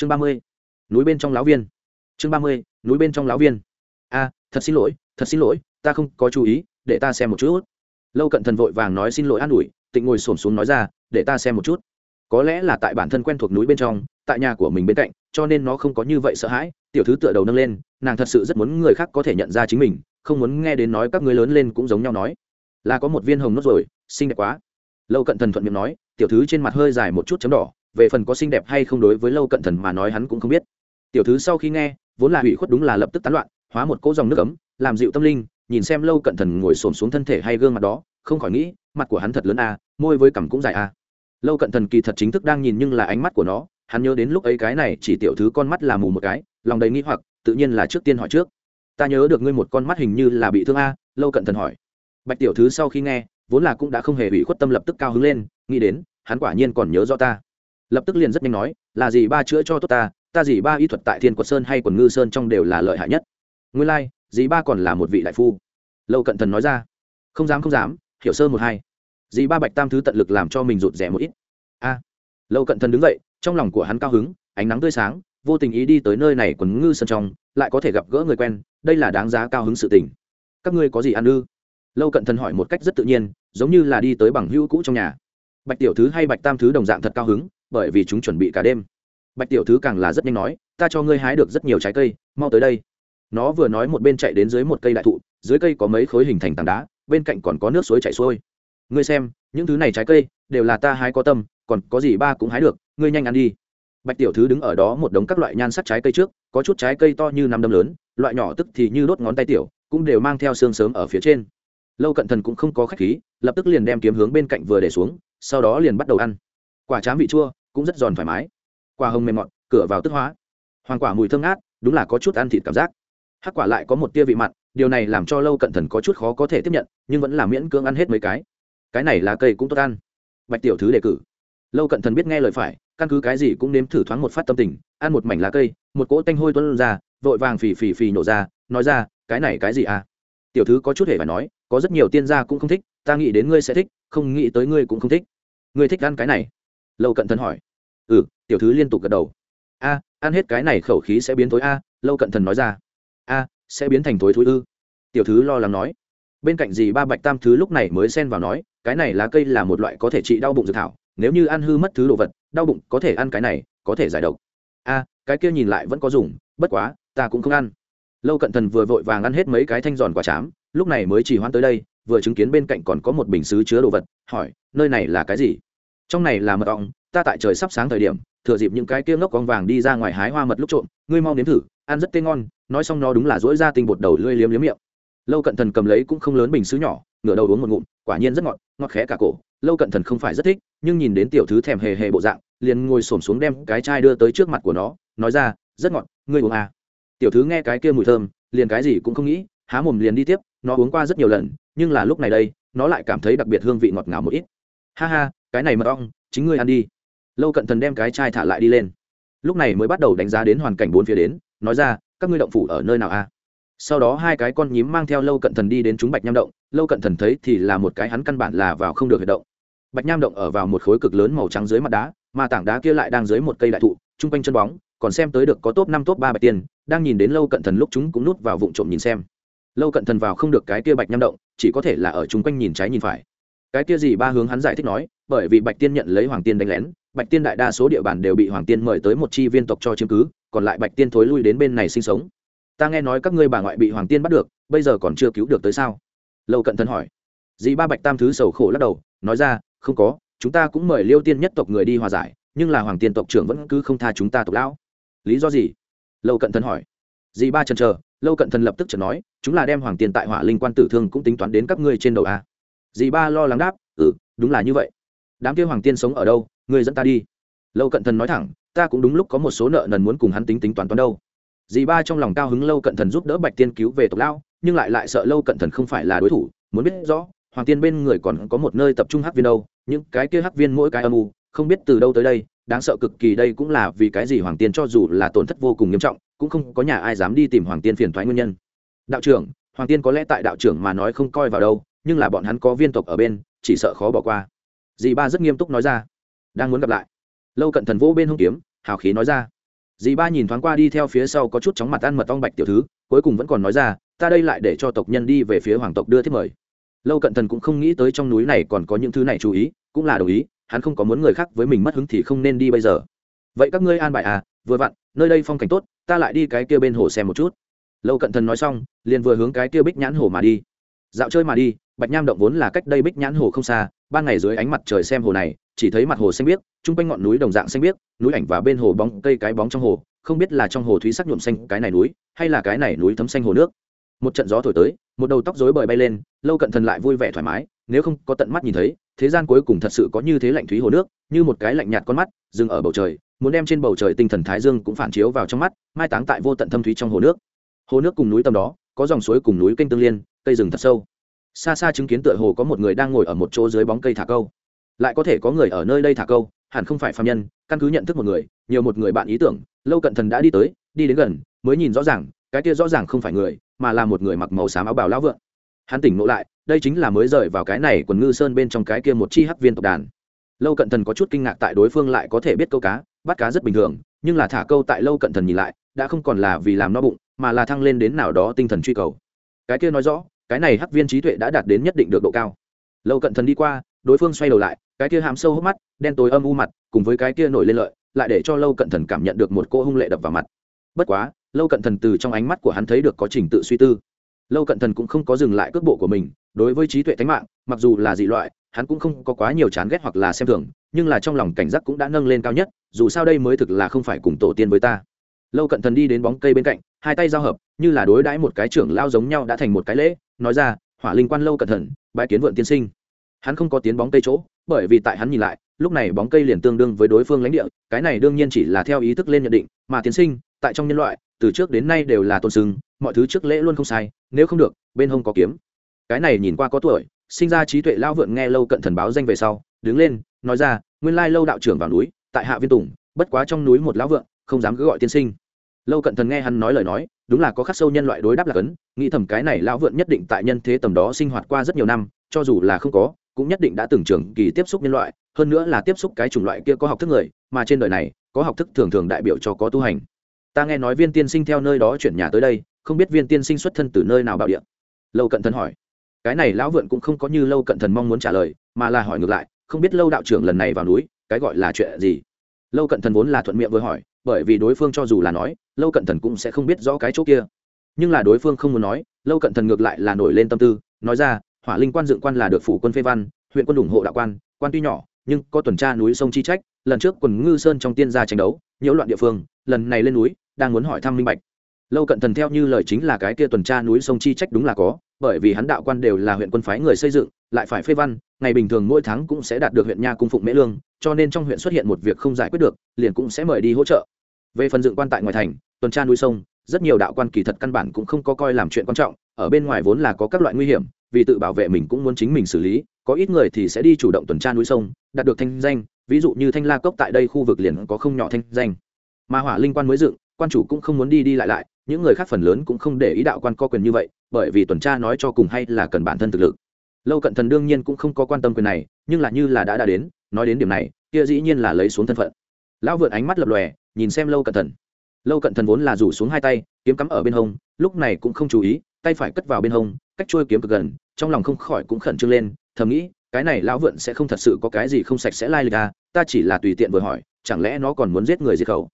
chương ba mươi, núi bên trong lão viên. Chương ba mươi, núi bên trong lão viên. A, thật xin lỗi, thật xin lỗi, ta không có chú ý, để ta xem một chút. Lâu cận thần vội vàng nói xin lỗi an ủi, tịnh ngồi xổm xuống nói ra, để ta xem một chút. Có lẽ là tại bản thân quen thuộc núi bên trong, tại nhà của mình bên cạnh, cho nên nó không có như vậy sợ hãi. Tiểu thứ tựa đầu nâng lên, nàng thật sự rất muốn người khác có thể nhận ra chính mình, không muốn nghe đến nói các người lớn lên cũng giống nhau nói. Là có một viên hồng nốt rồi, xinh đẹp quá. Lâu cận thần thuận miệng nói, tiểu thứ trên mặt hơi dài một chút chấm đỏ về phần có xinh đẹp hay không đối với lâu cận thần mà nói hắn cũng không biết. Tiểu thứ sau khi nghe, vốn là hủy khuất đúng là lập tức tán loạn, hóa một cỗ dòng nước ấm, làm dịu tâm linh, nhìn xem lâu cận thần ngồi xổm xuống thân thể hay gương mặt đó, không khỏi nghĩ, mặt của hắn thật lớn a môi với cằm cũng dài a lâu cận thần kỳ thật chính thức đang nhìn nhưng là ánh mắt của nó, hắn nhớ đến lúc ấy cái này chỉ tiểu thứ con mắt là mù một cái, lòng đầy nghĩ hoặc, tự nhiên là trước tiên hỏi trước. Ta nhớ được ngươi một con mắt hình như là bị thương a, lâu cận thần hỏi. Bạch tiểu thứ sau khi nghe, vốn là cũng đã không hề bị khuất tâm lập tức cao hứng lên, nghĩ đến, hắn quả nhiên còn nhớ rõ ta lập tức liền rất nhanh nói là gì ba chữa cho tốt ta ta gì ba y thuật tại thiên quật sơn hay quần ngư sơn trong đều là lợi hại nhất. Nguyên lai、like, dì ba còn là một vị đại phu. Lâu cận thần nói ra không dám không dám hiểu sơ một hai. Dì ba bạch tam thứ tận lực làm cho mình rụt rẻ một ít. A. Lâu cận thần đứng dậy trong lòng của hắn cao hứng ánh nắng tươi sáng vô tình ý đi tới nơi này quần ngư sơn trong lại có thể gặp gỡ người quen đây là đáng giá cao hứng sự tình. Các ngươi có gì ăn ư? Lâu cận thần hỏi một cách rất tự nhiên giống như là đi tới bằng hữu cũ trong nhà. Bạch tiểu thứ hay bạch tam thứ đồng dạng thật cao hứng bởi vì chúng chuẩn bị cả đêm. Bạch tiểu thứ càng là rất nhanh nói, ta cho ngươi hái được rất nhiều trái cây, mau tới đây. Nó vừa nói một bên chạy đến dưới một cây đại thụ, dưới cây có mấy khối hình thành tảng đá, bên cạnh còn có nước suối chảy xuôi. Ngươi xem, những thứ này trái cây đều là ta hái có tâm, còn có gì ba cũng hái được, ngươi nhanh ăn đi. Bạch tiểu thứ đứng ở đó một đống các loại nhan sắc trái cây trước, có chút trái cây to như năm đâm lớn, loại nhỏ tức thì như đốt ngón tay tiểu, cũng đều mang theo xương sớm ở phía trên. Lâu cận thần cũng không có khách khí, lập tức liền đem kiếm hướng bên cạnh vừa để xuống, sau đó liền bắt đầu ăn quả chám vị chua cũng rất giòn thoải mái. Quả hồng mềm ngọt, cửa vào tức hóa. Hoàng quả mùi thơm ngát, đúng là có chút ăn thịt cảm giác. Hắc quả lại có một tia vị mặn, điều này làm cho lâu cận thần có chút khó có thể tiếp nhận, nhưng vẫn là miễn cưỡng ăn hết mấy cái. Cái này là cây cũng tốt ăn. Bạch tiểu thứ đề cử. Lâu cận thần biết nghe lời phải, căn cứ cái gì cũng nếm thử thoáng một phát tâm tình, ăn một mảnh lá cây, một cỗ tanh hôi tuân ra, vội vàng phì phì phì nổ ra, nói ra, cái này cái gì à? Tiểu thứ có chút hề phải nói, có rất nhiều tiên gia cũng không thích, ta nghĩ đến ngươi sẽ thích, không nghĩ tới ngươi cũng không thích. Ngươi thích ăn cái này? Lâu cận thần hỏi. Ừ tiểu thứ liên tục gật đầu. A, ăn hết cái này khẩu khí sẽ biến thối a, lâu cận thần nói ra. A, sẽ biến thành thối thối ư. Tiểu thứ lo lắng nói. Bên cạnh dì ba bạch tam thứ lúc này mới xen vào nói, cái này lá cây là một loại có thể trị đau bụng dược thảo, nếu như ăn hư mất thứ đồ vật, đau bụng có thể ăn cái này, có thể giải độc. A, cái kia nhìn lại vẫn có dùng, bất quá, ta cũng không ăn. Lâu cận thần vừa vội vàng ăn hết mấy cái thanh giòn quả chám, lúc này mới chỉ hoãn tới đây, vừa chứng kiến bên cạnh còn có một bình xứ chứa đồ vật, hỏi, nơi này là cái gì? Trong này là mật ong, ta tại trời sắp sáng thời điểm, thừa dịp những cái kia ngốc con vàng đi ra ngoài hái hoa mật lúc trộm, ngươi mau nếm thử, ăn rất tê ngon, nói xong nó đúng là dỗi ra tinh bột đầu lưỡi liếm liếm miệng. Lâu cận thần cầm lấy cũng không lớn bình xứ nhỏ, ngửa đầu uống một ngụm, quả nhiên rất ngọt ngọt khẽ cả cổ. Lâu cận thần không phải rất thích, nhưng nhìn đến tiểu thứ thèm hề hề bộ dạng, liền ngồi xổm xuống đem cái chai đưa tới trước mặt của nó, nói ra, rất ngọt, ngươi uống à. tiểu thứ nghe cái kia mùi thơm, liền cái gì cũng không nghĩ, há mồm liền đi tiếp, nó uống qua rất nhiều lần, nhưng là lúc này đây, nó lại cảm thấy đặc biệt hương vị ngọt ngào một ít. Ha ha cái này mật ong, chính ngươi ăn đi. Lâu cận thần đem cái chai thả lại đi lên. Lúc này mới bắt đầu đánh giá đến hoàn cảnh bốn phía đến, nói ra, các ngươi động phủ ở nơi nào a sau đó hai cái con nhím mang theo lâu cận thần đi đến chúng bạch nham động. Lâu cận thần thấy thì là một cái hắn căn bản là vào không được huyệt động. Bạch nham động ở vào một khối cực lớn màu trắng dưới mặt đá, mà tảng đá kia lại đang dưới một cây đại thụ, chung quanh chân bóng, còn xem tới được có top năm, top ba bạch tiền đang nhìn đến lâu cận thần lúc chúng cũng nút vào vụng trộm nhìn xem. Lâu cận thần vào không được cái kia bạch nham động, chỉ có thể là ở chung quanh nhìn trái nhìn phải cái kia gì ba hướng hắn giải thích nói, bởi vì bạch tiên nhận lấy hoàng tiên đánh lén, bạch tiên đại đa số địa bàn đều bị hoàng tiên mời tới một chi viên tộc cho chứng cứ, còn lại bạch tiên thối lui đến bên này sinh sống. Ta nghe nói các ngươi bà ngoại bị hoàng tiên bắt được, bây giờ còn chưa cứu được tới sao? Lâu cận thân hỏi. Dì ba bạch tam thứ sầu khổ lắc đầu, nói ra, không có, chúng ta cũng mời liêu tiên nhất tộc người đi hòa giải, nhưng là hoàng tiên tộc trưởng vẫn cứ không tha chúng ta tộc lão. Lý do gì? Lâu cận thân hỏi. Dì ba chần chờ, lâu cận thân lập tức chợt nói, chúng là đem hoàng tiên tại hỏa linh quan tử thương cũng tính toán đến các ngươi trên đầu a dì ba lo lắng đáp ừ đúng là như vậy. Đám kia hoàng tiên sống ở đâu? Ngươi dẫn ta đi. Lâu cận thần nói thẳng, ta cũng đúng lúc có một số nợ nần muốn cùng hắn tính tính toán toán đâu. Dì ba trong lòng cao hứng lâu cận thần giúp đỡ bạch tiên cứu về tộc lao nhưng lại lại sợ lâu cận thần không phải là đối thủ, muốn biết rõ, hoàng tiên bên người còn có một nơi tập trung hắc viên đâu, những cái kia hắc viên mỗi cái âm u, không biết từ đâu tới đây, đáng sợ cực kỳ đây cũng là vì cái gì hoàng tiên cho dù là tổn thất vô cùng nghiêm trọng, cũng không có nhà ai dám đi tìm hoàng tiên phiền thoái nguyên nhân. Đạo trưởng, hoàng tiên có lẽ tại đạo trưởng mà nói không coi vào đâu nhưng là bọn hắn có viên tộc ở bên, chỉ sợ khó bỏ qua. Dì ba rất nghiêm túc nói ra. Đang muốn gặp lại. Lâu cận thần vỗ bên hông kiếm, hào khí nói ra. Dì ba nhìn thoáng qua đi theo phía sau có chút chóng mặt ăn mật ong bạch tiểu thứ, cuối cùng vẫn còn nói ra, ta đây lại để cho tộc nhân đi về phía hoàng tộc đưa thiết mời. Lâu cận thần cũng không nghĩ tới trong núi này còn có những thứ này chú ý, cũng là đồng ý, hắn không có muốn người khác với mình mất hứng thì không nên đi bây giờ. Vậy các ngươi an bài à vừa vặn, nơi đây phong cảnh tốt, ta lại đi cái kia bên hồ xem một chút. Lâu cận thần nói xong, liền vừa hướng cái kia bích nhãn hồ mà đi. Dạo chơi mà đi bạch nham động vốn là cách đây bích nhãn hồ không xa, ban ngày dưới ánh mặt trời xem hồ này, chỉ thấy mặt hồ xanh biếc, chung quanh ngọn núi đồng dạng xanh biếc, núi ảnh và bên hồ bóng, cây cái bóng trong hồ, không biết là trong hồ thúy sắc nhuộm xanh cái này núi, hay là cái này núi thấm xanh hồ nước. Một trận gió thổi tới, một đầu tóc rối bời bay lên, lâu cận thần lại vui vẻ thoải mái, nếu không có tận mắt nhìn thấy, thế gian cuối cùng thật sự có như thế lạnh thúy hồ nước, như một cái lạnh nhạt con mắt, dừng ở bầu trời, muốn đem trên bầu trời tinh thần thái dương cũng phản chiếu vào trong mắt, mai táng tại vô tận thâm thúy trong hồ nước. Hồ nước cùng núi tầm đó, có dòng suối cùng núi kênh tương liên, cây rừng thật sâu xa xa chứng kiến tựa hồ có một người đang ngồi ở một chỗ dưới bóng cây thả câu. Lại có thể có người ở nơi đây thả câu, hẳn không phải phạm nhân, căn cứ nhận thức một người, nhiều một người bạn ý tưởng, lâu cận thần đã đi tới, đi đến gần, mới nhìn rõ ràng, cái kia rõ ràng không phải người, mà là một người mặc màu xám áo bào lão vượng. Hắn tỉnh ngộ lại, đây chính là mới rời vào cái này quần ngư sơn bên trong cái kia một chi hắc viên tộc đàn. Lâu cận thần có chút kinh ngạc tại đối phương lại có thể biết câu cá, bắt cá rất bình thường, nhưng là thả câu tại lâu cận thần nhìn lại, đã không còn là vì làm no bụng, mà là thăng lên đến nào đó tinh thần truy cầu. Cái kia nói rõ cái này hắc viên trí tuệ đã đạt đến nhất định được độ cao. Lâu cận thần đi qua, đối phương xoay đầu lại, cái kia hàm sâu hốc mắt, đen tối âm u mặt, cùng với cái kia nổi lên lợi, lại để cho lâu cận thần cảm nhận được một cô hung lệ đập vào mặt. Bất quá, lâu cận thần từ trong ánh mắt của hắn thấy được có trình tự suy tư. Lâu cận thần cũng không có dừng lại cước bộ của mình, đối với trí tuệ tánh mạng, mặc dù là dị loại, hắn cũng không có quá nhiều chán ghét hoặc là xem thường, nhưng là trong lòng cảnh giác cũng đã nâng lên cao nhất, dù sao đây mới thực là không phải cùng tổ tiên với ta lâu cận thần đi đến bóng cây bên cạnh, hai tay giao hợp, như là đối đãi một cái trưởng lao giống nhau đã thành một cái lễ, nói ra, hỏa linh quan lâu cận thần bãi kiến vượn tiên sinh. Hắn không có tiến bóng cây chỗ, bởi vì tại hắn nhìn lại, lúc này bóng cây liền tương đương với đối phương lãnh địa, cái này đương nhiên chỉ là theo ý thức lên nhận định, mà tiến sinh, tại trong nhân loại, từ trước đến nay đều là tôn sưng, mọi thứ trước lễ luôn không sai, nếu không được, bên hông có kiếm. Cái này nhìn qua có tuổi, sinh ra trí tuệ lao vượn nghe lâu cận thần báo danh về sau, đứng lên, nói ra, nguyên lai lâu đạo trưởng vào núi, tại hạ viên tùng, bất quá trong núi một lão vượn không dám cứ gọi tiên sinh. Lâu cận thần nghe hắn nói lời nói, đúng là có khắc sâu nhân loại đối đáp là cấn, nghĩ thầm cái này lão vượn nhất định tại nhân thế tầm đó sinh hoạt qua rất nhiều năm, cho dù là không có, cũng nhất định đã từng trường kỳ tiếp xúc nhân loại, hơn nữa là tiếp xúc cái chủng loại kia có học thức người, mà trên đời này, có học thức thường thường đại biểu cho có tu hành. Ta nghe nói viên tiên sinh theo nơi đó chuyển nhà tới đây, không biết viên tiên sinh xuất thân từ nơi nào bảo địa. Lâu cận thần hỏi. Cái này lão vượn cũng không có như lâu cận thần mong muốn trả lời, mà là hỏi ngược lại, không biết lâu đạo trưởng lần này vào núi, cái gọi là chuyện gì? Lâu cận thần vốn là thuận miệng vừa hỏi bởi vì đối phương cho dù là nói, lâu cận thần cũng sẽ không biết rõ cái chỗ kia. Nhưng là đối phương không muốn nói, lâu cận thần ngược lại là nổi lên tâm tư, nói ra, hỏa linh quan dựng quan là được phủ quân phê văn, huyện quân ủng hộ đạo quan quan tuy nhỏ, nhưng có tuần tra núi sông chi trách, lần trước quần ngư sơn trong tiên gia tranh đấu, nhiễu loạn địa phương, lần này lên núi, đang muốn hỏi thăm minh bạch. Lâu cận thần theo như lời chính là cái kia tuần tra núi sông chi trách đúng là có, bởi vì hắn đạo quan đều là huyện quân phái người xây dựng, lại phải phê văn, ngày bình thường mỗi tháng cũng sẽ đạt được huyện nha cung phụng mễ lương, cho nên trong huyện xuất hiện một việc không giải quyết được, liền cũng sẽ mời đi hỗ trợ về phần dựng quan tại ngoài thành, tuần tra núi sông, rất nhiều đạo quan kỳ thật căn bản cũng không có coi làm chuyện quan trọng, ở bên ngoài vốn là có các loại nguy hiểm, vì tự bảo vệ mình cũng muốn chính mình xử lý, có ít người thì sẽ đi chủ động tuần tra núi sông, đạt được thanh danh, ví dụ như thanh la cốc tại đây khu vực liền có không nhỏ thanh danh. Mà hỏa linh quan mới dựng, quan chủ cũng không muốn đi đi lại lại, những người khác phần lớn cũng không để ý đạo quan có quyền như vậy, bởi vì tuần tra nói cho cùng hay là cần bản thân thực lực. Lâu cận thần đương nhiên cũng không có quan tâm quyền này, nhưng là như là đã đã đến, nói đến điểm này, kia dĩ nhiên là lấy xuống thân phận. Lão vượt ánh mắt lập lòe nhìn xem lâu cận thần. Lâu cận thần vốn là rủ xuống hai tay, kiếm cắm ở bên hông, lúc này cũng không chú ý, tay phải cất vào bên hông, cách trôi kiếm cực gần, trong lòng không khỏi cũng khẩn trương lên, thầm nghĩ, cái này lão vượn sẽ không thật sự có cái gì không sạch sẽ lai lịch à ta chỉ là tùy tiện vừa hỏi, chẳng lẽ nó còn muốn giết người diệt khẩu?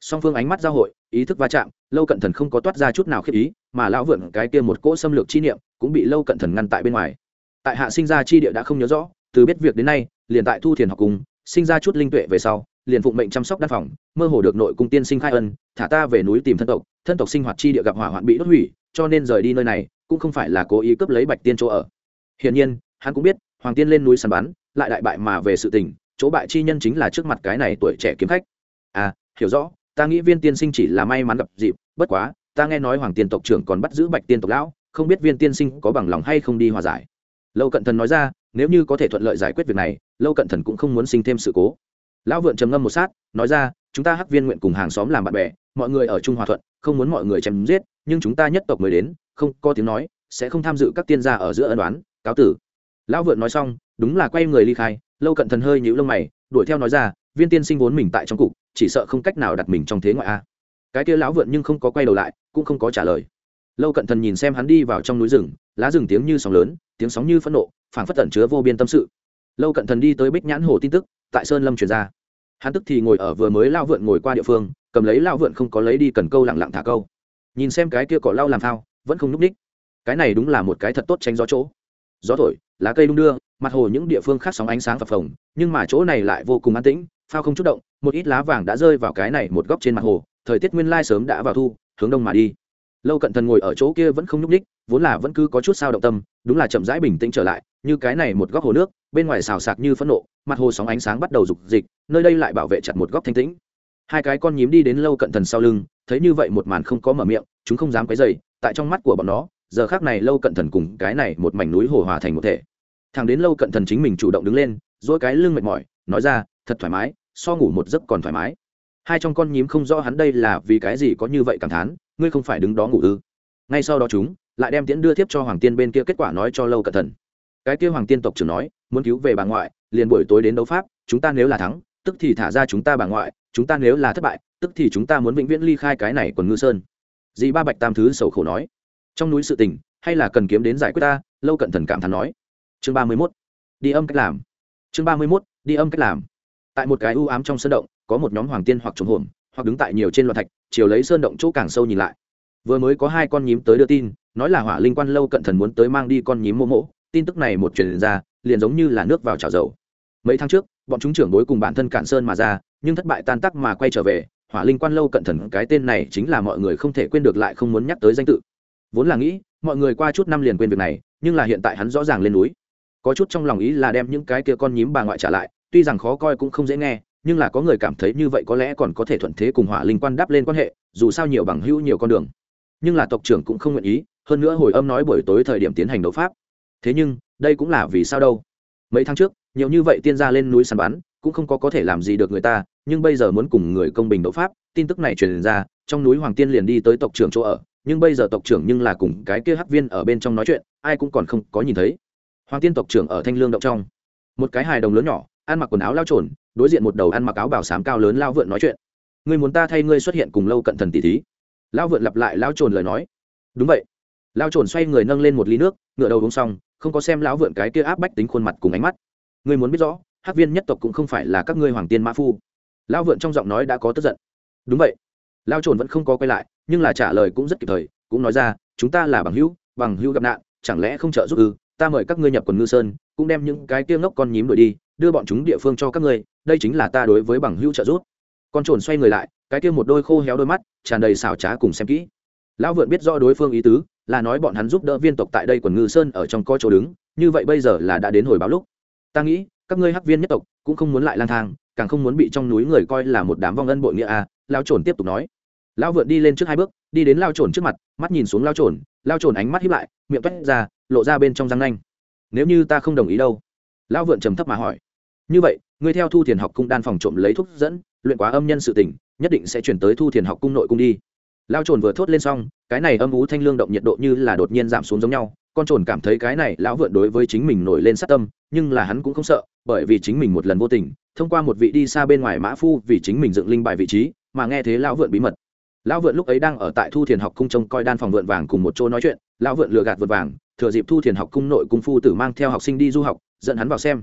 Song phương ánh mắt giao hội, ý thức va chạm, lâu cận thần không có toát ra chút nào khiếp ý, mà lão vượn cái kia một cỗ xâm lược chi niệm cũng bị lâu cận thần ngăn tại bên ngoài. Tại hạ sinh ra chi địa đã không nhớ rõ, từ biết việc đến nay, liền tại thu thiền học cùng, sinh ra chút linh tuệ về sau liền phụng mệnh chăm sóc đan phòng, mơ hồ được nội cung tiên sinh khai ân, thả ta về núi tìm thân tộc thân tộc sinh hoạt chi địa gặp hỏa hoạn bị đốt hủy, cho nên rời đi nơi này, cũng không phải là cố ý cướp lấy bạch tiên chỗ ở. Hiển nhiên, hắn cũng biết, hoàng tiên lên núi săn bắn, lại đại bại mà về sự tình, chỗ bại chi nhân chính là trước mặt cái này tuổi trẻ kiếm khách. À hiểu rõ, ta nghĩ viên tiên sinh chỉ là may mắn gặp dịp, bất quá, ta nghe nói hoàng tiên tộc trưởng còn bắt giữ bạch tiên tộc lão, không biết viên tiên sinh có bằng lòng hay không đi hòa giải. Lâu cận thần nói ra, nếu như có thể thuận lợi giải quyết việc này, lâu cận thần cũng không muốn sinh thêm sự cố lão vượn trầm ngâm một sát, nói ra, chúng ta hắc viên nguyện cùng hàng xóm làm bạn bè, mọi người ở chung hòa thuận, không muốn mọi người chém giết, nhưng chúng ta nhất tộc mới đến, không có tiếng nói, sẽ không tham dự các tiên gia ở giữa ân đoán cáo tử. Lão vượn nói xong, đúng là quay người ly khai, lâu cận thần hơi nhíu lông mày, đuổi theo nói ra, viên tiên sinh vốn mình tại trong cục, chỉ sợ không cách nào đặt mình trong thế ngoại a. Cái kia lão vượn nhưng không có quay đầu lại, cũng không có trả lời. Lâu cận thần nhìn xem hắn đi vào trong núi rừng, lá rừng tiếng như sóng lớn, tiếng sóng như phẫn nộ, phảng phất tẩn chứa vô biên tâm sự. Lâu cận thần đi tới bích nhãn hồ tin tức, tại sơn lâm truyền ra hắn tức thì ngồi ở vừa mới lao vượn ngồi qua địa phương, cầm lấy lao vượn không có lấy đi cần câu lặng lặng thả câu. Nhìn xem cái kia cỏ lao làm thao vẫn không n ú c ních. Cái này đúng là một cái thật tốt tránh gió chỗ. Gió thổi, lá cây đung đưa, mặt hồ những địa phương khác sóng ánh sáng phập phồng, nhưng mà chỗ này lại vô cùng an tĩnh, phao không chút động, một ít lá vàng đã rơi vào cái này một góc trên mặt hồ, thời tiết nguyên lai sớm đã vào thu, hướng đông mà đi. Lâu cận thần ngồi ở chỗ kia vẫn không nhúc ních, vốn là vẫn cứ có chút sao động tâm, đúng là chậm rãi bình tĩnh trở lại, như cái này một góc hồ nước, bên ngoài xào sạc như phẫn nộ mặt hồ sóng ánh sáng bắt đầu rục dịch nơi đây lại bảo vệ chặt một góc thanh tĩnh. Hai cái con nhím đi đến lâu cận thần sau lưng, thấy như vậy một màn không có mở miệng, chúng không dám quấy dày tại trong mắt của bọn nó, giờ khác này lâu cận thần cùng cái này một mảnh núi hồ hòa thành một thể. Thằng đến lâu cận thần chính mình chủ động đứng lên dỗi cái lưng mệt mỏi, nói ra, thật thoải mái, so ngủ một giấc còn thoải mái. Hai trong con nhím không rõ hắn đây là vì cái gì có như vậy cảm thán, ngươi không phải đứng đó ngủ ư? Ngay sau đó chúng, lại đem tiễn đưa tiếp cho hoàng tiên bên kia kết quả nói cho lâu cận thần. Cái kia hoàng tiên tộc trưởng nói muốn cứu về bà ngoại, liền buổi tối đến đấu pháp, chúng ta nếu là thắng, tức thì thả ra chúng ta bà ngoại, chúng ta nếu là thất bại, tức thì chúng ta muốn vĩnh viễn ly khai cái này quần ngư sơn. Dì ba bạch tam thứ sầu khổ nói. Trong núi sự tình, hay là cần kiếm đến giải quyết ta? Lâu cận thần cảm thán nói. Chương ba mươi mốt. Đi âm cách làm. Chương ba mươi mốt, đi âm cách làm. Tại một cái u ám trong sơn động, có một nhóm hoàng tiên hoặc trống hồn, hoặc đứng tại nhiều trên loạn thạch, chiều lấy sơn động chỗ càng sâu nhìn lại. Vừa mới có hai con nhím tới đưa tin, nói là hỏa linh quan lâu cận thần muốn tới mang đi con nhím mô mỗ tin tức này một truyền ra liền giống như là nước vào chảo dầu. Mấy tháng trước, bọn chúng trưởng bối cùng bản thân cản sơn mà ra, nhưng thất bại tan tắc mà quay trở về, hỏa linh quan lâu cẩn thận, cái tên này chính là mọi người không thể quên được lại không muốn nhắc tới danh tự. Vốn là nghĩ, mọi người qua chút năm liền quên việc này, nhưng là hiện tại hắn rõ ràng lên núi. Có chút trong lòng ý là đem những cái kia con nhím bà ngoại trả lại, tuy rằng khó coi cũng không dễ nghe, nhưng là có người cảm thấy như vậy có lẽ còn có thể thuận thế cùng hỏa linh quan đáp lên quan hệ, dù sao nhiều bằng hữu nhiều con đường. Nhưng là tộc trưởng cũng không nguyện ý, hơn nữa hồi âm nói buổi tối thời điểm tiến hành đấu pháp thế nhưng, đây cũng là vì sao đâu. Mấy tháng trước, nhiều như vậy tiên gia lên núi săn bắn, cũng không có có thể làm gì được người ta, nhưng bây giờ muốn cùng người công bình đấu pháp, tin tức này truyền ra, trong núi hoàng tiên liền đi tới tộc trưởng chỗ ở, nhưng bây giờ tộc trưởng nhưng là cùng cái kia hắc viên ở bên trong nói chuyện, ai cũng còn không có nhìn thấy. Hoàng tiên tộc trưởng ở thanh lương động trong. Một cái hài đồng lớn nhỏ, ăn mặc quần áo lao trồn, đối diện một đầu ăn mặc áo bảo sám cao lớn lao vượn nói chuyện. Ngươi muốn ta thay ngươi xuất hiện cùng lâu cận thần tỷ thí. Lao vượn lặp lại lao trồn lời nói. Đúng vậy. Lao trồn xoay người nâng lên một ly nước, ngựa đầu uống xong không có xem lão vượn cái kia áp bách tính khuôn mặt cùng ánh mắt. Ngươi muốn biết rõ, hắc viên nhất tộc cũng không phải là các ngươi hoàng tiên mã phu. Lão vượn trong giọng nói đã có tức giận. Đúng vậy. Lao trồn vẫn không có quay lại, nhưng là trả lời cũng rất kịp thời, cũng nói ra, chúng ta là bằng hữu bằng hữu gặp nạn, chẳng lẽ không trợ giúp ư? Ta mời các ngươi nhập quần ngư sơn, cũng đem những cái kia ngốc con nhím đuổi đi, đưa bọn chúng địa phương cho các ngươi, đây chính là ta đối với bằng hữu trợ giúp. Con trồn xoay người lại, cái kia một đôi khô héo đôi mắt, tràn đầy xảo trá cùng xem kỹ. Lão vượn biết rõ đối phương ý tứ là nói bọn hắn giúp đỡ viên tộc tại đây quần ngư sơn ở trong coi chỗ đứng, như vậy bây giờ là đã đến hồi báo lúc. Ta nghĩ, các ngươi hắc viên nhất tộc cũng không muốn lại lang thang, càng không muốn bị trong núi người coi là một đám vong ân bội nghĩa a à. lao trồn tiếp tục nói. Lao vượn đi lên trước hai bước, đi đến lao trồn trước mặt, mắt nhìn xuống lao trồn lao trồn ánh mắt hiếp lại, miệng toét ra, lộ ra bên trong răng nanh. Nếu như ta không đồng ý đâu? Lao vượn trầm thấp mà hỏi. Như vậy, ngươi theo thu thiền học cung đan phòng trộm lấy thuốc dẫn, luyện quá âm nhân sự tỉnh nhất định sẽ chuyển tới thu thiền học cung nội cung đi lao trồn vừa thốt lên xong, cái này âm ú thanh lương động nhiệt độ như là đột nhiên giảm xuống giống nhau. Con trồn cảm thấy cái này lão vượn đối với chính mình nổi lên sát tâm, nhưng là hắn cũng không sợ, bởi vì chính mình một lần vô tình, thông qua một vị đi xa bên ngoài mã phu vì chính mình dựng linh bài vị trí, mà nghe thế lão vượn bí mật. Lão vượn lúc ấy đang ở tại thu thiền học cung trông coi đan phòng vượn vàng cùng một chỗ nói chuyện, lão vượn lừa gạt vượn vàng, thừa dịp thu thiền học cung nội cung phu tử mang theo học sinh đi du học, dẫn hắn vào xem.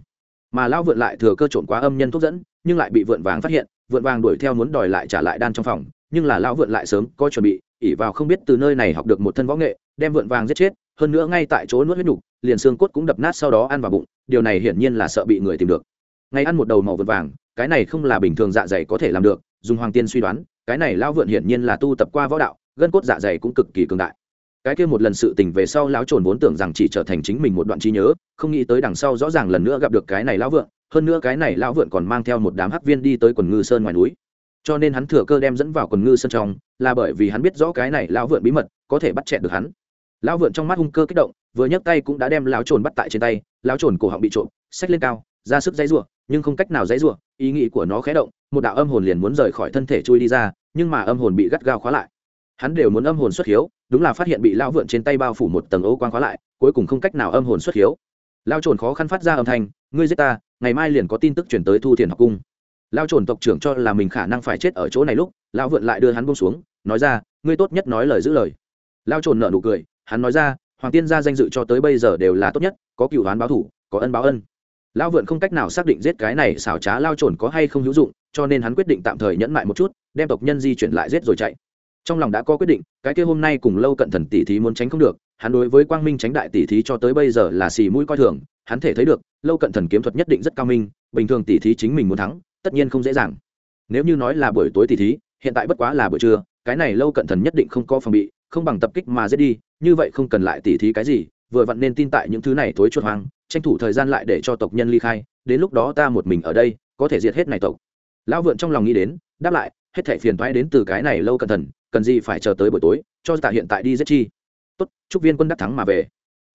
Mà lão vượn lại thừa cơ trộn quá âm nhân thuốc dẫn, nhưng lại bị vượn vàng phát hiện, vượn vàng đuổi theo muốn đòi lại trả lại đan trong phòng nhưng là lão vượn lại sớm có chuẩn bị ỉ vào không biết từ nơi này học được một thân võ nghệ, đem vượn vàng giết chết, hơn nữa ngay tại chỗ nuốt huyết nhục, liền xương cốt cũng đập nát sau đó ăn vào bụng, điều này hiển nhiên là sợ bị người tìm được. Ngày ăn một đầu màu vượn vàng, cái này không là bình thường dạ dày có thể làm được, dùng hoàng tiên suy đoán, cái này lão vượn hiển nhiên là tu tập qua võ đạo, gân cốt dạ dày cũng cực kỳ cường đại. Cái kia một lần sự tình về sau lão trồn vốn tưởng rằng chỉ trở thành chính mình một đoạn trí nhớ, không nghĩ tới đằng sau rõ ràng lần nữa gặp được cái này lão vượn, hơn nữa cái này lão vượn còn mang theo một đám hắc viên đi tới quần ngư sơn ngoài núi cho nên hắn thừa cơ đem dẫn vào quần ngư sân trong, là bởi vì hắn biết rõ cái này lão vượn bí mật có thể bắt chẹt được hắn. Lão vượn trong mắt hung cơ kích động, vừa nhấc tay cũng đã đem lão trồn bắt tại trên tay, lão trồn cổ họng bị trộm, xách lên cao, ra sức dãy rủa, nhưng không cách nào dãy rủa, ý nghĩ của nó khé động, một đạo âm hồn liền muốn rời khỏi thân thể chui đi ra, nhưng mà âm hồn bị gắt gao khóa lại. Hắn đều muốn âm hồn xuất hiếu, đúng là phát hiện bị lão vượn trên tay bao phủ một tầng ấu quang khóa lại, cuối cùng không cách nào âm hồn xuất hiếu. Lão trồn khó khăn phát ra âm thanh, ngươi giết ta, ngày mai liền có tin tức chuyển tới thu thiền học cung lao trồn tộc trưởng cho là mình khả năng phải chết ở chỗ này lúc, lão vượn lại đưa hắn bông xuống, nói ra, ngươi tốt nhất nói lời giữ lời. Lao trồn nợ nụ cười, hắn nói ra, hoàng tiên gia danh dự cho tới bây giờ đều là tốt nhất, có cựu đoán báo thủ, có ân báo ân. Lao vượn không cách nào xác định giết cái này xảo trá lao trồn có hay không hữu dụng, cho nên hắn quyết định tạm thời nhẫn lại một chút, đem tộc nhân di chuyển lại giết rồi chạy. Trong lòng đã có quyết định, cái kia hôm nay cùng lâu cận thần tỷ thí muốn tránh không được, hắn đối với quang minh tránh đại tỷ thí cho tới bây giờ là xì mũi coi thường, hắn thể thấy được, lâu cận thần kiếm thuật nhất định rất cao minh, bình thường tỷ thí chính mình muốn thắng tất nhiên không dễ dàng. Nếu như nói là buổi tối tỷ thí, hiện tại bất quá là buổi trưa, cái này lâu cận thần nhất định không có phòng bị, không bằng tập kích mà giết đi, như vậy không cần lại tỷ thí cái gì, vừa vặn nên tin tại những thứ này tối chuột hoang, tranh thủ thời gian lại để cho tộc nhân ly khai, đến lúc đó ta một mình ở đây, có thể diệt hết này tộc. Lão vượn trong lòng nghĩ đến, đáp lại, hết thảy phiền toái đến từ cái này lâu cẩn thận cần gì phải chờ tới buổi tối, cho tạ hiện tại đi giết chi. Tốt, chúc viên quân đắc thắng mà về.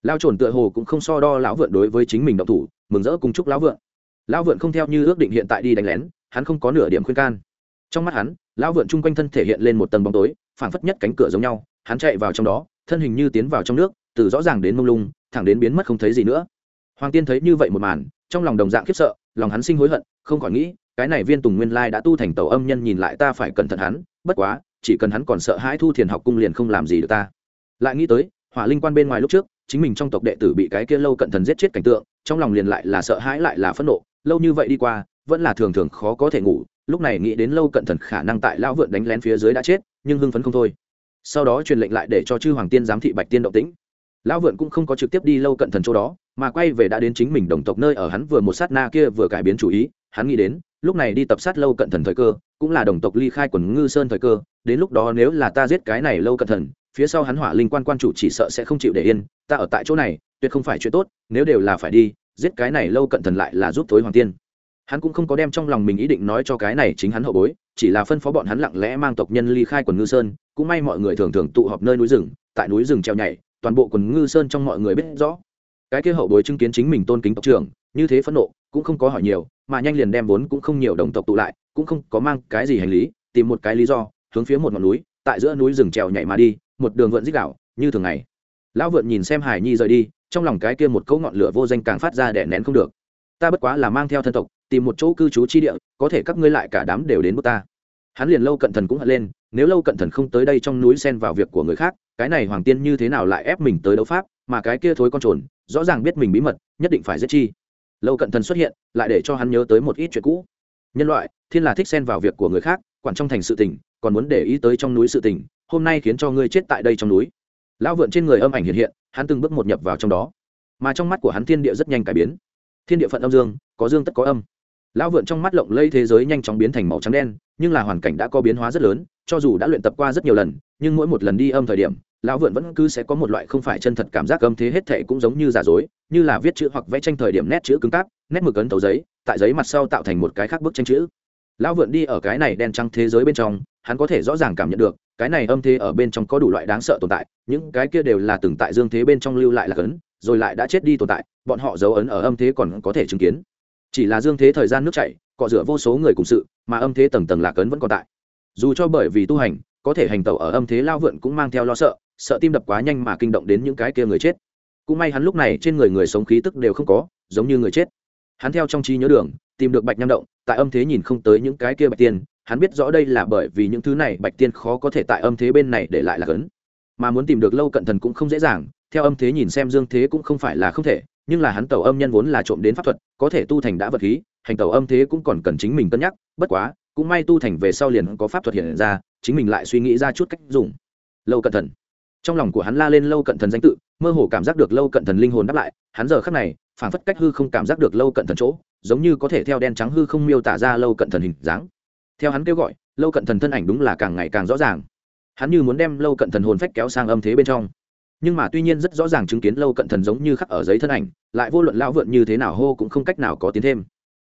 Lao trồn tựa hồ cũng không so đo lão vượn đối với chính mình động thủ, mừng rỡ cùng chúc lão vượn lão vượn không theo như ước định hiện tại đi đánh lén, hắn không có nửa điểm khuyên can. Trong mắt hắn, lão vượn chung quanh thân thể hiện lên một tầng bóng tối, phảng phất nhất cánh cửa giống nhau, hắn chạy vào trong đó, thân hình như tiến vào trong nước, từ rõ ràng đến mông lung, thẳng đến biến mất không thấy gì nữa. Hoàng tiên thấy như vậy một màn, trong lòng đồng dạng khiếp sợ, lòng hắn sinh hối hận, không khỏi nghĩ, cái này viên tùng nguyên lai đã tu thành tàu âm nhân nhìn lại ta phải cẩn thận hắn, bất quá, chỉ cần hắn còn sợ hãi thu thiền học cung liền không làm gì được ta. Lại nghĩ tới, hỏa linh quan bên ngoài lúc trước, chính mình trong tộc đệ tử bị cái kia lâu cận thần giết chết cảnh tượng, trong lòng liền lại là sợ hãi lại là phẫn nộ lâu như vậy đi qua, vẫn là thường thường khó có thể ngủ. Lúc này nghĩ đến lâu cận thần khả năng tại lão vượn đánh lén phía dưới đã chết, nhưng hưng phấn không thôi. Sau đó truyền lệnh lại để cho chư hoàng tiên giám thị bạch tiên động tĩnh. Lão vượn cũng không có trực tiếp đi lâu cận thần chỗ đó, mà quay về đã đến chính mình đồng tộc nơi ở hắn vừa một sát na kia vừa cải biến chủ ý. Hắn nghĩ đến, lúc này đi tập sát lâu cận thần thời cơ, cũng là đồng tộc ly khai quần ngư sơn thời cơ. Đến lúc đó nếu là ta giết cái này lâu cận thần, phía sau hắn hỏa linh quan quan chủ chỉ sợ sẽ không chịu để yên. Ta ở tại chỗ này, tuyệt không phải chuyện tốt, nếu đều là phải đi giết cái này lâu cận thần lại là giúp thối hoàng tiên. Hắn cũng không có đem trong lòng mình ý định nói cho cái này chính hắn hậu bối, chỉ là phân phó bọn hắn lặng lẽ mang tộc nhân ly khai quần ngư sơn, cũng may mọi người thường thường tụ họp nơi núi rừng, tại núi rừng treo nhảy, toàn bộ quần ngư sơn trong mọi người biết rõ. Cái kia hậu bối chứng kiến chính mình tôn kính tộc trưởng, như thế phẫn nộ, cũng không có hỏi nhiều, mà nhanh liền đem vốn cũng không nhiều đồng tộc tụ lại, cũng không có mang cái gì hành lý, tìm một cái lý do, hướng phía một ngọn núi, tại giữa núi rừng trèo nhảy mà đi, một đường vượn dích đảo, như thường ngày. Lão vượn nhìn xem hải nhi rời đi trong lòng cái kia một cấu ngọn lửa vô danh càng phát ra đè nén không được. Ta bất quá là mang theo thân tộc, tìm một chỗ cư trú chi địa, có thể các ngươi lại cả đám đều đến bước ta. Hắn liền lâu cận thần cũng hận lên, nếu lâu cận thần không tới đây trong núi xen vào việc của người khác, cái này hoàng tiên như thế nào lại ép mình tới đấu pháp, mà cái kia thối con trồn, rõ ràng biết mình bí mật, nhất định phải giết chi. Lâu cận thần xuất hiện, lại để cho hắn nhớ tới một ít chuyện cũ. Nhân loại, thiên là thích xen vào việc của người khác, quản trong thành sự tình, còn muốn để ý tới trong núi sự tình, hôm nay khiến cho ngươi chết tại đây trong núi. Lão vượn trên người âm ảnh hiện hiện hắn từng bước một nhập vào trong đó. Mà trong mắt của hắn thiên địa rất nhanh cải biến. Thiên địa phận âm dương, có dương tất có âm. Lão vượn trong mắt lộng lây thế giới nhanh chóng biến thành màu trắng đen, nhưng là hoàn cảnh đã có biến hóa rất lớn, cho dù đã luyện tập qua rất nhiều lần, nhưng mỗi một lần đi âm thời điểm, lão vượn vẫn cứ sẽ có một loại không phải chân thật cảm giác âm thế hết thệ cũng giống như giả dối, như là viết chữ hoặc vẽ tranh thời điểm nét chữ cứng cáp, nét mực ấn tấu giấy, tại giấy mặt sau tạo thành một cái khác bức tranh chữ. Lão vượn đi ở cái này đen trắng thế giới bên trong, hắn có thể rõ ràng cảm nhận được cái này âm thế ở bên trong có đủ loại đáng sợ tồn tại, những cái kia đều là từng tại dương thế bên trong lưu lại là cấn, rồi lại đã chết đi tồn tại, bọn họ dấu ấn ở âm thế còn có thể chứng kiến. Chỉ là dương thế thời gian nước chảy, cọ rửa vô số người cùng sự, mà âm thế tầng tầng là cấn vẫn còn tại. Dù cho bởi vì tu hành, có thể hành tẩu ở âm thế lao vượn cũng mang theo lo sợ sợ tim đập quá nhanh mà kinh động đến những cái kia người chết. Cũng may hắn lúc này trên người người sống khí tức đều không có, giống như người chết. Hắn theo trong trí nhớ đường, tìm được bạch nham động, tại âm thế nhìn không tới những cái kia bạch tiền hắn biết rõ đây là bởi vì những thứ này bạch tiên khó có thể tại âm thế bên này để lại là cấn. Mà muốn tìm được lâu cận thần cũng không dễ dàng, theo âm thế nhìn xem dương thế cũng không phải là không thể, nhưng là hắn tàu âm nhân vốn là trộm đến pháp thuật, có thể tu thành đã vật khí, hành tàu âm thế cũng còn cần chính mình cân nhắc, bất quá, cũng may tu thành về sau liền có pháp thuật hiện ra, chính mình lại suy nghĩ ra chút cách dùng. Lâu cận thần. Trong lòng của hắn la lên lâu cận thần danh tự, mơ hồ cảm giác được lâu cận thần linh hồn đáp lại, hắn giờ khắc này phản phất cách hư không cảm giác được lâu cận thần chỗ, giống như có thể theo đen trắng hư không miêu tả ra lâu cận thần hình dáng theo hắn kêu gọi, lâu cận thần thân ảnh đúng là càng ngày càng rõ ràng. Hắn như muốn đem lâu cận thần hồn phách kéo sang âm thế bên trong. Nhưng mà tuy nhiên rất rõ ràng chứng kiến lâu cận thần giống như khắc ở giấy thân ảnh, lại vô luận lão vượn như thế nào hô cũng không cách nào có tiến thêm.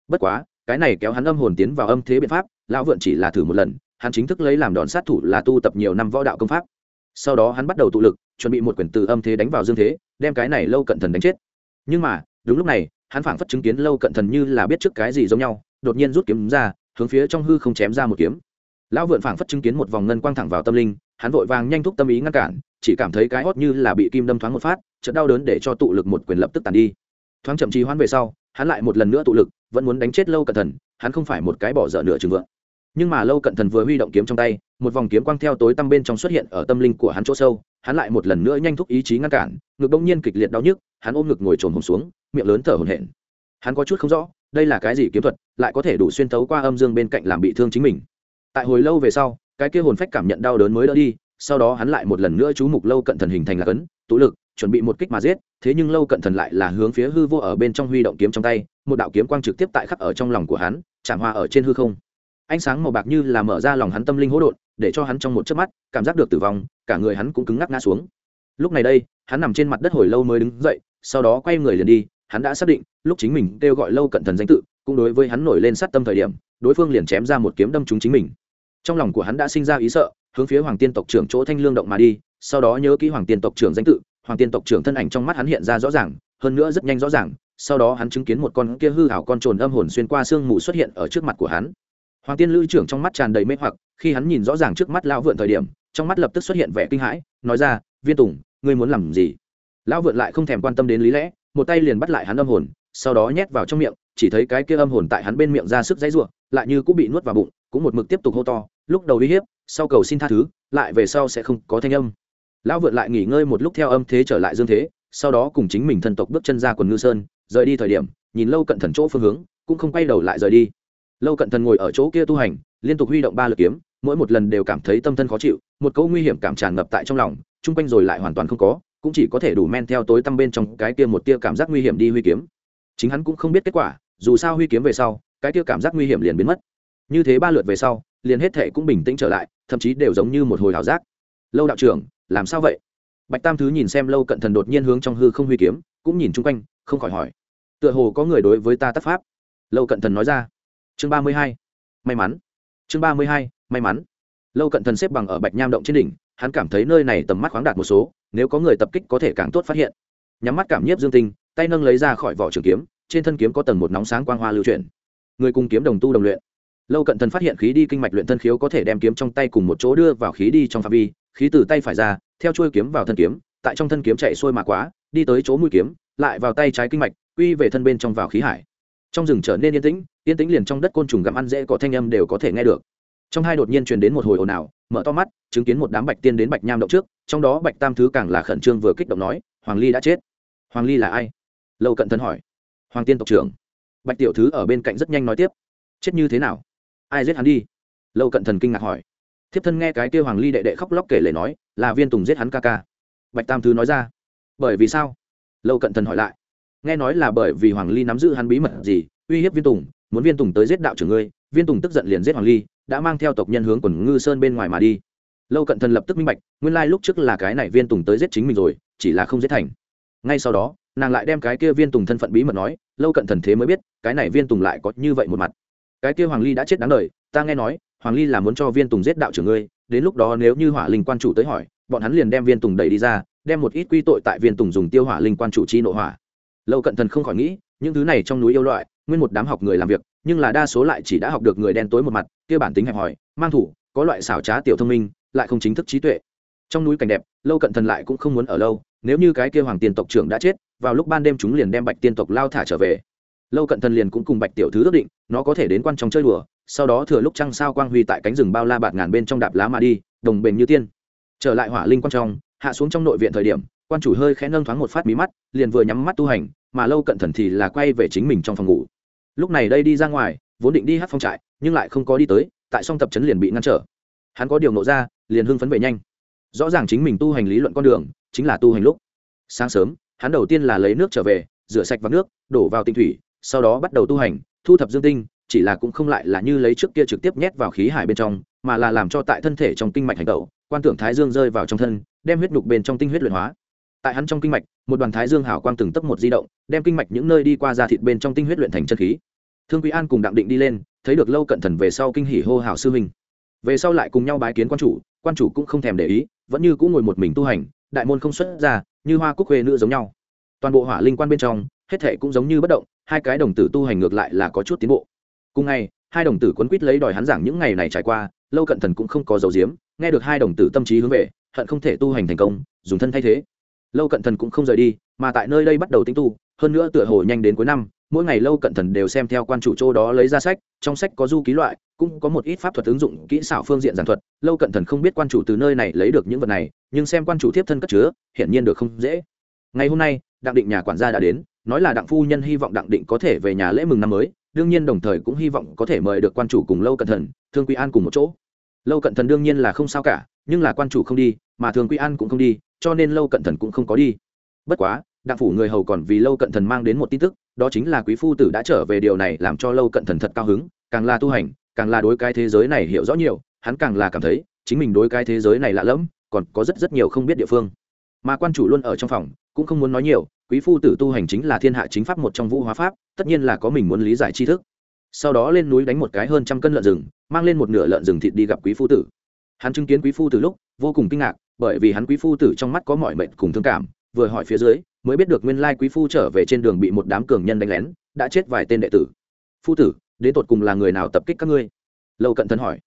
Bất quá, cái này kéo hắn âm hồn tiến vào âm thế biện pháp, lão vượn chỉ là thử một lần, hắn chính thức lấy làm đòn sát thủ là tu tập nhiều năm võ đạo công pháp. Sau đó hắn bắt đầu tụ lực, chuẩn bị một quyển từ âm thế đánh vào dương thế, đem cái này lâu cận thần đánh chết. Nhưng mà, đúng lúc này, hắn phảng phất chứng kiến lâu cận thần như là biết trước cái gì giống nhau, đột nhiên rút kiếm ra hướng phía trong hư không chém ra một kiếm. Lão vượn phảng phất chứng kiến một vòng ngân quang thẳng vào tâm linh hắn vội vàng nhanh thúc tâm ý ngăn cản chỉ cảm thấy cái hót như là bị kim đâm thoáng một phát chợt đau đớn để cho tụ lực một quyền lập tức tàn đi. Thoáng chậm trì hoãn về sau hắn lại một lần nữa tụ lực vẫn muốn đánh chết lâu cẩn thần, hắn không phải một cái bỏ dở nửa chừng vượng. Nhưng mà lâu cận thần vừa huy động kiếm trong tay một vòng kiếm quang theo tối tăm bên trong xuất hiện ở tâm linh của hắn chỗ sâu hắn lại một lần nữa nhanh thúc ý chí ngăn cản ngực đông nhiên kịch liệt đau nhức hắn ôm ngực ngồi trồn hồn xuống miệng lớn thở hổn hển. Hắn có chút không rõ đây là cái gì kiếm thuật, lại có thể đủ xuyên tấu qua âm dương bên cạnh làm bị thương chính mình. Tại hồi lâu về sau, cái kia hồn phách cảm nhận đau đớn mới đỡ đi, sau đó hắn lại một lần nữa chú mục lâu cận thần hình thành là cấn, tụ lực, chuẩn bị một kích mà giết, thế nhưng lâu cận thần lại là hướng phía hư vô ở bên trong huy động kiếm trong tay, một đạo kiếm quang trực tiếp tại khắc ở trong lòng của hắn, chạm hoa ở trên hư không. Ánh sáng màu bạc như là mở ra lòng hắn tâm linh hỗn độn, để cho hắn trong một chớp mắt, cảm giác được tử vong, cả người hắn cũng cứng ngắc ngã xuống. Lúc này đây, hắn nằm trên mặt đất hồi lâu mới đứng dậy, sau đó quay người liền đi hắn đã xác định, lúc chính mình kêu gọi lâu cận thần danh tự, cũng đối với hắn nổi lên sát tâm thời điểm, đối phương liền chém ra một kiếm đâm trúng chính mình. Trong lòng của hắn đã sinh ra ý sợ, hướng phía hoàng tiên tộc trưởng chỗ thanh lương động mà đi, sau đó nhớ kỹ hoàng tiên tộc trưởng danh tự, hoàng tiên tộc trưởng thân ảnh trong mắt hắn hiện ra rõ ràng, hơn nữa rất nhanh rõ ràng, sau đó hắn chứng kiến một con kia hư hảo con trồn âm hồn xuyên qua sương mù xuất hiện ở trước mặt của hắn. Hoàng tiên lữ trưởng trong mắt tràn đầy mê hoặc, khi hắn nhìn rõ ràng trước mắt lão vượn thời điểm, trong mắt lập tức xuất hiện vẻ kinh hãi, nói ra, viên tùng, ngươi muốn làm gì? Lão vượn lại không thèm quan tâm đến lý lẽ một tay liền bắt lại hắn âm hồn, sau đó nhét vào trong miệng, chỉ thấy cái kia âm hồn tại hắn bên miệng ra sức dãy ruộng lại như cũng bị nuốt vào bụng, cũng một mực tiếp tục hô to, lúc đầu uy hiếp, sau cầu xin tha thứ, lại về sau sẽ không có thanh âm. Lão vượt lại nghỉ ngơi một lúc theo âm thế trở lại dương thế, sau đó cùng chính mình thân tộc bước chân ra quần ngư sơn, rời đi thời điểm, nhìn lâu cận thần chỗ phương hướng, cũng không quay đầu lại rời đi. Lâu cận thần ngồi ở chỗ kia tu hành, liên tục huy động ba lực kiếm, mỗi một lần đều cảm thấy tâm thân khó chịu, một câu nguy hiểm cảm tràn ngập tại trong lòng, chung quanh rồi lại hoàn toàn không có cũng chỉ có thể đủ men theo tối tăm bên trong cái kia một tia cảm giác nguy hiểm đi huy kiếm. Chính hắn cũng không biết kết quả, dù sao huy kiếm về sau, cái kia cảm giác nguy hiểm liền biến mất. Như thế ba lượt về sau, liền hết thệ cũng bình tĩnh trở lại, thậm chí đều giống như một hồi hảo giác. Lâu đạo trưởng, làm sao vậy? Bạch tam thứ nhìn xem lâu cận thần đột nhiên hướng trong hư không huy kiếm, cũng nhìn chung quanh, không khỏi hỏi. Tựa hồ có người đối với ta tác pháp. Lâu cận thần nói ra. Chương ba mươi hai, may mắn. Chương ba mươi hai, may mắn. Lâu cận thần xếp bằng ở bạch nham động trên đỉnh, hắn cảm thấy nơi này tầm mắt khoáng đạt một số nếu có người tập kích có thể càng tốt phát hiện. Nhắm mắt cảm nhiếp dương tinh, tay nâng lấy ra khỏi vỏ trường kiếm, trên thân kiếm có tầng một nóng sáng quang hoa lưu chuyển. Người cùng kiếm đồng tu đồng luyện. Lâu cận thần phát hiện khí đi kinh mạch luyện thân khiếu có thể đem kiếm trong tay cùng một chỗ đưa vào khí đi trong phạm vi, khí từ tay phải ra, theo chuôi kiếm vào thân kiếm, tại trong thân kiếm chạy xuôi mà quá, đi tới chỗ mũi kiếm, lại vào tay trái kinh mạch, quy về thân bên trong vào khí hải. Trong rừng trở nên yên tĩnh yên tĩnh liền trong đất côn trùng gặm ăn dễ có thanh âm đều có thể nghe được trong hai đột nhiên truyền đến một hồi ồn ào, mở to mắt, chứng kiến một đám bạch tiên đến bạch nham động trước, trong đó bạch tam thứ càng là khẩn trương vừa kích động nói, hoàng ly đã chết. Hoàng ly là ai? Lâu cận thần hỏi. Hoàng tiên tộc trưởng. Bạch tiểu thứ ở bên cạnh rất nhanh nói tiếp. Chết như thế nào? Ai giết hắn đi? Lâu cận thần kinh ngạc hỏi. Thiếp thân nghe cái kêu hoàng ly đệ đệ khóc lóc kể lể nói, là viên tùng giết hắn ca ca. Bạch tam thứ nói ra. Bởi vì sao? Lâu cận thần hỏi lại. Nghe nói là bởi vì hoàng ly nắm giữ hắn bí mật gì, uy hiếp viên tùng, muốn viên tùng tới giết đạo trưởng ngươi, viên tùng tức giận liền giết hoàng ly đã mang theo tộc nhân hướng quần ngư sơn bên ngoài mà đi. Lâu cận thần lập tức minh bạch, nguyên lai lúc trước là cái này viên tùng tới giết chính mình rồi, chỉ là không giết thành. Ngay sau đó, nàng lại đem cái kia viên tùng thân phận bí mật nói, lâu cận thần thế mới biết, cái này viên tùng lại có như vậy một mặt. Cái kia hoàng ly đã chết đáng đời, ta nghe nói, hoàng ly là muốn cho viên tùng giết đạo trưởng ngươi, đến lúc đó nếu như hỏa linh quan chủ tới hỏi, bọn hắn liền đem viên tùng đẩy đi ra, đem một ít quy tội tại viên tùng dùng tiêu hỏa linh quan chủ chi nội hỏa. Lâu cận thần không khỏi nghĩ, những thứ này trong núi yêu loại, nguyên một đám học người làm việc nhưng là đa số lại chỉ đã học được người đen tối một mặt, kia bản tính hẹp hòi, mang thủ, có loại xảo trá tiểu thông minh, lại không chính thức trí tuệ. Trong núi cảnh đẹp, lâu cận thần lại cũng không muốn ở lâu, nếu như cái kia hoàng tiên tộc trưởng đã chết, vào lúc ban đêm chúng liền đem bạch tiên tộc lao thả trở về. Lâu cận thần liền cũng cùng bạch tiểu thứ ước định, nó có thể đến quan trong chơi đùa, sau đó thừa lúc trăng sao quang huy tại cánh rừng bao la bạt ngàn bên trong đạp lá mà đi, đồng bền như tiên. Trở lại hỏa linh quan trong, hạ xuống trong nội viện thời điểm, quan chủ hơi khẽ nâng thoáng một phát mí mắt, liền vừa nhắm mắt tu hành, mà lâu cận thần thì là quay về chính mình trong phòng ngủ lúc này đây đi ra ngoài, vốn định đi hát phong trại, nhưng lại không có đi tới, tại song tập trấn liền bị ngăn trở. Hắn có điều nộ ra, liền hưng phấn về nhanh. Rõ ràng chính mình tu hành lý luận con đường, chính là tu hành lúc. Sáng sớm, hắn đầu tiên là lấy nước trở về, rửa sạch vào nước, đổ vào tinh thủy, sau đó bắt đầu tu hành, thu thập dương tinh, chỉ là cũng không lại là như lấy trước kia trực tiếp nhét vào khí hải bên trong, mà là làm cho tại thân thể trong kinh mạch hành tẩu quan tưởng thái dương rơi vào trong thân, đem huyết nhục bên trong tinh huyết luyện hóa tại hắn trong kinh mạch, một đoàn thái dương hảo quang từng tấp một di động, đem kinh mạch những nơi đi qua da thịt bên trong tinh huyết luyện thành chân khí. Thương quý an cùng đặng định đi lên, thấy được lâu cận thần về sau kinh hỉ hô hào sư huynh. Về sau lại cùng nhau bái kiến quan chủ quan chủ cũng không thèm để ý, vẫn như cũng ngồi một mình tu hành, đại môn không xuất ra, như hoa cúc huê nữ giống nhau. Toàn bộ hỏa linh quan bên trong, hết thệ cũng giống như bất động, hai cái đồng tử tu hành ngược lại là có chút tiến bộ. Cùng ngày, hai đồng tử quấn quýt lấy đòi hắn giảng những ngày này trải qua, lâu cận thần cũng không có dấu diếm nghe được hai đồng tử tâm trí hướng về, hận không thể tu hành thành công, dùng thân thay thế lâu cận thần cũng không rời đi, mà tại nơi đây bắt đầu tính tu, hơn nữa tựa hồ nhanh đến cuối năm, mỗi ngày lâu cận thần đều xem theo quan chủ châu đó lấy ra sách, trong sách có du ký loại, cũng có một ít pháp thuật ứng dụng, kỹ xảo phương diện giản thuật. Lâu cận thần không biết quan chủ từ nơi này lấy được những vật này, nhưng xem quan chủ tiếp thân cất chứa, hiển nhiên được không dễ. Ngày hôm nay, đặng định nhà quản gia đã đến, nói là đặng phu nhân hy vọng đặng định có thể về nhà lễ mừng năm mới, đương nhiên đồng thời cũng hy vọng có thể mời được quan chủ cùng lâu cận thần, thương quý an cùng một chỗ. Lâu cận thần đương nhiên là không sao cả nhưng là quan chủ không đi, mà thường quý an cũng không đi, cho nên lâu cận thần cũng không có đi. Bất quá, đặng phủ người hầu còn vì lâu cận thần mang đến một tin tức, đó chính là quý phu tử đã trở về điều này làm cho lâu cận thần thật cao hứng, càng là tu hành, càng là đối cái thế giới này hiểu rõ nhiều, hắn càng là cảm thấy, chính mình đối cái thế giới này lạ lẫm, còn có rất rất nhiều không biết địa phương. Mà quan chủ luôn ở trong phòng, cũng không muốn nói nhiều, quý phu tử tu hành chính là thiên hạ chính pháp một trong vũ hóa pháp, tất nhiên là có mình muốn lý giải tri thức. Sau đó lên núi đánh một cái hơn trăm cân lợn rừng, mang lên một nửa lợn rừng thịt đi gặp quý phu tử hắn chứng kiến quý phu tử lúc, vô cùng kinh ngạc, bởi vì hắn quý phu tử trong mắt có mọi mệnh cùng thương cảm, vừa hỏi phía dưới, mới biết được nguyên lai quý phu trở về trên đường bị một đám cường nhân đánh lén, đã chết vài tên đệ tử. Phu tử, đến tột cùng là người nào tập kích các ngươi? Lâu cận thần hỏi.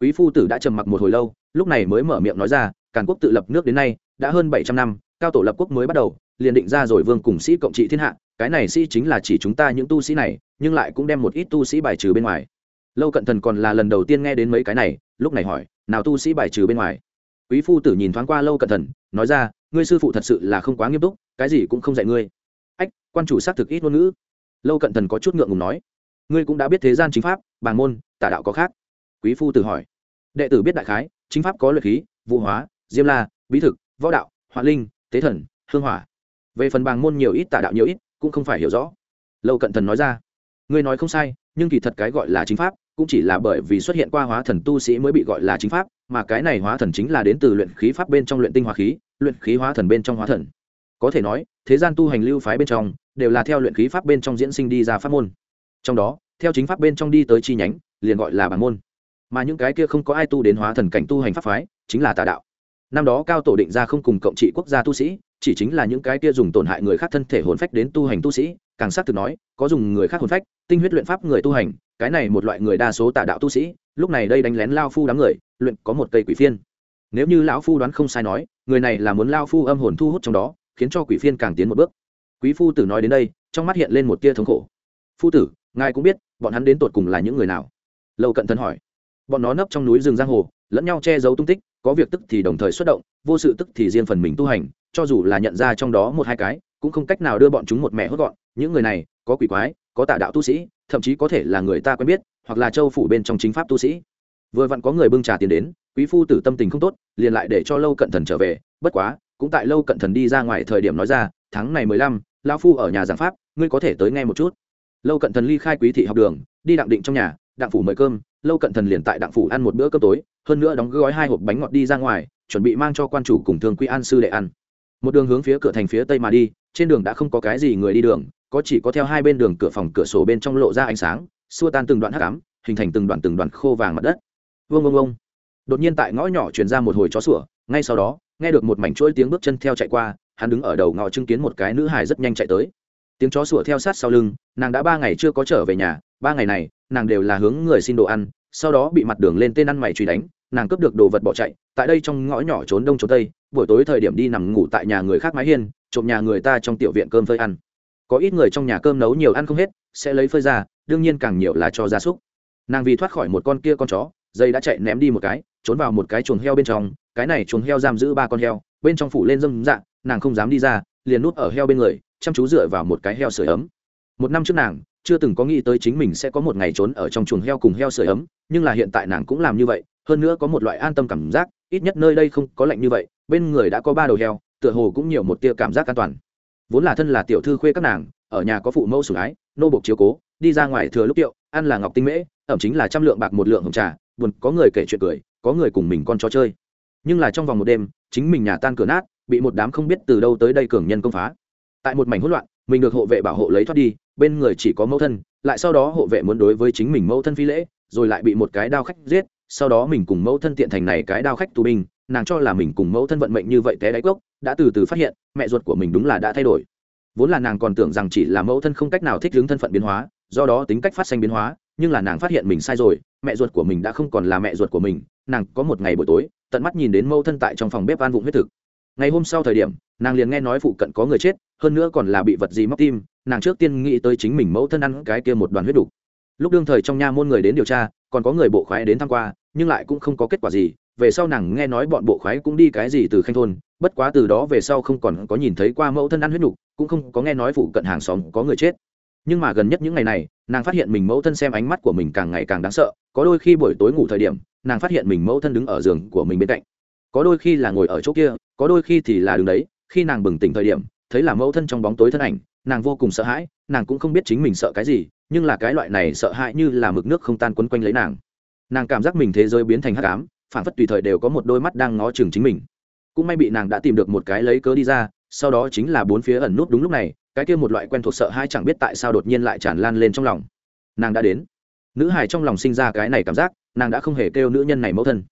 Quý phu tử đã trầm mặc một hồi lâu, lúc này mới mở miệng nói ra, càn quốc tự lập nước đến nay, đã hơn bảy trăm năm, cao tổ lập quốc mới bắt đầu, liền định ra rồi vương cùng sĩ cộng trị thiên hạ, cái này sĩ chính là chỉ chúng ta những tu sĩ này, nhưng lại cũng đem một ít tu sĩ bài trừ bên ngoài. Lâu cận thần còn là lần đầu tiên nghe đến mấy cái này, lúc này hỏi nào tu sĩ bài trừ bên ngoài. Quý phu tử nhìn thoáng qua lâu cận thần nói ra, ngươi sư phụ thật sự là không quá nghiêm túc, cái gì cũng không dạy ngươi. Ách, quan chủ xác thực ít ngôn ngữ. Lâu cận thần có chút ngượng ngùng nói, ngươi cũng đã biết thế gian chính pháp, bàng môn tả đạo có khác. Quý phu tử hỏi, đệ tử biết đại khái, chính pháp có luyện khí, vũ hóa, diêm la, bí thực, võ đạo họa linh, tế thần, hương hỏa. Về phần bàng môn nhiều ít tả đạo nhiều ít, cũng không phải hiểu rõ. Lâu cận thần nói ra, ngươi nói không sai, nhưng kỳ thật cái gọi là chính pháp cũng chỉ là bởi vì xuất hiện qua hóa thần tu sĩ mới bị gọi là chính pháp, mà cái này hóa thần chính là đến từ luyện khí pháp bên trong luyện tinh hóa khí, luyện khí hóa thần bên trong hóa thần. Có thể nói, thế gian tu hành lưu phái bên trong, đều là theo luyện khí pháp bên trong diễn sinh đi ra pháp môn. Trong đó, theo chính pháp bên trong đi tới chi nhánh, liền gọi là bản môn. Mà những cái kia không có ai tu đến hóa thần cảnh tu hành pháp phái, chính là tà đạo. Năm đó cao tổ định ra không cùng cộng trị quốc gia tu sĩ, chỉ chính là những cái kia dùng tổn hại người khác thân thể hồn phách đến tu hành tu sĩ, càng xác thực nói, có dùng người khác hồn phách tinh huyết luyện pháp người tu hành, cái này một loại người đa số tà đạo tu sĩ, lúc này đây đánh lén lao phu đám người, luyện có một cây quỷ phiên. Nếu như lão phu đoán không sai nói, người này là muốn lao phu âm hồn thu hút trong đó, khiến cho quỷ phiên càng tiến một bước. Quý phu tử nói đến đây, trong mắt hiện lên một tia thống khổ. Phu tử, ngài cũng biết, bọn hắn đến tột cùng là những người nào? Lâu cận thân hỏi. Bọn nó nấp trong núi rừng giang hồ, lẫn nhau che giấu tung tích, có việc tức thì đồng thời xuất động, vô sự tức thì riêng phần mình tu hành, cho dù là nhận ra trong đó một hai cái, cũng không cách nào đưa bọn chúng một mẹ hốt gọn. Những người này, có quỷ quái có tà đạo tu sĩ, thậm chí có thể là người ta quen biết, hoặc là châu phủ bên trong chính pháp tu sĩ. Vừa vặn có người bưng trà tiền đến, quý phu tử tâm tình không tốt, liền lại để cho lâu cận thần trở về, bất quá, cũng tại lâu cận thần đi ra ngoài thời điểm nói ra, tháng này mười lăm lao phu ở nhà giảng pháp, ngươi có thể tới nghe một chút. Lâu cận thần ly khai quý thị học đường, đi đặng định trong nhà, đặng phủ mời cơm, lâu cận thần liền tại đặng phủ ăn một bữa cơm tối, hơn nữa đóng gói hai hộp bánh ngọt đi ra ngoài, chuẩn bị mang cho quan chủ cùng thương quý an sư để ăn. Một đường hướng phía cửa thành phía tây mà đi, trên đường đã không có cái gì người đi đường có chỉ có theo hai bên đường cửa phòng cửa sổ bên trong lộ ra ánh sáng, xua tan từng đoạn hắc ám, hình thành từng đoạn từng đoạn khô vàng mặt đất. Vương vương vương đột nhiên tại ngõ nhỏ truyền ra một hồi chó sủa, ngay sau đó, nghe được một mảnh chuỗi tiếng bước chân theo chạy qua, hắn đứng ở đầu ngõ chứng kiến một cái nữ hài rất nhanh chạy tới. Tiếng chó sủa theo sát sau lưng, nàng đã ba ngày chưa có trở về nhà, ba ngày này, nàng đều là hướng người xin đồ ăn, sau đó bị mặt đường lên tên ăn mày truy đánh, nàng cướp được đồ vật bỏ chạy, tại đây trong ngõ nhỏ trốn đông trốn tây, buổi tối thời điểm đi nằm ngủ tại nhà người khác mái hiên, trộm nhà người ta trong tiểu viện cơm phơi ăn có ít người trong nhà cơm nấu nhiều ăn không hết, sẽ lấy phơi ra, đương nhiên càng nhiều là cho gia súc. Nàng vì thoát khỏi một con kia con chó, dây đã chạy ném đi một cái, trốn vào một cái chuồng heo bên trong, cái này chuồng heo giam giữ ba con heo, bên trong phủ lên dâm dạ nàng không dám đi ra, liền núp ở heo bên người, chăm chú dựa vào một cái heo sưởi ấm. Một năm trước nàng, chưa từng có nghĩ tới chính mình sẽ có một ngày trốn ở trong chuồng heo cùng heo sưởi ấm, nhưng là hiện tại nàng cũng làm như vậy, hơn nữa có một loại an tâm cảm giác, ít nhất nơi đây không có lạnh như vậy, bên người đã có ba đầu heo, tựa hồ cũng nhiều một tia cảm giác an toàn vốn là thân là tiểu thư khuê các nàng, ở nhà có phụ mẫu sủng ái, nô bộc chiếu cố, đi ra ngoài thừa lúc tiệu, ăn là ngọc tinh mễ, ẩm chính là trăm lượng bạc một lượng hồng trà, buồn có người kể chuyện cười, có người cùng mình con chó chơi. Nhưng là trong vòng một đêm, chính mình nhà tan cửa nát, bị một đám không biết từ đâu tới đây cường nhân công phá. Tại một mảnh hỗn loạn, mình được hộ vệ bảo hộ lấy thoát đi, bên người chỉ có mẫu thân, lại sau đó hộ vệ muốn đối với chính mình mẫu thân phi lễ, rồi lại bị một cái đao khách giết, sau đó mình cùng mẫu thân tiện thành này cái đao khách tù binh nàng cho là mình cùng mẫu thân vận mệnh như vậy té đáy cốc, đã từ từ phát hiện, mẹ ruột của mình đúng là đã thay đổi. Vốn là nàng còn tưởng rằng chỉ là mẫu thân không cách nào thích ứng thân phận biến hóa, do đó tính cách phát sinh biến hóa, nhưng là nàng phát hiện mình sai rồi, mẹ ruột của mình đã không còn là mẹ ruột của mình, nàng có một ngày buổi tối, tận mắt nhìn đến mẫu thân tại trong phòng bếp ăn vụng huyết thực. Ngày hôm sau thời điểm, nàng liền nghe nói phụ cận có người chết, hơn nữa còn là bị vật gì móc tim, nàng trước tiên nghĩ tới chính mình mẫu thân ăn cái kia một đoàn huyết đục. Lúc đương thời trong nha môn người đến điều tra, còn có người bộ khoái đến tham q u a nhưng lại cũng không có kết quả gì về sau nàng nghe nói bọn bộ khoái cũng đi cái gì từ khanh thôn, bất quá từ đó về sau không còn có nhìn thấy qua mẫu thân ăn huyết nhục, cũng không có nghe nói phụ cận hàng xóm có người chết. Nhưng mà gần nhất những ngày này, nàng phát hiện mình mẫu thân xem ánh mắt của mình càng ngày càng đáng sợ, có đôi khi buổi tối ngủ thời điểm, nàng phát hiện mình mẫu thân đứng ở giường của mình bên cạnh. Có đôi khi là ngồi ở chỗ kia, có đôi khi thì là đứng đấy, khi nàng bừng tỉnh thời điểm, thấy là mẫu thân trong bóng tối thân ảnh, nàng vô cùng sợ hãi, nàng cũng không biết chính mình sợ cái gì, nhưng là cái loại này sợ hãi như là mực nước không tan quấn quanh lấy nàng. Nàng cảm giác mình thế giới biến thành hắc ám phản phất tùy thời đều có một đôi mắt đang ngó chừng chính mình. Cũng may bị nàng đã tìm được một cái lấy cớ đi ra, sau đó chính là bốn phía ẩn nút đúng lúc này, cái kia một loại quen thuộc sợ hai chẳng biết tại sao đột nhiên lại tràn lan lên trong lòng. Nàng đã đến. Nữ hài trong lòng sinh ra cái này cảm giác, nàng đã không hề kêu nữ nhân này mẫu thân.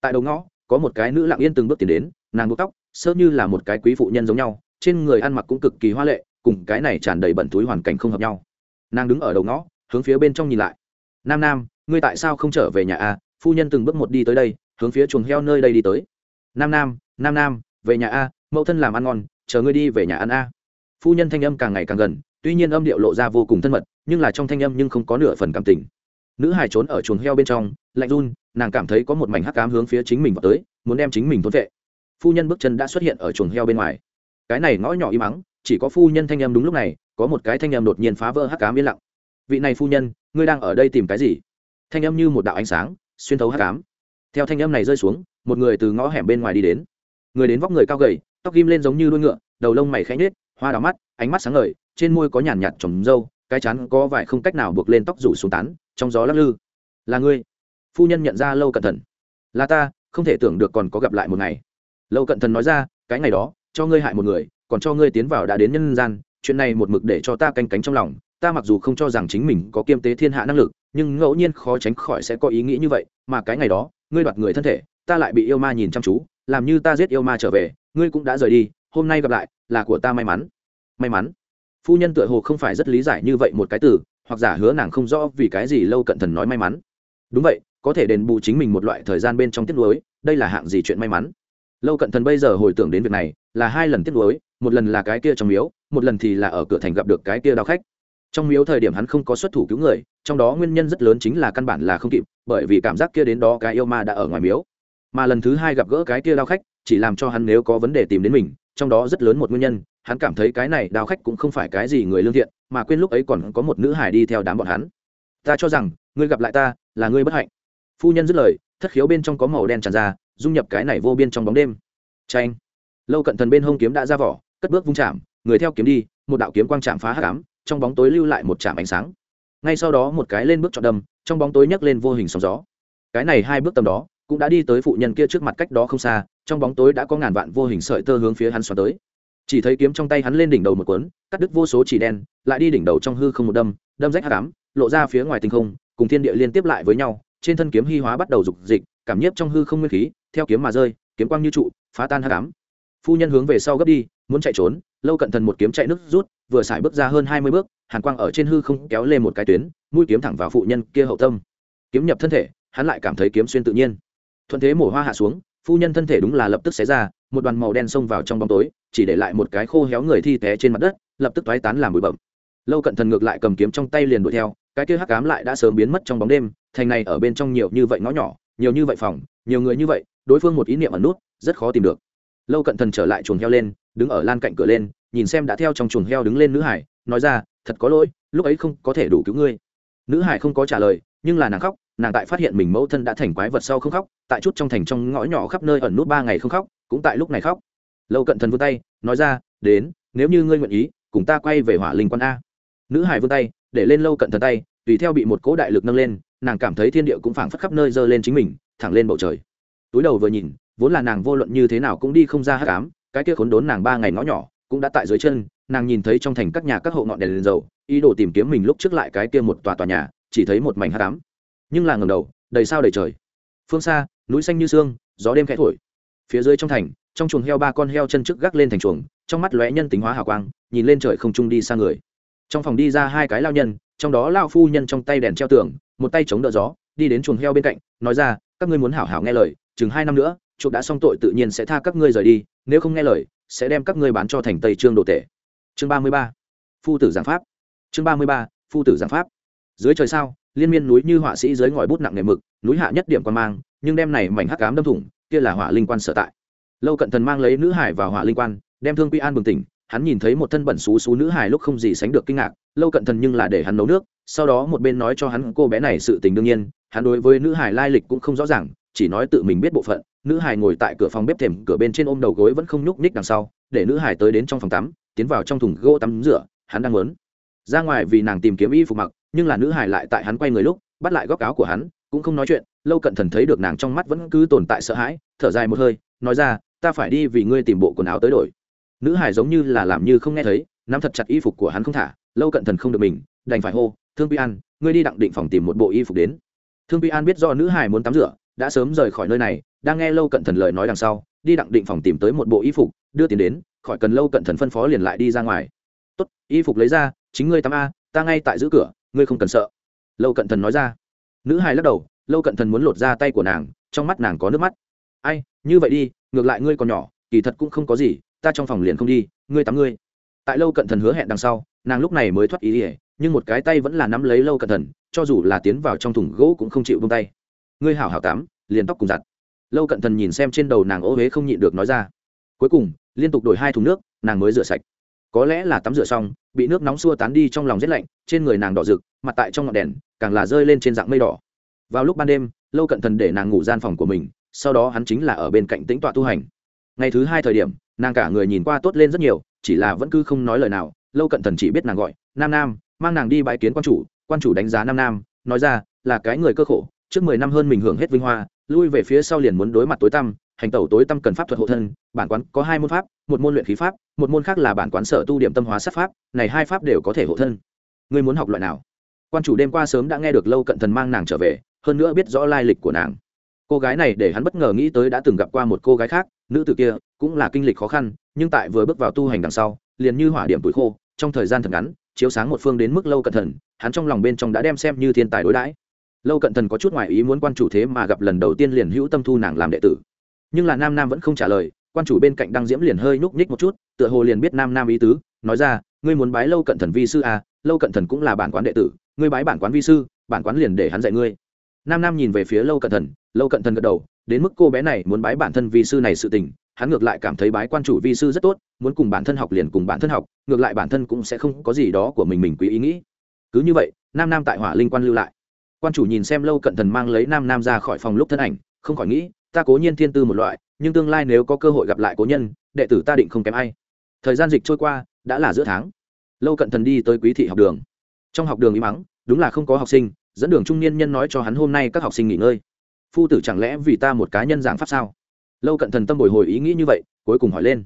Tại đầu ngõ, có một cái nữ lặng yên từng bước tiến đến, nàng buộc tóc, sơ như là một cái quý phụ nhân giống nhau, trên người ăn mặc cũng cực kỳ hoa lệ, cùng cái này tràn đầy bẩn túi hoàn cảnh không hợp nhau. Nàng đứng ở đầu ngõ, hướng phía bên trong nhìn lại. Nam nam, ngươi tại sao không trở về nhà a phu nhân từng bước một đi tới đây hướng phía chuồng heo nơi đây đi tới. Nam nam nam nam, về nhà a, mẫu thân làm ăn ngon, chờ ngươi đi về nhà ăn a. Phu nhân thanh âm càng ngày càng gần, tuy nhiên âm điệu lộ ra vô cùng thân mật, nhưng là trong thanh âm nhưng không có nửa phần cảm tình. Nữ hải trốn ở chuồng heo bên trong, lạnh run, nàng cảm thấy có một mảnh hắc cám hướng phía chính mình vào tới, muốn đem chính mình thốn vệ. Phu nhân bước chân đã xuất hiện ở chuồng heo bên ngoài. Cái này ngõ nhỏ im ắng, chỉ có phu nhân thanh âm đúng lúc này, có một cái thanh âm đột nhiên phá vỡ hắc cám yên lặng. Vị này phu nhân, ngươi đang ở đây tìm cái gì? Thanh âm như một đạo ánh sáng, xuyên thấu hắc cám theo thanh âm này rơi xuống, một người từ ngõ hẻm bên ngoài đi đến. Người đến vóc người cao gầy, tóc ghim lên giống như đuôi ngựa, đầu lông mày khẽ nhếch, hoa đào mắt, ánh mắt sáng ngời, trên môi có nhàn nhạt trồng râu, cái chắn có vài không cách nào buộc lên tóc rủ xuống tán, trong gió lắc lư. Là ngươi. Phu nhân nhận ra lâu cẩn thận là ta, không thể tưởng được còn có gặp lại một ngày. Lâu cẩn thận nói ra, cái ngày đó, cho ngươi hại một người, còn cho ngươi tiến vào đã đến nhân gian, chuyện này một mực để cho ta canh cánh trong lòng, ta mặc dù không cho rằng chính mình có kiêm tế thiên hạ năng lực, nhưng ngẫu nhiên khó tránh khỏi sẽ có ý nghĩ như vậy, mà cái ngày đó ngươi đoạt người thân thể, ta lại bị yêu ma nhìn chăm chú, làm như ta giết yêu ma trở về, ngươi cũng đã rời đi, hôm nay gặp lại, là của ta may mắn. May mắn? Phu nhân tựa hồ không phải rất lý giải như vậy một cái từ, hoặc giả hứa nàng không rõ vì cái gì lâu cận thần nói may mắn. Đúng vậy, có thể đền bù chính mình một loại thời gian bên trong tiết lối đây là hạng gì chuyện may mắn? Lâu cận thần bây giờ hồi tưởng đến việc này, là hai lần tiết lối một lần là cái kia trong miếu, một lần thì là ở cửa thành gặp được cái kia đao khách trong miếu thời điểm hắn không có xuất thủ cứu người, trong đó nguyên nhân rất lớn chính là căn bản là không kịp, bởi vì cảm giác kia đến đó cái yêu ma đã ở ngoài miếu. Mà lần thứ hai gặp gỡ cái kia đao khách, chỉ làm cho hắn nếu có vấn đề tìm đến mình, trong đó rất lớn một nguyên nhân, hắn cảm thấy cái này đao khách cũng không phải cái gì người lương thiện, mà quên lúc ấy còn có một nữ hải đi theo đám bọn hắn. Ta cho rằng, ngươi gặp lại ta, là ngươi bất hạnh. Phu nhân dứt lời, thất khiếu bên trong có màu đen tràn ra, dung nhập cái này vô biên trong bóng đêm. Tranh lâu cận thần bên hông kiếm đã ra vỏ, cất bước vung chạm, người theo kiếm đi, một đạo kiếm quang chạm phá hắc ám trong bóng tối lưu lại một chạm ánh sáng. Ngay sau đó một cái lên bước chọn đâm, trong bóng tối nhấc lên vô hình sóng gió. Cái này hai bước tầm đó, cũng đã đi tới phụ nhân kia trước mặt cách đó không xa, trong bóng tối đã có ngàn vạn vô hình sợi tơ hướng phía hắn xoắn tới. Chỉ thấy kiếm trong tay hắn lên đỉnh đầu một cuốn, cắt đứt vô số chỉ đen, lại đi đỉnh đầu trong hư không một đâm đâm rách hạ cám lộ ra phía ngoài tinh không, cùng thiên địa liên tiếp lại với nhau, trên thân kiếm hy hóa bắt đầu rục dịch, cảm nhiếp trong hư không nguyên khí, theo kiếm mà rơi, kiếm quang như trụ, phá tan hạ cám phu nhân hướng về sau gấp đi, muốn chạy trốn lâu cận thần một kiếm chạy nước rút, vừa xài bước ra hơn hai mươi bước, hàn quang ở trên hư không kéo lên một cái tuyến, mũi kiếm thẳng vào phụ nhân kia hậu tâm. Kiếm nhập thân thể, hắn lại cảm thấy kiếm xuyên tự nhiên. Thuận thế mổ hoa hạ xuống, phu nhân thân thể đúng là lập tức xé ra, một đoàn màu đen xông vào trong bóng tối, chỉ để lại một cái khô héo người thi té trên mặt đất, lập tức toái tán làm bụi bậm lâu cận thần ngược lại cầm kiếm trong tay liền đuổi theo, cái kia hắc cám lại đã sớm biến mất trong bóng đêm, thành này ở bên trong nhiều như vậy ngõ nhỏ, nhiều như vậy phòng, nhiều người như vậy, đối phương một ý niệm ẩn nút, rất khó tìm được. Lâu cận thần trở lại chuồng heo lên đứng ở lan cạnh cửa lên, nhìn xem đã theo trong chuồng heo đứng lên nữ hải, nói ra, thật có lỗi, lúc ấy không có thể đủ cứu ngươi. Nữ hải không có trả lời, nhưng là nàng khóc, nàng tại phát hiện mình mẫu thân đã thành quái vật sau không khóc, tại chút trong thành trong ngõ nhỏ khắp nơi ẩn nút ba ngày không khóc, cũng tại lúc này khóc. Lâu cận thần vươn tay, nói ra, đến, nếu như ngươi nguyện ý, cùng ta quay về hỏa linh quan a. Nữ hải vươn tay, để lên lâu cận thần tay, tùy theo bị một cỗ đại lực nâng lên, nàng cảm thấy thiên địa cũng phảng phất khắp nơi giơ lên chính mình, thẳng lên bầu trời. Túi đầu vừa nhìn, vốn là nàng vô luận như thế nào cũng đi không ra hát cám cái kia khốn đốn nàng ba ngày ngõ nhỏ cũng đã tại dưới chân, nàng nhìn thấy trong thành các nhà các hộ ngọn đèn lên dầu, ý đồ tìm kiếm mình lúc trước lại cái kia một tòa tòa nhà, chỉ thấy một mảnh hát cám nhưng là ngầm đầu, đầy sao đầy trời. Phương xa, núi xanh như sương gió đêm khẽ thổi. Phía dưới trong thành, trong chuồng heo ba con heo chân trước gác lên thành chuồng, trong mắt lóe nhân tính hóa hào quang, nhìn lên trời không trung đi xa người. Trong phòng đi ra hai cái lao nhân, trong đó lao phu nhân trong tay đèn treo tường, một tay chống đỡ gió, đi đến chuồng heo bên cạnh, nói ra, các ngươi muốn hảo hảo nghe lời, chừng hai năm nữa chuộc đã xong tội tự nhiên sẽ tha các ngươi rời đi, nếu không nghe lời, sẽ đem các ngươi bán cho thành tây trương đồ tể. Chương ba mươi ba. Phu tử giảng pháp. Chương ba mươi ba. Phu tử giảng pháp. Dưới trời sao, liên miên núi như họa sĩ dưới ngòi bút nặng nề mực, núi hạ nhất điểm quan mang, nhưng đem này mảnh hắc cám đâm thủng, kia là hỏa linh quan sở tại. Lâu cận thần mang lấy nữ hải vào hỏa linh quan, đem thương quy an bừng tỉnh, hắn nhìn thấy một thân bẩn xú xú nữ hải lúc không gì sánh được kinh ngạc, lâu cận thần nhưng là để hắn nấu nước, sau đó một bên nói cho hắn cô bé này sự tình đương nhiên, hắn đối với nữ hải lai lịch cũng không rõ ràng chỉ nói tự mình biết bộ phận, nữ hải ngồi tại cửa phòng bếp thềm, cửa bên trên ôm đầu gối vẫn không nhúc nhích đằng sau, để nữ hải tới đến trong phòng tắm, tiến vào trong thùng gỗ tắm rửa, hắn đang muốn. Ra ngoài vì nàng tìm kiếm y phục mặc, nhưng là nữ hải lại tại hắn quay người lúc, bắt lại góc áo của hắn, cũng không nói chuyện, lâu cận thần thấy được nàng trong mắt vẫn cứ tồn tại sợ hãi, thở dài một hơi, nói ra, ta phải đi vì ngươi tìm bộ quần áo tới đổi. Nữ hải giống như là làm như không nghe thấy, nắm thật chặt y phục của hắn không thả, lâu cận thần không được mình, đành phải hô, thương pi an, ngươi đi đặng định phòng tìm một bộ y phục đến. Thương pi an biết do nữ hải muốn tắm rửa đã sớm rời khỏi nơi này, đang nghe lâu cận thần lời nói đằng sau, đi đặng định phòng tìm tới một bộ y phục, đưa tiền đến, khỏi cần lâu cận thần phân phó liền lại đi ra ngoài. Tốt, y phục lấy ra, chính ngươi tắm a, ta ngay tại giữ cửa, ngươi không cần sợ. Lâu cận thần nói ra. Nữ hài lắc đầu, lâu cận thần muốn lột ra tay của nàng, trong mắt nàng có nước mắt. Ai, như vậy đi, ngược lại ngươi còn nhỏ, kỳ thật cũng không có gì, ta trong phòng liền không đi, ngươi tắm ngươi. Tại lâu cận thần hứa hẹn đằng sau, nàng lúc này mới thoát ý ỉa nhưng một cái tay vẫn là nắm lấy lâu cận thần, cho dù là tiến vào trong thùng gỗ cũng không chịu bông tay ngươi hảo hảo tắm, liền tóc cùng giặt. Lâu cận thần nhìn xem trên đầu nàng ô huế không nhịn được nói ra. Cuối cùng, liên tục đổi hai thùng nước, nàng mới rửa sạch. Có lẽ là tắm rửa xong, bị nước nóng xua tán đi trong lòng rét lạnh, trên người nàng đỏ rực, mặt tại trong ngọn đèn, càng là rơi lên trên dạng mây đỏ. Vào lúc ban đêm, lâu cận thần để nàng ngủ gian phòng của mình, sau đó hắn chính là ở bên cạnh tĩnh tọa tu hành. Ngày thứ hai thời điểm, nàng cả người nhìn qua tốt lên rất nhiều, chỉ là vẫn cứ không nói lời nào. Lâu cận thần chỉ biết nàng gọi, nam nam, mang nàng đi bãi kiến quan chủ quan chủ đánh giá nam nam, nói ra, là cái người cơ khổ trước mười năm hơn mình hưởng hết vinh hoa, lui về phía sau liền muốn đối mặt tối tăm, hành tẩu tối tăm cần pháp thuật hộ thân, bản quán có hai môn pháp, một môn luyện khí pháp, một môn khác là bản quán sở tu điểm tâm hóa sát pháp, này hai pháp đều có thể hộ thân. Ngươi muốn học loại nào? Quan chủ đêm qua sớm đã nghe được lâu cận thần mang nàng trở về, hơn nữa biết rõ lai lịch của nàng. Cô gái này để hắn bất ngờ nghĩ tới đã từng gặp qua một cô gái khác, nữ tử kia cũng là kinh lịch khó khăn, nhưng tại vừa bước vào tu hành đằng sau, liền như hỏa điểm tuổi khô, trong thời gian thật ngắn, chiếu sáng một phương đến mức lâu cận thần, hắn trong lòng bên trong đã đem xem như thiên tài đối đãi lâu cận thần có chút ngoại ý muốn quan chủ thế mà gặp lần đầu tiên liền hữu tâm thu nàng làm đệ tử. Nhưng là nam nam vẫn không trả lời, quan chủ bên cạnh đăng diễm liền hơi nhúc nhích một chút, tựa hồ liền biết nam nam ý tứ, nói ra, ngươi muốn bái lâu cận thần vi sư à lâu cận thần cũng là bản quán đệ tử, ngươi bái bản quán vi sư, bản quán liền để hắn dạy ngươi. Nam nam nhìn về phía lâu cận thần, lâu cận thần gật đầu, đến mức cô bé này muốn bái bản thân vi sư này sự tình, hắn ngược lại cảm thấy bái quan chủ vi sư rất tốt, muốn cùng bản thân học liền cùng bản thân học, ngược lại bản thân cũng sẽ không có gì đó của mình mình quý ý nghĩ. Cứ như vậy, nam nam tại hỏa linh quan lưu lại quan chủ nhìn xem lâu cận thần mang lấy nam nam ra khỏi phòng lúc thân ảnh, không khỏi nghĩ, ta cố nhiên thiên tư một loại, nhưng tương lai nếu có cơ hội gặp lại cố nhân, đệ tử ta định không kém ai. Thời gian dịch trôi qua, đã là giữa tháng. Lâu cận thần đi tới quý thị học đường. Trong học đường im mắng, đúng là không có học sinh, dẫn đường trung niên nhân nói cho hắn hôm nay các học sinh nghỉ ngơi. Phu tử chẳng lẽ vì ta một cá nhân giảng pháp sao? Lâu cận thần tâm bồi hồi ý nghĩ như vậy, cuối cùng hỏi lên.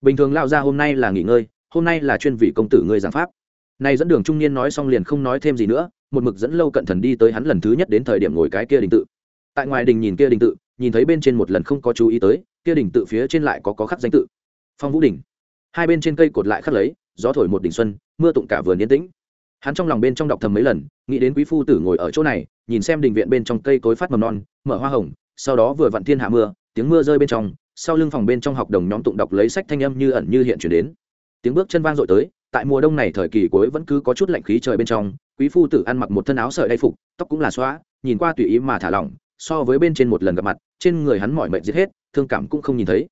Bình thường lao ra hôm nay là nghỉ ngơi, hôm nay là chuyên vị công tử ngươi giảng pháp nay dẫn đường trung niên nói xong liền không nói thêm gì nữa, một mực dẫn lâu cận thần đi tới hắn lần thứ nhất đến thời điểm ngồi cái kia đình tự. Tại ngoài đình nhìn kia đình tự, nhìn thấy bên trên một lần không có chú ý tới, kia đình tự phía trên lại có có khắc danh tự. Phong vũ đình. Hai bên trên cây cột lại khắc lấy, gió thổi một đỉnh xuân, mưa tụng cả vườn yên tĩnh. Hắn trong lòng bên trong đọc thầm mấy lần, nghĩ đến quý phu tử ngồi ở chỗ này, nhìn xem đình viện bên trong cây cối phát mầm non, mở hoa hồng, sau đó vừa vặn thiên hạ mưa, tiếng mưa rơi bên trong, sau lưng phòng bên trong học đồng nhóm tụng đọc lấy sách thanh âm như ẩn như hiện chuyển đến. Tiếng bước chân vang dội tới tại mùa đông này thời kỳ cuối vẫn cứ có chút lạnh khí trời bên trong, quý phu tử ăn mặc một thân áo sợi đay phục, tóc cũng là xóa, nhìn qua tùy ý mà thả lỏng, so với bên trên một lần gặp mặt, trên người hắn mỏi mệt giết hết, thương cảm cũng không nhìn thấy.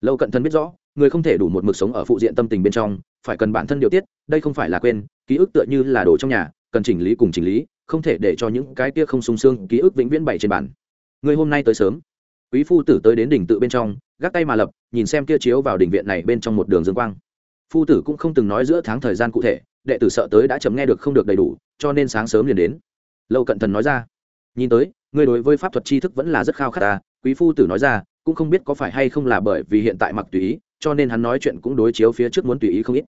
Lâu cận thân biết rõ, người không thể đủ một mực sống ở phụ diện tâm tình bên trong, phải cần bản thân điều tiết, đây không phải là quên, ký ức tựa như là đồ trong nhà, cần chỉnh lý cùng chỉnh lý, không thể để cho những cái kia không sung sương ký ức vĩnh viễn bày trên bản người hôm nay tới sớm. Quý phu tử tới đến đỉnh tự bên trong, gác tay mà lập, nhìn xem kia chiếu vào đỉnh viện này bên trong một đường dương quang phu tử cũng không từng nói giữa tháng thời gian cụ thể, đệ tử sợ tới đã chấm nghe được không được đầy đủ, cho nên sáng sớm liền đến. Lâu cận thần nói ra, nhìn tới người đối với pháp thuật tri thức vẫn là rất khao khát ta, quý phu tử nói ra, cũng không biết có phải hay không là bởi vì hiện tại mặc tùy ý, cho nên hắn nói chuyện cũng đối chiếu phía trước muốn tùy ý không ít.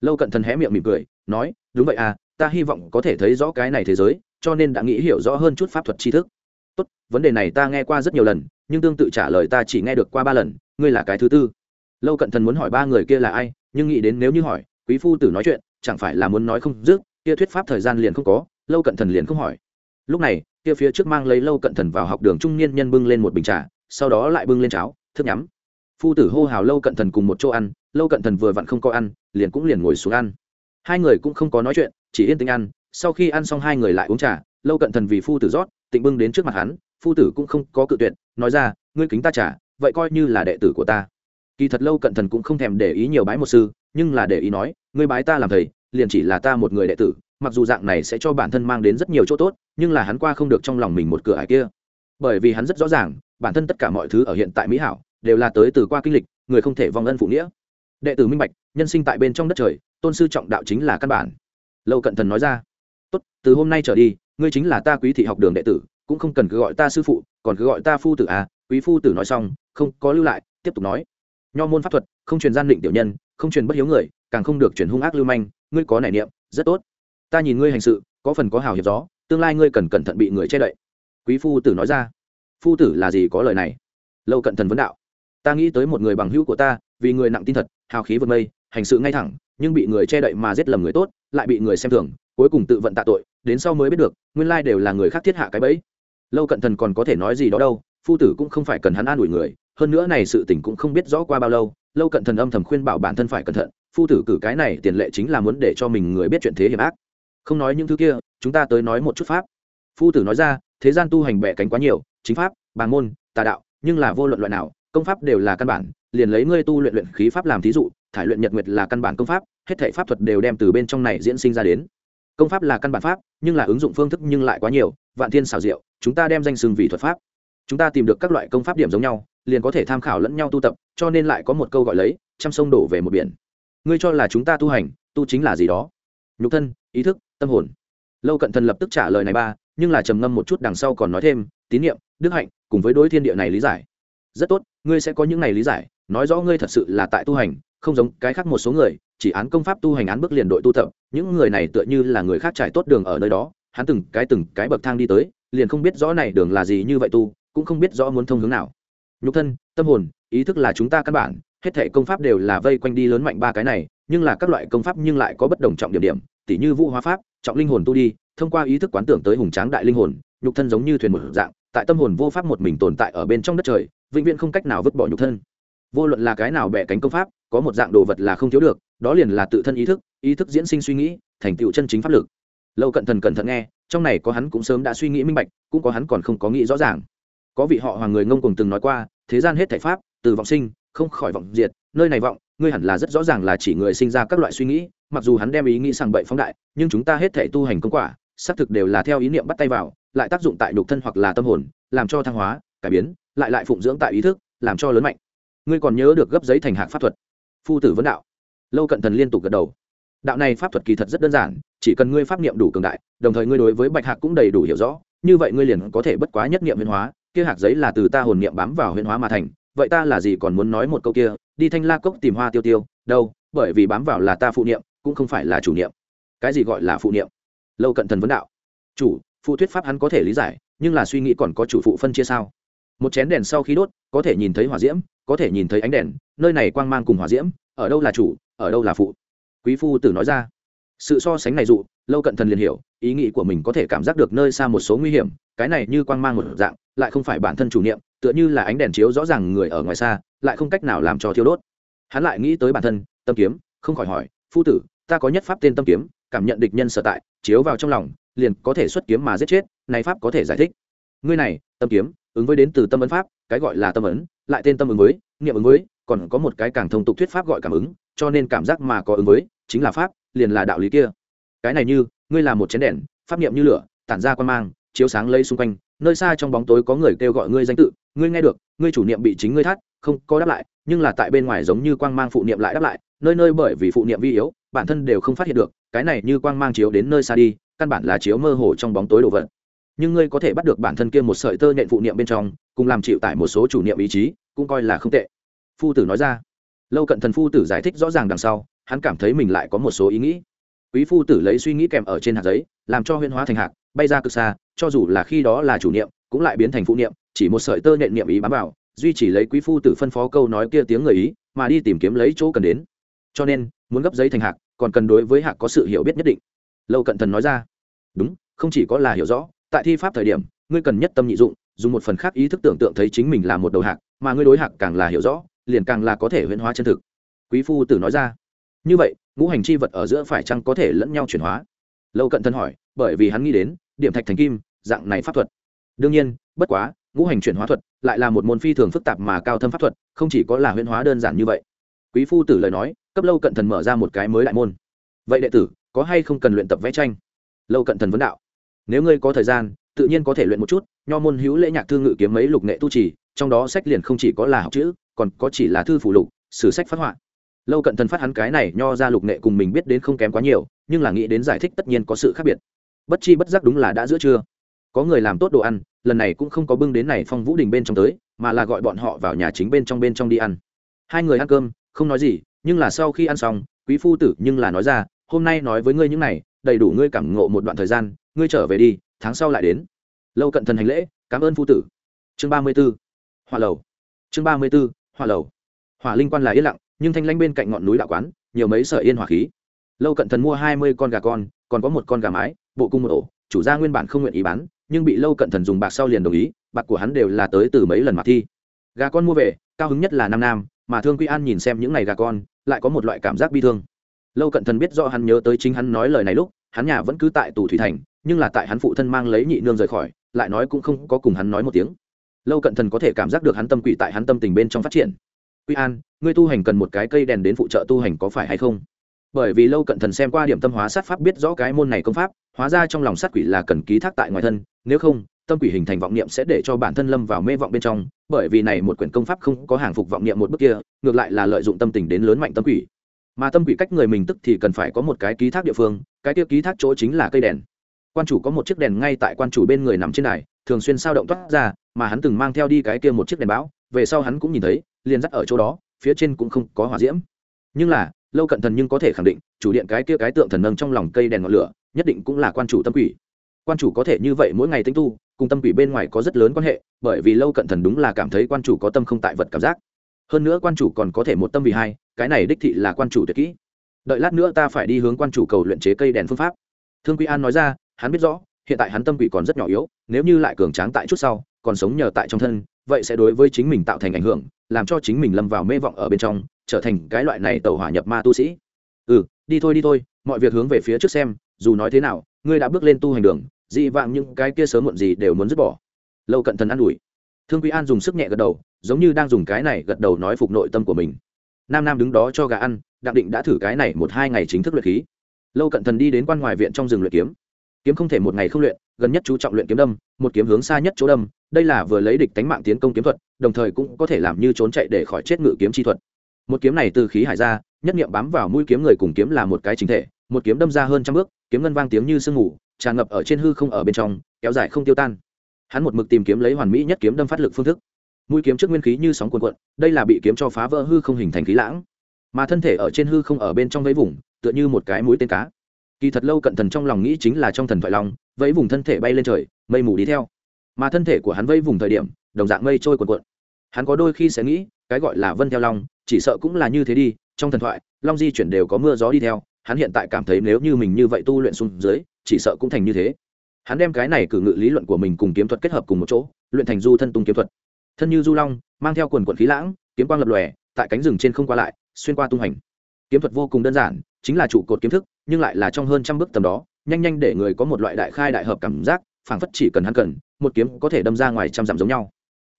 Lâu cận thần hé miệng mỉm cười, nói, đúng vậy à ta hy vọng có thể thấy rõ cái này thế giới, cho nên đã nghĩ hiểu rõ hơn chút pháp thuật tri thức. Tốt, vấn đề này ta nghe qua rất nhiều lần, nhưng tương tự trả lời ta chỉ nghe được qua ba lần, ngươi là cái thứ tư. Lâu cận thần muốn hỏi ba người kia là ai nhưng nghĩ đến nếu như hỏi, quý phu tử nói chuyện, chẳng phải là muốn nói không dứt, kia thuyết pháp thời gian liền không có, lâu cận thần liền không hỏi. Lúc này, kia phía trước mang lấy lâu cận thần vào học đường trung niên nhân bưng lên một bình trà, sau đó lại bưng lên cháo, thức nhắm. Phu tử hô hào lâu cận thần cùng một chỗ ăn, lâu cận thần vừa vặn không có ăn, liền cũng liền ngồi xuống ăn. Hai người cũng không có nói chuyện, chỉ yên tĩnh ăn, sau khi ăn xong hai người lại uống trà, lâu cận thần vì phu tử rót, tịnh bưng đến trước mặt hắn, phu tử cũng không có cự tuyệt, nói ra, ngươi kính ta trả vậy coi như là đệ tử của ta kỳ thật lâu cận thần cũng không thèm để ý nhiều bái một sư, nhưng là để ý nói, ngươi bái ta làm thầy, liền chỉ là ta một người đệ tử, mặc dù dạng này sẽ cho bản thân mang đến rất nhiều chỗ tốt, nhưng là hắn qua không được trong lòng mình một cửa ải kia. Bởi vì hắn rất rõ ràng, bản thân tất cả mọi thứ ở hiện tại mỹ hảo, đều là tới từ qua kinh lịch, người không thể vong ân phụ nghĩa. Đệ tử minh bạch, nhân sinh tại bên trong đất trời, tôn sư trọng đạo chính là căn bản. Lâu cận thần nói ra, tốt, từ hôm nay trở đi, ngươi chính là ta quý thị học đường đệ tử, cũng không cần cứ gọi ta sư phụ, còn cứ gọi ta phu tử à. Quý phu tử nói xong, không có lưu lại, tiếp tục nói nho môn pháp thuật, không truyền gian định tiểu nhân, không truyền bất hiếu người, càng không được truyền hung ác lưu manh, ngươi có nảy niệm, rất tốt. Ta nhìn ngươi hành sự, có phần có hào hiệp gió, tương lai ngươi cần cẩn thận bị người che đậy. Quý phu tử nói ra. Phu tử là gì có lời này? Lâu cận thần vấn đạo. Ta nghĩ tới một người bằng hữu của ta, vì người nặng tin thật, hào khí vượt mây, hành sự ngay thẳng, nhưng bị người che đậy mà giết lầm người tốt, lại bị người xem thường, cuối cùng tự vận tạ tội, đến sau mới biết được, nguyên lai đều là người khác thiết hạ cái bẫy. Lâu cận thần còn có thể nói gì đó đâu, phu tử cũng không phải cần hắn an ủi người hơn nữa này sự tình cũng không biết rõ qua bao lâu lâu cận thần âm thầm khuyên bảo bản thân phải cẩn thận, phu tử cử cái này tiền lệ chính là muốn để cho mình người biết chuyện thế hiểm ác. Không nói những thứ kia, chúng ta tới nói một chút pháp. Phu tử nói ra, thế gian tu hành bẻ cánh quá nhiều, chính pháp bàn môn, tà đạo, nhưng là vô luận loại nào, công pháp đều là căn bản, liền lấy ngươi tu luyện luyện khí pháp làm thí dụ, thải luyện nhật nguyệt là căn bản công pháp, hết thảy pháp thuật đều đem từ bên trong này diễn sinh ra đến. Công pháp là căn bản pháp, nhưng là ứng dụng phương thức nhưng lại quá nhiều, vạn thiên xảo diệu, chúng ta đem danh sừng vì thuật pháp chúng ta tìm được các loại công pháp điểm giống nhau, liền có thể tham khảo lẫn nhau tu tập, cho nên lại có một câu gọi lấy, trăm sông đổ về một biển. Ngươi cho là chúng ta tu hành, tu chính là gì đó? Nhục thân, ý thức, tâm hồn. Lâu cận thần lập tức trả lời này ba, nhưng là trầm ngâm một chút đằng sau còn nói thêm, tín nhiệm đức hạnh, cùng với đối thiên địa này lý giải. Rất tốt, ngươi sẽ có những này lý giải, nói rõ ngươi thật sự là tại tu hành, không giống cái khác một số người, chỉ án công pháp tu hành án bước liền đội tu tập, những người này tựa như là người khác trải tốt đường ở nơi đó, hắn từng cái từng cái bậc thang đi tới, liền không biết rõ này đường là gì như vậy tu cũng không biết rõ muốn thông hướng nào. Nhục thân, tâm hồn, ý thức là chúng ta căn bản, hết thể công pháp đều là vây quanh đi lớn mạnh ba cái này, nhưng là các loại công pháp nhưng lại có bất đồng trọng điểm điểm, tỉ như vũ hóa pháp, trọng linh hồn tu đi, thông qua ý thức quán tưởng tới hùng tráng đại linh hồn, nhục thân giống như thuyền một dạng, tại tâm hồn vô pháp một mình tồn tại ở bên trong đất trời, vĩnh viễn không cách nào vứt bỏ nhục thân. Vô luận là cái nào bẻ cánh công pháp, có một dạng đồ vật là không thiếu được, đó liền là tự thân ý thức ý thức diễn sinh suy nghĩ, thành tựu chân chính pháp lực. Lâu cận thần cẩn thận nghe, trong này có hắn cũng sớm đã suy nghĩ minh bạch, cũng có hắn còn không có nghĩ rõ ràng có vị họ hoàng người ngông cùng từng nói qua, thế gian hết thể pháp, từ vọng sinh, không khỏi vọng diệt, nơi này vọng, ngươi hẳn là rất rõ ràng là chỉ người sinh ra các loại suy nghĩ, mặc dù hắn đem ý nghĩ sang bậy phóng đại, nhưng chúng ta hết thể tu hành công quả, xác thực đều là theo ý niệm bắt tay vào, lại tác dụng tại nhục thân hoặc là tâm hồn, làm cho thăng hóa, cải biến, lại lại phụng dưỡng tại ý thức, làm cho lớn mạnh. Ngươi còn nhớ được gấp giấy thành hạc pháp thuật? Phu tử vấn đạo. Lâu cận thần liên tục gật đầu. Đạo này pháp thuật kỳ thật rất đơn giản, chỉ cần ngươi pháp niệm đủ cường đại, đồng thời ngươi đối với bạch hạc cũng đầy đủ hiểu rõ, như vậy ngươi liền có thể bất quá nhất niệm huyền hóa kia hạt giấy là từ ta hồn niệm bám vào huyền hóa mà thành, vậy ta là gì còn muốn nói một câu kia, đi thanh la cốc tìm hoa tiêu tiêu, đâu, bởi vì bám vào là ta phụ niệm, cũng không phải là chủ niệm. Cái gì gọi là phụ niệm? Lâu cận thần vấn đạo. Chủ, phụ thuyết pháp hắn có thể lý giải, nhưng là suy nghĩ còn có chủ phụ phân chia sao? Một chén đèn sau khi đốt, có thể nhìn thấy hỏa diễm, có thể nhìn thấy ánh đèn, nơi này quang mang cùng hỏa diễm, ở đâu là chủ, ở đâu là phụ? Quý phu tử nói ra sự so sánh này dụ, lâu cận thần liền hiểu, ý nghĩ của mình có thể cảm giác được nơi xa một số nguy hiểm, cái này như quang mang một dạng, lại không phải bản thân chủ niệm, tựa như là ánh đèn chiếu rõ ràng người ở ngoài xa, lại không cách nào làm cho thiêu đốt. Hắn lại nghĩ tới bản thân, tâm kiếm, không khỏi hỏi, phu tử, ta có nhất pháp tên tâm kiếm, cảm nhận địch nhân sở tại, chiếu vào trong lòng, liền có thể xuất kiếm mà giết chết, này pháp có thể giải thích. Ngươi này, tâm kiếm, ứng với đến từ tâm ấn pháp, cái gọi là tâm ấn, lại tên tâm ứng với, niệm ứng với, còn có một cái càng thông tục thuyết pháp gọi cảm ứng, cho nên cảm giác mà có ứng với, chính là pháp liền là đạo lý kia. Cái này như, ngươi là một chén đèn, pháp niệm như lửa, tản ra quan mang, chiếu sáng lây xung quanh, nơi xa trong bóng tối có người kêu gọi ngươi danh tự, ngươi nghe được, ngươi chủ niệm bị chính ngươi thắt, không có đáp lại, nhưng là tại bên ngoài giống như quang mang phụ niệm lại đáp lại, nơi nơi bởi vì phụ niệm vi yếu, bản thân đều không phát hiện được, cái này như quang mang chiếu đến nơi xa đi, căn bản là chiếu mơ hồ trong bóng tối đồ vật. Nhưng ngươi có thể bắt được bản thân kia một sợi tơ nhện phụ niệm bên trong, cùng làm chịu tại một số chủ niệm ý chí, cũng coi là không tệ. Phu tử nói ra. Lâu cận thần phu tử giải thích rõ ràng đằng sau hắn cảm thấy mình lại có một số ý nghĩ. Quý phu tử lấy suy nghĩ kèm ở trên hạt giấy, làm cho huyên hóa thành hạt bay ra cực xa, cho dù là khi đó là chủ niệm, cũng lại biến thành phụ niệm, chỉ một sợi tơ nện niệm ý bám vào, duy chỉ lấy quý phu tử phân phó câu nói kia tiếng người ý, mà đi tìm kiếm lấy chỗ cần đến. Cho nên, muốn gấp giấy thành hạt còn cần đối với hạt có sự hiểu biết nhất định. Lâu cận thần nói ra, đúng, không chỉ có là hiểu rõ, tại thi pháp thời điểm, ngươi cần nhất tâm nhị dụng, dùng một phần khác ý thức tưởng tượng thấy chính mình là một đầu hạt mà ngươi đối hạc càng là hiểu rõ, liền càng là có thể huyễn hóa chân thực. Quý phu tử nói ra như vậy, ngũ hành chi vật ở giữa phải chăng có thể lẫn nhau chuyển hóa? Lâu cận thân hỏi, bởi vì hắn nghĩ đến, điểm thạch thành kim, dạng này pháp thuật. Đương nhiên, bất quá, ngũ hành chuyển hóa thuật lại là một môn phi thường phức tạp mà cao thâm pháp thuật, không chỉ có là huyễn hóa đơn giản như vậy. Quý phu tử lời nói, cấp lâu cận thần mở ra một cái mới đại môn. Vậy đệ tử, có hay không cần luyện tập vẽ tranh? Lâu cận thần vấn đạo. Nếu ngươi có thời gian, tự nhiên có thể luyện một chút, nho môn hữu lễ nhạc thư ngự kiếm mấy lục nghệ tu trì, trong đó sách liền không chỉ có là học chữ, còn có chỉ là thư phủ lục, sử sách phát họa lâu cận thần phát hắn cái này nho ra lục nghệ cùng mình biết đến không kém quá nhiều, nhưng là nghĩ đến giải thích tất nhiên có sự khác biệt. Bất chi bất giác đúng là đã giữa trưa. Có người làm tốt đồ ăn, lần này cũng không có bưng đến này phong vũ đình bên trong tới, mà là gọi bọn họ vào nhà chính bên trong bên trong đi ăn. Hai người ăn cơm, không nói gì, nhưng là sau khi ăn xong, quý phu tử nhưng là nói ra, hôm nay nói với ngươi những này, đầy đủ ngươi cảm ngộ một đoạn thời gian, ngươi trở về đi, tháng sau lại đến. Lâu cận thần hành lễ, cảm ơn phu tử. Chương ba mươi b ố hỏa lầu. Chương ba mươi b ố hỏa lầu. Hỏa linh quan là yên lặng nhưng thanh lanh bên cạnh ngọn núi đạo quán, nhiều mấy sợi yên hỏa khí. Lâu cận thần mua hai mươi con gà con, còn có một con gà mái, bộ cung một ổ, chủ gia nguyên bản không nguyện ý bán, nhưng bị lâu cận thần dùng bạc sau liền đồng ý, bạc của hắn đều là tới từ mấy lần mặc thi. Gà con mua về, cao hứng nhất là nam nam, mà thương quy an nhìn xem những ngày gà con, lại có một loại cảm giác bi thương. Lâu cận thần biết do hắn nhớ tới chính hắn nói lời này lúc, hắn nhà vẫn cứ tại tù thủy thành, nhưng là tại hắn phụ thân mang lấy nhị nương rời khỏi, lại nói cũng không có cùng hắn nói một tiếng. Lâu cận thần có thể cảm giác được hắn tâm quỷ tại hắn tâm tình bên trong phát triển quy an, ngươi tu hành cần một cái cây đèn đến phụ trợ tu hành có phải hay không? Bởi vì lâu cận thần xem qua điểm tâm hóa sát pháp biết rõ cái môn này công pháp, hóa ra trong lòng sát quỷ là cần ký thác tại ngoài thân, nếu không, tâm quỷ hình thành vọng niệm sẽ để cho bản thân lâm vào mê vọng bên trong, bởi vì này một quyển công pháp không có hàng phục vọng niệm một bước kia, ngược lại là lợi dụng tâm tình đến lớn mạnh tâm quỷ. Mà tâm quỷ cách người mình tức thì cần phải có một cái ký thác địa phương, cái kia ký thác chỗ chính là cây đèn. Quan chủ có một chiếc đèn ngay tại quan chủ bên người nằm trên này thường xuyên sao động toát ra, mà hắn từng mang theo đi cái kia một chiếc đèn bão về sau hắn cũng nhìn thấy liền dắt ở chỗ đó, phía trên cũng không có hỏa diễm. Nhưng là, lâu cận thần nhưng có thể khẳng định, chủ điện cái kia cái tượng thần nâng trong lòng cây đèn ngọn lửa, nhất định cũng là quan chủ tâm quỷ. Quan chủ có thể như vậy mỗi ngày tinh tu, cùng tâm quỷ bên ngoài có rất lớn quan hệ, bởi vì lâu cận thần đúng là cảm thấy quan chủ có tâm không tại vật cảm giác. Hơn nữa quan chủ còn có thể một tâm vì hai, cái này đích thị là quan chủ tuyệt kỹ. Đợi lát nữa ta phải đi hướng quan chủ cầu luyện chế cây đèn phương pháp. Thương quy an nói ra, hắn biết rõ, hiện tại hắn tâm quỷ còn rất nhỏ yếu, nếu như lại cường tráng tại chút sau, còn sống nhờ tại trong thân vậy sẽ đối với chính mình tạo thành ảnh hưởng, làm cho chính mình lâm vào mê vọng ở bên trong, trở thành cái loại này tàu hỏa nhập ma tu sĩ. Ừ đi thôi đi thôi, mọi việc hướng về phía trước xem, dù nói thế nào, ngươi đã bước lên tu hành đường, dị vạng những cái kia sớm muộn gì đều muốn dứt bỏ. Lâu cận thần an ủi. Thương quý an dùng sức nhẹ gật đầu, giống như đang dùng cái này gật đầu nói phục nội tâm của mình. Nam nam đứng đó cho gà ăn, đặng định đã thử cái này một hai ngày chính thức luyện khí. Lâu cận thần đi đến quan ngoài viện trong rừng luyện kiếm. Kiếm không thể một ngày không luyện, gần nhất chú trọng luyện kiếm đâm, một kiếm hướng xa nhất chỗ đâm đây là vừa lấy địch tánh mạng tiến công kiếm thuật, đồng thời cũng có thể làm như trốn chạy để khỏi chết ngự kiếm chi thuật. Một kiếm này từ khí hải ra, nhất nghiệm bám vào mũi kiếm người cùng kiếm là một cái chính thể, một kiếm đâm ra hơn trăm bước, kiếm ngân vang tiếng như sương ngủ tràn ngập ở trên hư không ở bên trong, kéo dài không tiêu tan. Hắn một mực tìm kiếm lấy hoàn mỹ nhất kiếm đâm phát lực phương thức. Mũi kiếm trước nguyên khí như sóng cuồn cuộn, đây là bị kiếm cho phá vỡ hư không hình thành khí lãng. Mà thân thể ở trên hư không ở bên trong vẫy vùng, tựa như một cái mũi tên cá. Kỳ thật lâu cận thần trong lòng nghĩ chính là trong thần thoại lòng vẫy vùng thân thể bay lên trời, mây mù đi theo mà thân thể của hắn vây vùng thời điểm, đồng dạng mây trôi cuồn cuộn. Hắn có đôi khi sẽ nghĩ, cái gọi là vân theo long, chỉ sợ cũng là như thế đi, trong thần thoại, long di chuyển đều có mưa gió đi theo, hắn hiện tại cảm thấy nếu như mình như vậy tu luyện xuống dưới, chỉ sợ cũng thành như thế. Hắn đem cái này cử ngự lý luận của mình cùng kiếm thuật kết hợp cùng một chỗ, luyện thành du thân tung kiếm thuật. Thân như du long, mang theo quần quận khí lãng, kiếm quang lập lòe, tại cánh rừng trên không qua lại, xuyên qua tung hành. Kiếm thuật vô cùng đơn giản, chính là trụ cột kiếm thức, nhưng lại là trong hơn trăm bước tầm đó, nhanh nhanh để người có một loại đại khai đại hợp cảm giác phảng phất chỉ cần hắn cần, một kiếm có thể đâm ra ngoài trăm dặm giống nhau.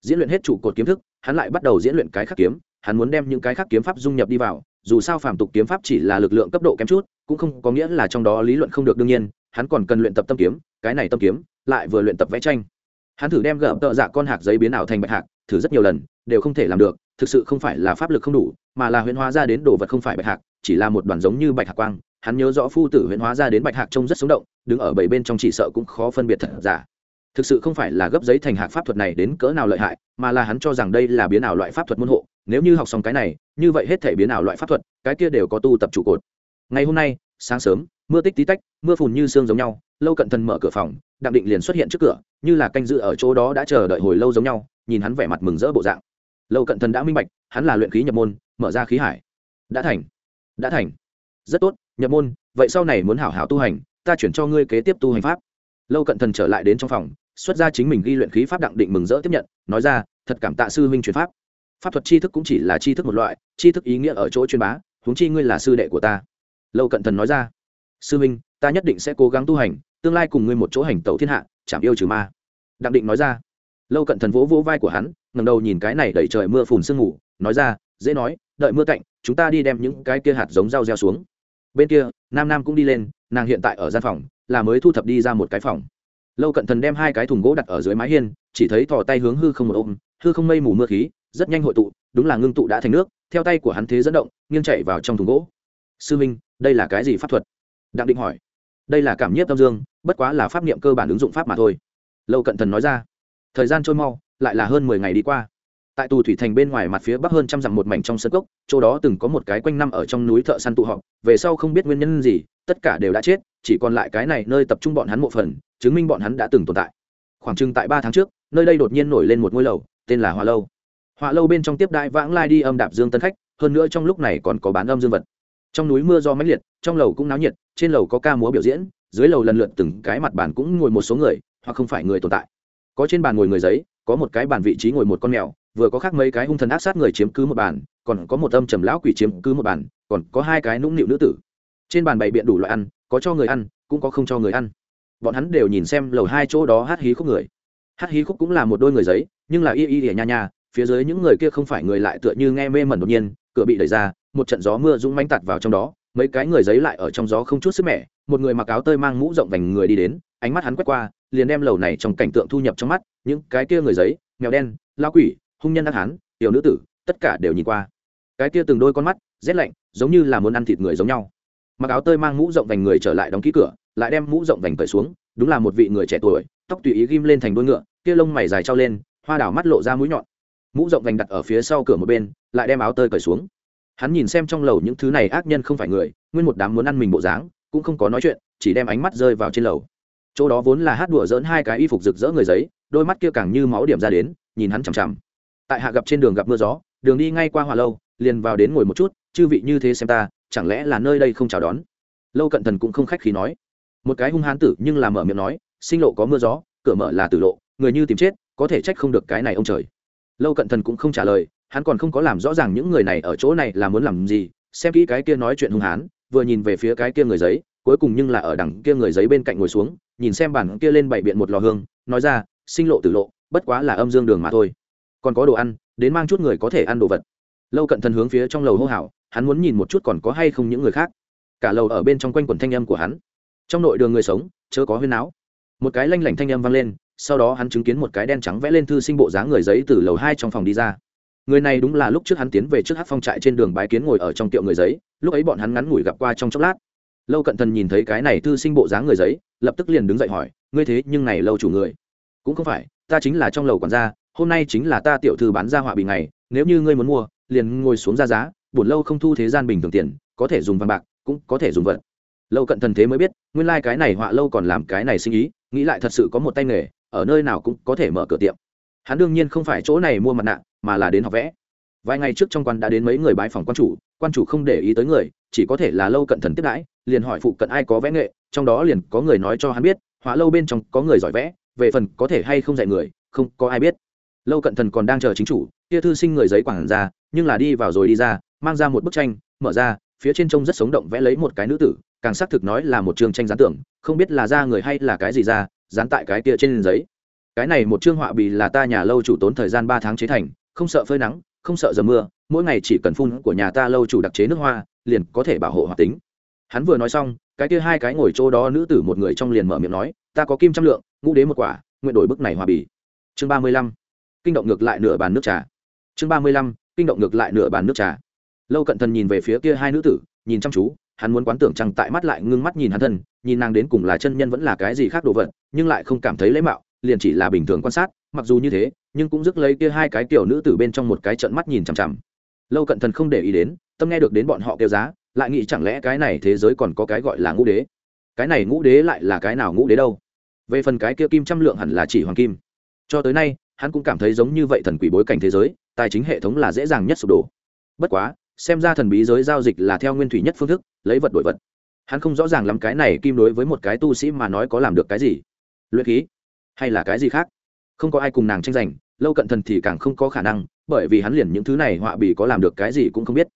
Diễn luyện hết trụ cột kiếm thức, hắn lại bắt đầu diễn luyện cái khắc kiếm, hắn muốn đem những cái khắc kiếm pháp dung nhập đi vào, dù sao phàm tục kiếm pháp chỉ là lực lượng cấp độ kém chút, cũng không có nghĩa là trong đó lý luận không được đương nhiên, hắn còn cần luyện tập tâm kiếm, cái này tâm kiếm, lại vừa luyện tập vẽ tranh. Hắn thử đem gỡ tợ dạ con hạc giấy biến ảo thành bạch hạc, thử rất nhiều lần, đều không thể làm được, thực sự không phải là pháp lực không đủ, mà là huyễn hóa ra đến đồ vật không phải bạch hạc, chỉ là một đoàn giống như bạch hạc quang hắn nhớ rõ phu tử huyễn hóa ra đến bạch hạc trông rất sống động, đứng ở bảy bên trong chỉ sợ cũng khó phân biệt thật giả. Thực sự không phải là gấp giấy thành hạc pháp thuật này đến cỡ nào lợi hại, mà là hắn cho rằng đây là biến ảo loại pháp thuật môn hộ, nếu như học xong cái này, như vậy hết thể biến ảo loại pháp thuật, cái kia đều có tu tập trụ cột. Ngày hôm nay, sáng sớm, mưa tích tí tách, mưa phùn như sương giống nhau, lâu cận thần mở cửa phòng, đặng định liền xuất hiện trước cửa, như là canh dự ở chỗ đó đã chờ đợi hồi lâu giống nhau, nhìn hắn vẻ mặt mừng rỡ bộ dạng. Lâu cận thần đã minh bạch, hắn là luyện khí nhập môn, mở ra khí hải. Đã thành. Đã thành. Rất tốt nhập môn, vậy sau này muốn hảo hảo tu hành, ta chuyển cho ngươi kế tiếp tu hành pháp. Lâu cận thần trở lại đến trong phòng, xuất ra chính mình ghi luyện khí pháp đặng định mừng rỡ tiếp nhận, nói ra, thật cảm tạ sư huynh chuyển pháp. Pháp thuật tri thức cũng chỉ là tri thức một loại, tri thức ý nghĩa ở chỗ truyền bá, huống chi ngươi là sư đệ của ta. Lâu cận thần nói ra, sư minh ta nhất định sẽ cố gắng tu hành, tương lai cùng ngươi một chỗ hành tẩu thiên hạ chạm yêu trừ ma. Đặng định nói ra. Lâu cận thần vỗ vỗ vai của hắn ngầm đầu nhìn cái này đẩy trời mưa phùn sương ngủ nói ra, dễ nói, đợi mưa cạnh chúng ta đi đem những cái kia hạt giống rau gieo xuống bên kia, nam nam cũng đi lên, nàng hiện tại ở gian phòng, là mới thu thập đi ra một cái phòng. Lâu cận thần đem hai cái thùng gỗ đặt ở dưới mái hiên, chỉ thấy thò tay hướng hư không một ôm, hư không mây mù mưa khí, rất nhanh hội tụ, đúng là ngưng tụ đã thành nước, theo tay của hắn thế dẫn động, nghiêng chạy vào trong thùng gỗ. Sư minh, đây là cái gì pháp thuật? Đặng định hỏi. Đây là cảm nhiếp tâm dương, bất quá là pháp niệm cơ bản ứng dụng pháp mà thôi. Lâu cận thần nói ra. Thời gian trôi mau, lại là hơn mười ngày đi qua tại tù thủy thành bên ngoài mặt phía bắc hơn trăm dặm một mảnh trong sân cốc, chỗ đó từng có một cái quanh năm ở trong núi thợ săn tụ họp, về sau không biết nguyên nhân gì, tất cả đều đã chết, chỉ còn lại cái này nơi tập trung bọn hắn một phần, chứng minh bọn hắn đã từng tồn tại. Khoảng chừng tại ba tháng trước, nơi đây đột nhiên nổi lên một ngôi lầu, tên là hoa lâu. Hoa lâu bên trong tiếp đại vãng lai đi âm đạp dương tân khách, hơn nữa trong lúc này còn có bán âm dương vật. Trong núi mưa do mãnh liệt, trong lầu cũng náo nhiệt, trên lầu có ca múa biểu diễn, dưới lầu lần lượt từng cái mặt bàn cũng ngồi một số người, hoặc không phải người tồn tại. Có trên bàn ngồi người giấy, có một cái bàn vị trí ngồi một con mèo vừa có khác mấy cái hung thần ác sát người chiếm cứ một bàn, còn có một âm trầm lão quỷ chiếm cứ một bàn, còn có hai cái nũng nịu nữ tử. Trên bàn bày biện đủ loại ăn, có cho người ăn, cũng có không cho người ăn. Bọn hắn đều nhìn xem lầu hai chỗ đó hát hí khúc người. Hát hí khúc cũng là một đôi người giấy, nhưng là y y ỉa nha nha, phía dưới những người kia không phải người lại tựa như nghe mê mẩn đột nhiên, cửa bị đẩy ra, một trận gió mưa rung manh tạt vào trong đó, mấy cái người giấy lại ở trong gió không chút sức mẻ, một người mặc áo tơi mang mũ rộng vành người đi đến, ánh mắt hắn quét qua, liền đem lầu này trong cảnh tượng thu nhập trong mắt, những cái kia người giấy, mèo đen lao quỷ hung nhân ác hán, tiểu nữ tử, tất cả đều nhìn qua. Cái kia từng đôi con mắt, rét lạnh, giống như là muốn ăn thịt người giống nhau. Mặc áo tơi mang mũ rộng vành người trở lại đóng ký cửa, lại đem mũ rộng vành cởi xuống, đúng là một vị người trẻ tuổi, tóc tùy ý ghim lên thành đôi ngựa, kia lông mày dài trao lên, hoa đảo mắt lộ ra mũi nhọn. Mũ rộng vành đặt ở phía sau cửa một bên, lại đem áo tơi cởi xuống. Hắn nhìn xem trong lầu những thứ này ác nhân không phải người, nguyên một đám muốn ăn mình bộ dáng, cũng không có nói chuyện, chỉ đem ánh mắt rơi vào trên lầu. Chỗ đó vốn là hát đùa dỡn hai cái y phục rực rỡ người giấy, đôi mắt kia càng như máu điểm ra đến, nhìn hắn chằm chằm tại hạ gặp trên đường gặp mưa gió, đường đi ngay qua hòa lâu, liền vào đến ngồi một chút, chư vị như thế xem ta, chẳng lẽ là nơi đây không chào đón? Lâu cận thần cũng không khách khí nói. Một cái hung hán tử nhưng là mở miệng nói, sinh lộ có mưa gió, cửa mở là tử lộ, người như tìm chết, có thể trách không được cái này ông trời. Lâu cận thần cũng không trả lời, hắn còn không có làm rõ ràng những người này ở chỗ này là muốn làm gì, xem kỹ cái kia nói chuyện hung hán vừa nhìn về phía cái kia người giấy, cuối cùng nhưng là ở đằng kia người giấy bên cạnh ngồi xuống, nhìn xem bản kia lên bảy biện một lò hương, nói ra, sinh lộ tử lộ, bất quá là âm dương đường mà thôi còn có đồ ăn, đến mang chút người có thể ăn đồ vật. Lâu cận thần hướng phía trong lầu hô hào, hắn muốn nhìn một chút còn có hay không những người khác. Cả lầu ở bên trong quanh quần thanh âm của hắn. Trong nội đường người sống, chớ có huyên náo. Một cái lanh lảnh thanh âm vang lên, sau đó hắn chứng kiến một cái đen trắng vẽ lên thư sinh bộ dáng người giấy từ lầu hai trong phòng đi ra. Người này đúng là lúc trước hắn tiến về trước hát phong trại trên đường bái kiến ngồi ở trong tiệu người giấy, lúc ấy bọn hắn ngắn ngủi gặp qua trong chốc lát. Lâu cận thần nhìn thấy cái này thư sinh bộ dáng người giấy, lập tức liền đứng dậy hỏi, ngươi thế nhưng này lâu chủ người? Cũng không phải, ta chính là trong lầu quản gia hôm nay chính là ta tiểu thư bán ra họa bị ngày, nếu như ngươi muốn mua, liền ngồi xuống ra giá, buồn lâu không thu thế gian bình thường tiền, có thể dùng vàng bạc, cũng có thể dùng vật. Lâu cận thần thế mới biết, nguyên lai、like、cái này họa lâu còn làm cái này sinh ý, nghĩ lại thật sự có một tay nghề, ở nơi nào cũng có thể mở cửa tiệm. Hắn đương nhiên không phải chỗ này mua mặt nạ, mà là đến học vẽ. Vài ngày trước trong quan đã đến mấy người bãi phòng quan chủ quan chủ không để ý tới người, chỉ có thể là lâu cận thần tiếp đãi, liền hỏi phụ cận ai có vẽ nghệ, trong đó liền có người nói cho hắn biết, họa lâu bên trong có người giỏi vẽ, về phần có thể hay không dạy người, không có ai biết lâu cận thần còn đang chờ chính chủ, kia thư sinh người giấy quảng ra, nhưng là đi vào rồi đi ra, mang ra một bức tranh, mở ra, phía trên trông rất sống động vẽ lấy một cái nữ tử, càng xác thực nói là một chương tranh gián tưởng, không biết là da người hay là cái gì ra, dán tại cái kia trên giấy. Cái này một chương họa bì là ta nhà lâu chủ tốn thời gian ba tháng chế thành, không sợ phơi nắng, không sợ dầm mưa, mỗi ngày chỉ cần phun của nhà ta lâu chủ đặc chế nước hoa, liền có thể bảo hộ hoạt tính. Hắn vừa nói xong, cái kia hai cái ngồi chỗ đó nữ tử một người trong liền mở miệng nói, ta có kim trăm lượng, ngũ đế một quả, nguyện đổi bức này hòa bì. Chương ba mươi lăm kinh động ngược lại nửa bàn nước trà. Chương ba mươi lăm, kinh động ngược lại nửa bàn nước trà. Lâu cận thần nhìn về phía kia hai nữ tử, nhìn chăm chú, hắn muốn quán tưởng chẳng tại mắt lại ngưng mắt nhìn hắn thân, nhìn nàng đến cùng là chân nhân vẫn là cái gì khác đồ vật, nhưng lại không cảm thấy lễ mạo, liền chỉ là bình thường quan sát, mặc dù như thế, nhưng cũng dứt lấy kia hai cái tiểu nữ tử bên trong một cái trận mắt nhìn chằm chằm. Lâu cận thần không để ý đến, tâm nghe được đến bọn họ kêu giá, lại nghĩ chẳng lẽ cái này thế giới còn có cái gọi là ngũ đế? Cái này ngũ đế lại là cái nào ngũ đế đâu? Về phần cái kia kim trăm lượng hẳn là chỉ hoàng kim. Cho tới nay hắn cũng cảm thấy giống như vậy thần quỷ bối cảnh thế giới, tài chính hệ thống là dễ dàng nhất sụp đổ. Bất quá, xem ra thần bí giới giao dịch là theo nguyên thủy nhất phương thức, lấy vật đổi vật. Hắn không rõ ràng lắm cái này kim đối với một cái tu sĩ mà nói có làm được cái gì. Luyện khí? Hay là cái gì khác? Không có ai cùng nàng tranh giành, lâu cận thần thì càng không có khả năng, bởi vì hắn liền những thứ này họa bì có làm được cái gì cũng không biết.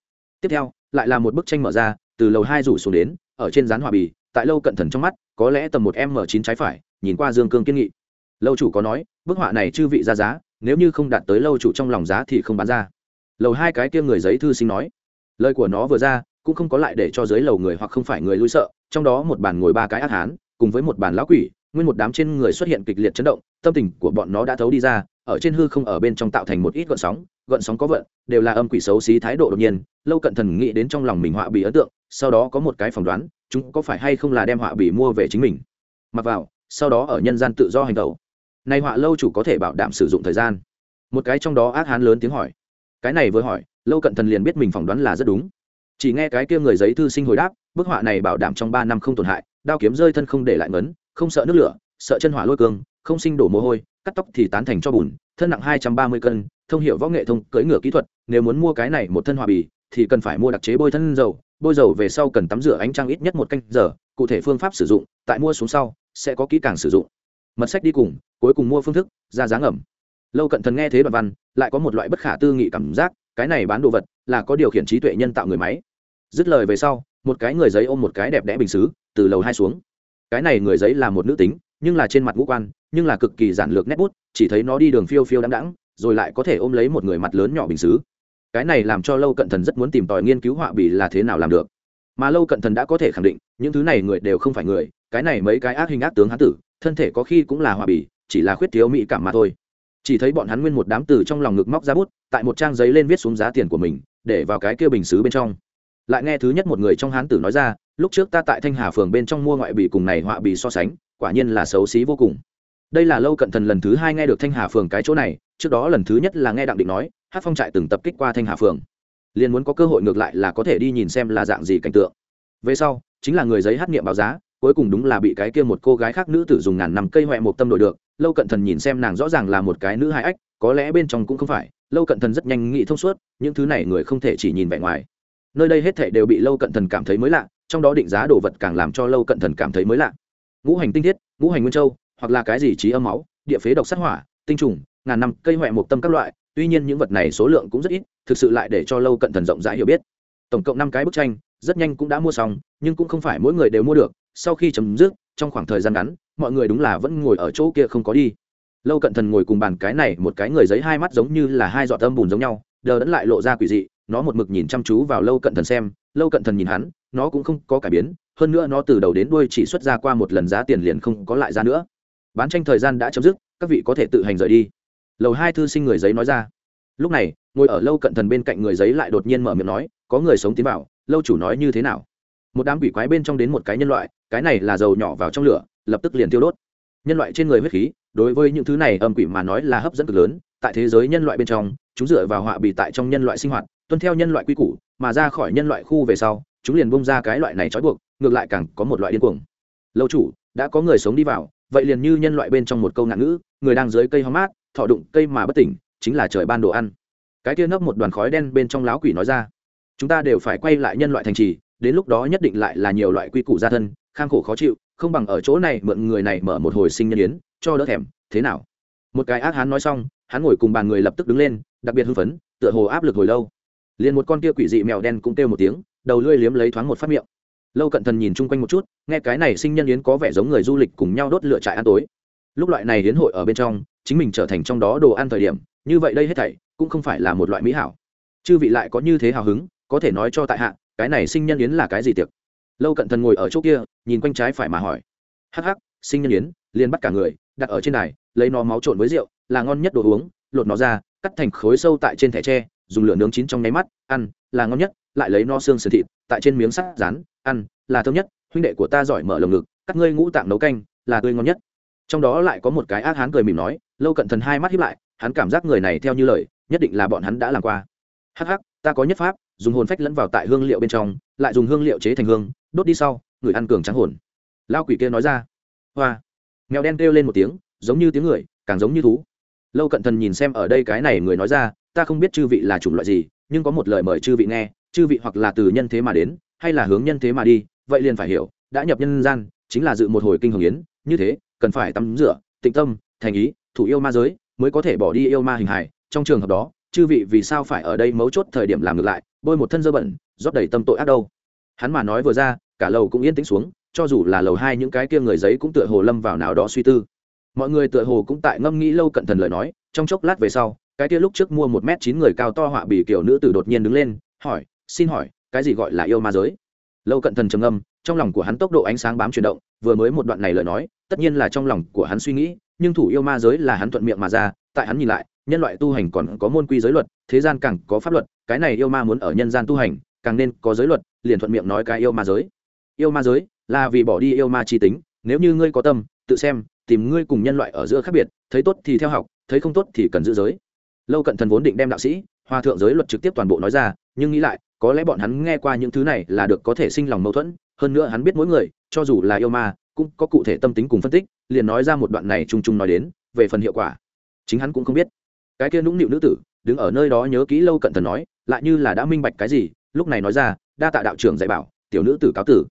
Tiếp theo, lại là một bức tranh mở ra, từ lầu hai rủ xuống đến, ở trên dán họa bì, tại lâu cận thần trong mắt, có lẽ tầm một m chín trái phải, nhìn qua dương cương kiên nghị lâu chủ có nói, bức họa này chư vị ra giá, nếu như không đạt tới lâu chủ trong lòng giá thì không bán ra. Lầu hai cái kia người giấy thư sinh nói, lời của nó vừa ra, cũng không có lại để cho dưới lầu người hoặc không phải người lui sợ, trong đó một bàn ngồi ba cái ác hán, cùng với một bàn lão quỷ, nguyên một đám trên người xuất hiện kịch liệt chấn động, tâm tình của bọn nó đã thấu đi ra, ở trên hư không ở bên trong tạo thành một ít gợn sóng gợn sóng có vận, đều là âm quỷ xấu xí thái độ đột nhiên, lâu cận thần nghĩ đến trong lòng mình họa bị ấn tượng, sau đó có một cái phỏng đoán, chúng có phải hay không là đem họa bị mua về chính mình. Mặc vào, sau đó ở nhân gian tự do hành tẩu nay họa lâu chủ có thể bảo đảm sử dụng thời gian. Một cái trong đó ác hán lớn tiếng hỏi. Cái này vừa hỏi, lâu cận thần liền biết mình phỏng đoán là rất đúng. Chỉ nghe cái kia người giấy thư sinh hồi đáp, bức họa này bảo đảm trong ba năm không tổn hại, đao kiếm rơi thân không để lại ngấn, không sợ nước lửa, sợ chân hỏa lôi cương, không sinh đổ mồ hôi, cắt tóc thì tán thành cho bùn, thân nặng hai trăm ba mươi cân, thông hiệu võ nghệ thông, cưỡi ngựa kỹ thuật, nếu muốn mua cái này một thân họa bì, thì cần phải mua đặc chế bôi thân dầu, bôi dầu về sau cần tắm rửa ánh trăng ít nhất một canh giờ, cụ thể phương pháp sử dụng, tại mua xuống sau, sẽ có kỹ càng sử dụng mật sách đi cùng, cuối cùng mua phương thức, ra giá ẩm lâu cận thần nghe thế đoạn văn, lại có một loại bất khả tư nghị cảm giác, cái này bán đồ vật là có điều khiển trí tuệ nhân tạo người máy. Dứt lời về sau, một cái người giấy ôm một cái đẹp đẽ bình xứ, từ lầu hai xuống. Cái này người giấy là một nữ tính, nhưng là trên mặt ngũ quan, nhưng là cực kỳ giản lược nét bút, chỉ thấy nó đi đường phiêu phiêu đắng đắng rồi lại có thể ôm lấy một người mặt lớn nhỏ bình xứ. Cái này làm cho lâu cận thần rất muốn tìm tòi nghiên cứu họa bì là thế nào làm được. Mà lâu cận thần đã có thể khẳng định, những thứ này người đều không phải người, cái này mấy cái ác hình ác tướng hán tử thân thể có khi cũng là hòa bì, chỉ là khuyết thiếu mỹ cảm mà thôi. Chỉ thấy bọn hắn nguyên một đám từ trong lòng ngực móc ra bút, tại một trang giấy lên viết xuống giá tiền của mình, để vào cái kia bình xứ bên trong. Lại nghe thứ nhất một người trong hán tử nói ra, lúc trước ta tại thanh hà phường bên trong mua ngoại bì cùng này họa bì so sánh, quả nhiên là xấu xí vô cùng. Đây là lâu cận thần lần thứ hai nghe được thanh hà phường cái chỗ này, trước đó lần thứ nhất là nghe đặng định nói, hát phong trại từng tập kích qua thanh hà phường. Liền muốn có cơ hội ngược lại là có thể đi nhìn xem là dạng gì cảnh tượng. Về sau, chính là người giấy hát nghiệm báo giá cuối cùng đúng là bị cái kia một cô gái khác nữ tử dùng ngàn năm cây hoẹ một tâm đổi được. Lâu cận thần nhìn xem nàng rõ ràng là một cái nữ hai ách, có lẽ bên trong cũng không phải. Lâu cận thần rất nhanh nghĩ thông suốt, những thứ này người không thể chỉ nhìn vẻ ngoài. Nơi đây hết thể đều bị lâu cận thần cảm thấy mới lạ, trong đó định giá đồ vật càng làm cho lâu cận thần cảm thấy mới lạ. Ngũ hành tinh thiết, ngũ hành nguyên châu, hoặc là cái gì trí âm máu, địa phế độc sát hỏa, tinh trùng, ngàn năm cây hoẹ một tâm các loại, tuy nhiên những vật này số lượng cũng rất ít, thực sự lại để cho lâu cận thần rộng rãi hiểu biết. Tổng cộng năm cái bức tranh, rất nhanh cũng đã mua xong, nhưng cũng không phải mỗi người đều mua được sau khi chấm dứt, trong khoảng thời gian ngắn, mọi người đúng là vẫn ngồi ở chỗ kia không có đi. Lâu cận thần ngồi cùng bàn cái này một cái người giấy hai mắt giống như là hai giọt âm bùn giống nhau, đờ đẫn lại lộ ra quỷ dị, nó một mực nhìn chăm chú vào lâu cận thần xem, lâu cận thần nhìn hắn, nó cũng không có cải biến, hơn nữa nó từ đầu đến đuôi chỉ xuất ra qua một lần giá tiền liền không có lại ra nữa. Bán tranh thời gian đã chấm dứt, các vị có thể tự hành rời đi. Lầu hai thư sinh người giấy nói ra. Lúc này, ngồi ở lâu cận thần bên cạnh người giấy lại đột nhiên mở miệng nói, có người sống tiến vào, lâu chủ nói như thế nào? Một đám quỷ quái bên trong đến một cái nhân loại, cái này là dầu nhỏ vào trong lửa, lập tức liền tiêu đốt. Nhân loại trên người huyết khí, đối với những thứ này âm quỷ mà nói là hấp dẫn cực lớn, tại thế giới nhân loại bên trong, chúng dựa vào họa bị tại trong nhân loại sinh hoạt, tuân theo nhân loại quy củ, mà ra khỏi nhân loại khu về sau, chúng liền bung ra cái loại này trói buộc, ngược lại càng có một loại điên cuồng. Lâu chủ, đã có người sống đi vào, vậy liền như nhân loại bên trong một câu ngạn ngữ, người đang dưới cây hóng mát, thọ đụng cây mà bất tỉnh, chính là trời ban đồ ăn. Cái kia nấp một đoàn khói đen bên trong láo quỷ nói ra, chúng ta đều phải quay lại nhân loại thành trì đến lúc đó nhất định lại là nhiều loại quy củ gia thân, khang khổ khó chịu, không bằng ở chỗ này mượn người này mở một hồi sinh nhân yến, cho đỡ thèm, thế nào? Một cái ác hán nói xong, hắn ngồi cùng bàn người lập tức đứng lên, đặc biệt hưng phấn, tựa hồ áp lực hồi lâu. Liền một con kia quỷ dị mèo đen cũng kêu một tiếng, đầu lưỡi liếm lấy thoáng một phát miệng. Lâu cận thần nhìn chung quanh một chút, nghe cái này sinh nhân yến có vẻ giống người du lịch cùng nhau đốt lửa trại ăn tối. Lúc loại này yến hội ở bên trong, chính mình trở thành trong đó đồ ăn thời điểm, như vậy đây hết thảy cũng không phải là một loại mỹ hảo. Chư vị lại có như thế hào hứng, có thể nói cho tại hạ cái này sinh nhân yến là cái gì tiệc? Lâu cận thần ngồi ở chỗ kia, nhìn quanh trái phải mà hỏi. Hắc hắc, sinh nhân yến, liền bắt cả người, đặt ở trên này lấy nó máu trộn với rượu, là ngon nhất đồ uống, lột nó ra, cắt thành khối sâu tại trên thẻ tre, dùng lửa nướng chín trong nháy mắt, ăn, là ngon nhất, lại lấy no xương sườn thịt, tại trên miếng sắt rán, ăn, là thơm nhất, huynh đệ của ta giỏi mở lồng ngực, cắt ngươi ngũ tạng nấu canh, là tươi ngon nhất. Trong đó lại có một cái ác hán cười mỉm nói, lâu cận thần hai mắt hiếp lại, hắn cảm giác người này theo như lời, nhất định là bọn hắn đã làm qua. Hắc hắc, ta có nhất pháp dùng hồn phách lẫn vào tại hương liệu bên trong, lại dùng hương liệu chế thành hương, đốt đi sau, người ăn cường trắng hồn. Lao quỷ kia nói ra. Hoa. Mèo đen kêu lên một tiếng, giống như tiếng người, càng giống như thú. Lâu cận thần nhìn xem ở đây cái này người nói ra, ta không biết chư vị là chủng loại gì, nhưng có một lời mời chư vị nghe, chư vị hoặc là từ nhân thế mà đến, hay là hướng nhân thế mà đi, vậy liền phải hiểu, đã nhập nhân gian, chính là dự một hồi kinh hồng yến, như thế, cần phải tắm rửa, tịnh tâm, thành ý, thủ yêu ma giới, mới có thể bỏ đi yêu ma hình hài. Trong trường hợp đó, chư vị vì sao phải ở đây mấu chốt thời điểm làm ngược lại bôi một thân dơ bẩn, rót đầy tâm tội ác đâu. Hắn mà nói vừa ra, cả lầu cũng yên tĩnh xuống, cho dù là lầu hai những cái kia người giấy cũng tựa hồ lâm vào nào đó suy tư. Mọi người tựa hồ cũng tại ngâm nghĩ lâu cận thần lời nói, trong chốc lát về sau, cái kia lúc trước mua một m chín người cao to họa bị kiểu nữ tử đột nhiên đứng lên, hỏi, xin hỏi, cái gì gọi là yêu ma giới? Lâu cận thần trầm âm trong lòng của hắn tốc độ ánh sáng bám chuyển động, vừa mới một đoạn này lời nói, tất nhiên là trong lòng của hắn suy nghĩ, nhưng thủ yêu ma giới là hắn thuận miệng mà ra, tại hắn nhìn lại nhân loại tu hành còn có môn quy giới luật, thế gian càng có pháp luật, cái này yêu ma muốn ở nhân gian tu hành, càng nên có giới luật, liền thuận miệng nói cái yêu ma giới. Yêu ma giới là vì bỏ đi yêu ma chi tính, nếu như ngươi có tâm, tự xem, tìm ngươi cùng nhân loại ở giữa khác biệt, thấy tốt thì theo học, thấy không tốt thì cần giữ giới. Lâu cận thần vốn định đem đạo sĩ hòa thượng giới luật trực tiếp toàn bộ nói ra, nhưng nghĩ lại, có lẽ bọn hắn nghe qua những thứ này là được có thể sinh lòng mâu thuẫn, hơn nữa hắn biết mỗi người, cho dù là yêu ma, cũng có cụ thể tâm tính cùng phân tích, liền nói ra một đoạn này chung chung nói đến, về phần hiệu quả. Chính hắn cũng không biết cái kia nũng nịu nữ tử, đứng ở nơi đó nhớ kỹ lâu cận thần nói, lại như là đã minh bạch cái gì, lúc này nói ra, đa tạ đạo trưởng dạy bảo, tiểu nữ tử cáo tử.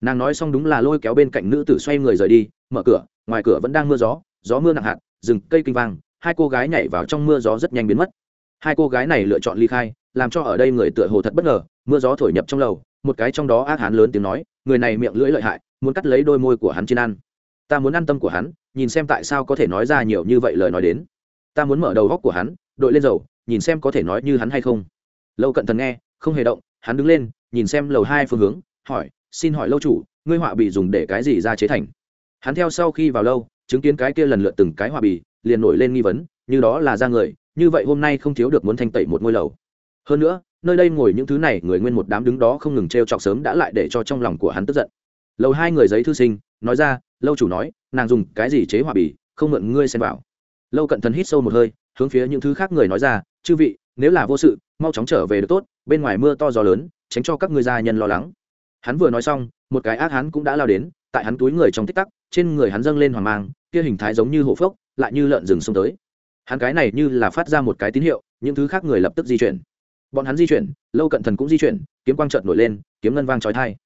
Nàng nói xong đúng là lôi kéo bên cạnh nữ tử xoay người rời đi, mở cửa, ngoài cửa vẫn đang mưa gió gió mưa nặng hạt, rừng, cây kinh vang, hai cô gái nhảy vào trong mưa gió rất nhanh biến mất. Hai cô gái này lựa chọn ly khai, làm cho ở đây người tựa hồ thật bất ngờ, mưa gió thổi nhập trong lầu, một cái trong đó ác hán lớn tiếng nói, người này miệng lưỡi lợi hại, muốn cắt lấy đôi môi của hắn trên ăn. Ta muốn ăn tâm của hắn, nhìn xem tại sao có thể nói ra nhiều như vậy lời nói đến ta muốn mở đầu góc của hắn, đội lên dầu, nhìn xem có thể nói như hắn hay không. Lâu cận thần nghe, không hề động, hắn đứng lên, nhìn xem lầu hai phương hướng, hỏi, xin hỏi lâu chủ, ngươi họa bị dùng để cái gì ra chế thành? Hắn theo sau khi vào lâu, chứng kiến cái kia lần lượt từng cái họa bì, liền nổi lên nghi vấn, như đó là ra người, như vậy hôm nay không thiếu được muốn thanh tẩy một ngôi lầu. Hơn nữa, nơi đây ngồi những thứ này, người nguyên một đám đứng đó không ngừng t r e o chọc sớm đã lại để cho trong lòng của hắn tức giận. Lầu hai người giấy thư sinh, nói ra, lâu chủ nói, nàng dùng cái gì chế họa bì, không mượn ngươi xem vào lâu cận thần hít sâu một hơi, hướng phía những thứ khác người nói ra, chư vị, nếu là vô sự, mau chóng trở về được tốt, bên ngoài mưa to gió lớn, tránh cho các ngươi gia nhân lo lắng. Hắn vừa nói xong, một cái ác hắn cũng đã lao đến, tại hắn túi người trong tích tắc, trên người hắn dâng lên hoàng mang, kia hình thái giống như hổ phốc, lại như lợn rừng xông tới. Hắn cái này như là phát ra một cái tín hiệu, những thứ khác người lập tức di chuyển. Bọn hắn di chuyển, lâu cận thần cũng di chuyển, kiếm quang trợn nổi lên, kiếm ngân vang trói thai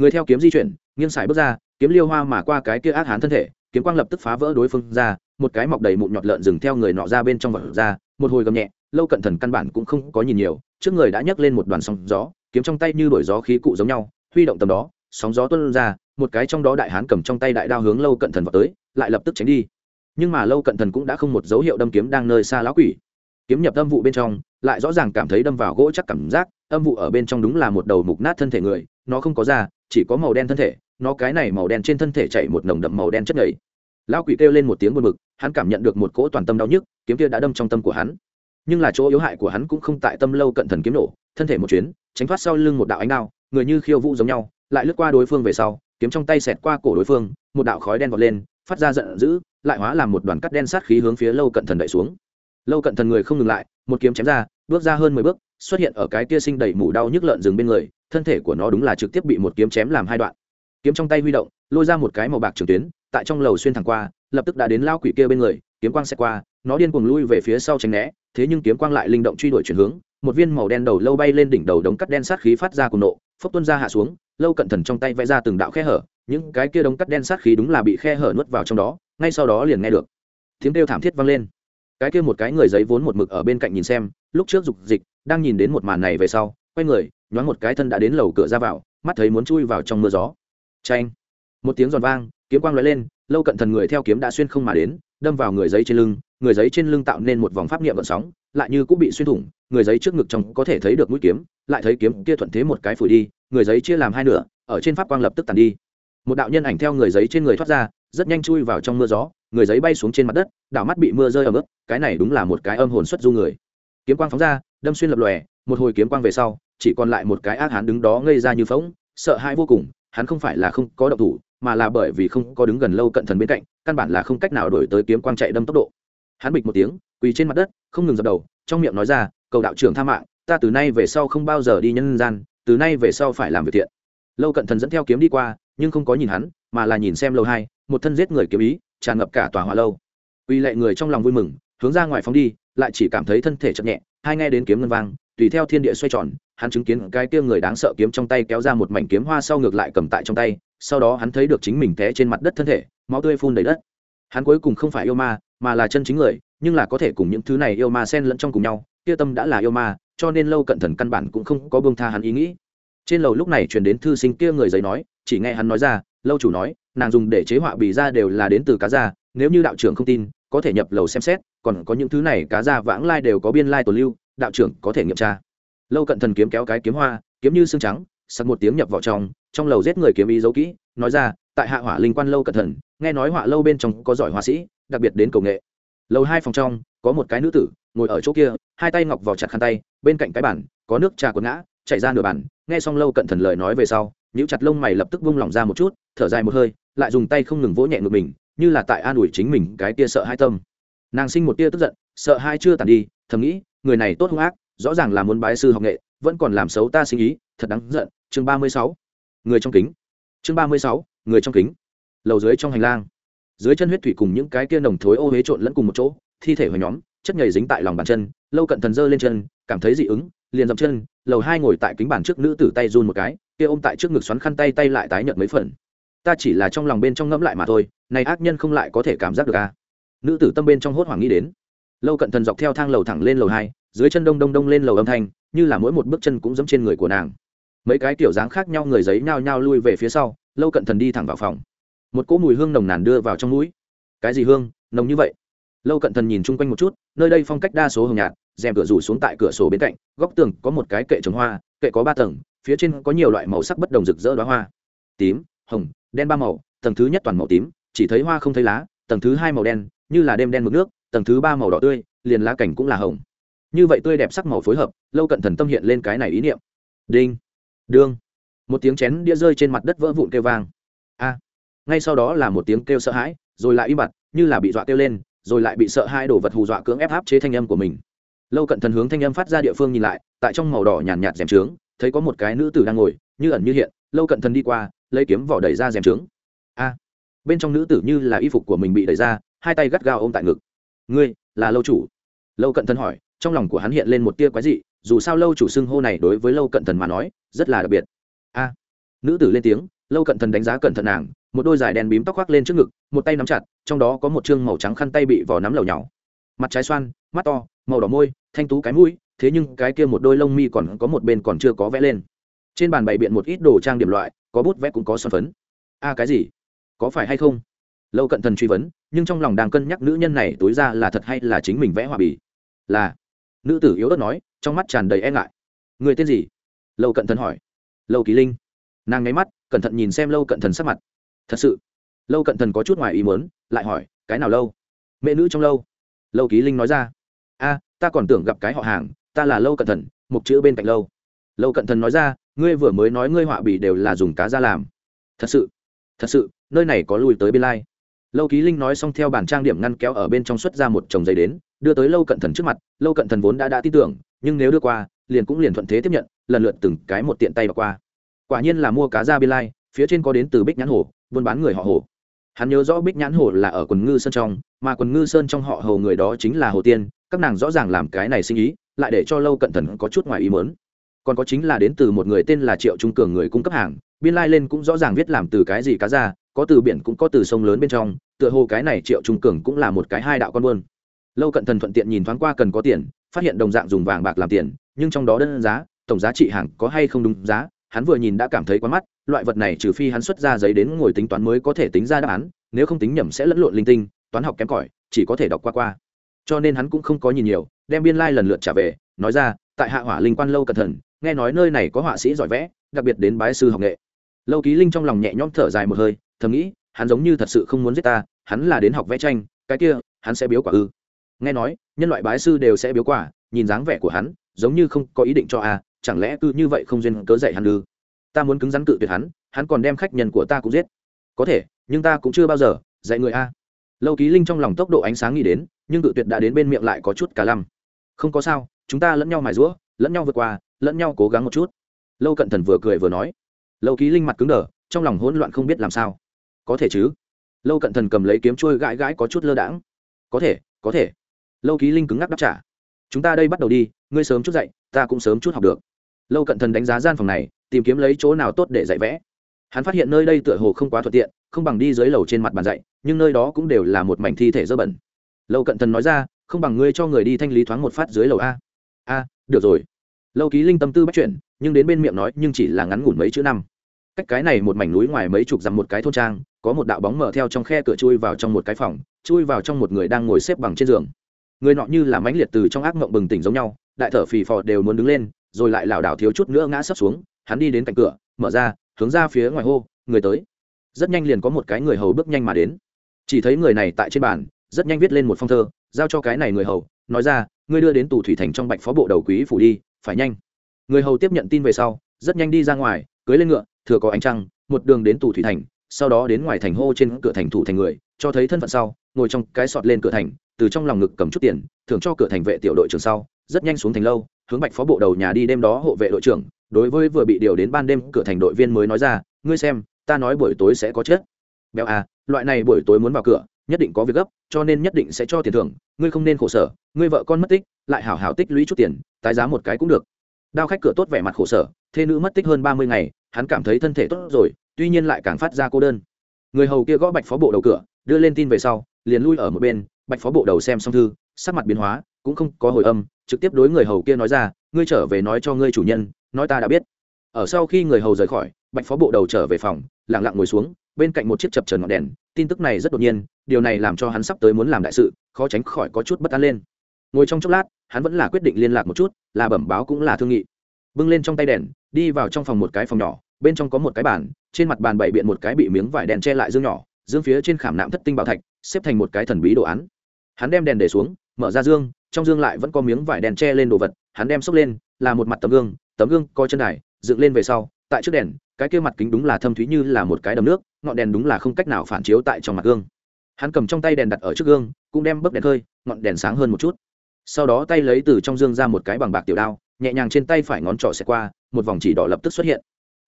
người theo kiếm di chuyển, nghiêng sải bước ra, kiếm liêu hoa mà qua cái kia ác hán thân thể, kiếm quang lập tức phá vỡ đối phương ra một cái mọc đầy mụn nhọt lợn rừng theo người nọ ra bên trong vật ra, một hồi gầm nhẹ, lâu cận thần căn bản cũng không có nhìn nhiều, trước người đã nhấc lên một đoàn sóng gió, kiếm trong tay như đổi gió khí cụ giống nhau, huy động tầm đó, sóng gió tuôn ra, một cái trong đó đại hán cầm trong tay đại đao hướng lâu cận thần vào tới, lại lập tức tránh đi. Nhưng mà lâu cận thần cũng đã không một dấu hiệu đâm kiếm đang nơi xa lão quỷ. Kiếm nhập âm vụ bên trong, lại rõ ràng cảm thấy đâm vào gỗ chắc cảm giác, âm vụ ở bên trong đúng là một đầu mục nát thân thể người, nó không có da, chỉ có màu đen thân thể, nó cái này màu đen trên thân thể chảy một nồng đậm màu đen chất nhầy lão quỷ kêu lên một tiếng buồn bực, hắn cảm nhận được một cỗ toàn tâm đau nhức, kiếm kia đã đâm trong tâm của hắn. Nhưng là chỗ yếu hại của hắn cũng không tại tâm lâu cận thần kiếm nổ, thân thể một chuyến, tránh thoát sau lưng một đạo ánh đao, người như khiêu vũ giống nhau, lại lướt qua đối phương về sau, kiếm trong tay xẹt qua cổ đối phương, một đạo khói đen vọt lên, phát ra giận dữ, lại hóa làm một đoàn cắt đen sát khí hướng phía lâu cận thần đẩy xuống. Lâu cận thần người không ngừng lại, một kiếm chém ra, bước ra hơn mười bước, xuất hiện ở cái tia sinh đầy mủ đau nhức lợn rừng bên người, thân thể của nó đúng là trực tiếp bị một kiếm chém làm hai đoạn. Kiếm trong tay huy động, lôi ra một cái màu bạc trường tuyến tại trong lầu xuyên thẳng qua, lập tức đã đến lao quỷ kia bên người, kiếm quang xẹt qua, nó điên cuồng lui về phía sau tránh né, thế nhưng kiếm quang lại linh động truy đuổi chuyển hướng, một viên màu đen đầu lâu bay lên đỉnh đầu đống cắt đen sát khí phát ra cùng nộ, phốc tuân ra hạ xuống, lâu cận thần trong tay vẽ ra từng đạo khe hở, những cái kia đống cắt đen sát khí đúng là bị khe hở nuốt vào trong đó, ngay sau đó liền nghe được tiếng kêu thảm thiết vang lên. Cái kia một cái người giấy vốn một mực ở bên cạnh nhìn xem, lúc trước dục dịch, đang nhìn đến một màn này về sau, quay người, nhoáng một cái thân đã đến lầu cửa ra vào, mắt thấy muốn chui vào trong mưa gió. Tranh một tiếng giòn vang, kiếm quang lóe lên, lâu cận thần người theo kiếm đã xuyên không mà đến, đâm vào người giấy trên lưng, người giấy trên lưng tạo nên một vòng pháp niệm vận sóng, lại như cũng bị xuyên thủng, người giấy trước ngực trong có thể thấy được mũi kiếm, lại thấy kiếm kia thuận thế một cái phủi đi, người giấy chia làm hai nửa, ở trên pháp quang lập tức tàn đi. Một đạo nhân ảnh theo người giấy trên người thoát ra, rất nhanh chui vào trong mưa gió, người giấy bay xuống trên mặt đất, đảo mắt bị mưa rơi ở mức cái này đúng là một cái âm hồn xuất du người. Kiếm quang phóng ra, đâm xuyên lập lòe, một hồi kiếm quang về sau, chỉ còn lại một cái ác hán đứng đó ngây ra như phóng sợ hãi vô cùng, hắn không phải là không có động thủ mà là bởi vì không có đứng gần lâu cận thần bên cạnh, căn bản là không cách nào đổi tới kiếm quang chạy đâm tốc độ. Hắn bịch một tiếng, quỳ trên mặt đất, không ngừng dập đầu, trong miệng nói ra, cầu đạo trưởng tha mạng, ta từ nay về sau không bao giờ đi nhân gian, từ nay về sau phải làm việc thiện. Lâu cận thần dẫn theo kiếm đi qua, nhưng không có nhìn hắn, mà là nhìn xem lâu hai, một thân giết người kiếm ý, tràn ngập cả tòa hỏa lâu. Uy lệ người trong lòng vui mừng, hướng ra ngoài phóng đi, lại chỉ cảm thấy thân thể chậm nhẹ, hai nghe đến kiếm ngân vang, tùy theo thiên địa xoay tròn, hắn chứng kiến cái kia người đáng sợ kiếm trong tay kéo ra một mảnh kiếm hoa sau ngược lại cầm tại trong tay sau đó hắn thấy được chính mình té trên mặt đất thân thể, máu tươi phun đầy đất. Hắn cuối cùng không phải yêu ma, mà là chân chính người, nhưng là có thể cùng những thứ này yêu ma xen lẫn trong cùng nhau, kia tâm đã là yêu ma, cho nên lâu cận thần căn bản cũng không có bông tha hắn ý nghĩ. Trên lầu lúc này truyền đến thư sinh kia người giấy nói, chỉ nghe hắn nói ra, lâu chủ nói, nàng dùng để chế họa bì ra đều là đến từ cá da, nếu như đạo trưởng không tin, có thể nhập lầu xem xét, còn có những thứ này cá da vãng lai đều có biên lai tồn lưu, đạo trưởng có thể nghiệm tra. Lâu cận thần kiếm kéo cái kiếm hoa, kiếm như xương trắng, sặc một tiếng nhập vào trong trong lầu giết người kiếm ý giấu kỹ, nói ra, tại hạ hỏa linh quan lâu cận thần nghe nói họa lâu bên trong có giỏi họa sĩ, đặc biệt đến cầu nghệ. Lầu hai phòng trong, có một cái nữ tử, ngồi ở chỗ kia, hai tay ngọc vào chặt khăn tay, bên cạnh cái bản có nước trà quần ngã chạy ra nửa bản nghe xong lâu cận thần lời nói về sau, nhíu chặt lông mày lập tức vung lỏng ra một chút, thở dài một hơi, lại dùng tay không ngừng vỗ nhẹ ngực mình, như là tại an ủi chính mình cái tia sợ hai tâm. Nàng sinh một tia tức giận, sợ hai chưa tàn đi, thầm nghĩ, người này tốt hung ác, rõ ràng là muốn bái sư học nghệ, vẫn còn làm xấu ta sinh ý, thật đáng giận. Chương ba mươi sáu người trong kính. Chương ba mươi sáu, người trong kính. Lầu dưới trong hành lang. Dưới chân huyết thủy cùng những cái kia nồng thối ô huế trộn lẫn cùng một chỗ, thi thể hồi nhóm, chất nhầy dính tại lòng bàn chân, lâu cận thần dơ lên chân, cảm thấy dị ứng, liền dậm chân, lầu hai ngồi tại kính bàn trước nữ tử tay run một cái, kia ôm tại trước ngực xoắn khăn tay tay lại tái nhợt mấy phần. Ta chỉ là trong lòng bên trong ngẫm lại mà thôi, này ác nhân không lại có thể cảm giác được à? Nữ tử tâm bên trong hốt hoảng nghĩ đến. Lâu cận thần dọc theo thang lầu thẳng lên lầu hai, dưới chân đông đông đông lên lầu âm thanh, như là mỗi một bước chân cũng dẫm trên người của nàng mấy cái kiểu dáng khác nhau người giấy nhao nhao lui về phía sau, lâu cận thần đi thẳng vào phòng. Một cỗ mùi hương nồng nàn đưa vào trong mũi. Cái gì hương? Nồng như vậy. Lâu cận thần nhìn chung quanh một chút, nơi đây phong cách đa số hồng nhạt, rèm cửa rủ xuống tại cửa sổ bên cạnh, góc tường có một cái kệ trồng hoa, kệ có ba tầng, phía trên có nhiều loại màu sắc bất đồng rực rỡ đoá hoa. Tím, hồng, đen ba màu, tầng thứ nhất toàn màu tím, chỉ thấy hoa không thấy lá, tầng thứ hai màu đen, như là đêm đen mực nước, tầng thứ ba màu đỏ tươi, liền lá cảnh cũng là hồng. Như vậy tươi đẹp sắc màu phối hợp, lâu cận thần tâm hiện lên cái này ý niệm. Đinh đương. Một tiếng chén đĩa rơi trên mặt đất vỡ vụn kêu vang. A. Ngay sau đó là một tiếng kêu sợ hãi, rồi lại im bặt, như là bị dọa kêu lên, rồi lại bị sợ hai đồ vật hù dọa cưỡng ép áp chế thanh âm của mình. Lâu cận thần hướng thanh âm phát ra địa phương nhìn lại, tại trong màu đỏ nhàn nhạt rèm trướng, thấy có một cái nữ tử đang ngồi, như ẩn như hiện, lâu cận thần đi qua, lấy kiếm vỏ đẩy ra rèm trướng. A. Bên trong nữ tử như là y phục của mình bị đẩy ra, hai tay gắt gao ôm tại ngực. Ngươi là lâu chủ? Lâu cận thần hỏi trong lòng của hắn hiện lên một tia quái dị, dù sao lâu chủ xưng hô này đối với lâu cận thần mà nói, rất là đặc biệt. A! Nữ tử lên tiếng, lâu cận thần đánh giá cẩn thận nàng, một đôi dài đen bím tóc khoác lên trước ngực, một tay nắm chặt, trong đó có một chương màu trắng khăn tay bị vỏ nắm lầu nhỏ. Mặt trái xoan, mắt to, màu đỏ môi, thanh tú cái mũi, thế nhưng cái kia một đôi lông mi còn có một bên còn chưa có vẽ lên. Trên bàn bày biện một ít đồ trang điểm loại, có bút vẽ cũng có son phấn. A, cái gì? Có phải hay không? Lâu cận thần truy vấn, nhưng trong lòng đang cân nhắc nữ nhân này tối ra là thật hay là chính mình vẽ hòa bì? Là nữ tử yếu ớt nói, trong mắt tràn đầy e ngại. Người tên gì? Lâu cận thần hỏi. Lâu kỳ linh. Nàng nháy mắt, cẩn thận nhìn xem lâu cận thần sắc mặt. Thật sự? Lâu cận thần có chút ngoài ý muốn, lại hỏi, cái nào lâu? Mẹ nữ trong lâu. Lâu ký linh nói ra. A, ta còn tưởng gặp cái họ hàng, ta là lâu cận thần, một chữ bên cạnh lâu. Lâu cận thần nói ra, ngươi vừa mới nói ngươi họa bị đều là dùng cá ra làm. Thật sự? Thật sự, nơi này có lùi tới bên lai. Lâu ký linh nói xong theo bản trang điểm ngăn kéo ở bên trong xuất ra một chồng giấy đến đưa tới lâu cận thần trước mặt, lâu cận thần vốn đã đã tin tưởng, nhưng nếu đưa qua, liền cũng liền thuận thế tiếp nhận, lần lượt từng cái một tiện tay và qua. Quả nhiên là mua cá ra biên lai, phía trên có đến từ bích nhãn hồ, buôn bán người họ hồ. Hắn nhớ rõ bích nhãn hồ là ở quần ngư sơn trong, mà quần ngư sơn trong họ hồ người đó chính là hồ tiên, các nàng rõ ràng làm cái này sinh ý, lại để cho lâu cận thần có chút ngoài ý mớn còn có chính là đến từ một người tên là triệu trung cường người cung cấp hàng, biên lai lên cũng rõ ràng viết làm từ cái gì cá ra, có từ biển cũng có từ sông lớn bên trong, tựa hồ cái này triệu trung cường cũng là một cái hai đạo con buôn lâu cận thần thuận tiện nhìn thoáng qua cần có tiền, phát hiện đồng dạng dùng vàng bạc làm tiền, nhưng trong đó đơn giá, tổng giá trị hàng có hay không đúng giá, hắn vừa nhìn đã cảm thấy quá mắt, loại vật này trừ phi hắn xuất ra giấy đến ngồi tính toán mới có thể tính ra đáp án, nếu không tính nhầm sẽ lẫn lộn linh tinh, toán học kém cỏi, chỉ có thể đọc qua qua. Cho nên hắn cũng không có nhìn nhiều, đem biên lai、like、lần lượt trả về, nói ra, tại hạ hỏa linh quan lâu cẩn thận nghe nói nơi này có họa sĩ giỏi vẽ, đặc biệt đến bái sư học nghệ. Lâu ký linh trong lòng nhẹ nhõm thở dài một hơi, thầm nghĩ, hắn giống như thật sự không muốn giết ta, hắn là đến học vẽ tranh, cái kia, hắn sẽ biếu quả ư nghe nói, nhân loại bái sư đều sẽ biếu quả nhìn dáng vẻ của hắn, giống như không có ý định cho a chẳng lẽ cứ như vậy không duyên cớ dạy hắn ư? Ta muốn cứng rắn cự tuyệt hắn hắn còn đem khách nhân của ta cũng giết. Có thể, nhưng ta cũng chưa bao giờ dạy người a. Lâu ký linh trong lòng tốc độ ánh sáng nghĩ đến, nhưng cự tuyệt đã đến bên miệng lại có chút cả lăm. Không có sao, chúng ta lẫn nhau mài rũa lẫn nhau vượt qua, lẫn nhau cố gắng một chút. Lâu cận thần vừa cười vừa nói. Lâu ký linh mặt cứng đờ, trong lòng hỗn loạn không biết làm sao. Có thể chứ? Lâu cận thần cầm lấy kiếm trôi gãi gãi có chút lơ đãng. Có thể có thể lâu ký linh cứng ngắc đáp trả. Chúng ta đây bắt đầu đi ngươi sớm chút dạy ta cũng sớm chút học được. Lâu cận thần đánh giá gian phòng này tìm kiếm lấy chỗ nào tốt để dạy vẽ. Hắn phát hiện nơi đây tựa hồ không quá thuận tiện không bằng đi dưới lầu trên mặt bàn dạy nhưng nơi đó cũng đều là một mảnh thi thể dơ bẩn. Lâu cận thần nói ra không bằng ngươi cho người đi thanh lý thoáng một phát dưới lầu a. A được rồi. Lâu ký linh tâm tư bắt chuyện, nhưng đến bên miệng nói nhưng chỉ là ngắn ngủn mấy chữ năm. Cách cái này một mảnh núi ngoài mấy chục dặm một cái thôn trang có một đạo bóng mở theo trong khe cửa chui vào trong một cái phòng chui vào trong một người đang ngồi xếp bằng trên giường người nọ như là mãnh liệt từ trong ác mộng bừng tỉnh giống nhau, đại thở phì phò đều muốn đứng lên, rồi lại lảo đảo thiếu chút nữa ngã sấp xuống, hắn đi đến cạnh cửa, mở ra, hướng ra phía ngoài hô, người tới. Rất nhanh liền có một cái người hầu bước nhanh mà đến. Chỉ thấy người này tại trên bàn, rất nhanh viết lên một phong thơ, giao cho cái này người hầu, nói ra, ngươi đưa đến tù thủy thành trong bạch phó bộ đầu quý phủ đi, phải nhanh. Người hầu tiếp nhận tin về sau, rất nhanh đi ra ngoài, cưới lên ngựa, thừa có ánh trăng, một đường đến tù thủy thành, sau đó đến ngoài thành hô trên cửa thành thủ thành người, cho thấy thân phận sau, ngồi trong cái sọt lên cửa thành từ trong lòng ngực cầm chút tiền, thưởng cho cửa thành vệ tiểu đội trưởng sau, rất nhanh xuống thành lâu, hướng bạch phó bộ đầu nhà đi đêm đó hộ vệ đội trưởng, đối với vừa bị điều đến ban đêm cửa thành đội viên mới nói ra, ngươi xem, ta nói buổi tối sẽ có chết. Béo à loại này buổi tối muốn vào cửa, nhất định có việc gấp, cho nên nhất định sẽ cho tiền thưởng, ngươi không nên khổ sở, ngươi vợ con mất tích, lại hảo hảo tích lũy chút tiền, tái giá một cái cũng được. Đao khách cửa tốt vẻ mặt khổ sở, thê nữ mất tích hơn ba mươi ngày, hắn cảm thấy thân thể tốt rồi, tuy nhiên lại càng phát ra cô đơn. Người hầu kia gõ bạch phó bộ đầu cửa, đưa lên tin về sau, liền lui ở một bên bạch phó bộ đầu xem xong thư, sắc mặt biến hóa, cũng không có hồi âm, trực tiếp đối người hầu kia nói ra, ngươi trở về nói cho ngươi chủ nhân, nói ta đã biết. Ở sau khi người hầu rời khỏi, bạch phó bộ đầu trở về phòng lẳng lặng ngồi xuống, bên cạnh một chiếc chập trần ngọn đèn, tin tức này rất đột nhiên, điều này làm cho hắn sắp tới muốn làm đại sự, khó tránh khỏi có chút bất an lên. Ngồi trong chốc lát, hắn vẫn là quyết định liên lạc một chút, là bẩm báo cũng là thương nghị. Bưng lên trong tay đèn, đi vào trong phòng một cái phòng nhỏ, bên trong có một cái bàn, trên mặt bàn bày biện một cái bị miếng vải đèn che lại dương nhỏ, dương phía trên khảm nạm thất tinh bảo thạch, xếp thành một cái thần bí đồ án hắn đem đèn để xuống mở ra dương trong dương lại vẫn có miếng vải đèn che lên đồ vật hắn đem xốc lên là một mặt tấm gương tấm gương coi chân đài dựng lên về sau tại trước đèn cái kia mặt kính đúng là thâm thúy như là một cái đầm nước ngọn đèn đúng là không cách nào phản chiếu tại trong mặt gương. Hắn cầm trong tay đèn đặt ở trước gương cũng đem bấc đèn hơi, ngọn đèn sáng hơn một chút. Sau đó tay lấy từ trong dương ra một cái bằng bạc tiểu đao nhẹ nhàng trên tay phải ngón trỏ xẹt qua một vòng chỉ đỏ lập tức xuất hiện.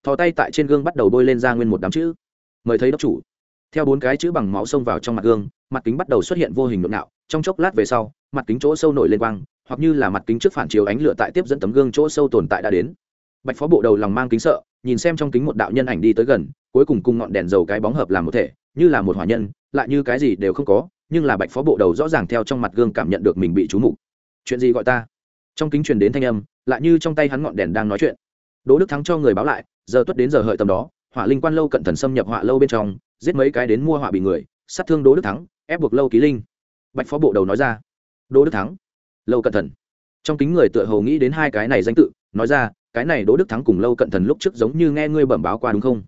Thò tay tại trên gương bắt đầu bôi lên ra nguyên một đám chữ. Mời thấy đốc chủ. Theo bốn cái chữ bằng máu xông vào trong mặt gương mặt kính bắt đầu xuất hiện vô hình nội nạo trong chốc lát về sau, mặt kính chỗ sâu nổi lên quang, hoặc như là mặt kính trước phản chiếu ánh lửa tại tiếp dẫn tấm gương chỗ sâu tồn tại đã đến. Bạch phó bộ đầu lòng mang kính sợ, nhìn xem trong kính một đạo nhân ảnh đi tới gần, cuối cùng cùng ngọn đèn dầu cái bóng hợp làm một thể, như là một hỏa nhân, lại như cái gì đều không có, nhưng là bạch phó bộ đầu rõ ràng theo trong mặt gương cảm nhận được mình bị trú mục. Chuyện gì gọi ta? Trong kính truyền đến thanh âm, lại như trong tay hắn ngọn đèn đang nói chuyện. Đỗ đức thắng cho người báo lại, giờ tuất đến giờ hợi tầm đó, hỏa linh quan lâu cận thần xâm nhập hỏa lâu bên trong, giết mấy cái đến mua hỏa bị người, sát thương đỗ đức thắng, ép buộc lâu ký linh bạch phó bộ đầu nói ra. Đỗ đức thắng, lâu cận thần. Trong kính người tựa hồ nghĩ đến hai cái này danh tự, nói ra, cái này đỗ đức thắng cùng lâu cận thần lúc trước giống như nghe ngươi bẩm báo qua đúng không?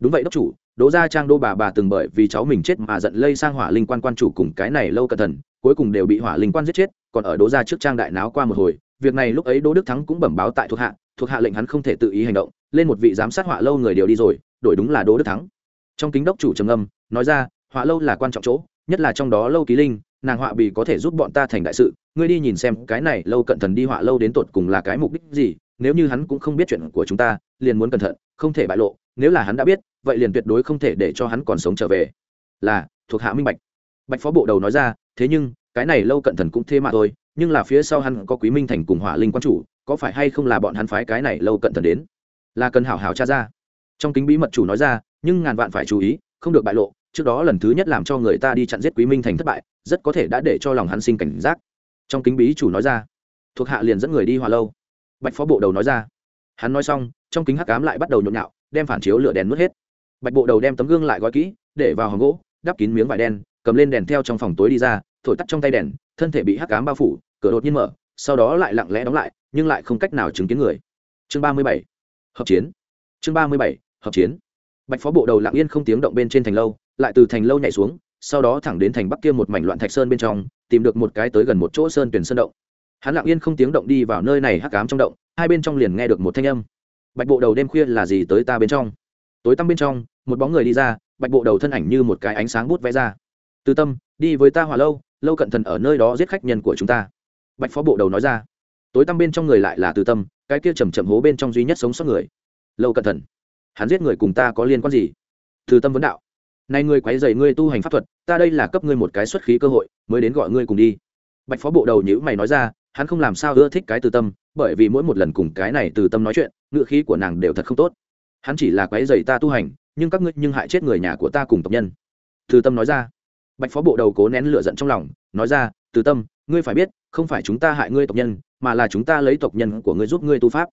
Đúng vậy, đốc chủ, đỗ gia trang đô bà bà từng bởi vì cháu mình chết mà giận lây sang hỏa linh quan quan chủ cùng cái này lâu cận thần, cuối cùng đều bị hỏa linh quan giết chết, còn ở đỗ gia trước trang đại náo qua một hồi, việc này lúc ấy đỗ đức thắng cũng bẩm báo tại thuộc hạ thuộc hạ lệnh hắn không thể tự ý hành động, lên một vị giám sát hỏa lâu người đều đi rồi, đổi đúng là đỗ đức thắng. Trong kính đốc chủ trầm âm nói ra, hỏa lâu là quan trọng chỗ, nhất là trong đó lâu ký linh nàng họa bì có thể giúp bọn ta thành đại sự, ngươi đi nhìn xem cái này lâu cận thần đi họa lâu đến tột cùng là cái mục đích gì, nếu như hắn cũng không biết chuyện của chúng ta, liền muốn cẩn thận, không thể bại lộ, nếu là hắn đã biết, vậy liền tuyệt đối không thể để cho hắn còn sống trở về. Là, thuộc hạ minh bạch. Bạch phó bộ đầu nói ra, thế nhưng, cái này lâu cận thần cũng thế mà thôi, nhưng là phía sau hắn có quý minh thành cùng hỏa linh quan chủ, có phải hay không là bọn hắn phái cái này lâu cận thần đến? Là cần hảo hảo tra ra. Trong kính bí mật chủ nói ra, nhưng ngàn vạn phải chú ý, không được bại lộ, trước đó lần thứ nhất làm cho người ta đi chặn giết quý minh thành thất bại rất có thể đã để cho lòng hắn sinh cảnh giác. Trong kính bí chủ nói ra, thuộc hạ liền dẫn người đi hòa lâu. Bạch phó bộ đầu nói ra, hắn nói xong, trong kính hắc cám lại bắt đầu nhộn nhạo, đem phản chiếu lửa đèn nuốt hết. Bạch bộ đầu đem tấm gương lại gói kỹ, để vào hòm gỗ, đắp kín miếng vải đen, cầm lên đèn theo trong phòng tối đi ra, thổi tắt trong tay đèn, thân thể bị hắc cám bao phủ, cửa đột nhiên mở, sau đó lại lặng lẽ đóng lại, nhưng lại không cách nào chứng kiến người. Chương ba mươi bảy, hợp chiến. Chương ba mươi bảy, hợp chiến. Bạch phó bộ đầu lặng yên không tiếng động bên trên thành lâu, lại từ thành lâu nhảy xuống sau đó thẳng đến thành bắc kia một mảnh loạn thạch sơn bên trong, tìm được một cái tới gần một chỗ sơn tuyển sơn động. Hắn lặng yên không tiếng động đi vào nơi này hắc cám trong động, hai bên trong liền nghe được một thanh âm. Bạch bộ đầu đêm khuya là gì tới ta bên trong? Tối tăm bên trong, một bóng người đi ra, bạch bộ đầu thân ảnh như một cái ánh sáng bút vẽ ra. Từ tâm, đi với ta hòa lâu lâu cận thần ở nơi đó giết khách nhân của chúng ta. Bạch phó bộ đầu nói ra. Tối tăm bên trong người lại là từ tâm, cái kia chầm chậm hố bên trong duy nhất sống sót người. Lâu cận thần, hắn giết người cùng ta có liên quan gì? Từ tâm vấn đạo nay ngươi quấy rầy ngươi tu hành pháp thuật, ta đây là cấp ngươi một cái xuất khí cơ hội, mới đến gọi ngươi cùng đi. Bạch phó bộ đầu nhữ mày nói ra, hắn không làm sao ưa thích cái từ tâm, bởi vì mỗi một lần cùng cái này từ tâm nói chuyện ngựa khí của nàng đều thật không tốt. Hắn chỉ là quấy rầy ta tu hành, nhưng các ngươi nhưng hại chết người nhà của ta cùng tộc nhân. Từ tâm nói ra. Bạch phó bộ đầu cố nén lửa giận trong lòng, nói ra, từ tâm, ngươi phải biết, không phải chúng ta hại ngươi tộc nhân, mà là chúng ta lấy tộc nhân của ngươi giúp ngươi tu pháp.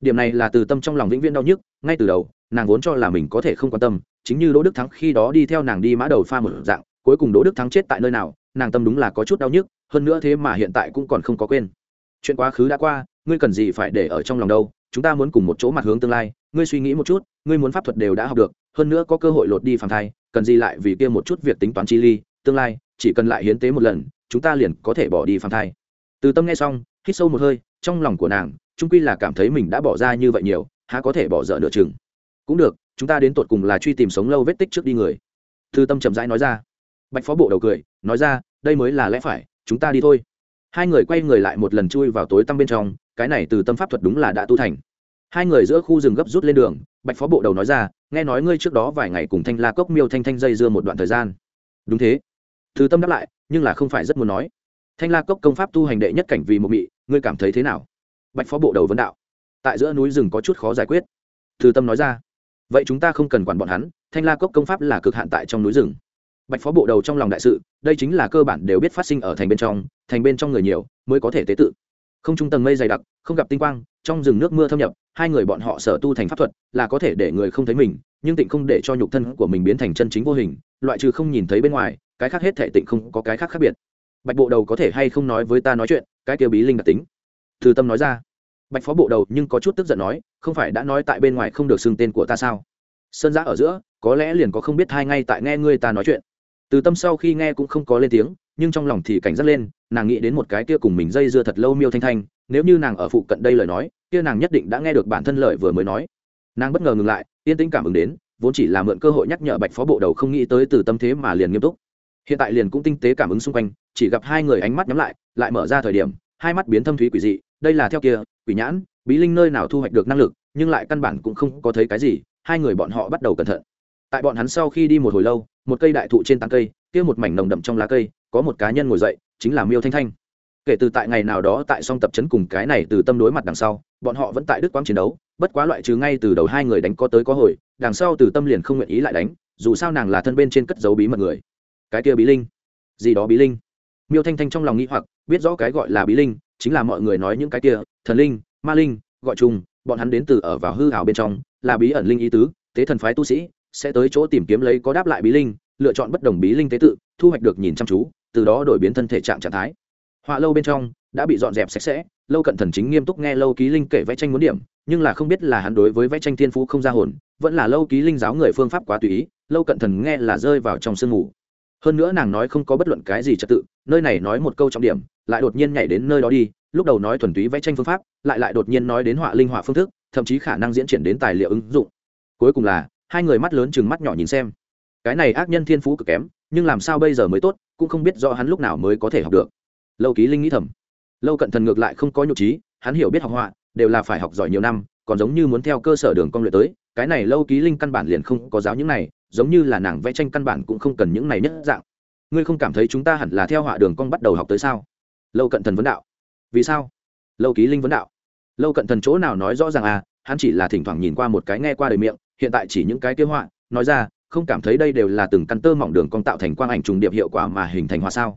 Điểm này là từ tâm trong lòng vĩnh viễn đau nhức, ngay từ đầu, nàng vốn cho là mình có thể không quan tâm chính như đỗ đức thắng khi đó đi theo nàng đi mã đầu pha một dạng, cuối cùng đỗ đức thắng chết tại nơi nào, nàng tâm đúng là có chút đau nhức, hơn nữa thế mà hiện tại cũng còn không có quên. Chuyện quá khứ đã qua, ngươi cần gì phải để ở trong lòng đâu, chúng ta muốn cùng một chỗ mặt hướng tương lai, ngươi suy nghĩ một chút, ngươi muốn pháp thuật đều đã học được, hơn nữa có cơ hội lột đi phàm thai, cần gì lại vì kia một chút việc tính toán chi ly, tương lai, chỉ cần lại hiến tế một lần, chúng ta liền có thể bỏ đi phàm thai. Từ tâm nghe xong, hít sâu một hơi, trong lòng của nàng trung quy là cảm thấy mình đã bỏ ra như vậy nhiều, há có thể bỏ dở nửa chừng. Cũng được chúng ta đến tột cùng là truy tìm sống lâu vết tích trước đi người. Thư tâm chậm rãi nói ra. Bạch phó bộ đầu cười, nói ra, đây mới là lẽ phải, chúng ta đi thôi. Hai người quay người lại một lần chui vào tối tăm bên trong, cái này từ tâm pháp thuật đúng là đã tu thành. Hai người giữa khu rừng gấp rút lên đường, bạch phó bộ đầu nói ra, nghe nói ngươi trước đó vài ngày cùng thanh la cốc miêu thanh thanh dây dưa một đoạn thời gian. Đúng thế. Thư tâm đáp lại, nhưng là không phải rất muốn nói. Thanh la cốc công pháp tu hành đệ nhất cảnh vì một mị, ngươi cảm thấy thế nào? Bạch phó bộ đầu vấn đạo. Tại giữa núi rừng có chút khó giải quyết. Thư tâm nói ra vậy chúng ta không cần quản bọn hắn, thanh la cốc công pháp là cực hạn tại trong núi rừng. Bạch phó bộ đầu trong lòng đại sự, đây chính là cơ bản đều biết phát sinh ở thành bên trong, thành bên trong người nhiều, mới có thể tế tự. Không trung tầng mây dày đặc, không gặp tinh quang, trong rừng nước mưa thâm nhập, hai người bọn họ sở tu thành pháp thuật, là có thể để người không thấy mình, nhưng tịnh không để cho nhục thân của mình biến thành chân chính vô hình, loại trừ không nhìn thấy bên ngoài, cái khác hết thể tịnh không có cái khác khác biệt. Bạch bộ đầu có thể hay không nói với ta nói chuyện, cái kia bí linh đặc tính. Từ tâm nói ra bạch phó bộ đầu nhưng có chút tức giận nói, không phải đã nói tại bên ngoài không được xưng tên của ta sao? Sơn giã ở giữa, có lẽ liền có không biết hai ngay tại nghe ngươi ta nói chuyện. Từ tâm sau khi nghe cũng không có lên tiếng, nhưng trong lòng thì cảnh giác lên, nàng nghĩ đến một cái kia cùng mình dây dưa thật lâu miêu thanh thanh, nếu như nàng ở phụ cận đây lời nói, kia nàng nhất định đã nghe được bản thân lời vừa mới nói. Nàng bất ngờ ngừng lại, yên tĩnh cảm ứng đến, vốn chỉ là mượn cơ hội nhắc nhở bạch phó bộ đầu không nghĩ tới từ tâm thế mà liền nghiêm túc. Hiện tại liền cũng tinh tế cảm ứng xung quanh, chỉ gặp hai người ánh mắt nhắm lại lại mở ra thời điểm, hai mắt biến thâm thúy quỷ dị đây là theo kia, quỷ nhãn, bí linh nơi nào thu hoạch được năng lực, nhưng lại căn bản cũng không có thấy cái gì, hai người bọn họ bắt đầu cẩn thận. Tại bọn hắn sau khi đi một hồi lâu, một cây đại thụ trên tán cây, kia một mảnh nồng đậm trong lá cây, có một cá nhân ngồi dậy, chính là miêu thanh thanh. Kể từ tại ngày nào đó tại song tập chấn cùng cái này từ tâm đối mặt đằng sau, bọn họ vẫn tại đức quang chiến đấu, bất quá loại trừ ngay từ đầu hai người đánh có tới có hồi, đằng sau từ tâm liền không nguyện ý lại đánh, dù sao nàng là thân bên trên cất dấu bí mật người. Cái kia bí linh. Gì đó bí linh? Miêu thanh thanh trong lòng nghĩ hoặc, biết rõ cái gọi là bí linh chính là mọi người nói những cái kia, thần linh, ma linh, gọi chung, bọn hắn đến từ ở vào hư hảo bên trong, là bí ẩn linh ý tứ, tế thần phái tu sĩ sẽ tới chỗ tìm kiếm lấy có đáp lại bí linh, lựa chọn bất đồng bí linh tế tự, thu hoạch được nhìn chăm chú, từ đó đổi biến thân thể trạng trạng thái. Họa lâu bên trong đã bị dọn dẹp sạch sẽ, lâu cận thần chính nghiêm túc nghe lâu ký linh kể vẽ tranh muốn điểm, nhưng là không biết là hắn đối với vẽ tranh thiên phú không ra hồn, vẫn là lâu ký linh giáo người phương pháp quá tùy ý, lâu cận thần nghe là rơi vào trong sương mù hơn nữa nàng nói không có bất luận cái gì trật tự, nơi này nói một câu trọng điểm, lại đột nhiên nhảy đến nơi đó đi, lúc đầu nói thuần túy vẽ tranh phương pháp, lại lại đột nhiên nói đến họa linh họa phương thức, thậm chí khả năng diễn triển đến tài liệu ứng dụng. Cuối cùng là, hai người mắt lớn chừng mắt nhỏ nhìn xem. Cái này ác nhân thiên phú cực kém, nhưng làm sao bây giờ mới tốt, cũng không biết do hắn lúc nào mới có thể học được. Lâu ký linh nghĩ thầm. Lâu cận thần ngược lại không có nhục trí, hắn hiểu biết học họa, đều là phải học giỏi nhiều năm, còn giống như muốn theo cơ sở đường con luyện tới, cái này lâu ký linh căn bản liền không có giáo những này giống như là nàng vẽ tranh căn bản cũng không cần những này nhất dạng. Ngươi không cảm thấy chúng ta hẳn là theo họa đường cong bắt đầu học tới sao? Lâu cận thần vấn đạo. Vì sao? Lâu ký linh vấn đạo. Lâu cận thần chỗ nào nói rõ ràng à hắn chỉ là thỉnh thoảng nhìn qua một cái nghe qua đời miệng, hiện tại chỉ những cái kế họa, nói ra, không cảm thấy đây đều là từng căn tơ mỏng đường cong tạo thành quang ảnh trùng điệp hiệu quả mà hình thành hoa sao?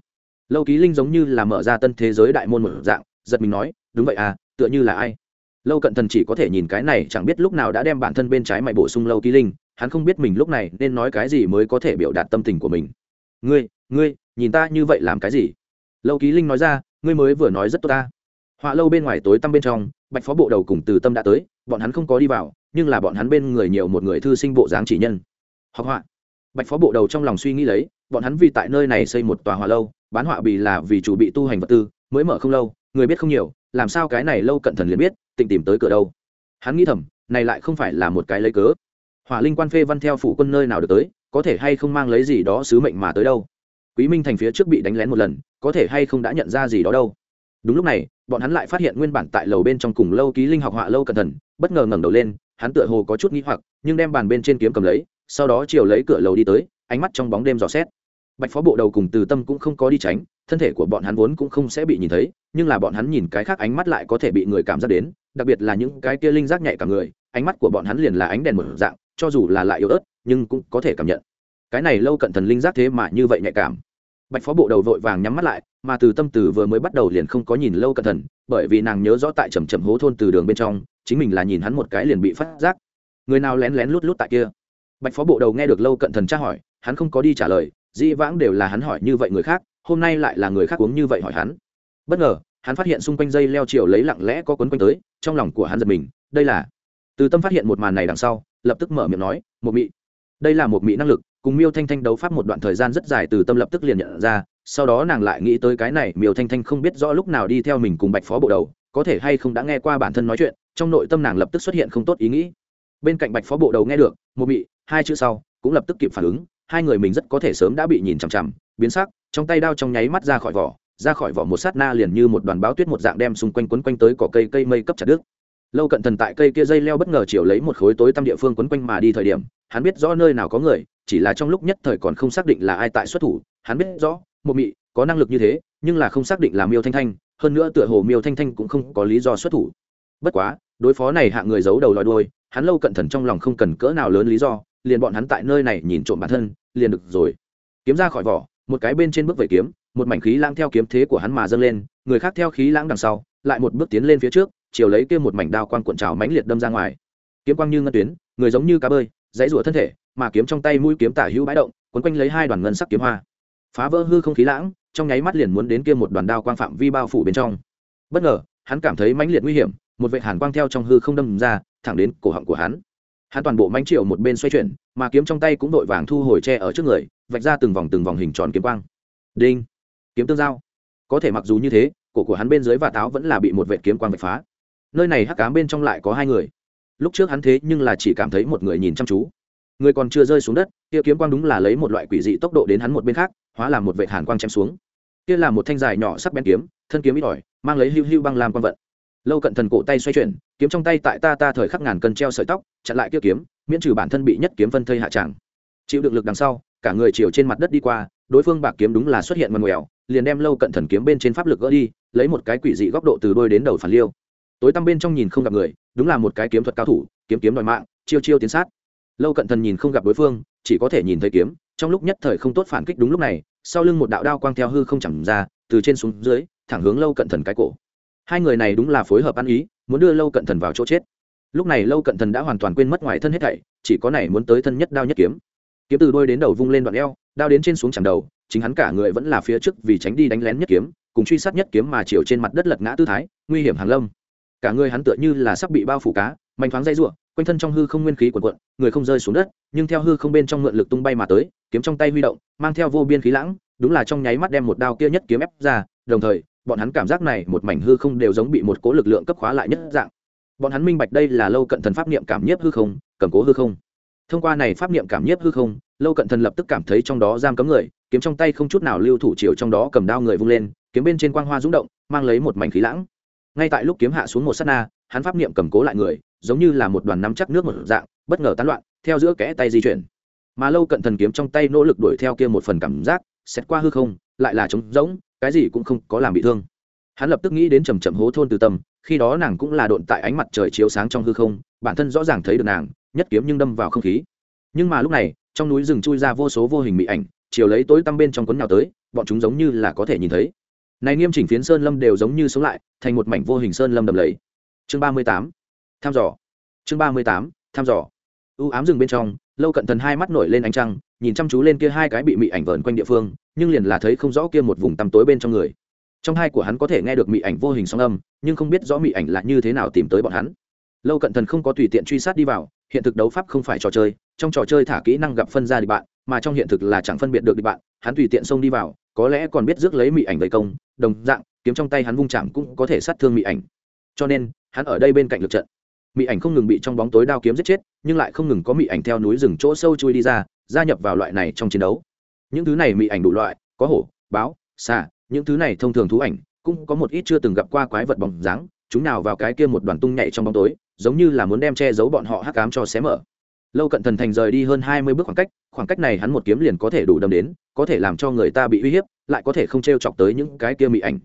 Lâu ký linh giống như là mở ra tân thế giới đại môn một dạng, giật mình nói, đúng vậy à tựa như là ai? Lâu cận thần chỉ có thể nhìn cái này, chẳng biết lúc nào đã đem bản thân bên trái mày bổ sung lâu ký linh hắn không biết mình lúc này nên nói cái gì mới có thể biểu đạt tâm tình của mình. Ngươi ngươi, nhìn ta như vậy làm cái gì? Lâu ký linh nói ra, ngươi mới vừa nói rất tốt ta. Họa lâu bên ngoài tối tăm bên trong, bạch phó bộ đầu cùng từ tâm đã tới, bọn hắn không có đi vào, nhưng là bọn hắn bên người nhiều một người thư sinh bộ dáng chỉ nhân. Học họa. Bạch phó bộ đầu trong lòng suy nghĩ lấy, bọn hắn vì tại nơi này xây một tòa họa lâu, bán họa bì là vì chủ bị tu hành vật tư, mới mở không lâu, người biết không nhiều, làm sao cái này lâu cận thần liền biết, tịnh tìm tới cửa đâu. Hắn nghĩ thầm, này lại không phải là một cái lấy cớ hỏa linh quan phê văn theo phủ quân nơi nào được tới, có thể hay không mang lấy gì đó sứ mệnh mà tới đâu. Quý minh thành phía trước bị đánh lén một lần, có thể hay không đã nhận ra gì đó đâu. Đúng lúc này, bọn hắn lại phát hiện nguyên bản tại lầu bên trong cùng lâu ký linh học họa lâu cẩn thận, bất ngờ ngẩng đầu lên, hắn tựa hồ có chút nghĩ hoặc, nhưng đem bàn bên trên kiếm cầm lấy, sau đó chiều lấy cửa lầu đi tới, ánh mắt trong bóng đêm dò xét. Bạch phó bộ đầu cùng từ tâm cũng không có đi tránh, thân thể của bọn hắn vốn cũng không sẽ bị nhìn thấy, nhưng là bọn hắn nhìn cái khác ánh mắt lại có thể bị người cảm giác đến, đặc biệt là những cái kia linh giác nhạy cả người, ánh mắt của bọn hắn liền là ánh đèn một dạng cho dù là lại yếu ớt, nhưng cũng có thể cảm nhận. Cái này lâu cận thần linh giác thế mà như vậy nhạy cảm. Bạch phó bộ đầu vội vàng nhắm mắt lại, mà từ tâm từ vừa mới bắt đầu liền không có nhìn lâu cẩn thận bởi vì nàng nhớ rõ tại trầm trầm hố thôn từ đường bên trong, chính mình là nhìn hắn một cái liền bị phát giác. Người nào lén lén lút lút tại kia? Bạch phó bộ đầu nghe được lâu cận thần tra hỏi, hắn không có đi trả lời, dĩ vãng đều là hắn hỏi như vậy người khác, hôm nay lại là người khác uống như vậy hỏi hắn. Bất ngờ, hắn phát hiện xung quanh dây leo chiều lấy lặng lẽ có quấn quanh tới, trong lòng của hắn giật mình, đây là. Từ tâm phát hiện một màn này đằng sau lập tức mở miệng nói một mị, đây là một mị năng lực, cùng miêu thanh thanh đấu pháp một đoạn thời gian rất dài từ tâm lập tức liền nhận ra, sau đó nàng lại nghĩ tới cái này, miêu thanh thanh không biết rõ lúc nào đi theo mình cùng bạch phó bộ đầu, có thể hay không đã nghe qua bản thân nói chuyện, trong nội tâm nàng lập tức xuất hiện không tốt ý nghĩ. Bên cạnh bạch phó bộ đầu nghe được một mị, hai chữ sau, cũng lập tức kịp phản ứng, hai người mình rất có thể sớm đã bị nhìn chằm chằm, biến sắc, trong tay đao trong nháy mắt ra khỏi vỏ, ra khỏi vỏ một sát na liền như một đoàn báo tuyết một dạng đem xung quanh quấn quanh tới cỏ cây cây mây cấp chặt đứt lâu cận thần tại cây kia dây leo bất ngờ chiều lấy một khối tối tăm địa phương quấn quanh mà đi thời điểm, hắn biết rõ nơi nào có người, chỉ là trong lúc nhất thời còn không xác định là ai tại xuất thủ, hắn biết rõ, một mị có năng lực như thế, nhưng là không xác định là miêu thanh thanh, hơn nữa tựa hồ miêu thanh thanh cũng không có lý do xuất thủ. Bất quá, đối phó này hạ người giấu đầu lòi đuôi, hắn lâu cận thần trong lòng không cần cỡ nào lớn lý do, liền bọn hắn tại nơi này nhìn trộm bản thân, liền được rồi. Kiếm ra khỏi vỏ, một cái bên trên bước về kiếm, một mảnh khí lãng theo kiếm thế của hắn mà dâng lên, người khác theo khí lãng đằng sau, lại một bước tiến lên phía trước chiều lấy kia một mảnh đao quang cuộn trào mãnh liệt đâm ra ngoài. Kiếm quang như ngân tuyến, người giống như cá bơi, dãy rủa thân thể, mà kiếm trong tay mũi kiếm tả hữu bãi động quấn quanh lấy hai đoàn ngân sắc kiếm hoa. Phá vỡ hư không khí lãng, trong nháy mắt liền muốn đến kia một đoàn đao quang phạm vi bao phủ bên trong. Bất ngờ, hắn cảm thấy mãnh liệt nguy hiểm, một vệ hàn quang theo trong hư không đâm ra, thẳng đến cổ họng của hắn. Hắn toàn bộ mãnh triệu một bên xoay chuyển, mà kiếm trong tay cũng vội vàng thu hồi tre ở trước người, vạch ra từng vòng từng vòng hình tròn kiếm quang. Đinh! Kiếm tương giao. Có thể mặc dù như thế, cổ của hắn bên dưới và táo vẫn là bị một vệ kiếm quang vạch phá nơi này hắc cám bên trong lại có hai người. Lúc trước hắn thế nhưng là chỉ cảm thấy một người nhìn chăm chú. Người còn chưa rơi xuống đất, kia kiếm quang đúng là lấy một loại quỷ dị tốc độ đến hắn một bên khác, hóa làm một vệ hàn quang chém xuống. Kia là một thanh dài nhỏ sắc bén kiếm, thân kiếm ít ỏi, mang lấy hưu hưu băng làm quang vận. Lâu cận thần cổ tay xoay chuyển, kiếm trong tay tại ta ta thời khắc ngàn cân treo sợi tóc, chặn lại kia kiếm, miễn trừ bản thân bị nhất kiếm phân thây hạ tràng. Chịu được lực đằng sau, cả người chiều trên mặt đất đi qua, đối phương bạc kiếm đúng là xuất hiện mần mèo, liền đem lâu cận thần kiếm bên trên pháp lực gỡ đi, lấy một cái quỷ dị góc độ từ đôi đến đầu phản liêu tối tăm bên trong nhìn không gặp người, đúng là một cái kiếm thuật cao thủ, kiếm kiếm đòi mạng, chiêu chiêu tiến sát. Lâu cận thần nhìn không gặp đối phương, chỉ có thể nhìn thấy kiếm, trong lúc nhất thời không tốt phản kích đúng lúc này, sau lưng một đạo đao quang theo hư không chẳng ra, từ trên xuống dưới, thẳng hướng lâu cận thần cái cổ. Hai người này đúng là phối hợp ăn ý, muốn đưa lâu cận thần vào chỗ chết. Lúc này lâu cận thần đã hoàn toàn quên mất ngoài thân hết thảy, chỉ có này muốn tới thân nhất đao nhất kiếm. Kiếm từ đôi đến đầu vung lên đoạn eo, đao đến trên xuống chẳng đầu, chính hắn cả người vẫn là phía trước vì tránh đi đánh lén nhất kiếm, cùng truy sát nhất kiếm mà chiều trên mặt đất lật ngã tư thái, nguy hiểm hàng lâm cả người hắn tựa như là sắp bị bao phủ cá mạnh thoáng dây ruộng quanh thân trong hư không nguyên khí quần quận người không rơi xuống đất, nhưng theo hư không bên trong mượn lực tung bay mà tới, kiếm trong tay huy động, mang theo vô biên khí lãng, đúng là trong nháy mắt đem một đao kia nhất kiếm ép ra, đồng thời, bọn hắn cảm giác này một mảnh hư không đều giống bị một cố lực lượng cấp khóa lại nhất dạng. Bọn hắn minh bạch đây là lâu cận thần pháp niệm cảm nhiếp hư không, cầm cố hư không. Thông qua này pháp niệm cảm nhiếp hư không, lâu cận thần lập tức cảm thấy trong đó giam cấm người, kiếm trong tay không chút nào lưu thủ chiều trong đó cầm đao người vung lên, kiếm bên trên quang hoa rung động, mang lấy một mảnh khí lãng ngay tại lúc kiếm hạ xuống một sát na, hắn pháp niệm cầm cố lại người, giống như là một đoàn nắm chắc nước một dạng, bất ngờ tán loạn, theo giữa kẽ tay di chuyển. Mà lâu cận thần kiếm trong tay nỗ lực đuổi theo kia một phần cảm giác xét qua hư không, lại là trống rỗng, cái gì cũng không có làm bị thương. Hắn lập tức nghĩ đến trầm trầm hố thôn từ tâm, khi đó nàng cũng là độn tại ánh mặt trời chiếu sáng trong hư không, bản thân rõ ràng thấy được nàng, nhất kiếm nhưng đâm vào không khí. Nhưng mà lúc này, trong núi rừng chui ra vô số vô hình mỹ ảnh, chiều lấy tối tăm bên trong cuốn nhào tới, bọn chúng giống như là có thể nhìn thấy này nghiêm chỉnh phiến sơn lâm đều giống như sống lại, thành một mảnh vô hình sơn lâm đầm lầy. Chương ba mươi tám, thăm dò. Chương ba mươi tám, thăm dò. U ám rừng bên trong, lâu cận thần hai mắt nổi lên ánh trăng, nhìn chăm chú lên kia hai cái bị mị ảnh vờn quanh địa phương, nhưng liền là thấy không rõ kia một vùng tăm tối bên trong người. Trong hai của hắn có thể nghe được mị ảnh vô hình song âm, nhưng không biết rõ mị ảnh là như thế nào tìm tới bọn hắn. Lâu cận thần không có tùy tiện truy sát đi vào, hiện thực đấu pháp không phải trò chơi, trong trò chơi thả kỹ năng gặp phân ra địch bạn, mà trong hiện thực là chẳng phân biệt được địch bạn hắn tùy tiện xông đi vào, có lẽ còn biết rước lấy mị ảnh vây công, đồng dạng, kiếm trong tay hắn vung chạm cũng có thể sát thương mị ảnh. Cho nên, hắn ở đây bên cạnh lực trận. Mị ảnh không ngừng bị trong bóng tối đao kiếm giết chết, nhưng lại không ngừng có mị ảnh theo núi rừng chỗ sâu chui đi ra, gia nhập vào loại này trong chiến đấu. Những thứ này mị ảnh đủ loại, có hổ, báo, xà, những thứ này thông thường thú ảnh, cũng có một ít chưa từng gặp qua quái vật bóng dáng, chúng nào vào cái kia một đoàn tung nhảy trong bóng tối, giống như là muốn đem che giấu bọn họ hắc cám cho xé mở. Lâu cận thần thành rời đi hơn hai mươi bước khoảng cách khoảng cách này hắn một kiếm liền có thể đủ đâm đến, có thể làm cho người ta bị uy hiếp, lại có thể không t r e o chọc tới những cái kia mị ảnh.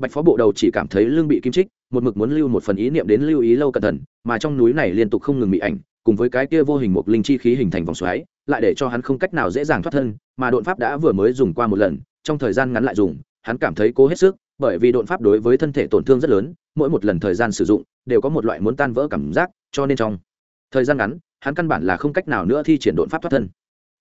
Bạch phó bộ đầu chỉ cảm thấy lưng bị kim trích một mực muốn lưu một phần ý niệm đến lưu ý lâu cẩn thận, mà trong núi này liên tục không ngừng mỹ ảnh, cùng với cái kia vô hình một linh chi khí hình thành vòng xoáy, lại để cho hắn không cách nào dễ dàng thoát thân, mà đột pháp đã vừa mới dùng qua một lần, trong thời gian ngắn lại dùng, hắn cảm thấy cố hết sức, bởi vì đột pháp đối với thân thể tổn thương rất lớn, mỗi một lần thời gian sử dụng, đều có một loại muốn tan vỡ cảm giác, cho nên trong thời gian ngắn, hắn căn bản là không cách nào nữa thi triển đột pháp thoát thân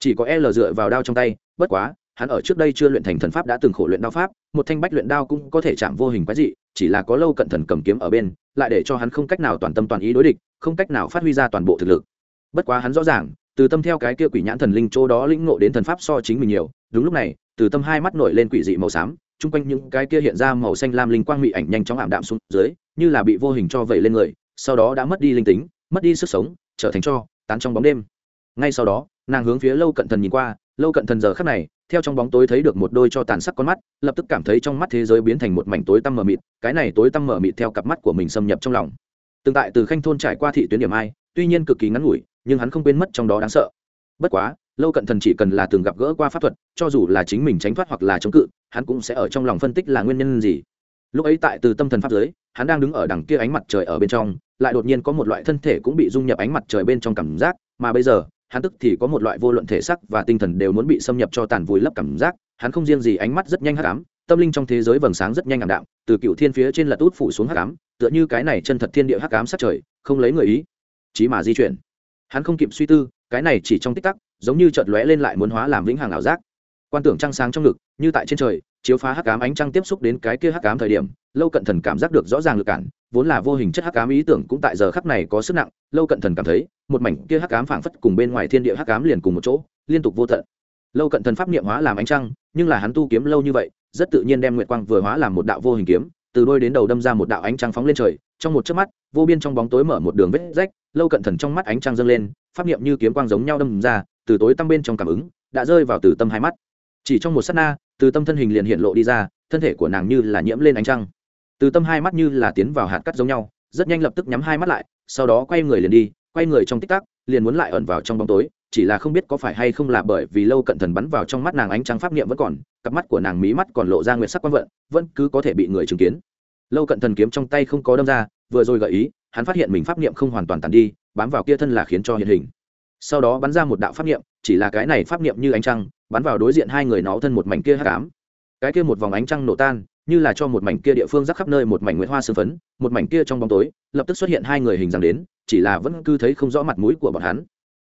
chỉ có l dựa vào đao trong tay, bất quá, hắn ở trước đây chưa luyện thành thần pháp đã từng khổ luyện đao pháp, một thanh bách luyện đao cũng có thể chạm vô hình quái dị, chỉ là có lâu cận thần cầm kiếm ở bên, lại để cho hắn không cách nào toàn tâm toàn ý đối địch, không cách nào phát huy ra toàn bộ thực lực. Bất quá hắn rõ ràng, từ tâm theo cái kia quỷ nhãn thần linh chỗ đó lĩnh ngộ đến thần pháp so chính mình nhiều, đúng lúc này, từ tâm hai mắt nổi lên quỷ dị màu xám, chung quanh những cái kia hiện ra màu xanh lam linh quang mị ảnh nhanh chóng ảm đạm xuống dưới, như là bị vô hình cho vẩy lên người, sau đó đã mất đi linh tính, mất đi sức sống, trở thành cho, tán trong bóng đêm. Ngay sau đó nàng hướng phía lâu cận thần nhìn qua, lâu cận thần giờ khắc này, theo trong bóng tối thấy được một đôi cho tàn sắc con mắt, lập tức cảm thấy trong mắt thế giới biến thành một mảnh tối tăm mờ mịt, cái này tối tăm mờ mịt theo cặp mắt của mình xâm nhập trong lòng. Tương tại từ khanh thôn trải qua thị tuyến điểm ai tuy nhiên cực kỳ ngắn ngủi, nhưng hắn không quên mất trong đó đáng sợ. Bất quá, lâu cận thần chỉ cần là từng gặp gỡ qua pháp thuật, cho dù là chính mình tránh thoát hoặc là chống cự, hắn cũng sẽ ở trong lòng phân tích là nguyên nhân gì. Lúc ấy tại từ tâm thần pháp giới, hắn đang đứng ở đằng kia ánh mặt trời ở bên trong, lại đột nhiên có một loại thân thể cũng bị dung nhập ánh mặt trời bên trong cảm giác, mà bây giờ hắn tức thì có một loại vô luận thể sắc và tinh thần đều muốn bị xâm nhập cho tàn vùi lấp cảm giác, hắn không riêng gì ánh mắt rất nhanh hắc ám, tâm linh trong thế giới vầng sáng rất nhanh ảm đạm, từ cựu thiên phía trên lật út phủ xuống hắc ám, tựa như cái này chân thật thiên địa hắc ám sát trời, không lấy người ý, chí mà di chuyển. Hắn không kịp suy tư, cái này chỉ trong tích tắc, giống như chợt lóe lên lại muốn hóa làm vĩnh hằng ảo giác. Quan tưởng trăng sáng trong ngực, như tại trên trời, chiếu phá hắc ám ánh trăng tiếp xúc đến cái kia hắc ám thời điểm, lâu cận thần cảm giác được rõ ràng lực cản vốn là vô hình chất hắc ám ý tưởng cũng tại giờ khắc này có sức nặng, lâu cận thần cảm thấy, một mảnh kia hắc ám phảng phất cùng bên ngoài thiên địa hắc ám liền cùng một chỗ, liên tục vô tận. Lâu cận thần pháp niệm hóa làm ánh trăng, nhưng là hắn tu kiếm lâu như vậy, rất tự nhiên đem nguyệt quang vừa hóa làm một đạo vô hình kiếm, từ đôi đến đầu đâm ra một đạo ánh trăng phóng lên trời, trong một chớp mắt, vô biên trong bóng tối mở một đường vết rách, lâu cận thần trong mắt ánh trăng dâng lên, pháp niệm như kiếm quang giống nhau đâm ra, từ tối tăm bên trong cảm ứng, đã rơi vào từ tâm hai mắt. Chỉ trong một sát na, từ tâm thân hình liền hiện lộ đi ra, thân thể của nàng như là nhiễm lên ánh trăng từ tâm hai mắt như là tiến vào hạt cắt giống nhau, rất nhanh lập tức nhắm hai mắt lại, sau đó quay người liền đi, quay người trong tích tắc, liền muốn lại ẩn vào trong bóng tối, chỉ là không biết có phải hay không là bởi vì lâu cận thần bắn vào trong mắt nàng ánh trăng pháp niệm vẫn còn, cặp mắt của nàng mí mắt còn lộ ra nguyệt sắc quan vận, vẫn cứ có thể bị người chứng kiến. Lâu cận thần kiếm trong tay không có đâm ra, vừa rồi gợi ý, hắn phát hiện mình pháp niệm không hoàn toàn tàn đi, bám vào kia thân là khiến cho hiện hình. Sau đó bắn ra một đạo pháp niệm, chỉ là cái này pháp niệm như ánh trăng, bắn vào đối diện hai người nó thân một mảnh kia hắc ám. Cái kia một vòng ánh trăng nổ tan như là cho một mảnh kia địa phương rắc khắp nơi một mảnh nguyệt hoa sương phấn, một mảnh kia trong bóng tối, lập tức xuất hiện hai người hình dáng đến, chỉ là vẫn cứ thấy không rõ mặt mũi của bọn hắn.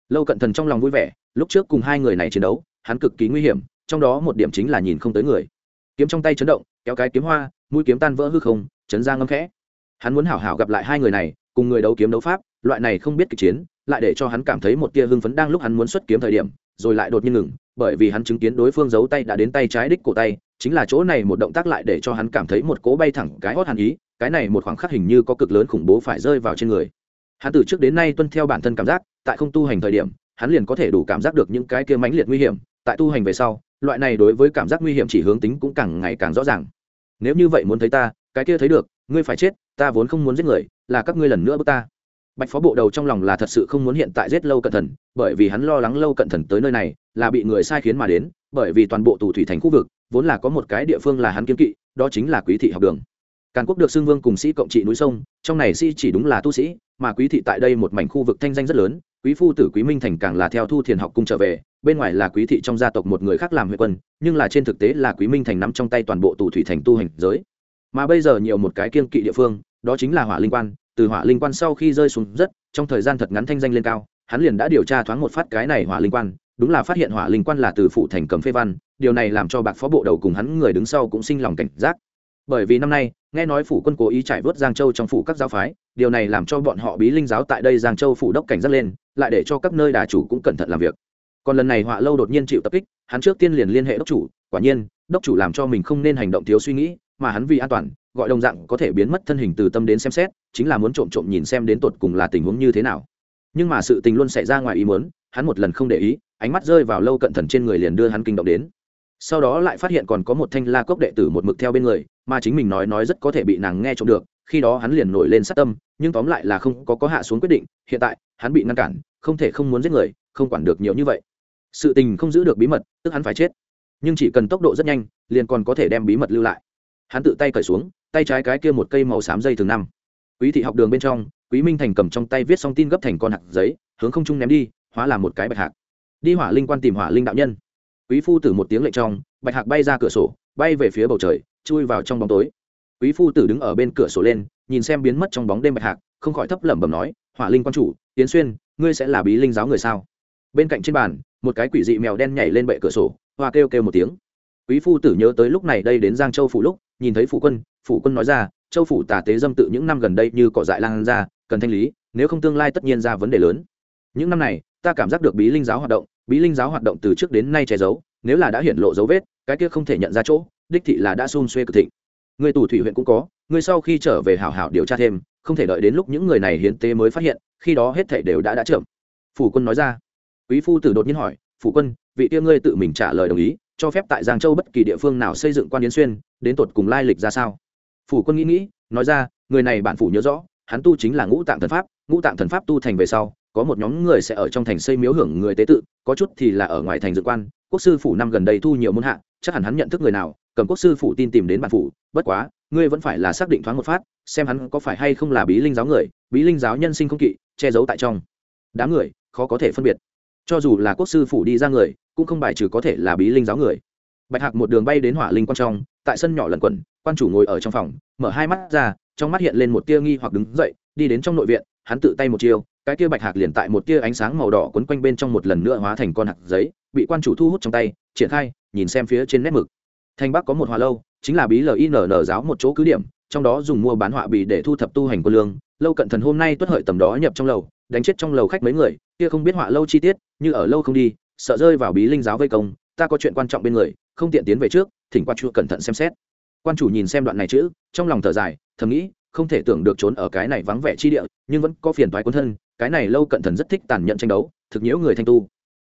Lâu cận thần trong lòng vui vẻ, lúc trước cùng hai người này chiến đấu, hắn cực kỳ nguy hiểm, trong đó một điểm chính là nhìn không tới người. Kiếm trong tay chấn động, kéo cái kiếm hoa, mũi kiếm tan vỡ hư không, chấn ra ngâm khẽ. Hắn muốn hảo hảo gặp lại hai người này, cùng người đấu kiếm đấu pháp, loại này không biết kịch chiến, lại để cho hắn cảm thấy một tia hưng phấn đang lúc hắn muốn xuất kiếm thời điểm, rồi lại đột nhiên ngừng, bởi vì hắn chứng kiến đối phương giấu tay đã đến tay trái đích cổ tay chính là chỗ này một động tác lại để cho hắn cảm thấy một cố bay thẳng cái hót hàn ý, cái này một khoảng khắc hình như có cực lớn khủng bố phải rơi vào trên người. Hắn từ trước đến nay tuân theo bản thân cảm giác, tại không tu hành thời điểm, hắn liền có thể đủ cảm giác được những cái kia mãnh liệt nguy hiểm, tại tu hành về sau, loại này đối với cảm giác nguy hiểm chỉ hướng tính cũng càng ngày càng rõ ràng. Nếu như vậy muốn thấy ta, cái kia thấy được, ngươi phải chết, ta vốn không muốn giết người, là các ngươi lần nữa bước ta. Bạch phó bộ đầu trong lòng là thật sự không muốn hiện tại giết lâu cận thần, bởi vì hắn lo lắng lâu cận thần tới nơi này, là bị người sai khiến mà đến, bởi vì toàn bộ tù thủy thành khu vực vốn là có một cái địa phương là hắn kiếm kỵ, đó chính là quý thị học đường. Càn quốc được xưng vương cùng sĩ cộng trị núi sông, trong này sĩ chỉ đúng là tu sĩ, mà quý thị tại đây một mảnh khu vực thanh danh rất lớn, quý phu tử quý minh thành càng là theo thu thiền học cung trở về, bên ngoài là quý thị trong gia tộc một người khác làm huệ quân, nhưng là trên thực tế là quý minh thành nắm trong tay toàn bộ tù thủy thành tu hành giới. Mà bây giờ nhiều một cái kiên kỵ địa phương, đó chính là hỏa linh quan, từ hỏa linh quan sau khi rơi xuống rất, trong thời gian thật ngắn thanh danh lên cao, hắn liền đã điều tra thoáng một phát cái này hỏa linh quan, đúng là phát hiện hỏa linh quan là từ phụ thành cầm phê văn điều này làm cho bạc phó bộ đầu cùng hắn người đứng sau cũng sinh lòng cảnh giác. Bởi vì năm nay, nghe nói phủ quân cố ý trải vớt giang châu trong phủ các giáo phái, điều này làm cho bọn họ bí linh giáo tại đây giang châu phủ đốc cảnh giác lên, lại để cho các nơi đà chủ cũng cẩn thận làm việc. Còn lần này họa lâu đột nhiên chịu tập kích, hắn trước tiên liền liên hệ đốc chủ, quả nhiên, đốc chủ làm cho mình không nên hành động thiếu suy nghĩ, mà hắn vì an toàn, gọi đồng dạng có thể biến mất thân hình từ tâm đến xem xét, chính là muốn trộm trộm nhìn xem đến tột cùng là tình huống như thế nào. Nhưng mà sự tình luôn xảy ra ngoài ý muốn, hắn một lần không để ý, ánh mắt rơi vào lâu cận thần trên người liền đưa hắn kinh động đến sau đó lại phát hiện còn có một thanh la cốc đệ tử một mực theo bên người, mà chính mình nói nói rất có thể bị nàng nghe trộm được, khi đó hắn liền nổi lên sát tâm, nhưng tóm lại là không có có hạ xuống quyết định, hiện tại, hắn bị ngăn cản, không thể không muốn giết người, không quản được nhiều như vậy. Sự tình không giữ được bí mật, tức hắn phải chết. Nhưng chỉ cần tốc độ rất nhanh, liền còn có thể đem bí mật lưu lại. Hắn tự tay cởi xuống, tay trái cái kia một cây màu xám dây thường năm. Quý thị học đường bên trong, quý minh thành cầm trong tay viết xong tin gấp thành con hạt giấy, hướng không trung ném đi, hóa làm một cái bạch hạt. đi hỏa linh quan tìm hỏa linh đạo nhân quý phu tử một tiếng lệnh trong, bạch hạc bay ra cửa sổ, bay về phía bầu trời, chui vào trong bóng tối. Quý phu tử đứng ở bên cửa sổ lên, nhìn xem biến mất trong bóng đêm bạch hạc, không khỏi thấp lẩm bẩm nói, hỏa linh quan chủ tiến xuyên, ngươi sẽ là bí linh giáo người sao? Bên cạnh trên bàn, một cái quỷ dị mèo đen nhảy lên bệ cửa sổ, hoa kêu kêu một tiếng. Quý phu tử nhớ tới lúc này đây đến giang châu phủ lúc, nhìn thấy phụ quân phụ quân nói ra, châu phủ tà tế dâm tự những năm gần đây như cỏ dại lan ra, cần thanh lý, nếu không tương lai tất nhiên ra vấn đề lớn. Những năm này, ta cảm giác được bí linh giáo hoạt động bí linh giáo hoạt động từ trước đến nay che giấu, nếu là đã hiện lộ dấu vết, cái kia không thể nhận ra chỗ, đích thị là đã xun xuê cực thịnh. Người tù thủy huyện cũng có, người sau khi trở về hảo hảo điều tra thêm, không thể đợi đến lúc những người này hiến tế mới phát hiện, khi đó hết thảy đều đã đã chậm phủ quân nói ra. Quý phu tử đột nhiên hỏi, phủ quân, vị kia ngươi tự mình trả lời đồng ý, cho phép tại giang châu bất kỳ địa phương nào xây dựng quan yến xuyên, đến tột cùng lai lịch ra sao? Phủ quân nghĩ nghĩ, nói ra, người này bản phủ nhớ rõ, hắn tu chính là ngũ tạng thần pháp, ngũ tạng thần pháp tu thành về sau có một nhóm người sẽ ở trong thành xây miếu hưởng người tế tự, có chút thì là ở ngoài thành dự quan, quốc sư phủ năm gần đây thu nhiều môn hạ, chắc hẳn hắn nhận thức người nào, cầm quốc sư phủ tin tìm đến bản phủ, bất quá, ngươi vẫn phải là xác định thoáng một phát, xem hắn có phải hay không là bí linh giáo người, bí linh giáo nhân sinh không kỵ, che giấu tại trong. Đám người, khó có thể phân biệt. Cho dù là quốc sư phủ đi ra người, cũng không bài trừ có thể là bí linh giáo người. Bạch hạc một đường bay đến hỏa linh quan trong, tại sân nhỏ lần quẩn, quan chủ ngồi ở trong phòng, mở hai mắt ra, trong mắt hiện lên một tia nghi hoặc đứng dậy, đi đến trong nội viện hắn tự tay một chiêu, cái kia bạch hạc liền tại một tia ánh sáng màu đỏ quấn quanh bên trong một lần nữa hóa thành con hạt giấy, bị quan chủ thu hút trong tay, triển khai, nhìn xem phía trên nét mực. Thành bắc có một hòa lâu, chính là bí linn giáo một chỗ cứ điểm, trong đó dùng mua bán họa bì để thu thập tu hành quân lương, lâu cận thần hôm nay tuất hợi tầm đó nhập trong lầu, đánh chết trong lầu khách mấy người, kia không biết họa lâu chi tiết, như ở lâu không đi, sợ rơi vào bí linh giáo vây công, ta có chuyện quan trọng bên người, không tiện tiến về trước, thỉnh quan chủ cẩn thận xem xét. Quan chủ nhìn xem đoạn này chữ, trong lòng thở dài, thầm nghĩ không thể tưởng được trốn ở cái này vắng vẻ chi địa, nhưng vẫn có phiền toái quân thân, cái này lâu cận thần rất thích tàn nhẫn tranh đấu, thực nhiễu người thanh tu.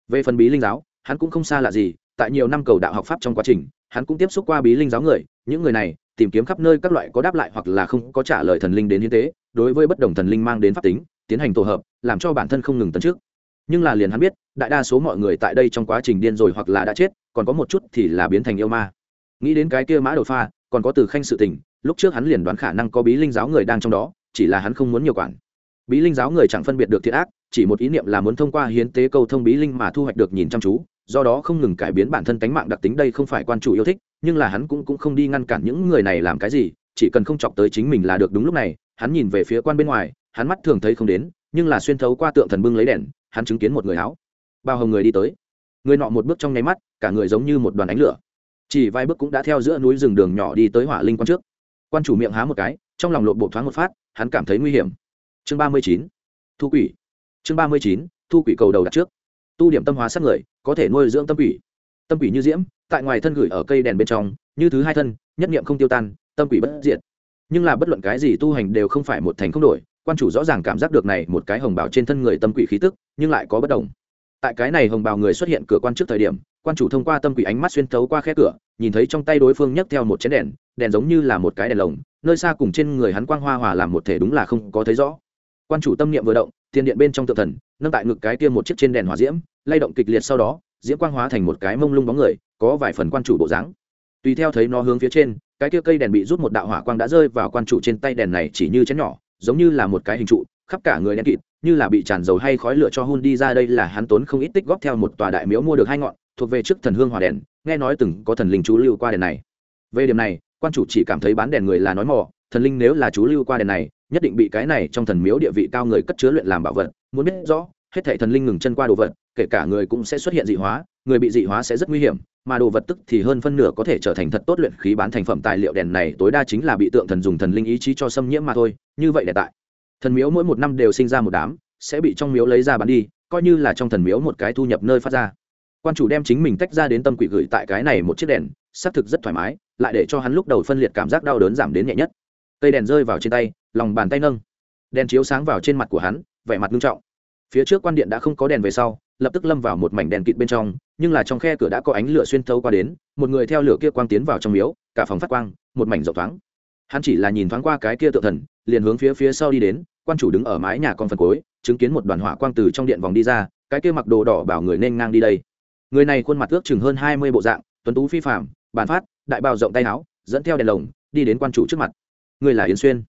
Về phần bí linh giáo, hắn cũng không xa lạ gì, tại nhiều năm cầu đạo học pháp trong quá trình, hắn cũng tiếp xúc qua bí linh giáo người, những người này tìm kiếm khắp nơi các loại có đáp lại hoặc là không có trả lời thần linh đến hiến tế, đối với bất đồng thần linh mang đến pháp tính, tiến hành tổ hợp, làm cho bản thân không ngừng tấn trước nhưng là liền hắn biết, đại đa số mọi người tại đây trong quá trình điên rồi hoặc là đã chết, còn có một chút thì là biến thành yêu ma. Nghĩ đến cái kia mã đột pha, còn có từ khanh sự tình lúc trước hắn liền đoán khả năng có bí linh giáo người đang trong đó, chỉ là hắn không muốn nhiều quản. Bí linh giáo người chẳng phân biệt được thiệt ác, chỉ một ý niệm là muốn thông qua hiến tế câu thông bí linh mà thu hoạch được nhìn chăm chú, do đó không ngừng cải biến bản thân tánh mạng đặc tính đây không phải quan chủ yêu thích, nhưng là hắn cũng cũng không đi ngăn cản những người này làm cái gì, chỉ cần không chọc tới chính mình là được đúng lúc này, hắn nhìn về phía quan bên ngoài, hắn mắt thường thấy không đến, nhưng là xuyên thấu qua tượng thần bưng lấy đèn, hắn chứng kiến một người áo. Bao hồng người đi tới. Người nọ một bước trong nháy mắt, cả người giống như một đoàn ánh lửa. Chỉ vài bước cũng đã theo giữa núi rừng đường nhỏ đi tới hỏa linh quan trước quan chủ miệng há một cái, trong lòng lộn bộ thoáng một phát, hắn cảm thấy nguy hiểm. Chương ba mươi chín, thu quỷ. Chương ba mươi chín, thu quỷ cầu đầu đặt trước. Tu điểm tâm hóa sát người, có thể nuôi dưỡng tâm quỷ. Tâm quỷ như diễm, tại ngoài thân gửi ở cây đèn bên trong, như thứ hai thân, nhất niệm không tiêu tan, tâm quỷ bất diệt. Nhưng là bất luận cái gì tu hành đều không phải một thành không đổi, quan chủ rõ ràng cảm giác được này một cái hồng bào trên thân người tâm quỷ khí tức, nhưng lại có bất đồng. Tại cái này hồng bào người xuất hiện cửa quan trước thời điểm quan chủ thông qua tâm quỷ ánh mắt xuyên thấu qua khe cửa, nhìn thấy trong tay đối phương nhấc theo một chén đèn đèn giống như là một cái đèn lồng, nơi xa cùng trên người hắn quang hoa hòa làm một thể đúng là không có thấy rõ. Quan chủ tâm niệm vừa động tiền điện bên trong tự thần, nâng tại ngực cái kia một chiếc trên đèn hỏa diễm, lay động kịch liệt sau đó, diễm quang hóa thành một cái mông lung bóng người, có vài phần quan chủ bộ dáng. Tùy theo thấy nó hướng phía trên, cái kia cây đèn bị rút một đạo hỏa quang đã rơi vào quan chủ trên tay đèn này chỉ như chén nhỏ, giống như là một cái hình trụ khắp cả người đen kịt, như là bị tràn dầu hay khói lửa cho hun đi ra. Đây là hắn tốn không ít tích góp theo một tòa đại miếu mua được hai ngọn, thuộc về trước thần hương hỏa đèn, nghe nói từng có thần linh chú lưu qua đèn này. Về điểm này, quan chủ chỉ cảm thấy bán đèn người là nói mỏ thần linh nếu là chú lưu qua đèn này, nhất định bị cái này trong thần miếu địa vị cao người cất chứa luyện làm bảo vật. Muốn biết rõ, hết thảy thần linh ngừng chân qua đồ vật, kể cả người cũng sẽ xuất hiện dị hóa, người bị dị hóa sẽ rất nguy hiểm, mà đồ vật tức thì hơn phân nửa có thể trở thành thật tốt luyện khí bán thành phẩm tài liệu. Đèn này tối đa chính là bị tượng thần dùng thần linh ý chí cho xâm nhiễm mà thôi, như vậy để tại thần miếu mỗi một năm đều sinh ra một đám, sẽ bị trong miếu lấy ra bán đi, coi như là trong thần miếu một cái thu nhập nơi phát ra. Quan chủ đem chính mình tách ra đến tâm quỷ gửi tại cái này một chiếc đèn, xác thực rất thoải mái, lại để cho hắn lúc đầu phân liệt cảm giác đau đớn giảm đến nhẹ nhất. Cây đèn rơi vào trên tay, lòng bàn tay nâng. Đèn chiếu sáng vào trên mặt của hắn, vẻ mặt nghiêm trọng. Phía trước quan điện đã không có đèn về sau, lập tức lâm vào một mảnh đèn kịt bên trong, nhưng là trong khe cửa đã có ánh lửa xuyên thấu qua đến, một người theo lửa kia quang tiến vào trong miếu, cả phòng phát quang, một mảnh rộng thoáng. Hắn chỉ là nhìn thoáng qua cái kia tự thần liền hướng phía phía sau đi đến, quan chủ đứng ở mái nhà con phần cuối, chứng kiến một đoàn hỏa quang từ trong điện vòng đi ra, cái kia mặc đồ đỏ bảo người nên ngang đi đây. Người này khuôn mặt ước chừng hơn hai mươi bộ dạng, tuấn tú phi phạm bàn phát, đại bào rộng tay áo, dẫn theo đèn lồng, đi đến quan chủ trước mặt. Người là yến xuyên.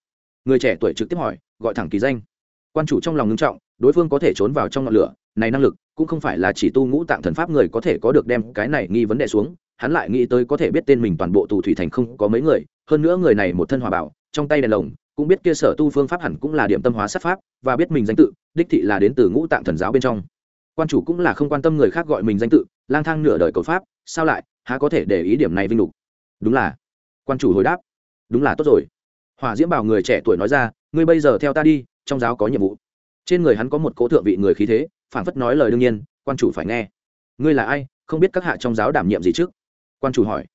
Người trẻ tuổi trực tiếp hỏi, gọi thẳng kỳ danh. Quan chủ trong lòng ngưng trọng, đối phương có thể trốn vào trong ngọn lửa, này năng lực, cũng không phải là chỉ tu ngũ tạng thần pháp người có thể có được đem cái này nghi vấn đề xuống, hắn lại nghĩ tới có thể biết tên mình toàn bộ tù thủy thành không có mấy người, hơn nữa người này một thân hòa bảo, trong tay đèn lồng cũng biết kia sở tu phương pháp hẳn cũng là điểm tâm hóa sát pháp, và biết mình danh tự, đích thị là đến từ ngũ tạng thần giáo bên trong. Quan chủ cũng là không quan tâm người khác gọi mình danh tự, lang thang nửa đời cầu pháp, sao lại, há có thể để ý điểm này vinh lục? Đúng là. Quan chủ hồi đáp. Đúng là tốt rồi. Hỏa diễm bảo người trẻ tuổi nói ra, ngươi bây giờ theo ta đi, trong giáo có nhiệm vụ. Trên người hắn có một cỗ thượng vị người khí thế phản phất nói lời đương nhiên, quan chủ phải nghe. Ngươi là ai, không biết các hạ trong giáo đảm nhiệm gì trước? Quan chủ hỏi.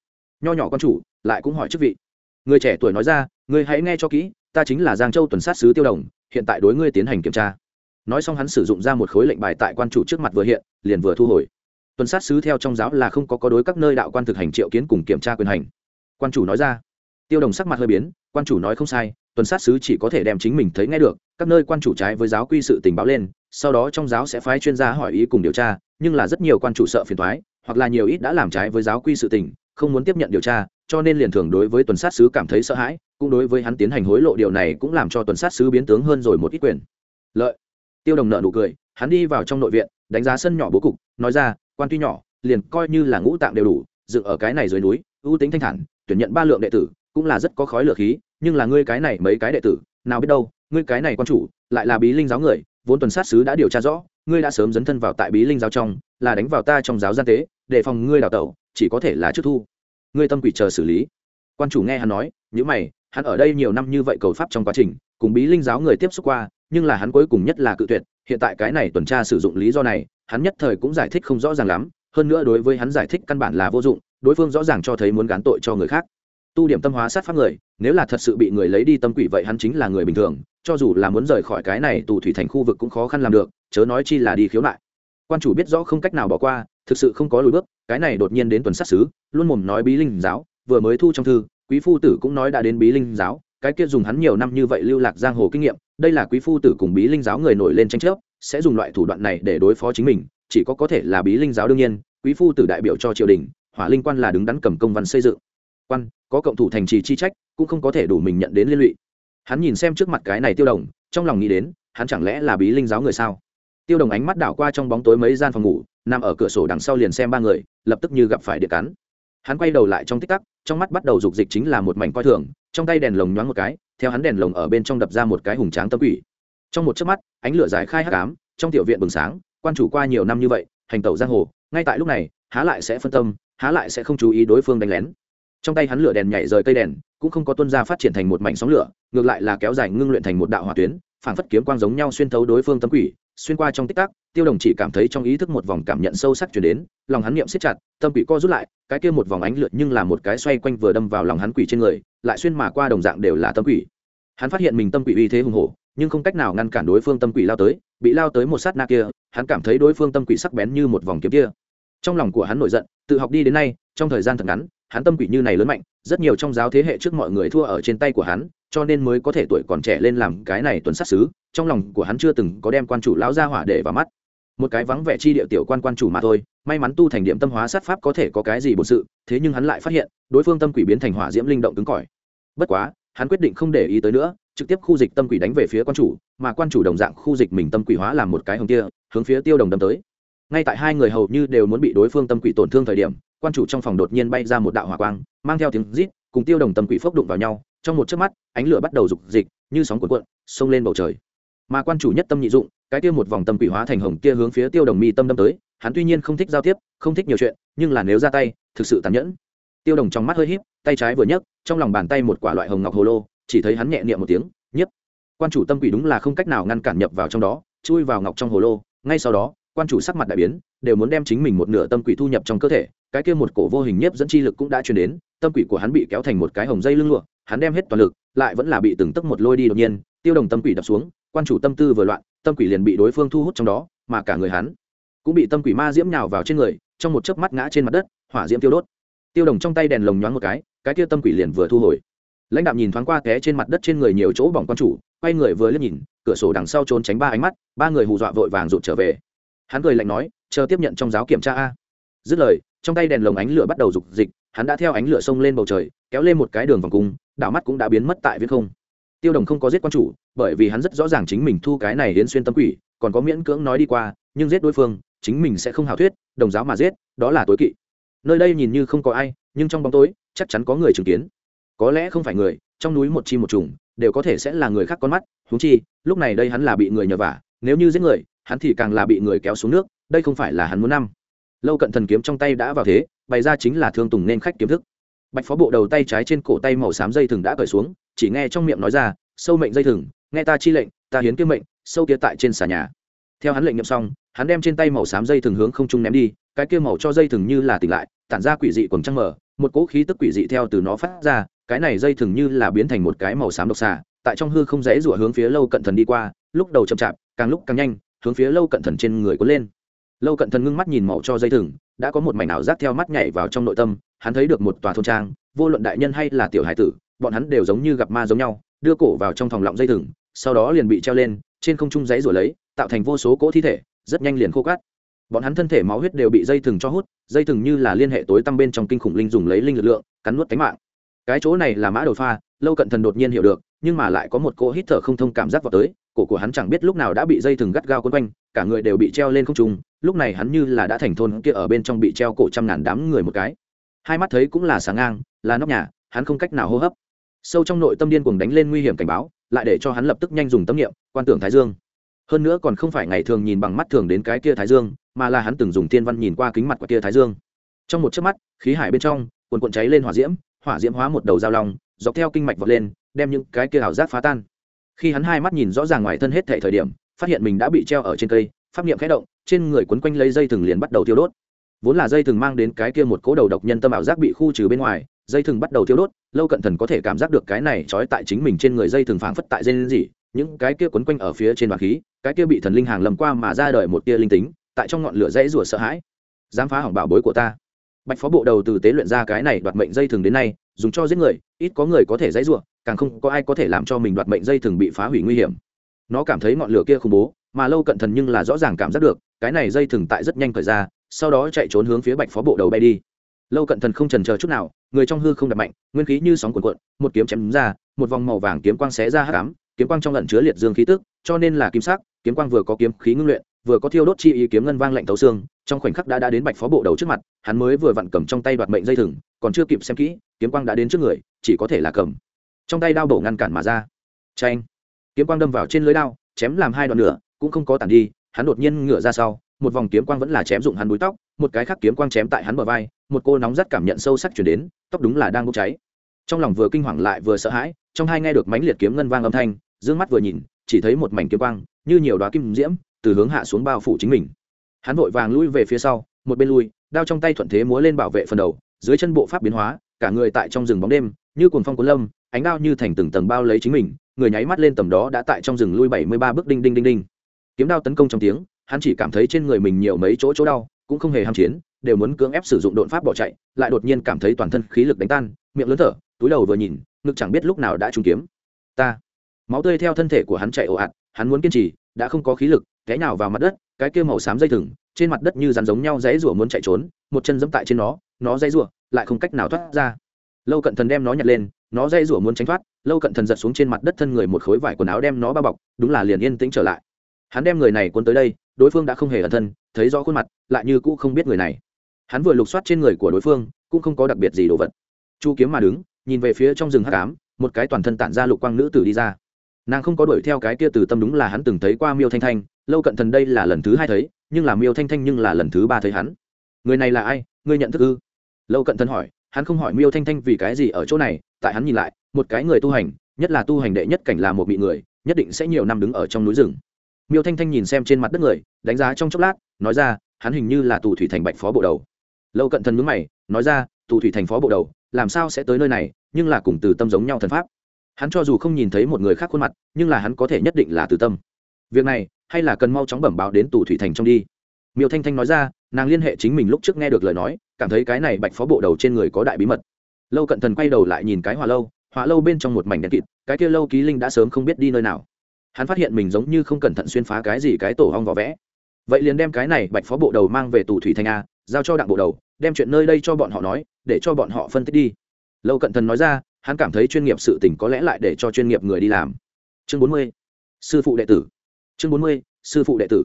Nho nhỏ quan chủ, lại cũng hỏi chức vị. Người trẻ tuổi nói ra, ngươi hãy nghe cho kỹ ta chính là giang châu tuần sát sứ tiêu đồng, hiện tại đối ngươi tiến hành kiểm tra. Nói xong hắn sử dụng ra một khối lệnh bài tại quan chủ trước mặt vừa hiện, liền vừa thu hồi. Tuần sát sứ theo trong giáo là không có có đối các nơi đạo quan thực hành triệu kiến cùng kiểm tra quyền hành. Quan chủ nói ra. Tiêu đồng sắc mặt hơi biến, quan chủ nói không sai, tuần sát sứ chỉ có thể đem chính mình thấy nghe được, các nơi quan chủ trái với giáo quy sự tình báo lên, sau đó trong giáo sẽ phái chuyên gia hỏi ý cùng điều tra, nhưng là rất nhiều quan chủ sợ phiền thoái hoặc là nhiều ít đã làm trái với giáo quy sự tình, không muốn tiếp nhận điều tra cho nên liền thường đối với tuần sát sứ cảm thấy sợ hãi, cũng đối với hắn tiến hành hối lộ điều này cũng làm cho tuần sát sứ biến tướng hơn rồi một ít quyền. Lợi. Tiêu đồng nợ nụ cười, hắn đi vào trong nội viện, đánh giá sân nhỏ bố cục, nói ra, quan tuy nhỏ, liền coi như là ngũ tạng đều đủ, dựng ở cái này dưới núi, ưu tính thanh thản, tuyển nhận ba lượng đệ tử, cũng là rất có khói lửa khí, nhưng là ngươi cái này mấy cái đệ tử, nào biết đâu, ngươi cái này quan chủ, lại là bí linh giáo người, vốn tuần sát sứ đã điều tra rõ, ngươi đã sớm dấn thân vào tại bí linh giáo trong, là đánh vào ta trong giáo gian tế, để phòng ngươi đào tẩu, chỉ có thể là trước thu ngươi tâm quỷ chờ xử lý. Quan chủ nghe hắn nói những mày, hắn ở đây nhiều năm như vậy cầu pháp trong quá trình, cùng bí linh giáo người tiếp xúc qua, nhưng là hắn cuối cùng nhất là cự tuyệt, hiện tại cái này tuần tra sử dụng lý do này, hắn nhất thời cũng giải thích không rõ ràng lắm, hơn nữa đối với hắn giải thích căn bản là vô dụng, đối phương rõ ràng cho thấy muốn gán tội cho người khác. Tu điểm tâm hóa sát pháp người, nếu là thật sự bị người lấy đi tâm quỷ vậy hắn chính là người bình thường, cho dù là muốn rời khỏi cái này tù thủy thành khu vực cũng khó khăn làm được, chớ nói chi là đi khiếu nại. Quan chủ biết rõ không cách nào bỏ qua, thực sự không có lùi bước cái này đột nhiên đến tuần sát xứ, luôn mồm nói bí linh giáo, vừa mới thu trong thư, quý phu tử cũng nói đã đến bí linh giáo, cái kia dùng hắn nhiều năm như vậy lưu lạc giang hồ kinh nghiệm, đây là quý phu tử cùng bí linh giáo người nổi lên tranh chấp, sẽ dùng loại thủ đoạn này để đối phó chính mình, chỉ có có thể là bí linh giáo đương nhiên, quý phu tử đại biểu cho triều đình, hỏa linh quan là đứng đắn cầm công văn xây dựng. Quan, có cộng thủ thành trì chi trách, cũng không có thể đủ mình nhận đến liên lụy. Hắn nhìn xem trước mặt cái này tiêu đồng, trong lòng nghĩ đến, hắn chẳng lẽ là bí linh giáo người sao? Tiêu đồng ánh mắt đảo qua trong bóng tối mấy gian phòng ngủ, nằm ở cửa sổ đằng sau liền xem ba người lập tức như gặp phải địa cắn. Hắn quay đầu lại trong tích tắc, trong mắt bắt đầu dục dịch chính là một mảnh coi thường, trong tay đèn lồng nhoáng một cái, theo hắn đèn lồng ở bên trong đập ra một cái hùng tráng tâm quỷ. Trong một chớp mắt, ánh lửa giải khai hắc ám, trong tiểu viện bừng sáng, quan chủ qua nhiều năm như vậy, hành tẩu giang hồ, ngay tại lúc này, há lại sẽ phân tâm, há lại sẽ không chú ý đối phương đánh lén. Trong tay hắn lửa đèn nhảy rời cây đèn, cũng không có tuân ra phát triển thành một mảnh sóng lửa, ngược lại là kéo dài ngưng luyện thành một đạo hỏa tuyến Phảng phất kiếm quang giống nhau xuyên thấu đối phương tâm quỷ, xuyên qua trong tích tắc, tiêu đồng chỉ cảm thấy trong ý thức một vòng cảm nhận sâu sắc chuyển đến, lòng hắn niệm siết chặt, tâm quỷ co rút lại, cái kia một vòng ánh lượt nhưng là một cái xoay quanh vừa đâm vào lòng hắn quỷ trên người, lại xuyên mà qua đồng dạng đều là tâm quỷ. Hắn phát hiện mình tâm quỷ uy thế hùng hổ, nhưng không cách nào ngăn cản đối phương tâm quỷ lao tới, bị lao tới một sát na kia, hắn cảm thấy đối phương tâm quỷ sắc bén như một vòng kiếm kia. Trong lòng của hắn nổi giận, tự học đi đến nay, trong thời gian thật ngắn, hắn tâm quỷ như này lớn mạnh rất nhiều trong giáo thế hệ trước mọi người thua ở trên tay của hắn, cho nên mới có thể tuổi còn trẻ lên làm cái này tuần sát xứ trong lòng của hắn chưa từng có đem quan chủ lão ra hỏa để vào mắt. Một cái vắng vẻ chi địa tiểu quan quan chủ mà thôi, may mắn tu thành điểm tâm hóa sát pháp có thể có cái gì bổn sự, thế nhưng hắn lại phát hiện, đối phương tâm quỷ biến thành hỏa diễm linh động cứng cỏi. Bất quá, hắn quyết định không để ý tới nữa, trực tiếp khu dịch tâm quỷ đánh về phía quan chủ, mà quan chủ đồng dạng khu dịch mình tâm quỷ hóa làm một cái hồng kia, hướng phía tiêu đồng đâm tới. Ngay tại hai người hầu như đều muốn bị đối phương tâm quỷ tổn thương thời điểm quan chủ trong phòng đột nhiên bay ra một đạo hỏa quang, mang theo tiếng rít, cùng tiêu đồng tâm quỷ phốc đụng vào nhau, trong một chớp mắt, ánh lửa bắt đầu rục dịch, như sóng cuộn cuộn, xông lên bầu trời. Mà quan chủ nhất tâm nhị dụng, cái kia một vòng tâm quỷ hóa thành hồng kia hướng phía tiêu đồng mi tâm đâm tới, hắn tuy nhiên không thích giao tiếp, không thích nhiều chuyện, nhưng là nếu ra tay, thực sự tàn nhẫn. Tiêu đồng trong mắt hơi híp, tay trái vừa nhấc, trong lòng bàn tay một quả loại hồng ngọc hồ lô, chỉ thấy hắn nhẹ niệm một tiếng, nhấp. Quan chủ tâm quỷ đúng là không cách nào ngăn cản nhập vào trong đó, chui vào ngọc trong hồ lô, ngay sau đó quan chủ sắc mặt đại biến, đều muốn đem chính mình một nửa tâm quỷ thu nhập trong cơ thể, cái kia một cổ vô hình nhiếp dẫn chi lực cũng đã truyền đến, tâm quỷ của hắn bị kéo thành một cái hồng dây lưng lụa, hắn đem hết toàn lực, lại vẫn là bị từng tấc một lôi đi đột nhiên, tiêu đồng tâm quỷ đập xuống, quan chủ tâm tư vừa loạn, tâm quỷ liền bị đối phương thu hút trong đó, mà cả người hắn cũng bị tâm quỷ ma diễm nhào vào trên người, trong một chớp mắt ngã trên mặt đất, hỏa diễm tiêu đốt. Tiêu đồng trong tay đèn lồng nhoáng một cái cái kia tâm quỷ liền vừa thu hồi. Lãnh đạo nhìn thoáng qua té trên mặt đất trên người nhiều chỗ bỏng quan chủ, quay người vừa liếc nhìn, cửa sổ đằng sau trốn tránh ba ánh mắt, ba người hù dọa vội vàng rụt trở về hắn cười lạnh nói, chờ tiếp nhận trong giáo kiểm tra a. Dứt lời, trong tay đèn lồng ánh lửa bắt đầu rục dịch, hắn đã theo ánh lửa sông lên bầu trời, kéo lên một cái đường vòng cung, đảo mắt cũng đã biến mất tại viết không. Tiêu đồng không có giết quan chủ, bởi vì hắn rất rõ ràng chính mình thu cái này đến xuyên tâm quỷ, còn có miễn cưỡng nói đi qua, nhưng giết đối phương, chính mình sẽ không hào thuyết, đồng giáo mà giết, đó là tối kỵ. Nơi đây nhìn như không có ai, nhưng trong bóng tối, chắc chắn có người chứng kiến. Có lẽ không phải người, trong núi một chi một trùng, đều có thể sẽ là người khác con mắt húng chi, lúc này đây hắn là bị người nhờ vả, nếu như giết người hắn thì càng là bị người kéo xuống nước, đây không phải là hắn muốn năm. Lâu cận thần kiếm trong tay đã vào thế, bày ra chính là thương tùng nên khách kiếm thức. Bạch phó bộ đầu tay trái trên cổ tay màu xám dây thừng đã cởi xuống, chỉ nghe trong miệng nói ra, sâu mệnh dây thừng, nghe ta chi lệnh, ta hiến kiếm mệnh, sâu kia tại trên xà nhà. Theo hắn lệnh nhậm xong, hắn đem trên tay màu xám dây thừng hướng không trung ném đi, cái kia màu cho dây thừng như là tỉnh lại, tản ra quỷ dị quần trăng mở một cỗ khí tức quỷ dị theo từ nó phát ra, cái này dây thừng như là biến thành một cái màu xám độc xà, tại trong hư không dễ rủa hướng phía lâu cận thần đi qua, lúc đầu chậm chạp, càng lúc càng nhanh hướng phía lâu cận thần trên người cuốn lên. Lâu cận thần ngưng mắt nhìn màu cho dây thừng, đã có một mảnh ảo giác theo mắt nhảy vào trong nội tâm, hắn thấy được một tòa thôn trang, vô luận đại nhân hay là tiểu hải tử, bọn hắn đều giống như gặp ma giống nhau, đưa cổ vào trong thòng lọng dây thừng, sau đó liền bị treo lên, trên không trung giấy rồi lấy, tạo thành vô số cỗ thi thể, rất nhanh liền khô cát. Bọn hắn thân thể máu huyết đều bị dây thừng cho hút, dây thừng như là liên hệ tối tăm bên trong kinh khủng linh dùng lấy linh lực lượng, cắn nuốt tính mạng. Cái chỗ này là mã đầu pha, lâu cận thần đột nhiên hiểu được, nhưng mà lại có một cỗ hít thở không thông cảm giác vào tới cổ của hắn chẳng biết lúc nào đã bị dây thừng gắt gao quấn quanh, cả người đều bị treo lên không trung, lúc này hắn như là đã thành thôn kia ở bên trong bị treo cổ trăm ngàn đám người một cái. Hai mắt thấy cũng là sáng ngang, là nóc nhà, hắn không cách nào hô hấp. Sâu trong nội tâm điên cuồng đánh lên nguy hiểm cảnh báo, lại để cho hắn lập tức nhanh dùng tâm niệm, quan tưởng thái dương. Hơn nữa còn không phải ngày thường nhìn bằng mắt thường đến cái kia thái dương, mà là hắn từng dùng tiên văn nhìn qua kính mặt của kia thái dương. Trong một chớp mắt, khí hải bên trong, cuồn cuộn cháy lên hỏa diễm hỏa diễm hóa một đầu dao long, dọc theo kinh mạch vọt lên, đem những cái kia ảo giác phá tan khi hắn hai mắt nhìn rõ ràng ngoài thân hết thể thời điểm, phát hiện mình đã bị treo ở trên cây, pháp niệm khẽ động, trên người quấn quanh lấy dây thừng liền bắt đầu tiêu đốt. Vốn là dây thừng mang đến cái kia một cố đầu độc nhân tâm ảo giác bị khu trừ bên ngoài, dây thừng bắt đầu tiêu đốt, lâu cận thần có thể cảm giác được cái này trói tại chính mình trên người dây thừng phảng phất tại dây lên gì những cái kia quấn quanh ở phía trên đoàn khí, cái kia bị thần linh hàng lầm qua mà ra đời một tia linh tính, tại trong ngọn lửa dãy rủa sợ hãi. Dám phá hỏng bảo bối của ta. Bạch phó bộ đầu từ tế luyện ra cái này đoạt mệnh dây thừng đến nay dùng cho giết người, ít có người có thể dãy rủa, càng không có ai có thể làm cho mình đoạt mệnh dây thừng bị phá hủy nguy hiểm. Nó cảm thấy ngọn lửa kia khủng bố, mà lâu cận thần nhưng là rõ ràng cảm giác được, cái này dây thừng tại rất nhanh thời ra, sau đó chạy trốn hướng phía bạch phó bộ đầu bay đi. Lâu cận thần không trần chờ chút nào, người trong hư không đập mạnh, nguyên khí như sóng cuộn cuộn, một kiếm chém ra, một vòng màu vàng kiếm quang xé ra hắc cám kiếm quang trong lẩn chứa liệt dương khí tức, cho nên là kim sắc, kiếm quang vừa có kiếm khí ngưng luyện vừa có thiêu đốt chi ý kiếm ngân vang lạnh thấu xương, trong khoảnh khắc đã đã đến bạch phó bộ đầu trước mặt, hắn mới vừa vặn cầm trong tay đoạt mệnh dây thừng, còn chưa kịp xem kỹ, kiếm quang đã đến trước người, chỉ có thể là cầm. Trong tay đao bổ ngăn cản mà ra. Tranh kiếm quang đâm vào trên lưới đao, chém làm hai đoạn nửa, cũng không có tản đi, hắn đột nhiên ngửa ra sau, một vòng kiếm quang vẫn là chém dụng hắn búi tóc, một cái khác kiếm quang chém tại hắn bờ vai, một cô nóng rất cảm nhận sâu sắc chuyển đến, tóc đúng là đang bốc cháy. Trong lòng vừa kinh hoàng lại vừa sợ hãi, trong hai nghe được mánh liệt kiếm ngân vang âm thanh d ư ơ n g mắt vừa nhìn, chỉ thấy một mảnh kiếm quang, như nhiều đoá kim diễm từ hướng hạ xuống bao phủ chính mình. Hắn vội vàng lui về phía sau, một bên lui, đao trong tay thuận thế múa lên bảo vệ phần đầu, dưới chân bộ pháp biến hóa, cả người tại trong rừng bóng đêm, như cuồng phong cuốn lâm, ánh đao như thành từng tầng bao lấy chính mình, người nháy mắt lên tầm đó đã tại trong rừng lui bảy mươi ba bước đinh đinh đinh đinh. Kiếm đao tấn công trong tiếng, hắn chỉ cảm thấy trên người mình nhiều mấy chỗ chỗ đau, cũng không hề ham chiến, đều muốn cưỡng ép sử dụng đột pháp bỏ chạy, lại đột nhiên cảm thấy toàn thân khí lực đánh tan, miệng lớn thở, túi đầu vừa nhìn, ngực chẳng biết lúc nào đã trúng kiếm. Ta. Máu tươi theo thân thể của hắn chạy ồ ạt, hắn muốn kiên trì, đã không có khí lực té nào vào mặt đất, cái kia màu xám dây thừng, trên mặt đất như rắn giống nhau dãy rủa muốn chạy trốn, một chân dẫm tại trên nó nó dãy rủa lại không cách nào thoát ra. Lâu cận thần đem nó nhặt lên, nó dây rủa muốn tránh thoát, lâu cận thần giật xuống trên mặt đất thân người một khối vải quần áo đem nó bao bọc, đúng là liền yên tĩnh trở lại. Hắn đem người này cuốn tới đây, đối phương đã không hề ẩn thân, thấy rõ khuôn mặt, lại như cũ không biết người này. Hắn vừa lục soát trên người của đối phương, cũng không có đặc biệt gì đồ vật. Chu kiếm mà đứng, nhìn về phía trong rừng hát cám một cái toàn thân tản ra lục quang nữ tử đi ra. Nàng không có đuổi theo cái kia từ tâm đúng là hắn từng thấy qua miêu thanh thanh lâu cận thần đây là lần thứ hai thấy, nhưng là miêu thanh thanh nhưng là lần thứ ba thấy hắn. Người này là ai? Ngươi nhận thức ư? Lâu cận thần hỏi, hắn không hỏi miêu thanh thanh vì cái gì ở chỗ này, tại hắn nhìn lại, một cái người tu hành, nhất là tu hành đệ nhất cảnh là một bị người, nhất định sẽ nhiều năm đứng ở trong núi rừng. Miêu thanh thanh nhìn xem trên mặt đất người, đánh giá trong chốc lát, nói ra, hắn hình như là tù thủy thành bạch phó bộ đầu. Lâu cận thần mướn mày, nói ra, tù thủy thành phó bộ đầu, làm sao sẽ tới nơi này, nhưng là cùng từ tâm giống nhau thần pháp. Hắn cho dù không nhìn thấy một người khác khuôn mặt, nhưng là hắn có thể nhất định là từ tâm. Việc này hay là cần mau chóng bẩm báo đến tù thủy thành trong đi? Miêu thanh thanh nói ra, nàng liên hệ chính mình lúc trước nghe được lời nói, cảm thấy cái này bạch phó bộ đầu trên người có đại bí mật. Lâu cận thần quay đầu lại nhìn cái hòa lâu hòa lâu bên trong một mảnh đèn kịt, cái kia lâu ký linh đã sớm không biết đi nơi nào. Hắn phát hiện mình giống như không cẩn thận xuyên phá cái gì cái tổ hong vỏ vẽ. Vậy liền đem cái này bạch phó bộ đầu mang về tù thủy thành a, giao cho đặng bộ đầu, đem chuyện nơi đây cho bọn họ nói, để cho bọn họ phân tích đi. Lâu cận thần nói ra, hắn cảm thấy chuyên nghiệp sự tỉnh có lẽ lại để cho chuyên nghiệp người đi làm. Chương bốn mươi, sư phụ đệ tử chương bốn mươi, sư phụ đệ tử.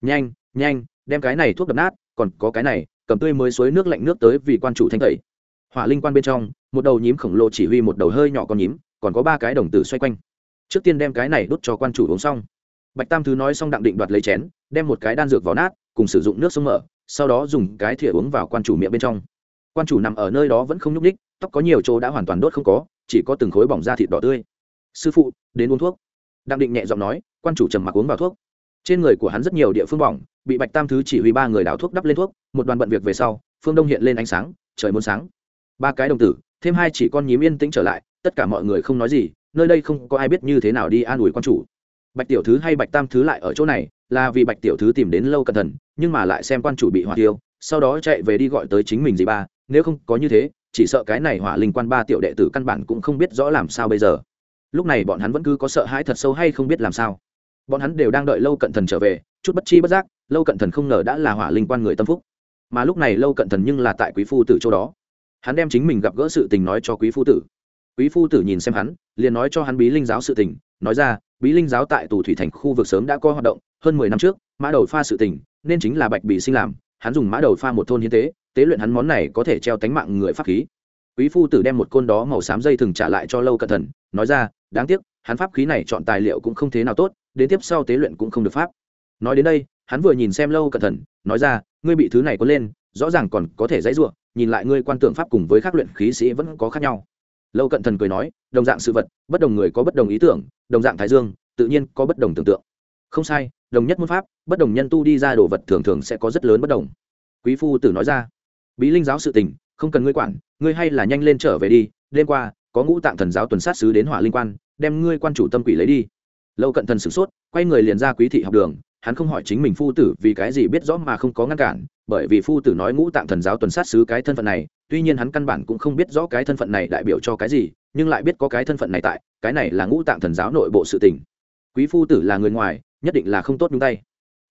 Nhanh nhanh, đem cái này thuốc đập nát, còn có cái này, cầm tươi mới suối nước lạnh nước tới vì quan chủ thanh tẩy. Hỏa linh quan bên trong, một đầu nhím khổng lồ chỉ huy một đầu hơi nhỏ con nhím, còn có ba cái đồng tử xoay quanh. Trước tiên đem cái này đút cho quan chủ uống xong. Bạch tam thứ nói xong đặng định đoạt lấy chén, đem một cái đan dược vào nát, cùng sử dụng nước sông mở, sau đó dùng cái thìa uống vào quan chủ miệng bên trong. Quan chủ nằm ở nơi đó vẫn không nhúc ních tóc có nhiều chỗ đã hoàn toàn đốt không có, chỉ có từng khối bỏng da thịt đỏ tươi. Sư phụ, đến uống thuốc đặng định nhẹ giọng nói, quan chủ trầm mặc uống vào thuốc. Trên người của hắn rất nhiều địa phương bỏng, bị bạch tam thứ chỉ huy ba người đào thuốc đắp lên thuốc, một đoàn bận việc về sau, phương đông hiện lên ánh sáng, trời muốn sáng. Ba cái đồng tử, thêm hai chỉ con nhím yên tĩnh trở lại, tất cả mọi người không nói gì, nơi đây không có ai biết như thế nào đi an ủi quan chủ. Bạch tiểu thứ hay bạch tam thứ lại ở chỗ này, là vì bạch tiểu thứ tìm đến lâu cẩn thận, nhưng mà lại xem quan chủ bị hỏa tiêu sau đó chạy về đi gọi tới chính mình gì ba, nếu không có như thế, chỉ sợ cái này hỏa linh quan ba tiểu đệ tử căn bản cũng không biết rõ làm sao bây giờ lúc này bọn hắn vẫn cứ có sợ hãi thật sâu hay không biết làm sao. Bọn hắn đều đang đợi lâu cận thần trở về, chút bất chi bất giác, lâu cận thần không ngờ đã là hỏa linh quan người tâm phúc. Mà lúc này lâu cận thần nhưng là tại quý phu tử châu đó. Hắn đem chính mình gặp gỡ sự tình nói cho quý phu tử. Quý phu tử nhìn xem hắn, liền nói cho hắn bí linh giáo sự tình, nói ra, bí linh giáo tại tù thủy thành khu vực sớm đã có hoạt động, hơn mười năm trước, mã đầu pha sự tình, nên chính là bạch bị sinh làm, hắn dùng mã đầu pha một thôn hiến tế tế luyện hắn món này có thể treo tánh mạng người pháp khí quý phu tử đem một côn đó màu xám dây thừng trả lại cho lâu cận thần nói ra, đáng tiếc, hắn pháp khí này chọn tài liệu cũng không thế nào tốt, đến tiếp sau tế luyện cũng không được pháp. Nói đến đây, hắn vừa nhìn xem lâu cẩn thận, nói ra, ngươi bị thứ này có lên, rõ ràng còn có thể dãy ruộng nhìn lại ngươi quan tượng pháp cùng với các luyện khí sĩ vẫn có khác nhau. Lâu cận thần cười nói, đồng dạng sự vật, bất đồng người có bất đồng ý tưởng, đồng dạng thái dương, tự nhiên có bất đồng tưởng tượng. Không sai, đồng nhất môn pháp, bất đồng nhân tu đi ra đồ vật thường thường sẽ có rất lớn bất đồng. Quý phu tử nói ra. Bí linh giáo sự tình không cần ngươi quản, ngươi hay là nhanh lên trở về đi, đêm qua, có ngũ tạng thần giáo tuần sát sứ đến hỏa linh quan, đem ngươi quan chủ tâm quỷ lấy đi. Lâu cận thần sửng sốt, quay người liền ra quý thị học đường, hắn không hỏi chính mình phu tử vì cái gì biết rõ mà không có ngăn cản, bởi vì phu tử nói ngũ tạng thần giáo tuần sát sứ cái thân phận này, tuy nhiên hắn căn bản cũng không biết rõ cái thân phận này đại biểu cho cái gì, nhưng lại biết có cái thân phận này tại, cái này là ngũ tạng thần giáo nội bộ sự tình. Quý phu tử là người ngoài, nhất định là không tốt nhung tay.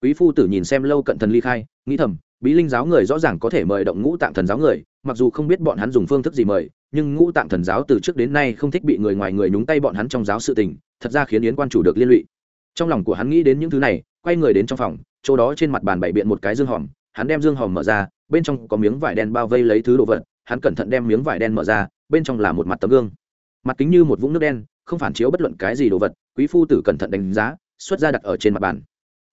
Quý phu tử nhìn xem lâu cận thần ly khai, nghĩ thầm, bí linh giáo người rõ ràng có thể mời động ngũ tạng thần giáo người mặc dù không biết bọn hắn dùng phương thức gì mời, nhưng ngũ tạng thần giáo từ trước đến nay không thích bị người ngoài người nhúng tay bọn hắn trong giáo sự tình, thật ra khiến yến quan chủ được liên lụy. Trong lòng của hắn nghĩ đến những thứ này, quay người đến trong phòng, chỗ đó trên mặt bàn bày biện một cái dương hòm, hắn đem dương hòm mở ra, bên trong có miếng vải đen bao vây lấy thứ đồ vật, hắn cẩn thận đem miếng vải đen mở ra, bên trong là một mặt tấm gương. Mặt kính như một vũng nước đen, không phản chiếu bất luận cái gì đồ vật, quý phu tử cẩn thận đánh giá, xuất ra đặt ở trên mặt bàn.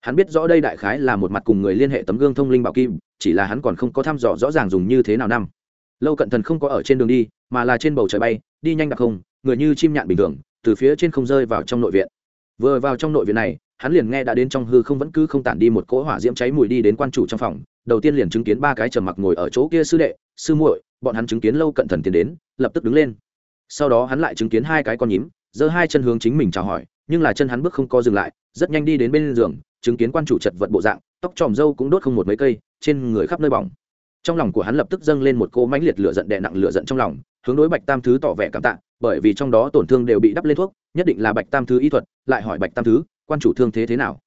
Hắn biết rõ đây đại khái là một mặt cùng người liên hệ tấm gương thông linh bảo kim, chỉ là hắn còn không có thăm dò rõ ràng dùng như thế nào năm lâu cận thần không có ở trên đường đi, mà là trên bầu trời bay, đi nhanh đặc không, người như chim nhạn bình thường, từ phía trên không rơi vào trong nội viện. Vừa vào trong nội viện này, hắn liền nghe đã đến trong hư không vẫn cứ không tản đi một cỗ hỏa diễm cháy mùi đi đến quan chủ trong phòng, đầu tiên liền chứng kiến ba cái trầm mặc ngồi ở chỗ kia sư đệ, sư muội, bọn hắn chứng kiến lâu cận thần tiến đến, lập tức đứng lên. Sau đó hắn lại chứng kiến hai cái con nhím, giơ hai chân hướng chính mình chào hỏi, nhưng là chân hắn bước không co dừng lại, rất nhanh đi đến bên giường, chứng kiến quan chủ chật vật bộ dạng, tóc tròm râu cũng đốt không một mấy cây, trên người khắp nơi bỏng trong lòng của hắn lập tức dâng lên một cô mãnh liệt lửa giận đè nặng lửa giận trong lòng, hướng đối bạch tam thứ tỏ vẻ cảm tạ, bởi vì trong đó tổn thương đều bị đắp lên thuốc, nhất định là bạch tam thứ y thuật, lại hỏi bạch tam thứ, quan chủ thương thế thế nào.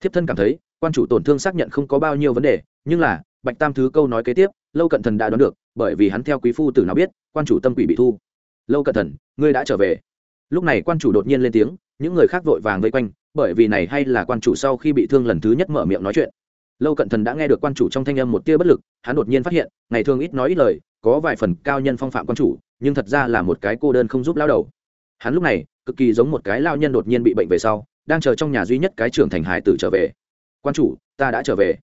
Thiếp thân cảm thấy, quan chủ tổn thương xác nhận không có bao nhiêu vấn đề, nhưng là, bạch tam thứ câu nói kế tiếp, lâu cận thần đã đoán được, bởi vì hắn theo quý phu tử nào biết, quan chủ tâm quỷ bị thu. Lâu cận thần, ngươi đã trở về. Lúc này quan chủ đột nhiên lên tiếng, những người khác vội vàng vây quanh, bởi vì này hay là quan chủ sau khi bị thương lần thứ nhất mở miệng nói chuyện lâu cận thần đã nghe được quan chủ trong thanh âm một tia bất lực, hắn đột nhiên phát hiện, ngày thường ít nói ít lời, có vài phần cao nhân phong phạm quan chủ, nhưng thật ra là một cái cô đơn không giúp lao đầu. Hắn lúc này, cực kỳ giống một cái lao nhân đột nhiên bị bệnh về sau, đang chờ trong nhà duy nhất cái trưởng thành hải tử trở về. Quan chủ, ta đã trở về.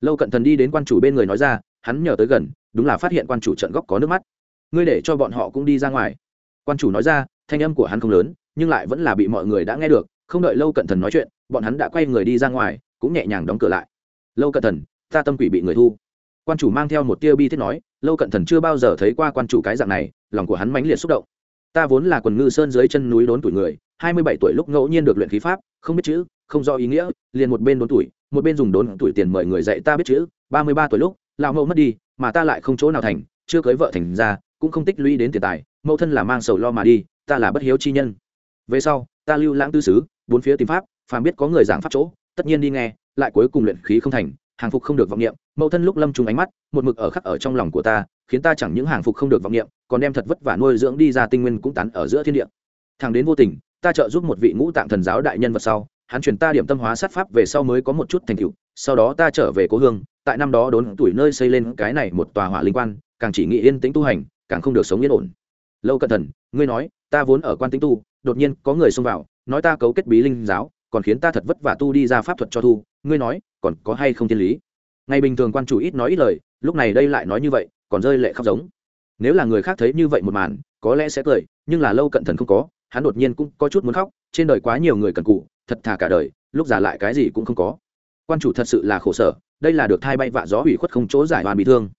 Lâu cận thần đi đến quan chủ bên người nói ra, hắn nhờ tới gần, đúng là phát hiện quan chủ trận góc có nước mắt. Ngươi để cho bọn họ cũng đi ra ngoài. Quan chủ nói ra, thanh âm của hắn không lớn, nhưng lại vẫn là bị mọi người đã nghe được, không đợi lâu cận thần nói chuyện, bọn hắn đã quay người đi ra ngoài, cũng nhẹ nhàng đóng cửa lại lâu cận thần, ta tâm quỷ bị người thu. Quan chủ mang theo một tia bi thiết nói, lâu cận thần chưa bao giờ thấy qua quan chủ cái dạng này, lòng của hắn mãnh liệt xúc động. Ta vốn là quần ngư sơn dưới chân núi đốn tuổi người, hai mươi bảy tuổi lúc ngẫu nhiên được luyện khí pháp, không biết chữ, không do ý nghĩa, liền một bên đốn tuổi, một bên dùng đốn tuổi tiền mời người dạy ta biết chữ, ba mươi ba tuổi lúc, lão mẫu mất đi, mà ta lại không chỗ nào thành, chưa cưới vợ thành ra, cũng không tích lũy đến tiền tài, mẫu thân là mang sầu lo mà đi, ta là bất hiếu chi nhân. Về sau, ta lưu lãng tư xứ, bốn phía tìm pháp, phàm biết có người giảng pháp chỗ tất nhiên đi nghe, lại cuối cùng luyện khí không thành, hàng phục không được vọng niệm, mẫu thân lúc lâm trùng ánh mắt, một mực ở khắc ở trong lòng của ta, khiến ta chẳng những hàng phục không được vọng niệm, còn đem thật vất vả nuôi dưỡng đi ra tinh nguyên cũng tán ở giữa thiên địa. Thằng đến vô tình, ta trợ giúp một vị ngũ tạng thần giáo đại nhân vật sau, hắn truyền ta điểm tâm hóa sát pháp về sau mới có một chút thành tựu, sau đó ta trở về cố hương, tại năm đó đốn tuổi nơi xây lên cái này một tòa hỏa linh quan, càng chỉ nghĩ yên tĩnh tu hành, càng không được sống yên ổn. Lâu cẩn thần, ngươi nói, ta vốn ở quan tĩnh tu, đột nhiên có người xông vào, nói ta cấu kết bí linh giáo còn khiến ta thật vất vả tu đi ra pháp thuật cho thu, ngươi nói, còn có hay không thiên lý? Ngày bình thường quan chủ ít nói ít lời, lúc này đây lại nói như vậy, còn rơi lệ khóc giống. Nếu là người khác thấy như vậy một màn, có lẽ sẽ cười, nhưng là lâu cận thần không có, hắn đột nhiên cũng có chút muốn khóc, trên đời quá nhiều người cần cụ, thật thà cả đời, lúc già lại cái gì cũng không có. Quan chủ thật sự là khổ sở, đây là được thai bay vạ gió hủy khuất không chỗ giải hoàn bị thương.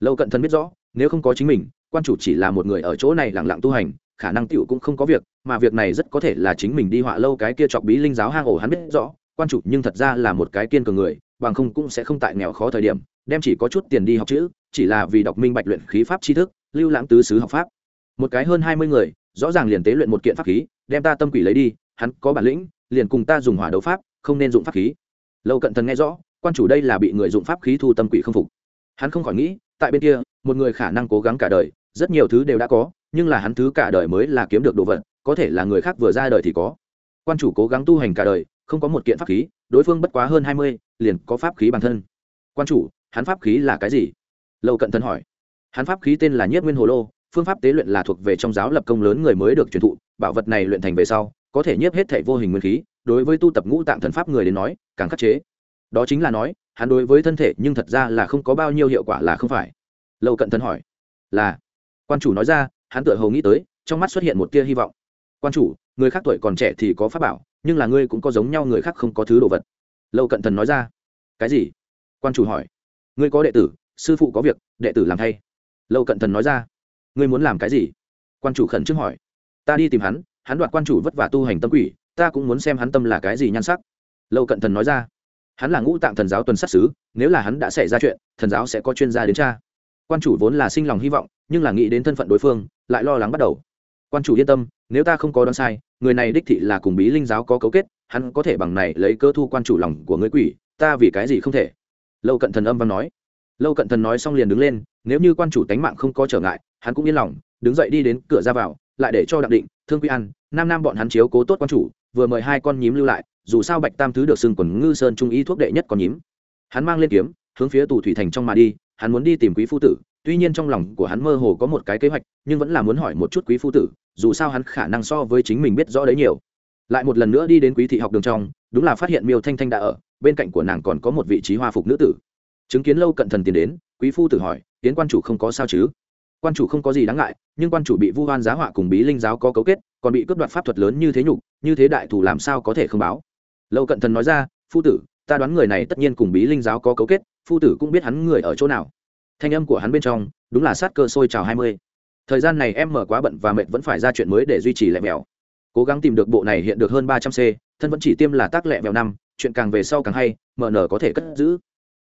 Lâu cận thần biết rõ, nếu không có chính mình, quan chủ chỉ là một người ở chỗ này lẳng lặng tu hành khả năng tiểu cũng không có việc, mà việc này rất có thể là chính mình đi họa lâu cái kia chọc bí linh giáo hang ổ hắn biết rõ, quan chủ nhưng thật ra là một cái kiên cường người, bằng không cũng sẽ không tại nghèo khó thời điểm, đem chỉ có chút tiền đi học chữ, chỉ là vì đọc minh bạch luyện khí pháp tri thức, lưu lãng tứ xứ học pháp. Một cái hơn hai mươi người, rõ ràng liền tế luyện một kiện pháp khí, đem ta tâm quỷ lấy đi, hắn có bản lĩnh, liền cùng ta dùng hỏa đấu pháp, không nên dụng pháp khí. Lâu cận thần nghe rõ, quan chủ đây là bị người dụng pháp khí thu tâm quỷ không phục. Hắn không khỏi nghĩ, tại bên kia, một người khả năng cố gắng cả đời, rất nhiều thứ đều đã có nhưng là hắn thứ cả đời mới là kiếm được đồ vật, có thể là người khác vừa ra đời thì có. Quan chủ cố gắng tu hành cả đời, không có một kiện pháp khí, đối phương bất quá hơn hai mươi, liền có pháp khí bản thân. Quan chủ, hắn pháp khí là cái gì? Lâu cận thân hỏi. Hắn pháp khí tên là nhất nguyên hồ lô, phương pháp tế luyện là thuộc về trong giáo lập công lớn người mới được truyền thụ, bảo vật này luyện thành về sau, có thể nhiếp hết thể vô hình nguyên khí, đối với tu tập ngũ tạng thần pháp người đến nói, càng khắc chế. Đó chính là nói, hắn đối với thân thể nhưng thật ra là không có bao nhiêu hiệu quả là không phải. Lâu cận thân hỏi. Là. Quan chủ nói ra hắn tựa hầu nghĩ tới, trong mắt xuất hiện một tia hy vọng. Quan chủ, người khác tuổi còn trẻ thì có pháp bảo, nhưng là ngươi cũng có giống nhau người khác không có thứ đồ vật. Lâu cận thần nói ra. Cái gì? Quan chủ hỏi. Ngươi có đệ tử, sư phụ có việc, đệ tử làm thay. Lâu cận thần nói ra. Ngươi muốn làm cái gì? Quan chủ khẩn trương hỏi. Ta đi tìm hắn hắn đoạt quan chủ vất vả tu hành tâm quỷ, ta cũng muốn xem hắn tâm là cái gì nhan sắc. Lâu cận thần nói ra. Hắn là ngũ tạng thần giáo tuần sát xứ nếu là hắn đã xảy ra chuyện, thần giáo sẽ có chuyên gia đến cha quan chủ vốn là sinh lòng hy vọng nhưng là nghĩ đến thân phận đối phương, lại lo lắng bắt đầu. Quan chủ yên tâm, nếu ta không có đoán sai, người này đích thị là cùng bí linh giáo có cấu kết, hắn có thể bằng này lấy cơ thu quan chủ lòng của người quỷ, ta vì cái gì không thể? Lâu cận thần âm văn nói. Lâu cận thần nói xong liền đứng lên, nếu như quan chủ tánh mạng không có trở ngại, hắn cũng yên lòng, đứng dậy đi đến cửa ra vào, lại để cho đặng định, thương quy ăn nam nam bọn hắn chiếu cố tốt quan chủ, vừa mời hai con nhím lưu lại, dù sao bạch tam thứ được xưng quần ngư sơn trung y thuốc đệ nhất con nhím. Hắn mang lên kiếm, hướng phía tù thủy thành trong mà đi, hắn muốn đi tìm quý phu tử tuy nhiên trong lòng của hắn mơ hồ có một cái kế hoạch, nhưng vẫn là muốn hỏi một chút quý phu tử, dù sao hắn khả năng so với chính mình biết rõ đấy nhiều. Lại một lần nữa đi đến quý thị học đường trong, đúng là phát hiện miêu thanh thanh đã ở, bên cạnh của nàng còn có một vị trí hoa phục nữ tử. Chứng kiến lâu cận thần tiến đến, quý phu tử hỏi tiến quan chủ không có sao chứ? Quan chủ không có gì đáng ngại, nhưng quan chủ bị vu hoan giá họa cùng bí linh giáo có cấu kết, còn bị cướp đoạt pháp thuật lớn như thế nhục, như thế đại thủ làm sao có thể không báo? Lâu cận thần nói ra, phu tử, ta đoán người này tất nhiên cùng bí linh giáo có cấu kết, phu tử cũng biết hắn người ở chỗ nào thanh âm của hắn bên trong, đúng là sát cơ sôi trào hai mươi. Thời gian này em mở quá bận và mệt vẫn phải ra chuyện mới để duy trì lẹ mèo cố gắng tìm được bộ này hiện được hơn ba trăm c, thân vẫn chỉ tiêm là tác lẹ mèo năm, chuyện càng về sau càng hay mn có thể cất giữ.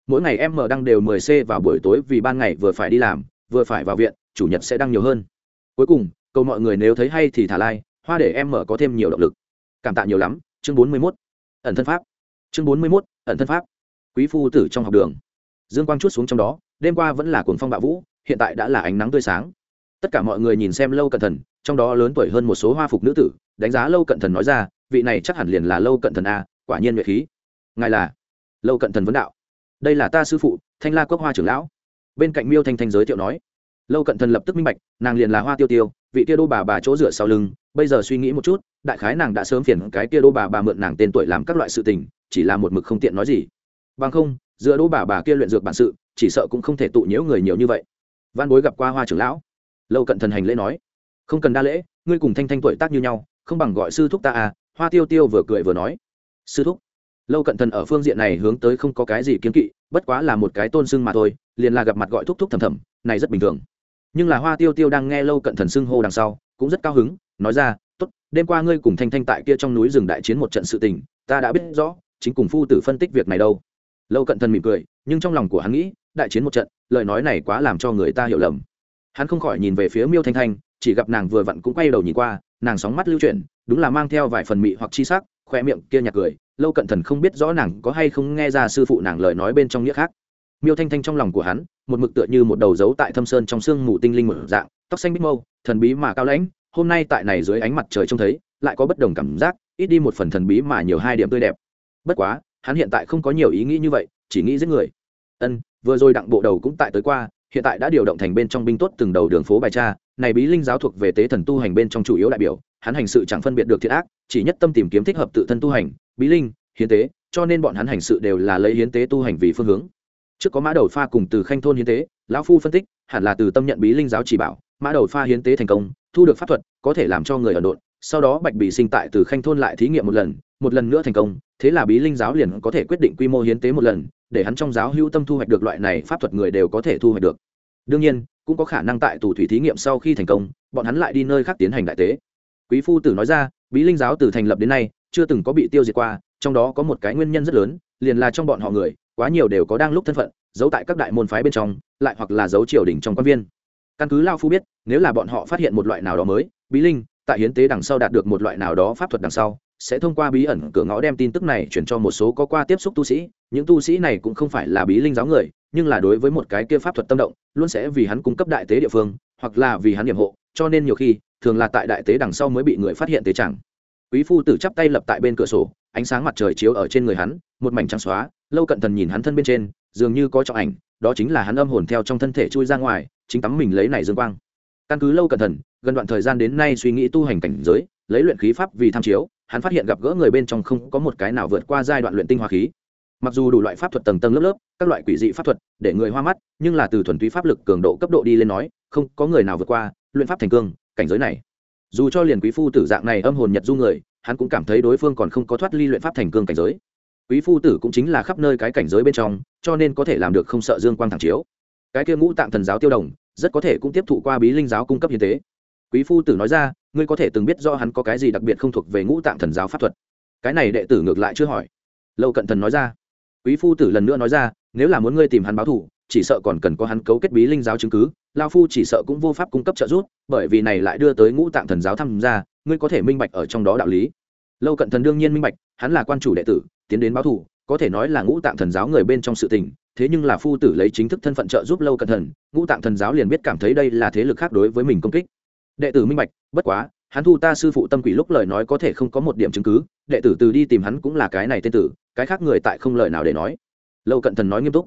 Mỗi ngày em mở đăng đều mười c vào buổi tối vì ban ngày vừa phải đi làm, vừa phải vào viện, chủ nhật sẽ đăng nhiều hơn. Cuối cùng, cầu mọi người nếu thấy hay thì thả like, hoa để em mở có thêm nhiều động lực. Cảm tạ nhiều lắm, chương bốn mươi mốt, ẩn thân pháp. Chương bốn mươi mốt, ẩn thân pháp. Quý phu tử trong học đường. Dương quang chút xuống trong đó đêm qua vẫn là cuồng phong bạo vũ, hiện tại đã là ánh nắng tươi sáng. Tất cả mọi người nhìn xem lâu cận thần, trong đó lớn tuổi hơn một số hoa phục nữ tử, đánh giá lâu cận thần nói ra, vị này chắc hẳn liền là lâu cận thần a, quả nhiên nhuệ khí. Ngài là? Lâu cận thần vấn đạo. Đây là ta sư phụ, thanh la quốc hoa trưởng lão. Bên cạnh miêu thanh thanh giới thiệu nói. Lâu cận thần lập tức minh bạch, nàng liền là hoa tiêu tiêu, vị kia đô bà bà chỗ dựa sau lưng, bây giờ suy nghĩ một chút, đại khái nàng đã sớm phiền cái kia đô bà bà mượn nàng tên tuổi làm các loại sự tình, chỉ là một mực không tiện nói gì. Bằng không giữa đỗ bà bà kia luyện dược bản sự, chỉ sợ cũng không thể tụ nhiễu người nhiều như vậy. Văn bối gặp qua hoa trưởng lão. Lâu cận thần hành lễ nói, không cần đa lễ, ngươi cùng thanh thanh tuổi tác như nhau, không bằng gọi sư thúc ta à? Hoa tiêu tiêu vừa cười vừa nói, sư thúc. Lâu cận thần ở phương diện này hướng tới không có cái gì kiến kỵ, bất quá là một cái tôn sưng mà thôi, liền là gặp mặt gọi thúc thúc thầm thầm, này rất bình thường. Nhưng là hoa tiêu tiêu đang nghe lâu cận thần sưng hô đằng sau, cũng rất cao hứng, nói ra t ố t đêm qua ngươi cùng thanh thanh tại kia trong núi rừng đại chiến một trận sự tình, ta đã biết rõ, chính cùng phu tử phân tích việc này đâu lâu cận thần mỉm cười, nhưng trong lòng của hắn nghĩ, đại chiến một trận, lời nói này quá làm cho người ta hiểu lầm. Hắn không khỏi nhìn về phía miêu thanh thanh, chỉ gặp nàng vừa vặn cũng quay đầu nhìn qua, nàng sóng mắt lưu chuyển, đúng là mang theo vài phần mị hoặc chi sắc, khoe miệng kia nhạt cười, lâu cận thần không biết rõ nàng có hay không nghe ra sư phụ nàng lời nói bên trong nghĩa khác. Miêu thanh thanh trong lòng của hắn, một mực tựa như một đầu dấu tại thâm sơn trong sương mù tinh linh một dạng, tóc xanh bích mâu, thần bí mà cao lãnh, hôm nay tại này dưới ánh mặt trời trông thấy, lại có bất đồng cảm giác, ít đi một phần thần bí mà nhiều hai điểm tươi đẹp. Bất quá hắn hiện tại không có nhiều ý nghĩ như vậy, chỉ nghĩ giết người. Ân, vừa rồi đặng bộ đầu cũng tại tới qua, hiện tại đã điều động thành bên trong binh tốt từng đầu đường phố bài tra, này bí linh giáo thuộc về tế thần tu hành bên trong chủ yếu đại biểu, hắn hành sự chẳng phân biệt được thiện ác, chỉ nhất tâm tìm kiếm thích hợp tự thân tu hành, bí linh, hiến tế, cho nên bọn hắn hành sự đều là lấy hiến tế tu hành vì phương hướng. Trước có mã đầu pha cùng từ khanh thôn hiến tế, lão phu phân tích, hẳn là từ tâm nhận bí linh giáo chỉ bảo, mã đầu pha hiến tế thành công, thu được pháp thuật, có thể làm cho người ẩn độn sau đó bạch bị sinh tại từ khanh thôn lại thí nghiệm một lần một lần nữa thành công, thế là bí linh giáo liền có thể quyết định quy mô hiến tế một lần, để hắn trong giáo hữu tâm thu hoạch được loại này pháp thuật người đều có thể thu hoạch được. Đương nhiên, cũng có khả năng tại tù thủy thí nghiệm sau khi thành công, bọn hắn lại đi nơi khác tiến hành đại tế. Quý phu tử nói ra, bí linh giáo từ thành lập đến nay, chưa từng có bị tiêu diệt qua, trong đó có một cái nguyên nhân rất lớn, liền là trong bọn họ người, quá nhiều đều có đang lúc thân phận, giấu tại các đại môn phái bên trong, lại hoặc là giấu triều đình trong quan viên. Căn cứ lao phu biết, nếu là bọn họ phát hiện một loại nào đó mới, bí linh tại hiến tế đằng sau đạt được một loại nào đó pháp thuật đằng sau, sẽ thông qua bí ẩn cửa ngõ đem tin tức này chuyển cho một số có qua tiếp xúc tu sĩ. Những tu sĩ này cũng không phải là bí linh giáo người, nhưng là đối với một cái kia pháp thuật tâm động, luôn sẽ vì hắn cung cấp đại tế địa phương, hoặc là vì hắn nhiệm hộ, cho nên nhiều khi, thường là tại đại tế đằng sau mới bị người phát hiện tế chẳng quý phu tử chắp tay lập tại bên cửa sổ, ánh sáng mặt trời chiếu ở trên người hắn, một mảnh trắng xóa, lâu cận thần nhìn hắn thân bên trên, dường như có trọng ảnh, đó chính là hắn âm hồn theo trong thân thể chui ra ngoài, chính tắm mình lấy này dương quang căn cứ lâu cẩn thận, gần đoạn thời gian đến nay suy nghĩ tu hành cảnh giới lấy luyện khí pháp vì tham chiếu hắn phát hiện gặp gỡ người bên trong không có một cái nào vượt qua giai đoạn luyện tinh hoa khí. Mặc dù đủ loại pháp thuật tầng tầng lớp lớp các loại quỷ dị pháp thuật để người hoa mắt nhưng là từ thuần túy pháp lực cường độ cấp độ đi lên nói không có người nào vượt qua luyện pháp thành cương cảnh giới này. Dù cho liền quý phu tử dạng này âm hồn nhật du người hắn cũng cảm thấy đối phương còn không có thoát ly luyện pháp thành cương cảnh giới. Quý phu tử cũng chính là khắp nơi cái cảnh giới bên trong cho nên có thể làm được không sợ dương quang thẳng chiếu. Cái kia ngũ tạng thần giáo tiêu đồng rất có thể cũng tiếp thụ qua bí linh giáo cung cấp hiến tế. Quý phu tử nói ra, ngươi có thể từng biết do hắn có cái gì đặc biệt không thuộc về ngũ tạng thần giáo pháp thuật. Cái này đệ tử ngược lại chưa hỏi. Lâu cận thần nói ra. Quý phu tử lần nữa nói ra, nếu là muốn ngươi tìm hắn báo thù, chỉ sợ còn cần có hắn cấu kết bí linh giáo chứng cứ, lao phu chỉ sợ cũng vô pháp cung cấp trợ giúp, bởi vì này lại đưa tới ngũ tạng thần giáo tham gia, ngươi có thể minh bạch ở trong đó đạo lý. Lâu cận thần đương nhiên minh bạch, hắn là quan chủ đệ tử, tiến đến báo thù có thể nói là ngũ tạng thần giáo người bên trong sự tình, thế nhưng là phu tử lấy chính thức thân phận trợ giúp lâu cận thần ngũ tạng thần giáo liền biết cảm thấy đây là thế lực khác đối với mình công kích. Đệ tử minh bạch, bất quá, hắn thu ta sư phụ tâm quỷ lúc lời nói có thể không có một điểm chứng cứ, đệ tử từ đi tìm hắn cũng là cái này tên tử, cái khác người tại không lời nào để nói. Lâu cận thần nói nghiêm túc.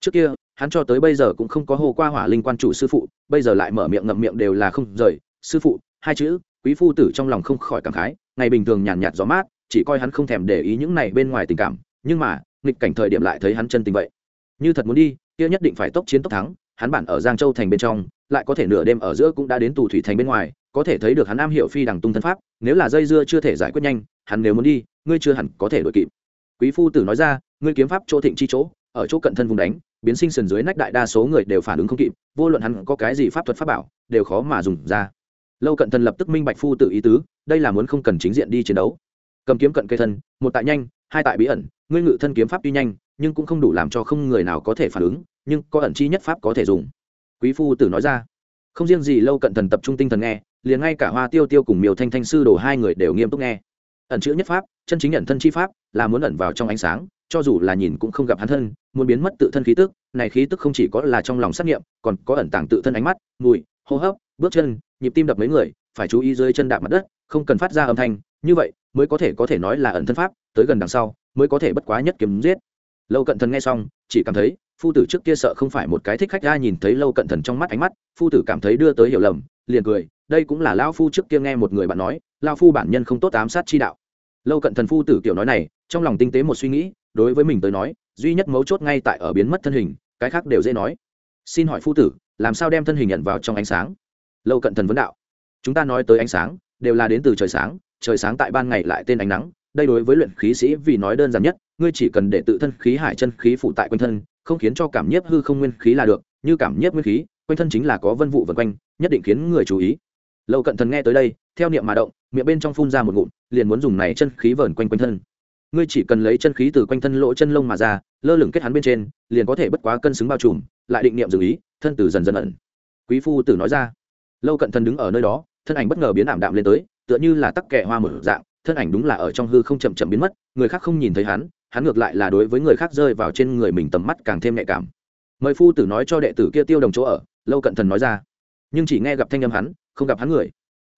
Trước kia, hắn cho tới bây giờ cũng không có hô qua hỏa linh quan chủ sư phụ, bây giờ lại mở miệng ngậm miệng đều là không rời. Sư phụ, hai chữ, quý phu tử trong lòng không khỏi cảm khái, ngày bình thường nhàn nhạt gió mát, chỉ coi hắn không thèm để ý những này bên ngoài tình cảm nhưng mà, nghịch cảnh thời điểm lại thấy hắn chân tình vậy. Như thật muốn đi, kia nhất định phải tốc chiến tốc thắng, hắn bản ở giang châu thành bên trong, lại có thể nửa đêm ở giữa cũng đã đến tù thủy thành bên ngoài, có thể thấy được hắn am hiểu phi đằng tung thân pháp, nếu là dây dưa chưa thể giải quyết nhanh, hắn nếu muốn đi, ngươi chưa hẳn có thể đội kịp. Quý phu tử nói ra, ngươi kiếm pháp chỗ thịnh chi chỗ, ở chỗ cận thân vùng đánh, biến sinh sườn dưới nách đại đa số người đều phản ứng không kịp, vô luận hắn có cái gì pháp thuật pháp bảo, đều khó mà dùng ra. Lâu cận thân lập tức minh bạch phu tự ý tứ, đây là muốn không cần chính diện đi chiến đấu. Cầm kiếm cận cây thân, một tại nhanh hai tại bí ẩn, ngươi ngự thân kiếm pháp tuy nhanh, nhưng cũng không đủ làm cho không người nào có thể phản ứng, nhưng có ẩn chi nhất pháp có thể dùng. Quý phu tử nói ra. Không riêng gì lâu cận thần tập trung tinh thần nghe, liền ngay cả hoa tiêu tiêu cùng miều thanh thanh sư đồ hai người đều nghiêm túc nghe. Ẩn chữ nhất pháp, chân chính nhận thân chi pháp, là muốn ẩn vào trong ánh sáng, cho dù là nhìn cũng không gặp hắn thân, muốn biến mất tự thân khí tức, này khí tức không chỉ có là trong lòng xác nghiệm còn có ẩn tàng tự thân ánh mắt, mùi, hô hấp, bước chân, nhịp tim đập mấy người, phải chú ý dưới chân đạp mặt đất, không cần phát ra âm thanh như vậy, mới có thể có thể nói là ẩn thân pháp, tới gần đằng sau, mới có thể bất quá nhất kiếm giết. Lâu cận thần nghe xong, chỉ cảm thấy, phu tử trước kia sợ không phải một cái thích khách ra nhìn thấy lâu cận thần trong mắt ánh mắt, phu tử cảm thấy đưa tới hiểu lầm, liền cười, đây cũng là lao phu trước kia nghe một người bạn nói lao phu bản nhân không tốt ám sát chi đạo. Lâu cận thần phu tử kiểu nói này, trong lòng tinh tế một suy nghĩ, đối với mình tới nói, duy nhất mấu chốt ngay tại ở biến mất thân hình, cái khác đều dễ nói. Xin hỏi phu tử, làm sao đem thân hình nhận vào trong ánh sáng? Lâu cận thần vấn đạo. Chúng ta nói tới ánh sáng, đều là đến từ trời sáng trời sáng tại ban ngày lại tên ánh nắng, đây đối với luyện khí sĩ vì nói đơn giản nhất, ngươi chỉ cần để tự thân khí hải chân khí phụ tại quanh thân, không khiến cho cảm nhiếp hư không nguyên khí là được, như cảm nhiếp nguyên khí, quanh thân chính là có vân vụ vân quanh, nhất định khiến người chú ý. Lâu cận thần nghe tới đây, theo niệm mà động, miệng bên trong phun ra một ngụm, liền muốn dùng này chân khí vờn quanh quanh thân. Ngươi chỉ cần lấy chân khí từ quanh thân lỗ chân lông mà ra, lơ lửng kết hắn bên trên, liền có thể bất quá cân xứng bao trùm, lại định niệm dừng ý, thân tử dần dần ẩn. Quý phu tử nói ra. Lâu cận thần đứng ở nơi đó, thân ảnh bất ngờ biến ảm đạm lên tới tựa như là tắc kè hoa mở dạng, thân ảnh đúng là ở trong hư không chậm chậm biến mất, người khác không nhìn thấy hắn hắn ngược lại là đối với người khác rơi vào trên người mình tầm mắt càng thêm nhạy cảm. Mời phu tử nói cho đệ tử kia tiêu đồng chỗ ở, lâu cận thần nói ra. Nhưng chỉ nghe gặp thanh âm hắn, không gặp hắn người.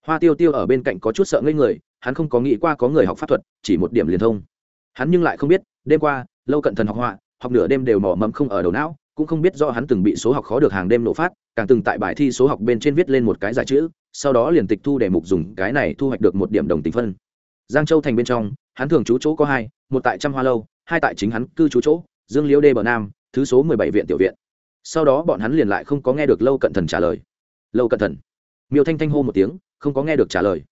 Hoa tiêu tiêu ở bên cạnh có chút sợ ngây người, hắn không có nghĩ qua có người học pháp thuật, chỉ một điểm liền thông. Hắn nhưng lại không biết, đêm qua, lâu cận thần học họa, học nửa đêm đều mỏ mẫm không ở đầu não cũng không biết do hắn từng bị số học khó được hàng đêm nổ phát, càng từng tại bài thi số học bên trên viết lên một cái giải chữ, sau đó liền tịch thu để mục dùng cái này thu hoạch được một điểm đồng tình phân. Giang châu thành bên trong, hắn thường trú chỗ có hai, một tại trăm hoa lâu, hai tại chính hắn cư trú chỗ, dương liễu đê bờ nam, thứ số mười bảy viện tiểu viện. Sau đó bọn hắn liền lại không có nghe được lâu cận thần trả lời. Lâu cận thần. Miêu thanh thanh hô một tiếng, không có nghe được trả lời.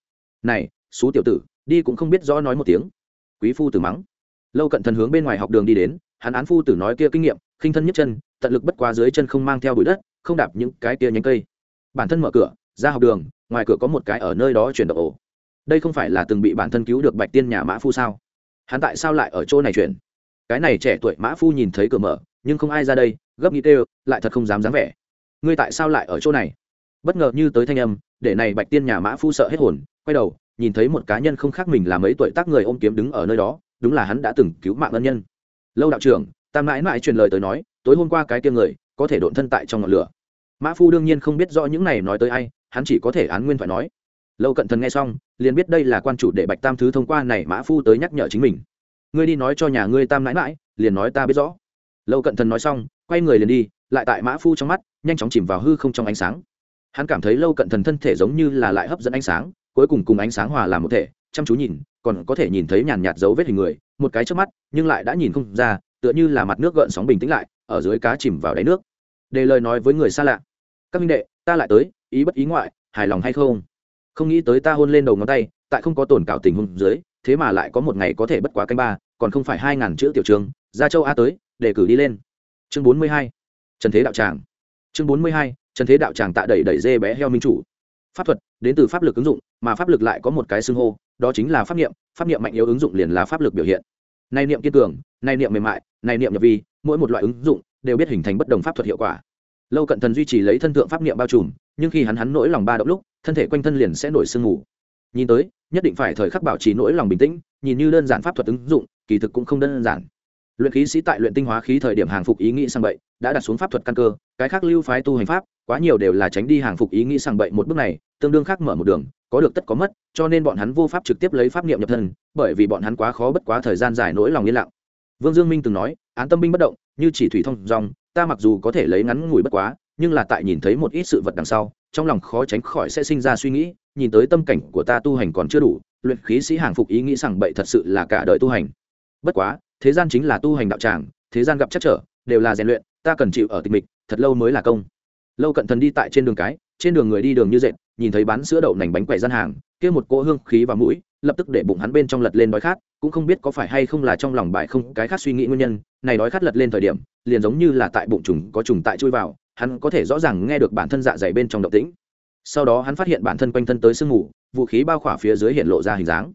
Này, xú tiểu tử, đi cũng không biết rõ nói một tiếng. Quý phu tử mắng. Lâu cận thần hướng bên ngoài học đường đi đến, hắn án phu tử nói kia kinh nghiệm khinh thân nhất chân, tận lực bất quá dưới chân không mang theo bụi đất, không đạp những cái kia nhánh cây. Bản thân mở cửa, ra học đường, ngoài cửa có một cái ở nơi đó chuyển động ổ. Đây không phải là từng bị bản thân cứu được bạch tiên nhà mã phu sao? Hắn tại sao lại ở chỗ này chuyển? Cái này trẻ tuổi mã phu nhìn thấy cửa mở, nhưng không ai ra đây, gấp nghĩ tê lại thật không dám dám vẻ. Ngươi tại sao lại ở chỗ này? Bất ngờ như tới thanh âm, để này bạch tiên nhà mã phu sợ hết hồn, quay đầu, nhìn thấy một cá nhân không khác mình là mấy tuổi tác người ôm kiếm đứng ở nơi đó, đúng là hắn đã từng cứu mạng ân nhân. Lâu đạo trưởng tam mãi mãi truyền lời tới nói, tối hôm qua cái tiêm người, có thể độn thân tại trong ngọn lửa. Mã phu đương nhiên không biết rõ những này nói tới ai, hắn chỉ có thể án nguyên phải nói. Lâu cận thần nghe xong, liền biết đây là quan chủ để bạch tam thứ thông qua này mã phu tới nhắc nhở chính mình. Ngươi đi nói cho nhà ngươi tam mãi mãi, liền nói ta biết rõ. Lâu cận thần nói xong, quay người liền đi, lại tại mã phu trong mắt, nhanh chóng chìm vào hư không trong ánh sáng. Hắn cảm thấy lâu cận thần thân thể giống như là lại hấp dẫn ánh sáng, cuối cùng cùng ánh sáng hòa làm một thể, chăm chú nhìn, còn có thể nhìn thấy nhàn nhạt dấu vết hình người, một cái trước mắt, nhưng lại đã nhìn không ra tựa như là mặt nước gợn sóng bình tĩnh lại, ở dưới cá chìm vào đáy nước. Để lời nói với người xa lạ. Các minh đệ, ta lại tới, ý bất ý ngoại, hài lòng hay không? Không nghĩ tới ta hôn lên đầu ngón tay, tại không có tổn cảo tình hôn dưới, thế mà lại có một ngày có thể bất quá canh ba, còn không phải hai ngàn chữ tiểu trường, ra châu a tới, để cử đi lên. Chương bốn mươi hai, trần thế đạo tràng. Chương bốn mươi hai, trần thế đạo tràng tạ đẩy đẩy dê bé heo minh chủ. Pháp thuật, đến từ pháp lực ứng dụng, mà pháp lực lại có một cái xưng hô, đó chính là pháp niệm pháp niệm mạnh yếu ứng dụng liền là pháp lực biểu hiện. Nay niệm kiên cường nay niệm mềm mại, này niệm nhập vi, mỗi một loại ứng dụng đều biết hình thành bất đồng pháp thuật hiệu quả. Lâu cận thần duy trì lấy thân thượng pháp niệm bao trùm, nhưng khi hắn hắn nỗi lòng ba động lúc, thân thể quanh thân liền sẽ nổi sương mù. Nhìn tới, nhất định phải thời khắc bảo trì nỗi lòng bình tĩnh, nhìn như đơn giản pháp thuật ứng dụng, kỳ thực cũng không đơn giản. Luyện khí sĩ tại luyện tinh hóa khí thời điểm hàng phục ý nghĩ sang bậy, đã đặt xuống pháp thuật căn cơ, cái khác lưu phái tu hành pháp, quá nhiều đều là tránh đi hàng phục ý nghĩ sang bậy một bước này, tương đương khác mở một đường, có được tất có mất, cho nên bọn hắn vô pháp trực tiếp lấy pháp niệm nhập thân, bởi vì bọn hắn quá khó bất quá thời gian dài nỗi lòng yên lặng vương dương minh từng nói, án tâm binh bất động, như chỉ thủy thông dòng, ta mặc dù có thể lấy ngắn ngủi bất quá, nhưng là tại nhìn thấy một ít sự vật đằng sau, trong lòng khó tránh khỏi sẽ sinh ra suy nghĩ, nhìn tới tâm cảnh của ta tu hành còn chưa đủ, luyện khí sĩ hàng phục ý nghĩ rằng bậy thật sự là cả đời tu hành. Bất quá, thế gian chính là tu hành đạo tràng, thế gian gặp chắc trở, đều là rèn luyện, ta cần chịu ở tịch mịch, thật lâu mới là công. Lâu cận thần đi tại trên đường cái, trên đường người đi đường như dệt, nhìn thấy bán sữa đậu nành bánh quẩy gian hàng, kia một cỗ hương khí và mũi lập tức để bụng hắn bên trong lật lên đói khát, cũng không biết có phải hay không là trong lòng bài không cái khác suy nghĩ nguyên nhân, này đói khát lật lên thời điểm, liền giống như là tại bụng trùng có trùng tại chui vào, hắn có thể rõ ràng nghe được bản thân dạ dày bên trong động tĩnh. Sau đó hắn phát hiện bản thân quanh thân tới sương mù, vũ khí bao khỏa phía dưới hiện lộ ra hình dáng.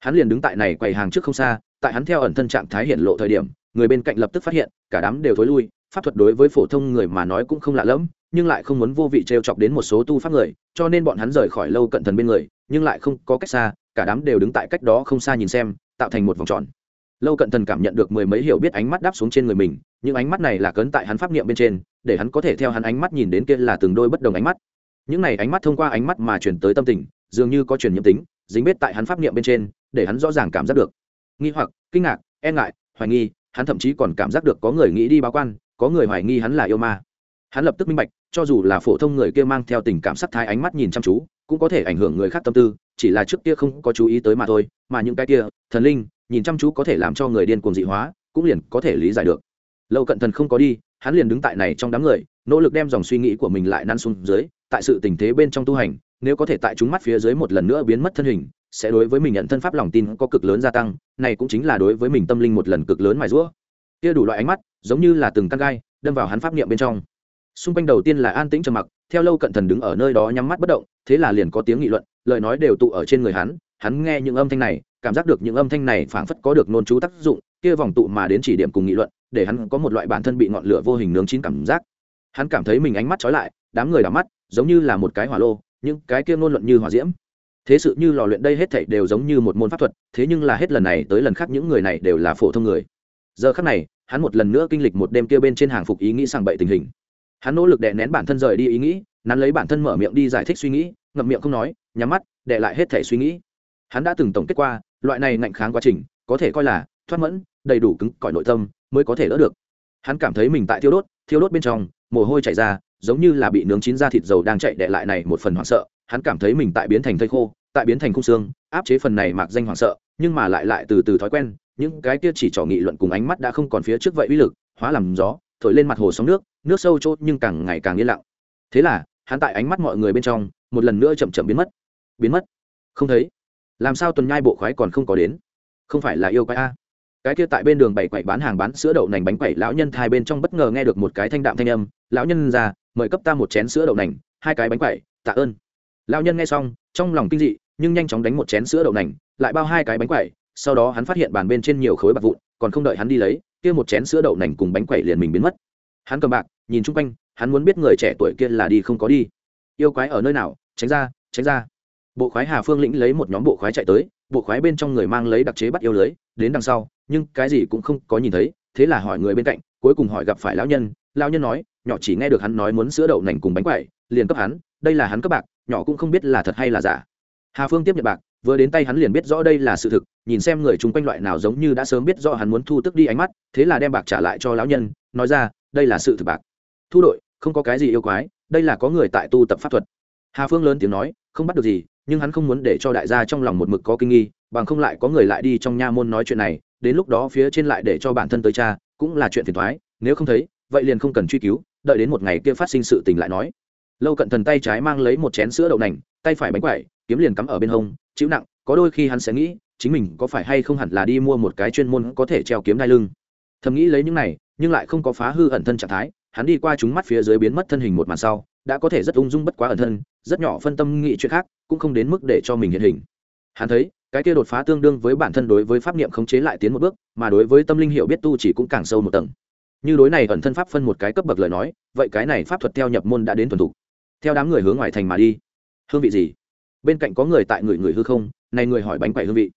Hắn liền đứng tại này quầy hàng trước không xa, tại hắn theo ẩn thân trạng thái hiện lộ thời điểm, người bên cạnh lập tức phát hiện, cả đám đều thối lui, pháp thuật đối với phổ thông người mà nói cũng không lạ lẫm, nhưng lại không muốn vô vị t r e o chọc đến một số tu pháp người, cho nên bọn hắn rời khỏi lâu cận thần bên người, nhưng lại không có cách xa cả đám đều đứng tại cách đó không xa nhìn xem, tạo thành một vòng tròn. Lâu cận thần cảm nhận được mười mấy hiểu biết ánh mắt đáp xuống trên người mình, những ánh mắt này là cấn tại hắn pháp niệm bên trên, để hắn có thể theo hắn ánh mắt nhìn đến kia là từng đôi bất đồng ánh mắt. Những này ánh mắt thông qua ánh mắt mà chuyển tới tâm tình, dường như có truyền nhiễm tính, dính bết tại hắn pháp niệm bên trên, để hắn rõ ràng cảm giác được. Nghi hoặc, kinh ngạc e ngại, hoài nghi, hắn thậm chí còn cảm giác được có người nghĩ đi báo quan, có người hoài nghi hắn là yêu ma. Hắn lập tức minh bạch, cho dù là phổ thông người kia mang theo tình cảm sắc thái ánh mắt nhìn chăm chú, cũng có thể ảnh hưởng người khác tâm tư chỉ là trước kia không có chú ý tới mà thôi, mà những cái kia, thần linh, nhìn chăm chú có thể làm cho người điên cuồng dị hóa, cũng liền có thể lý giải được. Lâu cận thần không có đi, hắn liền đứng tại này trong đám người, nỗ lực đem dòng suy nghĩ của mình lại năn xuống dưới, tại sự tình thế bên trong tu hành, nếu có thể tại chúng mắt phía dưới một lần nữa biến mất thân hình, sẽ đối với mình nhận thân pháp lòng tin có cực lớn gia tăng, này cũng chính là đối với mình tâm linh một lần cực lớn mài rũa kia đủ loại ánh mắt, giống như là từng căn gai, đâm vào hắn pháp niệm bên trong. Xung quanh đầu tiên là an tĩnh trầm mặc theo lâu cận thần đứng ở nơi đó nhắm mắt bất động, thế là liền có tiếng nghị luận, lời nói đều tụ ở trên người hắn hắn nghe những âm thanh này, cảm giác được những âm thanh này phảng phất có được nôn chú tác dụng, kia vòng tụ mà đến chỉ điểm cùng nghị luận, để hắn có một loại bản thân bị ngọn lửa vô hình nướng chín cảm giác. Hắn cảm thấy mình ánh mắt trói lại, đám người đảo mắt, giống như là một cái hỏa lô, những cái kia ngôn luận như hỏa diễm. Thế sự như lò luyện đây hết thảy đều giống như một môn pháp thuật, thế nhưng là hết lần này tới lần khác những người này đều là phổ thông người. Giờ khắc này, hắn một lần nữa kinh lịch một đêm kia bên trên hàng phục ý nghĩ sang bậy tình hình hắn nỗ lực đè nén bản thân rời đi ý nghĩ, nắn lấy bản thân mở miệng đi giải thích suy nghĩ, ngậm miệng không nói, nhắm mắt, để lại hết thể suy nghĩ. Hắn đã từng tổng kết qua, loại này ngạnh kháng quá trình, có thể coi là thoát mẫn, đầy đủ cứng cỏi nội tâm mới có thể đỡ được. Hắn cảm thấy mình tại thiêu đốt thiêu đốt bên trong, mồ hôi chảy ra, giống như là bị nướng chín ra thịt dầu đang chạy đệ lại này một phần hoảng sợ. Hắn cảm thấy mình tại biến thành thây khô, tại biến thành khung xương, áp chế phần này mặc danh hoảng sợ, nhưng mà lại lại từ từ thói quen, những cái kia chỉ trò nghị luận cùng ánh mắt đã không còn phía trước vậy uy lực, hóa làm gió, thổi lên mặt hồ sóng nước nước sâu chốt nhưng càng ngày càng yên lặng. Thế là, hắn tại ánh mắt mọi người bên trong, một lần nữa chậm chậm biến mất. Biến mất? Không thấy. Làm sao tuần nhai bộ khoái còn không có đến? Không phải là yêu quái a. Cái kia tại bên đường bảy quậy bán hàng bán sữa đậu nành bánh quậy lão nhân hai bên trong bất ngờ nghe được một cái thanh đạm thanh âm, lão nhân ra, mời cấp ta một chén sữa đậu nành, hai cái bánh quậy, tạ ơn. Lão nhân nghe xong, trong lòng kinh dị, nhưng nhanh chóng đánh một chén sữa đậu nành, lại bao hai cái bánh quậy, sau đó hắn phát hiện bàn bên trên nhiều khối bạc vụn, còn không đợi hắn đi lấy, kia một chén sữa đậu nành cùng bánh quậy liền mình biến mất. Hắn cầm bạc nhìn chung quanh, hắn muốn biết người trẻ tuổi kia là đi không có đi. Yêu quái ở nơi nào? Tránh ra tránh ra. Bộ khoái hà phương lĩnh lấy một nhóm bộ khoái chạy tới, bộ khoái bên trong người mang lấy đặc chế bắt yêu lưới, đến đằng sau, nhưng cái gì cũng không có nhìn thấy, thế là hỏi người bên cạnh, cuối cùng hỏi gặp phải lão nhân lão nhân nói, nhỏ chỉ nghe được hắn nói muốn sữa đậu nành cùng bánh quậy, liền cấp hắn, đây là hắn cấp bạc, nhỏ cũng không biết là thật hay là giả. Hà phương tiếp nhận bạc, vừa đến tay hắn liền biết rõ đây là sự thực, nhìn xem người chung quanh loại nào giống như đã sớm biết rõ hắn muốn thu tức đi ánh mắt, thế là đem bạc trả lại cho lão nhân, nói ra, đây là sự thực bạc thu đội, không có cái gì yêu quái, đây là có người tại tu tập pháp thuật. Hà phương lớn tiếng nói, không bắt được gì, nhưng hắn không muốn để cho đại gia trong lòng một mực có kinh nghi, bằng không lại có người lại đi trong nha môn nói chuyện này, đến lúc đó phía trên lại để cho bản thân tới cha cũng là chuyện phiền thoái nếu không thấy, vậy liền không cần truy cứu, đợi đến một ngày kia phát sinh sự tình lại nói. Lâu cận thần tay trái mang lấy một chén sữa đậu nành, tay phải bánh quẩy, kiếm liền cắm ở bên hông, chịu nặng, có đôi khi hắn sẽ nghĩ, chính mình có phải hay không hẳn là đi mua một cái chuyên môn có thể treo kiếm đai lưng. Thầm nghĩ lấy những này, nhưng lại không có phá hư ẩn thân trạng thái hắn đi qua chúng mắt phía dưới biến mất thân hình một màn sau, đã có thể rất ung dung bất quá ẩn thân, rất nhỏ phân tâm nghĩ chuyện khác, cũng không đến mức để cho mình hiện hình. Hắn thấy, cái kia đột phá tương đương với bản thân đối với pháp niệm khống chế lại tiến một bước, mà đối với tâm linh hiểu biết tu chỉ cũng càng sâu một tầng. Như đối này ẩn thân pháp phân một cái cấp bậc lời nói, vậy cái này pháp thuật theo nhập môn đã đến thuần thục. Theo đám người hướng ngoài thành mà đi. Hương vị gì? Bên cạnh có người tại người người hư không, này người hỏi bánh quậy hương vị.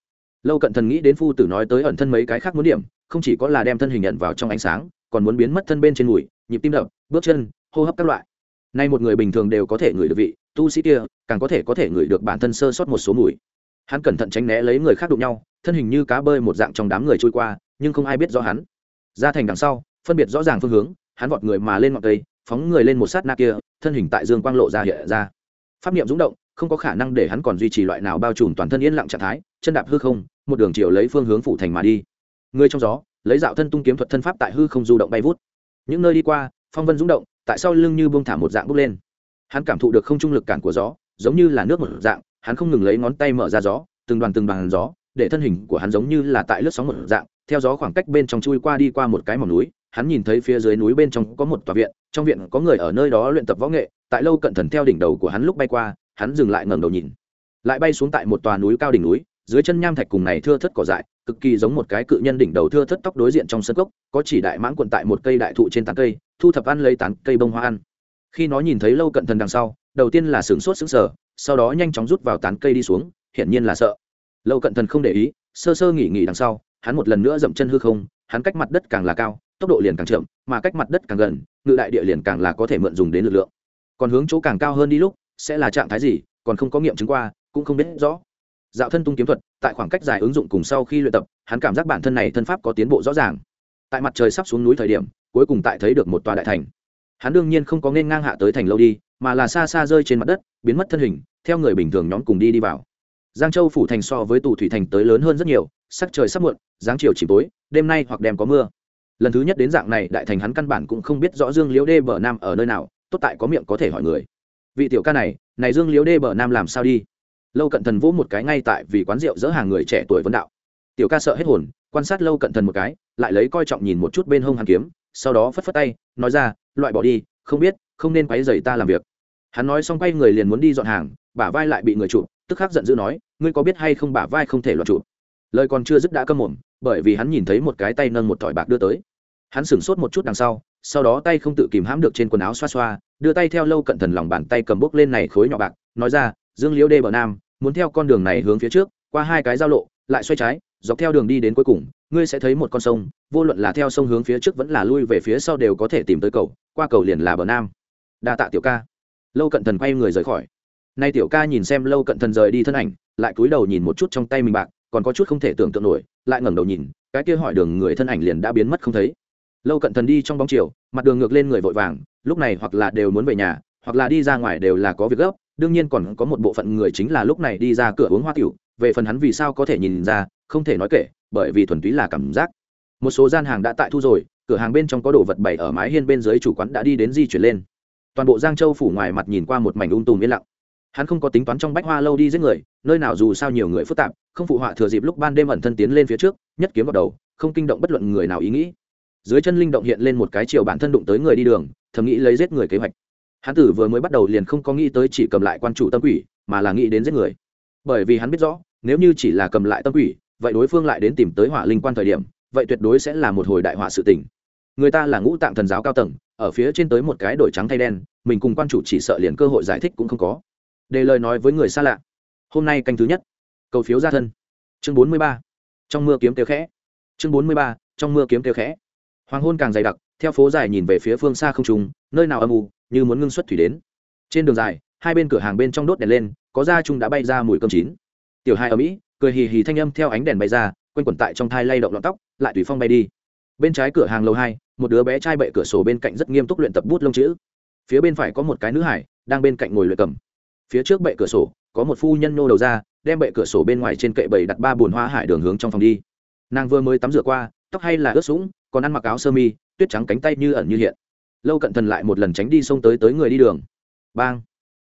Lâu cận thần nghĩ đến phu tử nói tới ẩn thân mấy cái khác muốn điểm, không chỉ có là đem thân hình nhận vào trong ánh sáng, còn muốn biến mất thân bên trên mùi nhịp tim đập, bước chân, hô hấp các loại. Nay một người bình thường đều có thể ngửi được vị tu sĩ kia, càng có thể có thể ngửi được bản thân sơ sót một số mùi. Hắn cẩn thận tránh né lấy người khác đụng nhau, thân hình như cá bơi một dạng trong đám người trôi qua, nhưng không ai biết rõ hắn. Ra thành đằng sau, phân biệt rõ ràng phương hướng, hắn vọt người mà lên ngọn cây, phóng người lên một sát na kia, thân hình tại dương quang lộ ra hiện ra. Pháp niệm rúng động, không có khả năng để hắn còn duy trì loại nào bao trùm toàn thân yên lặng trạng thái, chân đạp hư không, một đường chiều lấy phương hướng phủ thành mà đi. Người trong gió, lấy dạo thân tung kiếm thuật thân pháp tại hư không du động bay vút những nơi đi qua, phong vân rúng động, tại sao lưng như buông thả một dạng bốc lên. Hắn cảm thụ được không trung lực cản của gió, giống như là nước một dạng, hắn không ngừng lấy ngón tay mở ra gió, từng đoàn từng đoàn gió, để thân hình của hắn giống như là tại lướt sóng một dạng, theo gió khoảng cách bên trong chui qua đi qua một cái mỏm núi, hắn nhìn thấy phía dưới núi bên trong có một tòa viện, trong viện có người ở nơi đó luyện tập võ nghệ, tại lâu cận thần theo đỉnh đầu của hắn lúc bay qua, hắn dừng lại ngẩng đầu nhìn. Lại bay xuống tại một tòa núi cao đỉnh núi, dưới chân nham thạch cùng này thưa thất cỏ dại cực kỳ giống một cái cự nhân đỉnh đầu thưa thất tóc đối diện trong sân cốc, có chỉ đại mãng quần tại một cây đại thụ trên tán cây, thu thập ăn lấy tán cây bông hoa ăn. Khi nó nhìn thấy lâu cận thần đằng sau, đầu tiên là sửng sốt sững sờ, sau đó nhanh chóng rút vào tán cây đi xuống, hiển nhiên là sợ. Lâu cận thần không để ý, sơ sơ nghỉ nghỉ đằng sau, hắn một lần nữa dậm chân hư không, hắn cách mặt đất càng là cao, tốc độ liền càng chậm, mà cách mặt đất càng gần, ngự đại địa liền càng là có thể mượn dùng đến lực lượng. Còn hướng chỗ càng cao hơn đi lúc, sẽ là trạng thái gì, còn không có nghiệm chứng qua, cũng không biết rõ dạo thân tung kiếm thuật, tại khoảng cách dài ứng dụng cùng sau khi luyện tập, hắn cảm giác bản thân này thân pháp có tiến bộ rõ ràng. Tại mặt trời sắp xuống núi thời điểm, cuối cùng tại thấy được một tòa đại thành. Hắn đương nhiên không có nên ngang hạ tới thành lâu đi, mà là xa xa rơi trên mặt đất, biến mất thân hình, theo người bình thường nhóm cùng đi đi vào. Giang châu phủ thành so với tù thủy thành tới lớn hơn rất nhiều, sắc trời sắp muộn, dáng chiều chỉ tối, đêm nay hoặc đêm có mưa. Lần thứ nhất đến dạng này, đại thành hắn căn bản cũng không biết rõ dương liễu đê bờ nam ở nơi nào, tốt tại có miệng có thể hỏi người. Vị tiểu ca này này dương liễu đê bờ nam làm sao đi? Lâu cận thần vỗ một cái ngay tại vì quán rượu dỡ hàng người trẻ tuổi vấn đạo. Tiểu ca sợ hết hồn, quan sát lâu cận thần một cái, lại lấy coi trọng nhìn một chút bên hông hàn kiếm, sau đó phất phất tay, nói ra, loại bỏ đi, không biết, không nên quấy dày ta làm việc. Hắn nói xong quay người liền muốn đi dọn hàng, bả vai lại bị người chụp, tức khắc giận dữ nói, ngươi có biết hay không bả vai không thể loạn chụp? Lời còn chưa dứt đã câm mồm, bởi vì hắn nhìn thấy một cái tay nâng một thỏi bạc đưa tới. Hắn sửng sốt một chút đằng sau sau đó tay không tự kìm hãm được trên quần áo xoa xoa, đưa tay theo lâu cận thần lòng bàn tay cầm bốc lên này khối nhỏ bạc, nói ra, dương liễu đê bờ nam muốn theo con đường này hướng phía trước, qua hai cái giao lộ, lại xoay trái, dọc theo đường đi đến cuối cùng, ngươi sẽ thấy một con sông, vô luận là theo sông hướng phía trước vẫn là lui về phía sau đều có thể tìm tới cầu, qua cầu liền là bờ nam. Đa tạ tiểu ca. Lâu cận thần quay người rời khỏi. Nay tiểu ca nhìn xem lâu cận thần rời đi thân ảnh, lại cúi đầu nhìn một chút trong tay mình bạc, còn có chút không thể tưởng tượng nổi, lại ngẩng đầu nhìn, cái kia hỏi đường người thân ảnh liền đã biến mất không thấy. Lâu cận thần đi trong bóng chiều, mặt đường ngược lên người vội vàng, lúc này hoặc là đều muốn về nhà, hoặc là đi ra ngoài đều là có việc gấp đương nhiên còn có một bộ phận người chính là lúc này đi ra cửa uống hoa tiểu, về phần hắn vì sao có thể nhìn ra, không thể nói kể, bởi vì thuần túy là cảm giác. Một số gian hàng đã tại thu rồi, cửa hàng bên trong có đồ vật bày ở mái hiên bên dưới chủ quán đã đi đến di chuyển lên. Toàn bộ giang châu phủ ngoài mặt nhìn qua một mảnh ung tùm yên lặng. Hắn không có tính toán trong bách hoa lâu đi giết người, nơi nào dù sao nhiều người phức tạp, không phụ họa thừa dịp lúc ban đêm ẩn thân tiến lên phía trước, nhất kiếm vào đầu, không kinh động bất luận người nào ý nghĩ. Dưới chân linh động hiện lên một cái chiều bản thân đụng tới người đi đường, thầm nghĩ lấy giết người kế hoạch hắn tử vừa mới bắt đầu liền không có nghĩ tới chỉ cầm lại quan chủ tâm quỷ, mà là nghĩ đến giết người. Bởi vì hắn biết rõ, nếu như chỉ là cầm lại tâm quỷ, vậy đối phương lại đến tìm tới hỏa linh quan thời điểm, vậy tuyệt đối sẽ là một hồi đại họa sự tình. Người ta là ngũ tạng thần giáo cao tầng, ở phía trên tới một cái đổi trắng thay đen, mình cùng quan chủ chỉ sợ liền cơ hội giải thích cũng không có. Để lời nói với người xa lạ. Hôm nay canh thứ nhất. Cầu phiếu ra thân. Chương bốn mươi ba. Trong mưa kiếm tiêu khẽ. Chương bốn mươi ba. Trong mưa kiếm tiêu khẽ. Hoàng hôn càng dày đặc theo phố dài nhìn về phía phương xa không trùng nơi nào âm u, như muốn ngưng xuất thủy đến. Trên đường dài, hai bên cửa hàng bên trong đốt đèn lên, có da chung đã bay ra mùi cơm chín. Tiểu hai ở mỹ, cười hì hì thanh âm theo ánh đèn bay ra, quanh quẩn tại trong thai lay động lọn tóc, lại tùy phong bay đi. Bên trái cửa hàng lầu hai, một đứa bé trai bệ cửa sổ bên cạnh rất nghiêm túc luyện tập bút lông chữ. Phía bên phải có một cái nữ hải, đang bên cạnh ngồi luyện cầm. Phía trước bệ cửa sổ, có một phu nhân nô đầu ra, đem bệ cửa sổ bên ngoài trên kệ bầy đặt ba bùn hoa hải đường hướng trong phòng đi. Nàng vừa mới tắm rửa qua, tóc hay là ướt sũng, còn ăn mặc áo sơ mi tuyết trắng cánh tay như ẩn như hiện. Lâu cận thần lại một lần tránh đi xông tới tới người đi đường. Bang!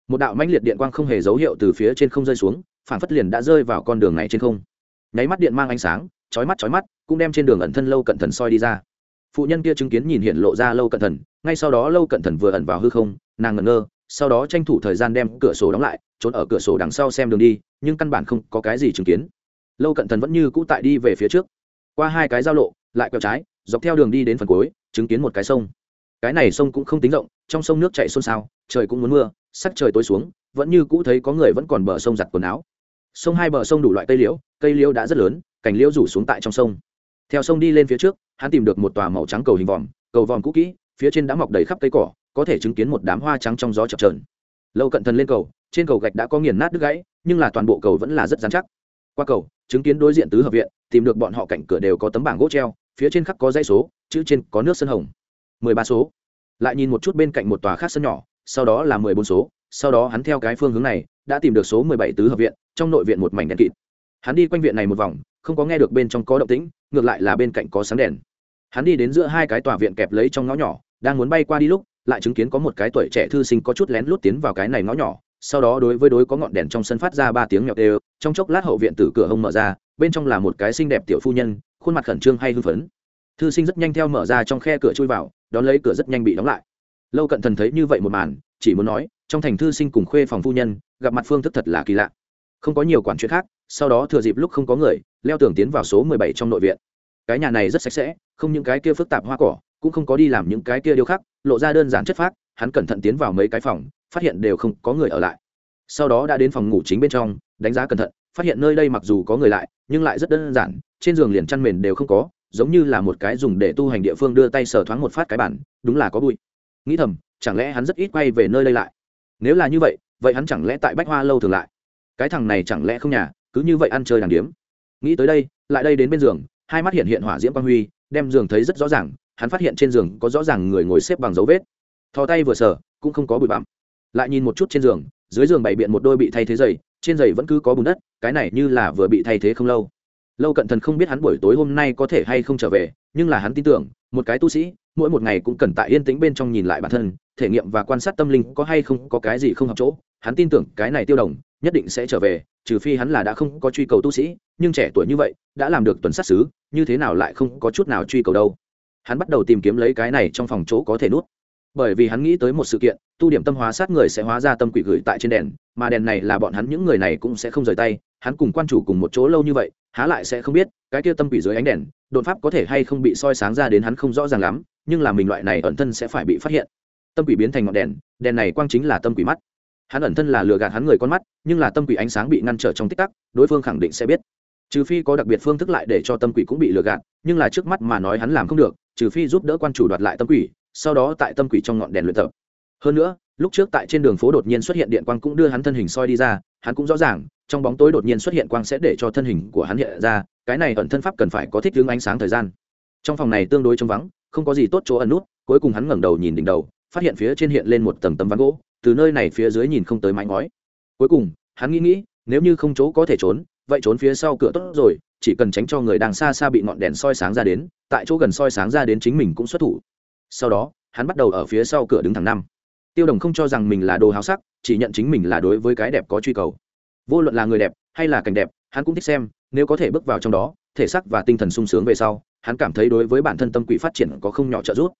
Một đạo mãnh liệt điện quang không hề dấu hiệu từ phía trên không rơi xuống, phản phất liền đã rơi vào con đường này trên không. Nháy mắt điện mang ánh sáng, chói mắt chói mắt, cũng đem trên đường ẩn thân lâu cận thần soi đi ra. Phụ nhân kia chứng kiến nhìn hiện lộ ra lâu cận thần, ngay sau đó lâu cận thần vừa ẩn vào hư không, nàng ngẩn ngơ, sau đó tranh thủ thời gian đem cửa sổ đóng lại, trốn ở cửa sổ đằng sau xem đường đi, nhưng căn bản không có cái gì chứng kiến. Lâu cận thần vẫn như cũ tại đi về phía trước. Qua hai cái giao lộ lại quẹo trái, dọc theo đường đi đến phần cuối, chứng kiến một cái sông. Cái này sông cũng không tính rộng, trong sông nước chạy xôn xao, trời cũng muốn mưa, sắc trời tối xuống, vẫn như cũ thấy có người vẫn còn bờ sông giặt quần áo. Sông hai bờ sông đủ loại cây liễu cây liễu đã rất lớn, cành liễu rủ xuống tại trong sông. Theo sông đi lên phía trước, hắn tìm được một tòa màu trắng cầu hình vòm, cầu vòm cũ kỹ, phía trên đã mọc đầy khắp cây cỏ, có thể chứng kiến một đám hoa trắng trong gió chập trờn lâu cận thần lên cầu, trên cầu gạch đã có nghiền nát đứt gãy, nhưng là toàn bộ cầu vẫn là rất dán chắc qua cầu, chứng kiến đối diện tứ hợp viện, tìm được bọn họ cạnh cửa đều có tấm bảng gỗ treo, phía trên khắc có dãy số, chữ trên có nước sân hồng. Mười ba số. Lại nhìn một chút bên cạnh một tòa khác sân nhỏ, sau đó là mười bốn số. Sau đó hắn theo cái phương hướng này, đã tìm được số mười bảy tứ hợp viện, trong nội viện một mảnh đèn kịt. Hắn đi quanh viện này một vòng, không có nghe được bên trong có động tĩnh, ngược lại là bên cạnh có sáng đèn. Hắn đi đến giữa hai cái tòa viện kẹp lấy trong ngõ nhỏ, đang muốn bay qua đi lúc, lại chứng kiến có một cái tuổi trẻ thư sinh có chút lén lút tiến vào cái này ngõ nhỏ, sau đó đối với đối có ngọn đèn trong sân phát ra ba tiếng nhọc đều trong chốc lát hậu viện từ cửa hông mở ra, bên trong là một cái xinh đẹp tiểu phu nhân, khuôn mặt khẩn trương hay hưng phấn. Thư sinh rất nhanh theo mở ra trong khe cửa chui vào, đón lấy cửa rất nhanh bị đóng lại. Lâu cận thần thấy như vậy một màn, chỉ muốn nói, trong thành thư sinh cùng khuê phòng phu nhân, gặp mặt phương thức thật là kỳ lạ. Không có nhiều quản chuyện khác, sau đó thừa dịp lúc không có người, leo tường tiến vào số mười bảy trong nội viện. Cái nhà này rất sạch sẽ, không những cái kia phức tạp hoa cỏ, cũng không có đi làm những cái kia điêu khắc, lộ ra đơn giản chất phác, hắn cẩn thận tiến vào mấy cái phòng, phát hiện đều không có người ở lại sau đó đã đến phòng ngủ chính bên trong, đánh giá cẩn thận, phát hiện nơi đây mặc dù có người lại, nhưng lại rất đơn giản, trên giường liền chăn mền đều không có, giống như là một cái dùng để tu hành địa phương đưa tay sờ thoáng một phát cái bản, đúng là có bụi. Nghĩ thầm, chẳng lẽ hắn rất ít quay về nơi đây lại? Nếu là như vậy vậy hắn chẳng lẽ tại bách hoa lâu thường lại? Cái thằng này chẳng lẽ không nhà, cứ như vậy ăn chơi đàng điếm. Nghĩ tới đây, lại đây đến bên giường, hai mắt hiện hiện hỏa diễm quang huy, đem giường thấy rất rõ ràng, hắn phát hiện trên giường có rõ ràng người ngồi xếp bằng dấu vết. Thò tay vừa sờ, cũng không có bụi bặm. Lại nhìn một chút trên giường dưới giường bày biện một đôi bị thay thế giày, trên giày vẫn cứ có bùn đất, cái này như là vừa bị thay thế không lâu. Lâu cận thần không biết hắn buổi tối hôm nay có thể hay không trở về, nhưng là hắn tin tưởng, một cái tu sĩ, mỗi một ngày cũng cần tại yên tĩnh bên trong nhìn lại bản thân, thể nghiệm và quan sát tâm linh có hay không có cái gì không hợp chỗ. Hắn tin tưởng cái này tiêu đồng, nhất định sẽ trở về, trừ phi hắn là đã không có truy cầu tu sĩ, nhưng trẻ tuổi như vậy, đã làm được tuần sát xứ, như thế nào lại không có chút nào truy cầu đâu. Hắn bắt đầu tìm kiếm lấy cái này trong phòng chỗ có thể nuốt bởi vì hắn nghĩ tới một sự kiện, tu điểm tâm hóa sát người sẽ hóa ra tâm quỷ gửi tại trên đèn, mà đèn này là bọn hắn những người này cũng sẽ không rời tay, hắn cùng quan chủ cùng một chỗ lâu như vậy, há lại sẽ không biết, cái kia tâm quỷ dưới ánh đèn, đột pháp có thể hay không bị soi sáng ra đến hắn không rõ ràng lắm, nhưng là mình loại này ẩn thân sẽ phải bị phát hiện. Tâm quỷ biến thành ngọn đèn đèn này quang chính là tâm quỷ mắt. Hắn ẩn thân là lừa gạt hắn người con mắt, nhưng là tâm quỷ ánh sáng bị ngăn trở trong tích tắc, đối phương khẳng định sẽ biết. Trừ phi có đặc biệt phương thức lại để cho tâm quỷ cũng bị lừa gạt, nhưng là trước mắt mà nói hắn làm không được, trừ phi giúp đỡ quan chủ đoạt lại tâm quỷ sau đó tại tâm quỷ trong ngọn đèn luyện tập. Hơn nữa, lúc trước tại trên đường phố đột nhiên xuất hiện điện quang cũng đưa hắn thân hình soi đi ra, hắn cũng rõ ràng, trong bóng tối đột nhiên xuất hiện quang sẽ để cho thân hình của hắn hiện ra, cái này ẩn thân pháp cần phải có thích hướng ánh sáng thời gian. Trong phòng này tương đối trống vắng, không có gì tốt chỗ ẩn nút, cuối cùng hắn ngẩng đầu nhìn đỉnh đầu, phát hiện phía trên hiện lên một tầng tấm ván gỗ, từ nơi này phía dưới nhìn không tới mái ngói. Cuối cùng, hắn nghĩ nghĩ, nếu như không chỗ có thể trốn, vậy trốn phía sau cửa tốt rồi, chỉ cần tránh cho người đang xa xa bị ngọn đèn soi sáng ra đến, tại chỗ gần soi sáng ra đến chính mình cũng xuất thủ sau đó, hắn bắt đầu ở phía sau cửa đứng thẳng năm. Tiêu đồng không cho rằng mình là đồ háo sắc, chỉ nhận chính mình là đối với cái đẹp có truy cầu. Vô luận là người đẹp hay là cảnh đẹp, hắn cũng thích xem, nếu có thể bước vào trong đó, thể xác và tinh thần sung sướng về sau, hắn cảm thấy đối với bản thân tâm quỷ phát triển có không nhỏ trợ giúp.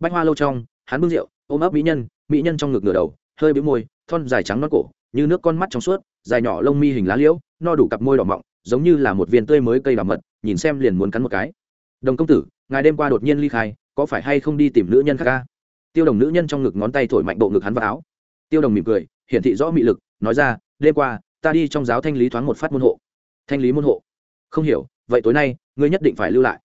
Bách hoa lâu trong, hắn bưng rượu, ôm ấp mỹ nhân mỹ nhân trong ngực ngửa đầu, hơi bĩu môi, thon dài trắng non cổ, như nước con mắt trong suốt, dài nhỏ lông mi hình lá liễu, no đủ cặp môi đỏ mọng, giống như là một viên tươi mới cây đỏ mật, nhìn xem liền muốn cắn một cái. Đồng công tử, ngài đêm qua đột nhiên ly khai có phải hay không đi tìm nữ nhân khác ca? Tiêu đồng nữ nhân trong ngực ngón tay thổi mạnh bộ ngực hắn vào áo. Tiêu đồng mỉm cười, hiển thị rõ mị lực, nói ra, đêm qua, ta đi trong giáo thanh lý thoáng một phát môn hộ. Thanh lý môn hộ? Không hiểu, vậy tối nay, ngươi nhất định phải lưu lại.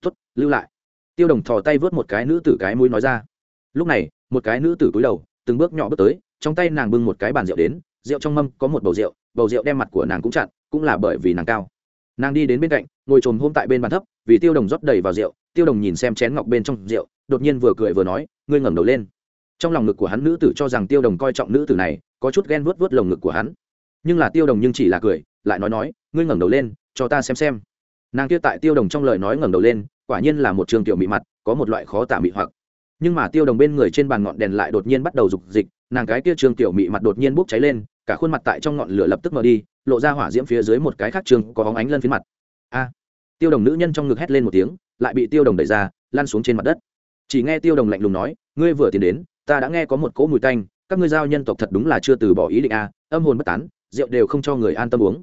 Tuất lưu lại. Tiêu đồng thò tay vớt một cái nữ tử cái mũi nói ra. Lúc này, một cái nữ tử cúi đầu, từng bước nhỏ bước tới, trong tay nàng bưng một cái bàn rượu đến, rượu trong mâm có một bầu rượu bầu rượu đem mặt của nàng cũng chặn, cũng là bởi vì nàng cao. Nàng đi đến bên cạnh, ngồi trồm hôm tại bên bàn thấp vì tiêu đồng rót đầy vào rượu, tiêu đồng nhìn xem chén ngọc bên trong rượu, đột nhiên vừa cười vừa nói, ngươi ngẩng đầu lên. Trong lòng ngực của hắn nữ tử cho rằng tiêu đồng coi trọng nữ tử này, có chút ghen vuốt vuốt lồng ngực của hắn. Nhưng là tiêu đồng nhưng chỉ là cười, lại nói nói, ngươi ngẩng đầu lên, cho ta xem xem. Nàng kia tại tiêu đồng trong lời nói ngẩng đầu lên, quả nhiên là một trường tiểu mị mặt, có một loại khó tả mị hoặc. Nhưng mà tiêu đồng bên người trên bàn ngọn đèn lại đột nhiên bắt đầu rục dịch nàng cái kia trường tiểu mị mặt đột nhiên bốc cháy lên, cả khuôn mặt tại trong ngọn lửa lập tức mở đi, lộ ra hỏa diễm phía dưới một cái khác trường có hóng ánh lân phía mặt. A! Tiêu đồng nữ nhân trong ngực hét lên một tiếng, lại bị tiêu đồng đẩy ra, lăn xuống trên mặt đất. Chỉ nghe tiêu đồng lạnh lùng nói, ngươi vừa tiến đến, ta đã nghe có một cỗ mùi tanh, các ngươi giao nhân tộc thật đúng là chưa từ bỏ ý định a, âm hồn bất tán, rượu đều không cho người an tâm uống.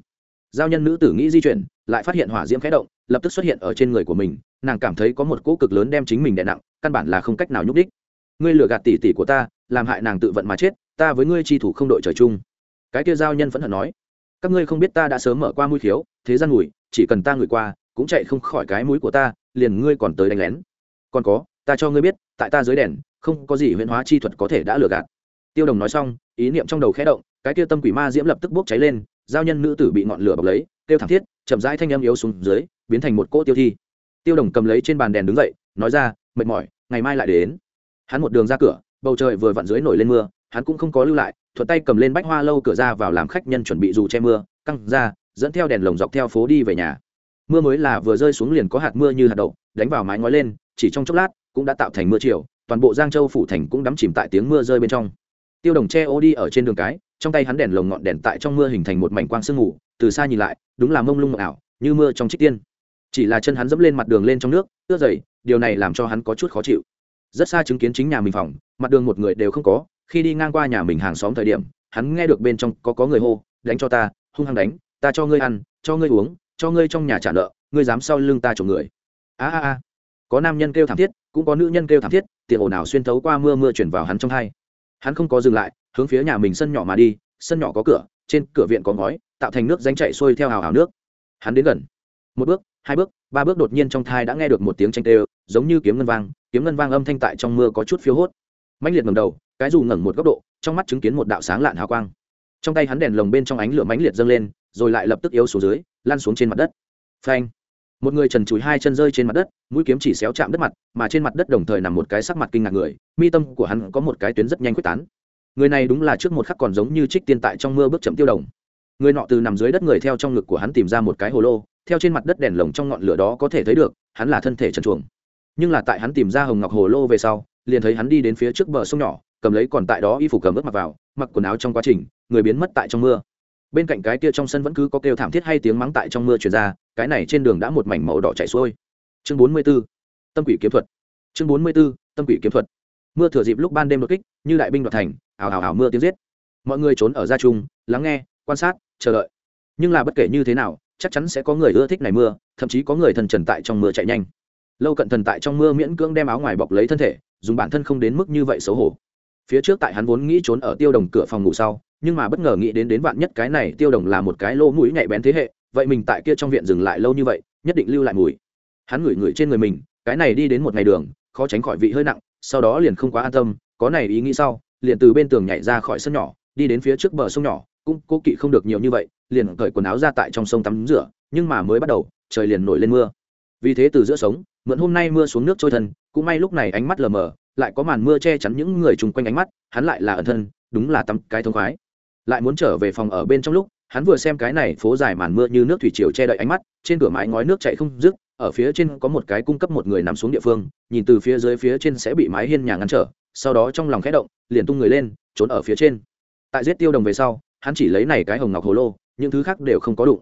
Giao nhân nữ tử nghĩ di chuyển, lại phát hiện hỏa diễm khẽ động, lập tức xuất hiện ở trên người của mình, nàng cảm thấy có một cỗ cực lớn đem chính mình đè nặng, căn bản là không cách nào nhúc đích. Ngươi lừa gạt tỉ tỉ của ta, làm hại nàng tự vận mà chết, ta với ngươi chi thủ không đội trời chung. Cái kia giao nhân vẫn hận nói, các ngươi không biết ta đã sớm mở qua mũi khiếu, thế gian ngủi, chỉ cần ta ngửi qua cũng chạy không khỏi cái mũi của ta, liền ngươi còn tới đánh lén. Còn có, ta cho ngươi biết, tại ta dưới đèn, không có gì huyễn hóa chi thuật có thể đã lừa gạt. Tiêu đồng nói xong, ý niệm trong đầu khẽ động, cái kia tâm quỷ ma diễm lập tức bốc cháy lên, giao nhân nữ tử bị ngọn lửa bọc lấy tiêu thảm thiết, chậm rãi thanh âm yếu xuống dưới, biến thành một cỗ tiêu thi. Tiêu đồng cầm lấy trên bàn đèn đứng dậy, nói ra, mệt mỏi, ngày mai lại đến. Hắn một đường ra cửa, bầu trời vừa vặn dưới nổi lên mưa, hắn cũng không có lưu lại, thuận tay cầm lên bách hoa lâu cửa ra vào làm khách nhân chuẩn bị dù che mưa, căng ra, dẫn theo đèn lồng dọc theo phố đi về nhà mưa mới là vừa rơi xuống liền có hạt mưa như hạt đậu, đánh vào mái ngói lên, chỉ trong chốc lát, cũng đã tạo thành mưa chiều, toàn bộ giang châu phủ thành cũng đắm chìm tại tiếng mưa rơi bên trong. Tiêu đồng che ô đi ở trên đường cái, trong tay hắn đèn lồng ngọn đèn tại trong mưa hình thành một mảnh quang sương mù, từ xa nhìn lại, đúng là mông lung mộng ảo, như mưa trong trích tiên. Chỉ là chân hắn dẫm lên mặt đường lên trong nước, ướt dày điều này làm cho hắn có chút khó chịu. Rất xa chứng kiến chính nhà mình phòng, mặt đường một người đều không có, khi đi ngang qua nhà mình hàng xóm thời điểm, hắn nghe được bên trong có có người hô, đánh cho ta, hung hăng đánh, ta cho ngươi ăn, cho ngươi uống cho ngươi trong nhà trả nợ, ngươi dám sau lưng ta trộm người. A a a. Có nam nhân kêu thảm thiết, cũng có nữ nhân kêu thảm thiết, tiền ồn nào xuyên thấu qua mưa mưa chuyển vào hắn trong hai. Hắn không có dừng lại, hướng phía nhà mình sân nhỏ mà đi, sân nhỏ có cửa, trên cửa viện có ngói, tạo thành nước danh chạy xuôi theo hào hào nước. Hắn đến gần. Một bước, hai bước, ba bước đột nhiên trong thai đã nghe được một tiếng tranh tê, giống như kiếm ngân vang, kiếm ngân vang âm thanh tại trong mưa có chút phiếu hốt. Mạnh liệt ngầm đầu, cái dù ngẩng một góc độ, trong mắt chứng kiến một đạo sáng lạn hào quang. Trong tay hắn đèn lồng bên trong ánh lửa mãnh liệt dâng lên, rồi lại lập tức yếu xuống dưới lan xuống trên mặt đất. Phanh. Một người trần trụi hai chân rơi trên mặt đất, mũi kiếm chỉ xéo chạm đất mặt, mà trên mặt đất đồng thời nằm một cái sắc mặt kinh ngạc người, mi tâm của hắn có một cái tuyến rất nhanh quyết tán. Người này đúng là trước một khắc còn giống như trích tiên tại trong mưa bước chậm tiêu đồng. Người nọ từ nằm dưới đất người theo trong ngực của hắn tìm ra một cái hồ lô, theo trên mặt đất đèn lồng trong ngọn lửa đó có thể thấy được, hắn là thân thể trần chuồng nhưng là tại hắn tìm ra hồng ngọc hồ lô về sau, liền thấy hắn đi đến phía trước bờ sông nhỏ, cầm lấy còn tại đó y phục cầm ướt mặc vào, mặc quần áo trong quá trình, người biến mất tại trong mưa bên cạnh cái kia trong sân vẫn cứ có kêu thảm thiết hay tiếng mắng tại trong mưa truyền ra, cái này trên đường đã một mảnh màu đỏ chảy xuôi. Chương bốn mươi 44. tâm quỷ kiếm thuật. Chương bốn mươi 44. tâm quỷ kiếm thuật. Mưa thừa dịp lúc ban đêm đột kích, như đại binh đoạt thành ảo ảo ảo mưa tiếng giết. Mọi người trốn ở gia trung lắng nghe, quan sát, chờ đợi. Nhưng là bất kể như thế nào, chắc chắn sẽ có người ưa thích này mưa, thậm chí có người thần trần tại trong mưa chạy nhanh. Lâu cận thần tại trong mưa miễn cưỡng đem áo ngoài bọc lấy thân thể, dùng bản thân không đến mức như vậy xấu hổ. Phía trước tại hắn vốn nghĩ trốn ở tiêu đồng cửa phòng ngủ sau nhưng mà bất ngờ nghĩ đến đến vạn nhất cái này tiêu đồng là một cái lô mũi nhạy bén thế hệ, vậy mình tại kia trong viện dừng lại lâu như vậy, nhất định lưu lại mùi. Hắn ngửi ngửi trên người mình, cái này đi đến một ngày đường, khó tránh khỏi vị hơi nặng, sau đó liền không quá an tâm, có này ý nghĩ sau, liền từ bên tường nhảy ra khỏi sân nhỏ, đi đến phía trước bờ sông nhỏ, cũng cố kỵ không được nhiều như vậy, liền cởi quần áo ra tại trong sông tắm rửa, nhưng mà mới bắt đầu, trời liền nổi lên mưa. Vì thế từ giữa sống, mượn hôm nay mưa xuống nước trôi thân, cũng may lúc này ánh mắt lờ mờ, lại có màn mưa che chắn những người chung quanh ánh mắt, hắn lại là ẩn thân, đúng là tắm cái thông khoái lại muốn trở về phòng ở bên trong lúc, hắn vừa xem cái này phố dài màn mưa như nước thủy triều che đậy ánh mắt, trên cửa mái ngói nước chạy không dứt, ở phía trên có một cái cung cấp một người nằm xuống địa phương, nhìn từ phía dưới phía trên sẽ bị mái hiên nhà ngăn trở, sau đó trong lòng khẽ động, liền tung người lên, trốn ở phía trên. Tại giết tiêu đồng về sau, hắn chỉ lấy này cái hồng ngọc hồ lô, những thứ khác đều không có đụng.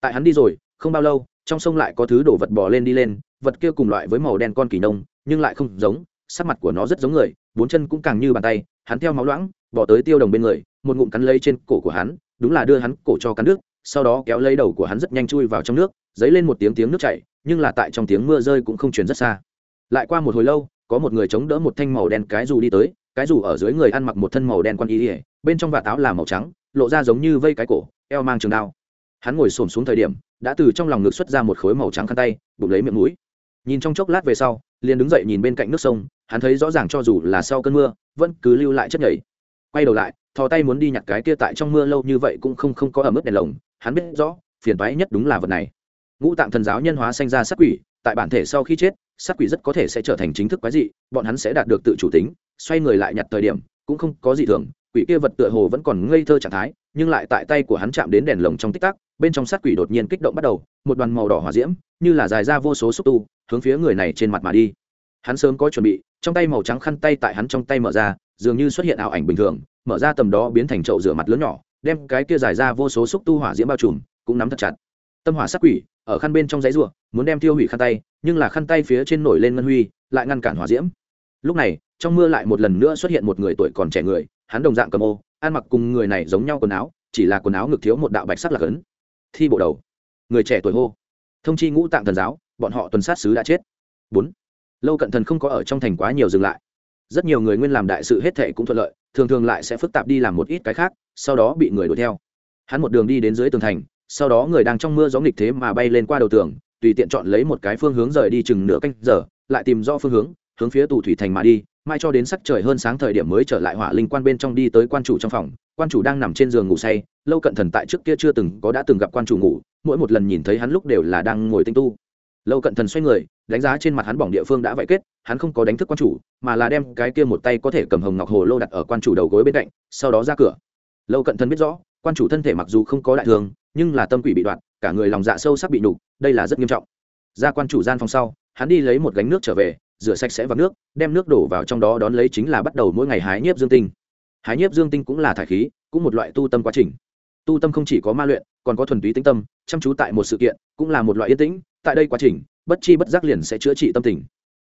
Tại hắn đi rồi, không bao lâu, trong sông lại có thứ đổ vật bò lên đi lên, vật kia cùng loại với màu đen con kỳ nông, nhưng lại không giống, sắc mặt của nó rất giống người, bốn chân cũng càng như bàn tay, hắn theo máu loãng, bỏ tới tiêu đồng bên người một ngụm cắn lấy trên cổ của hắn, đúng là đưa hắn cổ cho cắn nước, sau đó kéo lấy đầu của hắn rất nhanh chui vào trong nước, dấy lên một tiếng tiếng nước chảy, nhưng là tại trong tiếng mưa rơi cũng không truyền rất xa. Lại qua một hồi lâu, có một người chống đỡ một thanh màu đen cái dù đi tới, cái dù ở dưới người ăn mặc một thân màu đen quan y ỉa bên trong vạt áo là màu trắng, lộ ra giống như vây cái cổ, eo mang trường đao. Hắn ngồi xổm xuống thời điểm, đã từ trong lòng ngực xuất ra một khối màu trắng khăn tay, bụng lấy miệng mũi. Nhìn trong chốc lát về sau, liền đứng dậy nhìn bên cạnh nước sông, hắn thấy rõ ràng cho dù là sau cơn mưa, vẫn cứ lưu lại chất nhảy. Quay đầu lại thò tay muốn đi nhặt cái kia tại trong mưa lâu như vậy cũng không không có ở mức đèn lồng, hắn biết rõ, phiền toái nhất đúng là vật này. Ngũ tạng thần giáo nhân hóa sanh ra sát quỷ, tại bản thể sau khi chết, sát quỷ rất có thể sẽ trở thành chính thức quái dị, bọn hắn sẽ đạt được tự chủ tính, xoay người lại nhặt thời điểm, cũng không có gì thường, quỷ kia vật tựa hồ vẫn còn ngây thơ trạng thái, nhưng lại tại tay của hắn chạm đến đèn lồng trong tích tắc, bên trong sát quỷ đột nhiên kích động bắt đầu, một đoàn màu đỏ hỏa diễm, như là dài ra vô số xúc tu, hướng phía người này trên mặt mà đi. Hắn sớm có chuẩn bị, trong tay màu trắng khăn tay tại hắn trong tay mở ra, dường như xuất hiện ảo ảnh bình thường mở ra tầm đó biến thành chậu rửa mặt lớn nhỏ, đem cái kia dài ra vô số xúc tu hỏa diễm bao trùm, cũng nắm thật chặt. Tâm hỏa sát quỷ, ở khăn bên trong giấy ruộng muốn đem tiêu hủy khăn tay, nhưng là khăn tay phía trên nổi lên ngân huy, lại ngăn cản hỏa diễm. Lúc này, trong mưa lại một lần nữa xuất hiện một người tuổi còn trẻ người, hắn đồng dạng cầm ô, ăn mặc cùng người này giống nhau quần áo, chỉ là quần áo ngực thiếu một đạo bạch sắc là ấn. Thi bộ đầu. Người trẻ tuổi hô. Thông chi ngũ tạng thần giáo, bọn họ tuần sát sứ đã chết. Bốn. Lâu cận thần không có ở trong thành quá nhiều dừng lại rất nhiều người nguyên làm đại sự hết thệ cũng thuận lợi, thường thường lại sẽ phức tạp đi làm một ít cái khác, sau đó bị người đuổi theo. Hắn một đường đi đến dưới tường thành, sau đó người đang trong mưa gió nghịch thế mà bay lên qua đầu tường, tùy tiện chọn lấy một cái phương hướng rời đi chừng nửa canh giờ, lại tìm rõ phương hướng hướng phía tù thủy thành mà đi, mai cho đến sắc trời hơn sáng thời điểm mới trở lại hỏa linh quan bên trong đi tới quan chủ trong phòng. Quan chủ đang nằm trên giường ngủ say, lâu cận thần tại trước kia chưa từng có đã từng gặp quan chủ ngủ, mỗi một lần nhìn thấy hắn lúc đều là đang ngồi tinh tu. Lâu cận thần xoay người đánh giá trên mặt hắn bỏng địa phương đã vậy kết, hắn không có đánh thức quan chủ, mà là đem cái kia một tay có thể cầm hồng ngọc hồ lô đặt ở quan chủ đầu gối bên cạnh, sau đó ra cửa. Lâu cận thân biết rõ, quan chủ thân thể mặc dù không có đại thường, nhưng là tâm quỷ bị đoạn cả người lòng dạ sâu sắc bị nhục, đây là rất nghiêm trọng. Ra quan chủ gian phòng sau, hắn đi lấy một gánh nước trở về, rửa sạch sẽ vào nước, đem nước đổ vào trong đó đón lấy chính là bắt đầu mỗi ngày hái nhiếp dương tinh. Hái nhiếp dương tinh cũng là thải khí, cũng một loại tu tâm quá trình. Tu tâm không chỉ có ma luyện, còn có thuần túy tinh tâm, chăm chú tại một sự kiện, cũng là một loại yên tĩnh, tại đây quá trình bất chi bất giác liền sẽ chữa trị tâm tình.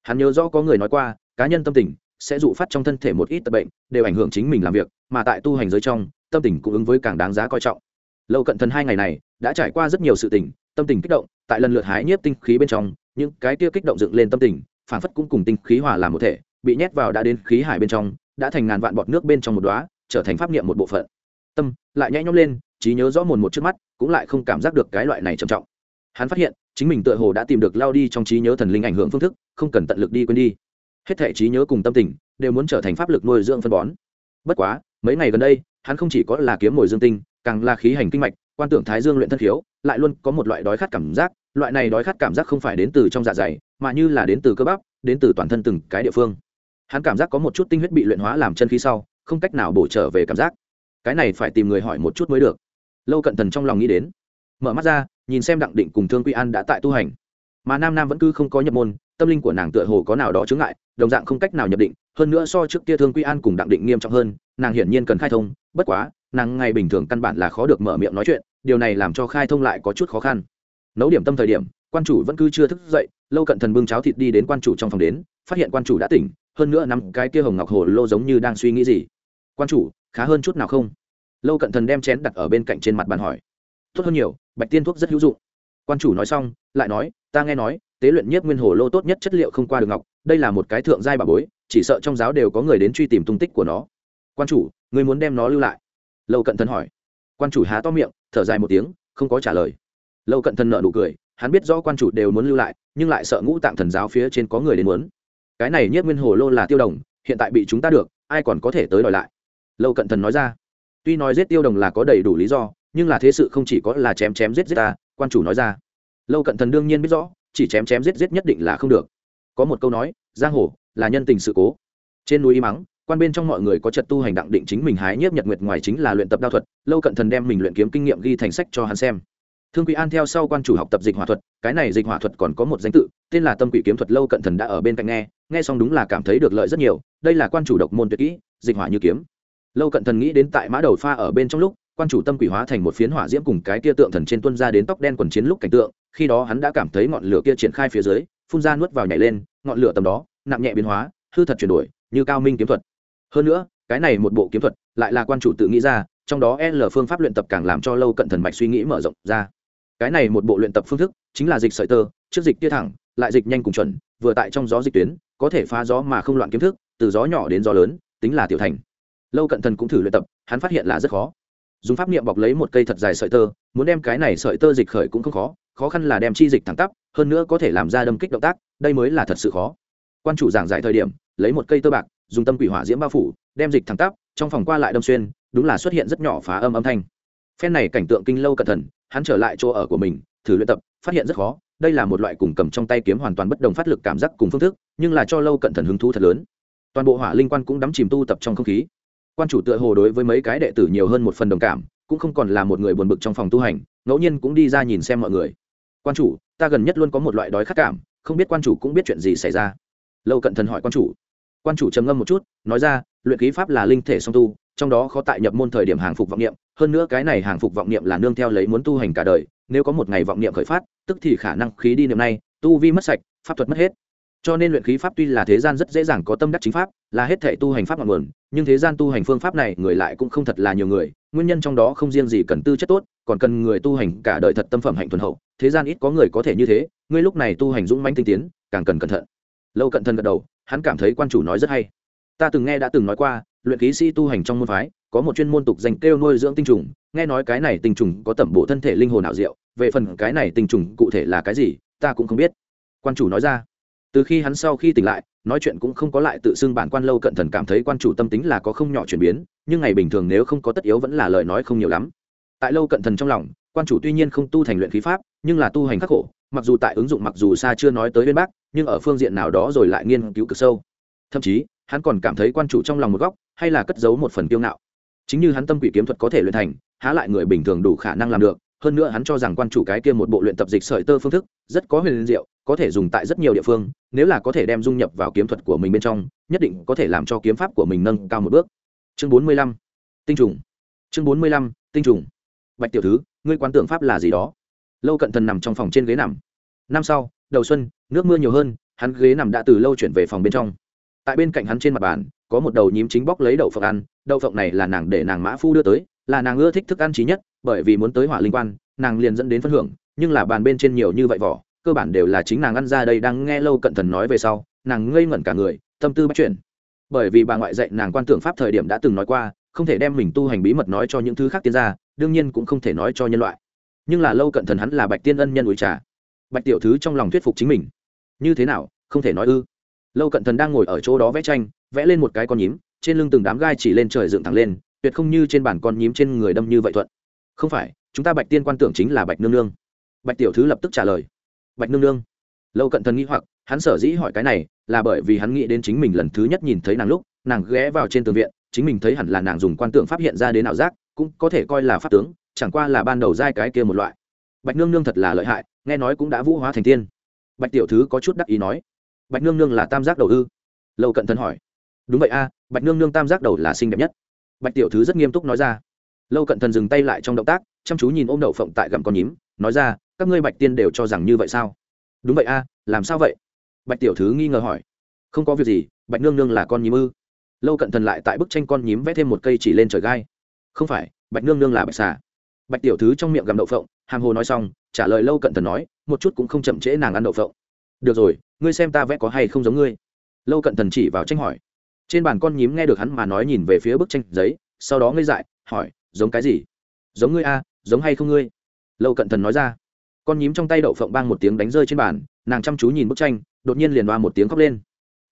Hắn nhớ rõ có người nói qua, cá nhân tâm tình sẽ dụ phát trong thân thể một ít tật bệnh, đều ảnh hưởng chính mình làm việc, mà tại tu hành giới trong, tâm tình cũng ứng với càng đáng giá coi trọng. Lâu cận thần hai ngày này đã trải qua rất nhiều sự tình, tâm tình kích động, tại lần lượt hái nhiếp tinh khí bên trong, những cái kia kích động dựng lên tâm tình phản phất cũng cùng tinh khí hòa làm một thể, bị nhét vào đã đến khí hải bên trong, đã thành ngàn vạn bọt nước bên trong một đóa, trở thành pháp niệm một bộ phận. Tâm lại nhẹ nhõm lên, trí nhớ rõ mồn một trước mắt, cũng lại không cảm giác được cái loại này trầm trọng. Hắn phát hiện chính mình tựa hồ đã tìm được lao đi trong trí nhớ thần linh ảnh hưởng phương thức, không cần tận lực đi quên đi. Hết thể trí nhớ cùng tâm tình đều muốn trở thành pháp lực nuôi dưỡng phân bón. Bất quá, mấy ngày gần đây, hắn không chỉ có là kiếm mồi dương tinh, càng là khí hành kinh mạch, quan tưởng thái dương luyện thân khiếu lại luôn có một loại đói khát cảm giác, loại này đói khát cảm giác không phải đến từ trong dạ dày, mà như là đến từ cơ bắp, đến từ toàn thân từng cái địa phương. Hắn cảm giác có một chút tinh huyết bị luyện hóa làm chân khí sau, không cách nào bổ trở về cảm giác. Cái này phải tìm người hỏi một chút mới được. Lâu cận thần trong lòng nghĩ đến, mở mắt ra nhìn xem đặng định cùng thương quy an đã tại tu hành. Mà nam nam vẫn cứ không có nhập môn, tâm linh của nàng tựa hồ có nào đó chướng ngại, đồng dạng không cách nào nhập định, hơn nữa so trước kia thương quy an cùng đặng định nghiêm trọng hơn, nàng hiển nhiên cần khai thông, bất quá, nàng ngày bình thường căn bản là khó được mở miệng nói chuyện, điều này làm cho khai thông lại có chút khó khăn. Nấu điểm tâm thời điểm, quan chủ vẫn cứ chưa thức dậy, lâu cận thần bưng cháo thịt đi đến quan chủ trong phòng đến, phát hiện quan chủ đã tỉnh, hơn nữa nắm cái kia hồng ngọc hồ lô giống như đang suy nghĩ gì. Quan chủ, khá hơn chút nào không? Lâu cận thần đem chén đặt ở bên cạnh trên mặt bàn hỏi. Tốt hơn nhiều bạch tiên thuốc rất hữu dụng. Quan chủ nói xong, lại nói, ta nghe nói, tế luyện nhất nguyên hồ lô tốt nhất chất liệu không qua được ngọc, đây là một cái thượng giai bà bối, chỉ sợ trong giáo đều có người đến truy tìm tung tích của nó. Quan chủ, người muốn đem nó lưu lại? Lâu cận thần hỏi. Quan chủ há to miệng, thở dài một tiếng, không có trả lời. Lâu cận thần nợ nụ cười, hắn biết rõ quan chủ đều muốn lưu lại, nhưng lại sợ ngũ tạng thần giáo phía trên có người đến muốn. Cái này nhất nguyên hồ lô là tiêu đồng, hiện tại bị chúng ta được, ai còn có thể tới đòi lại? Lâu cận thần nói ra. Tuy nói giết tiêu đồng là có đầy đủ lý do nhưng là thế sự không chỉ có là chém chém giết giết ta, quan chủ nói ra. Lâu cận thần đương nhiên biết rõ, chỉ chém chém giết giết nhất định là không được. Có một câu nói, giang hồ là nhân tình sự cố. Trên núi y mắng, quan bên trong mọi người có trật tu hành đặng định chính mình hái nhiếp nhật nguyệt ngoài chính là luyện tập đao thuật, lâu cận thần đem mình luyện kiếm kinh nghiệm ghi thành sách cho hắn xem. Thương quý an theo sau quan chủ học tập dịch hỏa thuật, cái này dịch hỏa thuật còn có một danh tự, tên là tâm quỷ kiếm thuật lâu cận thần đã ở bên cạnh nghe nghe xong đúng là cảm thấy được lợi rất nhiều, đây là quan chủ độc môn tuyệt kỹ, dịch hỏa như kiếm. Lâu cận thần nghĩ đến tại mã đầu pha ở bên trong lúc quan chủ tâm quỷ hóa thành một phiến hỏa diễm cùng cái kia tượng thần trên tuân ra đến tóc đen quần chiến lúc cảnh tượng, khi đó hắn đã cảm thấy ngọn lửa kia triển khai phía dưới, phun ra nuốt vào nhảy lên, ngọn lửa tầm đó, nặng nhẹ biến hóa, hư thật chuyển đổi, như cao minh kiếm thuật. Hơn nữa, cái này một bộ kiếm thuật lại là quan chủ tự nghĩ ra, trong đó l phương pháp luyện tập càng làm cho lâu cận thần mạch suy nghĩ mở rộng ra. Cái này một bộ luyện tập phương thức chính là dịch sợi tơ, trước dịch tia thẳng, lại dịch nhanh cùng chuẩn, vừa tại trong gió dịch tuyến, có thể phá gió mà không loạn kiếm thức, từ gió nhỏ đến gió lớn, tính là tiểu thành. Lâu cận thần cũng thử luyện tập, hắn phát hiện là rất khó dùng pháp niệm bọc lấy một cây thật dài sợi tơ, muốn đem cái này sợi tơ dịch khởi cũng không khó khó khăn là đem chi dịch thẳng tắp, hơn nữa có thể làm ra đâm kích động tác, đây mới là thật sự khó. Quan chủ giảng giải thời điểm, lấy một cây tơ bạc, dùng tâm quỷ hỏa diễm bao phủ, đem dịch thẳng tắp, trong phòng qua lại đâm xuyên, đúng là xuất hiện rất nhỏ phá âm âm thanh. Phen này cảnh tượng kinh lâu cẩn thận, hắn trở lại chỗ ở của mình, thử luyện tập, phát hiện rất khó, đây là một loại cùng cầm trong tay kiếm hoàn toàn bất đồng phát lực cảm giác cùng phương thức, nhưng là cho lâu cẩn thận hứng thú thật lớn. Toàn bộ hỏa linh quan cũng đắm chìm tu tập trong không khí quan chủ tựa hồ đối với mấy cái đệ tử nhiều hơn một phần đồng cảm, cũng không còn là một người buồn bực trong phòng tu hành, ngẫu nhiên cũng đi ra nhìn xem mọi người. Quan chủ, ta gần nhất luôn có một loại đói khát cảm, không biết quan chủ cũng biết chuyện gì xảy ra. Lâu cận thần hỏi quan chủ. Quan chủ trầm ngâm một chút, nói ra, luyện ký pháp là linh thể song tu, trong đó khó tại nhập môn thời điểm hàng phục vọng niệm, hơn nữa cái này hàng phục vọng niệm là nương theo lấy muốn tu hành cả đời, nếu có một ngày vọng niệm khởi phát, tức thì khả năng khí đi niệm này tu vi mất sạch, pháp thuật mất hết. Cho nên luyện khí pháp tuy là thế gian rất dễ dàng có tâm đắc chính pháp, là hết thể tu hành pháp ngọn nguồn nhưng thế gian tu hành phương pháp này người lại cũng không thật là nhiều người, nguyên nhân trong đó không riêng gì cần tư chất tốt, còn cần người tu hành cả đời thật tâm phẩm hạnh thuần hậu, thế gian ít có người có thể như thế, ngươi lúc này tu hành dũng manh tinh tiến, càng cần cẩn thận. Lâu cận thân gật đầu, hắn cảm thấy quan chủ nói rất hay. Ta từng nghe đã từng nói qua, luyện khí sĩ tu hành trong môn phái, có một chuyên môn tục dành kêu nuôi dưỡng tinh trùng, nghe nói cái này tinh trùng có tẩm bổ thân thể linh hồn ảo diệu, về phần cái này tinh trùng cụ thể là cái gì, ta cũng không biết. Quan chủ nói ra từ khi hắn sau khi tỉnh lại, nói chuyện cũng không có lại tự xưng bản quan lâu cận thần cảm thấy quan chủ tâm tính là có không nhỏ chuyển biến, nhưng ngày bình thường nếu không có tất yếu vẫn là lời nói không nhiều lắm. Tại lâu cận thần trong lòng, quan chủ tuy nhiên không tu thành luyện khí pháp, nhưng là tu hành khắc khổ, mặc dù tại ứng dụng mặc dù xa chưa nói tới bên bác nhưng ở phương diện nào đó rồi lại nghiên cứu cực sâu. Thậm chí, hắn còn cảm thấy quan chủ trong lòng một góc, hay là cất giấu một phần kiêu ngạo. Chính như hắn tâm quỷ kiếm thuật có thể luyện thành, há lại người bình thường đủ khả năng làm được hơn nữa hắn cho rằng quan chủ cái kia một bộ luyện tập dịch sợi tơ phương thức rất có huyền diệu, có thể dùng tại rất nhiều địa phương, nếu là có thể đem dung nhập vào kiếm thuật của mình bên trong, nhất định có thể làm cho kiếm pháp của mình nâng cao một bước. Chương bốn mươi lăm, tinh trùng. Chương bốn mươi lăm, tinh trùng. Bạch tiểu thứ, ngươi quan tưởng pháp là gì đó? Lâu cận thần nằm trong phòng trên ghế nằm. Năm sau, đầu xuân, nước mưa nhiều hơn, hắn ghế nằm đã từ lâu chuyển về phòng bên trong. Tại bên cạnh hắn trên mặt bàn, có một đầu nhím chính bóc lấy đậu phộng ăn, đậu phộng này là nàng để nàng mã phu đưa tới, là nàng ưa thích thức ăn trí nhất bởi vì muốn tới hỏa linh quan, nàng liền dẫn đến phân hưởng, nhưng là bàn bên trên nhiều như vậy vỏ, cơ bản đều là chính nàng ăn ra đây đang nghe lâu cận thần nói về sau, nàng ngây ngẩn cả người, tâm tư bắt chuyển. Bởi vì bà ngoại dạy nàng quan tưởng pháp thời điểm đã từng nói qua, không thể đem mình tu hành bí mật nói cho những thứ khác tiên gia, đương nhiên cũng không thể nói cho nhân loại. Nhưng là lâu cận thần hắn là bạch tiên ân nhân ủi trà. Bạch tiểu thứ trong lòng thuyết phục chính mình. Như thế nào, không thể nói ư? Lâu cận thần đang ngồi ở chỗ đó vẽ tranh, vẽ lên một cái con nhím, trên lưng từng đám gai chỉ lên trời dựng thẳng lên, tuyệt không như trên bản con nhím trên người đâm như vậy thuận không phải, chúng ta bạch tiên quan tưởng chính là bạch nương nương. Bạch tiểu thứ lập tức trả lời. Bạch nương nương. Lâu cận thần nghĩ hoặc, hắn sở dĩ hỏi cái này là bởi vì hắn nghĩ đến chính mình lần thứ nhất nhìn thấy nàng lúc, nàng ghé vào trên tường viện, chính mình thấy hẳn là nàng dùng quan tượng phát hiện ra đến ảo giác, cũng có thể coi là pháp tướng, chẳng qua là ban đầu giai cái kia một loại. Bạch nương nương thật là lợi hại, nghe nói cũng đã vũ hóa thành tiên. Bạch tiểu thứ có chút đắc ý nói. Bạch nương nương là tam giác đầu ư? Lâu cận thần hỏi. Đúng vậy a, bạch nương nương tam giác đầu là xinh đẹp nhất. Bạch tiểu thứ rất nghiêm túc nói ra lâu cận thần dừng tay lại trong động tác, chăm chú nhìn ôm đậu phộng tại gặm con nhím, nói ra, các ngươi bạch tiên đều cho rằng như vậy sao? Đúng vậy a, làm sao vậy? Bạch tiểu thứ nghi ngờ hỏi. Không có việc gì, bạch nương nương là con nhím ư? Lâu cận thần lại tại bức tranh con nhím vẽ thêm một cây chỉ lên trời gai. Không phải, bạch nương nương là bạch xà. Bạch tiểu thứ trong miệng gặm đậu phộng hàng hồ nói xong, trả lời lâu cận thần nói, một chút cũng không chậm trễ nàng ăn đậu phộng. Được rồi, ngươi xem ta vẽ có hay không giống ngươi. Lâu cận thần chỉ vào tranh hỏi. Trên bàn con nhím nghe được hắn mà nói nhìn về phía bức tranh giấy, sau đó ngây dại, hỏi giống cái gì? Giống ngươi a, giống hay không ngươi? Lâu cận thần nói ra. Con nhím trong tay đậu phộng bang một tiếng đánh rơi trên bàn, nàng chăm chú nhìn bức tranh, đột nhiên liền đoa một tiếng khóc lên.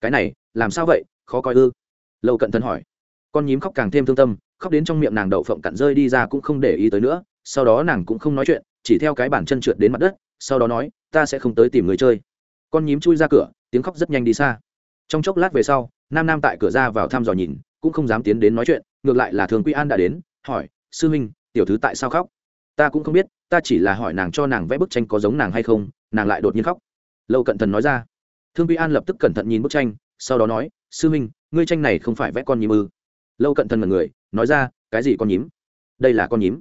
Cái này, làm sao vậy? Khó coi ư? Lâu cận thần hỏi. Con nhím khóc càng thêm thương tâm, khóc đến trong miệng nàng đậu phộng cặn rơi đi ra cũng không để ý tới nữa, sau đó nàng cũng không nói chuyện, chỉ theo cái bàn chân trượt đến mặt đất, sau đó nói, ta sẽ không tới tìm người chơi. Con nhím chui ra cửa, tiếng khóc rất nhanh đi xa. Trong chốc lát về sau, nam nam tại cửa ra vào thăm dò nhìn, cũng không dám tiến đến nói chuyện, ngược lại là thường quy an đã đến hỏi, sư huynh, tiểu thứ tại sao khóc? Ta cũng không biết, ta chỉ là hỏi nàng cho nàng vẽ bức tranh có giống nàng hay không, nàng lại đột nhiên khóc. Lâu cận thần nói ra. Thương quy an lập tức cẩn thận nhìn bức tranh, sau đó nói, sư huynh, ngươi tranh này không phải vẽ con nhím ư? Lâu cận thần mật người, nói ra, cái gì con nhím? Đây là con nhím.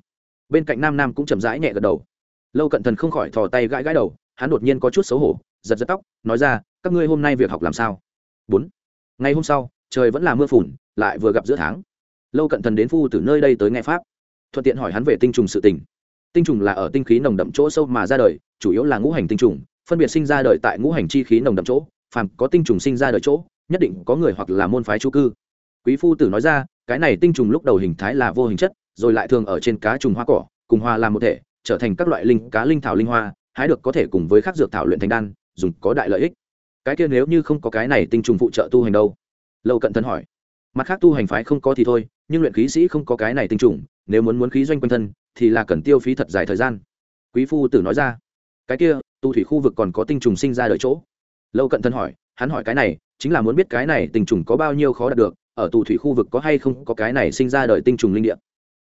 Bên cạnh nam nam cũng chậm rãi nhẹ gật đầu. Lâu cận thần không khỏi thò tay gãi gãi đầu, hắn đột nhiên có chút xấu hổ, giật giật tóc, nói ra, các ngươi hôm nay việc học làm sao? Bốn. Ngày hôm sau, trời vẫn là mưa phùn, lại vừa gặp giữa tháng lâu cận thần đến phu từ nơi đây tới nghe pháp thuận tiện hỏi hắn về tinh trùng sự tình tinh trùng là ở tinh khí nồng đậm chỗ sâu mà ra đời chủ yếu là ngũ hành tinh trùng phân biệt sinh ra đời tại ngũ hành chi khí nồng đậm chỗ phàm có tinh trùng sinh ra đời chỗ nhất định có người hoặc là môn phái chu cư quý phu tử nói ra cái này tinh trùng lúc đầu hình thái là vô hình chất rồi lại thường ở trên cá trùng hoa cỏ cùng hoa làm một thể trở thành các loại linh cá linh thảo linh hoa hái được có thể cùng với các dược thảo luyện thành đan dùng có đại lợi ích cái kia nếu như không có cái này tinh trùng phụ trợ tu hành đâu lâu cận thân hỏi mặt khác tu hành phái không có thì thôi nhưng luyện khí sĩ không có cái này tinh trùng, nếu muốn muốn khí doanh quanh thân, thì là cần tiêu phí thật dài thời gian. Quý phu tử nói ra. Cái kia, tu thủy khu vực còn có tinh trùng sinh ra đời chỗ. Lâu cận thân hỏi, hắn hỏi cái này, chính là muốn biết cái này tinh trùng có bao nhiêu khó đạt được, ở tù thủy khu vực có hay không có cái này sinh ra đời tinh trùng linh địa?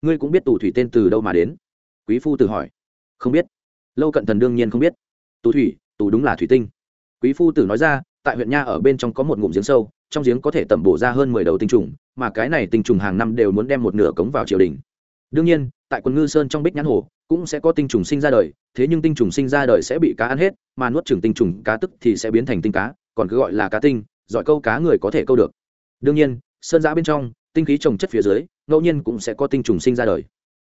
Ngươi cũng biết tù thủy tên từ đâu mà đến? Quý phu tử hỏi. Không biết. Lâu cận thần đương nhiên không biết. Tù thủy tù đúng là thủy tinh. Quý phu tử nói ra, tại huyện nha ở bên trong có một ngụm giếng sâu trong giếng có thể tẩm bổ ra hơn mười đầu tinh trùng, mà cái này tinh trùng hàng năm đều muốn đem một nửa cống vào triều đình. Đương nhiên, tại quần ngư sơn trong bích nhãn hồ, cũng sẽ có tinh trùng sinh ra đời, thế nhưng tinh trùng sinh ra đời sẽ bị cá ăn hết, mà nuốt trừng tinh trùng cá tức thì sẽ biến thành tinh cá, còn cứ gọi là cá tinh, giỏi câu cá người có thể câu được. Đương nhiên, sơn giã bên trong, tinh khí trồng chất phía dưới, ngẫu nhiên cũng sẽ có tinh trùng sinh ra đời.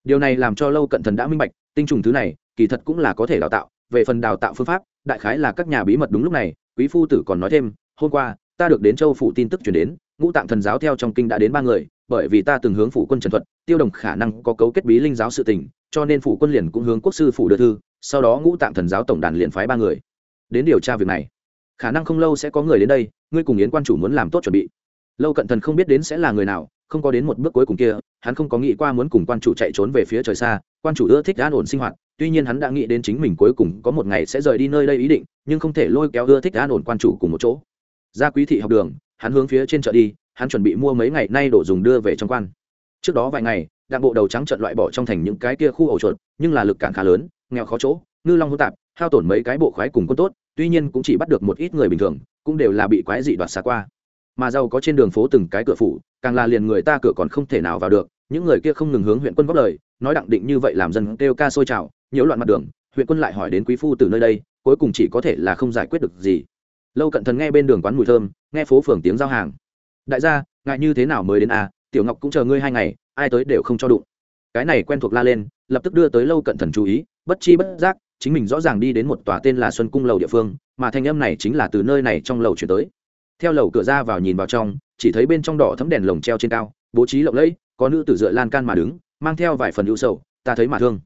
Điều này làm cho lâu cận thần đã minh bạch, tinh trùng thứ này, kỳ thật cũng là có thể đào tạo, về phần đào tạo phương pháp, đại khái là các nhà bí mật đúng lúc này, quý phu tử còn nói thêm, hôm qua ta được đến châu phủ tin tức chuyển đến, ngũ tạng thần giáo theo trong kinh đã đến ba người, bởi vì ta từng hướng phủ quân trần thuật, tiêu đồng khả năng có cấu kết bí linh giáo sự tình, cho nên phủ quân liền cũng hướng quốc sư phủ đưa thư, sau đó ngũ tạng thần giáo tổng đàn liền phái ba người đến điều tra việc này. Khả năng không lâu sẽ có người đến đây, ngươi cùng yến quan chủ muốn làm tốt chuẩn bị. Lâu cận thần không biết đến sẽ là người nào, không có đến một bước cuối cùng kia, hắn không có nghĩ qua muốn cùng quan chủ chạy trốn về phía trời xa, quan chủ ưa thích an ổn sinh hoạt, tuy nhiên hắn đã nghĩ đến chính mình cuối cùng có một ngày sẽ rời đi nơi đây ý định, nhưng không thể lôi kéo ưa thích an ổn quan chủ cùng một chỗ ra quý thị học đường, hắn hướng phía trên chợ đi, hắn chuẩn bị mua mấy ngày nay đổ dùng đưa về trong quan. Trước đó vài ngày đảng bộ đầu trắng trận loại bỏ trong thành những cái kia khu ổ chuột, nhưng là lực cản khá lớn, nghèo khó chỗ, ngư long hô tạp, hao tổn mấy cái bộ khoái cùng quân tốt, tuy nhiên cũng chỉ bắt được một ít người bình thường, cũng đều là bị quái dị đoạt xa qua. Mà giàu có trên đường phố từng cái cửa phủ, càng là liền người ta cửa còn không thể nào vào được, những người kia không ngừng hướng huyện quân góp lời, nói đặng định như vậy làm dân kêu ca sôi trào, nhiễu loạn mặt đường, huyện quân lại hỏi đến quý phu từ nơi đây, cuối cùng chỉ có thể là không giải quyết được gì lâu cận thần nghe bên đường quán mùi thơm, nghe phố phường tiếng giao hàng. Đại gia, ngại như thế nào mới đến à? Tiểu ngọc cũng chờ ngươi hai ngày, ai tới đều không cho đụng. Cái này quen thuộc la lên, lập tức đưa tới lâu cận thần chú ý, bất chi bất giác, chính mình rõ ràng đi đến một tòa tên là xuân cung lầu địa phương, mà thanh âm này chính là từ nơi này trong lầu chuyển tới. Theo lầu cửa ra vào nhìn vào trong, chỉ thấy bên trong đỏ thấm đèn lồng treo trên cao, bố trí lộng lẫy, có nữ tử dựa lan can mà đứng, mang theo vài phần ưu sầu, ta thấy mà thương.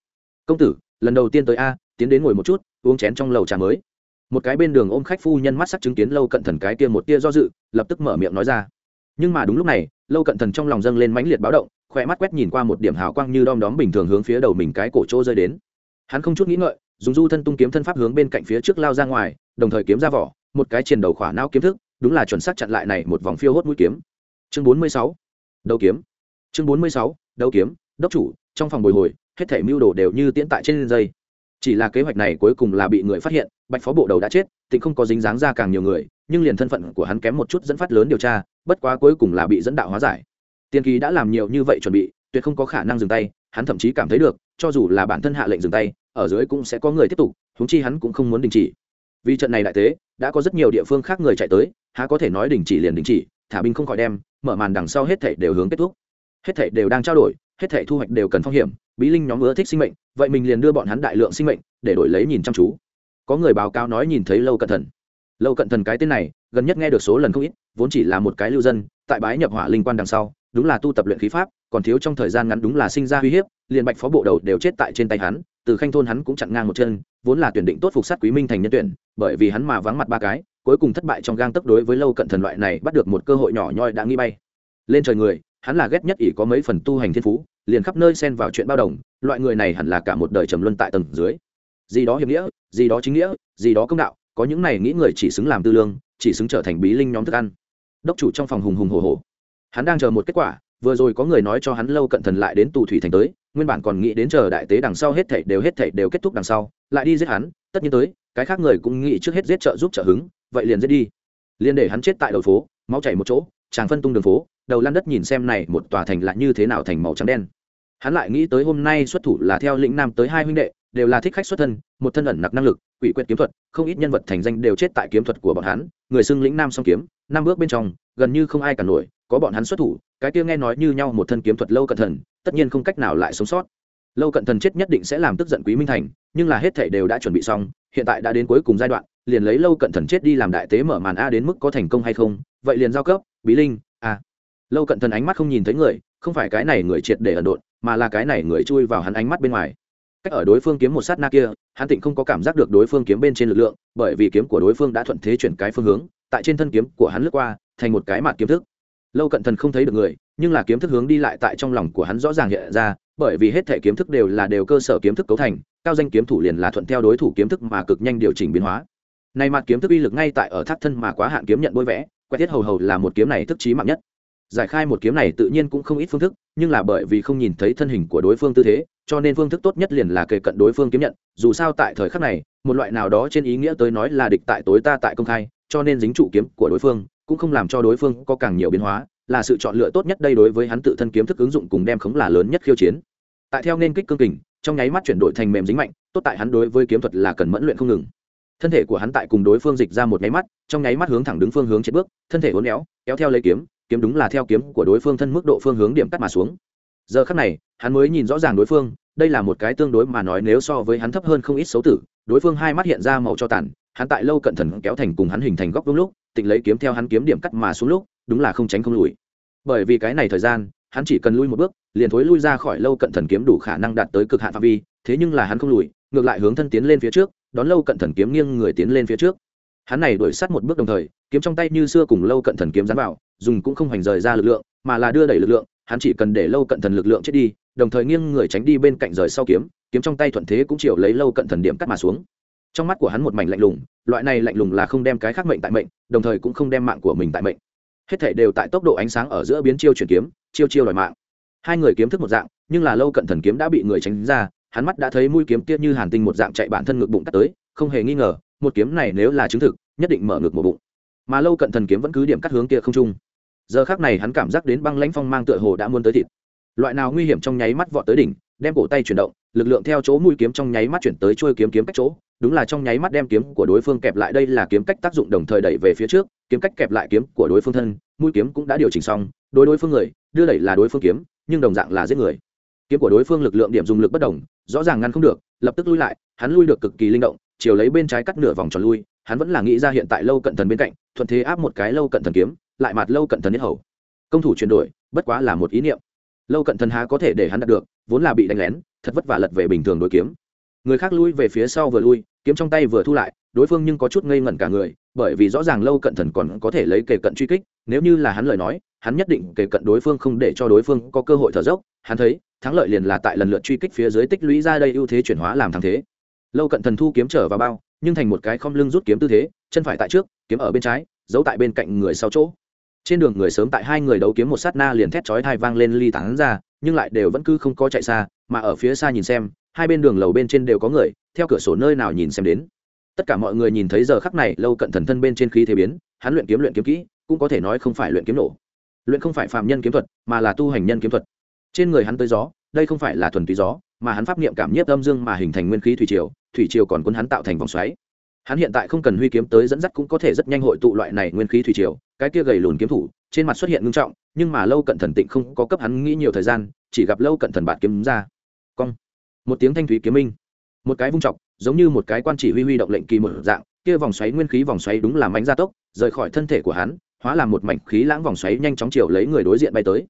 Công tử, lần đầu tiên tới a, tiến đến ngồi một chút, uống chén trong lầu trà mới một cái bên đường ôm khách phu nhân mắt sắc chứng kiến lâu cận thần cái kia một tia do dự, lập tức mở miệng nói ra. Nhưng mà đúng lúc này, lâu cận thần trong lòng dâng lên mãnh liệt báo động, khỏe mắt quét nhìn qua một điểm hào quang như đom đóm bình thường hướng phía đầu mình cái cổ trô rơi đến. Hắn không chút nghĩ ngợi, dùng du thân tung kiếm thân pháp hướng bên cạnh phía trước lao ra ngoài, đồng thời kiếm ra vỏ, một cái triền đầu khỏa não kiếm thức, đúng là chuẩn xác chặn lại này một vòng phiêu hốt mũi kiếm. Chương bốn mươi sáu, đấu kiếm. Chương bốn mươi sáu, đấu kiếm, đốc chủ, trong phòng bồi hồi, hết thể mưu đồ đều như tiễn tại trên dây. Chỉ là kế hoạch này cuối cùng là bị người phát hiện bạch phó bộ đầu đã chết, tịnh không có dính dáng ra càng nhiều người, nhưng liền thân phận của hắn kém một chút dẫn phát lớn điều tra, bất quá cuối cùng là bị dẫn đạo hóa giải. Tiên kỳ đã làm nhiều như vậy chuẩn bị, tuyệt không có khả năng dừng tay, hắn thậm chí cảm thấy được, cho dù là bản thân hạ lệnh dừng tay, ở dưới cũng sẽ có người tiếp tục thúng chi hắn cũng không muốn đình chỉ. Vì trận này đại tế, đã có rất nhiều địa phương khác người chạy tới, há có thể nói đình chỉ liền đình chỉ, thả binh không khỏi đem, mở màn đằng sau hết thảy đều hướng kết thúc. Hết thảy đều đang trao đổi, hết thảy thu hoạch đều cần phong hiểm, bí linh nhóm ưa thích sinh mệnh, vậy mình liền đưa bọn hắn đại lượng sinh mệnh, để đổi lấy nhìn chăm chú có người báo cáo nói nhìn thấy lâu cận thần. Lâu cận thần cái tên này, gần nhất nghe được số lần không ít, vốn chỉ là một cái lưu dân, tại bái nhập hỏa linh quan đằng sau, đúng là tu tập luyện khí pháp, còn thiếu trong thời gian ngắn đúng là sinh ra uy hiếp, liền bạch phó bộ đầu đều chết tại trên tay hắn, từ khanh thôn hắn cũng chặn ngang một chân, vốn là tuyển định tốt phục sát quý minh thành nhân tuyển, bởi vì hắn mà vắng mặt ba cái, cuối cùng thất bại trong gang tức đối với lâu cận thần loại này bắt được một cơ hội nhỏ nhoi đã nghi bay. Lên trời người, hắn là ghét nhất ỷ có mấy phần tu hành thiên phú, liền khắp nơi xen vào chuyện bao đồng, loại người này hẳn là cả một đời trầm luân tại tầng dưới gì đó hiệp nghĩa, gì đó chính nghĩa, gì đó công đạo, có những này nghĩ người chỉ xứng làm tư lương, chỉ xứng trở thành bí linh nhóm thức ăn. Đốc chủ trong phòng hùng hùng hồ hồ hắn đang chờ một kết quả, vừa rồi có người nói cho hắn lâu cận thần lại đến tù thủy thành tới, nguyên bản còn nghĩ đến chờ đại tế đằng sau hết thảy đều hết thảy đều kết thúc đằng sau, lại đi giết hắn, tất nhiên tới, cái khác người cũng nghĩ trước hết giết trợ giúp trợ hứng, vậy liền giết đi. Liền để hắn chết tại đầu phố, máu chảy một chỗ, chàng phân tung đường phố, đầu lăn đất nhìn xem này một tòa thành lại như thế nào thành màu trắng đen. Hắn lại nghĩ tới hôm nay xuất thủ là theo lĩnh nam tới hai huynh đệ đều là thích khách xuất thân, một thân ẩn nặc năng lực, quỷ quyệt kiếm thuật, không ít nhân vật thành danh đều chết tại kiếm thuật của bọn hắn, người xưng lĩnh nam song kiếm, năm bước bên trong, gần như không ai cả nổi, có bọn hắn xuất thủ, cái kia nghe nói như nhau một thân kiếm thuật lâu cận thần, tất nhiên không cách nào lại sống sót. Lâu cận thần chết nhất định sẽ làm tức giận quý minh thành, nhưng là hết thể đều đã chuẩn bị xong, hiện tại đã đến cuối cùng giai đoạn, liền lấy lâu cận thần chết đi làm đại tế mở màn a đến mức có thành công hay không, vậy liền giao cấp, bí linh, a. Lâu cận thần ánh mắt không nhìn thấy người, không phải cái này người triệt để ẩn độn, mà là cái này người chui vào hắn ánh mắt bên ngoài cách ở đối phương kiếm một sát na kia, hắn tịnh không có cảm giác được đối phương kiếm bên trên lực lượng, bởi vì kiếm của đối phương đã thuận thế chuyển cái phương hướng, tại trên thân kiếm của hắn lướt qua, thành một cái mặt kiếm thức. Lâu cận thần không thấy được người, nhưng là kiếm thức hướng đi lại tại trong lòng của hắn rõ ràng hiện ra, bởi vì hết thể kiếm thức đều là đều cơ sở kiếm thức cấu thành, cao danh kiếm thủ liền là thuận theo đối thủ kiếm thức mà cực nhanh điều chỉnh biến hóa. Này mặt kiếm thức uy lực ngay tại ở thác thân mà quá hạn kiếm nhận bôi vẽ, quét thiết hầu hầu là một kiếm này thức trí mạng nhất. Giải khai một kiếm này tự nhiên cũng không ít phương thức, nhưng là bởi vì không nhìn thấy thân hình của đối phương tư thế cho nên phương thức tốt nhất liền là kề cận đối phương kiếm nhận, dù sao tại thời khắc này, một loại nào đó trên ý nghĩa tới nói là địch tại tối ta tại công khai, cho nên dính trụ kiếm của đối phương, cũng không làm cho đối phương có càng nhiều biến hóa, là sự chọn lựa tốt nhất đây đối với hắn tự thân kiếm thức ứng dụng cùng đem khống là lớn nhất khiêu chiến. Tại theo nên kích cương kình, trong nháy mắt chuyển đổi thành mềm dính mạnh, tốt tại hắn đối với kiếm thuật là cần mẫn luyện không ngừng. Thân thể của hắn tại cùng đối phương dịch ra một nháy mắt, trong nháy mắt hướng thẳng đứng phương hướng chết bước, thân thể uốn éo, kéo theo lấy kiếm kiếm đúng là theo kiếm của đối phương thân mức độ phương hướng điểm cắt mà xuống giờ khắc này, hắn mới nhìn rõ ràng đối phương, đây là một cái tương đối mà nói nếu so với hắn thấp hơn không ít xấu tử, đối phương hai mắt hiện ra màu cho tàn, hắn tại lâu cận thần kéo thành cùng hắn hình thành góc đúng lúc, tịnh lấy kiếm theo hắn kiếm điểm cắt mà xuống lúc, đúng là không tránh không lùi. Bởi vì cái này thời gian, hắn chỉ cần lui một bước, liền thối lui ra khỏi lâu cận thần kiếm đủ khả năng đạt tới cực hạn phạm vi, thế nhưng là hắn không lùi, ngược lại hướng thân tiến lên phía trước, đón lâu cận thần kiếm nghiêng người tiến lên phía trước. Hắn này đuổi sát một bước đồng thời, kiếm trong tay như xưa cùng lâu cận thần kiếm dán vào, dùng cũng không hoành rời ra lực lượng, mà là đưa đẩy lực lượng hắn chỉ cần để lâu cận thần lực lượng chết đi, đồng thời nghiêng người tránh đi bên cạnh rời sau kiếm kiếm trong tay thuận thế cũng chịu lấy lâu cận thần điểm cắt mà xuống. Trong mắt của hắn một mảnh lạnh lùng, loại này lạnh lùng là không đem cái khác mệnh tại mệnh, đồng thời cũng không đem mạng của mình tại mệnh. Hết thể đều tại tốc độ ánh sáng ở giữa biến chiêu chuyển kiếm, chiêu chiêu đòi mạng. Hai người kiếm thức một dạng, nhưng là lâu cận thần kiếm đã bị người tránh ra, hắn mắt đã thấy mũi kiếm tiết như hàn tinh một dạng chạy bản thân ngực bụng cắt tới, không hề nghi ngờ, một kiếm này nếu là chứng thực, nhất định mở ngực một bụng. Mà lâu cận thần kiếm vẫn cứ điểm cắt hướng kia không trung giờ khác này hắn cảm giác đến băng lãnh phong mang tựa hồ đã muốn tới thịt. Loại nào nguy hiểm trong nháy mắt vọt tới đỉnh, đem cổ tay chuyển động, lực lượng theo chỗ mũi kiếm trong nháy mắt chuyển tới trôi kiếm kiếm cách chỗ, đúng là trong nháy mắt đem kiếm của đối phương kẹp lại đây là kiếm cách tác dụng đồng thời đẩy về phía trước, kiếm cách kẹp lại kiếm của đối phương thân, mũi kiếm cũng đã điều chỉnh xong, đối đối phương người, đưa đẩy là đối phương kiếm, nhưng đồng dạng là giết người. Kiếm của đối phương lực lượng điểm dùng lực bất đồng, rõ ràng ngăn không được, lập tức lui lại, hắn lui được cực kỳ linh động, chiều lấy bên trái cắt nửa vòng tròn lui, hắn vẫn là nghĩ ra hiện tại lâu cận thần bên cạnh, thuận thế áp một cái lâu cận thần kiếm lại mặt lâu cận thần nhất hầu. Công thủ chuyển đổi, bất quá là một ý niệm. Lâu cận thần há có thể để hắn đạt được, vốn là bị đánh lén, thật vất vả lật về bình thường đối kiếm. Người khác lui về phía sau vừa lui, kiếm trong tay vừa thu lại, đối phương nhưng có chút ngây ngẩn cả người, bởi vì rõ ràng lâu cận thần còn có thể lấy kề cận truy kích, nếu như là hắn lời nói, hắn nhất định kề cận đối phương không để cho đối phương có cơ hội thở dốc. Hắn thấy, thắng lợi liền là tại lần lượt truy kích phía dưới tích lũy ra đây ưu thế chuyển hóa làm thắng thế. Lâu cận thần thu kiếm trở vào bao, nhưng thành một cái không lưng rút kiếm tư thế, chân phải tại trước, kiếm ở bên trái, giấu tại bên cạnh người sau chỗ trên đường người sớm tại hai người đấu kiếm một sát na liền thét chói thai vang lên ly tán ra, nhưng lại đều vẫn cứ không có chạy xa, mà ở phía xa nhìn xem, hai bên đường lầu bên trên đều có người, theo cửa sổ nơi nào nhìn xem đến. Tất cả mọi người nhìn thấy giờ khắc này, lâu cận thần thân bên trên khí thế biến, hắn luyện kiếm luyện kiếm kỹ, cũng có thể nói không phải luyện kiếm nổ. Luyện không phải phạm nhân kiếm thuật, mà là tu hành nhân kiếm thuật. Trên người hắn tới gió, đây không phải là thuần túy gió, mà hắn pháp niệm cảm nhiếp âm dương mà hình thành nguyên khí thủy triều thủy triều còn cuốn hắn tạo thành vòng xoáy. Hắn hiện tại không cần huy kiếm tới dẫn dắt cũng có thể rất nhanh hội tụ loại này nguyên khí thủy triều cái kia gầy lùn kiếm thủ, trên mặt xuất hiện ngưng trọng, nhưng mà lâu cận thần tịnh không có cấp hắn nghĩ nhiều thời gian, chỉ gặp lâu cận thần bạt kiếm ra. Cong. Một tiếng thanh thúy kiếm minh. Một cái vung trọc, giống như một cái quan chỉ huy huy động lệnh kỳ một dạng, kia vòng xoáy nguyên khí vòng xoáy đúng là mánh gia tốc, rời khỏi thân thể của hắn, hóa làm một mảnh khí lãng vòng xoáy nhanh chóng chiều lấy người đối diện bay tới.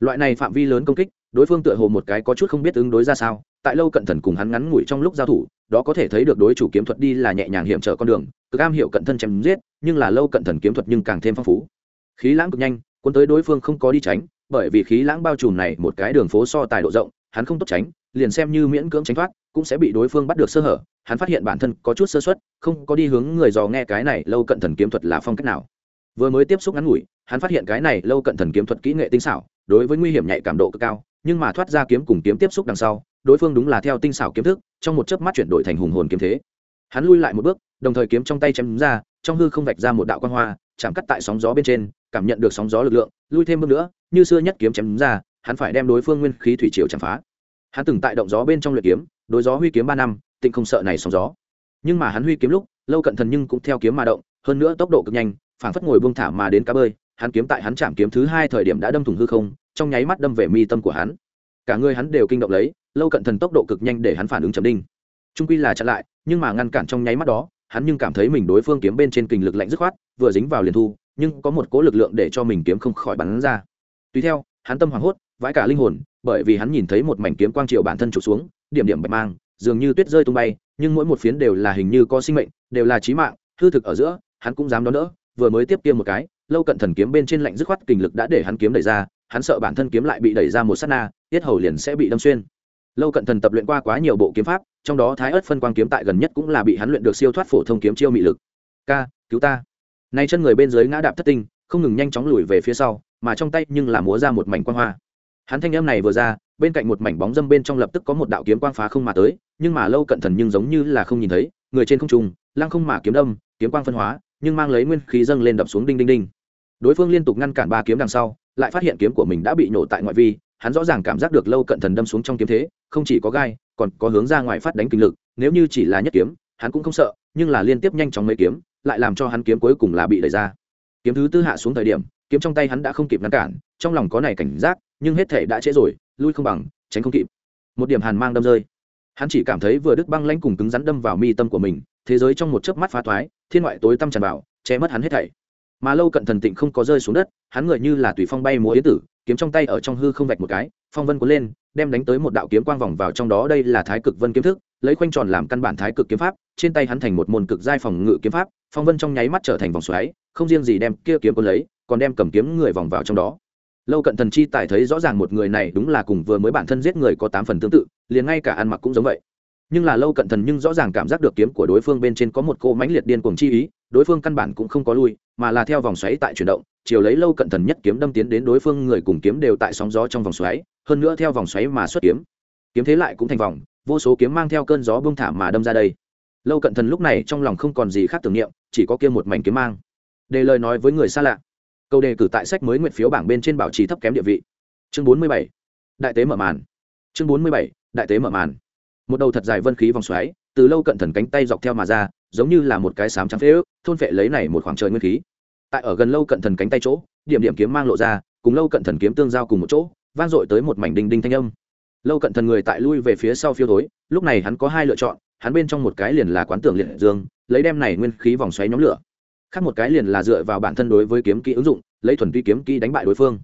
Loại này phạm vi lớn công kích đối phương tựa hồ một cái có chút không biết ứng đối ra sao, tại lâu cận thần cùng hắn ngắn ngủi trong lúc giao thủ, đó có thể thấy được đối chủ kiếm thuật đi là nhẹ nhàng hiểm trở con đường, cực am hiểu cận thân chém giết, nhưng là lâu cận thần kiếm thuật nhưng càng thêm phong phú. Khí lãng cực nhanh, cuốn tới đối phương không có đi tránh, bởi vì khí lãng bao trùm này một cái đường phố so tài độ rộng, hắn không tốt tránh, liền xem như miễn cưỡng tránh thoát, cũng sẽ bị đối phương bắt được sơ hở, hắn phát hiện bản thân có chút sơ xuất không có đi hướng người dò nghe cái này lâu cận thần kiếm thuật là phong cách nào. Vừa mới tiếp xúc ngắn ngủi, hắn phát hiện cái này lâu cận thần kiếm thuật kỹ nghệ tinh xảo, đối với nguy hiểm nhạy cảm độ cực cao nhưng mà thoát ra kiếm cùng kiếm tiếp xúc đằng sau, đối phương đúng là theo tinh xảo kiếm thức, trong một chớp mắt chuyển đổi thành hùng hồn kiếm thế. Hắn lui lại một bước, đồng thời kiếm trong tay chém ra, trong hư không vạch ra một đạo quan hoa, chạm cắt tại sóng gió bên trên, cảm nhận được sóng gió lực lượng, lui thêm bước nữa, như xưa nhất kiếm chém ra, hắn phải đem đối phương nguyên khí thủy triều chạm phá. Hắn từng tại động gió bên trong luyện kiếm, đối gió huy kiếm ba năm, tịnh không sợ này sóng gió. Nhưng mà hắn huy kiếm lúc, lâu cận thần nhưng cũng theo kiếm mà động, hơn nữa tốc độ cực nhanh, phảng phất ngồi buông thả mà đến cá bơi, hắn kiếm tại hắn chạm kiếm thứ hai thời điểm đã đâm thủng hư không trong nháy mắt đâm về mi tâm của hắn. Cả người hắn đều kinh động lấy, lâu cận thần tốc độ cực nhanh để hắn phản ứng chậm đinh. Trung quy là chặn lại, nhưng mà ngăn cản trong nháy mắt đó, hắn nhưng cảm thấy mình đối phương kiếm bên trên kình lực lạnh dứt khoát, vừa dính vào liền thu, nhưng có một cố lực lượng để cho mình kiếm không khỏi bắn ra. Tùy theo, hắn tâm hoảng hốt, vãi cả linh hồn, bởi vì hắn nhìn thấy một mảnh kiếm quang triều bản thân trục xuống, điểm điểm bạch mang, dường như tuyết rơi tung bay, nhưng mỗi một phiến đều là hình như có sinh mệnh, đều là trí mạng, hư thực ở giữa, hắn cũng dám đón đỡ, vừa mới tiếp kia một cái, lâu cận thần kiếm bên trên lạnh dứt khoát kình lực đã để hắn kiếm đẩy ra hắn sợ bản thân kiếm lại bị đẩy ra một sát na, tiết hầu liền sẽ bị đâm xuyên. Lâu cận thần tập luyện qua quá nhiều bộ kiếm pháp, trong đó thái ớt phân quang kiếm tại gần nhất cũng là bị hắn luyện được siêu thoát phổ thông kiếm chiêu mị lực. Ca, cứu ta. Nay chân người bên dưới ngã đạp thất tinh, không ngừng nhanh chóng lùi về phía sau, mà trong tay nhưng là múa ra một mảnh quang hoa. Hắn thanh âm này vừa ra, bên cạnh một mảnh bóng dâm bên trong lập tức có một đạo kiếm quang phá không mà tới, nhưng mà lâu cận thần nhưng giống như là không nhìn thấy, người trên không trung, lăng không mà kiếm đâm, kiếm quang phân hóa, nhưng mang lấy nguyên khí dâng lên đập xuống đinh đinh đinh. Đối phương liên tục ngăn cản ba kiếm đằng sau lại phát hiện kiếm của mình đã bị nổ tại ngoại vi, hắn rõ ràng cảm giác được lâu cận thần đâm xuống trong kiếm thế, không chỉ có gai, còn có hướng ra ngoài phát đánh kinh lực, nếu như chỉ là nhất kiếm, hắn cũng không sợ, nhưng là liên tiếp nhanh chóng mấy kiếm, lại làm cho hắn kiếm cuối cùng là bị đẩy ra. Kiếm thứ tư hạ xuống thời điểm, kiếm trong tay hắn đã không kịp ngăn cản, trong lòng có này cảnh giác, nhưng hết thể đã trễ rồi, lui không bằng, tránh không kịp. Một điểm hàn mang đâm rơi. Hắn chỉ cảm thấy vừa đứt băng lãnh cùng cứng rắn đâm vào mi tâm của mình, thế giới trong một chớp mắt phá thoái, thiên ngoại tối tăm tràn vào, che mất hắn hết thảy mà lâu cận thần tịnh không có rơi xuống đất, hắn người như là tùy phong bay múa yến tử, kiếm trong tay ở trong hư không vạch một cái, phong vân cuốn lên, đem đánh tới một đạo kiếm quang vòng vào trong đó. Đây là thái cực vân kiếm thức, lấy khoanh tròn làm căn bản thái cực kiếm pháp, trên tay hắn thành một môn cực giai phòng ngự kiếm pháp, phong vân trong nháy mắt trở thành vòng xoáy, không riêng gì đem kia kiếm cuốn lấy, còn đem cầm kiếm người vòng vào trong đó. Lâu cận thần chi tài thấy rõ ràng một người này đúng là cùng vừa mới bản thân giết người có tám phần tương tự, liền ngay cả ăn mặc cũng giống vậy nhưng là lâu cận thần nhưng rõ ràng cảm giác được kiếm của đối phương bên trên có một cô mãnh liệt điên cuồng chi ý, đối phương căn bản cũng không có lui, mà là theo vòng xoáy tại chuyển động, chiều lấy lâu cận thần nhất kiếm đâm tiến đến đối phương người cùng kiếm đều tại sóng gió trong vòng xoáy, hơn nữa theo vòng xoáy mà xuất kiếm. Kiếm thế lại cũng thành vòng, vô số kiếm mang theo cơn gió bông thả mà đâm ra đây. Lâu cận thần lúc này trong lòng không còn gì khác tưởng niệm, chỉ có kia một mảnh kiếm mang. Để lời nói với người xa lạ. Câu đề cử tại sách mới nguyện phiếu bảng bên trên bảo trì thấp kém địa vị. Chương bốn mươi bảy. Đại tế mở màn. Chương bốn mươi bảy. Đại tế mở màn một đầu thật dài vân khí vòng xoáy, từ lâu cận thần cánh tay dọc theo mà ra, giống như là một cái sám trắng phế ước, thôn phệ lấy này một khoảng trời nguyên khí. Tại ở gần lâu cận thần cánh tay chỗ, điểm điểm kiếm mang lộ ra, cùng lâu cận thần kiếm tương giao cùng một chỗ, vang dội tới một mảnh đinh đinh thanh âm. Lâu cận thần người tại lui về phía sau phiêu thối, lúc này hắn có hai lựa chọn, hắn bên trong một cái liền là quán tưởng liệt dương, lấy đem này nguyên khí vòng xoáy nhóm lửa. Khác một cái liền là dựa vào bản thân đối với kiếm kỹ ứng dụng, lấy thuần vi kiếm kỹ đánh bại đối phương.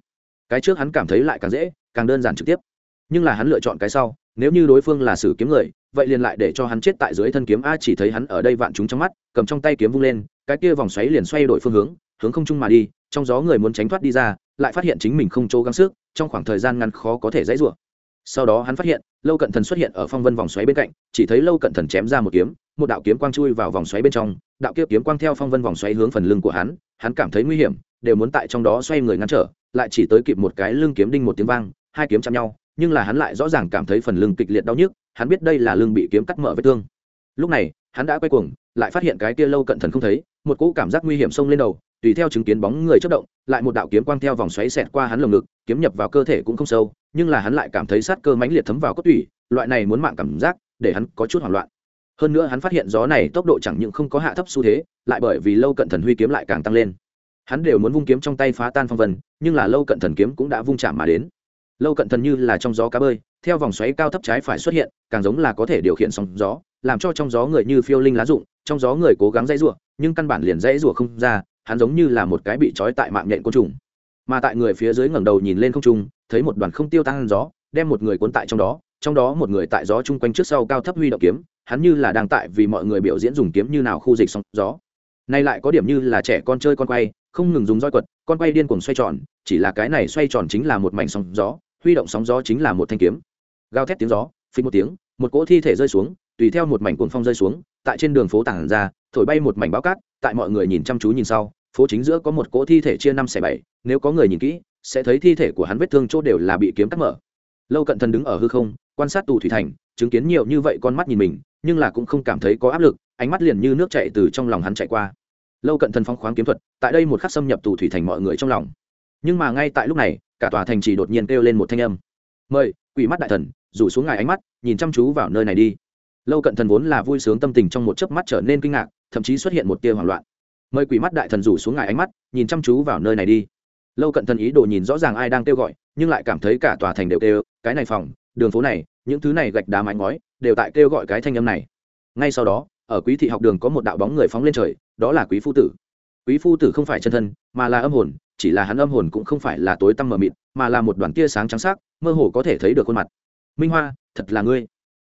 Cái trước hắn cảm thấy lại càng dễ, càng đơn giản trực tiếp. Nhưng là hắn lựa chọn cái sau nếu như đối phương là sử kiếm người, vậy liền lại để cho hắn chết tại dưới thân kiếm. A chỉ thấy hắn ở đây vạn chúng trong mắt, cầm trong tay kiếm vung lên, cái kia vòng xoáy liền xoay đổi phương hướng hướng không trung mà đi, trong gió người muốn tránh thoát đi ra, lại phát hiện chính mình không chỗ gắng sức, trong khoảng thời gian ngắn khó có thể dãy rủa. Sau đó hắn phát hiện, lâu cận thần xuất hiện ở phong vân vòng xoáy bên cạnh, chỉ thấy lâu cận thần chém ra một kiếm, một đạo kiếm quang chui vào vòng xoáy bên trong, đạo kia kiếm quang theo phong vân vòng xoáy hướng phần lưng của hắn hắn cảm thấy nguy hiểm, đều muốn tại trong đó xoay người ngăn trở, lại chỉ tới kịp một cái lưng kiếm đinh một tiếng vang, hai kiếm chạm nhau nhưng là hắn lại rõ ràng cảm thấy phần lưng kịch liệt đau nhức, hắn biết đây là lưng bị kiếm cắt mở vết thương. Lúc này, hắn đã quay cuồng, lại phát hiện cái kia lâu cận thần không thấy, một cỗ cảm giác nguy hiểm xông lên đầu, tùy theo chứng kiến bóng người chất động, lại một đạo kiếm quang theo vòng xoáy xẹt qua hắn lồng ngực, kiếm nhập vào cơ thể cũng không sâu, nhưng là hắn lại cảm thấy sát cơ mãnh liệt thấm vào cốt tủy, loại này muốn mạng cảm giác, để hắn có chút hoảng loạn. Hơn nữa hắn phát hiện gió này tốc độ chẳng những không có hạ thấp xu thế, lại bởi vì lâu cận thần huy kiếm lại càng tăng lên. Hắn đều muốn vung kiếm trong tay phá tan phong vân, nhưng là lâu cận thần kiếm cũng đã vung chạm mà đến lâu cận thần như là trong gió cá bơi, theo vòng xoáy cao thấp trái phải xuất hiện, càng giống là có thể điều khiển sóng gió, làm cho trong gió người như phiêu linh lá rụng, trong gió người cố gắng dãy rủa, nhưng căn bản liền dãy rủa không ra, hắn giống như là một cái bị trói tại mạng nhện côn trùng. Mà tại người phía dưới ngẩng đầu nhìn lên không trung, thấy một đoàn không tiêu tan gió, đem một người cuốn tại trong đó trong đó một người tại gió chung quanh trước sau cao thấp huy động kiếm, hắn như là đang tại vì mọi người biểu diễn dùng kiếm như nào khu dịch sóng gió. Nay lại có điểm như là trẻ con chơi con quay, không ngừng dùng roi quật, con quay điên cuồng xoay tròn, chỉ là cái này xoay tròn chính là một mảnh sóng gió huy động sóng gió chính là một thanh kiếm. Gào thét tiếng gió phí một tiếng, một cỗ thi thể rơi xuống, tùy theo một mảnh cuồng phong rơi xuống, tại trên đường phố tảng ra, thổi bay một mảnh báo cát, tại mọi người nhìn chăm chú nhìn sau, phố chính giữa có một cỗ thi thể chia năm xẻ bảy, nếu có người nhìn kỹ, sẽ thấy thi thể của hắn vết thương chỗ đều là bị kiếm cắt mở. Lâu cận thần đứng ở hư không, quan sát tù thủy thành, chứng kiến nhiều như vậy con mắt nhìn mình, nhưng là cũng không cảm thấy có áp lực, ánh mắt liền như nước chạy từ trong lòng hắn chạy qua. Lâu cận thần phong khoáng kiếm thuật, tại đây một khắc xâm nhập tù thủy thành mọi người trong lòng nhưng mà ngay tại lúc này, cả tòa thành chỉ đột nhiên kêu lên một thanh âm. Mời, quỷ mắt đại thần, rủ xuống ngài ánh mắt, nhìn chăm chú vào nơi này đi. Lâu cận thần vốn là vui sướng tâm tình trong một chớp mắt trở nên kinh ngạc, thậm chí xuất hiện một tia hoảng loạn. Mời quỷ mắt đại thần rủ xuống ngài ánh mắt, nhìn chăm chú vào nơi này đi. Lâu cận thần ý đồ nhìn rõ ràng ai đang kêu gọi, nhưng lại cảm thấy cả tòa thành đều kêu, cái này phòng, đường phố này, những thứ này gạch đá mái ngói, đều tại kêu gọi cái thanh âm này. Ngay sau đó, ở quý thị học đường có một đạo bóng người phóng lên trời, đó là quý phu tử. Quý phu tử không phải chân thân, mà là âm hồn chỉ là hắn âm hồn cũng không phải là tối tăm mờ mịt, mà là một đoàn tia sáng trắng sắc, mơ hồ có thể thấy được khuôn mặt. Minh hoa, thật là ngươi.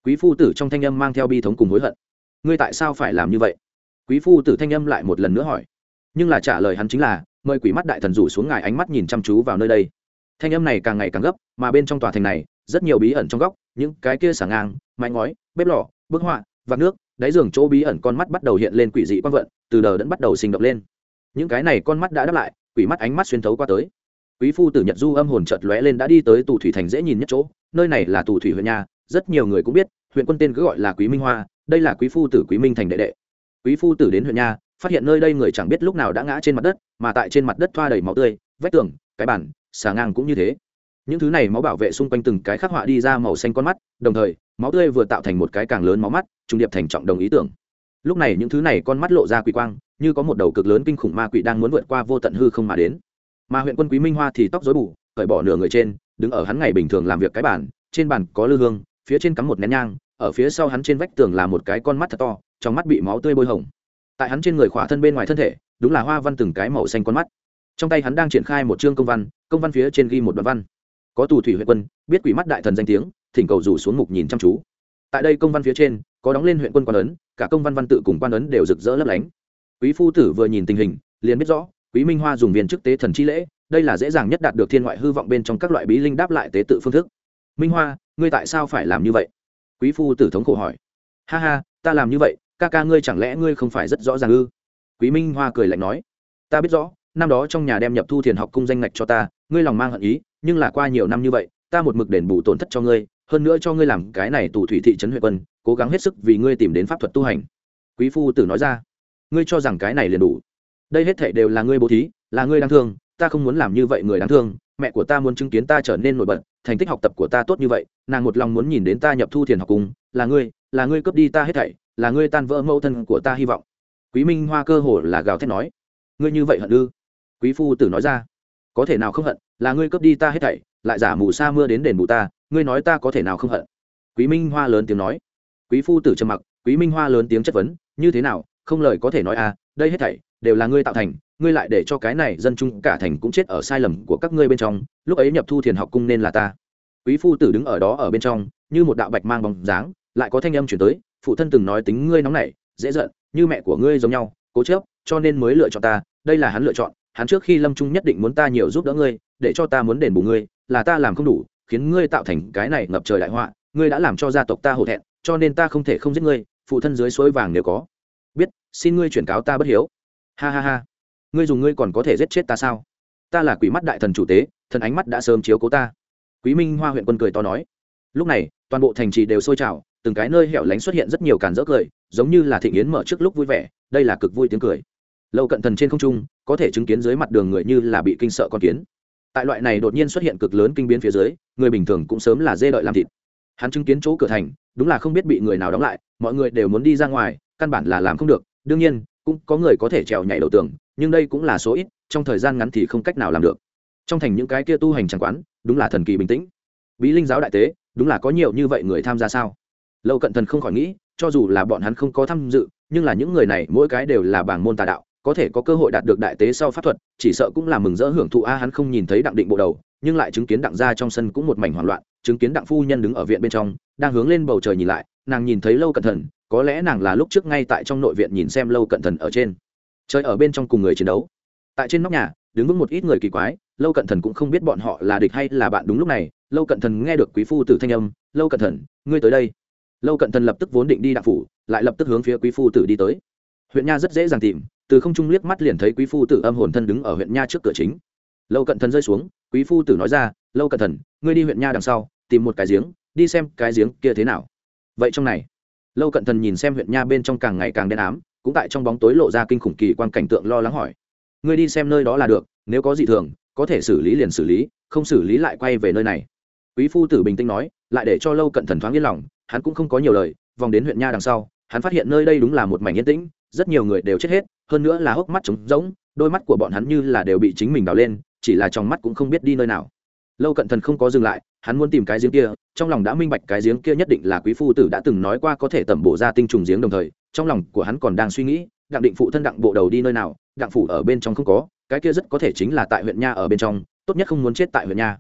Quý phu tử trong thanh âm mang theo bi thống cùng hối hận. Ngươi tại sao phải làm như vậy? Quý phu tử thanh âm lại một lần nữa hỏi. Nhưng là trả lời hắn chính là, mời quỷ mắt đại thần rủ xuống ngài ánh mắt nhìn chăm chú vào nơi đây. Thanh âm này càng ngày càng gấp, mà bên trong tòa thành này, rất nhiều bí ẩn trong góc, những cái kia sảng ngang, mái ngói, bếp lò, bức họa, vạc nước, đáy giường chỗ bí ẩn con mắt bắt đầu hiện lên quỷ dị quang vận, từ đờ đẫn bắt đầu sinh động lên. Những cái này con mắt đã đáp lại quỷ mắt ánh mắt xuyên thấu qua tới. Quý phu tử nhật du âm hồn chợt lóe lên đã đi tới tù thủy thành dễ nhìn nhất chỗ, nơi này là tù thủy huyện nhà, rất nhiều người cũng biết, huyện quân tên cứ gọi là quý minh hoa, đây là quý phu tử quý minh thành đệ đệ. Quý phu tử đến huyện nha phát hiện nơi đây người chẳng biết lúc nào đã ngã trên mặt đất, mà tại trên mặt đất thoa đầy máu tươi, vách tường, cái bản xà ngang cũng như thế. Những thứ này máu bảo vệ xung quanh từng cái khắc họa đi ra màu xanh con mắt, đồng thời, máu tươi vừa tạo thành một cái càng lớn máu mắt trung điệp thành trọng đồng ý tưởng. Lúc này những thứ này con mắt lộ ra quỷ quang như có một đầu cực lớn kinh khủng ma quỷ đang muốn vượt qua vô tận hư không mà đến. Mà huyện quân quý minh hoa thì tóc rối bù, cởi bỏ nửa người trên, đứng ở hắn ngày bình thường làm việc cái bản trên bàn có lư hương, phía trên cắm một nén nhang, ở phía sau hắn trên vách tường là một cái con mắt thật to, trong mắt bị máu tươi bôi hồng. Tại hắn trên người khỏa thân bên ngoài thân thể, đúng là hoa văn từng cái màu xanh con mắt. Trong tay hắn đang triển khai một chương công văn công văn phía trên ghi một đoạn văn. Có tù thủy huyện quân, biết quỷ mắt đại thần danh tiếng, thỉnh cầu rủ xuống mục nhìn chăm chú. Tại đây công văn phía trên, có đóng lên huyện quân quan ấn, cả công văn văn tự cùng quan ấn đều rực rỡ lấp lánh quý phu tử vừa nhìn tình hình, liền biết rõ, quý minh hoa dùng viên chức tế thần chi lễ, đây là dễ dàng nhất đạt được thiên ngoại hư vọng bên trong các loại bí linh đáp lại tế tự phương thức. Minh hoa, ngươi tại sao phải làm như vậy? Quý phu tử thống khổ hỏi. Ha ha, ta làm như vậy, ca ca ngươi chẳng lẽ ngươi không phải rất rõ ràng ư? Quý minh hoa cười lạnh nói. Ta biết rõ, năm đó trong nhà đem nhập thu thiền học cung danh ngạch cho ta, ngươi lòng mang hận ý, nhưng là qua nhiều năm như vậy, ta một mực đền bù tổn thất cho ngươi, hơn nữa cho ngươi làm cái này tù thủy thị trấn huệ quân, cố gắng hết sức vì ngươi tìm đến pháp thuật tu hành. Quý phu tử nói ra ngươi cho rằng cái này liền đủ. Đây hết thảy đều là ngươi bố thí, là ngươi đáng thương, ta không muốn làm như vậy người đáng thương, mẹ của ta muốn chứng kiến ta trở nên nổi bật, thành tích học tập của ta tốt như vậy, nàng một lòng muốn nhìn đến ta nhập thu thiền học cùng. là ngươi là ngươi cướp đi ta hết thảy, là ngươi tan vỡ mẫu thân của ta hy vọng. Quý minh hoa cơ hồ là gào thét nói, ngươi như vậy hận ư? Quý phu tử nói ra, có thể nào không hận, là ngươi cướp đi ta hết thảy, lại giả mù sa mưa đến đền bù ta, ngươi nói ta có thể nào không hận? Quý minh hoa lớn tiếng nói, quý phu tử trầm mặc, quý minh hoa lớn tiếng chất vấn, như thế nào không lời có thể nói à đây hết thảy đều là ngươi tạo thành, ngươi lại để cho cái này dân chúng cả thành cũng chết ở sai lầm của các ngươi bên trong, lúc ấy nhập thu thiền học cung nên là ta. Quý phu tử đứng ở đó ở bên trong, như một đạo bạch mang bóng dáng, lại có thanh âm chuyển tới, phụ thân từng nói tính ngươi nóng nảy, dễ giận, như mẹ của ngươi giống nhau, cố chấp, cho nên mới lựa chọn ta, đây là hắn lựa chọn, hắn trước khi lâm trung nhất định muốn ta nhiều giúp đỡ ngươi, để cho ta muốn đền bù ngươi, là ta làm không đủ, khiến ngươi tạo thành cái này ngập trời đại họa, ngươi đã làm cho gia tộc ta hổ thẹn, cho nên ta không thể không giết ngươi, phụ thân dưới suối vàng nếu có xin ngươi chuyển cáo ta bất hiếu. Ha ha ha. Ngươi dùng ngươi còn có thể giết chết ta sao? Ta là quỷ mắt đại thần chủ tế, thần ánh mắt đã sớm chiếu cố ta. Quý minh hoa huyện quân cười to nói. Lúc này, toàn bộ thành trì đều sôi trào, từng cái nơi hẻo lánh xuất hiện rất nhiều càn rỡ cười, giống như là thịnh yến mở trước lúc vui vẻ, đây là cực vui tiếng cười. Lâu cận thần trên không trung, có thể chứng kiến dưới mặt đường người như là bị kinh sợ con kiến. Tại loại này đột nhiên xuất hiện cực lớn kinh biến phía dưới, người bình thường cũng sớm là dê đợi làm thịt. Hắn chứng kiến chỗ cửa thành, đúng là không biết bị người nào đóng lại, mọi người đều muốn đi ra ngoài, căn bản là làm không được đương nhiên, cũng có người có thể trèo nhảy đầu tường, nhưng đây cũng là số ít, trong thời gian ngắn thì không cách nào làm được. Trong thành những cái kia tu hành tràng quán, đúng là thần kỳ bình tĩnh. Bí linh giáo đại tế, đúng là có nhiều như vậy người tham gia sao? Lâu cận thần không khỏi nghĩ, cho dù là bọn hắn không có tham dự, nhưng là những người này mỗi cái đều là bảng môn tà đạo, có thể có cơ hội đạt được đại tế sau pháp thuật, chỉ sợ cũng là mừng rỡ hưởng thụ. A, hắn không nhìn thấy đặng định bộ đầu, nhưng lại chứng kiến đặng gia trong sân cũng một mảnh hoảng loạn, chứng kiến đặng phu nhân đứng ở viện bên trong, đang hướng lên bầu trời nhìn lại, nàng nhìn thấy lâu cận thần có lẽ nàng là lúc trước ngay tại trong nội viện nhìn xem lâu cận thần ở trên. Chơi ở bên trong cùng người chiến đấu. Tại trên nóc nhà, đứng vững một ít người kỳ quái, lâu cận thần cũng không biết bọn họ là địch hay là bạn đúng lúc này, lâu cận thần nghe được quý phu tử thanh âm, lâu cận thần, ngươi tới đây. Lâu cận thần lập tức vốn định đi đạp phủ, lại lập tức hướng phía quý phu tử đi tới. Huyện nha rất dễ dàng tìm, từ không trung liếc mắt liền thấy quý phu tử âm hồn thân đứng ở huyện nha trước cửa chính. Lâu cận thần rơi xuống, quý phu tử nói ra, lâu cận thần, ngươi đi huyện nha đằng sau, tìm một cái giếng, đi xem cái giếng kia thế nào. Vậy trong này lâu cận thần nhìn xem huyện nha bên trong càng ngày càng đen ám, cũng tại trong bóng tối lộ ra kinh khủng kỳ quan cảnh tượng lo lắng hỏi. Ngươi đi xem nơi đó là được, nếu có gì thường, có thể xử lý liền xử lý, không xử lý lại quay về nơi này. Quý phu tử bình tĩnh nói, lại để cho lâu cận thần thoáng yên lòng, hắn cũng không có nhiều lời, vòng đến huyện nha đằng sau, hắn phát hiện nơi đây đúng là một mảnh yên tĩnh, rất nhiều người đều chết hết, hơn nữa là hốc mắt trống rỗng, đôi mắt của bọn hắn như là đều bị chính mình đào lên, chỉ là trong mắt cũng không biết đi nơi nào. Lâu cận thần không có dừng lại hắn muốn tìm cái giếng kia, trong lòng đã minh bạch cái giếng kia nhất định là quý phu tử đã từng nói qua có thể tẩm bổ ra tinh trùng giếng đồng thời, trong lòng của hắn còn đang suy nghĩ, đặng định phụ thân đặng bộ đầu đi nơi nào, đặng phủ ở bên trong không có, cái kia rất có thể chính là tại huyện nha ở bên trong, tốt nhất không muốn chết tại huyện nha.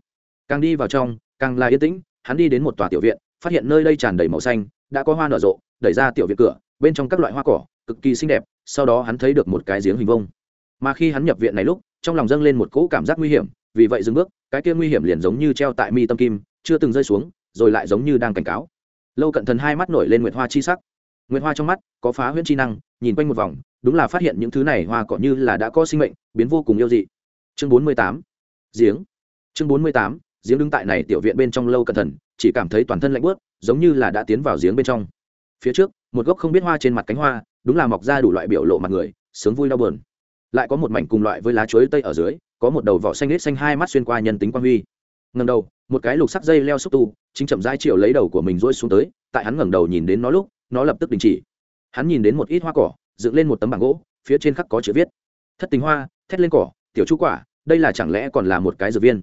Càng đi vào trong, càng là yên tĩnh, hắn đi đến một tòa tiểu viện, phát hiện nơi đây tràn đầy màu xanh, đã có hoa nở rộ, đẩy ra tiểu viện cửa, bên trong các loại hoa cỏ, cực kỳ xinh đẹp, sau đó hắn thấy được một cái giếng hình vông mà khi hắn nhập viện này lúc, trong lòng dâng lên một cỗ cảm giác nguy hiểm vì vậy dừng bước, cái kia nguy hiểm liền giống như treo tại mi tâm kim, chưa từng rơi xuống, rồi lại giống như đang cảnh cáo. Lâu cận thần hai mắt nổi lên nguyệt hoa chi sắc. Nguyệt hoa trong mắt có phá huyễn chi năng, nhìn quanh một vòng, đúng là phát hiện những thứ này hoa cỏ như là đã có sinh mệnh, biến vô cùng yêu dị. Chương bốn mươi tám, giếng. Chương bốn mươi tám, giếng đứng tại này tiểu viện bên trong lâu cẩn thận chỉ cảm thấy toàn thân lạnh bớt giống như là đã tiến vào giếng bên trong. Phía trước, một gốc không biết hoa trên mặt cánh hoa, đúng là mọc ra đủ loại biểu lộ mặt người, sướng vui đau buồn. Lại có một mảnh cùng loại với lá chuối tây ở dưới có một đầu vỏ xanh lết xanh hai mắt xuyên qua nhân tính quan huy. Ngầm đầu, một cái lục sắc dây leo xúc tu, chính chậm rãi triệu lấy đầu của mình rỗi xuống tới, tại hắn ngẩng đầu nhìn đến nó lúc, nó lập tức đình chỉ. Hắn nhìn đến một ít hoa cỏ, dựng lên một tấm bảng gỗ, phía trên khắc có chữ viết. Thất tình hoa, thét lên cỏ, tiểu chú quả, đây là chẳng lẽ còn là một cái dược viên?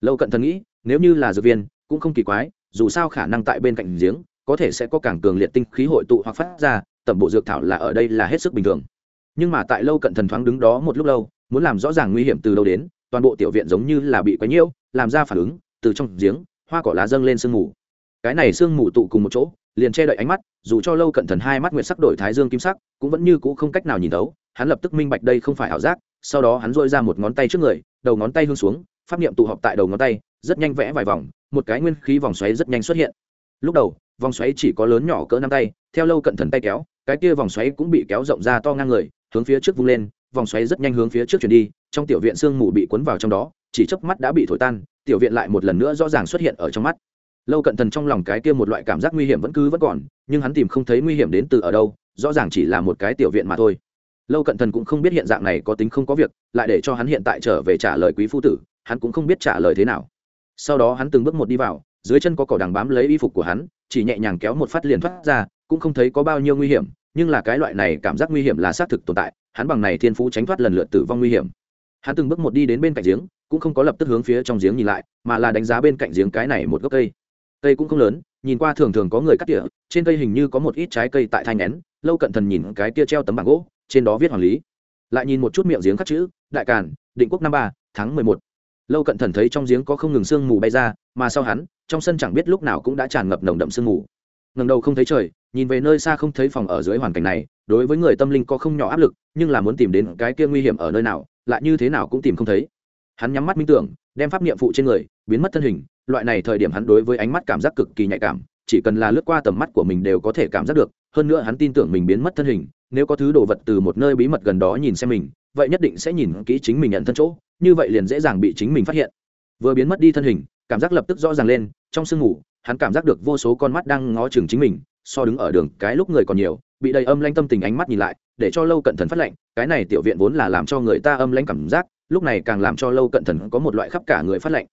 Lâu cận thần nghĩ, nếu như là dược viên, cũng không kỳ quái, dù sao khả năng tại bên cạnh giếng, có thể sẽ có càng cường liệt tinh khí hội tụ hoặc phát ra, tẩm bộ dược thảo là ở đây là hết sức bình thường. Nhưng mà tại lâu cận thần thoáng đứng đó một lúc lâu muốn làm rõ ràng nguy hiểm từ đâu đến, toàn bộ tiểu viện giống như là bị quấy nhiễu, làm ra phản ứng, từ trong giếng, hoa cỏ lá dâng lên sương mù. Cái này sương mù tụ cùng một chỗ, liền che đậy ánh mắt, dù cho lâu cận thần hai mắt nguyệt sắc đổi thái dương kim sắc, cũng vẫn như cũ không cách nào nhìn thấu, hắn lập tức minh bạch đây không phải ảo giác, sau đó hắn dội ra một ngón tay trước người, đầu ngón tay hương xuống, pháp niệm tụ họp tại đầu ngón tay, rất nhanh vẽ vài vòng, một cái nguyên khí vòng xoáy rất nhanh xuất hiện. Lúc đầu, vòng xoáy chỉ có lớn nhỏ cỡ năm tay, theo lâu cận thần tay kéo, cái kia vòng xoáy cũng bị kéo rộng ra to ngang người, hướng phía trước vung lên vòng xoáy rất nhanh hướng phía trước chuyển đi, trong tiểu viện sương mù bị cuốn vào trong đó, chỉ chớp mắt đã bị thổi tan, tiểu viện lại một lần nữa rõ ràng xuất hiện ở trong mắt. Lâu cận thần trong lòng cái kia một loại cảm giác nguy hiểm vẫn cứ vẫn còn, nhưng hắn tìm không thấy nguy hiểm đến từ ở đâu, rõ ràng chỉ là một cái tiểu viện mà thôi. Lâu cận thần cũng không biết hiện dạng này có tính không có việc, lại để cho hắn hiện tại trở về trả lời quý phu tử, hắn cũng không biết trả lời thế nào. Sau đó hắn từng bước một đi vào, dưới chân có cỏ đằng bám lấy y phục của hắn, chỉ nhẹ nhàng kéo một phát liền thoát ra, cũng không thấy có bao nhiêu nguy hiểm, nhưng là cái loại này cảm giác nguy hiểm là xác thực tồn tại hắn bằng này thiên phú tránh thoát lần lượt tử vong nguy hiểm. Hắn từng bước một đi đến bên cạnh giếng, cũng không có lập tức hướng phía trong giếng nhìn lại, mà là đánh giá bên cạnh giếng cái này một gốc cây. Cây cũng không lớn, nhìn qua thường thường có người cắt tỉa, trên cây hình như có một ít trái cây tại thai ngén lâu cận thần nhìn cái kia treo tấm bảng gỗ, trên đó viết hoàng lý. Lại nhìn một chút miệng giếng khắc chữ, đại càn, định quốc năm ba, tháng mười một. Lâu cận thần thấy trong giếng có không ngừng sương mù bay ra, mà sau hắn, trong sân chẳng biết lúc nào cũng đã tràn ngập nồng đậm sương mù. Ngần đầu không thấy trời nhìn về nơi xa không thấy phòng ở dưới hoàn cảnh này, đối với người tâm linh có không nhỏ áp lực, nhưng là muốn tìm đến cái kia nguy hiểm ở nơi nào, lại như thế nào cũng tìm không thấy. Hắn nhắm mắt minh tưởng, đem pháp niệm phụ trên người, biến mất thân hình, loại này thời điểm hắn đối với ánh mắt cảm giác cực kỳ nhạy cảm, chỉ cần là lướt qua tầm mắt của mình đều có thể cảm giác được, hơn nữa hắn tin tưởng mình biến mất thân hình, nếu có thứ đồ vật từ một nơi bí mật gần đó nhìn xem mình, vậy nhất định sẽ nhìn kỹ chính mình nhận thân chỗ, như vậy liền dễ dàng bị chính mình phát hiện. Vừa biến mất đi thân hình, cảm giác lập tức rõ ràng lên, trong sương ngủ hắn cảm giác được vô số con mắt đang ngó chừng chính mình so đứng ở đường cái lúc người còn nhiều, bị đầy âm lanh tâm tình ánh mắt nhìn lại, để cho lâu cận thần phát lệnh, cái này tiểu viện vốn là làm cho người ta âm lanh cảm giác, lúc này càng làm cho lâu cận thần có một loại khắp cả người phát lệnh.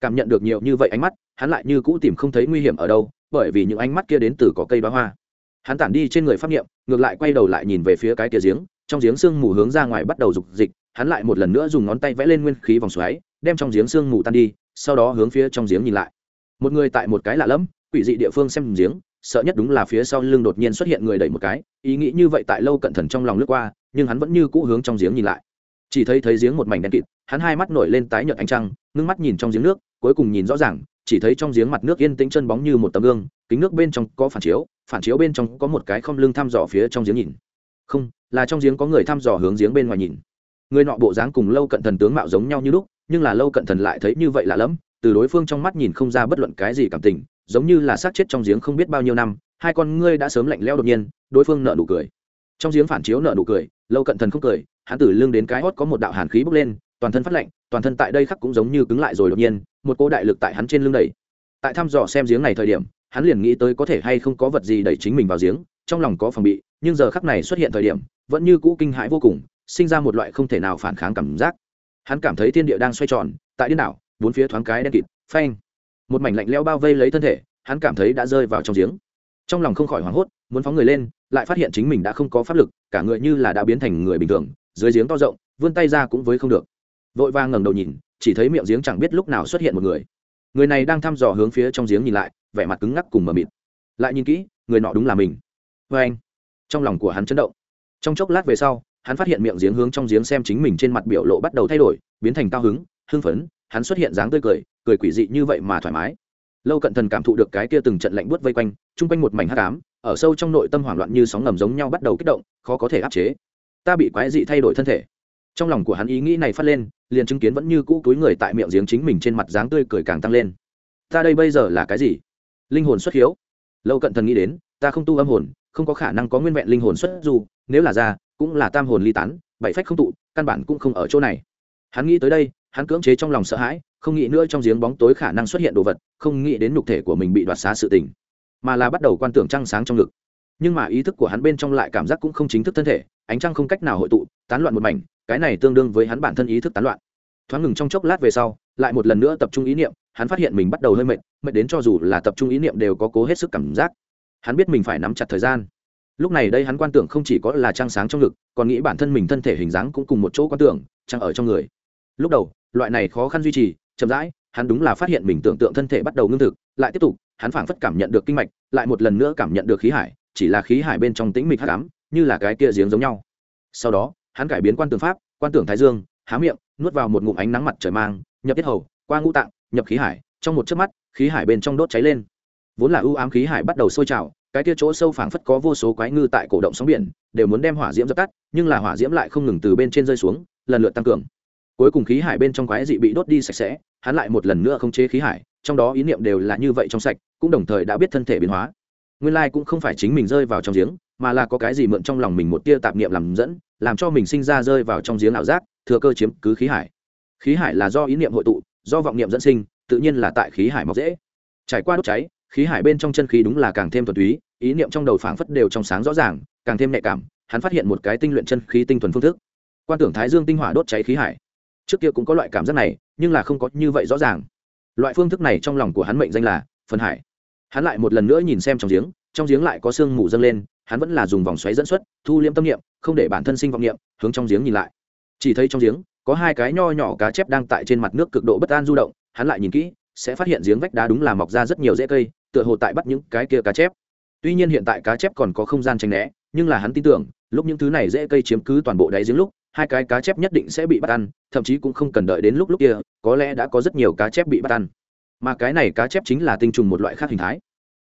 Cảm nhận được nhiều như vậy ánh mắt, hắn lại như cũ tìm không thấy nguy hiểm ở đâu, bởi vì những ánh mắt kia đến từ có cây bá hoa. Hắn tản đi trên người pháp niệm, ngược lại quay đầu lại nhìn về phía cái kia giếng, trong giếng sương mù hướng ra ngoài bắt đầu rục dịch, hắn lại một lần nữa dùng ngón tay vẽ lên nguyên khí vòng xoáy, đem trong giếng sương mù tan đi, sau đó hướng phía trong giếng nhìn lại. Một người tại một cái lạ lẫm, quỷ dị địa phương xem giếng sợ nhất đúng là phía sau lưng đột nhiên xuất hiện người đẩy một cái, ý nghĩ như vậy tại lâu cận thần trong lòng lướt qua, nhưng hắn vẫn như cũ hướng trong giếng nhìn lại. Chỉ thấy thấy giếng một mảnh đen kịt, hắn hai mắt nổi lên tái nhợt ánh trăng, ngưng mắt nhìn trong giếng nước, cuối cùng nhìn rõ ràng, chỉ thấy trong giếng mặt nước yên tĩnh chân bóng như một tấm gương, kính nước bên trong có phản chiếu phản chiếu bên trong có một cái không lưng thăm dò phía trong giếng nhìn. Không, là trong giếng có người thăm dò hướng giếng bên ngoài nhìn. Người nọ bộ dáng cùng lâu cận thần tướng mạo giống nhau như lúc, nhưng là lâu cận thần lại thấy như vậy lạ lẫm, từ đối phương trong mắt nhìn không ra bất luận cái gì cảm tình giống như là sát chết trong giếng không biết bao nhiêu năm, hai con ngươi đã sớm lạnh leo đột nhiên, đối phương nợ nụ cười. Trong giếng phản chiếu nợ nụ cười, lâu cận thần không cười, hắn tử lưng đến cái hót có một đạo hàn khí bốc lên, toàn thân phát lạnh, toàn thân tại đây khắc cũng giống như cứng lại rồi đột nhiên, một cô đại lực tại hắn trên lưng đẩy. Tại thăm dò xem giếng này thời điểm, hắn liền nghĩ tới có thể hay không có vật gì đẩy chính mình vào giếng, trong lòng có phòng bị, nhưng giờ khắc này xuất hiện thời điểm, vẫn như cũ kinh hãi vô cùng, sinh ra một loại không thể nào phản kháng cảm giác. Hắn cảm thấy thiên địa đang xoay tròn, tại điên đảo, bốn phía thoáng cái đen kịt, phanh một mảnh lạnh leo bao vây lấy thân thể, hắn cảm thấy đã rơi vào trong giếng. Trong lòng không khỏi hoảng hốt, muốn phóng người lên, lại phát hiện chính mình đã không có pháp lực, cả người như là đã biến thành người bình thường, dưới giếng to rộng, vươn tay ra cũng với không được. Vội vàng ngẩng đầu nhìn, chỉ thấy miệng giếng chẳng biết lúc nào xuất hiện một người. Người này đang thăm dò hướng phía trong giếng nhìn lại, vẻ mặt cứng ngắc cùng mờ mịt. Lại nhìn kỹ, người nọ đúng là mình. Vê anh, trong lòng của hắn chấn động. Trong chốc lát về sau, hắn phát hiện miệng giếng hướng trong giếng xem chính mình trên mặt biểu lộ bắt đầu thay đổi, biến thành cao hứng, hưng phấn hắn xuất hiện dáng tươi cười cười quỷ dị như vậy mà thoải mái. Lâu cận thần cảm thụ được cái kia từng trận lạnh buốt vây quanh, chung quanh một mảnh hắc ám, ở sâu trong nội tâm hoảng loạn như sóng ngầm giống nhau bắt đầu kích động, khó có thể áp chế. Ta bị quái dị thay đổi thân thể. Trong lòng của hắn ý nghĩ này phát lên, liền chứng kiến vẫn như cũ túi người tại miệng giếng chính mình trên mặt dáng tươi cười càng tăng lên. Ta đây bây giờ là cái gì? Linh hồn xuất hiếu. Lâu cận thần nghĩ đến, ta không tu âm hồn, không có khả năng có nguyên vẹn linh hồn xuất dù, nếu là ra, cũng là tam hồn ly tán, bảy phách không tụ, căn bản cũng không ở chỗ này. Hắn nghĩ tới đây hắn cưỡng chế trong lòng sợ hãi, không nghĩ nữa trong giếng bóng tối khả năng xuất hiện đồ vật, không nghĩ đến nhục thể của mình bị đoạt xá sự tình, mà là bắt đầu quan tưởng trăng sáng trong ngực. Nhưng mà ý thức của hắn bên trong lại cảm giác cũng không chính thức thân thể, ánh trăng không cách nào hội tụ, tán loạn một mảnh, cái này tương đương với hắn bản thân ý thức tán loạn. Thoáng ngừng trong chốc lát về sau, lại một lần nữa tập trung ý niệm, hắn phát hiện mình bắt đầu hơi mệt mệt đến cho dù là tập trung ý niệm đều có cố hết sức cảm giác. Hắn biết mình phải nắm chặt thời gian. Lúc này đây hắn quan tưởng không chỉ có là trăng sáng trong ngực, còn nghĩ bản thân mình thân thể hình dáng cũng cùng một chỗ quan tưởng, trăng ở trong người. Lúc đầu loại này khó khăn duy trì, chậm rãi, hắn đúng là phát hiện mình tưởng tượng thân thể bắt đầu ngưng thực, lại tiếp tục, hắn phảng phất cảm nhận được kinh mạch, lại một lần nữa cảm nhận được khí hải, chỉ là khí hải bên trong tĩnh mịch hắc ám, như là cái kia giếng giống nhau. Sau đó, hắn cải biến quan tưởng pháp, quan tưởng thái dương, há miệng, nuốt vào một ngụm ánh nắng mặt trời mang, nhập tiết hầu, qua ngũ tạng, nhập khí hải, trong một chớp mắt, khí hải bên trong đốt cháy lên. Vốn là ưu ám khí hải bắt đầu sôi trào, cái kia chỗ sâu phảng phất có vô số quái ngư tại cổ động sóng biển, đều muốn đem hỏa diễm dập tắt, nhưng là hỏa diễm lại không ngừng từ bên trên rơi xuống, lần lượt tăng cường cuối cùng khí hải bên trong quái dị bị đốt đi sạch sẽ, hắn lại một lần nữa không chế khí hải, trong đó ý niệm đều là như vậy trong sạch, cũng đồng thời đã biết thân thể biến hóa. Nguyên lai cũng không phải chính mình rơi vào trong giếng, mà là có cái gì mượn trong lòng mình một tia tạp niệm làm dẫn, làm cho mình sinh ra rơi vào trong giếng ảo giác, thừa cơ chiếm cứ khí hải. Khí hải là do ý niệm hội tụ, do vọng niệm dẫn sinh, tự nhiên là tại khí hải mọc dễ. Trải qua đốt cháy, khí hải bên trong chân khí đúng là càng thêm thuần túy, ý niệm trong đầu phảng phất đều trong sáng rõ ràng, càng thêm nhạy cảm, hắn phát hiện một cái tinh luyện chân khí tinh thuần phương thức. Quan tưởng thái dương tinh hỏa đốt cháy khí hải trước kia cũng có loại cảm giác này nhưng là không có như vậy rõ ràng loại phương thức này trong lòng của hắn mệnh danh là phân hải hắn lại một lần nữa nhìn xem trong giếng trong giếng lại có sương mù dâng lên hắn vẫn là dùng vòng xoáy dẫn xuất thu liêm tâm niệm, không để bản thân sinh vọng niệm, hướng trong giếng nhìn lại. Chỉ thấy trong giếng, có hai cái nho nhỏ cá chép đang tại trên mặt nước cực độ bất an du động, hắn lại nhìn kỹ, sẽ phát hiện giếng vách đá đúng là mọc ra rất nhiều rễ cây, tựa hồ tại bắt những cái kia cá chép. Tuy nhiên hiện tại cá chép còn có không gian tranh né, nhưng là hắn tin tưởng, lúc những thứ này dễ cây chiếm cứ toàn bộ đáy giếng lúc hai cái cá chép nhất định sẽ bị bắt ăn, thậm chí cũng không cần đợi đến lúc lúc kia, có lẽ đã có rất nhiều cá chép bị bắt ăn. Mà cái này cá chép chính là tinh trùng một loại khác hình thái.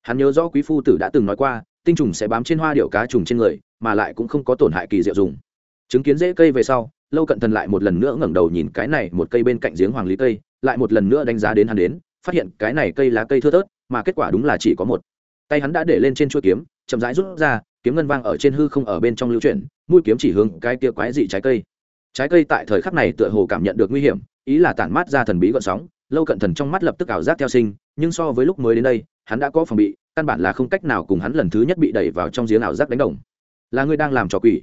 Hắn nhớ rõ quý phu tử đã từng nói qua, tinh trùng sẽ bám trên hoa điệu cá trùng trên người, mà lại cũng không có tổn hại kỳ diệu dùng. Chứng kiến dễ cây về sau, lâu cận thần lại một lần nữa ngẩng đầu nhìn cái này một cây bên cạnh giếng hoàng lý cây lại một lần nữa đánh giá đến hắn đến, phát hiện cái này cây lá cây thưa thớt, mà kết quả đúng là chỉ có một. Tay hắn đã để lên trên chuôi kiếm, chậm rãi rút ra kiếm ngân vang ở trên hư không ở bên trong lưu chuyển, mũi kiếm chỉ hướng cái kia quái dị trái cây. Trái cây tại thời khắc này tựa hồ cảm nhận được nguy hiểm, ý là tản mát ra thần bí gợn sóng, lâu cận thần trong mắt lập tức ảo giác theo sinh, nhưng so với lúc mới đến đây, hắn đã có phòng bị, căn bản là không cách nào cùng hắn lần thứ nhất bị đẩy vào trong giếng ảo giác đánh đồng. Là ngươi đang làm trò quỷ?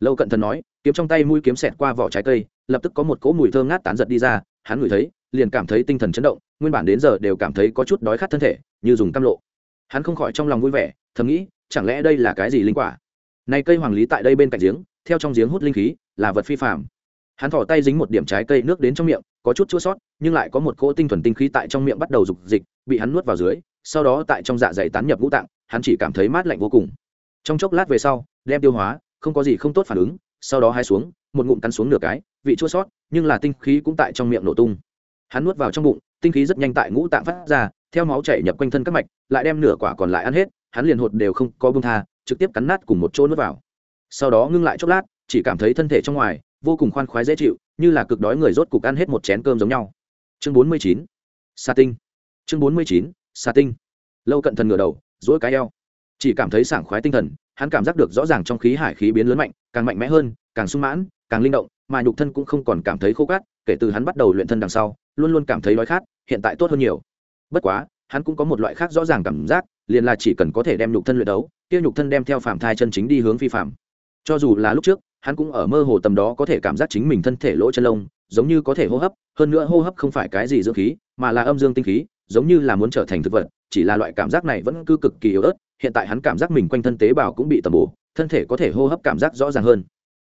Lâu cận thần nói, kiếm trong tay mũi kiếm xẹt qua vỏ trái cây, lập tức có một cỗ mùi thơm ngát tán giật đi ra, hắn ngửi thấy, liền cảm thấy tinh thần chấn động, nguyên bản đến giờ đều cảm thấy có chút đói khát thân thể, như dùng cam lộ. Hắn không khỏi trong lòng vui vẻ, thầm nghĩ chẳng lẽ đây là cái gì linh quả? Này cây hoàng lý tại đây bên cạnh giếng, theo trong giếng hút linh khí, là vật phi phạm hắn thỏ tay dính một điểm trái cây nước đến trong miệng, có chút chua sót, nhưng lại có một cỗ tinh thuần tinh khí tại trong miệng bắt đầu rục dịch, bị hắn nuốt vào dưới, sau đó tại trong dạ dày tán nhập ngũ tạng, hắn chỉ cảm thấy mát lạnh vô cùng. Trong chốc lát về sau, đem tiêu hóa, không có gì không tốt phản ứng, sau đó hai xuống, một ngụm cắn xuống nửa cái, vị chua sót, nhưng là tinh khí cũng tại trong miệng nổ tung. Hắn nuốt vào trong bụng, tinh khí rất nhanh tại ngũ tạng phát ra, theo máu chảy nhập quanh thân các mạch, lại đem nửa quả còn lại ăn hết hắn liền hột đều không có bông tha, trực tiếp cắn nát cùng một chỗ nuốt vào. Sau đó ngưng lại chốc lát, chỉ cảm thấy thân thể trong ngoài, vô cùng khoan khoái dễ chịu, như là cực đói người rốt cục ăn hết một chén cơm giống nhau. Chương bốn mươi chín, sa tinh. Chương bốn mươi chín, sa tinh. Lâu cận thần ngửa đầu dỗi cái eo. Chỉ cảm thấy sảng khoái tinh thần, hắn cảm giác được rõ ràng trong khí hải khí biến lớn mạnh, càng mạnh mẽ hơn, càng sung mãn, càng linh động, mà nhục thân cũng không còn cảm thấy khô cát, kể từ hắn bắt đầu luyện thân đằng sau, luôn luôn cảm thấy đói khát, hiện tại tốt hơn nhiều. Bất quá, hắn cũng có một loại khác rõ ràng cảm giác liền là chỉ cần có thể đem nhục thân luyện đấu, kia nhục thân đem theo phạm thai chân chính đi hướng phi phạm cho dù là lúc trước, hắn cũng ở mơ hồ tầm đó có thể cảm giác chính mình thân thể lỗ chân lông, giống như có thể hô hấp, hơn nữa hô hấp không phải cái gì dưỡng khí, mà là âm dương tinh khí, giống như là muốn trở thành thực vật, chỉ là loại cảm giác này vẫn cứ cực kỳ yếu ớt, hiện tại hắn cảm giác mình quanh thân tế bào cũng bị tầm bổ, thân thể có thể hô hấp cảm giác rõ ràng hơn.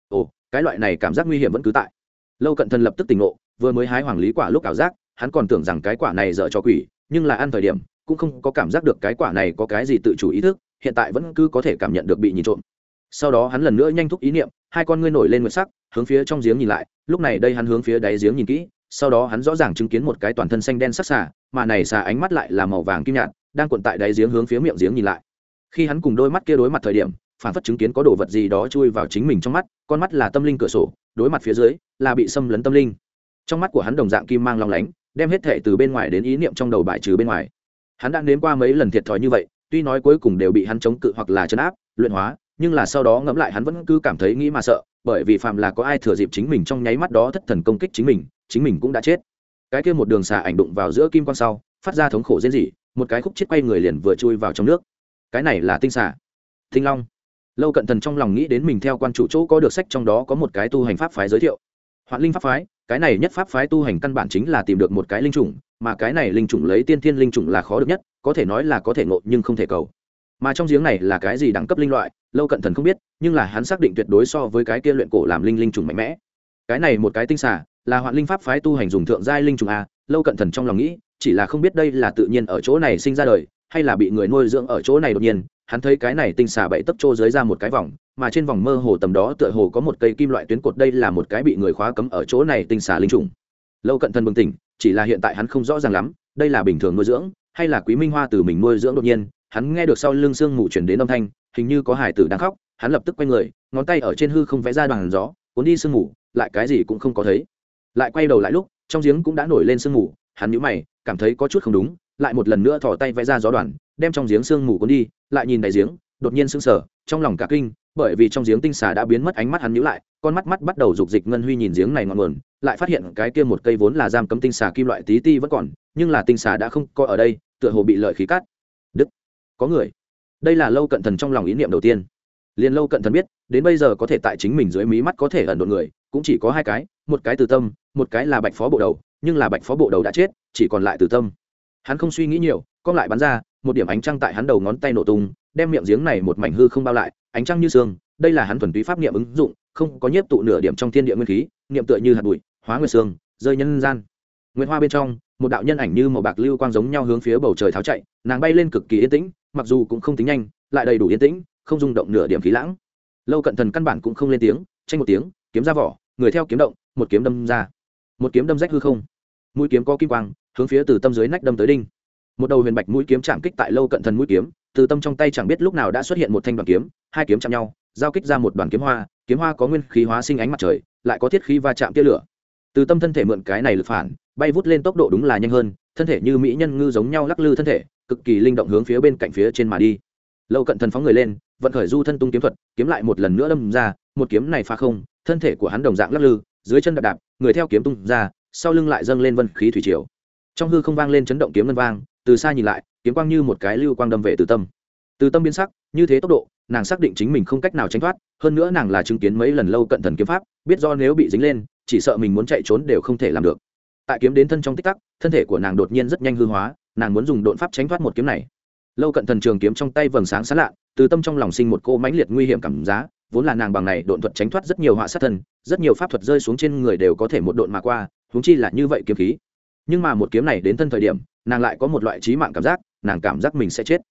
Ồ, cái loại này cảm giác nguy hiểm vẫn cứ tại. Lâu cận thân lập tức tỉnh ngộ, vừa mới hái hoàng lý quả lúc ảo giác, hắn còn tưởng rằng cái quả này dở cho quỷ, nhưng là ăn thời điểm cũng không có cảm giác được cái quả này có cái gì tự chủ ý thức, hiện tại vẫn cứ có thể cảm nhận được bị nhìn trộm. Sau đó hắn lần nữa nhanh thúc ý niệm, hai con ngươi nổi lên nguyệt sắc, hướng phía trong giếng nhìn lại, lúc này đây hắn hướng phía đáy giếng nhìn kỹ, sau đó hắn rõ ràng chứng kiến một cái toàn thân xanh đen sắc xà, mà này xà ánh mắt lại là màu vàng kim nhạt, đang cuộn tại đáy giếng hướng phía miệng giếng nhìn lại. Khi hắn cùng đôi mắt kia đối mặt thời điểm, phản phất chứng kiến có đồ vật gì đó chui vào chính mình trong mắt, con mắt là tâm linh cửa sổ, đối mặt phía dưới là bị xâm lấn tâm linh. Trong mắt của hắn đồng dạng kim mang long lánh, đem hết thệ từ bên ngoài đến ý niệm trong đầu bại trừ bên ngoài hắn đã nếm qua mấy lần thiệt thòi như vậy, tuy nói cuối cùng đều bị hắn chống cự hoặc là chấn áp, luyện hóa, nhưng là sau đó ngẫm lại hắn vẫn cứ cảm thấy nghĩ mà sợ, bởi vì phạm là có ai thừa dịp chính mình trong nháy mắt đó thất thần công kích chính mình chính mình cũng đã chết. Cái kia một đường xà ảnh đụng vào giữa kim quan sau, phát ra thống khổ diễn dị một cái khúc chết quay người liền vừa chui vào trong nước. Cái này là tinh xà. Thinh long. Lâu cận thần trong lòng nghĩ đến mình theo quan chủ chỗ có được sách trong đó có một cái tu hành pháp phái giới thiệu. Hoạn linh pháp phái, cái này nhất pháp phái tu hành căn bản chính là tìm được một cái linh chủng mà cái này linh chủng lấy tiên thiên linh chủng là khó được nhất, có thể nói là có thể ngộ nhưng không thể cầu. Mà trong giếng này là cái gì đẳng cấp linh loại, lâu cận thần không biết, nhưng là hắn xác định tuyệt đối so với cái kia luyện cổ làm linh linh trùng mạnh mẽ. Cái này một cái tinh xả là hoạn linh pháp phái tu hành dùng thượng giai linh trùng a, lâu cận thần trong lòng nghĩ, chỉ là không biết đây là tự nhiên ở chỗ này sinh ra đời, hay là bị người nuôi dưỡng ở chỗ này đột nhiên, hắn thấy cái này tinh xả bậy tấp trô dưới ra một cái vòng, mà trên vòng mơ hồ tầm đó tựa hồ có một cây kim loại tuyến cột, đây là một cái bị người khóa cấm ở chỗ này tinh xả linh trùng lâu cận thần bừng tỉnh, chỉ là hiện tại hắn không rõ ràng lắm, đây là bình thường nuôi dưỡng, hay là quý minh hoa từ mình nuôi dưỡng đột nhiên, hắn nghe được sau lưng sương mù chuyển đến âm thanh, hình như có hải tử đang khóc, hắn lập tức quay người, ngón tay ở trên hư không vẽ ra đoàn gió, cuốn đi sương mù, lại cái gì cũng không có thấy. Lại quay đầu lại lúc, trong giếng cũng đã nổi lên sương mù, hắn nhíu mày, cảm thấy có chút không đúng, lại một lần nữa thò tay vẽ ra gió đoàn, đem trong giếng sương mù cuốn đi, lại nhìn đại giếng đột nhiên sững sờ, trong lòng cả kinh, bởi vì trong giếng tinh xà đã biến mất ánh mắt hắn nhíu lại, con mắt mắt bắt đầu rục dịch ngân huy nhìn giếng này ngọn nguồn, lại phát hiện cái kia một cây vốn là giam cấm tinh xà kim loại tí ti vẫn còn, nhưng là tinh xà đã không có ở đây, tựa hồ bị lợi khí cắt. Đức, có người. Đây là lâu cận thần trong lòng ý niệm đầu tiên. Liền lâu cận thần biết, đến bây giờ có thể tại chính mình dưới mí mắt có thể ẩn độn người, cũng chỉ có hai cái, một cái từ tâm, một cái là bạch phó bộ đầu, nhưng là bạch phó bộ đầu đã chết, chỉ còn lại từ tâm. Hắn không suy nghĩ nhiều, con lại bắn ra một điểm ánh trăng tại hắn đầu ngón tay nổ tung, đem miệng giếng này một mảnh hư không bao lại, ánh trăng như xương, đây là hắn thuần túy pháp niệm ứng dụng, không có nhiếp tụ nửa điểm trong thiên địa nguyên khí, niệm tựa như hạt bụi, hóa nguyên xương, rơi nhân gian. Nguyên hoa bên trong, một đạo nhân ảnh như màu bạc lưu quang giống nhau hướng phía bầu trời tháo chạy, nàng bay lên cực kỳ yên tĩnh, mặc dù cũng không tính nhanh, lại đầy đủ yên tĩnh, không rung động nửa điểm khí lãng. Lâu cận thần căn bản cũng không lên tiếng, tranh một tiếng, kiếm ra vỏ, người theo kiếm động, một kiếm đâm ra. Một kiếm đâm rách hư không. Mũi kiếm có kim quang, hướng phía từ tâm dưới nách đâm tới đinh một đầu huyền bạch mũi kiếm chạm kích tại lâu cận thần mũi kiếm, từ tâm trong tay chẳng biết lúc nào đã xuất hiện một thanh đoàn kiếm, hai kiếm chạm nhau, giao kích ra một đoàn kiếm hoa kiếm hoa có nguyên khí hóa sinh ánh mặt trời, lại có thiết khí va chạm tia lửa. Từ tâm thân thể mượn cái này lực phản, bay vút lên tốc độ đúng là nhanh hơn, thân thể như mỹ nhân ngư giống nhau lắc lư thân thể, cực kỳ linh động hướng phía bên cạnh phía trên mà đi. Lâu cận thần phóng người lên, vận khởi du thân tung kiếm thuật, kiếm lại một lần nữa đâm ra, một kiếm này phá không, thân thể của hắn đồng dạng lắc lư, dưới chân đạp đạp, người theo kiếm tung ra, sau lưng lại dâng lên vân khí thủy triều. Trong hư không vang lên chấn động kiếm ngân vang từ xa nhìn lại kiếm quang như một cái lưu quang đâm về từ tâm. Từ tâm biến sắc như thế tốc độ nàng xác định chính mình không cách nào tránh thoát hơn nữa nàng là chứng kiến mấy lần lâu cận thần kiếm pháp biết do nếu bị dính lên chỉ sợ mình muốn chạy trốn đều không thể làm được. Tại kiếm đến thân trong tích tắc thân thể của nàng đột nhiên rất nhanh hư hóa nàng muốn dùng đột pháp tránh thoát một kiếm này. Lâu cận thần trường kiếm trong tay vầng sáng xá lạ từ tâm trong lòng sinh một cô mãnh liệt nguy hiểm cảm giá vốn là nàng bằng này độn thuật tránh thoát rất nhiều họa sát thần, rất nhiều pháp thuật rơi xuống trên người đều có thể một độn mà qua huống chi là như vậy kiếm khí nhưng mà một kiếm này đến thân thời điểm, nàng lại có một loại trí mạng cảm giác, nàng cảm giác mình sẽ chết.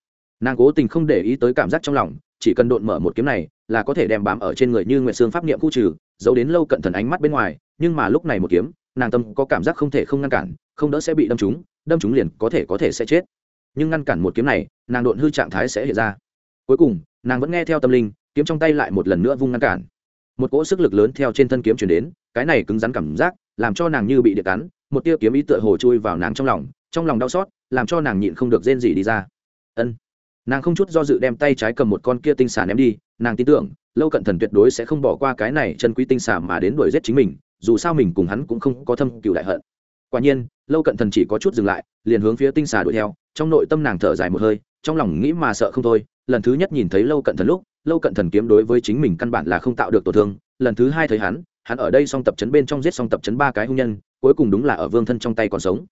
Nàng cố tình không để ý tới cảm giác trong lòng, chỉ cần độn mở một kiếm này, là có thể đem bám ở trên người như nguyện xương pháp niệm khu trừ, giấu đến lâu cận thần ánh mắt bên ngoài, nhưng mà lúc này một kiếm, nàng tâm có cảm giác không thể không ngăn cản, không đỡ sẽ bị đâm trúng đâm trúng liền có thể có thể sẽ chết. Nhưng ngăn cản một kiếm này, nàng độn hư trạng thái sẽ hiện ra. Cuối cùng, nàng vẫn nghe theo tâm linh, kiếm trong tay lại một lần nữa vung ngăn cản. Một cỗ sức lực lớn theo trên thân kiếm chuyển đến, cái này cứng rắn cảm giác, làm cho nàng như bị điện cắn một tia kiếm ý tựa hồ chui vào nàng trong lòng trong lòng đau xót, làm cho nàng nhịn không được rên gì đi ra. Ân. Nàng không chút do dự đem tay trái cầm một con kia tinh xà ném đi, nàng tin tưởng, lâu cận thần tuyệt đối sẽ không bỏ qua cái này chân quý tinh xà mà đến đuổi giết chính mình, dù sao mình cùng hắn cũng không có thâm cựu đại hận. Quả nhiên, lâu cận thần chỉ có chút dừng lại, liền hướng phía tinh xà đuổi theo, trong nội tâm nàng thở dài một hơi, trong lòng nghĩ mà sợ không thôi. Lần thứ nhất nhìn thấy lâu cận thần lúc, lâu cận thần kiếm đối với chính mình căn bản là không tạo được tổn thương, lần thứ hai thấy hắn hắn ở đây song tập chấn bên trong giết song tập chấn ba cái hung nhân, cuối cùng đúng là ở vương thân trong tay còn sống.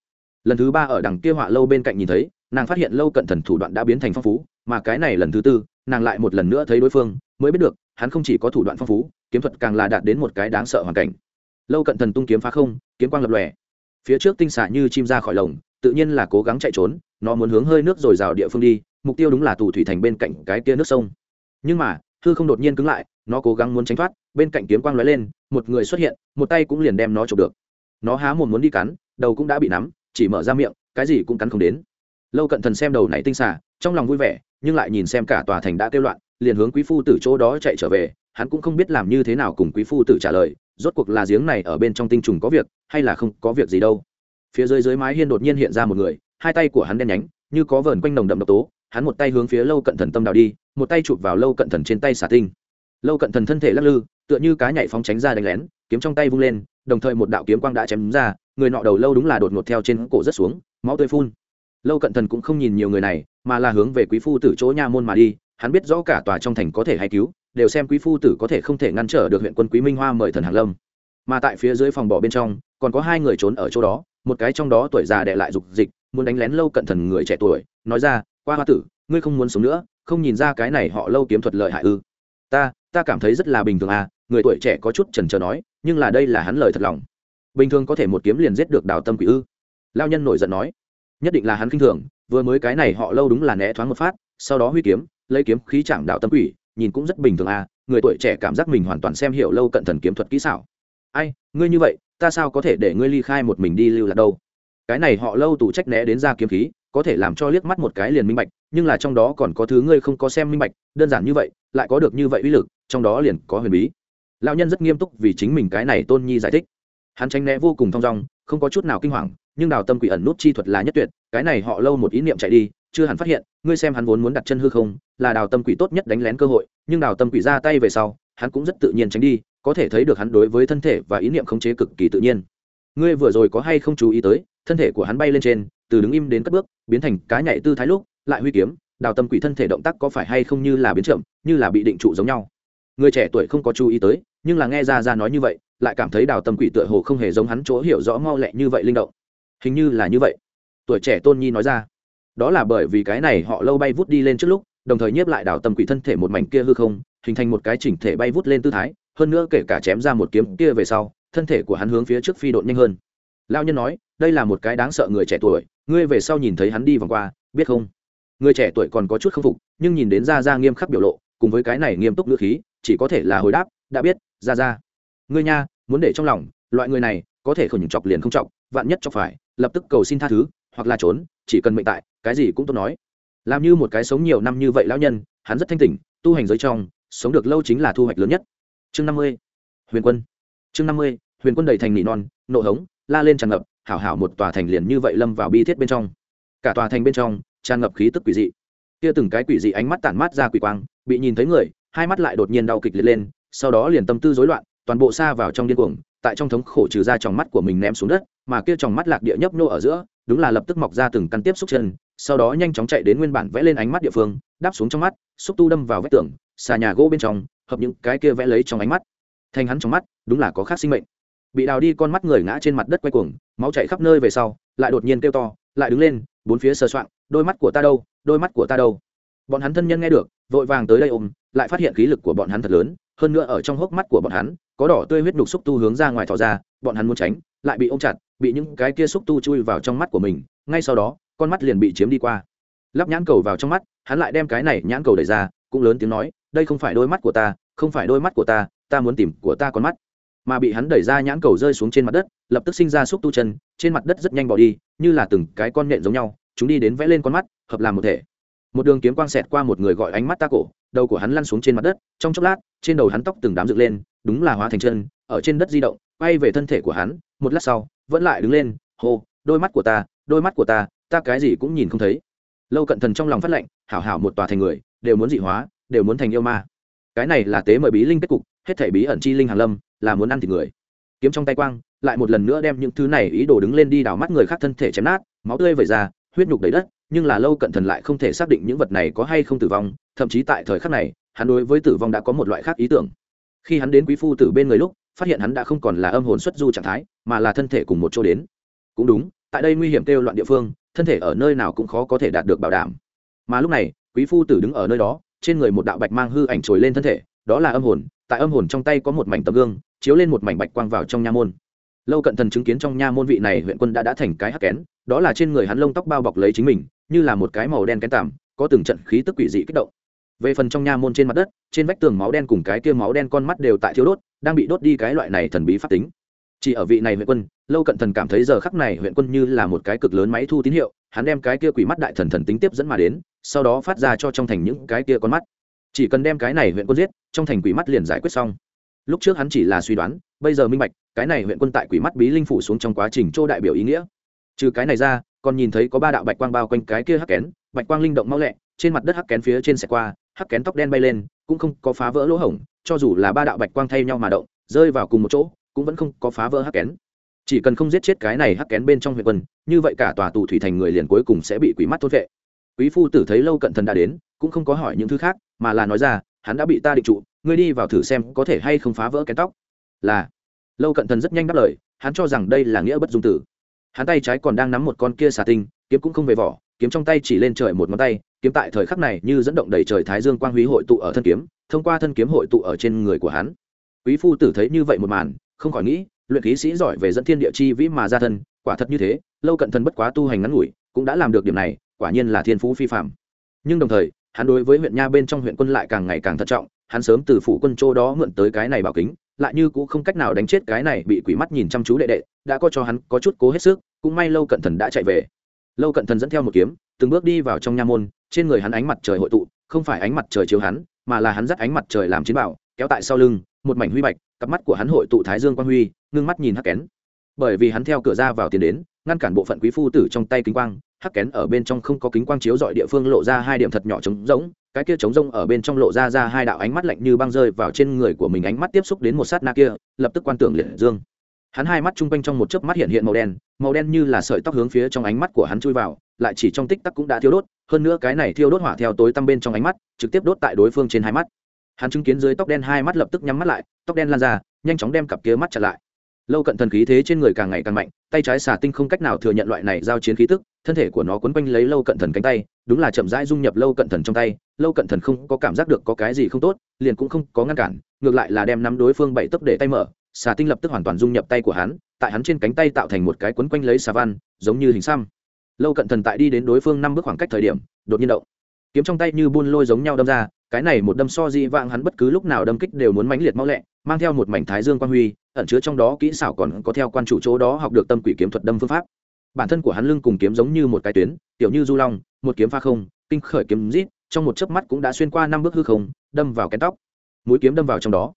Lần thứ ba ở đằng kia họa lâu bên cạnh nhìn thấy, nàng phát hiện lâu cận thần thủ đoạn đã biến thành phong phú, mà cái này lần thứ tư, nàng lại một lần nữa thấy đối phương, mới biết được, hắn không chỉ có thủ đoạn phong phú, kiếm thuật càng là đạt đến một cái đáng sợ hoàn cảnh. Lâu cận thần tung kiếm phá không, kiếm quang lập lòe. Phía trước tinh xạ như chim ra khỏi lồng, tự nhiên là cố gắng chạy trốn, nó muốn hướng hơi nước rồi rào địa phương đi, mục tiêu đúng là tù thủy thành bên cạnh cái kia nước sông. Nhưng mà, hư không đột nhiên cứng lại nó cố gắng muốn tránh thoát, bên cạnh kiếm quang lóe lên, một người xuất hiện, một tay cũng liền đem nó chụp được. Nó há một muốn đi cắn, đầu cũng đã bị nắm, chỉ mở ra miệng, cái gì cũng cắn không đến. Lâu cận thần xem đầu này tinh xà, trong lòng vui vẻ, nhưng lại nhìn xem cả tòa thành đã kêu loạn, liền hướng quý phu tử chỗ đó chạy trở về, hắn cũng không biết làm như thế nào cùng quý phu tử trả lời, rốt cuộc là giếng này ở bên trong tinh trùng có việc, hay là không có việc gì đâu. Phía dưới dưới mái hiên đột nhiên hiện ra một người, hai tay của hắn đen nhánh, như có vờn quanh nồng đậm độc tố, hắn một tay hướng phía lâu cận thần tâm đào đi, một tay chụp vào lâu cận thần trên tay xả tinh lâu cận thần thân thể lắc lư, tựa như cá nhảy phóng tránh ra đánh lén, kiếm trong tay vung lên, đồng thời một đạo kiếm quang đã chém ra, người nọ đầu lâu đúng là đột ngột theo trên cổ rất xuống, máu tươi phun. Lâu cận thần cũng không nhìn nhiều người này, mà là hướng về quý phu tử chỗ nha môn mà đi, hắn biết rõ cả tòa trong thành có thể hay cứu, đều xem quý phu tử có thể không thể ngăn trở được huyện quân quý minh hoa mời thần hàng lâm. Mà tại phía dưới phòng bỏ bên trong, còn có hai người trốn ở chỗ đó, một cái trong đó tuổi già đệ lại dục dịch, muốn đánh lén lâu cận thần người trẻ tuổi, nói ra, qua hoa tử, ngươi không muốn sống nữa, không nhìn ra cái này họ lâu kiếm thuật lợi hại ư? Ta ta cảm thấy rất là bình thường à người tuổi trẻ có chút trần trờ nói, nhưng là đây là hắn lời thật lòng. Bình thường có thể một kiếm liền giết được đào tâm quỷ ư. Lao nhân nổi giận nói, nhất định là hắn khinh thường, vừa mới cái này họ lâu đúng là né thoáng một phát, sau đó huy kiếm, lấy kiếm khí chạm đạo tâm quỷ, nhìn cũng rất bình thường à người tuổi trẻ cảm giác mình hoàn toàn xem hiểu lâu cận thần kiếm thuật kỹ xảo. Ai, ngươi như vậy, ta sao có thể để ngươi ly khai một mình đi lưu lạc đâu? Cái này họ lâu tủ trách né đến ra kiếm khí có thể làm cho liếc mắt một cái liền minh bạch, nhưng là trong đó còn có thứ ngươi không có xem minh bạch, đơn giản như vậy, lại có được như vậy uy lực, trong đó liền có huyền bí. Lão nhân rất nghiêm túc vì chính mình cái này tôn nhi giải thích. Hắn tránh né vô cùng thong dong, không có chút nào kinh hoàng, nhưng đào tâm quỷ ẩn nút chi thuật là nhất tuyệt, cái này họ lâu một ý niệm chạy đi, chưa hẳn phát hiện, ngươi xem hắn vốn muốn đặt chân hư không, là đào tâm quỷ tốt nhất đánh lén cơ hội, nhưng đào tâm quỷ ra tay về sau, hắn cũng rất tự nhiên tránh đi, có thể thấy được hắn đối với thân thể và ý niệm khống chế cực kỳ tự nhiên. Ngươi vừa rồi có hay không chú ý tới thân thể của hắn bay lên trên, từ đứng im đến cất bước, biến thành cá nhảy tư thái lúc, lại huy kiếm, đào tâm quỷ thân thể động tác có phải hay không như là biến chậm, như là bị định trụ giống nhau. Người trẻ tuổi không có chú ý tới, nhưng là nghe ra ra nói như vậy, lại cảm thấy đào tâm quỷ tựa hồ không hề giống hắn chỗ hiểu rõ mau lẹ như vậy linh động. Hình như là như vậy. Tuổi trẻ tôn nhi nói ra. Đó là bởi vì cái này họ lâu bay vút đi lên trước lúc, đồng thời nhiếp lại đào tâm quỷ thân thể một mảnh kia hư không, hình thành một cái chỉnh thể bay vút lên tư thái, hơn nữa kể cả chém ra một kiếm kia về sau, thân thể của hắn hướng phía trước phi độn nhanh hơn. Lao nhân nói đây là một cái đáng sợ người trẻ tuổi, ngươi về sau nhìn thấy hắn đi vòng qua, biết không? Người trẻ tuổi còn có chút k phục, nhưng nhìn đến ra ra nghiêm khắc biểu lộ, cùng với cái này nghiêm túc ngữ khí, chỉ có thể là hồi đáp, đã biết ra ra ngươi nha, muốn để trong lòng, loại người này, có thể không những chọc liền không chọc, vạn nhất chọc phải, lập tức cầu xin tha thứ, hoặc là trốn, chỉ cần mệnh tại, cái gì cũng tốt nói. Làm như một cái sống nhiều năm như vậy lão nhân, hắn rất thanh tỉnh, tu hành giới trong, sống được lâu chính là thu hoạch lớn nhất. Chương năm mươi, huyền quân. Chương năm mươi, huyền quân đầy thành nị non, nộ hống, la lên tràn ngập hảo hảo một tòa thành liền như vậy lâm vào bi thiết bên trong. Cả tòa thành bên trong, tràn ngập khí tức quỷ dị. Kia từng cái quỷ dị ánh mắt tản mát ra quỷ quang, bị nhìn thấy người, hai mắt lại đột nhiên đau kịch liệt lên, sau đó liền tâm tư rối loạn, toàn bộ xa vào trong điên cuồng, tại trong thống khổ trừ ra tròng mắt của mình ném xuống đất, mà kia tròng mắt lạc địa nhấp nô ở giữa, đúng là lập tức mọc ra từng căn tiếp xúc chân, sau đó nhanh chóng chạy đến nguyên bản vẽ lên ánh mắt địa phương, đáp xuống trong mắt, xúc tu đâm vào vách tường, xà nhà gỗ bên trong, hợp những cái kia vẽ lấy trong ánh mắt. Thành hắn trong mắt, đúng là có khác sinh mệnh bị đào đi con mắt người ngã trên mặt đất quay cuồng, máu chảy khắp nơi về sau, lại đột nhiên kêu to, lại đứng lên, bốn phía sờ soạng, đôi mắt của ta đâu, đôi mắt của ta đâu? Bọn hắn thân nhân nghe được, vội vàng tới đây ôm, lại phát hiện khí lực của bọn hắn thật lớn, hơn nữa ở trong hốc mắt của bọn hắn, có đỏ tươi huyết nhục xúc tu hướng ra ngoài thỏ ra, bọn hắn muốn tránh, lại bị ôm chặt, bị những cái kia xúc tu chui vào trong mắt của mình, ngay sau đó, con mắt liền bị chiếm đi qua. Lắp nhãn cầu vào trong mắt, hắn lại đem cái này nhãn cầu đẩy ra, cũng lớn tiếng nói, đây không phải đôi mắt của ta, không phải đôi mắt của ta ta muốn tìm của ta con mắt mà bị hắn đẩy ra nhãn cầu rơi xuống trên mặt đất, lập tức sinh ra xúc tu chân, trên mặt đất rất nhanh bỏ đi, như là từng cái con nện giống nhau, chúng đi đến vẽ lên con mắt, hợp làm một thể. Một đường kiếm quang xẹt qua một người gọi ánh mắt ta cổ, đầu của hắn lăn xuống trên mặt đất, trong chốc lát, trên đầu hắn tóc từng đám dựng lên, đúng là hóa thành chân, ở trên đất di động, quay về thân thể của hắn, một lát sau, vẫn lại đứng lên, hô, đôi mắt của ta, đôi mắt của ta ta cái gì cũng nhìn không thấy. Lâu cận thần trong lòng phát lệnh, hảo hảo một tòa thành người, đều muốn dị hóa, đều muốn thành yêu ma. Cái này là tế mời bí linh kết cục, hết thể bí ẩn chi linh hàn lâm là muốn ăn thịt người. Kiếm trong tay quang, lại một lần nữa đem những thứ này ý đồ đứng lên đi đào mắt người khác thân thể chém nát, máu tươi vẩy ra, huyết nhục đầy đất, nhưng là lâu cận thần lại không thể xác định những vật này có hay không tử vong, thậm chí tại thời khắc này, hắn đối với tử vong đã có một loại khác ý tưởng. Khi hắn đến quý phu tử bên người lúc, phát hiện hắn đã không còn là âm hồn xuất du trạng thái, mà là thân thể cùng một chỗ đến. Cũng đúng, tại đây nguy hiểm kêu loạn địa phương, thân thể ở nơi nào cũng khó có thể đạt được bảo đảm. Mà lúc này, quý phu tử đứng ở nơi đó, trên người một đạo bạch mang hư ảnh trồi lên thân thể, đó là âm hồn, tại âm hồn trong tay có một mảnh tấm gương chiếu lên một mảnh bạch quang vào trong nha môn. Lâu cận thần chứng kiến trong nha môn vị này huyện quân đã đã thành cái hắc kén, đó là trên người hắn lông tóc bao bọc lấy chính mình, như là một cái màu đen kén tảm có từng trận khí tức quỷ dị kích động. Về phần trong nha môn trên mặt đất, trên vách tường máu đen cùng cái kia máu đen con mắt đều tại thiếu đốt, đang bị đốt đi cái loại này thần bí pháp tính. Chỉ ở vị này huyện quân, lâu cận thần cảm thấy giờ khắc này huyện quân như là một cái cực lớn máy thu tín hiệu, hắn đem cái kia quỷ mắt đại thần thần tính tiếp dẫn mà đến, sau đó phát ra cho trong thành những cái kia con mắt. Chỉ cần đem cái này huyện quân giết, trong thành quỷ mắt liền giải quyết xong lúc trước hắn chỉ là suy đoán, bây giờ minh bạch, cái này huyện quân tại quỷ mắt bí linh phủ xuống trong quá trình châu đại biểu ý nghĩa. Trừ cái này ra, còn nhìn thấy có ba đạo bạch quang bao quanh cái kia hắc kén, bạch quang linh động mau lẹ, trên mặt đất hắc kén phía trên xẻ qua, hắc kén tóc đen bay lên, cũng không có phá vỡ lỗ hổng, cho dù là ba đạo bạch quang thay nhau mà động, rơi vào cùng một chỗ, cũng vẫn không có phá vỡ hắc kén. Chỉ cần không giết chết cái này hắc kén bên trong huyện quân, như vậy cả tòa tù thủy thành người liền cuối cùng sẽ bị quỷ mắt thốt vệ. Quý phu tử thấy lâu cận thần đã đến, cũng không có hỏi những thứ khác, mà là nói ra hắn đã bị ta định trụ, ngươi đi vào thử xem có thể hay không phá vỡ kén tóc. Là. Lâu cận thần rất nhanh đáp lời, hắn cho rằng đây là nghĩa bất dung tử. Hắn tay trái còn đang nắm một con kia xà tinh, kiếm cũng không về vỏ, kiếm trong tay chỉ lên trời một ngón tay, kiếm tại thời khắc này như dẫn động đầy trời thái dương quang húy hội tụ ở thân kiếm, thông qua thân kiếm hội tụ ở trên người của hắn. Quý phu tử thấy như vậy một màn, không khỏi nghĩ, luyện khí sĩ giỏi về dẫn thiên địa chi vĩ mà ra thân, quả thật như thế, lâu cận thần bất quá tu hành ngắn ngủi, cũng đã làm được điểm này, quả nhiên là thiên phú phi phạm nhưng đồng thời hắn đối với huyện nha bên trong huyện quân lại càng ngày càng thận trọng, hắn sớm từ phủ quân châu đó mượn tới cái này bảo kính, lại như cũng không cách nào đánh chết cái này bị quỷ mắt nhìn chăm chú đệ đệ, đã có cho hắn có chút cố hết sức, cũng may lâu cận thần đã chạy về. Lâu cận thần dẫn theo một kiếm, từng bước đi vào trong nha môn, trên người hắn ánh mặt trời hội tụ, không phải ánh mặt trời chiếu hắn, mà là hắn dắt ánh mặt trời làm chiến bảo, kéo tại sau lưng, một mảnh huy bạch, cặp mắt của hắn hội tụ thái dương quang huy, ngưng mắt nhìn hắc kén. Bởi vì hắn theo cửa ra vào tiền đến, ngăn cản bộ phận quý phu tử trong tay kính quang hắc kén ở bên trong không có kính quang chiếu dọi địa phương lộ ra hai điểm thật nhỏ trống rỗng, cái kia trống rỗng ở bên trong lộ ra ra hai đạo ánh mắt lạnh như băng rơi vào trên người của mình, ánh mắt tiếp xúc đến một sát na kia, lập tức quan tưởng liệt dương. Hắn hai mắt chung quanh trong một chớp mắt hiện hiện màu đen màu đen như là sợi tóc hướng phía trong ánh mắt của hắn chui vào, lại chỉ trong tích tắc cũng đã thiêu đốt, hơn nữa cái này thiêu đốt hỏa theo tối tăm bên trong ánh mắt, trực tiếp đốt tại đối phương trên hai mắt. Hắn chứng kiến dưới tóc đen hai mắt lập tức nhắm mắt lại, tóc đen lan ra, nhanh chóng đem cặp kia mắt chặt lại. Lâu cận thần khí thế trên người càng ngày càng mạnh, tay trái xà tinh không cách nào thừa nhận loại này giao chiến khí tức thân thể của nó quấn quanh lấy lâu cận thần cánh tay, đúng là chậm rãi dung nhập lâu cận thần trong tay. Lâu cận thần không có cảm giác được có cái gì không tốt, liền cũng không có ngăn cản, ngược lại là đem nắm đối phương bảy tấc để tay mở. Xà tinh lập tức hoàn toàn dung nhập tay của hắn, tại hắn trên cánh tay tạo thành một cái quấn quanh lấy xà văn, giống như hình xăm. Lâu cận thần tại đi đến đối phương năm bước khoảng cách thời điểm, đột nhiên động. Kiếm trong tay như buôn lôi giống nhau đâm ra, cái này một đâm so di vang hắn bất cứ lúc nào đâm kích đều muốn mãnh liệt mau lẹ, mang theo một mảnh thái dương quan huy, ẩn chứa trong đó kỹ xảo còn có theo quan chủ chỗ đó học được tâm quỷ kiếm thuật đâm phương pháp bản thân của hắn lưng cùng kiếm giống như một cái tuyến, tiểu như du long, một kiếm pha không, kinh khởi kiếm rít, trong một chớp mắt cũng đã xuyên qua năm bước hư không, đâm vào kén tóc. Mũi kiếm đâm vào trong đó.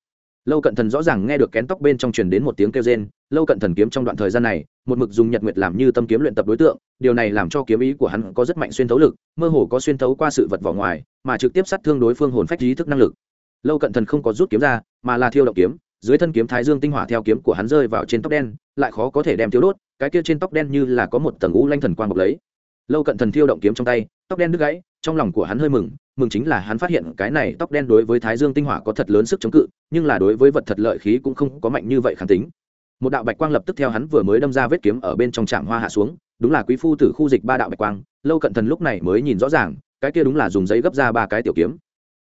Lâu cận thần rõ ràng nghe được kén tóc bên trong truyền đến một tiếng kêu rên, lâu cận thần kiếm trong đoạn thời gian này, một mực dùng nhật nguyệt làm như tâm kiếm luyện tập đối tượng, điều này làm cho kiếm ý của hắn có rất mạnh xuyên thấu lực, mơ hồ có xuyên thấu qua sự vật vỏ ngoài, mà trực tiếp sát thương đối phương hồn phách trí thức năng lực. Lâu cận thần không có rút kiếm ra, mà là thiêu động kiếm, dưới thân kiếm thái dương tinh hỏa theo kiếm của hắn rơi vào trên tóc đen, lại khó có thể đem thiếu đốt cái kia trên tóc đen như là có một tầng ngũ lanh thần quang bọc lấy. Lâu cận thần thiêu động kiếm trong tay, tóc đen đứt gãy, trong lòng của hắn hơi mừng mừng chính là hắn phát hiện cái này tóc đen đối với thái dương tinh hỏa có thật lớn sức chống cự, nhưng là đối với vật thật lợi khí cũng không có mạnh như vậy kháng tính. Một đạo bạch quang lập tức theo hắn vừa mới đâm ra vết kiếm ở bên trong trạm hoa hạ xuống, đúng là quý phu tử khu dịch ba đạo bạch quang, lâu cận thần lúc này mới nhìn rõ ràng, cái kia đúng là dùng giấy gấp ra ba cái tiểu kiếm.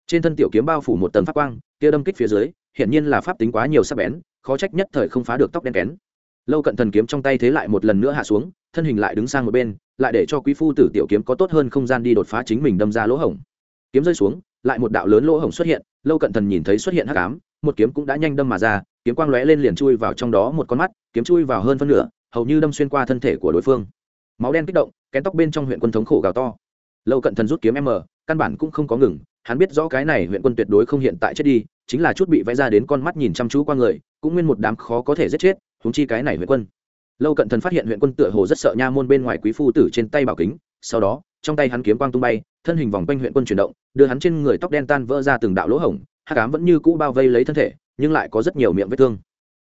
Trên thân tiểu kiếm bao phủ một tầng pháp quang, kia đâm kích phía dưới, hiển nhiên là pháp tính quá nhiều sắc bén, khó trách nhất thời không phá được tóc đen kén lâu cận thần kiếm trong tay thế lại một lần nữa hạ xuống, thân hình lại đứng sang một bên, lại để cho quý phu tử tiểu kiếm có tốt hơn không gian đi đột phá chính mình đâm ra lỗ hổng. Kiếm rơi xuống, lại một đạo lớn lỗ hổng xuất hiện, lâu cận thần nhìn thấy xuất hiện hắc ám, một kiếm cũng đã nhanh đâm mà ra, kiếm quang lóe lên liền chui vào trong đó một con mắt, kiếm chui vào hơn phân nửa, hầu như đâm xuyên qua thân thể của đối phương. Máu đen kích động, kén tóc bên trong huyện quân thống khổ gào to. Lâu cận thần rút kiếm m, căn bản cũng không có ngừng, hắn biết rõ cái này huyện quân tuyệt đối không hiện tại chết đi, chính là chút bị vẽ ra đến con mắt nhìn chăm chú qua người, cũng nguyên một đám khó có thể giết chết húng chi cái này huyện quân. Lâu cận thần phát hiện huyện quân tựa hồ rất sợ nha môn bên ngoài quý phu tử trên tay bảo kính, sau đó, trong tay hắn kiếm quang tung bay, thân hình vòng quanh huyện quân chuyển động, đưa hắn trên người tóc đen tan vỡ ra từng đạo lỗ hổng hát cám vẫn như cũ bao vây lấy thân thể, nhưng lại có rất nhiều miệng vết thương.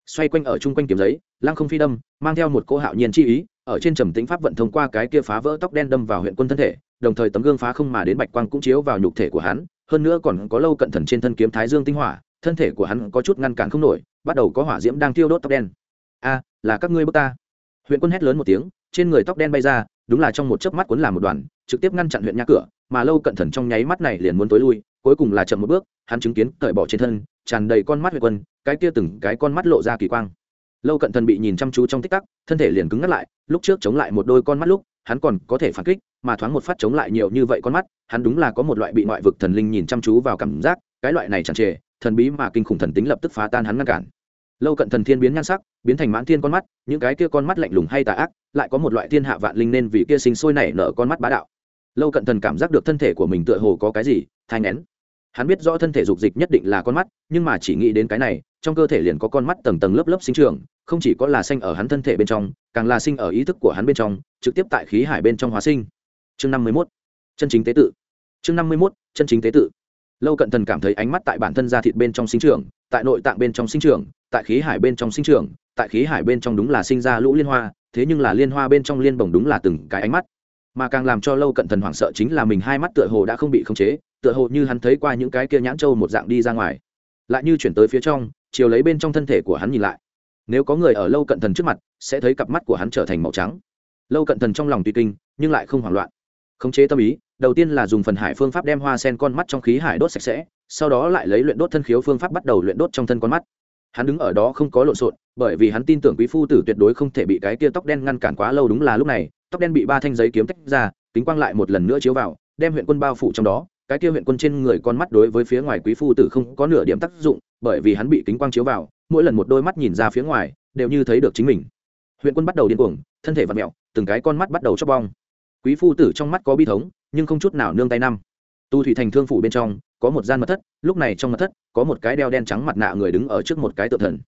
Xoay quanh ở chung quanh kiếm giấy, lăng không phi đâm, mang theo một cô hạo nhiên chi ý, ở trên trầm tĩnh pháp vận thông qua cái kia phá vỡ tóc đen đâm vào huyện quân thân thể, đồng thời tấm gương phá không mà đến bạch quang cũng chiếu vào nhục thể của hắn, hơn nữa còn có lâu cận thần trên thân kiếm thái dương tinh hỏa, thân thể của hắn có chút ngăn cản không nổi, bắt đầu có hỏa diễm đang tiêu đốt tóc đen a, là các ngươi bước ta. Huyện quân hét lớn một tiếng, trên người tóc đen bay ra, đúng là trong một chớp mắt cuốn làm một đoàn, trực tiếp ngăn chặn huyện nhà cửa, mà lâu cận thần trong nháy mắt này liền muốn tối lui, cuối cùng là chậm một bước, hắn chứng kiến cởi bỏ trên thân, tràn đầy con mắt huyện quân, cái kia từng cái con mắt lộ ra kỳ quang. Lâu cận thần bị nhìn chăm chú trong tích tắc, thân thể liền cứng ngắt lại, lúc trước chống lại một đôi con mắt lúc, hắn còn có thể phản kích, mà thoáng một phát chống lại nhiều như vậy con mắt, hắn đúng là có một loại bị ngoại vực thần linh nhìn chăm chú vào cảm giác, cái loại này chẳng trề thần bí mà kinh khủng thần tính lập tức phá tan hắn ngăn cản lâu cận thần thiên biến nhan sắc, biến thành mãn thiên con mắt, những cái kia con mắt lạnh lùng hay tà ác, lại có một loại thiên hạ vạn linh nên vì kia sinh sôi nảy nở con mắt bá đạo. Lâu cận thần cảm giác được thân thể của mình tựa hồ có cái gì, thai nén hắn biết rõ thân thể dục dịch nhất định là con mắt, nhưng mà chỉ nghĩ đến cái này, trong cơ thể liền có con mắt tầng tầng lớp lớp sinh trường không chỉ có là sinh ở hắn thân thể bên trong, càng là sinh ở ý thức của hắn bên trong, trực tiếp tại khí hải bên trong hóa sinh. Chương năm mươi mốt. Chân chính tế tự. Chương năm mươi mốt, chân chính tế tự lâu cận thần cảm thấy ánh mắt tại bản thân da thịt bên trong sinh trường tại nội tạng bên trong sinh trường tại khí hải bên trong sinh trường tại khí hải bên trong đúng là sinh ra lũ liên hoa, thế nhưng là liên hoa bên trong liên bồng đúng là từng cái ánh mắt. Mà càng làm cho lâu cận thần hoảng sợ chính là mình hai mắt tựa hồ đã không bị khống chế, tựa hồ như hắn thấy qua những cái kia nhãn trâu một dạng đi ra ngoài. Lại như chuyển tới phía trong, chiều lấy bên trong thân thể của hắn nhìn lại. Nếu có người ở lâu cận thần trước mặt, sẽ thấy cặp mắt của hắn trở thành màu trắng. Lâu cận thần trong lòng tùy kinh, nhưng lại không hoảng loạn khống chế tâm ý, đầu tiên là dùng phần hải phương pháp đem hoa sen con mắt trong khí hải đốt sạch sẽ, sau đó lại lấy luyện đốt thân khiếu phương pháp bắt đầu luyện đốt trong thân con mắt. Hắn đứng ở đó không có lộn xộn, bởi vì hắn tin tưởng quý phu tử tuyệt đối không thể bị cái kia tóc đen ngăn cản quá lâu đúng là lúc này, tóc đen bị ba thanh giấy kiếm tách ra, kính quang lại một lần nữa chiếu vào, đem huyện quân bao phủ trong đó. Cái kia huyện quân trên người con mắt đối với phía ngoài quý phu tử không có nửa điểm tác dụng, bởi vì hắn bị kính quang chiếu vào, mỗi lần một đôi mắt nhìn ra phía ngoài, đều như thấy được chính mình. Huyện quân bắt đầu điên cuồng, thân thể vặn mẹo từng cái con mắt bắt đầu chóc bong quý phu tử trong mắt có bi thống, nhưng không chút nào nương tay năm. Tu thủy thành thương phủ bên trong, có một gian mật thất, lúc này trong mật thất, có một cái đeo đen trắng mặt nạ người đứng ở trước một cái tượng thần.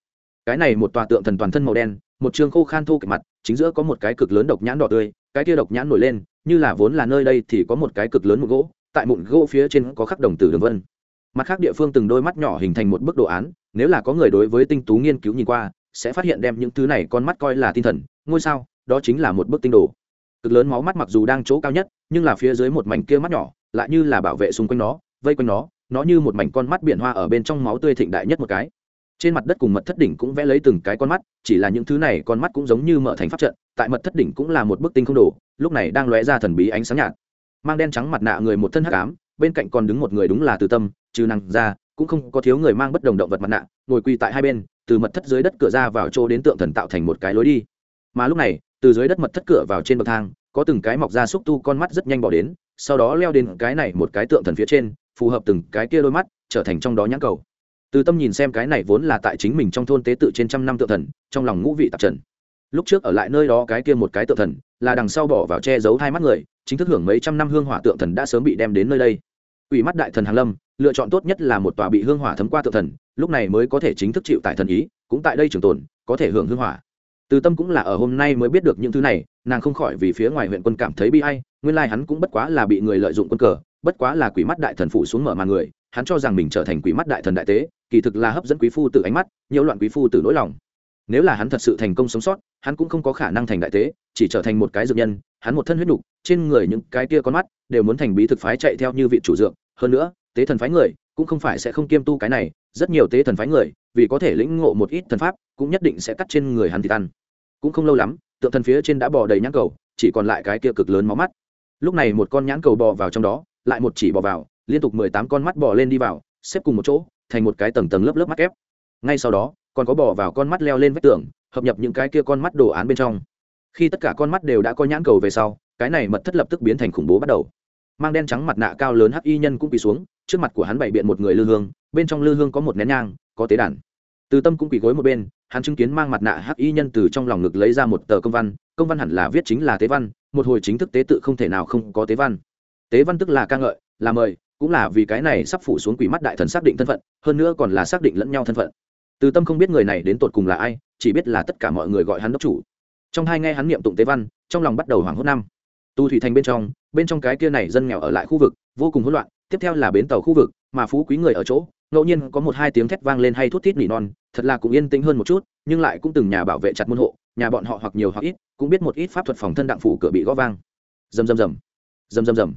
Cái này một tòa tượng thần toàn thân màu đen, một trường khô khan thô kịch mặt, chính giữa có một cái cực lớn độc nhãn đỏ tươi, cái kia độc nhãn nổi lên, như là vốn là nơi đây thì có một cái cực lớn một gỗ, tại mụn gỗ phía trên có khắc đồng tử đường vân. Mặt khác địa phương từng đôi mắt nhỏ hình thành một bức đồ án, nếu là có người đối với tinh tú nghiên cứu nhìn qua, sẽ phát hiện đem những thứ này con mắt coi là tinh thần, ngôi sao, đó chính là một bức tinh đồ cực lớn máu mắt mặc dù đang chỗ cao nhất, nhưng là phía dưới một mảnh kia mắt nhỏ, lại như là bảo vệ xung quanh nó, vây quanh nó nó như một mảnh con mắt biển hoa ở bên trong máu tươi thịnh đại nhất một cái. Trên mặt đất cùng mật thất đỉnh cũng vẽ lấy từng cái con mắt, chỉ là những thứ này con mắt cũng giống như mở thành pháp trận, tại mật thất đỉnh cũng là một bức tinh không đổ lúc này đang lóe ra thần bí ánh sáng nhạt. Mang đen trắng mặt nạ người một thân hắc ám, bên cạnh còn đứng một người đúng là từ tâm, trừ năng ra, cũng không có thiếu người mang bất đồng động vật mặt nạ, ngồi quỳ tại hai bên, từ mật thất dưới đất cửa ra vào chỗ đến tượng thần tạo thành một cái lối đi. Mà lúc này từ dưới đất mật thất cửa vào trên bậc thang, có từng cái mọc ra xúc tu con mắt rất nhanh bỏ đến, sau đó leo đến cái này một cái tượng thần phía trên, phù hợp từng cái kia đôi mắt, trở thành trong đó nhãn cầu. Từ tâm nhìn xem cái này vốn là tại chính mình trong thôn tế tự trên trăm năm tượng thần, trong lòng ngũ vị tạp trần. Lúc trước ở lại nơi đó cái kia một cái tượng thần, là đằng sau bỏ vào che giấu hai mắt người, chính thức hưởng mấy trăm năm hương hỏa tượng thần đã sớm bị đem đến nơi đây. Ủy mắt đại thần hàn lâm, lựa chọn tốt nhất là một tòa bị hương hỏa thấm qua tượng thần, lúc này mới có thể chính thức chịu tại thần ý, cũng tại đây trường tồn, có thể hưởng hương hỏa từ tâm cũng là ở hôm nay mới biết được những thứ này, nàng không khỏi vì phía ngoài huyện quân cảm thấy bi ai, nguyên lai hắn cũng bất quá là bị người lợi dụng quân cờ, bất quá là quỷ mắt đại thần phụ xuống mở màn người, hắn cho rằng mình trở thành quỷ mắt đại thần đại tế, kỳ thực là hấp dẫn quý phu từ ánh mắt, nhiễu loạn quý phu từ nỗi lòng. Nếu là hắn thật sự thành công sống sót, hắn cũng không có khả năng thành đại tế, chỉ trở thành một cái dược nhân, hắn một thân huyết đục trên người những cái kia con mắt đều muốn thành bí thực phái chạy theo như vị chủ dược, hơn nữa, tế thần phái người cũng không phải sẽ không kiêm tu cái này, rất nhiều tế thần phái người vì có thể lĩnh ngộ một ít thần pháp, cũng nhất định sẽ cắt trên người hắn thì ăn cũng không lâu lắm, tượng thần phía trên đã bò đầy nhãn cầu, chỉ còn lại cái kia cực lớn máu mắt. Lúc này một con nhãn cầu bò vào trong đó, lại một chỉ bò vào, liên tục mười tám con mắt bò lên đi vào, xếp cùng một chỗ, thành một cái tầng tầng lớp lớp mắt kép. Ngay sau đó, còn có bò vào con mắt leo lên vách tường, hợp nhập những cái kia con mắt đồ án bên trong. Khi tất cả con mắt đều đã có nhãn cầu về sau, cái này mật thất lập tức biến thành khủng bố bắt đầu. Mang đen trắng mặt nạ cao lớn hắc y nhân cũng quỳ xuống, trước mặt của hắn bày biện một người lư hương, bên trong lư hương có một nén nhang, có tế đàn. Từ tâm cũng quỳ gối một bên hắn chứng kiến mang mặt nạ hắc y nhân từ trong lòng ngực lấy ra một tờ công văn công văn hẳn là viết chính là tế văn, một hồi chính thức tế tự không thể nào không có tế văn. Tế văn tức là ca ngợi, là mời, cũng là vì cái này sắp phủ xuống quỷ mắt đại thần xác định thân phận, hơn nữa còn là xác định lẫn nhau thân phận. Từ tâm không biết người này đến tột cùng là ai, chỉ biết là tất cả mọi người gọi hắn đốc chủ. Trong hai nghe hắn niệm tụng tế văn, trong lòng bắt đầu hoảng hốt năm. Tu thủy thành bên trong bên trong cái kia này dân nghèo ở lại khu vực, vô cùng hỗn loạn, tiếp theo là bến tàu khu vực, mà phú quý người ở chỗ ngẫu nhiên có một hai tiếng thét vang lên hay thút thít nỉ non, thật là cũng yên tĩnh hơn một chút, nhưng lại cũng từng nhà bảo vệ chặt môn hộ, nhà bọn họ hoặc nhiều hoặc ít, cũng biết một ít pháp thuật phòng thân đặng phủ cửa bị gõ vang. Rầm rầm rầm. Rầm rầm rầm.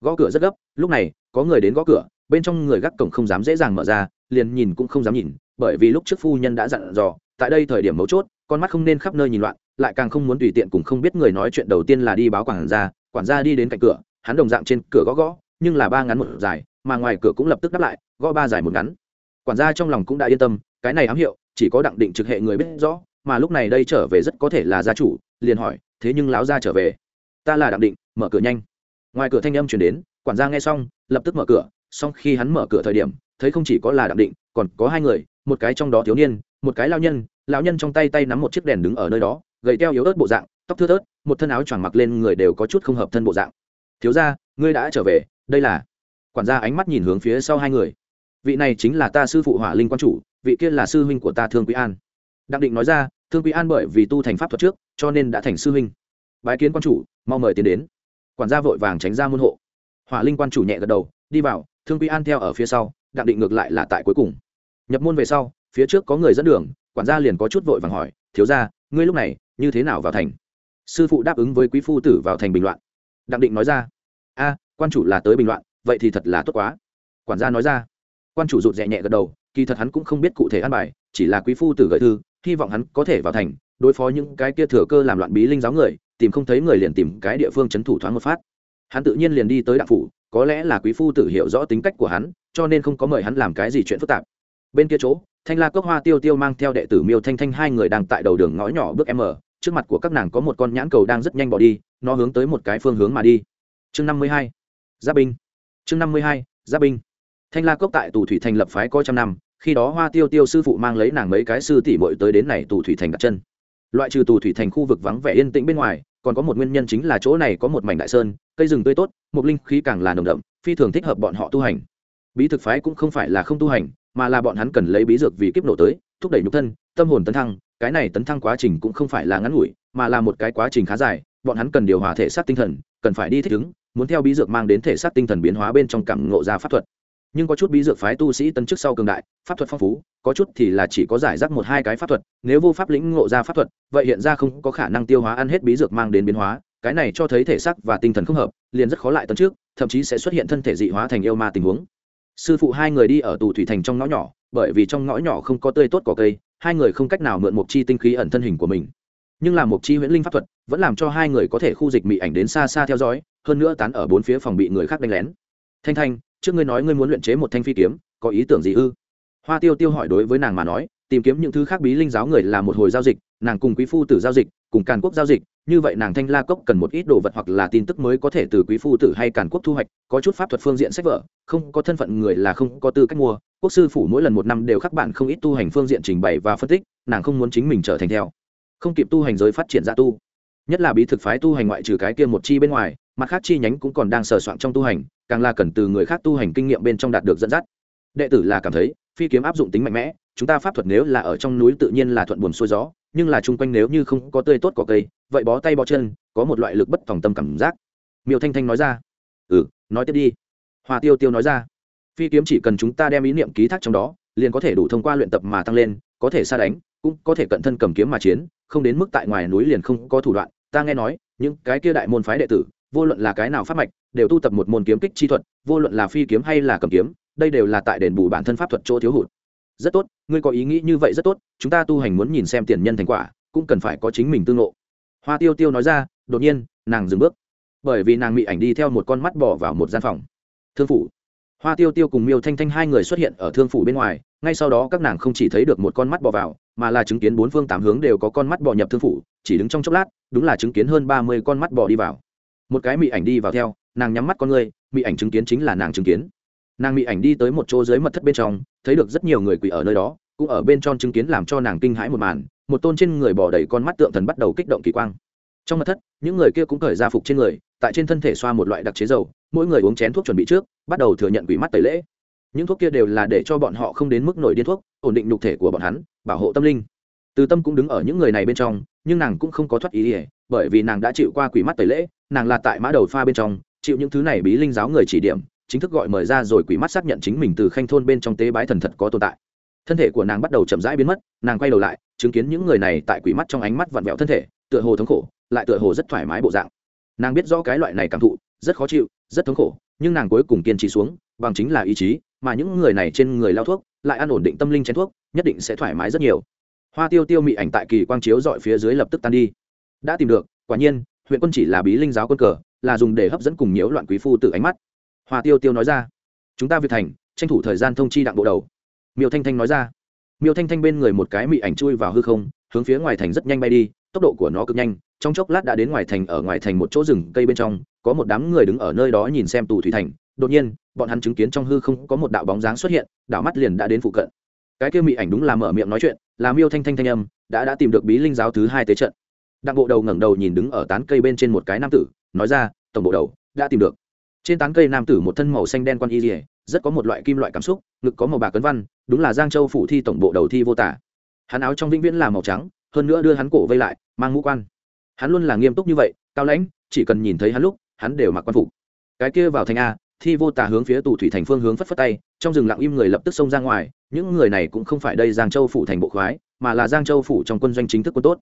Gõ cửa rất gấp, lúc này, có người đến gõ cửa, bên trong người gác cổng không dám dễ dàng mở ra, liền nhìn cũng không dám nhìn, bởi vì lúc trước phu nhân đã dặn dò, tại đây thời điểm mấu chốt, con mắt không nên khắp nơi nhìn loạn, lại càng không muốn tùy tiện cùng không biết người nói chuyện đầu tiên là đi báo quản gia quản gia đi đến cạnh cửa, hắn đồng dạng trên cửa gõ gõ, nhưng là ba ngắn một dài mà ngoài cửa cũng lập tức đáp lại, gõ ba dài một ngắn. Quản gia trong lòng cũng đã yên tâm, cái này ám hiệu, chỉ có đặng định trực hệ người biết rõ, mà lúc này đây trở về rất có thể là gia chủ, liền hỏi, thế nhưng lão gia trở về? Ta là đặng định, mở cửa nhanh. Ngoài cửa thanh âm chuyển đến, quản gia nghe xong, lập tức mở cửa xong khi hắn mở cửa thời điểm, thấy không chỉ có là đặng định, còn có hai người, một cái trong đó thiếu niên, một cái lao nhân, lão nhân trong tay tay nắm một chiếc đèn đứng ở nơi đó, gầy teo yếu ớt bộ dạng, tóc thưa thớt, một thân áo choàng mặc lên người đều có chút không hợp thân bộ dạng. Thiếu ra ngươi đã trở về, đây là quản gia ánh mắt nhìn hướng phía sau hai người. Vị này chính là ta sư phụ hỏa linh quan chủ, vị kia là sư huynh của ta thương quý an. Đặng định nói ra, thương quý an bởi vì tu thành pháp thuật trước, cho nên đã thành sư huynh. Bái kiến quan chủ, mau mời tiến đến. Quản gia vội vàng tránh ra môn hộ. Hỏa linh quan chủ nhẹ gật đầu, đi vào, thương quý an theo ở phía sau, đặng định ngược lại là tại cuối cùng. Nhập môn về sau, phía trước có người dẫn đường, quản gia liền có chút vội vàng hỏi, thiếu ra ngươi lúc này như thế nào vào thành? Sư phụ đáp ứng với quý phu tử vào thành bình loạn. Đặng định nói ra, a, quan chủ là tới bình loạn vậy thì thật là tốt quá. Quản gia nói ra. Quan chủ rụt rè nhẹ gật đầu, kỳ thật hắn cũng không biết cụ thể an bài, chỉ là quý phu tử gợi thư, hy vọng hắn có thể vào thành, đối phó những cái kia thừa cơ làm loạn bí linh giáo người, tìm không thấy người liền tìm cái địa phương c h ấ n thủ thoáng một phát. Hắn tự nhiên liền đi tới đặng phủ, có lẽ là quý phu tử hiểu rõ tính cách của hắn, cho nên không có mời hắn làm cái gì chuyện phức tạp. Bên kia chỗ, thanh la cốc hoa tiêu tiêu mang theo đệ tử miêu thanh thanh hai người đang tại đầu đường ngõ nhỏ bước m, trước mặt của các nàng có một con nhãn cầu đang rất nhanh bỏ đi, nó hướng tới một cái phương hướng mà đi. Chương năm mươi hai, giáp binh chương năm mươi hai, giáp binh. Thanh la cốc tại tù thủy thành lập phái có trăm năm, khi đó hoa tiêu tiêu sư phụ mang lấy nàng mấy cái sư tỷ bội tới đến này tù thủy thành đặt chân. Loại trừ tù thủy thành khu vực vắng vẻ yên tĩnh bên ngoài, còn có một nguyên nhân chính là chỗ này có một mảnh đại sơn, cây rừng tươi tốt một linh khí càng là nồng đậm, phi thường thích hợp bọn họ tu hành. Bí thực phái cũng không phải là không tu hành, mà là bọn hắn cần lấy bí dược vì kiếp nổ tới, thúc đẩy nhục thân, tâm hồn tấn thăng, cái này tấn thăng quá trình cũng không phải là ngắn ngủi, mà là một cái quá trình khá dài, bọn hắn cần điều hòa thể xác tinh thần, cần phải đi thích ứng muốn theo bí dược mang đến thể xác tinh thần biến hóa bên trong cảm ngộ ra pháp thuật. Nhưng có chút bí dược phái tu sĩ tấn chức sau cường đại, pháp thuật phong phú, có chút thì là chỉ có giải rác một hai cái pháp thuật, nếu vô pháp lĩnh ngộ ra pháp thuật, vậy hiện ra không có khả năng tiêu hóa ăn hết bí dược mang đến biến hóa, cái này cho thấy thể xác và tinh thần không hợp, liền rất khó lại tấn trước thậm chí sẽ xuất hiện thân thể dị hóa thành yêu ma tình huống. Sư phụ hai người đi ở tù thủy thành trong ngõ nhỏ, bởi vì trong ngõ nhỏ không có tươi tốt cỏ cây, hai người không cách nào mượn một chi tinh khí ẩn thân hình của mình. Nhưng là một chi huyễn linh pháp thuật, vẫn làm cho hai người có thể khu dịch mị ảnh đến xa xa theo dõi hơn nữa tán ở bốn phía phòng bị người khác đánh lén. Thanh thanh, trước ngươi nói ngươi muốn luyện chế một thanh phi kiếm, có ý tưởng gì ư? Hoa tiêu tiêu hỏi đối với nàng mà nói, tìm kiếm những thứ khác bí linh giáo người là một hồi giao dịch, nàng cùng quý phu tử giao dịch, cùng càn quốc giao dịch, như vậy nàng thanh la cốc cần một ít đồ vật hoặc là tin tức mới có thể từ quý phu tử hay càn quốc thu hoạch, có chút pháp thuật phương diện sách vở, không có thân phận người là không có tư cách mua. Quốc sư phủ mỗi lần một năm đều khắc bạn không ít tu hành phương diện trình bày và phân tích, nàng không muốn chính mình trở thành theo. Không kịp tu hành giới phát triển ra tu. Nhất là bí thực phái tu hành ngoại trừ cái kia một chi bên ngoài mặt khác chi nhánh cũng còn đang sờ soạn trong tu hành, càng là cần từ người khác tu hành kinh nghiệm bên trong đạt được dẫn dắt. Đệ tử là cảm thấy, phi kiếm áp dụng tính mạnh mẽ, chúng ta pháp thuật nếu là ở trong núi tự nhiên là thuận buồn xuôi gió, nhưng là chung quanh nếu như không có tươi tốt có cây, vậy bó tay bó chân, có một loại lực bất phòng tâm cảm giác. Miêu thanh thanh nói ra. Ừ nói tiếp đi. Hoa tiêu tiêu nói ra. Phi kiếm chỉ cần chúng ta đem ý niệm ký thác trong đó, liền có thể đủ thông qua luyện tập mà tăng lên, có thể xa đánh, cũng có thể cận thân cầm kiếm mà chiến, không đến mức tại ngoài núi liền không có thủ đoạn. Ta nghe nói, những cái kia đại môn phái đệ tử vô luận là cái nào pháp mạch, đều tu tập một môn kiếm kích chi thuật, vô luận là phi kiếm hay là cầm kiếm, đây đều là tại đền bù bản thân pháp thuật chỗ thiếu hụt. Rất tốt, ngươi có ý nghĩ như vậy rất tốt, chúng ta tu hành muốn nhìn xem tiền nhân thành quả, cũng cần phải có chính mình tương ngộ. Hoa tiêu tiêu nói ra, đột nhiên, nàng dừng bước. Bởi vì nàng bị ảnh đi theo một con mắt bỏ vào một gian phòng. Thương phủ. Hoa tiêu tiêu cùng miêu thanh thanh hai người xuất hiện ở thương phủ bên ngoài, ngay sau đó các nàng không chỉ thấy được một con mắt bò vào, mà là chứng kiến bốn phương tám hướng đều có con mắt bò nhập thương phủ, chỉ đứng trong chốc lát, đúng là chứng kiến hơn ba mươi con mắt bò đi vào một cái mị ảnh đi vào theo, nàng nhắm mắt con người mị ảnh chứng kiến chính là nàng chứng kiến. Nàng mị ảnh đi tới một chỗ dưới mật thất bên trong, thấy được rất nhiều người quỷ ở nơi đó, cũng ở bên trong chứng kiến làm cho nàng kinh hãi một màn, một tôn trên người bỏ đầy con mắt tượng thần bắt đầu kích động kỳ quang. Trong mật thất, những người kia cũng cởi ra phục trên người, tại trên thân thể xoa một loại đặc chế dầu, mỗi người uống chén thuốc chuẩn bị trước, bắt đầu thừa nhận quỷ mắt tẩy lễ. Những thuốc kia đều là để cho bọn họ không đến mức nổi điên thuốc, ổn định nhục thể của bọn hắn, bảo hộ tâm linh. Từ tâm cũng đứng ở những người này bên trong, nhưng nàng cũng không có thoát ý ỉa bởi vì nàng đã chịu qua quỷ mắt tẩy lễ nàng là tại mã đầu pha bên trong, chịu những thứ này bí linh giáo người chỉ điểm, chính thức gọi mời ra rồi quỷ mắt xác nhận chính mình từ khanh thôn bên trong tế bái thần thật có tồn tại. Thân thể của nàng bắt đầu chậm rãi biến mất, nàng quay đầu lại, chứng kiến những người này tại quỷ mắt trong ánh mắt vặn vẹo thân thể, tựa hồ thống khổ, lại tựa hồ rất thoải mái bộ dạng. Nàng biết rõ cái loại này cảm thụ, rất khó chịu, rất thống khổ, nhưng nàng cuối cùng kiên trì xuống, bằng chính là ý chí, mà những người này trên người lao thuốc, lại ăn ổn định tâm linh chén thuốc, nhất định sẽ thoải mái rất nhiều. Hoa tiêu tiêu mị ảnh tại kỳ quang chiếu dọi phía dưới lập tức tan đi. Đã tìm được, quả nhiên huyện quân chỉ là bí linh giáo quân cờ, là dùng để hấp dẫn cùng nhiễu loạn quý phu từ ánh mắt. Hoa tiêu tiêu nói ra, chúng ta việc thành, tranh thủ thời gian thông chi đặng bộ đầu. Miêu thanh thanh nói ra, miêu thanh thanh bên người một cái mị ảnh chui vào hư không, hướng phía ngoài thành rất nhanh bay đi, tốc độ của nó cực nhanh, trong chốc lát đã đến ngoài thành, ở ngoài thành một chỗ rừng cây bên trong, có một đám người đứng ở nơi đó nhìn xem tù thủy thành. Đột nhiên, bọn hắn chứng kiến trong hư không có một đạo bóng dáng xuất hiện, đảo mắt liền đã đến phụ cận. Cái kia mị ảnh đúng là mở miệng nói chuyện, là miêu thanh thanh thanh âm, đã đã tìm được bí linh giáo thứ hai tế trận đặng bộ đầu ngẩng đầu nhìn đứng ở tán cây bên trên một cái nam tử, nói ra, tổng bộ đầu, đã tìm được. Trên tán cây nam tử một thân màu xanh đen quan y dỉa rất có một loại kim loại cảm xúc, ngực có màu bạc cấn văn, đúng là giang châu phủ thi tổng bộ đầu thi vô tả. Hắn áo trong vĩnh viễn là màu trắng, hơn nữa đưa hắn cổ vây lại, mang mũ quan. Hắn luôn là nghiêm túc như vậy, cao lãnh, chỉ cần nhìn thấy hắn lúc, hắn đều mặc quan phục. Cái kia vào thành a, thi vô tả hướng phía tù thủy thành phương hướng phất phất tay, trong rừng lặng im người lập tức xông ra ngoài, những người này cũng không phải đây giang châu phủ thành bộ khoái, mà là giang châu phủ trong quân doanh chính thức quân tốt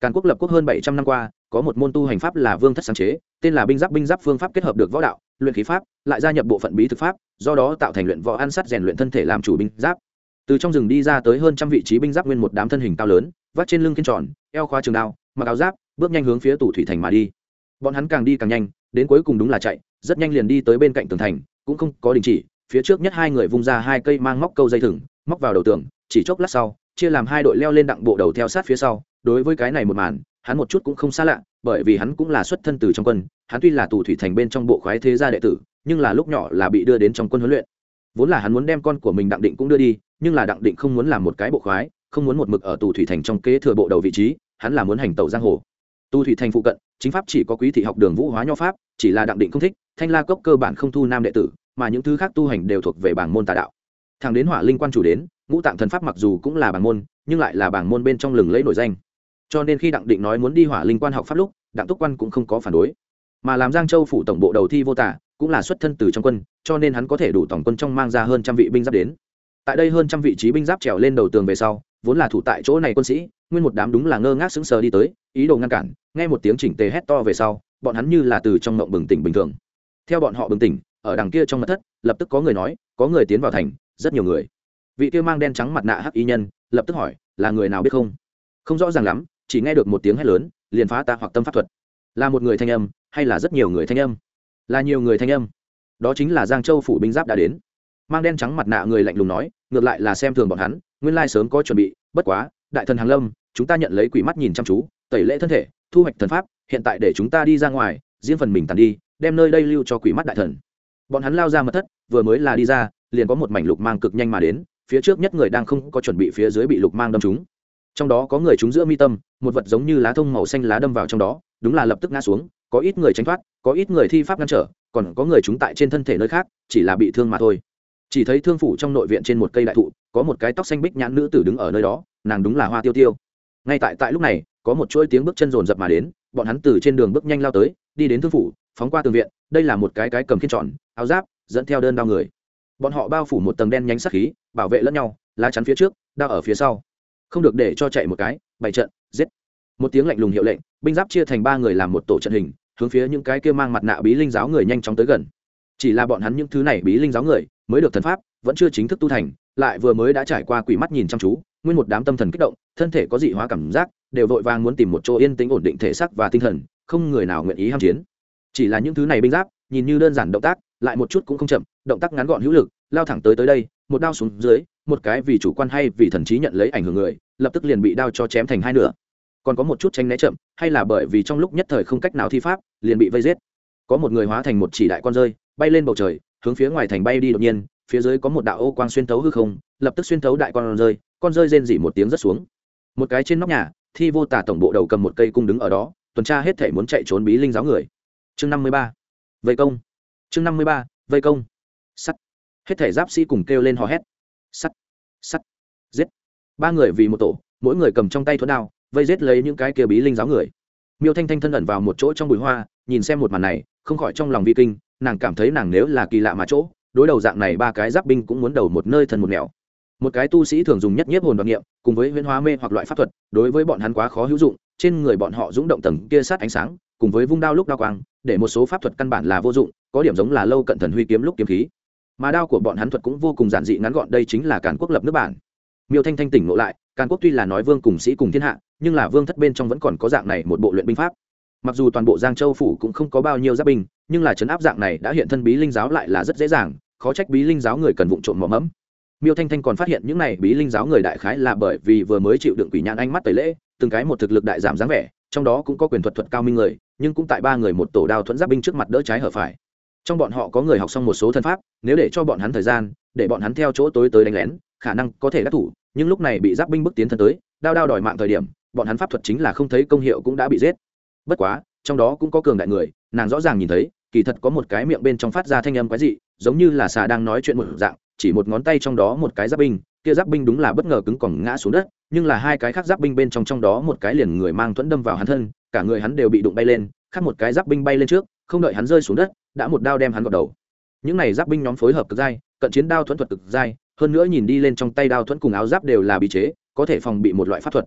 càn quốc lập quốc hơn bảy trăm năm qua, có một môn tu hành pháp là vương thất sáng chế, tên là binh giáp binh giáp phương pháp kết hợp được võ đạo, luyện khí pháp, lại gia nhập bộ phận bí thực pháp, do đó tạo thành luyện võ ăn sắt rèn luyện thân thể làm chủ binh giáp. Từ trong rừng đi ra tới hơn trăm vị trí binh giáp nguyên một đám thân hình cao lớn, vắt trên lưng kiên tròn, eo khóa trường đao, mặc áo giáp, bước nhanh hướng phía tủ thủy thành mà đi. Bọn hắn càng đi càng nhanh, đến cuối cùng đúng là chạy, rất nhanh liền đi tới bên cạnh tường thành, cũng không có đình chỉ, phía trước nhất hai người vung ra hai cây mang móc câu dây thừng, móc vào đầu tường, chỉ chốc lát sau chia làm hai đội leo lên đặng bộ đầu theo sát phía sau, đối với cái này một màn, hắn một chút cũng không xa lạ, bởi vì hắn cũng là xuất thân từ trong quân, hắn tuy là tù thủy thành bên trong bộ khoái thế gia đệ tử, nhưng là lúc nhỏ là bị đưa đến trong quân huấn luyện. Vốn là hắn muốn đem con của mình đặng định cũng đưa đi, nhưng là đặng định không muốn làm một cái bộ khoái, không muốn một mực ở tù thủy thành trong kế thừa bộ đầu vị trí, hắn là muốn hành tàu giang hồ. Tù thủy thành phụ cận, chính pháp chỉ có quý thị học đường vũ hóa nho pháp, chỉ là đặng định không thích, thanh la cốc cơ bản không thu nam đệ tử, mà những thứ khác tu hành đều thuộc về bảng môn tà đạo. Thằng đến hỏa linh quan chủ đến ngũ tạng thần pháp mặc dù cũng là bảng môn, nhưng lại là bảng môn bên trong lừng lẫy nổi danh. Cho nên khi đặng định nói muốn đi hỏa linh quan học pháp lúc, đặng túc quan cũng không có phản đối. Mà làm giang châu phủ tổng bộ đầu thi vô tả, cũng là xuất thân từ trong quân, cho nên hắn có thể đủ tổng quân trong mang ra hơn trăm vị binh giáp đến. Tại đây hơn trăm vị trí binh giáp trèo lên đầu tường về sau, vốn là thủ tại chỗ này quân sĩ, nguyên một đám đúng là ngơ ngác sững sờ đi tới, ý đồ ngăn cản, nghe một tiếng chỉnh tề hét to về sau, bọn hắn như là từ trong ngộng bừng tỉnh bình thường. Theo bọn họ bừng tỉnh, ở đằng kia trong mặt thất, lập tức có người nói, có người tiến vào thành, rất nhiều người vị kia mang đen trắng mặt nạ hắc y nhân, lập tức hỏi, là người nào biết không? Không rõ ràng lắm, chỉ nghe được một tiếng hét lớn, liền phá ta hoặc tâm pháp thuật. Là một người thanh âm, hay là rất nhiều người thanh âm? Là nhiều người thanh âm. Đó chính là giang châu phủ binh giáp đã đến. Mang đen trắng mặt nạ người lạnh lùng nói, ngược lại là xem thường bọn hắn, nguyên lai sớm có chuẩn bị, bất quá, đại thần hàng lâm, chúng ta nhận lấy quỷ mắt nhìn chăm chú, tẩy lễ thân thể, thu hoạch thần pháp, hiện tại để chúng ta đi ra ngoài, riêng phần mình tàn đi, đem nơi đây lưu cho quỷ mắt đại thần. Bọn hắn lao ra mật thất, vừa mới là đi ra, liền có một mảnh lục mang cực nhanh mà đến phía trước nhất người đang không có chuẩn bị phía dưới bị lục mang đâm trúng. Trong đó có người trúng giữa mi tâm, một vật giống như lá thông màu xanh lá đâm vào trong đó, đúng là lập tức ngã xuống, có ít người tránh thoát, có ít người thi pháp ngăn trở, còn có người trúng tại trên thân thể nơi khác, chỉ là bị thương mà thôi. Chỉ thấy thương phủ trong nội viện trên một cây đại thụ, có một cái tóc xanh bích nhãn nữ tử đứng ở nơi đó, nàng đúng là hoa tiêu tiêu. Ngay tại tại lúc này, có một chuỗi tiếng bước chân rồn rập mà đến, bọn hắn từ trên đường bước nhanh lao tới, đi đến thương phủ, phóng qua tường viện, đây là một cái cái cầm khiên tròn, áo giáp, dẫn theo đơn đao người. Bọn họ bao phủ một tầng đen nhánh sắc khí bảo vệ lẫn nhau, lá chắn phía trước, đao ở phía sau. Không được để cho chạy một cái, bày trận, giết. Một tiếng lạnh lùng hiệu lệnh, binh giáp chia thành ba người làm một tổ trận hình, hướng phía những cái kia mang mặt nạ bí linh giáo người nhanh chóng tới gần. Chỉ là bọn hắn những thứ này bí linh giáo người, mới được thần pháp, vẫn chưa chính thức tu thành, lại vừa mới đã trải qua quỷ mắt nhìn chăm chú, nguyên một đám tâm thần kích động, thân thể có dị hóa cảm giác, đều vội vàng muốn tìm một chỗ yên tĩnh ổn định thể xác và tinh thần, không người nào nguyện ý ham chiến. Chỉ là những thứ này binh giáp, nhìn như đơn giản động tác, lại một chút cũng không chậm, động tác ngắn gọn hữu lực, lao thẳng tới tới đây một đao xuống dưới, một cái vì chủ quan hay vì thần trí nhận lấy ảnh hưởng người, lập tức liền bị đao cho chém thành hai nửa. Còn có một chút tranh né chậm, hay là bởi vì trong lúc nhất thời không cách nào thi pháp, liền bị vây giết. Có một người hóa thành một chỉ đại con rơi, bay lên bầu trời, hướng phía ngoài thành bay đi đột nhiên, phía dưới có một đạo ô quang xuyên thấu hư không, lập tức xuyên thấu đại con rơi con rơi rên dỉ một tiếng rất xuống. Một cái trên nóc nhà, thi vô tả tổng bộ đầu cầm một cây cung đứng ở đó, tuần tra hết thể muốn chạy trốn bí linh giáo người. Chương năm mươi ba. Vây công. Chương năm mươi ba. Vây công. Sắt hết thể giáp sĩ cùng kêu lên hò hét. Sắt sắt, giết. Ba người vì một tổ, mỗi người cầm trong tay thuẫn đao, vây giết lấy những cái kia bí linh giáo người. Miêu thanh thanh thân ẩn vào một chỗ trong bụi hoa, nhìn xem một màn này, không khỏi trong lòng vi kinh, nàng cảm thấy nàng nếu là kỳ lạ mà chỗ, đối đầu dạng này ba cái giáp binh cũng muốn đầu một nơi thần một nẻo. Một cái tu sĩ thường dùng nhất nhiếp hồn đoạt nghiệm, cùng với huyễn hóa mê hoặc loại pháp thuật, đối với bọn hắn quá khó hữu dụng, trên người bọn họ dũng động tầng kia sát ánh sáng, cùng với vung đao lúc đao quang, để một số pháp thuật căn bản là vô dụng, có điểm giống là lâu cận thần huy kiếm lúc kiếm khí mà đao của bọn hắn thuật cũng vô cùng giản dị ngắn gọn, đây chính là càn quốc lập nước bản. Miêu thanh thanh tỉnh ngộ lại, càn quốc tuy là nói vương cùng sĩ cùng thiên hạ, nhưng là vương thất bên trong vẫn còn có dạng này một bộ luyện binh pháp. Mặc dù toàn bộ giang châu phủ cũng không có bao nhiêu giáp binh, nhưng là chấn áp dạng này đã hiện thân bí linh giáo lại là rất dễ dàng, khó trách bí linh giáo người cần vụng trộm mỏ mẫm. Miêu thanh thanh còn phát hiện những này bí linh giáo người đại khái là bởi vì vừa mới chịu đựng quỷ nhãn ánh mắt tẩy lễ, từng cái một thực lực đại giảm dáng vẻ, trong đó cũng có quyền thuật thuật cao minh người, nhưng cũng tại ba người một tổ đao thuẫn giáp binh trước mặt đỡ trái hở phải trong bọn họ có người học xong một số thân pháp, nếu để cho bọn hắn thời gian, để bọn hắn theo chỗ tối tới đánh lén, khả năng có thể đắc thủ, nhưng lúc này bị giáp binh bước tiến thân tới, đao đao đòi mạng thời điểm, bọn hắn pháp thuật chính là không thấy công hiệu cũng đã bị giết. Bất quá, trong đó cũng có cường đại người, nàng rõ ràng nhìn thấy, kỳ thật có một cái miệng bên trong phát ra thanh âm quái dị, giống như là xà đang nói chuyện một dạng, chỉ một ngón tay trong đó một cái giáp binh, kia giáp binh đúng là bất ngờ cứng còn ngã xuống đất, nhưng là hai cái khác giáp binh bên trong trong đó một cái liền người mang thuẫn đâm vào hắn thân, cả người hắn đều bị đụng bay lên, khác một cái giáp binh bay lên trước không đợi hắn rơi xuống đất, đã một đao đem hắn gọt đầu. Những này giáp binh nhóm phối hợp cực dai, cận chiến đao thuẫn thuật cực dai, hơn nữa nhìn đi lên trong tay đao thuẫn cùng áo giáp đều là bị chế, có thể phòng bị một loại pháp thuật.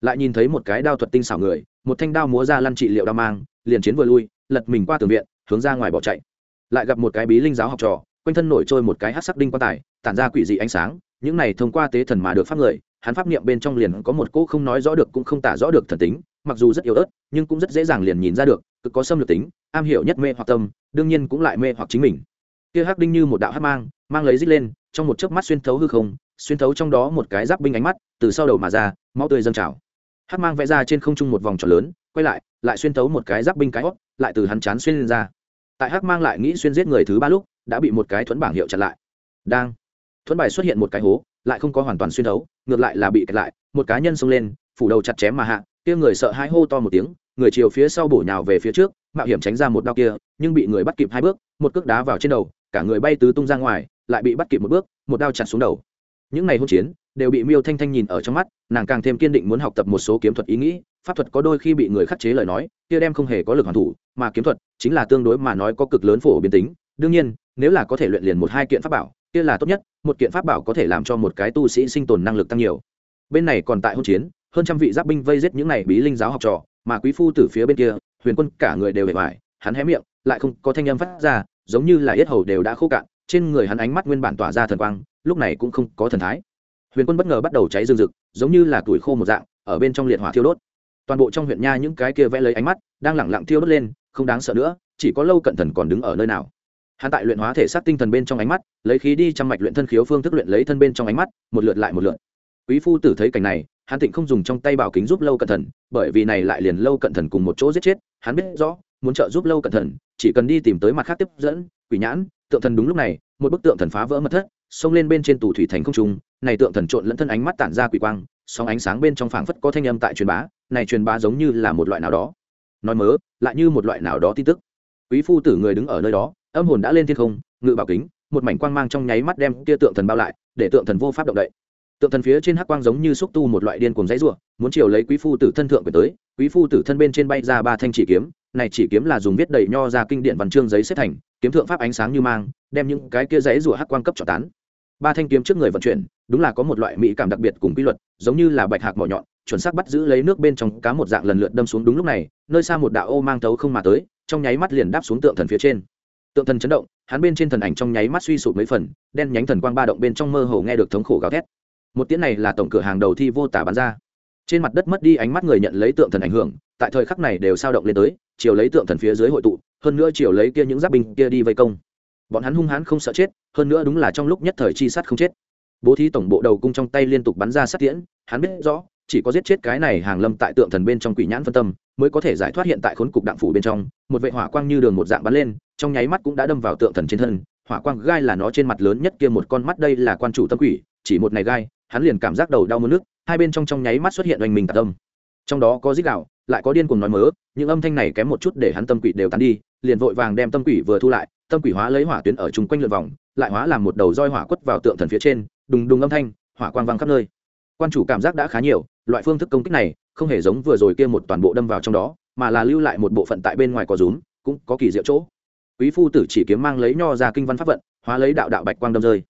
Lại nhìn thấy một cái đao thuật tinh xảo người, một thanh đao múa ra lăn trị liệu đao mang, liền chiến vừa lui, lật mình qua tường viện, hướng ra ngoài bỏ chạy. Lại gặp một cái bí linh giáo học trò, quanh thân nổi trôi một cái hát sắc đinh quan tài, tản ra quỷ dị ánh sáng, những này thông qua tế thần mà được pháp người, hắn pháp niệm bên trong liền có một cỗ không nói rõ được cũng không tả rõ được thần tính, mặc dù rất yếu ớt, nhưng cũng rất dễ dàng liền nhìn ra được cực có xâm lược tính, am hiểu nhất mê hoặc tâm, đương nhiên cũng lại mê hoặc chính mình. Kia hắc đinh như một đạo hắc mang mang lấy dít lên, trong một chớp mắt xuyên thấu hư không, xuyên thấu trong đó một cái giáp binh ánh mắt, từ sau đầu mà ra, máu tươi dâng trào. Hắc mang vẽ ra trên không trung một vòng tròn lớn, quay lại lại xuyên thấu một cái giáp binh cái hót, lại từ hắn chán xuyên lên ra. Tại hắc mang lại nghĩ xuyên giết người thứ ba lúc, đã bị một cái thuẫn bảng hiệu chặn lại. Đang, thuẫn bài xuất hiện một cái hố, lại không có hoàn toàn xuyên thấu, ngược lại là bị kẹt lại, một cá nhân xông lên, phủ đầu chặt chém mà hạ, kia người sợ hãi hô to một tiếng người chiều phía sau bổ nhào về phía trước, mạo hiểm tránh ra một đao kia, nhưng bị người bắt kịp hai bước, một cước đá vào trên đầu, cả người bay tứ tung ra ngoài, lại bị bắt kịp một bước, một đao chặt xuống đầu. Những ngày hôn chiến, đều bị miêu thanh thanh nhìn ở trong mắt, nàng càng thêm kiên định muốn học tập một số kiếm thuật ý nghĩ, pháp thuật có đôi khi bị người khắc chế lời nói, kia đem không hề có lực hoàn thủ, mà kiếm thuật chính là tương đối mà nói có cực lớn phổ biến tính. Đương nhiên, nếu là có thể luyện liền một hai kiện pháp bảo, kia là tốt nhất, một kiện pháp bảo có thể làm cho một cái tu sĩ sinh tồn năng lực tăng nhiều. Bên này còn tại hôn chiến hơn trăm vị giáp binh vây giết những này bí linh giáo học trò, mà quý phu từ phía bên kia, huyền quân cả người đều bề ngoài, hắn hé miệng, lại không có thanh âm phát ra, giống như là yết hầu đều đã khô cạn, trên người hắn ánh mắt nguyên bản tỏa ra thần quang, lúc này cũng không có thần thái. Huyền quân bất ngờ bắt đầu cháy rừng rực, giống như là tuổi khô một dạng, ở bên trong liệt hỏa thiêu đốt. Toàn bộ trong huyện nha những cái kia vẽ lấy ánh mắt, đang lẳng lặng thiêu đốt lên, không đáng sợ nữa, chỉ có lâu cận thần còn đứng ở nơi nào. Hắn tại luyện hóa thể xác tinh thần bên trong ánh mắt, lấy khí đi trong mạch luyện thân khiếu phương thức luyện lấy thân bên trong ánh mắt, một lượt lại một lượt. Quý phu tử thấy cảnh này hắn tịnh không dùng trong tay bảo kính giúp lâu cận thần bởi vì này lại liền lâu cận thần cùng một chỗ giết chết, hắn biết rõ, muốn trợ giúp lâu cận thần chỉ cần đi tìm tới mặt khác tiếp dẫn, quỷ nhãn, tượng thần đúng lúc này, một bức tượng thần phá vỡ mật thất, xông lên bên trên tủ thủy thành không trung, này tượng thần trộn lẫn thân ánh mắt tản ra quỷ quang song ánh sáng bên trong phảng phất có thanh âm tại truyền bá, này truyền bá giống như là một loại nào đó. Nói mớ, lại như một loại nào đó tin tức. Quý phu tử người đứng ở nơi đó, âm hồn đã lên thiên không, ngự bảo kính, một mảnh quang mang trong nháy mắt đem kia tượng thần bao lại, để tượng thần vô pháp động đậy tượng thần phía trên hắc quang giống như xúc tu một loại điên cuồng dãy rủa, muốn chiều lấy quý phu tử thân thượng quyền tới, quý phu tử thân bên trên bay ra ba thanh chỉ kiếm, này chỉ kiếm là dùng viết đầy nho ra kinh điển văn chương giấy xếp thành, kiếm thượng pháp ánh sáng như mang, đem những cái kia dãy rủa hắc quang cấp cho tán. Ba thanh kiếm trước người vận chuyển, đúng là có một loại mỹ cảm đặc biệt cùng quy luật, giống như là bạch hạc mỏ nhọn, chuẩn xác bắt giữ lấy nước bên trong cá một dạng lần lượt đâm xuống đúng lúc này, nơi xa một đạo ô mang thấu không mà tới, trong nháy mắt liền đáp xuống tượng thần phía trên. Tượng thần chấn động, hắn bên trên thần ảnh trong nháy mắt suy sụp mấy phần, đen nhánh thần quang ba động bên trong mơ hồ nghe được thống khổ gào thét một tiễn này là tổng cửa hàng đầu thi vô tả bắn ra. Trên mặt đất mất đi ánh mắt người nhận lấy tượng thần ảnh hưởng, tại thời khắc này đều sao động lên tới, chiều lấy tượng thần phía dưới hội tụ, hơn nữa chiều lấy kia những giáp binh kia đi vây công. Bọn hắn hung hãn không sợ chết, hơn nữa đúng là trong lúc nhất thời chi sát không chết. Bố thí tổng bộ đầu cung trong tay liên tục bắn ra sát tiễn, hắn biết rõ, chỉ có giết chết cái này hàng lâm tại tượng thần bên trong quỷ nhãn phân tâm, mới có thể giải thoát hiện tại khốn cục đặng phủ bên trong, một vệ hỏa quang như đường một dạng bắn lên, trong nháy mắt cũng đã đâm vào tượng thần trên thân, hỏa quang gai là nó trên mặt lớn nhất kia một con mắt, đây là quan chủ tâm quỷ, chỉ một này gai hắn liền cảm giác đầu đau mất nước, hai bên trong trong nháy mắt xuất hiện oanh mình tạc tâm trong đó có dích đạo lại có điên cuồng nói mớ, những âm thanh này kém một chút để hắn tâm quỷ đều tán đi, liền vội vàng đem tâm quỷ vừa thu lại, tâm quỷ hóa lấy hỏa tuyến ở chung quanh lượt vòng, lại hóa làm một đầu roi hỏa quất vào tượng thần phía trên, đùng đùng âm thanh, hỏa quang vang khắp nơi. Quan chủ cảm giác đã khá nhiều, loại phương thức công kích này không hề giống vừa rồi kia một toàn bộ đâm vào trong đó, mà là lưu lại một bộ phận tại bên ngoài có rúm, cũng có kỳ diệu chỗ. Quý phu tử chỉ kiếm mang lấy nho ra kinh văn pháp vận, hóa lấy đạo đạo bạch quang đâm rơi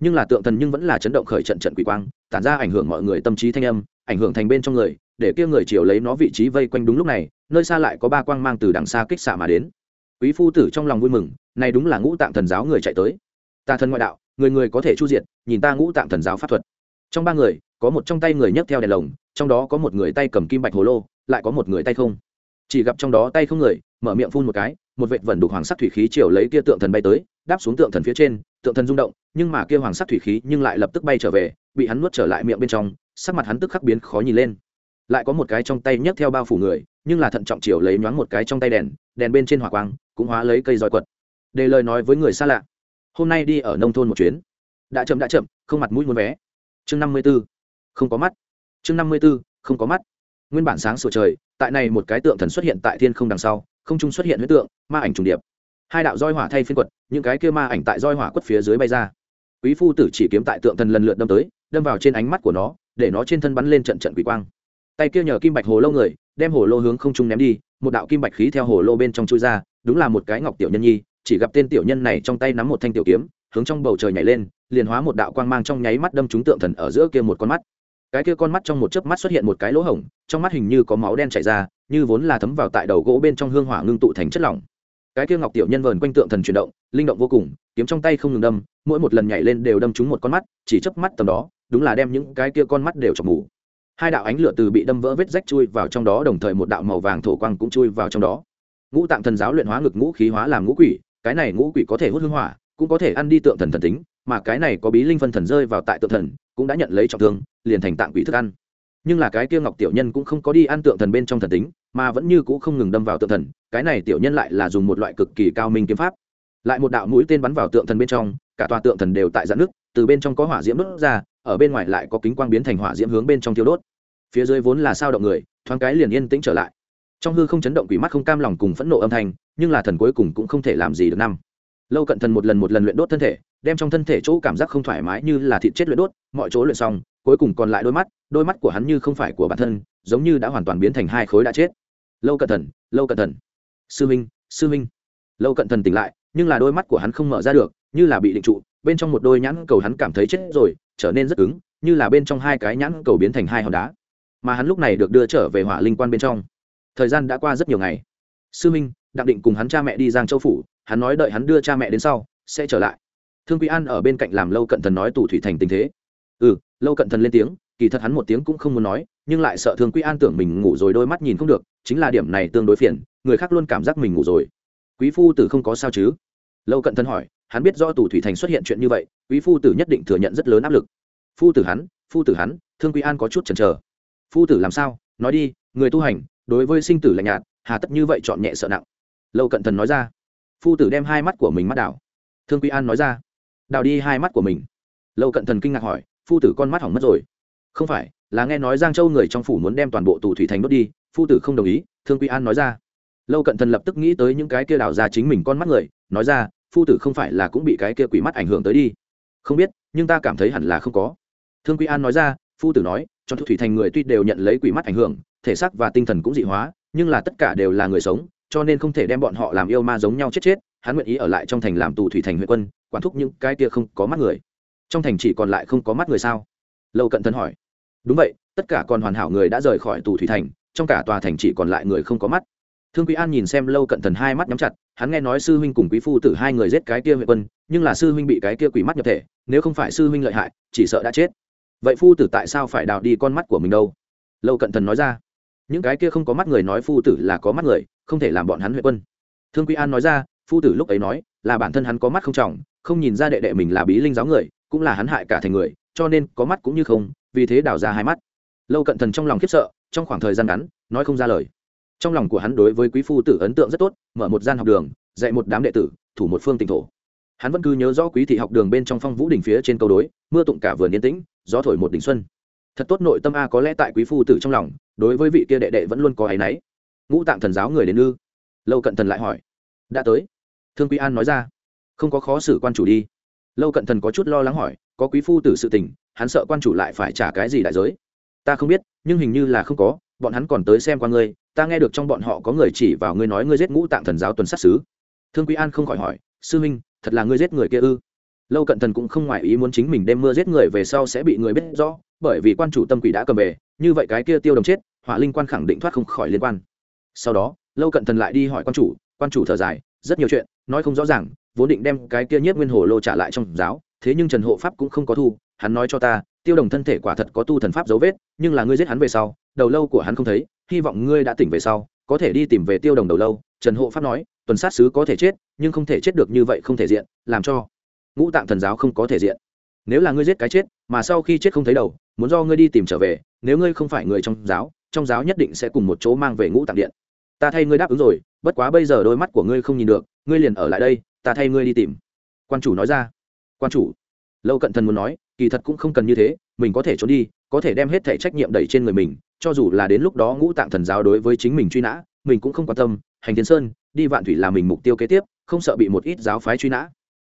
nhưng là tượng thần nhưng vẫn là chấn động khởi trận trận quỷ quang tản ra ảnh hưởng mọi người tâm trí thanh âm ảnh hưởng thành bên trong người để kia người chiều lấy nó vị trí vây quanh đúng lúc này nơi xa lại có ba quang mang từ đằng xa kích xạ mà đến. Quý phu tử trong lòng vui mừng này đúng là ngũ tạng thần giáo người chạy tới. Ta thần ngoại đạo người người có thể chu diệt, nhìn ta ngũ tạng thần giáo pháp thuật. Trong ba người có một trong tay người nhấc theo đèn lồng trong đó có một người tay cầm kim bạch hồ lô lại có một người tay không. Chỉ gặp trong đó tay không người mở miệng phun một cái một vệt vẩn đục hoàng sắc thủy khí chiều lấy kia tượng thần bay tới đáp xuống tượng thần phía trên, tượng thần rung động, nhưng mà kia hoàng sắc thủy khí nhưng lại lập tức bay trở về, bị hắn nuốt trở lại miệng bên trong, sắc mặt hắn tức khắc biến khó nhìn lên. Lại có một cái trong tay nhấc theo bao phủ người, nhưng là thận trọng chiều lấy nhoáng một cái trong tay đèn đèn bên trên hỏa quang cũng hóa lấy cây roi quật. Để lời nói với người xa lạ. Hôm nay đi ở nông thôn một chuyến. Đã chậm đã chậm, không mặt mũi muốn vé. Chương năm mươi b ố không có mắt. Chương năm mươi b ố không có mắt. Nguyên bản sáng sủa trời, tại này một cái tượng thần xuất hiện tại thiên không đằng sau, không trung xuất hiện huyết tượng, ma ảnh trùng điệp hai đạo roi hỏa thay phiên quật, những cái kia ma ảnh tại roi hỏa quất phía dưới bay ra. Quý phu tử chỉ kiếm tại tượng thần lần lượt đâm tới, đâm vào trên ánh mắt của nó, để nó trên thân bắn lên trận trận quỷ quang. Tay kia nhờ kim bạch hồ lâu người, đem hồ lô hướng không trung ném đi, một đạo kim bạch khí theo hồ lô bên trong chui ra, đúng là một cái ngọc tiểu nhân nhi, chỉ gặp tên tiểu nhân này trong tay nắm một thanh tiểu kiếm, hướng trong bầu trời nhảy lên, liền hóa một đạo quang mang trong nháy mắt đâm trúng tượng thần ở giữa kia một con mắt. Cái kia con mắt trong một chớp mắt xuất hiện một cái lỗ hổng, trong mắt hình như có máu đen chảy ra, như vốn là thấm vào tại đầu gỗ bên trong hương hỏa ngưng tụ thành chất lỏng cái kia ngọc tiểu nhân vờn quanh tượng thần chuyển động, linh động vô cùng, kiếm trong tay không ngừng đâm, mỗi một lần nhảy lên đều đâm trúng một con mắt, chỉ chớp mắt tầm đó, đúng là đem những cái kia con mắt đều chọc mù. Hai đạo ánh lửa từ bị đâm vỡ vết rách chui vào trong đó, đồng thời một đạo màu vàng thổ quang cũng chui vào trong đó. Ngũ tạng thần giáo luyện hóa ngực ngũ khí hóa làm ngũ quỷ, cái này ngũ quỷ có thể hút hương hỏa, cũng có thể ăn đi tượng thần thần tính, mà cái này có bí linh phân thần rơi vào tại tượng thần, cũng đã nhận lấy trọng thương, liền thành tạng quỷ thức ăn. Nhưng là cái kia ngọc tiểu nhân cũng không có đi ăn tượng thần bên trong thần tính mà vẫn như cũ không ngừng đâm vào tượng thần, cái này tiểu nhân lại là dùng một loại cực kỳ cao minh kiếm pháp. Lại một đạo mũi tên bắn vào tượng thần bên trong, cả tòa tượng thần đều tại dạn nước, từ bên trong có hỏa diễm đốt ra, ở bên ngoài lại có kính quang biến thành hỏa diễm hướng bên trong tiêu đốt. Phía dưới vốn là sao động người, thoáng cái liền yên tĩnh trở lại. Trong hư không chấn động quỷ mắt không cam lòng cùng phẫn nộ âm thanh, nhưng là thần cuối cùng cũng không thể làm gì được năm. Lâu cận thần một lần một lần luyện đốt thân thể, đem trong thân thể chỗ cảm giác không thoải mái như là thịt chết luyện đốt, mọi chỗ luyện xong cuối cùng còn lại đôi mắt đôi mắt của hắn như không phải của bản thân, giống như đã hoàn toàn biến thành hai khối đã chết. Lâu cận thần, lâu cận thần. Sư minh sư minh. Lâu cận thần tỉnh lại, nhưng là đôi mắt của hắn không mở ra được, như là bị định trụ, bên trong một đôi nhãn cầu hắn cảm thấy chết rồi, trở nên rất cứng, như là bên trong hai cái nhãn cầu biến thành hai hòn đá. Mà hắn lúc này được đưa trở về hỏa linh quan bên trong. Thời gian đã qua rất nhiều ngày. Sư minh đặc định cùng hắn cha mẹ đi giang châu phủ, hắn nói đợi hắn đưa cha mẹ đến sau, sẽ trở lại. Thương quý an ở bên cạnh làm lâu cận thần nói tù thủy thành tình thế ừ lâu cận thần lên tiếng, kỳ thật hắn một tiếng cũng không muốn nói, nhưng lại sợ thương quý an tưởng mình ngủ rồi đôi mắt nhìn không được, chính là điểm này tương đối phiền, người khác luôn cảm giác mình ngủ rồi. Quý phu tử không có sao chứ? Lâu cận thần hỏi, hắn biết do tù thủy thành xuất hiện chuyện như vậy, quý phu tử nhất định thừa nhận rất lớn áp lực. Phu tử hắn, phu tử hắn, thương quý an có chút chần chờ. Phu tử làm sao? Nói đi, người tu hành, đối với sinh tử lạnh nhạt, hà tất như vậy chọn nhẹ sợ nặng. Lâu cận thần nói ra. Phu tử đem hai mắt của mình mắt đảo. Thương quý an nói ra. Đào đi hai mắt của mình. Lâu cận thần kinh ngạc hỏi phu tử con mắt hỏng mất rồi. Không phải, là nghe nói giang châu người trong phủ muốn đem toàn bộ tù thủy thành đốt đi, phu tử không đồng ý, thương quý an nói ra. Lâu cận thần lập tức nghĩ tới những cái kia đào ra chính mình con mắt người, nói ra, phu tử không phải là cũng bị cái kia quỷ mắt ảnh hưởng tới đi. Không biết, nhưng ta cảm thấy hẳn là không có. Thương quý an nói ra, phu tử nói, cho thủy thành người tuy đều nhận lấy quỷ mắt ảnh hưởng, thể xác và tinh thần cũng dị hóa, nhưng là tất cả đều là người sống, cho nên không thể đem bọn họ làm yêu ma giống nhau chết chết, hắn nguyện ý ở lại trong thành làm tù thủy thành huyện quân, quản thúc những cái kia không có mắt người trong thành chỉ còn lại không có mắt người sao? Lâu cận thân hỏi. Đúng vậy, tất cả còn hoàn hảo người đã rời khỏi tù thủy thành, trong cả tòa thành chỉ còn lại người không có mắt. Thương quý an nhìn xem lâu cận thần hai mắt nhắm chặt, hắn nghe nói sư huynh cùng quý phu tử hai người giết cái kia huệ quân, nhưng là sư huynh bị cái kia quỷ mắt nhập thể, nếu không phải sư huynh lợi hại, chỉ sợ đã chết. Vậy phu tử tại sao phải đào đi con mắt của mình đâu? Lâu cận thần nói ra. Những cái kia không có mắt người nói phu tử là có mắt người, không thể làm bọn hắn huệ quân. Thương quý an nói ra, phu tử lúc ấy nói, là bản thân hắn có mắt không trọng, không nhìn ra đệ đệ mình là bí linh giáo người cũng là hắn hại cả thành người, cho nên có mắt cũng như không, vì thế đào ra hai mắt. Lâu cận thần trong lòng khiếp sợ, trong khoảng thời gian ngắn, nói không ra lời. Trong lòng của hắn đối với quý phu tử ấn tượng rất tốt, mở một gian học đường, dạy một đám đệ tử, thủ một phương tỉnh thổ. Hắn vẫn cứ nhớ rõ quý thị học đường bên trong phong vũ đỉnh phía trên câu đối, mưa tụng cả vườn yên tĩnh, gió thổi một đỉnh xuân. Thật tốt nội tâm a có lẽ tại quý phu tử trong lòng, đối với vị kia đệ đệ vẫn luôn có áy náy. Ngũ tạng thần giáo người đến ư? Lâu cận thần lại hỏi. Đã tới. Thương quý an nói ra. Không có khó xử quan chủ đi lâu cận thần có chút lo lắng hỏi, có quý phu tử sự tình, hắn sợ quan chủ lại phải trả cái gì đại giới? Ta không biết, nhưng hình như là không có, bọn hắn còn tới xem qua ngươi, ta nghe được trong bọn họ có người chỉ vào ngươi nói ngươi giết ngũ tạng thần giáo tuần sát sứ. Thương quý an không khỏi hỏi, sư huynh, thật là ngươi giết người kia ư? Lâu cận thần cũng không ngoại ý muốn chính mình đem mưa giết người về sau sẽ bị người biết rõ, bởi vì quan chủ tâm quỷ đã cầm về, như vậy cái kia tiêu đồng chết, hỏa linh quan khẳng định thoát không khỏi liên quan. Sau đó, lâu cận thần lại đi hỏi quan chủ quan chủ thở dài, rất nhiều chuyện, nói không rõ ràng vốn định đem cái kia nhất nguyên hồ lô trả lại trong giáo, thế nhưng trần hộ pháp cũng không có thu, hắn nói cho ta, tiêu đồng thân thể quả thật có tu thần pháp dấu vết, nhưng là ngươi giết hắn về sau, đầu lâu của hắn không thấy, hy vọng ngươi đã tỉnh về sau, có thể đi tìm về tiêu đồng đầu lâu, trần hộ pháp nói, tuần sát sứ có thể chết, nhưng không thể chết được như vậy không thể diện, làm cho ngũ tạng thần giáo không có thể diện. Nếu là ngươi giết cái chết, mà sau khi chết không thấy đầu, muốn do ngươi đi tìm trở về, nếu ngươi không phải người trong giáo trong giáo nhất định sẽ cùng một chỗ mang về ngũ tạng điện. Ta thay ngươi đáp ứng rồi, bất quá bây giờ đôi mắt của ngươi không nhìn được ngươi liền ở lại đây, ta thay ngươi đi tìm. Quan chủ nói ra. Quan chủ. Lâu cận thần muốn nói, kỳ thật cũng không cần như thế, mình có thể trốn đi, có thể đem hết thể trách nhiệm đẩy trên người mình, cho dù là đến lúc đó ngũ tạng thần giáo đối với chính mình truy nã, mình cũng không quan tâm, hành tiến sơn, đi vạn thủy là mình mục tiêu kế tiếp, không sợ bị một ít giáo phái truy nã.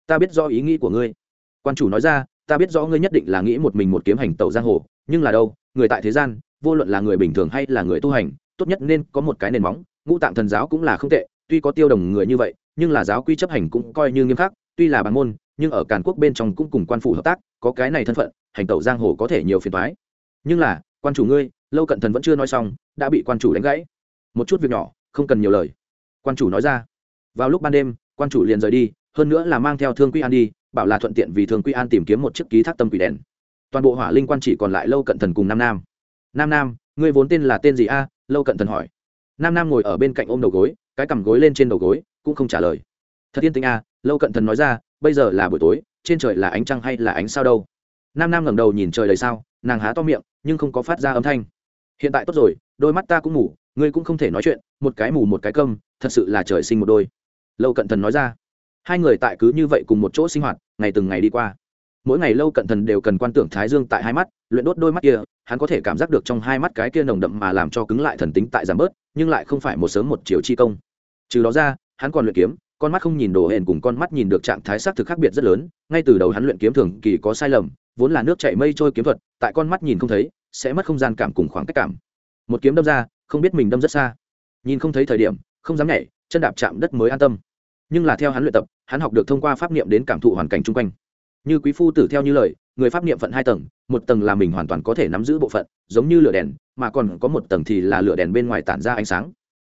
Ta biết do ý nghĩ của ngươi. Quan chủ nói ra, ta biết rõ ngươi nhất định là nghĩ một mình một kiếm hành tẩu giang hồ, nhưng là đâu, người tại thế gian, vô luận là người bình thường hay là người tu hành, tốt nhất nên có một cái nền móng, ngũ tạng thần giáo cũng là không tệ tuy có tiêu đồng người như vậy, nhưng là giáo quy chấp hành cũng coi như nghiêm khắc, tuy là bằng môn, nhưng ở càn quốc bên trong cũng cùng quan phủ hợp tác, có cái này thân phận, hành tẩu giang hồ có thể nhiều phiền toái. Nhưng là, quan chủ ngươi, lâu cận thần vẫn chưa nói xong, đã bị quan chủ đánh gãy. Một chút việc nhỏ, không cần nhiều lời. Quan chủ nói ra. Vào lúc ban đêm, quan chủ liền rời đi, hơn nữa là mang theo thương quy an đi, bảo là thuận tiện vì thương quy an tìm kiếm một chiếc ký thác tâm quỷ đèn. Toàn bộ hỏa linh quan chỉ còn lại lâu cận thần cùng nam nam. Nam nam, ngươi vốn tên là tên gì a? Lâu cận thần hỏi. Nam nam ngồi ở bên cạnh ôm đầu gối cái cằm gối lên trên đầu gối, cũng không trả lời. Thật yên tĩnh a lâu cận thần nói ra, bây giờ là buổi tối, trên trời là ánh trăng hay là ánh sao đâu? Nam nam ngẩng đầu nhìn trời đầy sao, nàng há to miệng, nhưng không có phát ra âm thanh. Hiện tại tốt rồi, đôi mắt ta cũng ngủ ngươi cũng không thể nói chuyện, một cái mù một cái câm, thật sự là trời sinh một đôi. Lâu cận thần nói ra. Hai người tại cứ như vậy cùng một chỗ sinh hoạt, ngày từng ngày đi qua. Mỗi ngày lâu cận thần đều cần quan tưởng thái dương tại hai mắt, luyện đốt đôi mắt kia, hắn có thể cảm giác được trong hai mắt cái kia nồng đậm mà làm cho cứng lại thần tính tại giảm bớt, nhưng lại không phải một sớm một chiều chi công trừ đó ra, hắn còn luyện kiếm, con mắt không nhìn đồ hển cùng con mắt nhìn được trạng thái xác thực khác biệt rất lớn, ngay từ đầu hắn luyện kiếm thường kỳ có sai lầm, vốn là nước chảy mây trôi kiếm thuật, tại con mắt nhìn không thấy, sẽ mất không gian cảm cùng khoảng cách cảm. Một kiếm đâm ra, không biết mình đâm rất xa. Nhìn không thấy thời điểm, không dám nhảy, chân đạp chạm đất mới an tâm. Nhưng là theo hắn luyện tập, hắn học được thông qua pháp niệm đến cảm thụ hoàn cảnh chung quanh. Như quý phu tử theo như lời, người pháp niệm phận hai tầng, một tầng là mình hoàn toàn có thể nắm giữ bộ phận, giống như lửa đèn, mà còn có một tầng thì là lửa đèn bên ngoài tản ra ánh sáng.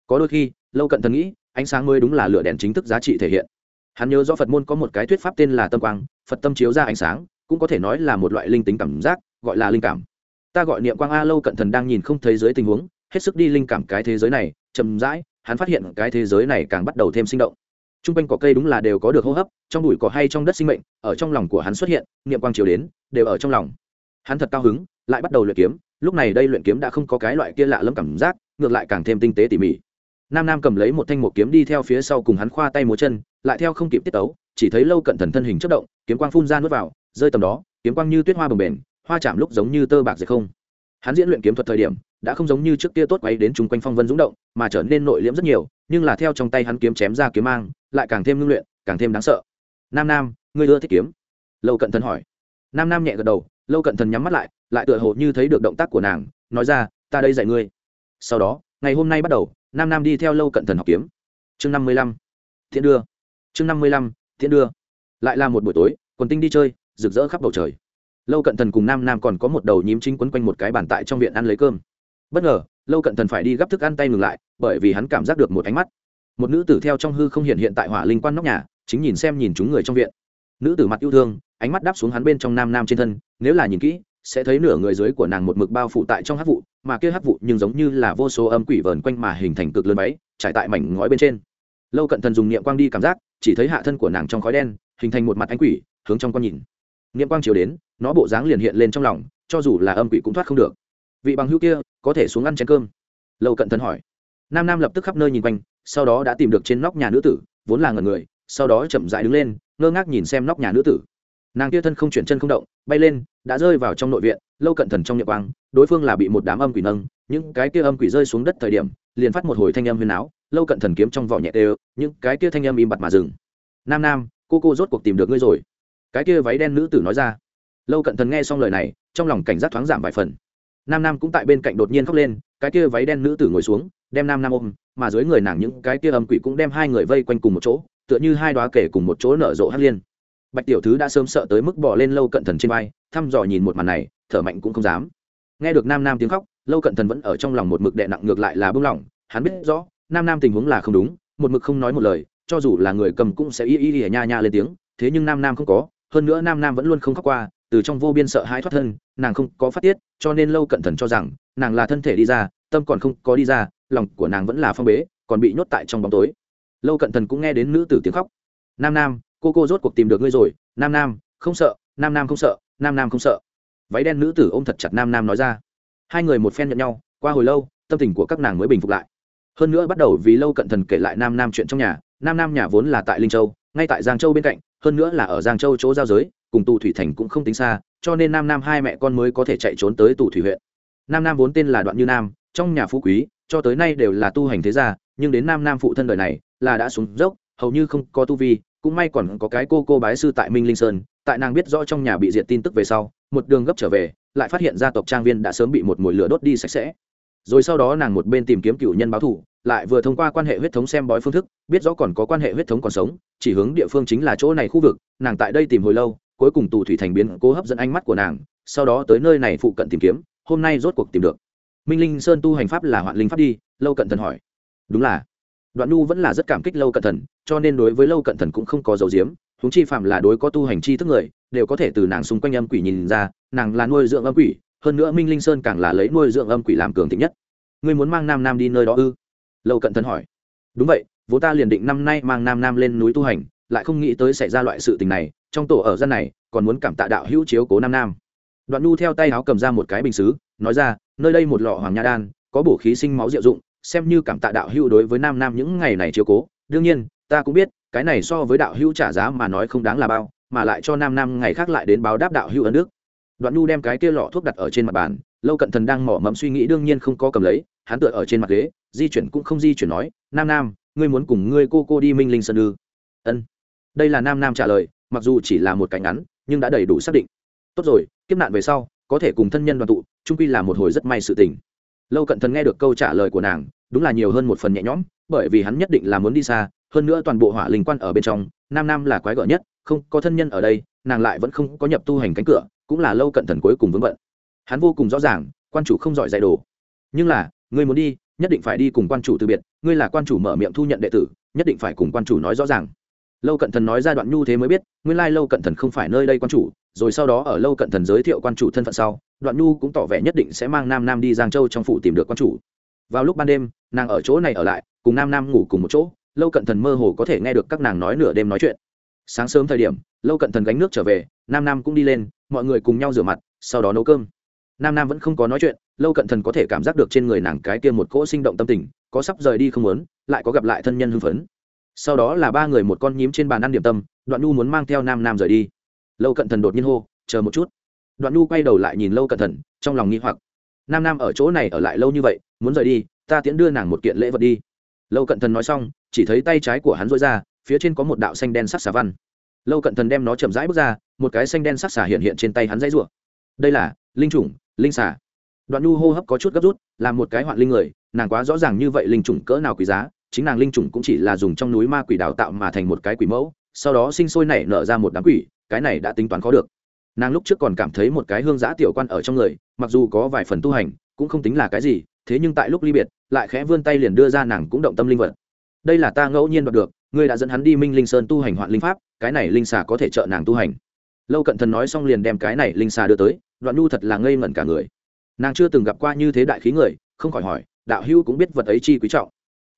Có đôi khi, lâu cận thần nghĩ ánh sáng mới đúng là lửa đèn chính thức giá trị thể hiện. Hắn nhớ do phật môn có một cái thuyết pháp tên là tâm quang, phật tâm chiếu ra ánh sáng, cũng có thể nói là một loại linh tính cảm giác, gọi là linh cảm. Ta gọi niệm quang a lâu cận thần đang nhìn không thấy dưới tình huống, hết sức đi linh cảm cái thế giới này, chậm rãi, hắn phát hiện cái thế giới này càng bắt đầu thêm sinh động. T r u n g quanh cỏ cây đúng là đều có được hô hấp, trong bụi cỏ hay trong đất sinh mệnh, ở trong lòng của hắn xuất hiện, niệm quang chiều đến, đều ở trong lòng. Hắn thật cao hứng, lại bắt đầu luyện kiếm, lúc này đây luyện kiếm đã không có cái loại kia lạ lẫm cảm giác, ngược lại càng thêm tinh tế tỉ mỉ nam nam cầm lấy một thanh một kiếm đi theo phía sau cùng hắn khoa tay múa chân, lại theo không kịp tiết tấu, chỉ thấy lâu cận thần thân hình chất động, kiếm quang phun ra nuốt vào, rơi tầm đó, kiếm quang như tuyết hoa bồng bềnh hoa chạm lúc giống như tơ bạc dệt không. Hắn diễn luyện kiếm thuật thời điểm, đã không giống như trước kia tốt quay đến chung quanh phong vân rúng động, mà trở nên nội liễm rất nhiều, nhưng là theo trong tay hắn kiếm chém ra kiếm mang, lại càng thêm ngưng luyện, càng thêm đáng sợ. Nam nam, ngươi ưa thích kiếm? Lâu cận thần hỏi. Nam nam nhẹ gật đầu, lâu cận thần nhắm mắt lại lại tựa hồ như thấy được động tác của nàng, nói ra, ta đây dạy ngươi. Sau đó, ngày hôm nay bắt đầu nam nam đi theo lâu cận thần học kiếm. Chương năm mươi lăm. Thiện đưa. Chương năm mươi lăm, thiện đưa. Lại là một buổi tối, quần tinh đi chơi, rực rỡ khắp bầu trời. Lâu cận thần cùng nam nam còn có một đầu nhím chính quấn quanh một cái bàn tại trong viện ăn lấy cơm. Bất ngờ, lâu cận thần phải đi gấp thức ăn tay ngừng lại, bởi vì hắn cảm giác được một ánh mắt. Một nữ tử theo trong hư không hiện hiện tại hỏa linh quan nóc nhà, chính nhìn xem nhìn chúng người trong viện. Nữ tử mặt yêu thương, ánh mắt đáp xuống hắn bên trong nam nam trên thân, nếu là nhìn kỹ sẽ thấy nửa người dưới của nàng một mực bao phủ tại trong hát vụ, mà kia hát vụ nhưng giống như là vô số âm quỷ vờn quanh mà hình thành cực lớn váy, trải tại mảnh ngói bên trên. Lâu cận thần dùng niệm quang đi cảm giác, chỉ thấy hạ thân của nàng trong khói đen, hình thành một mặt ánh quỷ, hướng trong con nhìn. Niệm quang chiều đến, nó bộ dáng liền hiện lên trong lòng, cho dù là âm quỷ cũng thoát không được. Vị bằng hữu kia, có thể xuống ăn chén cơm? Lâu cận thần hỏi. Nam nam lập tức khắp nơi nhìn quanh, sau đó đã tìm được trên nóc nhà nữ tử, vốn là ngần người, sau đó chậm dại đứng lên, ngơ ngác nhìn xem nóc nhà nữ tử. Nàng kia thân không chuyển chân không động, bay lên đã rơi vào trong nội viện, lâu cận thần trong nhật quang, đối phương là bị một đám âm quỷ nâng, những cái kia âm quỷ rơi xuống đất thời điểm, liền phát một hồi thanh âm huyền áo, lâu cận thần kiếm trong vỏ nhẹ đều những cái kia thanh âm im bặt mà dừng. Nam nam, cô cô rốt cuộc tìm được ngươi rồi. Cái kia váy đen nữ tử nói ra. Lâu cận thần nghe xong lời này, trong lòng cảnh giác thoáng giảm vài phần. Nam nam cũng tại bên cạnh đột nhiên khóc lên, cái kia váy đen nữ tử ngồi xuống, đem nam nam ôm, mà dưới người nàng những cái kia âm quỷ cũng đem hai người vây quanh cùng một chỗ, tựa như hai đoá kể cùng một chỗ nở rộ hát liên. Bạch tiểu thứ đã sớm sợ tới mức bỏ lên lâu cận thần trên vai thăm dò nhìn một màn này, thở mạnh cũng không dám. Nghe được nam nam tiếng khóc, lâu cận thần vẫn ở trong lòng một mực đệ nặng ngược lại là bưng lỏng, hắn biết rõ, nam nam tình huống là không đúng, một mực không nói một lời, cho dù là người cầm cũng sẽ y y y nha nha lên tiếng, thế nhưng nam nam không có, hơn nữa nam nam vẫn luôn không khóc qua, từ trong vô biên sợ hãi thoát thân, nàng không có phát tiết, cho nên lâu cận thần cho rằng, nàng là thân thể đi ra, tâm còn không có đi ra, lòng của nàng vẫn là phong bế, còn bị nhốt tại trong bóng tối. Lâu cận thần cũng nghe đến nữ tử tiếng khóc. Nam nam, cô cô rốt cuộc tìm được ngươi rồi, nam nam, không sợ, nam nam không sợ nam nam không sợ. Váy đen nữ tử ôm thật chặt nam nam nói ra. Hai người một phen nhận nhau, qua hồi lâu, tâm tình của các nàng mới bình phục lại. Hơn nữa bắt đầu vì lâu cận thần kể lại nam nam chuyện trong nhà, nam nam nhà vốn là tại linh châu, ngay tại giang châu bên cạnh, hơn nữa là ở giang châu chỗ giao giới, cùng tù thủy thành cũng không tính xa, cho nên nam nam hai mẹ con mới có thể chạy trốn tới tù thủy huyện. Nam nam vốn tên là đoạn như nam, trong nhà phú quý, cho tới nay đều là tu hành thế gia, nhưng đến nam nam phụ thân đời này, là đã xuống dốc, hầu như không có tu vi, cũng may còn có cái cô cô bái sư tại minh linh sơn tại nàng biết rõ trong nhà bị diệt tin tức về sau, một đường gấp trở về, lại phát hiện gia tộc trang viên đã sớm bị một mồi lửa đốt đi sạch sẽ. Rồi sau đó nàng một bên tìm kiếm cựu nhân báo thủ lại vừa thông qua quan hệ huyết thống xem bói phương thức, biết rõ còn có quan hệ huyết thống còn sống, chỉ hướng địa phương chính là chỗ này khu vực, nàng tại đây tìm hồi lâu, cuối cùng tù thủy thành biến, cố hấp dẫn ánh mắt của nàng, sau đó tới nơi này phụ cận tìm kiếm, hôm nay rốt cuộc tìm được. Minh linh sơn tu hành pháp là hoạn linh pháp đi, lâu cận thần hỏi. Đúng là. Đoạn nu vẫn là rất cảm kích lâu cận thần, cho nên đối với lâu cận thần cũng không có dấu diếm húng chi phạm là đối có tu hành chi thức người, đều có thể từ nàng xung quanh âm quỷ nhìn ra, nàng là nuôi dưỡng âm quỷ, hơn nữa minh linh sơn càng là lấy nuôi dưỡng âm quỷ làm cường thịnh nhất. Ngươi muốn mang nam nam đi nơi đó ư? Lâu cận thân hỏi. Đúng vậy, vốn ta liền định năm nay mang nam nam lên núi tu hành, lại không nghĩ tới xảy ra loại sự tình này, trong tổ ở dân này, còn muốn cảm tạ đạo hữu chiếu cố nam nam. Đoạn nu theo tay áo cầm ra một cái bình xứ, nói ra, nơi đây một lọ hoàng nha đan, có bổ khí sinh máu diệu dụng, xem như cảm tạ đạo hữu đối với nam nam những ngày này chiếu cố. Đương nhiên, ta cũng biết cái này so với đạo hữu trả giá mà nói không đáng là bao, mà lại cho nam nam ngày khác lại đến báo đáp đạo hữu ấn đức. Đoạn nhu đem cái kia lọ thuốc đặt ở trên mặt bàn, lâu cận thần đang mỏ mẫm suy nghĩ đương nhiên không có cầm lấy, hắn tựa ở trên mặt ghế, di chuyển cũng không di chuyển nói, nam nam, ngươi muốn cùng ngươi cô cô đi minh linh sơn ư? Ân. Đây là nam nam trả lời, mặc dù chỉ là một cái ngắn, nhưng đã đầy đủ xác định. Tốt rồi, kiếp nạn về sau, có thể cùng thân nhân đoàn tụ trung quy là một hồi rất may sự tình. Lâu cận thần nghe được câu trả lời của nàng, đúng là nhiều hơn một phần nhẹ nhõm, bởi vì hắn nhất định là muốn đi xa hơn nữa toàn bộ hỏa linh quan ở bên trong, nam nam là quái gở nhất, không có thân nhân ở đây, nàng lại vẫn không có nhập tu hành cánh cửa, cũng là lâu cận thần cuối cùng vướng bận. Hắn vô cùng rõ ràng, quan chủ không giỏi dạy đồ. Nhưng là, ngươi muốn đi, nhất định phải đi cùng quan chủ từ biệt, ngươi là quan chủ mở miệng thu nhận đệ tử, nhất định phải cùng quan chủ nói rõ ràng. Lâu cận thần nói ra đoạn nhu thế mới biết, nguyên lai lâu cận thần không phải nơi đây quan chủ, rồi sau đó ở lâu cận thần giới thiệu quan chủ thân phận sau, đoạn nhu cũng tỏ vẻ nhất định sẽ mang nam nam đi giang châu trong phủ tìm được quan chủ. Vào lúc ban đêm, nàng ở chỗ này ở lại, cùng nam nam ngủ cùng một chỗ lâu cận thần mơ hồ có thể nghe được các nàng nói nửa đêm nói chuyện. Sáng sớm thời điểm, lâu cận thần gánh nước trở về, nam nam cũng đi lên, mọi người cùng nhau rửa mặt, sau đó nấu cơm. Nam nam vẫn không có nói chuyện, lâu cận thần có thể cảm giác được trên người nàng cái kia một cỗ sinh động tâm tình, có sắp rời đi không muốn, lại có gặp lại thân nhân hưng phấn. Sau đó là ba người một con nhím trên bàn ăn điểm tâm, đoạn nu muốn mang theo nam nam rời đi. Lâu cận thần đột nhiên hô, chờ một chút. Đoạn nu quay đầu lại nhìn lâu cận thần, trong lòng nghi hoặc. Nam nam ở chỗ này ở lại lâu như vậy, muốn rời đi, ta tiễn đưa nàng một kiện lễ vật đi. Lâu cận thần nói xong chỉ thấy tay trái của hắn rối ra, phía trên có một đạo xanh đen sắc xà văn. Lâu cận thần đem nó chậm rãi bước ra, một cái xanh đen sắc xà hiện hiện trên tay hắn dãy rủa. Đây là linh chủng, linh xà. Đoạn nhu hô hấp có chút gấp rút, là một cái hoạn linh người, nàng quá rõ ràng như vậy linh chủng cỡ nào quý giá, chính nàng linh chủng cũng chỉ là dùng trong núi ma quỷ đào tạo mà thành một cái quỷ mẫu, sau đó sinh sôi nảy nở ra một đám quỷ, cái này đã tính toán có được. Nàng lúc trước còn cảm thấy một cái hương giã tiểu quan ở trong người, mặc dù có vài phần tu hành, cũng không tính là cái gì, thế nhưng tại lúc ly biệt, lại khẽ vươn tay liền đưa ra nàng cũng động tâm linh vật đây là ta ngẫu nhiên đoạt được, ngươi đã dẫn hắn đi minh linh sơn tu hành hoạn linh pháp, cái này linh xà có thể trợ nàng tu hành. Lâu cận thần nói xong liền đem cái này linh xà đưa tới, đoạn nhu thật là ngây ngẩn cả người. Nàng chưa từng gặp qua như thế đại khí người, không khỏi hỏi, đạo hữu cũng biết vật ấy chi quý trọng.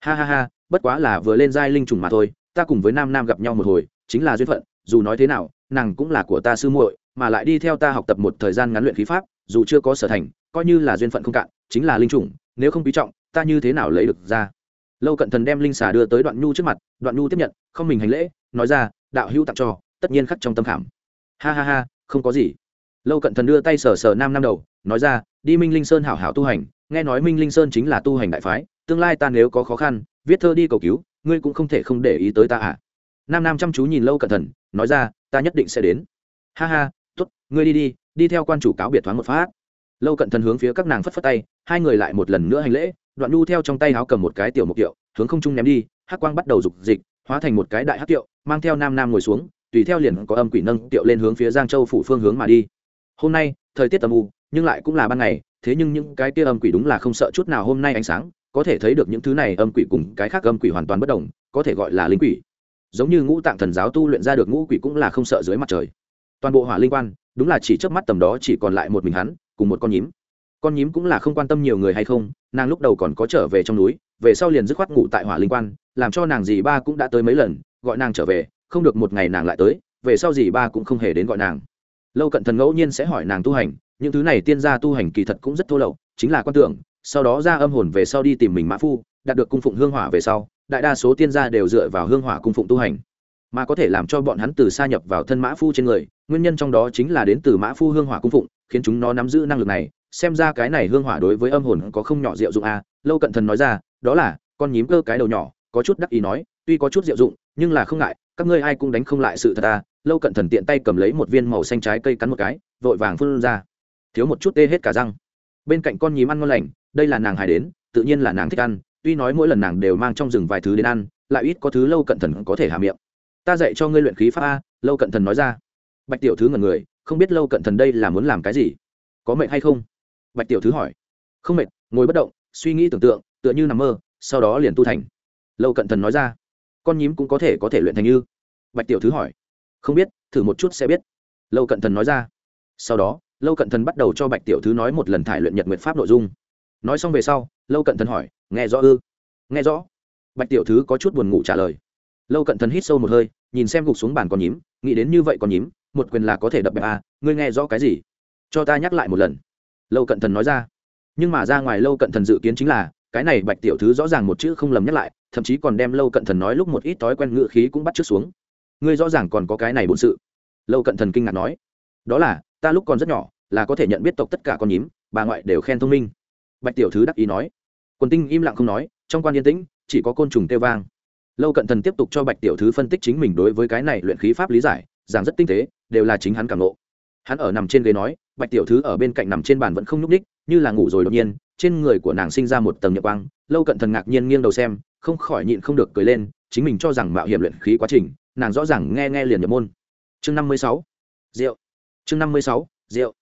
Ha ha ha, bất quá là vừa lên giai linh trùng mà thôi, ta cùng với nam nam gặp nhau một hồi, chính là duyên phận, dù nói thế nào, nàng cũng là của ta sư muội, mà lại đi theo ta học tập một thời gian ngắn luyện khí pháp, dù chưa có sở thành, coi như là duyên phận không cạn, chính là linh trùng, nếu không quý trọng, ta như thế nào lấy được ra? Lâu cận thần đem linh xà đưa tới đoạn nhu trước mặt, đoạn nhu tiếp nhận, không mình hành lễ, nói ra, đạo hữu tặng cho, tất nhiên khắc trong tâm khảm. Ha ha ha, không có gì. Lâu cận thần đưa tay sờ sờ nam năm đầu, nói ra, đi minh linh sơn hảo hảo tu hành, nghe nói minh linh sơn chính là tu hành đại phái, tương lai ta nếu có khó khăn, viết thơ đi cầu cứu, ngươi cũng không thể không để ý tới ta à nam nam chăm chú nhìn lâu cẩn thận nói ra, ta nhất định sẽ đến. Ha ha t ố t ngươi đi đi đi theo quan chủ cáo biệt thoáng một phát. Lâu cận thần hướng phía các nàng phất phất tay, hai người lại một lần nữa hành lễ đoạn nhu theo trong tay áo cầm một cái tiểu mục kiệu, hướng không trung ném đi, hắc quang bắt đầu rục dịch, hóa thành một cái đại hắc kiệu, mang theo nam nam ngồi xuống, tùy theo liền có âm quỷ nâng kiệu lên hướng phía giang châu phủ phương hướng mà đi. Hôm nay, thời tiết tầm u, nhưng lại cũng là ban ngày, thế nhưng những cái kia âm quỷ đúng là không sợ chút nào hôm nay ánh sáng, có thể thấy được những thứ này âm quỷ cùng cái khác âm quỷ hoàn toàn bất đồng, có thể gọi là linh quỷ. Giống như ngũ tạng thần giáo tu luyện ra được ngũ quỷ cũng là không sợ dưới mặt trời. Toàn bộ hỏa linh quan, đúng là chỉ trước mắt tầm đó chỉ còn lại một mình hắn, cùng một con nhím con nhím cũng là không quan tâm nhiều người hay không, nàng lúc đầu còn có trở về trong núi, về sau liền dứt khoát ngủ tại hỏa linh quan, làm cho nàng dì ba cũng đã tới mấy lần, gọi nàng trở về, không được một ngày nàng lại tới, về sau dì ba cũng không hề đến gọi nàng. Lâu cận thần ngẫu nhiên sẽ hỏi nàng tu hành, những thứ này tiên gia tu hành kỳ thật cũng rất thô lậu, chính là quan tưởng, sau đó ra âm hồn về sau đi tìm mình mã phu, đạt được cung phụng hương hỏa về sau, đại đa số tiên gia đều dựa vào hương hỏa cung phụng tu hành mà có thể làm cho bọn hắn từ xa nhập vào thân mã phu trên người, nguyên nhân trong đó chính là đến từ mã phu hương hỏa cung phụng, khiến chúng nó nắm giữ năng lực này. Xem ra cái này hương hỏa đối với âm hồn có không nhỏ diệu dụng a à. lâu cận thần nói ra, đó là, con nhím cơ cái đầu nhỏ, có chút đắc ý nói, tuy có chút diệu dụng, nhưng là không ngại, các ngươi ai cũng đánh không lại sự thật à? Lâu cận thần tiện tay cầm lấy một viên màu xanh trái cây cắn một cái, vội vàng phun ra. Thiếu một chút tê hết cả răng. Bên cạnh con nhím ăn ngon lành, đây là nàng hài đến, tự nhiên là nàng thích ăn, tuy nói mỗi lần nàng đều mang trong rừng vài thứ đến ăn, lại ít có thứ lâu cận thần có thể hạ miệng ta dạy cho ngươi luyện khí pháp a, lâu cận thần nói ra. Bạch tiểu thứ ngần người, không biết lâu cận thần đây là muốn làm cái gì? Có mệt hay không? Bạch tiểu thứ hỏi. Không mệt, ngồi bất động, suy nghĩ tưởng tượng, tựa như nằm mơ, sau đó liền tu thành. Lâu cận thần nói ra. Con nhím cũng có thể có thể luyện thành như. Bạch tiểu thứ hỏi. Không biết, thử một chút sẽ biết. Lâu cận thần nói ra. Sau đó, lâu cận thần bắt đầu cho bạch tiểu thứ nói một lần thải luyện nhật nguyệt pháp nội dung. Nói xong về sau, lâu cận thần hỏi, nghe rõ ư? Nghe rõ. Bạch tiểu thứ có chút buồn ngủ trả lời lâu cận thần hít sâu một hơi nhìn xem gục xuống bàn con nhím nghĩ đến như vậy con nhím một quyền là có thể đập bẹp à, ngươi nghe rõ cái gì? Cho ta nhắc lại một lần. Lâu cận thần nói ra. Nhưng mà ra ngoài lâu cận thần dự kiến chính là cái này bạch tiểu thứ rõ ràng một chữ không lầm nhắc lại thậm chí còn đem lâu cận thần nói lúc một ít thói quen ngự khí cũng bắt trước xuống. Ngươi rõ ràng còn có cái này bổn sự. Lâu cận thần kinh ngạc nói. Đó là ta lúc còn rất nhỏ là có thể nhận biết tộc tất cả con nhím bà ngoại đều khen thông minh. Bạch tiểu thứ đắc ý nói. Quần tinh im lặng không nói trong quan yên tĩnh chỉ có côn trùng kêu vang lâu cận thần tiếp tục cho bạch tiểu thứ phân tích chính mình đối với cái này luyện khí pháp lý giải, giảng rất tinh tế, đều là chính hắn cảm lộ hắn ở nằm trên ghế nói, bạch tiểu thứ ở bên cạnh nằm trên bàn vẫn không nhúc ních như là ngủ rồi đột nhiên, trên người của nàng sinh ra một tầng nhật quang, lâu cận thần ngạc nhiên nghiêng đầu xem, không khỏi nhịn không được cười lên, chính mình cho rằng mạo hiểm luyện khí quá trình, nàng rõ ràng nghe nghe liền nhập môn. Chương năm mươi sáu, rượu. Chương năm mươi sáu, rượu.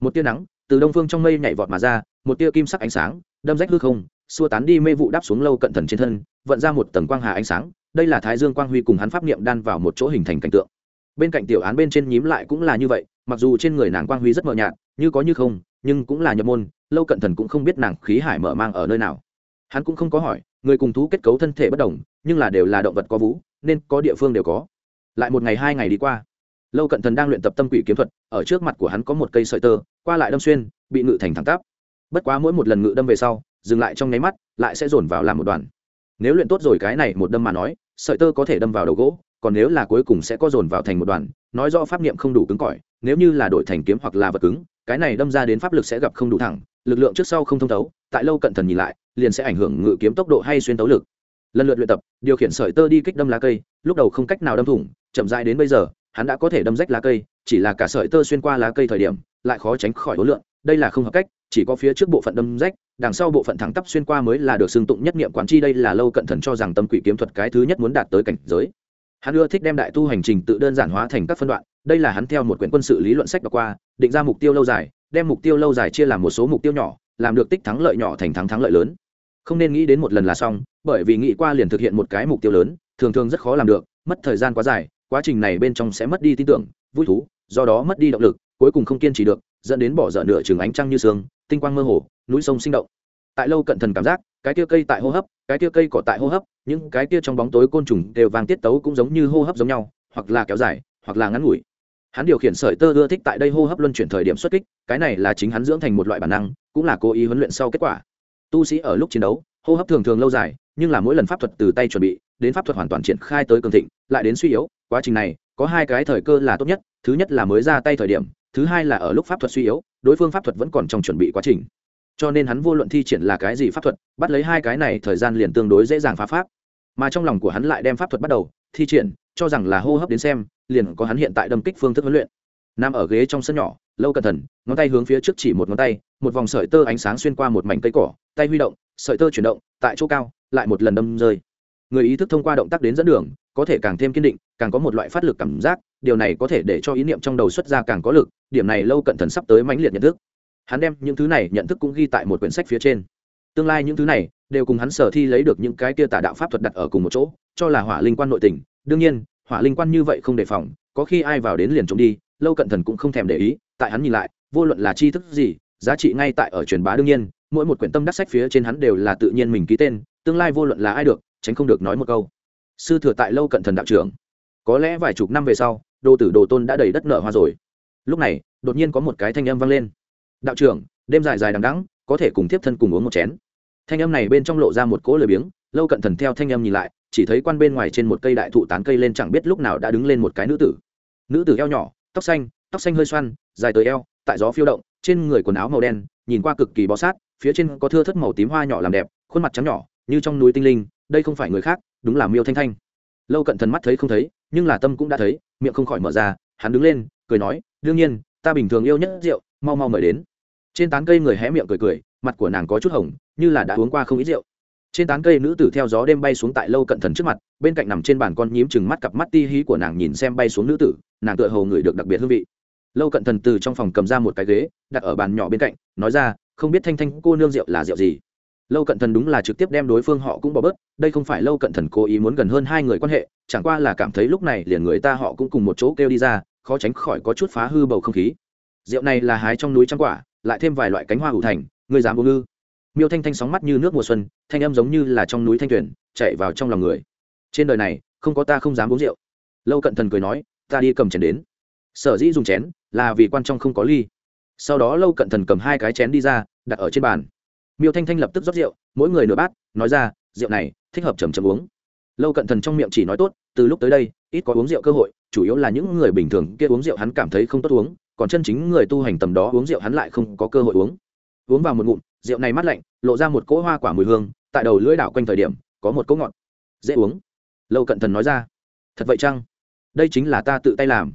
Một tia nắng, từ đông phương trong mây nhảy vọt mà ra, một tia kim sắc ánh sáng, đâm rách hư không xua tán đi mê vụ đáp xuống lâu cận thần trên thân, vận ra một tầng quang hà ánh sáng, đây là thái dương quang huy cùng hắn pháp niệm đan vào một chỗ hình thành cảnh tượng. Bên cạnh tiểu án bên trên nhím lại cũng là như vậy, mặc dù trên người nàng quang huy rất mờ nhạt, như có như không, nhưng cũng là nhập môn, lâu cận thần cũng không biết nàng khí hải mở mang ở nơi nào. Hắn cũng không có hỏi, người cùng thú kết cấu thân thể bất đồng, nhưng là đều là động vật có vú, nên có địa phương đều có. Lại một ngày hai ngày đi qua, lâu cận thần đang luyện tập tâm quỷ kiếm thuật, ở trước mặt của hắn có một cây sợi tơ, qua lại đâm xuyên, bị ngự thành thẳng tắp. Bất quá mỗi một lần ngự đâm về sau dừng lại trong nháy mắt, lại sẽ dồn vào làm một đoàn. Nếu luyện tốt rồi cái này một đâm mà nói, sợi tơ có thể đâm vào đầu gỗ, còn nếu là cuối cùng sẽ có dồn vào thành một đoàn, nói rõ pháp niệm không đủ cứng cỏi, nếu như là đổi thành kiếm hoặc là vật cứng, cái này đâm ra đến pháp lực sẽ gặp không đủ thẳng, lực lượng trước sau không thông thấu, tại lâu cận thần nhìn lại, liền sẽ ảnh hưởng ngự kiếm tốc độ hay xuyên tấu lực. Lần lượt luyện tập, điều khiển sợi tơ đi kích đâm lá cây, lúc đầu không cách nào đâm thủng, chậm rãi đến bây giờ, hắn đã có thể đâm rách lá cây, chỉ là cả sợi tơ xuyên qua lá cây thời điểm, lại khó tránh khỏi hối lượng đây là không hợp cách, chỉ có phía trước bộ phận đâm rách, đằng sau bộ phận thẳng tắp xuyên qua mới là được xưng tụng nhất niệm quản chi. Đây là lâu cận thần cho rằng tâm quỷ kiếm thuật cái thứ nhất muốn đạt tới cảnh giới. Hắn ưa thích đem đại tu hành trình tự đơn giản hóa thành các phân đoạn, đây là hắn theo một quyển quân sự lý luận sách đọc qua, định ra mục tiêu lâu dài, đem mục tiêu lâu dài chia làm một số mục tiêu nhỏ, làm được tích thắng lợi nhỏ thành thắng thắng lợi lớn. Không nên nghĩ đến một lần là xong, bởi vì nghĩ qua liền thực hiện một cái mục tiêu lớn, thường thường rất khó làm được, mất thời gian quá dài, quá trình này bên trong sẽ mất đi tin tưởng, vui thú, do đó mất đi động lực, cuối cùng không kiên trì được dẫn đến bỏ dở nửa chừng ánh trăng như sương, tinh quang mơ hồ, núi sông sinh động. Tại lâu cận thần cảm giác, cái kia cây tại hô hấp, cái kia cây cỏ tại hô hấp, những cái kia trong bóng tối côn trùng đều vang tiết tấu cũng giống như hô hấp giống nhau, hoặc là kéo dài, hoặc là ngắn ngủi. Hắn điều khiển sợi tơ ưa thích tại đây hô hấp luân chuyển thời điểm xuất kích, cái này là chính hắn dưỡng thành một loại bản năng, cũng là cố ý huấn luyện sau kết quả. Tu sĩ ở lúc chiến đấu, hô hấp thường thường lâu dài, nhưng là mỗi lần pháp thuật từ tay chuẩn bị, đến pháp thuật hoàn toàn triển khai tới cường thịnh, lại đến suy yếu, quá trình này, có hai cái thời cơ là tốt nhất, thứ nhất là mới ra tay thời điểm thứ hai là ở lúc pháp thuật suy yếu, đối phương pháp thuật vẫn còn trong chuẩn bị quá trình. Cho nên hắn vô luận thi triển là cái gì pháp thuật, bắt lấy hai cái này thời gian liền tương đối dễ dàng phá pháp. Mà trong lòng của hắn lại đem pháp thuật bắt đầu, thi triển, cho rằng là hô hấp đến xem, liền có hắn hiện tại đâm kích phương thức huấn luyện. Nằm ở ghế trong sân nhỏ, lâu cẩn thận, ngón tay hướng phía trước chỉ một ngón tay, một vòng sợi tơ ánh sáng xuyên qua một mảnh cây cỏ, tay huy động, sợi tơ chuyển động, tại chỗ cao, lại một lần đâm rơi người ý thức thông qua động tác đến dẫn đường, có thể càng thêm kiên định, càng có một loại phát lực cảm giác, điều này có thể để cho ý niệm trong đầu xuất ra càng có lực, điểm này lâu cận thần sắp tới mãnh liệt nhận thức. Hắn đem những thứ này nhận thức cũng ghi tại một quyển sách phía trên. Tương lai những thứ này đều cùng hắn sở thi lấy được những cái kia tả đạo pháp thuật đặt ở cùng một chỗ, cho là hỏa linh quan nội tình. Đương nhiên, hỏa linh quan như vậy không đề phòng, có khi ai vào đến liền trộm đi, lâu cận thần cũng không thèm để ý, tại hắn nhìn lại, vô luận là tri thức gì, giá trị ngay tại ở truyền bá đương nhiên, mỗi một quyển tâm đắc sách phía trên hắn đều là tự nhiên mình ký tên, tương lai vô luận là ai được tránh không được nói một câu. Sư thừa tại lâu cận thần đạo trưởng. Có lẽ vài chục năm về sau, đồ tử đồ tôn đã đầy đất nở hoa rồi. Lúc này, đột nhiên có một cái thanh âm vang lên. Đạo trưởng, đêm dài dài đằng đắng có thể cùng tiếp thân cùng uống một chén. Thanh âm này bên trong lộ ra một cỗ lười biếng, lâu cận thần theo thanh âm nhìn lại, chỉ thấy quan bên ngoài trên một cây đại thụ tán cây lên chẳng biết lúc nào đã đứng lên một cái nữ tử. Nữ tử eo nhỏ, tóc xanh tóc xanh hơi xoăn, dài tới eo, tại gió phiêu động, trên người quần áo màu đen, nhìn qua cực kỳ bó sát, phía trên có thưa thất màu tím hoa nhỏ làm đẹp, khuôn mặt trắng nhỏ như trong núi tinh linh, đây không phải người khác, đúng là miêu thanh thanh. Lâu cận thần mắt thấy không thấy, nhưng là tâm cũng đã thấy, miệng không khỏi mở ra, hắn đứng lên, cười nói, đương nhiên, ta bình thường yêu nhất rượu, mau mau mời đến. Trên tán cây người hé miệng cười cười, mặt của nàng có chút hồng, như là đã uống qua không ít rượu. Trên tán cây nữ tử theo gió đêm bay xuống tại lâu cận thần trước mặt, bên cạnh nằm trên bàn con nhím chừng mắt cặp mắt ti hí của nàng nhìn xem bay xuống nữ tử, nàng tựa hầu người được đặc biệt hương vị. Lâu cận thần từ trong phòng cầm ra một cái ghế, đặt ở bàn nhỏ bên cạnh, nói ra, không biết thanh thanh cô nương rượu là rượu gì? Lâu cận thần đúng là trực tiếp đem đối phương họ cũng bỏ bớt, đây không phải lâu cận thần cố ý muốn gần hơn hai người quan hệ, chẳng qua là cảm thấy lúc này liền người ta họ cũng cùng một chỗ kêu đi ra, khó tránh khỏi có chút phá hư bầu không khí. Rượu này là hái trong núi trắng quả, lại thêm vài loại cánh hoa hữu thành người dám uống ư miêu thanh thanh sóng mắt như nước mùa xuân, thanh âm giống như là trong núi thanh tuyển, chạy vào trong lòng người. Trên đời này, không có ta không dám uống rượu. Lâu cận thần cười nói, ta đi cầm chén đến. Sở dĩ dùng chén, là vì quan trong không có ly. Sau đó lâu cận thần cầm hai cái chén đi ra, đặt ở trên bàn miêu thanh thanh lập tức rót rượu, mỗi người nửa bát, nói ra, rượu này, thích hợp chầm chầm uống. Lâu cận thần trong miệng chỉ nói tốt, từ lúc tới đây, ít có uống rượu cơ hội, chủ yếu là những người bình thường kia uống rượu hắn cảm thấy không tốt uống, còn chân chính người tu hành tầm đó uống rượu hắn lại không có cơ hội uống. Uống vào một ngụm, rượu này mát lạnh, lộ ra một cỗ hoa quả mùi hương, tại đầu lưỡi đảo quanh thời điểm, có một cỗ ngọt. Dễ uống. Lâu cận thần nói ra. Thật vậy chăng? Đây chính là ta tự tay làm.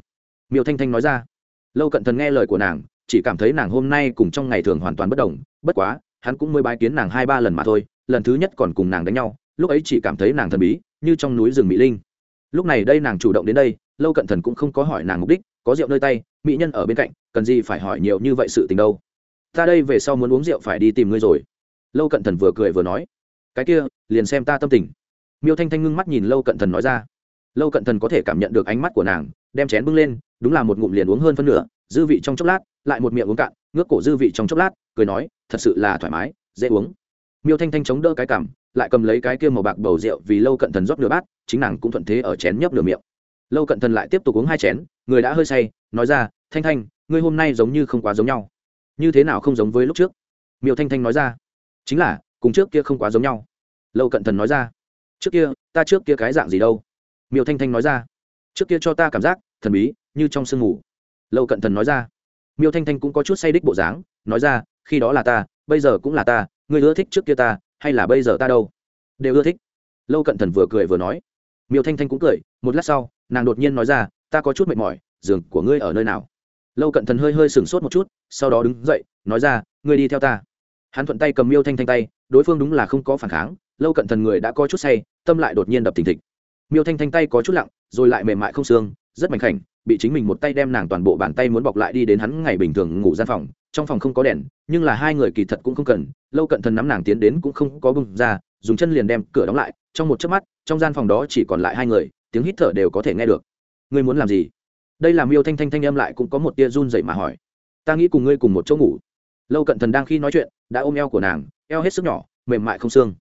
Miêu thanh thanh nói ra. Lâu cận thần nghe lời của nàng, chỉ cảm thấy nàng hôm nay cùng trong ngày thường hoàn toàn bất đồng, bất quá hắn cũng mới bái kiến nàng hai ba lần mà thôi, lần thứ nhất còn cùng nàng đánh nhau, lúc ấy chỉ cảm thấy nàng thần bí, như trong núi rừng mỹ linh. Lúc này đây nàng chủ động đến đây, lâu cận thần cũng không có hỏi nàng mục đích, có rượu nơi tay, mỹ nhân ở bên cạnh, cần gì phải hỏi nhiều như vậy sự tình đâu. Ta đây về sau muốn uống rượu phải đi tìm ngươi rồi. Lâu cận thần vừa cười vừa nói. Cái kia, liền xem ta tâm tình. Miêu thanh thanh ngưng mắt nhìn lâu cận thần nói ra. Lâu cận thần có thể cảm nhận được ánh mắt của nàng, đem chén bưng lên, đúng là một ngụm liền uống hơn phân nửa, dư vị trong chốc lát lại một miệng uống cạn, ngước cổ dư vị trong chốc lát, cười nói, thật sự là thoải mái, dễ uống. Miêu thanh thanh chống đỡ cái cảm lại cầm lấy cái kia màu bạc bầu rượu vì lâu cận thần rót nửa bát, chính nàng cũng thuận thế ở chén nhấp nửa miệng. Lâu cận thần lại tiếp tục uống hai chén, người đã hơi say, nói ra, thanh thanh, ngươi hôm nay giống như không quá giống nhau. Như thế nào không giống với lúc trước? Miêu thanh thanh nói ra. Chính là, cùng trước kia không quá giống nhau. Lâu cận thần nói ra. Trước kia, ta trước kia cái dạng gì đâu? Miêu thanh thanh nói ra. Trước kia cho ta cảm giác, thần bí, như trong sương mù. Lâu cận thần nói ra miêu thanh thanh cũng có chút say đích bộ dáng, nói ra, khi đó là ta, bây giờ cũng là ta, ngươi ưa thích trước kia ta, hay là bây giờ ta đâu? Đều ưa thích. Lâu cận thần vừa cười vừa nói. Miêu thanh thanh cũng cười, một lát sau, nàng đột nhiên nói ra, ta có chút mệt mỏi, giường của ngươi ở nơi nào? Lâu cận thần hơi hơi sửng sốt một chút, sau đó đứng dậy, nói ra, ngươi đi theo ta. Hắn thuận tay cầm miêu thanh thanh tay, đối phương đúng là không có phản kháng, lâu cận thần người đã có chút say, tâm lại đột nhiên đập thình thịch. Miêu thanh thanh tay có chút lặng, rồi lại mềm mại không xương rất mảnh khảnh, bị chính mình một tay đem nàng toàn bộ bàn tay muốn bọc lại đi đến hắn ngày bình thường ngủ gian phòng, trong phòng không có đèn, nhưng là hai người kỳ thật cũng không cần, lâu cận thần nắm nàng tiến đến cũng không có bưng ra, dùng chân liền đem cửa đóng lại, trong một chớp mắt, trong gian phòng đó chỉ còn lại hai người, tiếng hít thở đều có thể nghe được. Ngươi muốn làm gì? Đây là miêu thanh thanh thanh âm lại cũng có một tia run dậy mà hỏi. Ta nghĩ cùng ngươi cùng một chỗ ngủ. Lâu cận thần đang khi nói chuyện, đã ôm eo của nàng, eo hết sức nhỏ, mềm mại không xương.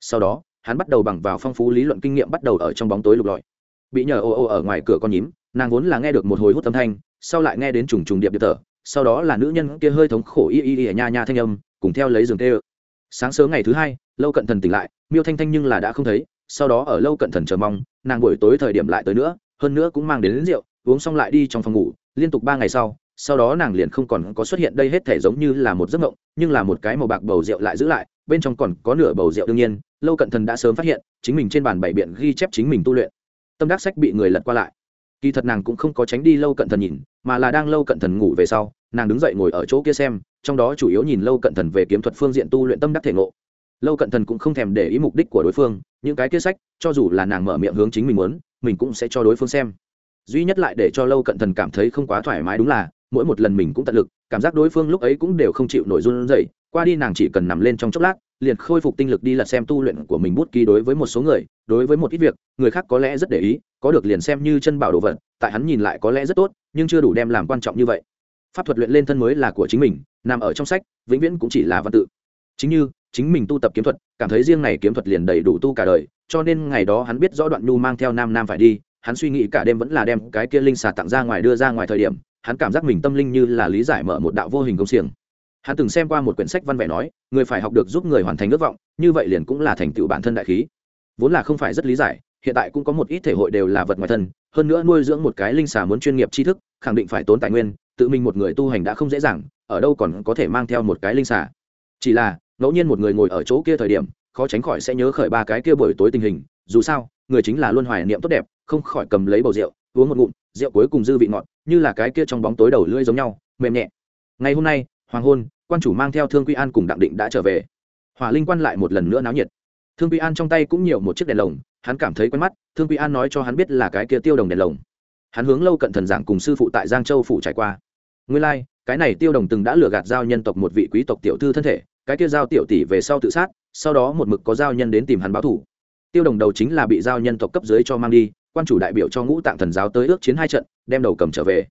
Sau đó, hắn bắt đầu bằng vào phong phú lý luận kinh nghiệm bắt đầu ở trong bóng tối lục lọi. Bị nhờ ô ô ở ngoài cửa con nhím nàng vốn là nghe được một hồi hút âm thanh sau lại nghe đến trùng trùng điệp điệp thở sau đó là nữ nhân kia hơi thống khổ y y y nha nha thanh âm cùng theo lấy giường tê ơ. Sáng sớm ngày thứ hai lâu cận thần tỉnh lại miêu thanh thanh nhưng là đã không thấy sau đó ở lâu cận thần chờ mong nàng buổi tối thời điểm lại tới nữa hơn nữa cũng mang đến, đến rượu uống xong lại đi trong phòng ngủ liên tục ba ngày sau sau đó nàng liền không còn có xuất hiện đây hết thể giống như là một giấc mộng nhưng là một cái màu bạc bầu rượu lại giữ lại bên trong còn có nửa bầu rượu đương nhiên lâu cận thần đã sớm phát hiện chính mình trên bàn bảy biện ghi chép chính mình tu luyện. Tâm đắc sách bị người lật qua lại kỳ thật nàng cũng không có tránh đi lâu cận thần nhìn, mà là đang lâu cận thần ngủ về sau, nàng đứng dậy ngồi ở chỗ kia xem, trong đó chủ yếu nhìn lâu cận thần về kiếm thuật phương diện tu luyện tâm đắc thể ngộ. Lâu cận thần cũng không thèm để ý mục đích của đối phương, những cái kia sách, cho dù là nàng mở miệng hướng chính mình muốn, mình cũng sẽ cho đối phương xem. Duy nhất lại để cho lâu cận thần cảm thấy không quá thoải mái đúng là, mỗi một lần mình cũng tận lực, cảm giác đối phương lúc ấy cũng đều không chịu nổi run dậy qua đi nàng chỉ cần nằm lên trong chốc lát, liền khôi phục tinh lực đi lật xem tu luyện của mình bút ký đối với một số người đối với một ít việc, người khác có lẽ rất để ý, có được liền xem như chân bảo đồ vật, tại hắn nhìn lại có lẽ rất tốt, nhưng chưa đủ đem làm quan trọng như vậy. Pháp thuật luyện lên thân mới là của chính mình, nằm ở trong sách, vĩnh viễn cũng chỉ là văn tự. Chính như, chính mình tu tập kiếm thuật, cảm thấy riêng này kiếm thuật liền đầy đủ tu cả đời, cho nên ngày đó hắn biết rõ đoạn nhu mang theo nam nam phải đi, hắn suy nghĩ cả đêm vẫn là đem cái kia linh xà tặng ra ngoài đưa ra ngoài thời điểm, hắn cảm giác mình tâm linh như là lý giải mở một đạo vô hình công xiềng. Hắn từng xem qua một quyển sách văn vẻ nói, người phải học được giúp người hoàn thành ước vọng, như vậy liền cũng là thành tựu bản thân đại khí vốn là không phải rất lý giải, hiện tại cũng có một ít thể hội đều là vật ngoài thân, hơn nữa nuôi dưỡng một cái linh xà muốn chuyên nghiệp tri thức, khẳng định phải tốn tài nguyên, tự mình một người tu hành đã không dễ dàng, ở đâu còn có thể mang theo một cái linh xà. Chỉ là, ngẫu nhiên một người ngồi ở chỗ kia thời điểm, khó tránh khỏi sẽ nhớ khởi ba cái kia buổi tối tình hình, dù sao, người chính là luôn hoài niệm tốt đẹp, không khỏi cầm lấy bầu rượu, uống một ngụm, rượu cuối cùng dư vị ngọt, như là cái kia trong bóng tối đầu lưỡi giống nhau, mềm nhẹ. Ngày hôm nay, hoàng hôn, quan chủ mang theo thương quy an cùng đặng định đã trở về. Hỏa linh quan lại một lần nữa náo nhiệt thương quy an trong tay cũng nhiều một chiếc đèn lồng hắn cảm thấy quen mắt thương quy an nói cho hắn biết là cái kia tiêu đồng đèn lồng. Hắn hướng lâu cận thần giảng cùng sư phụ tại giang châu phủ trải qua. Nguyên lai、like, cái này tiêu đồng từng đã lừa gạt giao nhân tộc một vị quý tộc tiểu thư thân thể cái kia giao tiểu tỷ về sau tự sát sau đó một mực có giao nhân đến tìm hắn báo thủ. Tiêu đồng đầu chính là bị giao nhân tộc cấp dưới cho mang đi quan chủ đại biểu cho ngũ tạng thần giáo tới ước chiến hai trận đem đầu cầm trở về.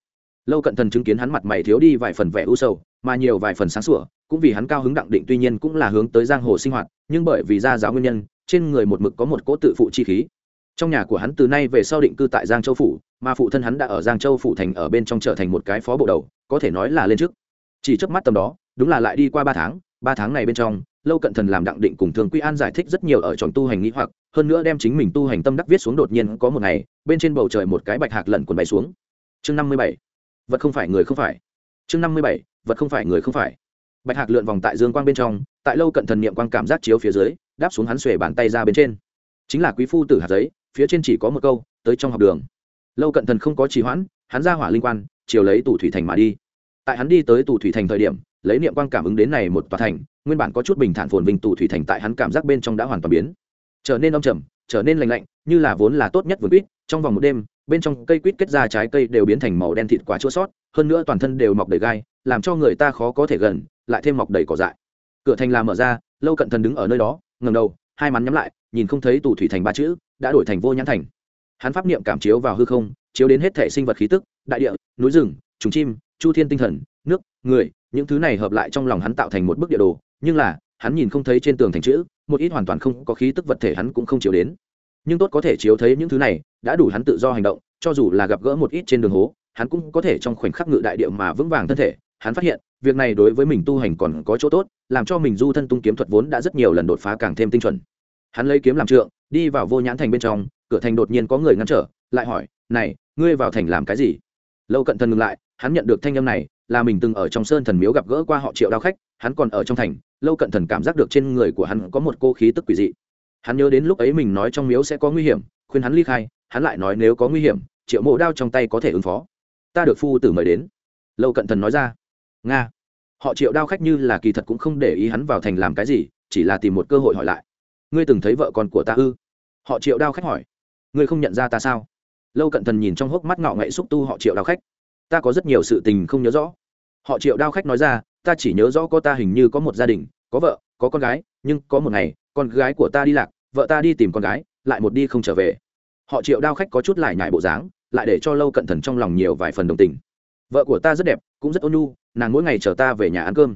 Lâu cận thần chứng kiến hắn mặt mày thiếu đi vài phần vẻ u sầu mà nhiều vài phần sáng sủa cũng vì hắn cao hứng đặng định tuy nhiên cũng là hướng tới giang hồ sinh hoạt, nhưng bởi vì gia giáo nguyên nhân, trên người một mực có một cỗ tự phụ chi khí. Trong nhà của hắn từ nay về sau định cư tại giang châu phủ, mà phụ thân hắn đã ở giang châu phủ thành ở bên trong trở thành một cái phó bộ đầu, có thể nói là lên trước chỉ trước mắt tầm đó, đúng là lại đi qua ba tháng ba tháng này bên trong, lâu cận thần làm đặng định cùng thường quy an giải thích rất nhiều ở tròn tu hành nghĩ hoặc, hơn nữa đem chính mình tu hành tâm đắc viết xuống đột nhiên có một ngày, bên trên bầu trời một cái bạch hạc lẩn quần bay xuống. Chương năm mươi bảy, vật không phải người không phải. Chương năm mươi bảy, vật không phải người không phải bạch hạc lượn vòng tại dương quang bên trong, tại lâu cận thần niệm quang cảm giác chiếu phía dưới, đáp xuống hắn xuề bàn tay ra bên trên. Chính là quý phu tử hạt giấy, phía trên chỉ có một câu, tới trong học đường. Lâu cận thần không có trì hoãn, hắn ra hỏa linh quan, chiều lấy tủ thủy thành mà đi. Tại hắn đi tới tủ thủy thành thời điểm, lấy niệm quang cảm ứng đến này một tòa thành, nguyên bản có chút bình thản phồn vinh tủ thủy thành tại hắn cảm giác bên trong đã hoàn toàn biến. Trở nên đông trầm, trở nên lành lạnh, như là vốn là tốt nhất vườn quýt, trong vòng một đêm, bên trong cây quýt kết ra trái cây đều biến thành màu đen thịt quá chua sót, hơn nữa toàn thân đều mọc đầy gai, làm cho người ta khó có thể gần lại thêm mọc đầy cỏ dại. Cửa thành là mở ra, lâu cận thần đứng ở nơi đó ngầm đầu, hai mắn nhắm lại, nhìn không thấy tủ thủy thành ba chữ, đã đổi thành vô nhãn thành. Hắn pháp niệm cảm chiếu vào hư không, chiếu đến hết thể sinh vật khí tức, đại địa, núi rừng, trùng chim, chu thiên tinh thần, nước, người, những thứ này hợp lại trong lòng hắn tạo thành một bức địa đồ, nhưng là, hắn nhìn không thấy trên tường thành chữ, một ít hoàn toàn không có khí tức vật thể hắn cũng không chiếu đến. Nhưng tốt có thể chiếu thấy những thứ này, đã đủ hắn tự do hành động, cho dù là gặp gỡ một ít trên đường hố, hắn cũng có thể trong khoảnh khắc ngự đại địa mà vững vàng thân thể hắn phát hiện, việc này đối với mình tu hành còn có chỗ tốt, làm cho mình du thân tung kiếm thuật vốn đã rất nhiều lần đột phá càng thêm tinh chuẩn. Hắn lấy kiếm làm trượng, đi vào vô nhãn thành bên trong, cửa thành đột nhiên có người ngăn trở, lại hỏi, này, ngươi vào thành làm cái gì? Lâu cận thần ngừng lại, hắn nhận được thanh âm này, là mình từng ở trong sơn thần miếu gặp gỡ qua họ triệu đao khách, hắn còn ở trong thành, lâu cận thần cảm giác được trên người của hắn có một cô khí tức quỷ dị. Hắn nhớ đến lúc ấy mình nói trong miếu sẽ có nguy hiểm, khuyên hắn ly khai, hắn lại nói nếu có nguy hiểm, triệu mộ đao trong tay có thể ứng phó. Ta được phu tử mời đến, lâu cận thần nói ra nga. Họ triệu đao khách như là kỳ thật cũng không để ý hắn vào thành làm cái gì, chỉ là tìm một cơ hội hỏi lại. Ngươi từng thấy vợ con của ta ư? Họ triệu đao khách hỏi. Ngươi không nhận ra ta sao? Lâu cận thần nhìn trong hốc mắt ngạo nghệ xúc tu họ triệu đao khách. Ta có rất nhiều sự tình không nhớ rõ. Họ triệu đao khách nói ra, ta chỉ nhớ rõ có ta hình như có một gia đình, có vợ, có con gái, nhưng có một ngày, con gái của ta đi lạc, vợ ta đi tìm con gái, lại một đi không trở về. Họ triệu đao khách có chút lại nhải bộ dáng, lại để cho lâu cận thần trong lòng nhiều vài phần đồng tình vợ của ta rất đẹp, cũng rất ôn nhu, nàng mỗi ngày chở ta về nhà ăn cơm.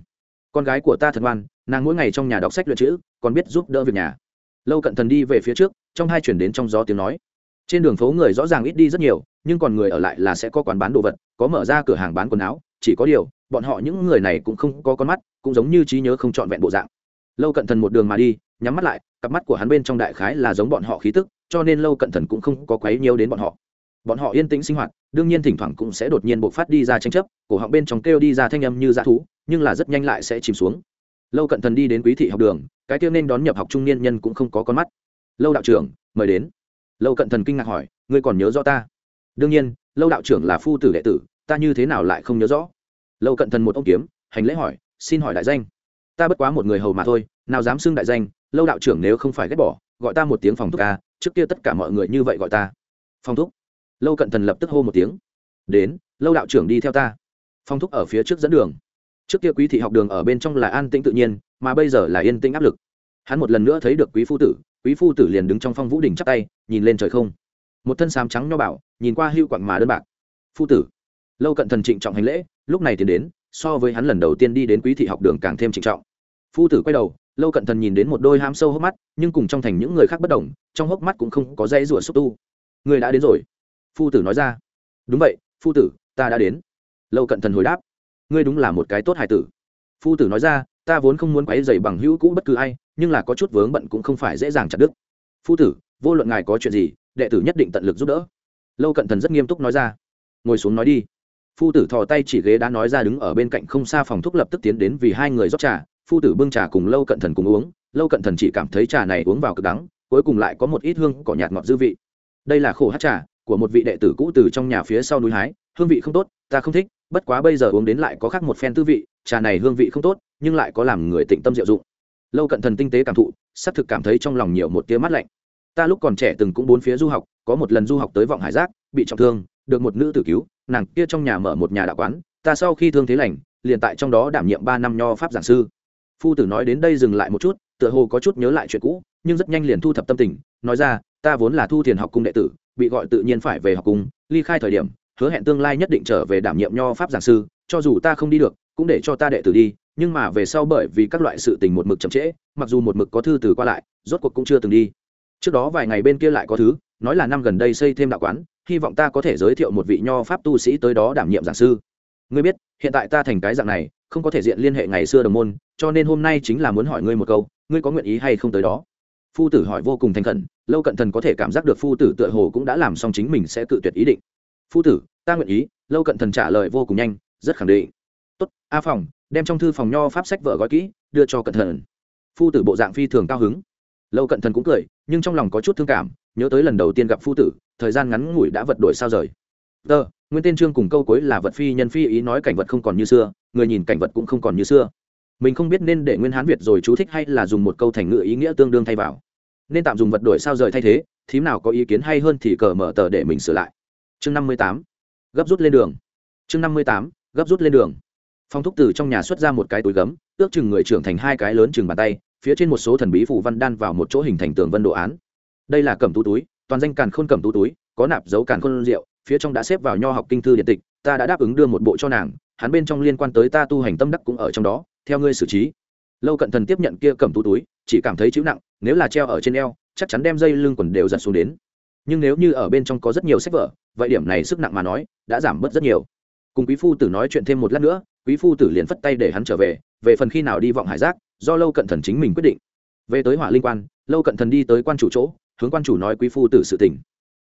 Con gái của ta thật ngoan, nàng mỗi ngày trong nhà đọc sách luyện chữ, còn biết giúp đỡ việc nhà. Lâu cận thần đi về phía trước, trong hai chuyển đến trong gió tiếng nói. Trên đường phố người rõ ràng ít đi rất nhiều, nhưng còn người ở lại là sẽ có quán bán đồ vật, có mở ra cửa hàng bán quần áo, chỉ có điều, bọn họ những người này cũng không có con mắt, cũng giống như trí nhớ không trọn vẹn bộ dạng. Lâu cận thần một đường mà đi, nhắm mắt lại, cặp mắt của hắn bên trong đại khái là giống bọn họ khí tức, cho nên lâu cận thần cũng không có quấy nhiều đến bọn họ bọn họ yên tĩnh sinh hoạt, đương nhiên thỉnh thoảng cũng sẽ đột nhiên bộc phát đi ra tranh chấp, cổ họng bên trong kêu đi ra thanh âm như dã thú, nhưng là rất nhanh lại sẽ chìm xuống. Lâu cận thần đi đến quý thị học đường, cái tiêu nên đón nhập học trung niên nhân cũng không có con mắt. Lâu đạo trưởng, mời đến. Lâu cận thần kinh ngạc hỏi, ngươi còn nhớ rõ ta? Đương nhiên, lâu đạo trưởng là phu tử đệ tử, ta như thế nào lại không nhớ rõ? Lâu cận thần một ông kiếm, hành lễ hỏi, xin hỏi đại danh. Ta bất quá một người hầu mà thôi, nào dám xưng đại danh, lâu đạo trưởng nếu không phải ghét bỏ, gọi ta một tiếng phòng thúc ca trước kia tất cả mọi người như vậy gọi ta. Phòng thúc? Lâu cận thần lập tức hô một tiếng đến lâu đạo trưởng đi theo ta phong thúc ở phía trước dẫn đường trước kia quý thị học đường ở bên trong là an tĩnh tự nhiên mà bây giờ là yên tĩnh áp lực hắn một lần nữa thấy được quý phu tử quý phu tử liền đứng trong phong vũ đỉnh chắp tay nhìn lên trời không một thân sám trắng nho bảo nhìn qua hưu quặng mà đơn bạc phu tử lâu cận thần trịnh trọng hành lễ lúc này tiến đến so với hắn lần đầu tiên đi đến quý thị học đường càng thêm trịnh trọng phu tử quay đầu lâu cận thần nhìn đến một đôi ham sâu hốc mắt nhưng cùng trong thành những người khác bất đồng trong hốc mắt cũng không có dây rủa xúc tu người đã đến rồi phu tử nói ra. Đúng vậy, phu tử, ta đã đến. Lâu cận thần hồi đáp. Ngươi đúng là một cái tốt hài tử. Phu tử nói ra, ta vốn không muốn quấy dày bằng hữu cũ bất cứ ai, nhưng là có chút vướng bận cũng không phải dễ dàng chặt đứt. Phu tử, vô luận ngài có chuyện gì, đệ tử nhất định tận lực giúp đỡ. Lâu cận thần rất nghiêm túc nói ra. Ngồi xuống nói đi. Phu tử thò tay chỉ ghế đã nói ra đứng ở bên cạnh không xa phòng thuốc lập tức tiến đến vì hai người rót trà. Phu tử bưng trà cùng lâu cận thần cùng uống. Lâu cận thần chỉ cảm thấy trà này uống vào cực đắng, cuối cùng lại có một ít hương cỏ nhạt ngọt dư vị. Đây là khổ hát trà của một vị đệ tử cũ từ trong nhà phía sau núi hái, hương vị không tốt, ta không thích, bất quá bây giờ uống đến lại có khác một phen tư vị, trà này hương vị không tốt, nhưng lại có làm người tịnh tâm diệu dụng. Lâu cận thần tinh tế cảm thụ xác thực cảm thấy trong lòng nhiều một tia mắt lạnh. Ta lúc còn trẻ từng cũng bốn phía du học, có một lần du học tới vọng hải giác, bị trọng thương, được một nữ tử cứu, nàng kia trong nhà mở một nhà đạo quán, ta sau khi thương thế lành, liền tại trong đó đảm nhiệm ba năm nho pháp giảng sư. Phu tử nói đến đây dừng lại một chút, tựa hồ có chút nhớ lại chuyện cũ, nhưng rất nhanh liền thu thập tâm tình, nói ra, ta vốn là thu thiền học cung đệ tử bị gọi tự nhiên phải về học cùng, ly khai thời điểm hứa hẹn tương lai nhất định trở về đảm nhiệm nho pháp giảng sư cho dù ta không đi được cũng để cho ta đệ tử đi nhưng mà về sau bởi vì các loại sự tình một mực chậm trễ mặc dù một mực có thư từ qua lại rốt cuộc cũng chưa từng đi. Trước đó vài ngày bên kia lại có thứ nói là năm gần đây xây thêm đạo quán hy vọng ta có thể giới thiệu một vị nho pháp tu sĩ tới đó đảm nhiệm giảng sư. Ngươi biết hiện tại ta thành cái dạng này không có thể diện liên hệ ngày xưa đồng môn cho nên hôm nay chính là muốn hỏi ngươi một câu ngươi có nguyện ý hay không tới đó? Phu tử hỏi vô cùng thành khẩn, lâu cận thần có thể cảm giác được phu tử tựa hồ cũng đã làm xong chính mình sẽ cự tuyệt ý định. Phu tử, ta nguyện ý, lâu cận thần trả lời vô cùng nhanh, rất khẳng định. Tốt, a phòng đem trong thư phòng nho pháp sách vợ gói kỹ, đưa cho cận thần. Phu tử bộ dạng phi thường cao hứng. Lâu cận thần cũng cười, nhưng trong lòng có chút thương cảm, nhớ tới lần đầu tiên gặp phu tử, thời gian ngắn ngủi đã vật đổi sao rời. Tờ, nguyên tên trương cùng câu cuối là vật phi nhân phi ý nói cảnh vật không còn như xưa, người nhìn cảnh vật cũng không còn như xưa mình không biết nên để nguyên hán việt rồi chú thích hay là dùng một câu thành ngữ ý nghĩa tương đương thay vào. Nên tạm dùng vật đổi sao rời thay thế, thím nào có ý kiến hay hơn thì cờ mở tờ để mình sửa lại. Chương năm mươi tám. Gấp rút lên đường. Chương năm mươi tám. Gấp rút lên đường. Phong thúc từ trong nhà xuất ra một cái túi gấm, ước chừng người trưởng thành hai cái lớn chừng bàn tay, phía trên một số thần bí phủ văn đan vào một chỗ hình thành tường vân đồ án. Đây là cẩm tú túi, toàn danh càn khôn cẩm tú túi, có nạp dấu càn khôn rượu, phía trong đã xếp vào nho học kinh thư điện tịch, ta đã đáp ứng đưa một bộ cho nàng, hắn bên trong liên quan tới ta tu hành tâm đắc cũng ở trong đó theo ngươi xử trí. Lâu cận thần tiếp nhận kia cầm tú túi, chỉ cảm thấy chịu nặng, nếu là treo ở trên eo, chắc chắn đem dây lưng quần đều giật xuống đến. Nhưng nếu như ở bên trong có rất nhiều sách vở, vậy điểm này sức nặng mà nói, đã giảm bớt rất nhiều. Cùng quý phu tử nói chuyện thêm một lát nữa, quý phu tử liền phất tay để hắn trở về về phần khi nào đi vọng hải giác, do lâu cận thần chính mình quyết định. Về tới hỏa linh quan, lâu cận thần đi tới quan chủ chỗ, hướng quan chủ nói quý phu tử sự tình.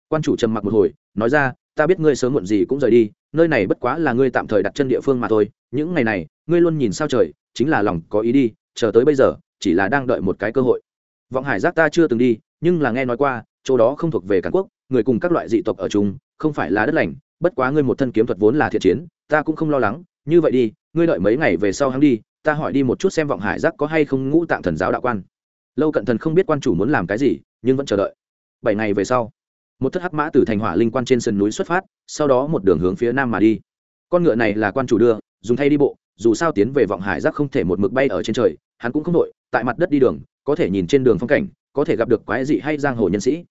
Quan chủ trầm mặc một hồi, nói ra, ta biết ngươi sớm muộn gì cũng rời đi, nơi này bất quá là ngươi tạm thời đặt chân địa phương mà thôi, những ngày này ngươi luôn nhìn sao trời, chính là lòng có ý đi, chờ tới bây giờ, chỉ là đang đợi một cái cơ hội. Vọng hải giác ta chưa từng đi, nhưng là nghe nói qua, chỗ đó không thuộc về cản quốc, người cùng các loại dị tộc ở chung, không phải là đất lành, bất quá ngươi một thân kiếm thuật vốn là thiện chiến, ta cũng không lo lắng, như vậy đi, ngươi đợi mấy ngày về sau hắn đi, ta hỏi đi một chút xem vọng hải giác có hay không ngũ tạng thần giáo đạo quan. Lâu cận thần không biết quan chủ muốn làm cái gì, nhưng vẫn chờ đợi. Bảy ngày về sau, một thất hắc mã từ thành hỏa linh quan trên sườn núi xuất phát, sau đó một đường hướng phía nam mà đi. Con ngựa này là quan chủ đưa, dùng thay đi bộ dù sao tiến về vọng hải giác không thể một mực bay ở trên trời, hắn cũng không đội tại mặt đất đi đường, có thể nhìn trên đường phong cảnh, có thể gặp được quái dị hay giang hồ nhân sĩ.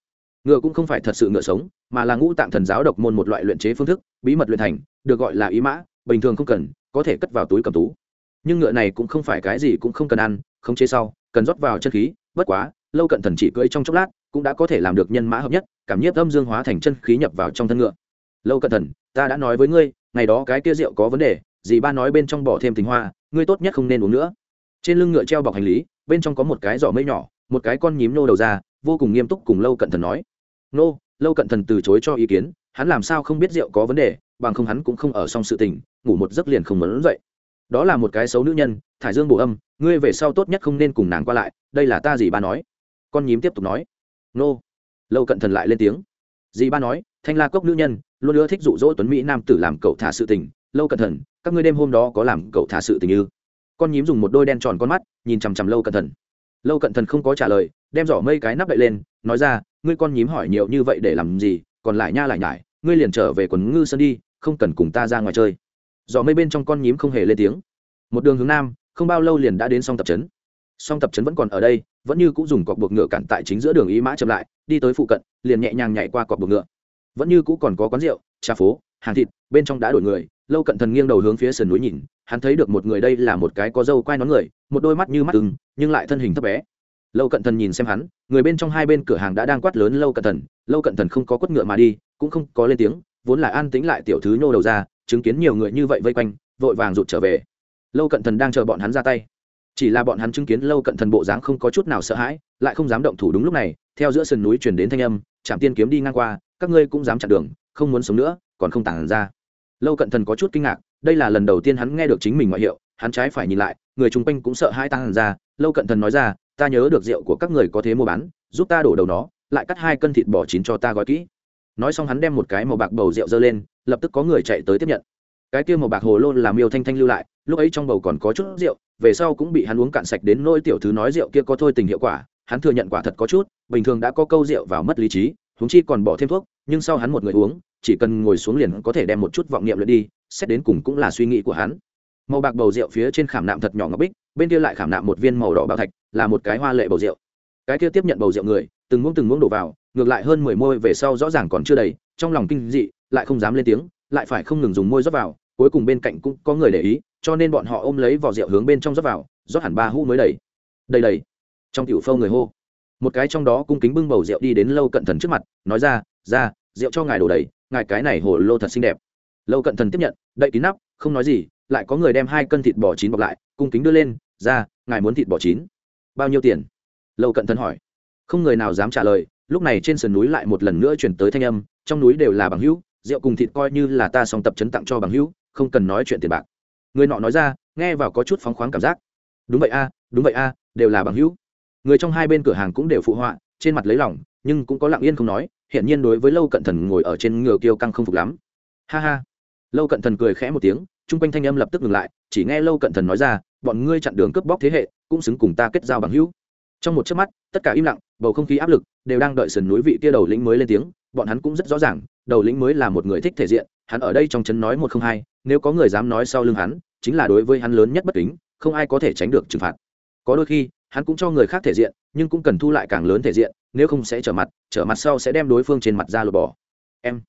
Ngựa cũng không phải thật sự ngựa sống, mà là ngũ tạng thần giáo độc môn một loại luyện chế phương thức, bí mật luyện thành, được gọi là ý mã, bình thường không cần, có thể cất vào túi cầm tú. Nhưng ngựa này cũng không phải cái gì cũng không cần ăn không chế sau, cần rót vào chân khí, bất quá, lâu cận thần chỉ cưỡi trong chốc lát, cũng đã có thể làm được nhân mã hợp nhất, cảm nhiếp âm dương hóa thành chân khí nhập vào trong thân ngựa. Lâu cận thần, ta đã nói với ngươi, ngày đó cái kia rượu có vấn đề dì ba nói bên trong bỏ thêm tình hoa, ngươi tốt nhất không nên uống nữa. Trên lưng ngựa treo bọc hành lý, bên trong có một cái giỏ mây nhỏ, một cái con nhím nô đầu ra, vô cùng nghiêm túc cùng lâu cận thần nói. Nô, lâu cận thần từ chối cho ý kiến, hắn làm sao không biết rượu có vấn đề, bằng không hắn cũng không ở xong sự tình, ngủ một giấc liền không muốn dậy. Đó là một cái xấu nữ nhân, thải dương bổ âm, ngươi về sau tốt nhất không nên cùng nàng qua lại, đây là ta dì ba nói. Con nhím tiếp tục nói. Nô, lâu cận thần lại lên tiếng. Dì ba nói, thanh la cốc nữ nhân, luôn ưa thích dụ dỗ tuấn mỹ nam tử làm cậu thả sự tình lâu cận thần các ngươi đêm hôm đó có làm cậu thả sự tình như? Con nhím dùng một đôi đen tròn con mắt, nhìn chằm chằm lâu cận thần lâu cận thần không có trả lời, đem giỏ mây cái nắp đậy lên, nói ra, ngươi con nhím hỏi nhiều như vậy để làm gì, còn lại nha lại nhải, ngươi liền trở về quần ngư sơn đi, không cần cùng ta ra ngoài chơi. Giỏ mây bên trong con nhím không hề lên tiếng. Một đường hướng nam, không bao lâu liền đã đến song tập trấn. Song tập trấn vẫn còn ở đây, vẫn như cũng dùng cọc buộc ngựa cản tại chính giữa đường ý mã chậm lại, đi tới phụ cận, liền nhẹ nhàng nhảy qua cọc buộc ngựa. Vẫn như cũ còn có quán rượu, trà phố, hàng thịt, bên trong đã đổi người lâu cận thần nghiêng đầu hướng phía sườn núi nhìn, hắn thấy được một người đây là một cái có râu quai nón người, một đôi mắt như mắt ưng, nhưng lại thân hình thấp bé. Lâu cận thần nhìn xem hắn, người bên trong hai bên cửa hàng đã đang quát lớn lâu cận thần. Lâu cận thần không có quất ngựa mà đi, cũng không có lên tiếng, vốn là an tĩnh lại tiểu thứ nhô đầu ra, chứng kiến nhiều người như vậy vây quanh, vội vàng rụt trở về. Lâu cận thần đang chờ bọn hắn ra tay. Chỉ là bọn hắn chứng kiến lâu cận thần bộ dáng không có chút nào sợ hãi, lại không dám động thủ đúng lúc này, theo giữa sườn núi chuyển đến thanh âm chạm tiên kiếm đi ngang qua, các ngươi cũng dám chặn đường, không muốn sống nữa, còn không tản ra lâu cận thần có chút kinh ngạc, đây là lần đầu tiên hắn nghe được chính mình ngoại hiệu, hắn trái phải nhìn lại, người chung quanh cũng sợ hai tăng ra. Lâu cận thần nói ra, ta nhớ được rượu của các người có thế mua bán, giúp ta đổ đầu nó, lại cắt hai cân thịt bò chín cho ta gói kỹ. Nói xong hắn đem một cái màu bạc bầu rượu dơ lên, lập tức có người chạy tới tiếp nhận. Cái kia màu bạc hồ lô làm miêu thanh thanh lưu lại, lúc ấy trong bầu còn có chút rượu, về sau cũng bị hắn uống cạn sạch đến nỗi tiểu thứ nói rượu kia có thôi tình hiệu quả, hắn thừa nhận quả thật có chút, bình thường đã có câu rượu vào mất lý trí húng chi còn bỏ thêm thuốc, nhưng sau hắn một người uống chỉ cần ngồi xuống liền có thể đem một chút vọng niệm lượt đi, xét đến cùng cũng là suy nghĩ của hắn. Màu bạc bầu rượu phía trên khảm nạm thật nhỏ ngọc bích, bên kia lại khảm nạm một viên màu đỏ bạc thạch, là một cái hoa lệ bầu rượu. Cái kia tiếp nhận bầu rượu người, từng muỗng từng muỗng đổ vào, ngược lại hơn mười môi về sau rõ ràng còn chưa đầy, trong lòng kinh dị, lại không dám lên tiếng, lại phải không ngừng dùng môi rót vào, cuối cùng bên cạnh cũng có người để ý, cho nên bọn họ ôm lấy vỏ rượu hướng bên trong rót vào, rót hẳn ba hũ mới đầy. Đầy đầy. Trong tiểu phâu người hô. Một cái trong đó cung kính bưng bầu rượu đi đến lâu cận thần trước mặt, nói ra ra, rượu cho ngài đổ đầy ngài cái này hồ lô thật xinh đẹp. Lâu cận thần tiếp nhận, đậy kín nắp, không nói gì, lại có người đem hai cân thịt bò chín bọc lại, cung kính đưa lên, ra, ngài muốn thịt bò chín? Bao nhiêu tiền? Lâu cận thần hỏi. Không người nào dám trả lời, lúc này trên sườn núi lại một lần nữa chuyển tới thanh âm, trong núi đều là bằng hữu, rượu cùng thịt coi như là ta xong tập chấn tặng cho bằng hữu, không cần nói chuyện tiền bạc. Người nọ nói ra, nghe vào có chút phóng khoáng cảm giác. Đúng vậy a, đúng vậy a, đều là bằng hữu. Người trong hai bên cửa hàng cũng đều phụ họa, trên mặt lấy lòng, nhưng cũng có lặng yên không nói hiện nhiên đối với lâu cận thần ngồi ở trên ngựa kiêu căng không phục lắm. Ha ha. Lâu cận thần cười khẽ một tiếng, chung quanh thanh âm lập tức ngừng lại, chỉ nghe lâu cận thần nói ra, bọn ngươi chặn đường cướp bóc thế hệ, cũng xứng cùng ta kết giao bằng hữu. Trong một chớp mắt, tất cả im lặng, bầu không khí áp lực đều đang đợi sườn núi vị kia đầu lĩnh mới lên tiếng, bọn hắn cũng rất rõ ràng, đầu lĩnh mới là một người thích thể diện, hắn ở đây trong chấn nói một không hai, nếu có người dám nói sau lưng hắn, chính là đối với hắn lớn nhất bất kính, không ai có thể tránh được trừng phạt. Có đôi khi hắn cũng cho người khác thể diện, nhưng cũng cần thu lại càng lớn thể diện, nếu không sẽ trở mặt trở mặt sau sẽ đem đối phương trên mặt ra lột bỏ. Em.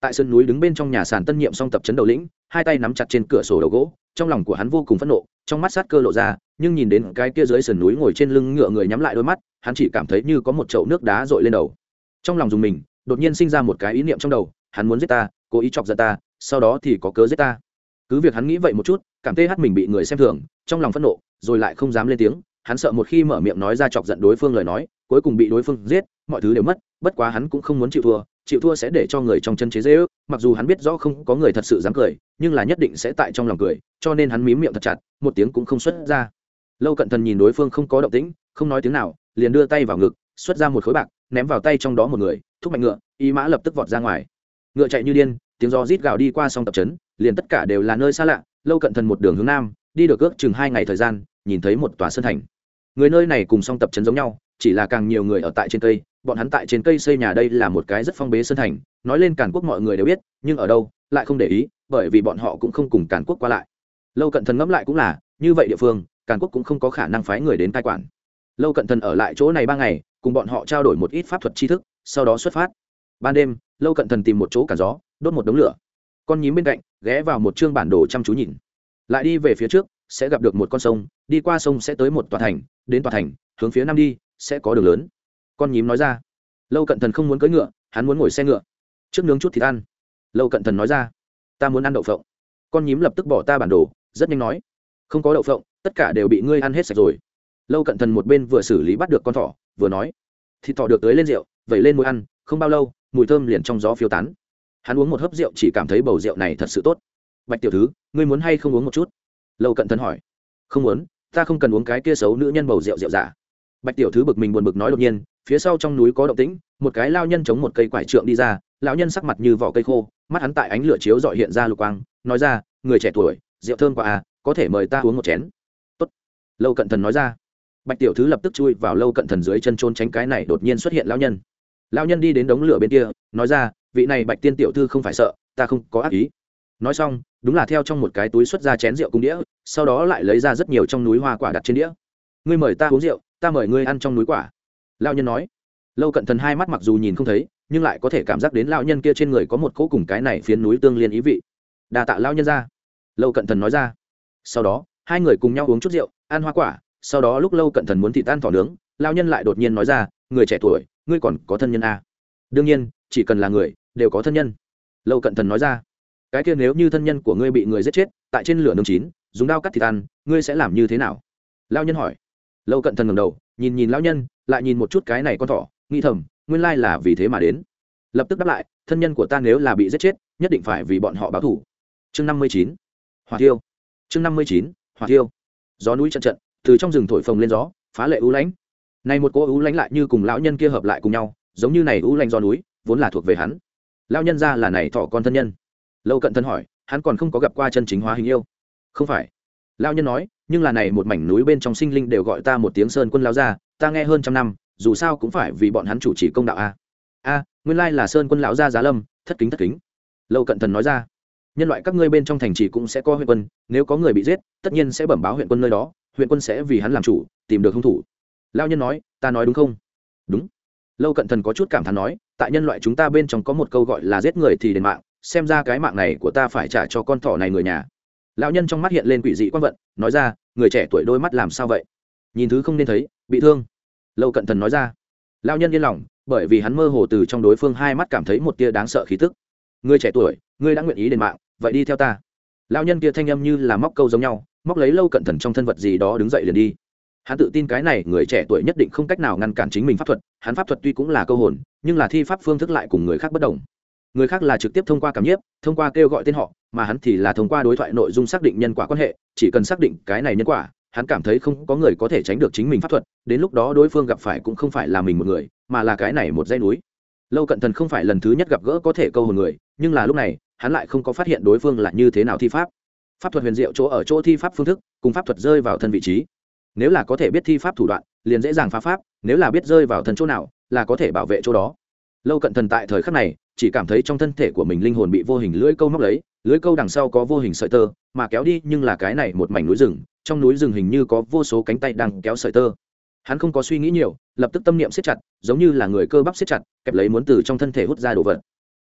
Tại sân núi đứng bên trong nhà sàn tân nhiệm song tập trấn đầu lĩnh, hai tay nắm chặt trên cửa sổ đầu gỗ, trong lòng của hắn vô cùng phẫn nộ, trong mắt sát cơ lộ ra, nhưng nhìn đến cái kia dưới sườn núi ngồi trên lưng ngựa người nhắm lại đôi mắt, hắn chỉ cảm thấy như có một chậu nước đá dội lên đầu. Trong lòng dùng mình, đột nhiên sinh ra một cái ý niệm trong đầu, hắn muốn giết ta, cố ý chọc giận ta, sau đó thì có cớ giết ta. Cứ việc hắn nghĩ vậy một chút, cảm thấy hát mình bị người xem thường, trong lòng phẫn nộ, rồi lại không dám lên tiếng hắn sợ một khi mở miệng nói ra chọc giận đối phương lời nói, cuối cùng bị đối phương giết, mọi thứ đều mất, bất quá hắn cũng không muốn chịu thua chịu thua sẽ để cho người trong chân chế dễ ước, mặc dù hắn biết rõ không có người thật sự dám cười, nhưng là nhất định sẽ tại trong lòng cười, cho nên hắn mím miệng thật chặt, một tiếng cũng không xuất ra. Lâu cận thần nhìn đối phương không có động tĩnh, không nói tiếng nào, liền đưa tay vào ngực, xuất ra một khối bạc, ném vào tay trong đó một người, thúc mạnh ngựa, y mã lập tức vọt ra ngoài. Ngựa chạy như điên, tiếng gió rít gào đi qua sông tập trấn liền tất cả đều là nơi xa lạ, lâu cận thần một đường hướng nam, đi được ước chừng hai ngày thời gian nhìn thấy một tòa sơn thành. Người nơi này cùng song tập trấn giống nhau, chỉ là càng nhiều người ở tại trên cây, bọn hắn tại trên cây xây nhà đây là một cái rất phong bế sơn thành, nói lên cản quốc mọi người đều biết, nhưng ở đâu, lại không để ý, bởi vì bọn họ cũng không cùng cản quốc qua lại. Lâu cận thần ngẫm lại cũng là, như vậy địa phương cản quốc cũng không có khả năng phái người đến cai quản. Lâu cận thần ở lại chỗ này ba ngày, cùng bọn họ trao đổi một ít pháp thuật tri thức, sau đó xuất phát. Ban đêm, lâu cận thần tìm một chỗ cả gió, đốt một đống lửa. Con nhím bên cạnh, ghé vào một chương bản đồ chăm chú nhìn. Lại đi về phía trước sẽ gặp được một con sông, đi qua sông sẽ tới một tòa thành, đến tòa thành, hướng phía nam đi, sẽ có đường lớn. Con nhím nói ra. Lâu cận thần không muốn cưỡi ngựa, hắn muốn ngồi xe ngựa. Trước nướng chút thịt ăn. Lâu cận thần nói ra. Ta muốn ăn đậu phộng. Con nhím lập tức bỏ ta bản đồ, rất nhanh nói. Không có đậu phộng, tất cả đều bị ngươi ăn hết sạch rồi. Lâu cận thần một bên vừa xử lý bắt được con thỏ, vừa nói. Thịt thỏ được tới lên rượu, vẩy lên mùi ăn, không bao lâu, mùi thơm liền trong gió phiêu tán. Hắn uống một hớp rượu chỉ cảm thấy bầu rượu này thật sự tốt. Bạch tiểu thứ, ngươi muốn hay không uống một chút? Lâu cận thần hỏi. Không muốn, ta không cần uống cái kia xấu nữ nhân bầu rượu rượu giả. Bạch tiểu thứ bực mình buồn bực nói đột nhiên, phía sau trong núi có động tĩnh, một cái lao nhân chống một cây quải trượng đi ra, lão nhân sắc mặt như vỏ cây khô, mắt hắn tại ánh lửa chiếu dọi hiện ra lục quang, nói ra, người trẻ tuổi, rượu thơm quá à có thể mời ta uống một chén. Tốt. Lâu cận thần nói ra. Bạch tiểu thứ lập tức chui vào lâu cận thần dưới chân trôn tránh cái này đột nhiên xuất hiện lão nhân. Lão nhân đi đến đống lửa bên kia, nói ra, vị này bạch tiên tiểu thư không phải sợ, ta không có ác ý nói xong, đúng là theo trong một cái túi xuất ra chén rượu cung đĩa, sau đó lại lấy ra rất nhiều trong núi hoa quả đặt trên đĩa. Ngươi mời ta uống rượu, ta mời ngươi ăn trong núi quả. Lão nhân nói. Lâu cận thần hai mắt mặc dù nhìn không thấy, nhưng lại có thể cảm giác đến lão nhân kia trên người có một cỗ cùng cái này phiến núi tương liên ý vị. Đà tạ lão nhân ra lâu cận thần nói ra. Sau đó, hai người cùng nhau uống chút rượu, ăn hoa quả, sau đó lúc lâu cận thần muốn thị tan thỏ nướng, lão nhân lại đột nhiên nói ra, người trẻ tuổi, ngươi còn có thân nhân à? đương nhiên, chỉ cần là người, đều có thân nhân. Lâu cận thần nói ra cái kia nếu như thân nhân của ngươi bị người giết chết, tại trên lửa nương chín, dùng đao cắt thịt ăn, ngươi sẽ làm như thế nào? Lao nhân hỏi. Lâu cận thần ngầm đầu, nhìn nhìn lão nhân, lại nhìn một chút cái này con thỏ, nghĩ thầm, nguyên lai là vì thế mà đến. Lập tức đáp lại, thân nhân của ta nếu là bị giết chết, nhất định phải vì bọn họ báo thủ chương năm mươi chín. Hỏa thiêu. chương năm mươi chín, hỏa thiêu. gió núi trận trận từ trong rừng thổi phồng lên gió, phá lệ ưu lãnh. Này một cô ưu lãnh lại như cùng lão nhân kia hợp lại cùng nhau, giống như này ưu lãnh gió núi, vốn là thuộc về hắn. Lão nhân ra là này thọ con thân nhân lâu cận thân hỏi, hắn còn không có gặp qua chân chính hóa hình yêu. Không phải. Lão nhân nói, nhưng là này một mảnh núi bên trong sinh linh đều gọi ta một tiếng sơn quân lao ra ta nghe hơn trăm năm, dù sao cũng phải vì bọn hắn chủ trì công đạo a. A, nguyên lai là sơn quân lão gia giá lâm, thất kính thất kính. Lâu cận thần nói ra, nhân loại các ngươi bên trong thành trì cũng sẽ có huyện quân, nếu có người bị giết, tất nhiên sẽ bẩm báo huyện quân nơi đó, huyện quân sẽ vì hắn làm chủ, tìm được hung thủ. Lao nhân nói, ta nói đúng không? Đúng. Lâu cận thần có chút cảm thán nói, tại nhân loại chúng ta bên trong có một câu gọi là giết người thì đền mạng xem ra cái mạng này của ta phải trả cho con thỏ này người nhà. Lão nhân trong mắt hiện lên quỷ dị quan vận, nói ra, người trẻ tuổi đôi mắt làm sao vậy? Nhìn thứ không nên thấy, bị thương. Lâu cận thần nói ra. Lão nhân yên lòng, bởi vì hắn mơ hồ từ trong đối phương hai mắt cảm thấy một tia đáng sợ khí tức. Người trẻ tuổi, ngươi đã nguyện ý đền mạng, vậy đi theo ta. Lão nhân kia thanh âm như là móc câu giống nhau, móc lấy lâu cận thần trong thân vật gì đó đứng dậy liền đi. Hắn tự tin cái này người trẻ tuổi nhất định không cách nào ngăn cản chính mình pháp thuật, hắn pháp thuật tuy cũng là câu hồn, nhưng là thi pháp phương thức lại cùng người khác bất đồng người khác là trực tiếp thông qua cảm nhiếp, thông qua kêu gọi tên họ, mà hắn thì là thông qua đối thoại nội dung xác định nhân quả quan hệ, chỉ cần xác định cái này nhân quả, hắn cảm thấy không có người có thể tránh được chính mình pháp thuật, đến lúc đó đối phương gặp phải cũng không phải là mình một người, mà là cái này một dây núi. Lâu cận thần không phải lần thứ nhất gặp gỡ có thể câu hồn người, nhưng là lúc này, hắn lại không có phát hiện đối phương là như thế nào thi pháp. Pháp thuật huyền diệu chỗ ở chỗ thi pháp phương thức, cùng pháp thuật rơi vào thân vị trí. Nếu là có thể biết thi pháp thủ đoạn, liền dễ dàng phá pháp, nếu là biết rơi vào thân chỗ nào, là có thể bảo vệ chỗ đó lâu cận thần tại thời khắc này, chỉ cảm thấy trong thân thể của mình linh hồn bị vô hình lưỡi câu móc lấy, lưỡi câu đằng sau có vô hình sợi tơ, mà kéo đi nhưng là cái này một mảnh núi rừng, trong núi rừng hình như có vô số cánh tay đang kéo sợi tơ. Hắn không có suy nghĩ nhiều, lập tức tâm niệm siết chặt, giống như là người cơ bắp siết chặt, kẹp lấy muốn từ trong thân thể hút ra đồ vật.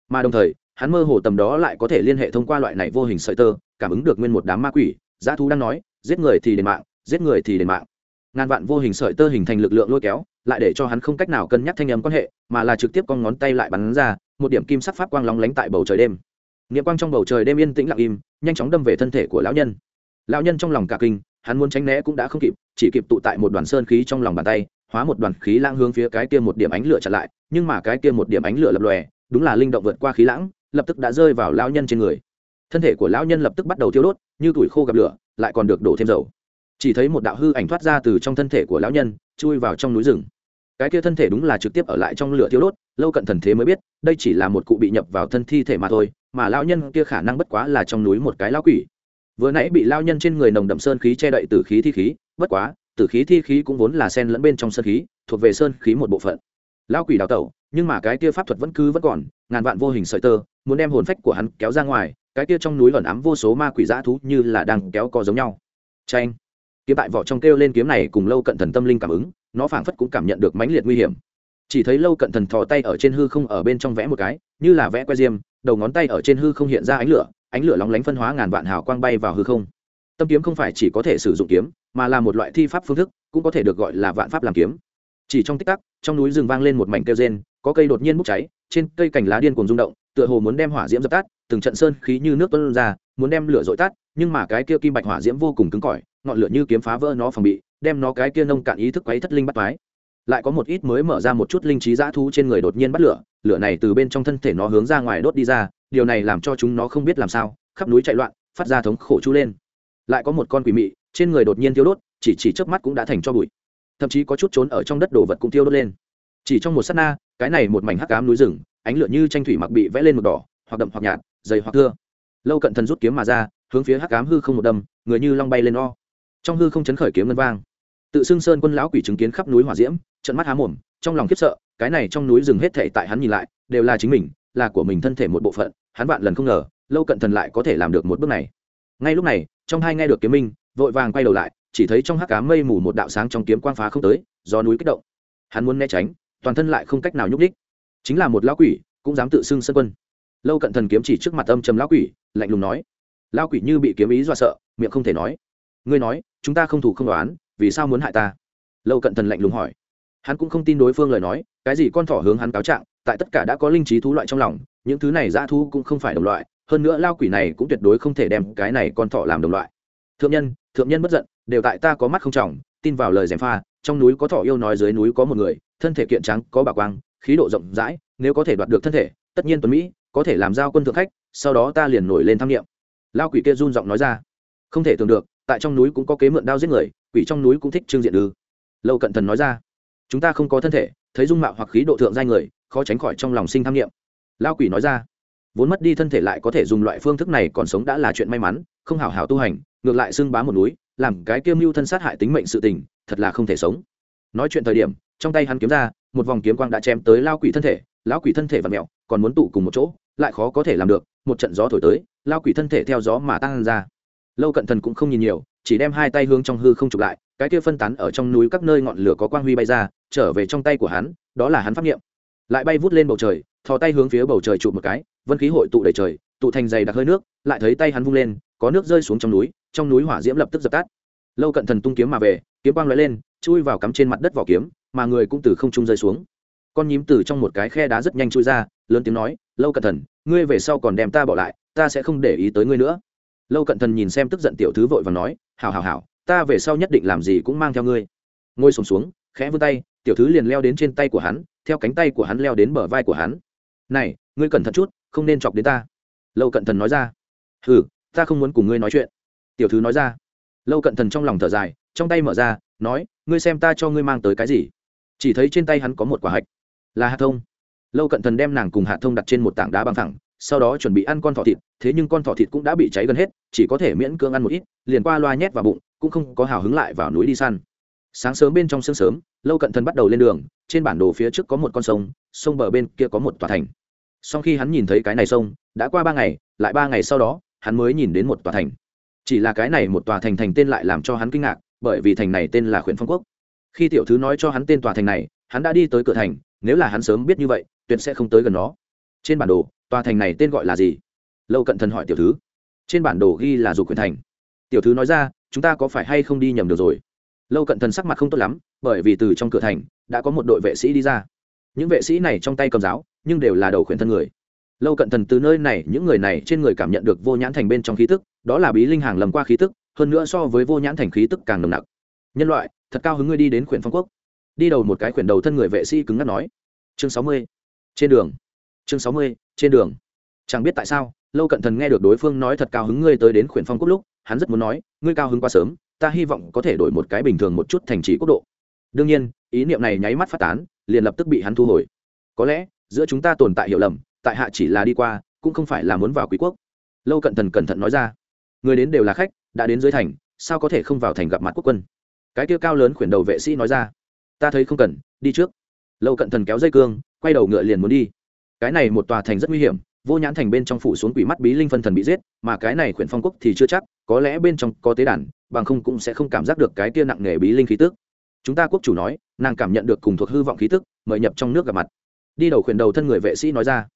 Mà đồng thời, hắn mơ hồ tầm đó lại có thể liên hệ thông qua loại này vô hình sợi tơ, cảm ứng được nguyên một đám ma quỷ, giá thú đang nói, giết người thì đền mạng, giết người thì đền mạng ngàn vạn vô hình sợi tơ hình thành lực lượng lôi kéo, lại để cho hắn không cách nào cân nhắc thanh âm quan hệ, mà là trực tiếp con ngón tay lại bắn ra, một điểm kim sắc pháp quang lóng lánh tại bầu trời đêm. Nghĩa quang trong bầu trời đêm yên tĩnh lặng im, nhanh chóng đâm về thân thể của lão nhân. Lão nhân trong lòng cả kinh, hắn muốn tránh né cũng đã không kịp, chỉ kịp tụ tại một đoàn sơn khí trong lòng bàn tay, hóa một đoàn khí lãng hướng phía cái kia một điểm ánh lửa chặn lại, nhưng mà cái kia một điểm ánh lửa lập lòe, đúng là linh động vượt qua khí lãng, lập tức đã rơi vào lão nhân trên người. Thân thể của lão nhân lập tức bắt đầu thiêu đốt, như tuổi khô gặp lửa, lại còn được đổ thêm dầu chỉ thấy một đạo hư ảnh thoát ra từ trong thân thể của lão nhân, chui vào trong núi rừng. Cái kia thân thể đúng là trực tiếp ở lại trong lửa thiêu đốt, lâu cận thần thế mới biết, đây chỉ là một cụ bị nhập vào thân thi thể mà thôi, mà lão nhân kia khả năng bất quá là trong núi một cái lão quỷ. Vừa nãy bị lao nhân trên người nồng đậm sơn khí che đậy từ khí thi khí, bất quá, từ khí thi khí cũng vốn là sen lẫn bên trong sơn khí, thuộc về sơn khí một bộ phận. Lao quỷ đào tẩu, nhưng mà cái kia pháp thuật vẫn cứ vẫn còn, ngàn vạn vô hình sợi tơ, muốn đem hồn phách của hắn kéo ra ngoài, cái kia trong núi lẩn ám vô số ma quỷ dã thú như là đang kéo co giống nhau. Tranh kiếm tại vỏ trong kêu lên kiếm này cùng lâu cận thần tâm linh cảm ứng, nó phảng phất cũng cảm nhận được mãnh liệt nguy hiểm. Chỉ thấy lâu cận thần thò tay ở trên hư không ở bên trong vẽ một cái, như là vẽ que diêm, đầu ngón tay ở trên hư không hiện ra ánh lửa ánh lửa lóng lánh phân hóa ngàn vạn hào quang bay vào hư không. Tâm kiếm không phải chỉ có thể sử dụng kiếm, mà là một loại thi pháp phương thức, cũng có thể được gọi là vạn pháp làm kiếm. Chỉ trong tích tắc, trong núi rừng vang lên một mảnh kêu rên, có cây đột nhiên bốc cháy, trên cây cành lá điên cuồng rung động, tựa hồ muốn đem hỏa diễm dập tắt, từng trận sơn khí như nước tuôn ra, muốn đem lửa dội tắt, nhưng mà cái kia kim bạch hỏa diễm vô cùng cứng cỏi ngọn lửa như kiếm phá vỡ nó phòng bị, đem nó cái kia nông cạn ý thức quấy thất linh bắt mái lại có một ít mới mở ra một chút linh trí dã thu trên người đột nhiên bắt lửa lửa này từ bên trong thân thể nó hướng ra ngoài đốt đi ra, điều này làm cho chúng nó không biết làm sao, khắp núi chạy loạn, phát ra thống khổ chú lên. Lại có một con quỷ mị, trên người đột nhiên thiêu đốt, chỉ chỉ trước mắt cũng đã thành cho bụi. Thậm chí có chút trốn ở trong đất đồ vật cũng thiêu đốt lên. Chỉ trong một s á t na, cái này một mảnh hắc cám núi rừng, ánh lửa như tranh thủy mặc bị vẽ lên một đỏ, hoặc đậm hoặc nhạt, dày hoặc thưa. Lâu cận thần rút kiếm mà ra, hướng phía hắc cám hư không một đâm, người như long bay lên o trong hư không chấn khởi kiếm ngân vang. Tự xưng sơn quân lão quỷ chứng kiến khắp núi hỏa diễm trận mắt há mồm, trong lòng khiếp sợ, cái này trong núi rừng hết thể tại hắn nhìn lại, đều là chính mình, là của mình thân thể một bộ phận, hắn vạn lần không ngờ, lâu cận thần lại có thể làm được một bước này. Ngay lúc này, trong hai nghe được kiếm minh, vội vàng quay đầu lại, chỉ thấy trong hắc cá mây mù một đạo sáng trong kiếm quang phá không tới, do núi kích động. Hắn muốn né tránh, toàn thân lại không cách nào nhúc đích chính là một lão quỷ, cũng dám tự xưng sân quân. Lâu cận thần kiếm chỉ trước mặt âm trầm lão quỷ, lạnh lùng nói. Lão quỷ như bị kiếm ý dọa sợ, miệng không thể nói. Ngươi nói chúng ta không thủ không đoán, vì sao muốn hại ta? Lâu cận thần lạnh lùng hỏi. Hắn cũng không tin đối phương lời nói, cái gì con thỏ hướng hắn cáo trạng, tại tất cả đã có linh trí thú loại trong lòng, những thứ này dã thu cũng không phải đồng loại, hơn nữa lao quỷ này cũng tuyệt đối không thể đem cái này con thỏ làm đồng loại. Thượng nhân thượng nhân bất giận, đều tại ta có mắt không trọng, tin vào lời gièm pha, trong núi có thỏ yêu nói dưới núi có một người, thân thể kiện trắng, có bà quang, khí độ rộng rãi, nếu có thể đoạt được thân thể, tất nhiên tuấn mỹ, có thể làm giao quân thượng khách, sau đó ta liền nổi lên tham nghiệm lao quỷ kia run giọng nói ra. Không thể tưởng được tại trong núi cũng có kế mượn đao giết người, quỷ trong núi cũng thích trương diện ư. Lâu cận thần nói ra, chúng ta không có thân thể, thấy dung mạo hoặc khí độ thượng giai người, khó tránh khỏi trong lòng sinh tham nghiệm lao quỷ nói ra, vốn mất đi thân thể lại có thể dùng loại phương thức này còn sống đã là chuyện may mắn, không hảo hảo tu hành, ngược lại xưng bá một núi, làm cái kiêm mưu thân sát hại tính mệnh sự tình, thật là không thể sống. Nói chuyện thời điểm, trong tay hắn kiếm ra, một vòng kiếm quang đã chém tới lao quỷ thân thể, lão quỷ thân thể và mẹo còn muốn tụ cùng một chỗ, lại khó có thể làm được, một trận gió thổi tới lao quỷ thân thể theo gió mà tăng ra lâu cận thần cũng không nhìn nhiều, chỉ đem hai tay hướng trong hư không chụp lại, cái kia phân tán ở trong núi các nơi ngọn lửa có quang huy bay ra, trở về trong tay của hắn, đó là hắn pháp nghiệm lại bay vút lên bầu trời, thò tay hướng phía bầu trời chụp một cái, vân khí hội tụ đầy trời, tụ thành dày đặc hơi nước, lại thấy tay hắn vung lên, có nước rơi xuống trong núi trong núi hỏa diễm lập tức dập tắt. Lâu cận thần tung kiếm mà về, kiếm quang lóe lên, chui vào cắm trên mặt đất vỏ kiếm, mà người cũng từ không trung rơi xuống. Con nhím từ trong một cái khe đá rất nhanh chui ra, lớn tiếng nói, lâu cận thần, ngươi về sau còn đem ta bỏ lại, ta sẽ không để ý tới ngươi nữa lâu cận thần nhìn xem tức giận tiểu thứ vội và nói hảo hảo hảo ta về sau nhất định làm gì cũng mang theo ngươi. Ngồi sùng xuống, xuống khẽ vươn tay tiểu thứ liền leo đến trên tay của hắn theo cánh tay của hắn leo đến bờ vai của hắn. Này ngươi cẩn thận chút không nên chọc đến ta. Lâu cận thần nói ra. Ừ ta không muốn cùng ngươi nói chuyện. Tiểu thứ nói ra. Lâu cận thần trong lòng thở dài trong tay mở ra nói ngươi xem ta cho ngươi mang tới cái gì? Chỉ thấy trên tay hắn có một quả hạch. Là hạt thông. Lâu cận thần đem nàng cùng hạt thông đặt trên một tảng đá bằng thẳng sau đó chuẩn bị ăn con thỏ thịt, thế nhưng con thỏ thịt cũng đã bị cháy gần hết, chỉ có thể miễn cưỡng ăn một ít, liền qua loa nhét vào bụng, cũng không có hào hứng lại vào núi đi săn. Sáng sớm bên trong sương sớm, lâu cận thần bắt đầu lên đường, trên bản đồ phía trước có một con sông sông bờ bên kia có một tòa thành. Sau khi hắn nhìn thấy cái này sông, đã qua ba ngày, lại ba ngày sau đó, hắn mới nhìn đến một tòa thành. Chỉ là cái này một tòa thành thành tên lại làm cho hắn kinh ngạc, bởi vì thành này tên là khuyển phong quốc. Khi tiểu thứ nói cho hắn tên tòa thành này, hắn đã đi tới cửa thành, nếu là hắn sớm biết như vậy, tuyệt sẽ không tới gần nó. Trên bản đồ tòa thành này tên gọi là gì? Lâu cận thần hỏi tiểu thứ. Trên bản đồ ghi là dục quyền thành. Tiểu thứ nói ra, chúng ta có phải hay không đi nhầm được rồi? Lâu cận thần sắc mặt không tốt lắm, bởi vì từ trong cửa thành đã có một đội vệ sĩ đi ra. Những vệ sĩ này trong tay cầm giáo, nhưng đều là đầu khuyển thân người. Lâu cận thần từ nơi này, những người này trên người cảm nhận được vô nhãn thành bên trong khí tức, đó là bí linh hàng lầm qua khí tức, hơn nữa so với vô nhãn thành khí tức càng nồng nặc. Nhân loại, thật cao hứng ngươi đi đến khuyển phong quốc. Đi đầu một cái khuyển đầu thân người vệ sĩ cứng ngắt nói. Chương sáu mươi. Trên đường. Chương sáu mươi trên đường. Chẳng biết tại sao, lâu cận thần nghe được đối phương nói thật cao hứng ngươi tới đến khuyển phong quốc lúc, hắn rất muốn nói, ngươi cao hứng quá sớm, ta hy vọng có thể đổi một cái bình thường một chút thành trì quốc độ. Đương nhiên, ý niệm này nháy mắt phát tán, liền lập tức bị hắn thu hồi. Có lẽ, giữa chúng ta tồn tại hiểu lầm, tại hạ chỉ là đi qua, cũng không phải là muốn vào quý quốc. Lâu cận thần cẩn thận nói ra. Người đến đều là khách, đã đến dưới thành, sao có thể không vào thành gặp mặt quốc quân? Cái kia cao lớn khuyển đầu vệ sĩ nói ra. Ta thấy không cần, đi trước. Lâu cận thần kéo dây cương, quay đầu ngựa liền muốn đi cái này một tòa thành rất nguy hiểm, vô nhãn thành bên trong phủ xuống quỷ mắt bí linh phân thần bị giết, mà cái này khuyển phong quốc thì chưa chắc, có lẽ bên trong có tế đàn, bằng không cũng sẽ không cảm giác được cái kia nặng nề bí linh khí tức. Chúng ta quốc chủ nói, nàng cảm nhận được cùng thuộc hư vọng khí tức, mời nhập trong nước gặp mặt. Đi đầu khuyển đầu thân người vệ sĩ nói ra.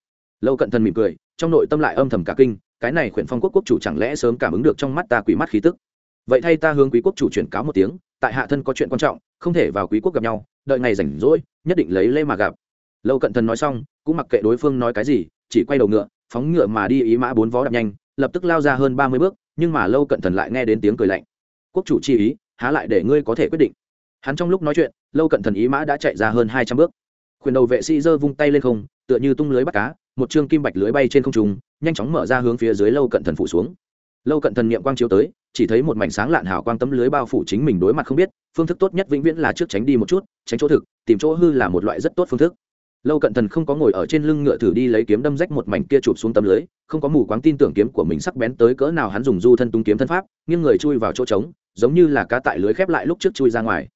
Lâu cận thần mỉm cười, trong nội tâm lại âm thầm cả kinh, cái này khuyển phong quốc quốc chủ chẳng lẽ sớm cảm ứng được trong mắt ta quỷ mắt khí tức? Vậy thay ta hướng quý quốc chủ chuyển cáo một tiếng, tại hạ thân có chuyện quan trọng, không thể vào quý quốc gặp nhau, đợi ngày rảnh rỗi, nhất định lấy lê mà gặp lâu cận thần nói xong, cũng mặc kệ đối phương nói cái gì, chỉ quay đầu ngựa, phóng ngựa mà đi ý mã bốn vó đạp nhanh, lập tức lao ra hơn ba mươi bước, nhưng mà lâu cận thần lại nghe đến tiếng cười lạnh. Quốc chủ chi ý, há lại để ngươi có thể quyết định? Hắn trong lúc nói chuyện, lâu cận thần ý mã đã chạy ra hơn hai trăm bước. Khuyển đầu vệ sĩ giơ vung tay lên không, tựa như tung lưới bắt cá, một chương kim bạch lưới bay trên không trung, nhanh chóng mở ra hướng phía dưới lâu cận thần phủ xuống. Lâu cận thần niệm quang chiếu tới, chỉ thấy một mảnh sáng lạn hào quang tấm lưới bao phủ chính mình đối mặt không biết, phương thức tốt nhất vĩnh viễn là trước tránh đi một chút, tránh chỗ thực, tìm chỗ hư là một loại rất tốt phương thức lâu cận thần không có ngồi ở trên lưng ngựa thử đi lấy kiếm đâm rách một mảnh kia chụp xuống tấm lưới, không có mù quáng tin tưởng kiếm của mình sắc bén tới cỡ nào hắn dùng du thân tung kiếm thân pháp, nghiêng người chui vào chỗ trống, giống như là cá tại lưới khép lại lúc trước chui ra ngoài.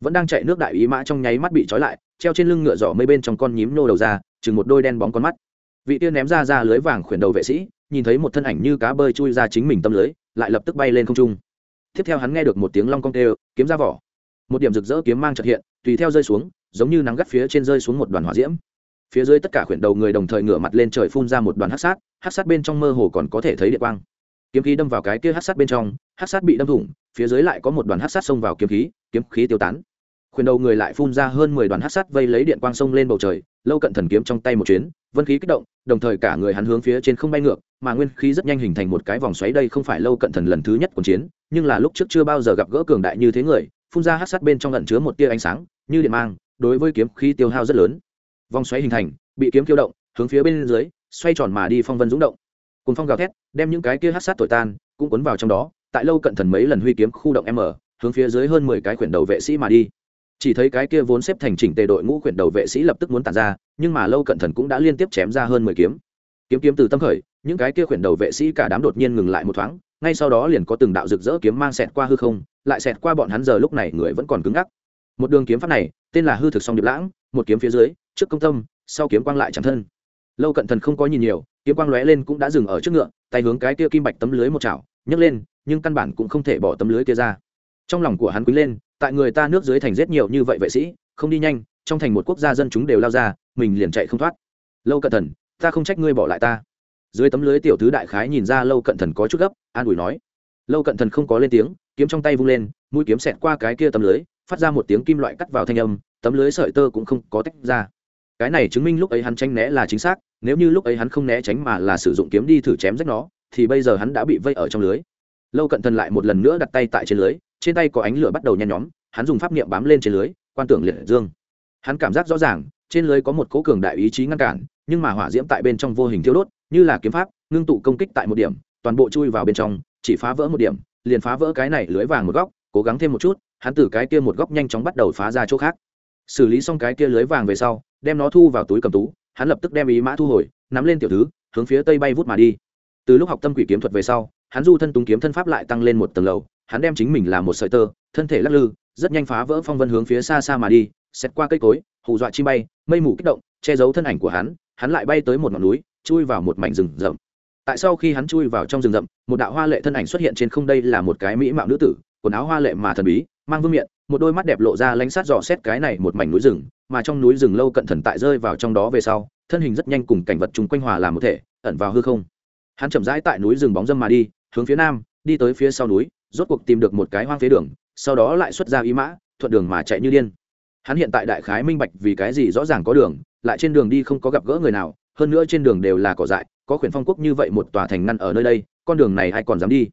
Vẫn đang chạy nước đại ý mã trong nháy mắt bị trói lại, treo trên lưng ngựa giỏ mây bên trong con nhím nô đầu ra, chừng một đôi đen bóng con mắt. Vị tiên ném ra ra lưới vàng khuyển đầu vệ sĩ, nhìn thấy một thân ảnh như cá bơi chui ra chính mình tâm lưới, lại lập tức bay lên không trung. Tiếp theo hắn nghe được một tiếng long cong tê kiếm ra vỏ. Một điểm rực rỡ kiếm mang trật hiện, tùy theo rơi xuống giống như nắng gắt phía trên rơi xuống một đoàn hỏa diễm. Phía dưới tất cả khuyển đầu người đồng thời ngửa mặt lên trời phun ra một đoàn hát sát hát sát bên trong mơ hồ còn có thể thấy điện quang. Kiếm khí đâm vào cái kia hát sát bên trong hát sát bị đâm thủng, phía dưới lại có một đoàn hát sát xông vào kiếm khí kiếm khí tiêu tán. Khuyển đầu người lại phun ra hơn mười đoàn hát sát vây lấy điện quang sông lên bầu trời, lâu cận thần kiếm trong tay một chuyến, vân khí kích động, đồng thời cả người hắn hướng phía trên không bay ngược, mà nguyên khí rất nhanh hình thành một cái vòng xoáy đây không phải lâu cận thần lần thứ nhất của chiến, nhưng là lúc trước chưa bao giờ gặp gỡ cường đại như thế người, phun ra hát sát bên trong lẩn chứa một tia ánh sáng, như điện mang đối với kiếm khí tiêu hao rất lớn. Vòng xoáy hình thành, bị kiếm kiêu động, hướng phía bên dưới, xoay tròn mà đi phong vân rúng động. Cùng phong gào thét, đem những cái kia hát sát thổi tan, cũng cuốn vào trong đó, tại lâu cận thần mấy lần huy kiếm khu động m, hướng phía dưới hơn mười cái quyển đầu vệ sĩ mà đi. Chỉ thấy cái kia vốn xếp thành chỉnh tề đội ngũ quyển đầu vệ sĩ lập tức muốn tàn ra, nhưng mà lâu cận thần cũng đã liên tiếp chém ra hơn mười kiếm. Kiếm kiếm từ tâm khởi, những cái kia quyển đầu vệ sĩ cả đám đột nhiên ngừng lại một thoáng, ngay sau đó liền có từng đạo rực rỡ kiếm mang xẹt qua hư không, lại xẹt qua bọn hắn giờ lúc này người vẫn còn cứng ngắc. Một đường kiếm pháp này tên là hư thực song điệp lãng, một kiếm phía dưới, trước công tâm, sau kiếm quang lại chẳng thân. Lâu cận thần không có nhìn nhiều, kiếm quang lóe lên cũng đã dừng ở trước ngựa, tay hướng cái kia kim bạch tấm lưới một chảo, nhấc lên, nhưng căn bản cũng không thể bỏ tấm lưới kia ra. Trong lòng của hắn quý lên, tại người ta nước dưới thành giết nhiều như vậy vệ sĩ, không đi nhanh, trong thành một quốc gia dân chúng đều lao ra, mình liền chạy không thoát. Lâu cận thần, ta không trách ngươi bỏ lại ta. Dưới tấm lưới tiểu thứ đại khái nhìn ra lâu cận thần có chút gấp, an ủi nói. Lâu cận thần không có lên tiếng, kiếm trong tay vung lên, mũi kiếm xẹt qua cái kia tấm lưới, phát ra một tiếng kim loại cắt vào thanh âm tấm lưới sợi tơ cũng không có tách ra. Cái này chứng minh lúc ấy hắn tranh né là chính xác, nếu như lúc ấy hắn không né tránh mà là sử dụng kiếm đi thử chém rách nó, thì bây giờ hắn đã bị vây ở trong lưới. Lâu cận thần lại một lần nữa đặt tay tại trên lưới, trên tay có ánh lửa bắt đầu nhen nhóm, hắn dùng pháp niệm bám lên trên lưới, quan tưởng liệt dương. Hắn cảm giác rõ ràng, trên lưới có một cố cường đại ý chí ngăn cản, nhưng mà hỏa diễm tại bên trong vô hình thiêu đốt, như là kiếm pháp, ngưng tụ công kích tại một điểm, toàn bộ chui vào bên trong, chỉ phá vỡ một điểm, liền phá vỡ cái này lưới vàng một góc, cố gắng thêm một chút, hắn từ cái kia một góc nhanh chóng bắt đầu phá ra chỗ khác xử lý xong cái kia lưới vàng về sau, đem nó thu vào túi cầm tú, hắn lập tức đem ý mã thu hồi, nắm lên tiểu thứ, hướng phía tây bay vút mà đi. Từ lúc học tâm quỷ kiếm thuật về sau, hắn du thân túng kiếm thân pháp lại tăng lên một tầng lầu, hắn đem chính mình làm một sợi tơ, thân thể lắc lư, rất nhanh phá vỡ phong vân hướng phía xa xa mà đi xét qua cây cối, hù dọa chi bay, mây mù kích động, che giấu thân ảnh của hắn hắn lại bay tới một ngọn núi, chui vào một mảnh rừng rậm. Tại sau khi hắn chui vào trong rừng rậm, một đạo hoa lệ thân ảnh xuất hiện trên không, đây là một cái mỹ mạo nữ tử quần áo hoa lệ mà thần bí, mang vương miện, một đôi mắt đẹp lộ ra lánh sát dò xét cái này một mảnh núi rừng, mà trong núi rừng lâu cận thần tại rơi vào trong đó về sau, thân hình rất nhanh cùng cảnh vật chung quanh hòa làm một thể, ẩn vào hư không. Hắn chậm rãi tại núi rừng bóng dâm mà đi, hướng phía nam, đi tới phía sau núi, rốt cuộc tìm được một cái hoang phế đường, sau đó lại xuất ra ý mã, thuận đường mà chạy như điên. Hắn hiện tại đại khái minh bạch vì cái gì rõ ràng có đường, lại trên đường đi không có gặp gỡ người nào, hơn nữa trên đường đều là cỏ dại, có khuyển phong quốc như vậy một tòa thành ngăn ở nơi đây, con đường này ai còn dám đi?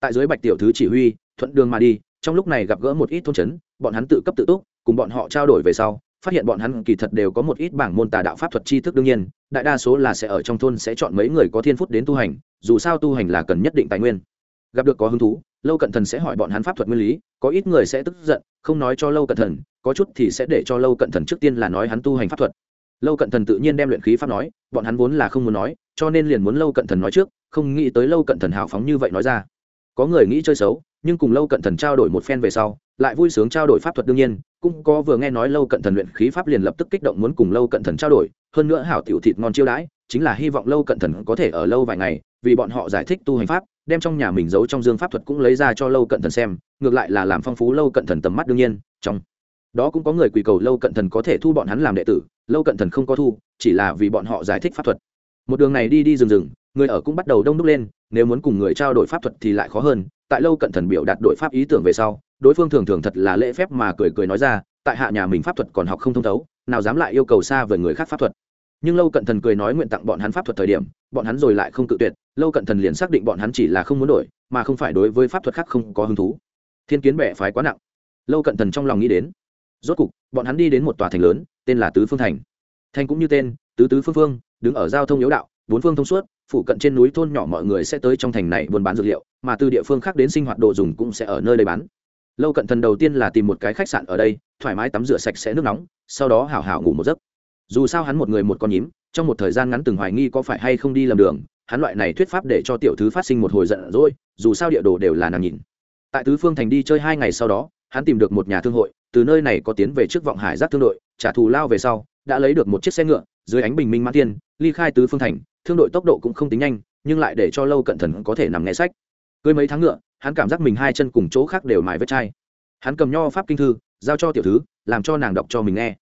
Tại dưới bạch tiểu thứ chỉ huy thuận đường mà đi, trong lúc này gặp gỡ một ít thôn trấn, bọn hắn tự cấp tự túc, cùng bọn họ trao đổi về sau, phát hiện bọn hắn kỳ thật đều có một ít bảng môn tà đạo pháp thuật tri thức đương nhiên, đại đa số là sẽ ở trong thôn sẽ chọn mấy người có thiên phút đến tu hành, dù sao tu hành là cần nhất định tài nguyên. Gặp được có hứng thú, lâu cận thần sẽ hỏi bọn hắn pháp thuật nguyên lý, có ít người sẽ tức giận, không nói cho lâu cận thần, có chút thì sẽ để cho lâu cận thần trước tiên là nói hắn tu hành pháp thuật. Lâu cận thần tự nhiên đem luyện khí pháp nói, bọn hắn vốn là không muốn nói, cho nên liền muốn lâu cận thần nói trước, không nghĩ tới lâu cận thần hào phóng như vậy nói ra. Có người nghĩ chơi xấu nhưng cùng lâu cận thần trao đổi một phen về sau, lại vui sướng trao đổi pháp thuật đương nhiên, cũng có vừa nghe nói lâu cận thần luyện khí pháp liền lập tức kích động muốn cùng lâu cận thần trao đổi, hơn nữa hảo tiểu thịt ngon chiêu đãi, chính là hy vọng lâu cận thần có thể ở lâu vài ngày, vì bọn họ giải thích tu hành pháp, đem trong nhà mình giấu trong dương pháp thuật cũng lấy ra cho lâu cận thần xem, ngược lại là làm phong phú lâu cận thần tầm mắt đương nhiên, trong đó cũng có người quỳ cầu lâu cận thần có thể thu bọn hắn làm đệ tử, lâu cận thần không có thu, chỉ là vì bọn họ giải thích pháp thuật. Một đường này đi đi rừng rừng, người ở cũng bắt đầu đông đúc lên, nếu muốn cùng người trao đổi pháp thuật thì lại khó hơn tại lâu cận thần biểu đạt đội pháp ý tưởng về sau, đối phương thường thường thật là lễ phép mà cười cười nói ra, tại hạ nhà mình pháp thuật còn học không thông thấu, nào dám lại yêu cầu xa với người khác pháp thuật. Nhưng lâu cận thần cười nói nguyện tặng bọn hắn pháp thuật thời điểm, bọn hắn rồi lại không tự tuyệt, lâu cận thần liền xác định bọn hắn chỉ là không muốn đổi, mà không phải đối với pháp thuật khác không có hứng thú. Thiên kiến bẻ phái quá nặng. Lâu cận thần trong lòng nghĩ đến, rốt cục, bọn hắn đi đến một tòa thành lớn, tên là tứ phương thành. Thành cũng như tên, tứ tứ phương phương, đứng ở giao thông yếu đạo bốn phương thông suốt phụ cận trên núi thôn nhỏ mọi người sẽ tới trong thành này buôn bán dược liệu, mà từ địa phương khác đến sinh hoạt đồ dùng cũng sẽ ở nơi đây bán. Lâu cận thần đầu tiên là tìm một cái khách sạn ở đây, thoải mái tắm rửa sạch sẽ nước nóng, sau đó hảo hảo ngủ một giấc. Dù sao hắn một người một con nhím, trong một thời gian ngắn từng hoài nghi có phải hay không đi lầm đường, hắn loại này thuyết pháp để cho tiểu thứ phát sinh một hồi giận dỗi, dù sao địa đồ đều là nàng nhìn. Tại tứ phương thành đi chơi hai ngày sau đó, hắn tìm được một nhà thương hội, từ nơi này có tiến về trước vọng hải giác thương đội, trả thù lao về sau, đã lấy được một chiếc xe ngựa, dưới ánh bình minh mãn tiên ly khai tứ phương thành thương đội tốc độ cũng không tính nhanh, nhưng lại để cho lâu cận thần có thể nằm nghe sách. Cưới mấy tháng ngựa, hắn cảm giác mình hai chân cùng chỗ khác đều mài vết chai. Hắn cầm nho pháp kinh thư, giao cho tiểu thứ, làm cho nàng đọc cho mình nghe.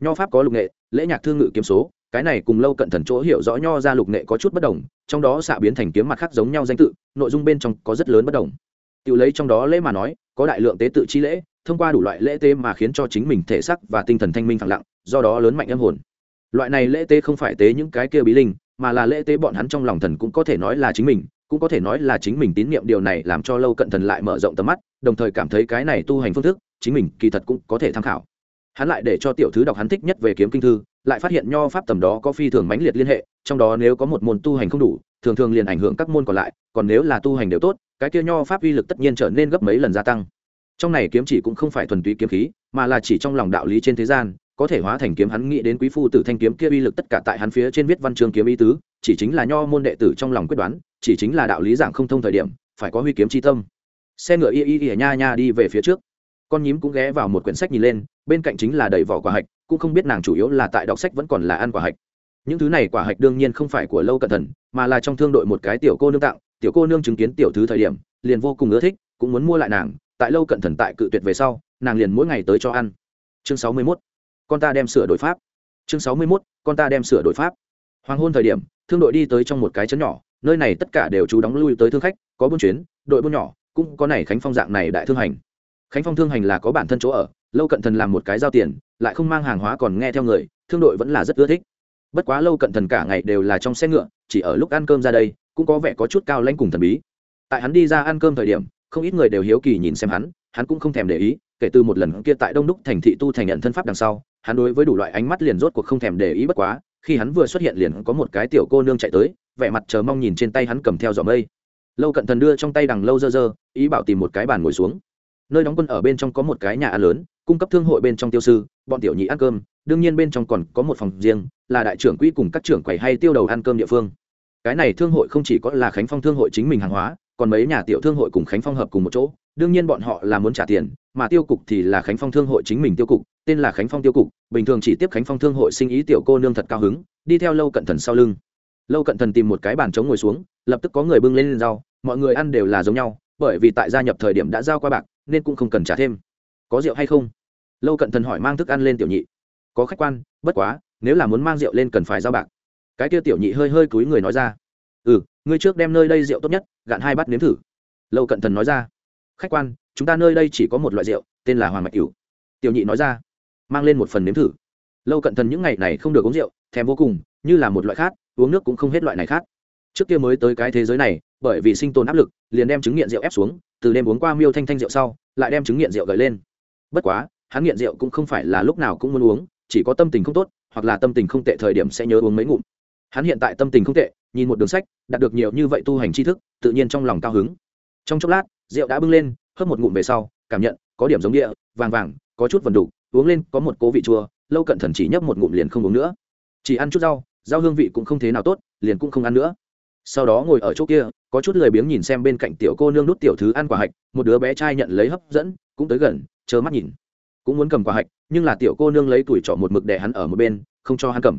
Nho pháp có lục nghệ, lễ nhạc thương ngự kiếm số, cái này cùng lâu cận thần chỗ hiểu rõ nho ra lục nghệ có chút bất đồng, trong đó xạ biến thành kiếm mặt khác giống nhau danh tự, nội dung bên trong có rất lớn bất đồng. Tự lấy trong đó lễ mà nói, có đại lượng tế tự chi lễ, thông qua đủ loại lễ tế mà khiến cho chính mình thể sắc và tinh thần thanh minh phẳng lặng, do đó lớn mạnh âm hồn. Loại này lễ tế không phải tế những cái kia bí linh mà là lễ tế bọn hắn trong lòng thần cũng có thể nói là chính mình, cũng có thể nói là chính mình tín nhiệm điều này làm cho lâu cận thần lại mở rộng tầm mắt, đồng thời cảm thấy cái này tu hành phương thức, chính mình kỳ thật cũng có thể tham khảo. Hắn lại để cho tiểu thứ đọc hắn thích nhất về kiếm kinh thư, lại phát hiện nho pháp tầm đó có phi thường mãnh liệt liên hệ, trong đó nếu có một môn tu hành không đủ, thường thường liền ảnh hưởng các môn còn lại, còn nếu là tu hành đều tốt, cái kia nho pháp uy lực tất nhiên trở nên gấp mấy lần gia tăng. Trong này kiếm chỉ cũng không phải thuần túy kiếm khí, mà là chỉ trong lòng đạo lý trên thế gian có thể hóa thành kiếm hắn nghĩ đến quý phu tử thanh kiếm kia uy lực tất cả tại hắn phía trên viết văn chương kiếm ý tứ, chỉ chính là nho môn đệ tử trong lòng quyết đoán, chỉ chính là đạo lý giảng không thông thời điểm, phải có huy kiếm chi tâm. Xe ngựa y y y nha nha đi về phía trước. Con nhím cũng ghé vào một quyển sách nhìn lên, bên cạnh chính là đầy vỏ quả hạch, cũng không biết nàng chủ yếu là tại đọc sách vẫn còn là ăn quả hạch. Những thứ này quả hạch đương nhiên không phải của lâu cận thần mà là trong thương đội một cái tiểu cô nương tặng, tiểu cô nương chứng kiến tiểu thứ thời điểm, liền vô cùng ưa thích, cũng muốn mua lại nàng, tại lâu cận thần tại cự tuyệt về sau, nàng liền mỗi ngày tới cho ăn. Chương sáu mươi 61 con ta đem sửa đổi pháp. Chương sáu mươi 61. con ta đem sửa đổi pháp. Hoàng hôn thời điểm, thương đội đi tới trong một cái chấn nhỏ, nơi này tất cả đều chú đóng lui tới thương khách, có buôn chuyến, đội buôn nhỏ, cũng có này khánh phong dạng này đại thương hành. Khánh phong thương hành là có bản thân chỗ ở, lâu cận thần làm một cái giao tiền, lại không mang hàng hóa còn nghe theo người, thương đội vẫn là rất ưa thích. Bất quá lâu cận thần cả ngày đều là trong xe ngựa, chỉ ở lúc ăn cơm ra đây, cũng có vẻ có chút cao lanh cùng thần bí. Tại hắn đi ra ăn cơm thời điểm, không ít người đều hiếu kỳ nhìn xem hắn hắn cũng không thèm để ý, kể từ một lần kia tại đông đúc thành thị tu thành nhận thân pháp đằng sau hắn đối với đủ loại ánh mắt liền rốt cuộc không thèm để ý bất quá, khi hắn vừa xuất hiện liền có một cái tiểu cô nương chạy tới, vẻ mặt chờ mong nhìn trên tay hắn cầm theo giỏ mây. Lâu cận thần đưa trong tay đằng lâu dơ dơ, ý bảo tìm một cái bàn ngồi xuống. Nơi đóng quân ở bên trong có một cái nhà ăn lớn, cung cấp thương hội bên trong tiêu sư, bọn tiểu nhị ăn cơm, đương nhiên bên trong còn có một phòng riêng, là đại trưởng quỹ cùng các trưởng quầy hay tiêu đầu ăn cơm địa phương. Cái này thương hội không chỉ có là khánh phong thương hội chính mình hàng hóa, còn mấy nhà tiểu thương hội cùng khánh phong hợp cùng một chỗ, đương nhiên bọn họ là muốn trả tiền, mà tiêu cục thì là khánh phong thương hội chính mình tiêu cục tên là khánh phong tiêu cục bình thường chỉ tiếp khánh phong thương hội sinh ý tiểu cô nương thật cao hứng đi theo lâu cận thần sau lưng. Lâu cận thần tìm một cái bàn trống ngồi xuống lập tức có người bưng lên, rau mọi người ăn đều là giống nhau bởi vì tại gia nhập thời điểm đã giao qua bạc nên cũng không cần trả thêm. Có rượu hay không? Lâu cận thần hỏi mang thức ăn lên tiểu nhị. Có khách quan bất quá nếu là muốn mang rượu lên cần phải giao bạc. Cái kia tiểu nhị hơi hơi cúi người nói ra. Ừ ngươi trước đem nơi đây rượu tốt nhất gạn hai bát nếm thử. Lâu cận thần nói ra. Khách quan chúng ta nơi đây chỉ có một loại rượu tên là hoàng mạch cửu. Tiểu nhị nói ra mang lên một phần nếm thử. Lâu cận thần những ngày này không được uống rượu, thèm vô cùng, như là một loại khát uống nước cũng không hết loại này khát trước kia mới tới cái thế giới này, bởi vì sinh tồn áp lực, liền đem chứng nghiện rượu ép xuống, từ đêm uống qua miêu thanh thanh rượu sau, lại đem chứng nghiện rượu gợi lên. Bất quá, hắn nghiện rượu cũng không phải là lúc nào cũng muốn uống, chỉ có tâm tình không tốt, hoặc là tâm tình không tệ thời điểm sẽ nhớ uống mấy ngụm. Hắn hiện tại tâm tình không tệ, nhìn một đường sách, đạt được nhiều như vậy tu hành tri thức, tự nhiên trong lòng cao hứng. Trong chốc lát, rượu đã bưng lên, hớp một ngụm về sau, cảm nhận, có điểm giống địa, vàng vàng, có chút vần đục uống lên có một cố vị chua, lâu cận thần chỉ nhấp một ngụm liền không uống nữa. Chỉ ăn chút rau rau hương vị cũng không thế nào tốt, liền cũng không ăn nữa. Sau đó ngồi ở chỗ kia, có chút lười biếng nhìn xem bên cạnh tiểu cô nương nút tiểu thứ ăn quả hạch, một đứa bé trai nhận lấy hấp dẫn, cũng tới gần chớ mắt nhìn. Cũng muốn cầm quả hạch, nhưng là tiểu cô nương lấy tuổi trọ một mực để hắn ở một bên, không cho hắn cầm.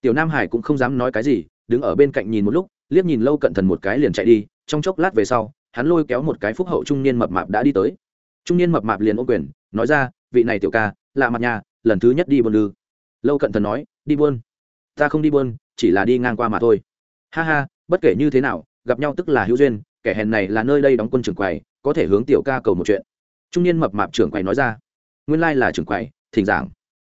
Tiểu nam hải cũng không dám nói cái gì, đứng ở bên cạnh nhìn một lúc, liếc nhìn lâu cận thần một cái liền chạy đi, trong chốc lát về sau, hắn lôi kéo một cái phúc hậu trung niên mập mạp đã đi tới. Trung niên mập mạp liền ô quyền, nói ra vị này tiểu ca, lạ mặt nhà lần thứ nhất đi buôn lư. Lâu cận thần nói, đi buôn? Ta không đi buôn, chỉ là đi ngang qua mà thôi. Ha ha, bất kể như thế nào, gặp nhau tức là hữu duyên, kẻ hèn này là nơi đây đóng quân trưởng quầy, có thể hướng tiểu ca cầu một chuyện. Trung niên mập mạp trưởng quầy nói ra. Nguyên lai là trưởng quầy, thỉnh giảng.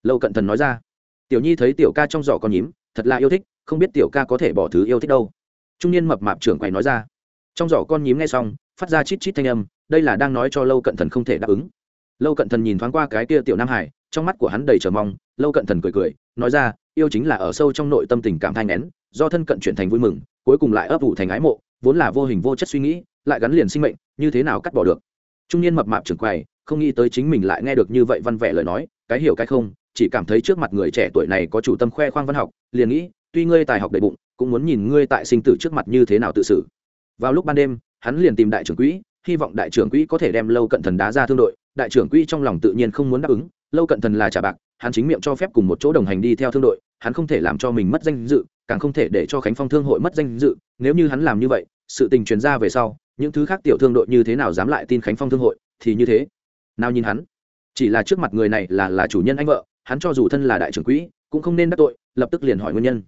Lâu cận thần nói ra. Tiểu nhi thấy tiểu ca trong giỏ con nhím, thật là yêu thích, không biết tiểu ca có thể bỏ thứ yêu thích đâu. Trung niên mập mạp trưởng quầy nói ra. Trong giỏ con nhím nghe xong, phát ra chít chít thanh âm, đây là đang nói cho lâu cận thần không thể đáp ứng lâu cận thần nhìn thoáng qua cái kia tiểu nam hải, trong mắt của hắn đầy chờ mong, lâu cận thần cười cười, nói ra, yêu chính là ở sâu trong nội tâm tình cảm thanh nén do thân cận chuyển thành vui mừng, cuối cùng lại ấp ủ thành ái mộ, vốn là vô hình vô chất suy nghĩ, lại gắn liền sinh mệnh, như thế nào cắt bỏ được? Trung niên mập mạp trưởng quầy, không nghĩ tới chính mình lại nghe được như vậy văn vẻ lời nói, cái hiểu cái không, chỉ cảm thấy trước mặt người trẻ tuổi này có chủ tâm khoe khoang văn học, liền nghĩ, tuy ngươi tài học đầy bụng, cũng muốn nhìn ngươi tại sinh tử trước mặt như thế nào tự xử. Vào lúc ban đêm, hắn liền tìm đại trưởng quỹ hy vọng đại trưởng quỹ có thể đem lâu cận thần đá ra thương đội. Đại trưởng quỹ trong lòng tự nhiên không muốn đáp ứng. Lâu cận thần là trả bạc, hắn chính miệng cho phép cùng một chỗ đồng hành đi theo thương đội. Hắn không thể làm cho mình mất danh dự, càng không thể để cho khánh phong thương hội mất danh dự. Nếu như hắn làm như vậy, sự tình truyền ra về sau, những thứ khác tiểu thương đội như thế nào dám lại tin khánh phong thương hội, thì như thế. Nào nhìn hắn. Chỉ là trước mặt người này là là chủ nhân anh vợ, hắn cho dù thân là đại trưởng quỹ, cũng không nên đắc tội, lập tức liền hỏi nguyên nhân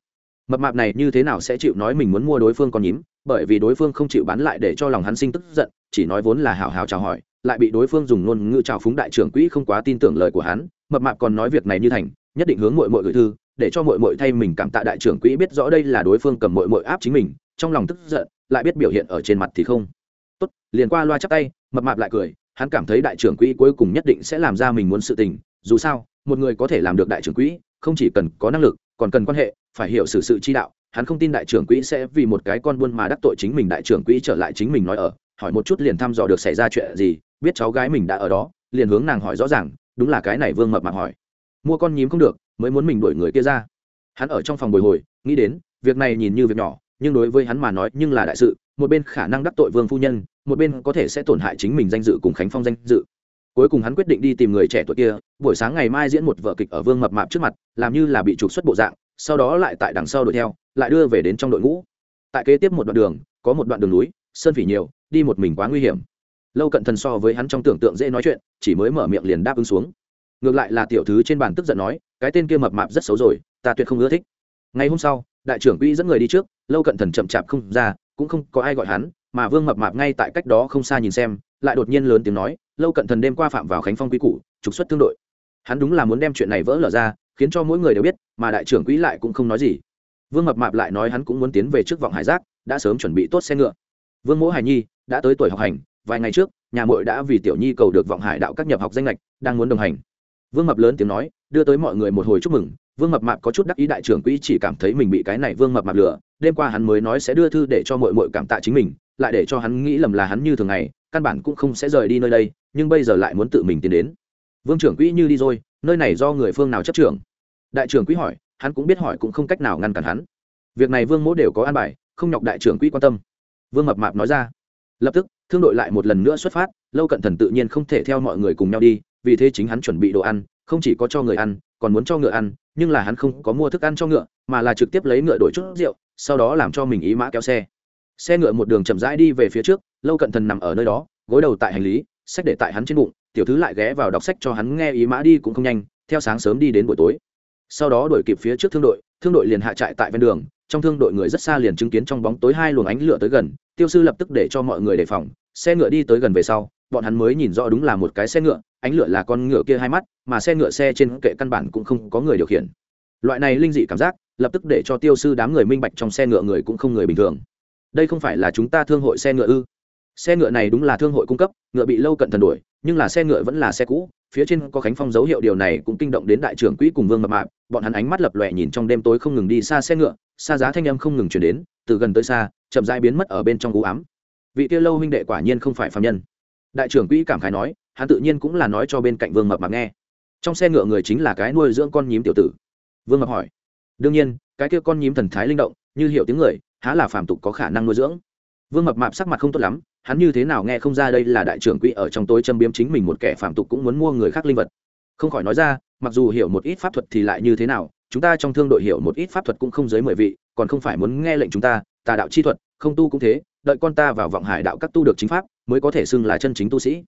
mập mạp này như thế nào sẽ chịu nói mình muốn mua đối phương con nhím, bởi vì đối phương không chịu bán lại để cho lòng hắn sinh tức giận, chỉ nói vốn là hào hào chào hỏi, lại bị đối phương dùng ngôn ngữ chào phúng đại trưởng quỹ không quá tin tưởng lời của hắn, mập mạp còn nói việc này như thành, nhất định hướng mội mội gửi thư, để cho mội mội thay mình cảm tạ đại trưởng quỹ biết rõ đây là đối phương cầm mội mội áp chính mình, trong lòng tức giận, lại biết biểu hiện ở trên mặt thì không. Tốt, liền qua loa chắp tay, mập mạp lại cười, hắn cảm thấy đại trưởng quỹ cuối cùng nhất định sẽ làm ra mình muốn sự tình, dù sao, một người có thể làm được đại trưởng quỹ, không chỉ cần có năng lực còn cần quan hệ, phải hiểu xử sự chi đạo, hắn không tin đại trưởng quỹ sẽ vì một cái con buôn mà đắc tội chính mình, đại trưởng quỹ trở lại chính mình nói ở, hỏi một chút liền thăm dò được xảy ra chuyện gì, biết cháu gái mình đã ở đó, liền hướng nàng hỏi rõ ràng, đúng là cái này vương mập mạp hỏi. Mua con nhím không được, mới muốn mình đuổi người kia ra. Hắn ở trong phòng bồi hồi, nghĩ đến, việc này nhìn như việc nhỏ, nhưng đối với hắn mà nói, nhưng là đại sự, một bên khả năng đắc tội vương phu nhân, một bên có thể sẽ tổn hại chính mình danh dự cùng khánh phong danh dự cuối cùng hắn quyết định đi tìm người trẻ tuổi kia, buổi sáng ngày mai diễn một vở kịch ở vương mập mạp trước mặt, làm như là bị trục xuất bộ dạng, sau đó lại tại đằng sau đuổi theo, lại đưa về đến trong đội ngũ. Tại kế tiếp một đoạn đường, có một đoạn đường núi, sơn phỉ nhiều, đi một mình quá nguy hiểm. Lâu cận thần so với hắn trong tưởng tượng dễ nói chuyện, chỉ mới mở miệng liền đáp ứng xuống. Ngược lại là tiểu thứ trên bàn tức giận nói, cái tên kia mập mạp rất xấu rồi, ta tuyệt không ưa thích. Ngày hôm sau, đại trưởng quỹ dẫn người đi trước, lâu cận thần chậm chạp không ra, cũng không có ai gọi hắn, mà vương mập mạp ngay tại cách đó không xa nhìn xem, lại đột nhiên lớn tiếng nói lâu cận thần đêm qua phạm vào khánh phong quy củ, trục xuất thương đội. Hắn đúng là muốn đem chuyện này vỡ lở ra, khiến cho mỗi người đều biết, mà đại trưởng quỹ lại cũng không nói gì. Vương mập mạp lại nói hắn cũng muốn tiến về trước vọng hải giác, đã sớm chuẩn bị tốt xe ngựa. Vương mỗ hải nhi đã tới tuổi học hành, vài ngày trước, nhà muội đã vì tiểu nhi cầu được vọng hải đạo các nhập học danh lệch, đang muốn đồng hành. Vương mập lớn tiếng nói, đưa tới mọi người một hồi chúc mừng. Vương mập mạp có chút đắc ý đại trưởng quỹ chỉ cảm thấy mình bị cái này vương mập mạp lừa, đêm qua hắn mới nói sẽ đưa thư để cho muội muội cảm tạ chính mình, lại để cho hắn nghĩ lầm là hắn như thường ngày căn bản cũng không sẽ rời đi nơi đây, nhưng bây giờ lại muốn tự mình tiến đến. Vương trưởng quỹ như đi rồi, nơi này do người phương nào chấp trưởng? Đại trưởng quỹ hỏi, hắn cũng biết hỏi cũng không cách nào ngăn cản hắn. Việc này vương mỗ đều có an bài, không nhọc đại trưởng quỹ quan tâm. Vương mập mạp nói ra. Lập tức, thương đội lại một lần nữa xuất phát, lâu cận thần tự nhiên không thể theo mọi người cùng nhau đi, vì thế chính hắn chuẩn bị đồ ăn, không chỉ có cho người ăn, còn muốn cho ngựa ăn, nhưng là hắn không có mua thức ăn cho ngựa, mà là trực tiếp lấy ngựa đổi chút rượu, sau đó làm cho mình ý mã kéo xe xe ngựa một đường chậm rãi đi về phía trước, lâu cận thần nằm ở nơi đó, gối đầu tại hành lý, sách để tại hắn trên bụng, tiểu thứ lại ghé vào đọc sách cho hắn nghe ý mã đi cũng không nhanh, theo sáng sớm đi đến buổi tối. Sau đó đuổi kịp phía trước thương đội thương đội liền hạ trại tại ven đường, trong thương đội người rất xa liền chứng kiến trong bóng tối hai luồng ánh lửa tới gần, tiêu sư lập tức để cho mọi người đề phòng, xe ngựa đi tới gần về sau, bọn hắn mới nhìn rõ đúng là một cái xe ngựa, ánh lửa là con ngựa kia hai mắt, mà xe ngựa xe trên kệ căn bản cũng không có người điều khiển. Loại này linh dị cảm giác, lập tức để cho tiêu sư đám người minh bạch trong xe ngựa người cũng không người bình thường đây không phải là chúng ta thương hội xe ngựa ư? Xe ngựa này đúng là thương hội cung cấp, ngựa bị lâu cận thần đuổi, nhưng là xe ngựa vẫn là xe cũ. Phía trên có khánh phong dấu hiệu điều này cũng kinh động đến đại trưởng quỹ cùng vương mập mạp. Bọn hắn ánh mắt lập lòe nhìn trong đêm tối không ngừng đi xa xe ngựa, xa giá thanh âm không ngừng chuyển đến, từ gần tới xa, chậm rãi biến mất ở bên trong cú ám. Vị kia lâu huynh đệ quả nhiên không phải phạm nhân. Đại trưởng quỹ cảm khái nói, hắn tự nhiên cũng là nói cho bên cạnh vương mập mạp nghe. Trong xe ngựa người chính là cái nuôi dưỡng con nhím tiểu tử. Vương mập hỏi, đương nhiên, cái kia con nhím thần thái linh động, như hiểu tiếng người há là phàm tục có khả năng nuôi dưỡng. Vương mập mạp sắc mặt không tốt lắm, hắn như thế nào nghe không ra đây là đại trưởng quỹ ở trong tối châm biếm chính mình một kẻ phàm tục cũng muốn mua người khác linh vật. Không khỏi nói ra, mặc dù hiểu một ít pháp thuật thì lại như thế nào, chúng ta trong thương đội hiểu một ít pháp thuật cũng không dưới mười vị, còn không phải muốn nghe lệnh chúng ta, tà đạo chi thuật, không tu cũng thế, đợi con ta vào vọng hải đạo các tu được chính pháp, mới có thể xưng là chân chính tu sĩ.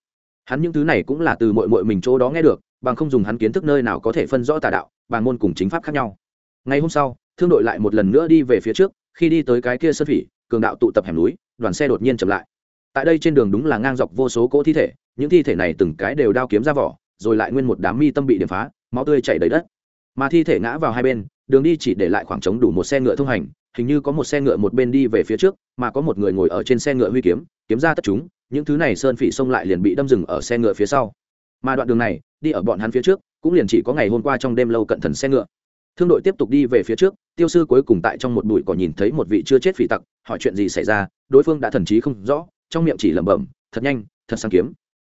Hắn những thứ này cũng là từ mội mội mình chỗ đó nghe được, bằng không dùng hắn kiến thức nơi nào có thể phân rõ tà đạo bàn môn cùng chính pháp khác nhau. Ngày hôm sau, thương đội lại một lần nữa đi về phía trước khi đi tới cái kia sơn phỉ, cường đạo tụ tập hẻm núi, đoàn xe đột nhiên chậm lại. Tại đây trên đường đúng là ngang dọc vô số cỗ thi thể, những thi thể này từng cái đều đao kiếm ra vỏ, rồi lại nguyên một đám mi tâm bị điểm phá, máu tươi chảy đầy đất. Mà thi thể ngã vào hai bên, đường đi chỉ để lại khoảng trống đủ một xe ngựa thông hành, hình như có một xe ngựa một bên đi về phía trước, mà có một người ngồi ở trên xe ngựa huy kiếm kiếm ra tất chúng, những thứ này sơn phỉ xông lại liền bị đâm rừng ở xe ngựa phía sau. Mà đoạn đường này, đi ở bọn hắn phía trước, cũng liền chỉ có ngày hôm qua trong đêm lâu cận thần xe ngựa thương đội tiếp tục đi về phía trước, tiêu sư cuối cùng tại trong một bụi cỏ nhìn thấy một vị chưa chết phỉ tặc, hỏi chuyện gì xảy ra, đối phương đã thần trí không rõ, trong miệng chỉ lẩm bẩm, thật nhanh, thật sáng kiếm.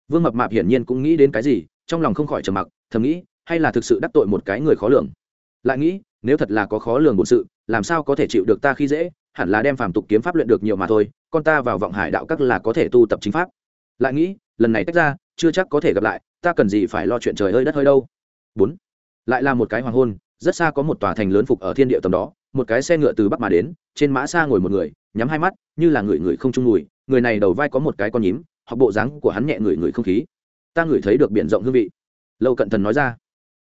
Vương mập mạp hiển nhiên cũng nghĩ đến cái gì, trong lòng không khỏi trầm mặc, thầm nghĩ, hay là thực sự đắc tội một cái người khó lường? Lại nghĩ, nếu thật là có khó lường bổn sự, làm sao có thể chịu được ta khi dễ, hẳn là đem phàm tục kiếm pháp luyện được nhiều mà thôi, con ta vào vọng hải đạo các là có thể tu tập chính pháp. Lại nghĩ, lần này tách ra, chưa chắc có thể gặp lại, ta cần gì phải lo chuyện trời hơi đất hơi đâu? Bốn. Lại là một cái hoàng hôn rất xa có một tòa thành lớn phục ở thiên địa tầm đó, một cái xe ngựa từ bắc mà đến, trên mã xa ngồi một người, nhắm hai mắt, như là người người không trung mùi, người này đầu vai có một cái con nhím hoặc bộ dáng của hắn nhẹ người người không khí. Ta ngửi thấy được biển rộng hương vị. Lâu cận thần nói ra.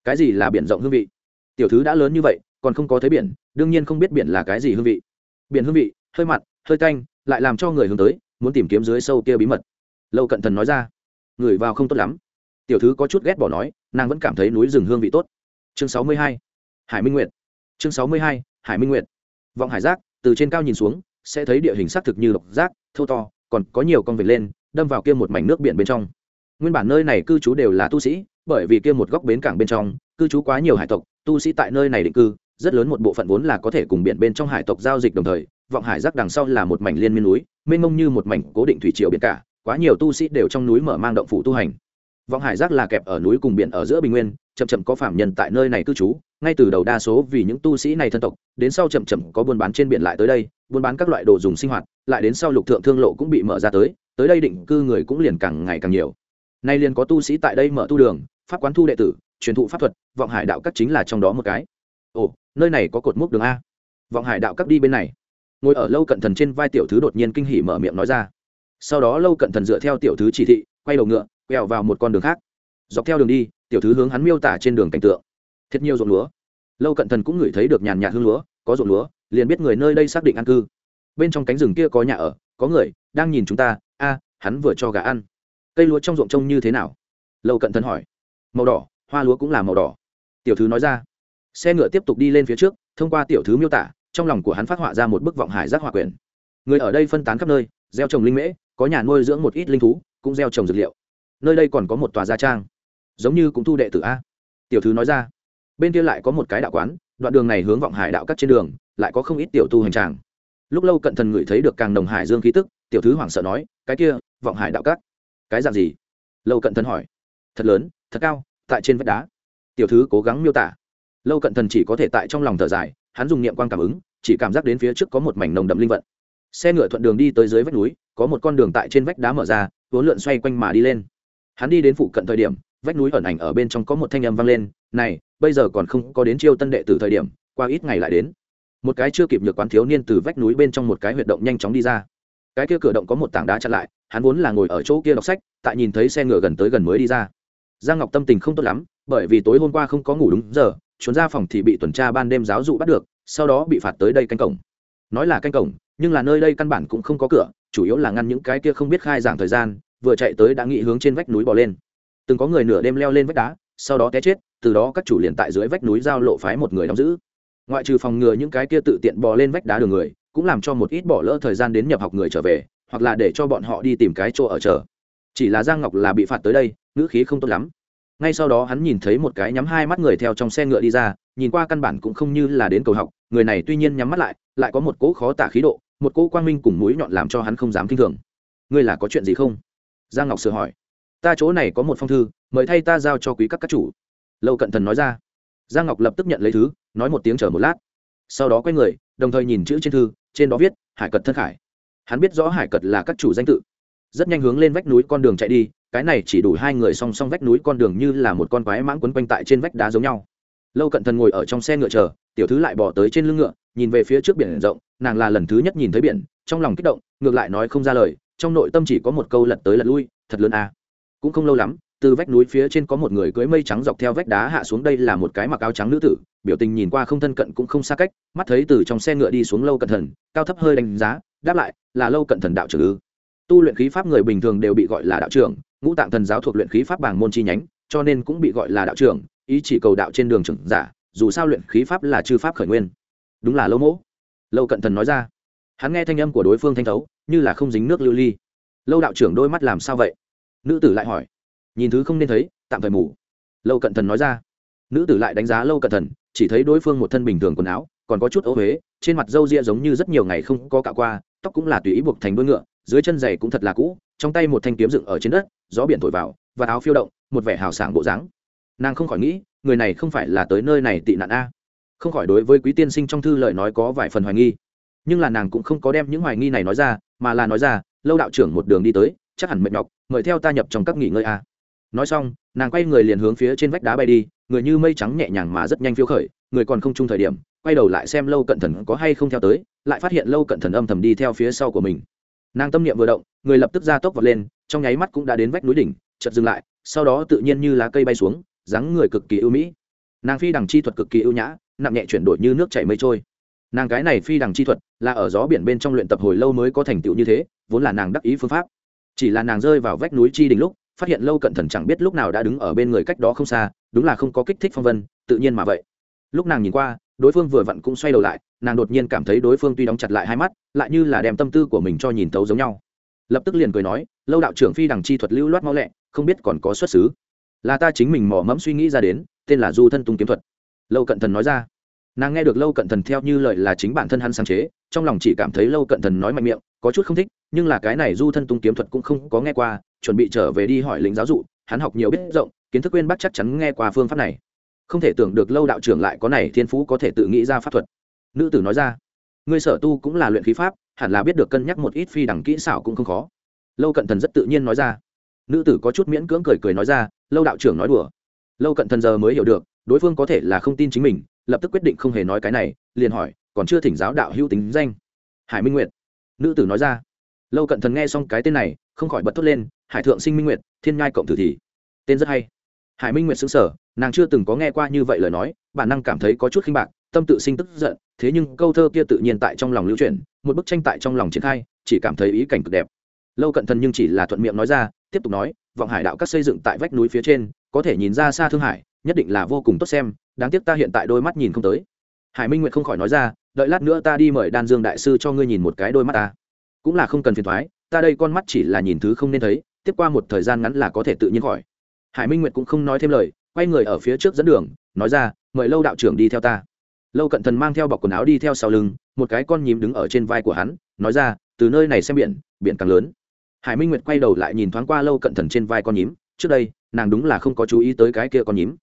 Cái gì là biển rộng hương vị? Tiểu thứ đã lớn như vậy, còn không có thấy biển, đương nhiên không biết biển là cái gì hương vị. Biển hương vị, hơi mặn, hơi canh, lại làm cho người hướng tới, muốn tìm kiếm dưới sâu kia bí mật. Lâu cận thần nói ra. Người vào không tốt lắm. Tiểu thứ có chút ghét bỏ nói, nàng vẫn cảm thấy núi rừng hương vị tốt. Chương sáu mươi hai hải minh nguyệt. Chương sáu mươi hai, hải minh nguyệt. Vọng hải giác, từ trên cao nhìn xuống, sẽ thấy địa hình xác thực như độc giác, thô to, còn có nhiều con vệt lên, đâm vào kia một mảnh nước biển bên trong. Nguyên bản nơi này cư trú đều là tu sĩ, bởi vì kia một góc bến cảng bên trong, cư trú quá nhiều hải tộc, tu sĩ tại nơi này định cư, rất lớn một bộ phận vốn là có thể cùng biển bên trong hải tộc giao dịch đồng thời, vọng hải giác đằng sau là một mảnh liên miên núi, mênh mông như một mảnh cố định thủy triều biển cả, quá nhiều tu sĩ đều trong núi mở mang động phủ tu hành vọng hải giác là kẹp ở núi cùng biển ở giữa bình nguyên, chậm chậm có phạm nhân tại nơi này cư trú, ngay từ đầu đa số vì những tu sĩ này thân tộc, đến sau chậm chậm có buôn bán trên biển lại tới đây, buôn bán các loại đồ dùng sinh hoạt, lại đến sau lục thượng thương lộ cũng bị mở ra tới tới đây định cư người cũng liền càng ngày càng nhiều. Nay liền có tu sĩ tại đây mở tu đường, pháp quán thu đệ tử, truyền thụ pháp thuật, vọng hải đạo các chính là trong đó một cái. Ồ, nơi này có cột mốc đường a. Vọng hải đạo các đi bên này. Ngồi ở lâu cận thần trên vai tiểu thứ đột nhiên kinh hỉ mở miệng nói ra. Sau đó lâu cận thần dựa theo tiểu thứ chỉ thị quay đầu ngựa, quẹo vào một con đường khác. Dọc theo đường đi, tiểu thứ hướng hắn miêu tả trên đường cảnh tượng. Thiệt nhiều ruộng lúa. Lâu cận thần cũng ngửi thấy được nhàn nhạt hương lúa, có ruộng lúa, liền biết người nơi đây xác định ăn cư. Bên trong cánh rừng kia có nhà ở, có người đang nhìn chúng ta, a, hắn vừa cho gà ăn. Cây lúa trong ruộng trông như thế nào? Lâu cận thần hỏi. Màu đỏ, hoa lúa cũng là màu đỏ. Tiểu thứ nói ra. Xe ngựa tiếp tục đi lên phía trước, thông qua tiểu thứ miêu tả, trong lòng của hắn phát họa ra một bức vọng hải giác hỏa quyển. Người ở đây phân tán khắp nơi, gieo trồng linh mễ, có nhà nuôi dưỡng một ít linh thú cũng gieo trồng dược liệu. Nơi đây còn có một tòa gia trang. Giống như cũng thu đệ tử a. Tiểu thứ nói ra. Bên kia lại có một cái đạo quán, đoạn đường này hướng vọng hải đạo cắt trên đường, lại có không ít tiểu tu hành tràng. Lúc lâu cận thần ngửi thấy được càng đồng hải dương khí tức, tiểu thứ hoảng sợ nói, cái kia, vọng hải đạo cắt cái dạng gì? Lâu cận thần hỏi. Thật lớn, thật cao, tại trên vách đá. Tiểu thứ cố gắng miêu tả. Lâu cận thần chỉ có thể tại trong lòng thở dài, hắn dùng niệm quan cảm ứng, chỉ cảm giác đến phía trước có một mảnh nồng đậm linh vận. Xe ngựa thuận đường đi tới dưới vách núi có một con đường tại trên vách đá mở ra, vốn lượn xoay quanh mà đi lên. Hắn đi đến phụ cận thời điểm, vách núi ẩn ảnh ở bên trong có một thanh âm vang lên, này, bây giờ còn không có đến chiêu tân đệ từ thời điểm, qua ít ngày lại đến. Một cái chưa kịp nhược quán thiếu niên từ vách núi bên trong một cái huyệt động nhanh chóng đi ra. Cái kia cửa động có một tảng đá chặn lại, hắn vốn là ngồi ở chỗ kia đọc sách, tại nhìn thấy xe ngựa gần tới gần mới đi ra. Giang ngọc tâm tình không tốt lắm, bởi vì tối hôm qua không có ngủ đúng giờ, trốn ra phòng thì bị tuần tra ban đêm giáo dụ bắt được, sau đó bị phạt tới đây canh cổng. Nói là canh cổng, nhưng là nơi đây căn bản cũng không có cửa chủ yếu là ngăn những cái kia không biết khai giảng thời gian, vừa chạy tới đã nghĩ hướng trên vách núi bỏ lên. Từng có người nửa đêm leo lên vách đá, sau đó té chết, từ đó các chủ liền tại dưới vách núi giao lộ phái một người đóng giữ. Ngoại trừ phòng ngừa những cái kia tự tiện bò lên vách đá đường người, cũng làm cho một ít bỏ lỡ thời gian đến nhập học người trở về, hoặc là để cho bọn họ đi tìm cái chỗ ở chờ. Chỉ là giang ngọc là bị phạt tới đây, ngữ khí không tốt lắm. Ngay sau đó hắn nhìn thấy một cái nhắm hai mắt người theo trong xe ngựa đi ra, nhìn qua căn bản cũng không như là đến cầu học, người này tuy nhiên nhắm mắt lại lại có một cỗ khó tả khí độ một cỗ quang minh cùng mũi nhọn làm cho hắn không dám k i n h thường. Ngươi là có chuyện gì không? Giang ngọc sửa hỏi. Ta chỗ này có một phong thư, mời thay ta giao cho quý các các chủ. Lâu cận thần nói ra. Giang ngọc lập tức nhận lấy thứ, nói một tiếng chờ một lát. Sau đó quay người, đồng thời nhìn chữ trên thư, trên đó viết, hải cật thân khải. Hắn biết rõ hải cật là các chủ danh tự. Rất nhanh hướng lên vách núi con đường chạy đi, cái này chỉ đủ hai người song song vách núi con đường như là một con quái mãng quấn quanh tại trên vách đá giống nhau. Lâu cận thần ngồi ở trong xe ngựa chờ tiểu thứ lại bỏ tới trên lưng ngựa, nhìn về phía trước biển rộng, nàng là lần thứ nhất nhìn thấy biển, trong lòng kích động, ngược lại nói không ra lời, trong nội tâm chỉ có một câu lật tới lật lui, thật lớn à. cũng không lâu lắm, từ vách núi phía trên có một người cưới mây trắng dọc theo vách đá hạ xuống đây là một cái mặc áo trắng nữ tử, biểu tình nhìn qua không thân cận cũng không xa cách, mắt thấy từ trong xe ngựa đi xuống lâu cận thần, cao thấp hơi đánh giá, đáp lại, là lâu cận thần đạo trưởng ư tu luyện khí pháp người bình thường đều bị gọi là đạo trưởng, ngũ tạng thần giáo thuộc luyện khí pháp bảng môn chi nhánh, cho nên cũng bị gọi là đạo trưởng, ý chỉ cầu đạo trên đường trưởng giả dù sao luyện khí pháp là chư pháp khởi nguyên. Đúng là lâu mỗ. Lâu cận thần nói ra. Hắn nghe thanh âm của đối phương thanh thấu, như là không dính nước lưu ly. Lâu đạo trưởng đôi mắt làm sao vậy? Nữ tử lại hỏi. Nhìn thứ không nên thấy, tạm thời mù. Lâu cận thần nói ra. Nữ tử lại đánh giá lâu cận thần, chỉ thấy đối phương một thân bình thường quần áo, còn có chút ố huế, trên mặt râu ria giống như rất nhiều ngày không có cạo qua, tóc cũng là tùy ý buộc thành đuôi ngựa, dưới chân giày cũng thật là cũ, trong tay một thanh kiếm dựng ở trên đất, gió biển thổi vào, và áo phiêu động, một vẻ hào sảng bộ dáng. Nàng không khỏi nghĩ người này không phải là tới nơi này tị nạn a. Không khỏi đối với quý tiên sinh trong thư lời nói có vài phần hoài nghi. Nhưng là nàng cũng không có đem những hoài nghi này nói ra, mà là nói ra, lâu đạo trưởng một đường đi tới, chắc hẳn mệt nhọc, mời theo ta nhập trong các nghỉ ngơi a. Nói xong, nàng quay người liền hướng phía trên vách đá bay đi, người như mây trắng nhẹ nhàng mà rất nhanh phiêu khởi, người còn không chung thời điểm, quay đầu lại xem lâu cận thần có hay không theo tới, lại phát hiện lâu cận thần âm thầm đi theo phía sau của mình. Nàng tâm niệm vừa động, người lập tức ra tốc vọt lên, trong nháy mắt cũng đã đến vách núi đỉnh, chợt dừng lại, sau đó tự nhiên như lá cây bay xuống dáng người cực kỳ ưu mỹ. Nàng phi đằng chi thuật cực kỳ ưu nhã, nặng nhẹ chuyển đổi như nước chảy mây trôi. Nàng cái này phi đằng chi thuật là ở gió biển bên trong luyện tập hồi lâu mới có thành tựu như thế, vốn là nàng đắc ý phương pháp. Chỉ là nàng rơi vào vách núi chi đỉnh lúc, phát hiện lâu cận thần chẳng biết lúc nào đã đứng ở bên người cách đó không xa, đúng là không có kích thích phong vân, tự nhiên mà vậy. Lúc nàng nhìn qua, đối phương vừa vặn cũng xoay đầu lại, nàng đột nhiên cảm thấy đối phương tuy đóng chặt lại hai mắt, lại như là đem tâm tư của mình cho nhìn tấu giống nhau. Lập tức liền cười nói, lâu đạo trưởng phi đằng chi thuật lưu loát mau lẹ, không biết còn có xuất xứ là ta chính mình mò mẫm suy nghĩ ra đến, tên là du thân tung kiếm thuật. Lâu cận thần nói ra. Nàng nghe được lâu cận thần theo như lời là chính bản thân hắn sáng chế, trong lòng chỉ cảm thấy lâu cận thần nói mạnh miệng, có chút không thích, nhưng là cái này du thân tung kiếm thuật cũng không có nghe qua, chuẩn bị trở về đi hỏi lính giáo dụ, hắn học nhiều biết rộng, kiến thức quên bắt chắc chắn nghe qua phương pháp này. Không thể tưởng được lâu đạo trưởng lại có này thiên phú có thể tự nghĩ ra pháp thuật. Nữ tử nói ra, ngươi sở tu cũng là luyện khí pháp, hẳn là biết được cân nhắc một ít phi đẳng kỹ xảo cũng không khó. Lâu cận thần rất tự nhiên nói ra nữ tử có chút miễn cưỡng cười cười nói ra, lâu đạo trưởng nói đùa. Lâu cận thần giờ mới hiểu được, đối phương có thể là không tin chính mình, lập tức quyết định không hề nói cái này, liền hỏi, còn chưa thỉnh giáo đạo hữu tính danh? Hải minh nguyệt. Nữ tử nói ra. Lâu cận thần nghe xong cái tên này, không khỏi bật thốt lên, hải thượng sinh minh nguyệt, thiên nhai cộng tử thì. Tên rất hay. Hải minh nguyệt xứng sở nàng chưa từng có nghe qua như vậy lời nói, bản năng cảm thấy có chút khinh bạc, tâm tự sinh tức giận, thế nhưng câu thơ kia tự nhiên tại trong lòng lưu truyền, một bức tranh tại trong lòng triển khai, chỉ cảm thấy ý cảnh cực đẹp lâu cận thần nhưng chỉ là thuận miệng nói ra, tiếp tục nói, vọng hải đạo các xây dựng tại vách núi phía trên, có thể nhìn ra xa thương hải, nhất định là vô cùng tốt xem, đáng tiếc ta hiện tại đôi mắt nhìn không tới. Hải minh nguyệt không khỏi nói ra, đợi lát nữa ta đi mời đan dương đại sư cho ngươi nhìn một cái đôi mắt ta. Cũng là không cần phiền thoái ta đây con mắt chỉ là nhìn thứ không nên thấy, tiếp qua một thời gian ngắn là có thể tự nhiên khỏi. Hải minh nguyệt cũng không nói thêm lời, quay người ở phía trước dẫn đường, nói ra, mời lâu đạo trưởng đi theo ta. Lâu cận thần mang theo bọc quần áo đi theo sau lưng, một cái con nhím đứng ở trên vai của hắn, nói ra, từ nơi này xem biển biển càng lớn hải minh nguyệt quay đầu lại nhìn thoáng qua lâu cận thần trên vai con nhím, trước đây, nàng đúng là không có chú ý tới cái kia con nhím.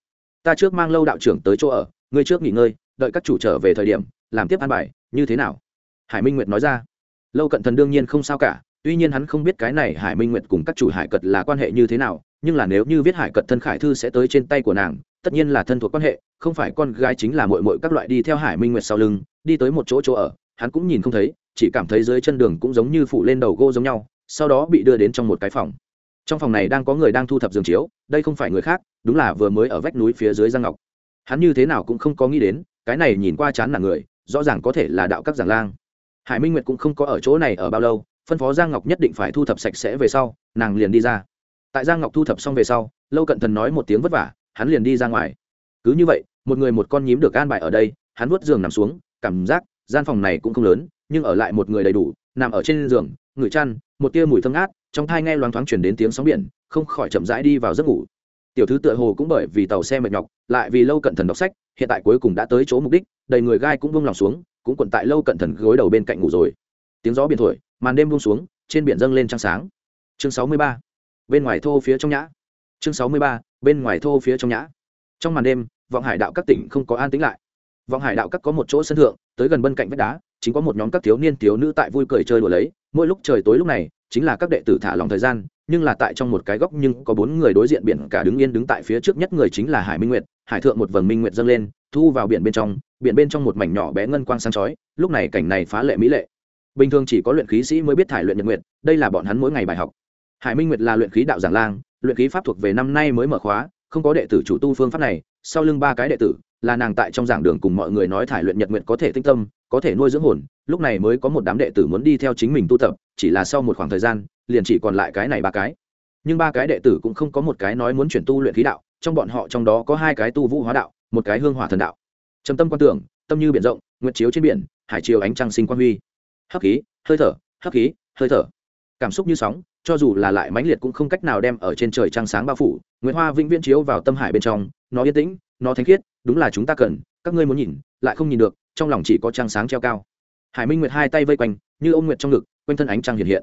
Ta trước mang lâu đạo trưởng tới chỗ ở, ngươi trước nghỉ ngơi, đợi các chủ trở về thời điểm, làm tiếp an bài, như thế nào? Hải minh nguyệt nói ra. Lâu cận thần đương nhiên không sao cả, tuy nhiên hắn không biết cái này hải minh nguyệt cùng các chủ hải cật là quan hệ như thế nào, nhưng là nếu như viết hải cật thân khải thư sẽ tới trên tay của nàng, tất nhiên là thân thuộc quan hệ, không phải con gái chính là mội mội các loại đi theo hải minh nguyệt sau lưng, đi tới một chỗ chỗ ở, hắn cũng nhìn không thấy, chỉ cảm thấy dưới chân đường cũng giống như phủ lên đầu gô giống nhau sau đó bị đưa đến trong một cái phòng. Trong phòng này đang có người đang thu thập giường chiếu, đây không phải người khác, đúng là vừa mới ở vách núi phía dưới giang ngọc. Hắn như thế nào cũng không có nghĩ đến, cái này nhìn qua chán là người, rõ ràng có thể là đạo các giảng lang. Hải minh nguyệt cũng không có ở chỗ này ở bao lâu, phân phó giang ngọc nhất định phải thu thập sạch sẽ về sau, nàng liền đi ra. Tại giang ngọc thu thập xong về sau, lâu cận thần nói một tiếng vất vả, hắn liền đi ra ngoài. Cứ như vậy, một người một con nhím được an bài ở đây, hắn vuốt giường nằm xuống, cảm giác gian phòng này cũng không lớn, nhưng ở lại một người đầy đủ, nằm ở trên giường ngửi chăn, một tia mùi thơm ngát, trong thai nghe loáng thoáng chuyển đến tiếng sóng biển, không khỏi chậm rãi đi vào giấc ngủ. Tiểu thứ tựa hồ cũng bởi vì tàu xe mệt nhọc, lại vì lâu cận thần đọc sách, hiện tại cuối cùng đã tới chỗ mục đích, đầy người gai cũng vung lòng xuống, cũng quận tại lâu cận thần gối đầu bên cạnh ngủ rồi. Tiếng gió biển thổi, màn đêm buông xuống, trên biển dâng lên trăng sáng. Chương sáu mươi ba, bên ngoài thô phía trong nhã. Chương sáu mươi ba, bên ngoài thô phía trong nhã. Trong màn đêm, vọng hải đạo các tỉnh không có an tĩnh lại. Vọng hải đạo các có một chỗ sân thượng, tới gần bên cạnh vách đá chính có một nhóm các thiếu niên thiếu nữ tại vui cười chơi đùa lấy, mỗi lúc trời tối lúc này, chính là các đệ tử thả lòng thời gian, nhưng là tại trong một cái góc nhưng có bốn người đối diện biển cả đứng yên đứng tại phía trước nhất người chính là hải minh nguyệt, hải thượng một vầng minh nguyệt dâng lên, thu vào biển bên trong, biển bên trong một mảnh nhỏ bé ngân quang sáng chói, lúc này cảnh này phá lệ mỹ lệ. Bình thường chỉ có luyện khí sĩ mới biết thải luyện nhật nguyệt, đây là bọn hắn mỗi ngày bài học. Hải minh nguyệt là luyện khí đạo giảng lang, luyện khí pháp thuộc về năm nay mới mở khóa, không có đệ tử chủ tu phương pháp này, sau lưng ba cái đệ tử là nàng tại trong giảng đường cùng mọi người nói thải luyện nhật nguyện có thể tinh tâm, có thể nuôi dưỡng hồn, lúc này mới có một đám đệ tử muốn đi theo chính mình tu tập, chỉ là sau một khoảng thời gian, liền chỉ còn lại cái này ba cái. Nhưng ba cái đệ tử cũng không có một cái nói muốn chuyển tu luyện khí đạo, trong bọn họ trong đó có hai cái tu vũ hóa đạo, một cái hương hỏa thần đạo. Trầm tâm quan tưởng, tâm như biển rộng, nguyệt chiếu trên biển, hải chiều ánh trăng sinh quan huy. Hấp khí, hơi thở, hấp khí, hơi thở. Cảm xúc như sóng, cho dù là lại mãnh liệt cũng không cách nào đem ở trên trời trăng sáng bao phủ nguyễn hoa vĩnh viễn chiếu vào tâm hải bên trong, nó yên tĩnh, nó thánh khiết đúng là chúng ta cần, các ngươi muốn nhìn, lại không nhìn được, trong lòng chỉ có trăng sáng treo cao. Hải minh nguyệt hai tay vây quanh, như ô nguyệt trong ngực, quanh thân ánh trăng hiện hiện.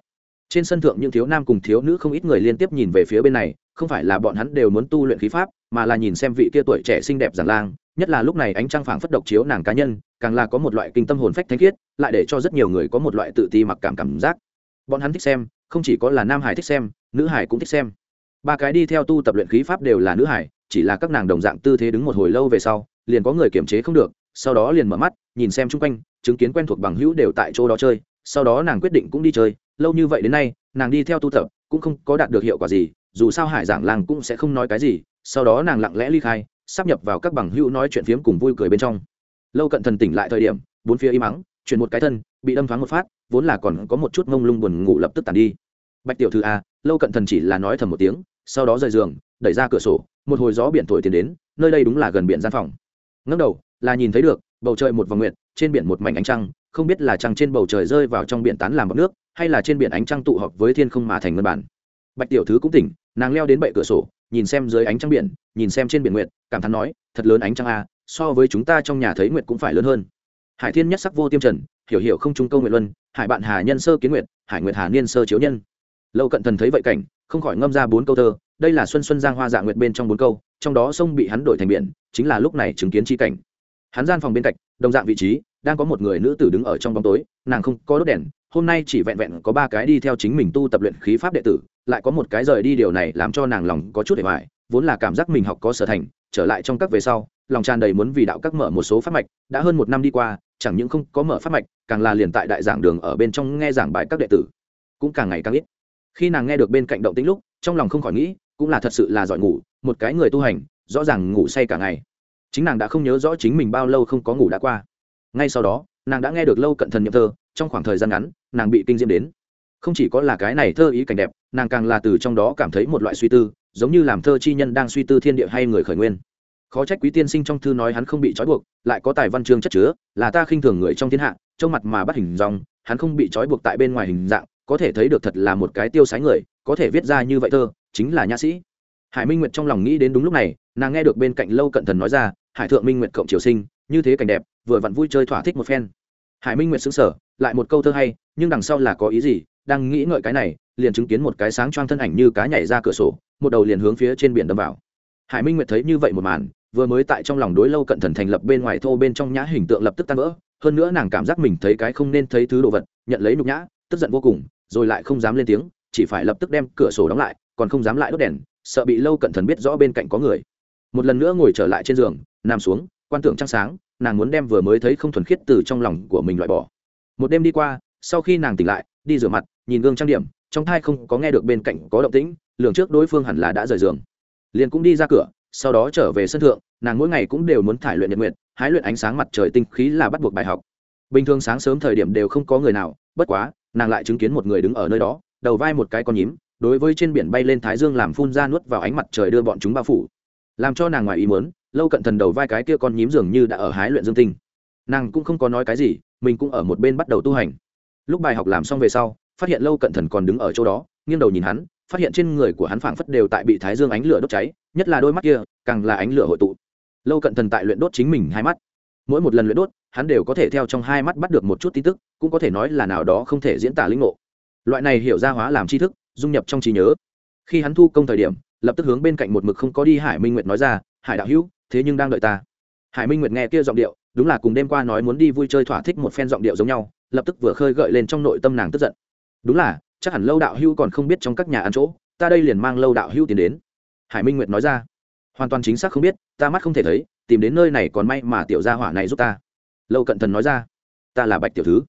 Trên sân thượng những thiếu nam cùng thiếu nữ không ít người liên tiếp nhìn về phía bên này, không phải là bọn hắn đều muốn tu luyện khí pháp, mà là nhìn xem vị kia tuổi trẻ xinh đẹp giản lang, nhất là lúc này ánh trăng phảng phất độc chiếu nàng cá nhân, càng là có một loại kinh tâm hồn phách thanh khiết, lại để cho rất nhiều người có một loại tự ti mặc cảm cảm giác. Bọn hắn thích xem, không chỉ có là nam hải thích xem, nữ hải cũng thích xem. Ba cái đi theo tu tập luyện khí pháp đều là nữ hải chỉ là các nàng đồng dạng tư thế đứng một hồi lâu về sau, liền có người kiểm chế không được, sau đó liền mở mắt, nhìn xem chung quanh, chứng kiến quen thuộc bằng hữu đều tại chỗ đó chơi, sau đó nàng quyết định cũng đi chơi, lâu như vậy đến nay, nàng đi theo tu tập, cũng không có đạt được hiệu quả gì, dù sao hải giảng làng cũng sẽ không nói cái gì, sau đó nàng lặng lẽ ly khai, sắp nhập vào các bằng hữu nói chuyện phiếm cùng vui cười bên trong. Lâu cận thần tỉnh lại thời điểm, bốn phía im mắng chuyển một cái thân, bị đâm thoáng một phát, vốn là còn có một chút mông lung buồn ngủ lập tức tàn đi. Bạch tiểu thư a lâu cận thần chỉ là nói thầm một tiếng, sau đó rời giường, đẩy ra cửa sổ một hồi gió biển thổi tiến đến, nơi đây đúng là gần biển gian phòng. Ngẩng đầu, là nhìn thấy được, bầu trời một vòng nguyệt, trên biển một mảnh ánh trăng, không biết là trăng trên bầu trời rơi vào trong biển tán làm bọc nước, hay là trên biển ánh trăng tụ họp với thiên không mà thành ngân bản. Bạch tiểu thứ cũng tỉnh, nàng leo đến bệ cửa sổ, nhìn xem dưới ánh trăng biển, nhìn xem trên biển nguyệt, cảm thán nói, thật lớn ánh trăng a, so với chúng ta trong nhà thấy nguyệt cũng phải lớn hơn. Hải thiên nhất sắc vô tiêm trần, hiểu hiểu không trung câu nguyệt luân, hải bạn hà nhân sơ kiến nguyệt, hải nguyệt hà niên sơ chiếu nhân. Lâu cận thần thấy vậy cảnh, không khỏi ngâm ra bốn câu thơ đây là xuân xuân giang hoa dạ nguyệt bên trong bốn câu, trong đó sông bị hắn đổi thành biển, chính là lúc này chứng kiến chi cảnh. Hắn gian phòng bên cạnh, đồng dạng vị trí, đang có một người nữ tử đứng ở trong bóng tối, nàng không có đốt đèn, hôm nay chỉ vẹn vẹn có ba cái đi theo chính mình tu tập luyện khí pháp đệ tử, lại có một cái rời đi điều này làm cho nàng lòng có chút để hoài vốn là cảm giác mình học có sở thành, trở lại trong các về sau, lòng tràn đầy muốn vì đạo các mở một số pháp mạch, đã hơn một năm đi qua, chẳng những không có mở pháp mạch, càng là liền tại đại giảng đường ở bên trong nghe giảng bài các đệ tử, cũng càng ngày càng ít khi nàng nghe được bên cạnh động tĩnh lúc, trong lòng không khỏi nghĩ, cũng là thật sự là giỏi ngủ, một cái người tu hành, rõ ràng ngủ say cả ngày. Chính nàng đã không nhớ rõ chính mình bao lâu không có ngủ đã qua. Ngay sau đó, nàng đã nghe được lâu cận thần nhậm thơ, trong khoảng thời gian ngắn, nàng bị kinh diễm đến. Không chỉ có là cái này thơ ý cảnh đẹp, nàng càng là từ trong đó cảm thấy một loại suy tư, giống như làm thơ chi nhân đang suy tư thiên địa hay người khởi nguyên. Khó trách quý tiên sinh trong thư nói hắn không bị trói buộc, lại có tài văn chương chất chứa, là ta khinh thường người trong thiên hạ trong mặt mà bắt hình dòng, hắn không bị trói buộc tại bên ngoài hình dạng có thể thấy được thật là một cái tiêu sái người, có thể viết ra như vậy thơ, chính là nhã sĩ. Hải minh nguyệt trong lòng nghĩ đến đúng lúc này, nàng nghe được bên cạnh lâu cận thần nói ra, hải thượng minh nguyệt cộng triều sinh, như thế cảnh đẹp, vừa vặn vui chơi thỏa thích một phen. Hải minh nguyệt xứng sở lại một câu thơ hay, nhưng đằng sau là có ý gì, đang nghĩ ngợi cái này, liền chứng kiến một cái sáng choang thân ảnh như cá nhảy ra cửa sổ, một đầu liền hướng phía trên biển đâm vào. Hải minh nguyệt thấy như vậy một màn, vừa mới tại trong lòng đối lâu cận thần thành lập bên ngoài thô bên trong nhã hình tượng lập tức tan vỡ, hơn nữa nàng cảm giác mình thấy cái không nên thấy thứ đồ vật, nhận lấy nhục nhã tức giận vô cùng, rồi lại không dám lên tiếng, chỉ phải lập tức đem cửa sổ đóng lại, còn không dám lại đốt đèn, sợ bị lâu cận thần biết rõ bên cạnh có người. Một lần nữa ngồi trở lại trên giường, nằm xuống, quan tưởng trăng sáng, nàng muốn đem vừa mới thấy không thuần khiết từ trong lòng của mình loại bỏ. Một đêm đi qua, sau khi nàng tỉnh lại, đi rửa mặt, nhìn gương trang điểm, trong thai không có nghe được bên cạnh có động tĩnh, lường trước đối phương hẳn là đã rời giường. Liền cũng đi ra cửa, sau đó trở về sân thượng, nàng mỗi ngày cũng đều muốn thải luyện nhật nguyện hái luyện ánh sáng mặt trời tinh khí là bắt buộc bài học. Bình thường sáng sớm thời điểm đều không có người nào, bất quá nàng lại chứng kiến một người đứng ở nơi đó, đầu vai một cái con nhím, đối với trên biển bay lên thái dương làm phun ra nuốt vào ánh mặt trời đưa bọn chúng bao phủ. Làm cho nàng ngoài ý muốn, lâu cận thần đầu vai cái kia con nhím dường như đã ở hái luyện dương tinh. Nàng cũng không có nói cái gì, mình cũng ở một bên bắt đầu tu hành. Lúc bài học làm xong về sau, phát hiện lâu cận thần còn đứng ở chỗ đó, nghiêng đầu nhìn hắn, phát hiện trên người của hắn phảng phất đều tại bị thái dương ánh lửa đốt cháy, nhất là đôi mắt kia, càng là ánh lửa hội tụ. Lâu cận thần tại luyện đốt chính mình hai mắt mỗi một lần luyện đốt, hắn đều có thể theo trong hai mắt bắt được một chút tin tức, cũng có thể nói là nào đó không thể diễn tả linh ngộ. Loại này hiểu ra hóa làm tri thức, dung nhập trong trí nhớ. Khi hắn thu công thời điểm, lập tức hướng bên cạnh một mực không có đi hải minh nguyệt nói ra, hải đạo hữu, thế nhưng đang đợi ta. Hải minh nguyệt nghe kia giọng điệu, đúng là cùng đêm qua nói muốn đi vui chơi thỏa thích một phen giọng điệu giống nhau, lập tức vừa khơi gợi lên trong nội tâm nàng tức giận. Đúng là, chắc hẳn lâu đạo hữu còn không biết trong các nhà ăn chỗ, ta đây liền mang lâu đạo hữu tiến đến. Hải minh nguyệt nói ra, hoàn toàn chính xác không biết, ta mắt không thể thấy tìm đến nơi này còn may mà tiểu gia hỏa này giúp ta. Lâu cận thần nói ra. Ta là bạch tiểu thứ.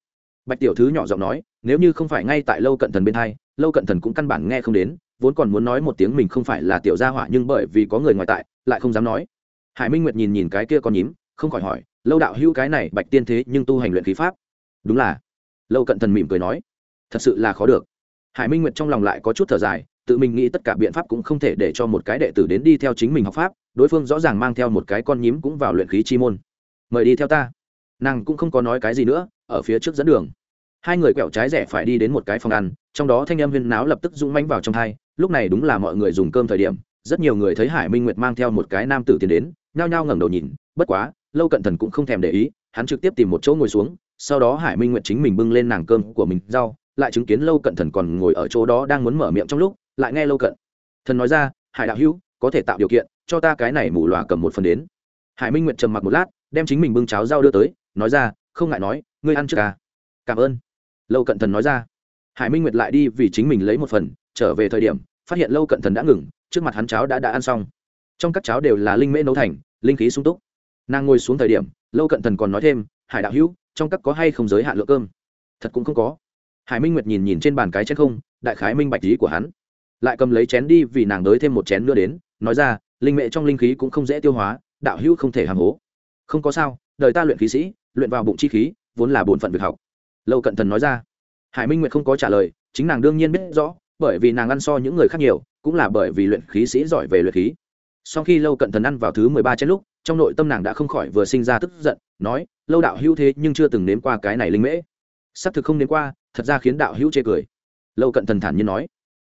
Bạch tiểu thứ nhỏ giọng nói, nếu như không phải ngay tại lâu cận thần bên hai, lâu cận thần cũng căn bản nghe không đến, vốn còn muốn nói một tiếng mình không phải là tiểu gia hỏa nhưng bởi vì có người ngoài tại, lại không dám nói. Hải minh nguyệt nhìn nhìn cái kia con nhím, không khỏi hỏi, lâu đạo hữu cái này bạch tiên thế nhưng tu hành luyện khí pháp? Đúng là. Lâu cận thần mỉm cười nói, thật sự là khó được. Hải minh nguyệt trong lòng lại có chút thở dài, tự mình nghĩ tất cả biện pháp cũng không thể để cho một cái đệ tử đến đi theo chính mình học pháp đối phương rõ ràng mang theo một cái con nhím cũng vào luyện khí chi môn. Mời đi theo ta. Nàng cũng không có nói cái gì nữa, ở phía trước dẫn đường. Hai người quẹo trái rẻ phải đi đến một cái phòng ăn, trong đó thanh âm huyên náo lập tức rung manh vào trong thai lúc này đúng là mọi người dùng cơm thời điểm, rất nhiều người thấy hải minh nguyệt mang theo một cái nam tử tiến đến, nhao nhao ngẩng đầu nhìn, bất quá, lâu cận thần cũng không thèm để ý, hắn trực tiếp tìm một chỗ ngồi xuống, sau đó hải minh nguyệt chính mình bưng lên nàng cơm của mình rau, lại chứng kiến lâu cận thần còn ngồi ở chỗ đó đang muốn mở miệng trong lúc, lại nghe lâu cận thần nói ra, hải đạo hữu, có thể tạo điều kiện cho ta cái này mù lòa cầm một phần đến. Hải minh nguyệt trầm mặc một lát, đem chính mình bưng cháo rau đưa tới, nói ra, không ngại nói, ngươi ăn trước à. Cảm ơn. Lâu cận thần nói ra. Hải minh nguyệt lại đi vì chính mình lấy một phần, trở về thời điểm, phát hiện lâu cận thần đã ngừng, trước mặt hắn cháo đã đã ăn xong. Trong các cháo đều là linh mễ nấu thành, linh khí sung túc. Nàng ngồi xuống thời điểm, lâu cận thần còn nói thêm, hải đạo hữu, trong các có hay không giới hạn lượng cơm? Thật cũng không có. Hải minh nguyệt nhìn nhìn trên bàn cái chén không, đại khái minh bạch ý của hắn. Lại cầm lấy chén đi vì nàng đới thêm một chén nữa đến, nói ra linh mệ trong linh khí cũng không dễ tiêu hóa, đạo hữu không thể hàng hố. Không có sao, đời ta luyện khí sĩ, luyện vào bụng chi khí, vốn là bổn phận việc học. Lâu cận thần nói ra. Hải minh nguyệt không có trả lời, chính nàng đương nhiên biết rõ, bởi vì nàng ăn so những người khác nhiều, cũng là bởi vì luyện khí sĩ giỏi về luyện khí. Sau khi lâu cận thần ăn vào thứ mười ba chén lúc, trong nội tâm nàng đã không khỏi vừa sinh ra tức giận, nói, lâu đạo hữu thế nhưng chưa từng nếm qua cái này linh mễ. Xác thực không nếm qua, thật ra khiến đạo hữu chê cười. Lâu cận thần thản nhiên nói.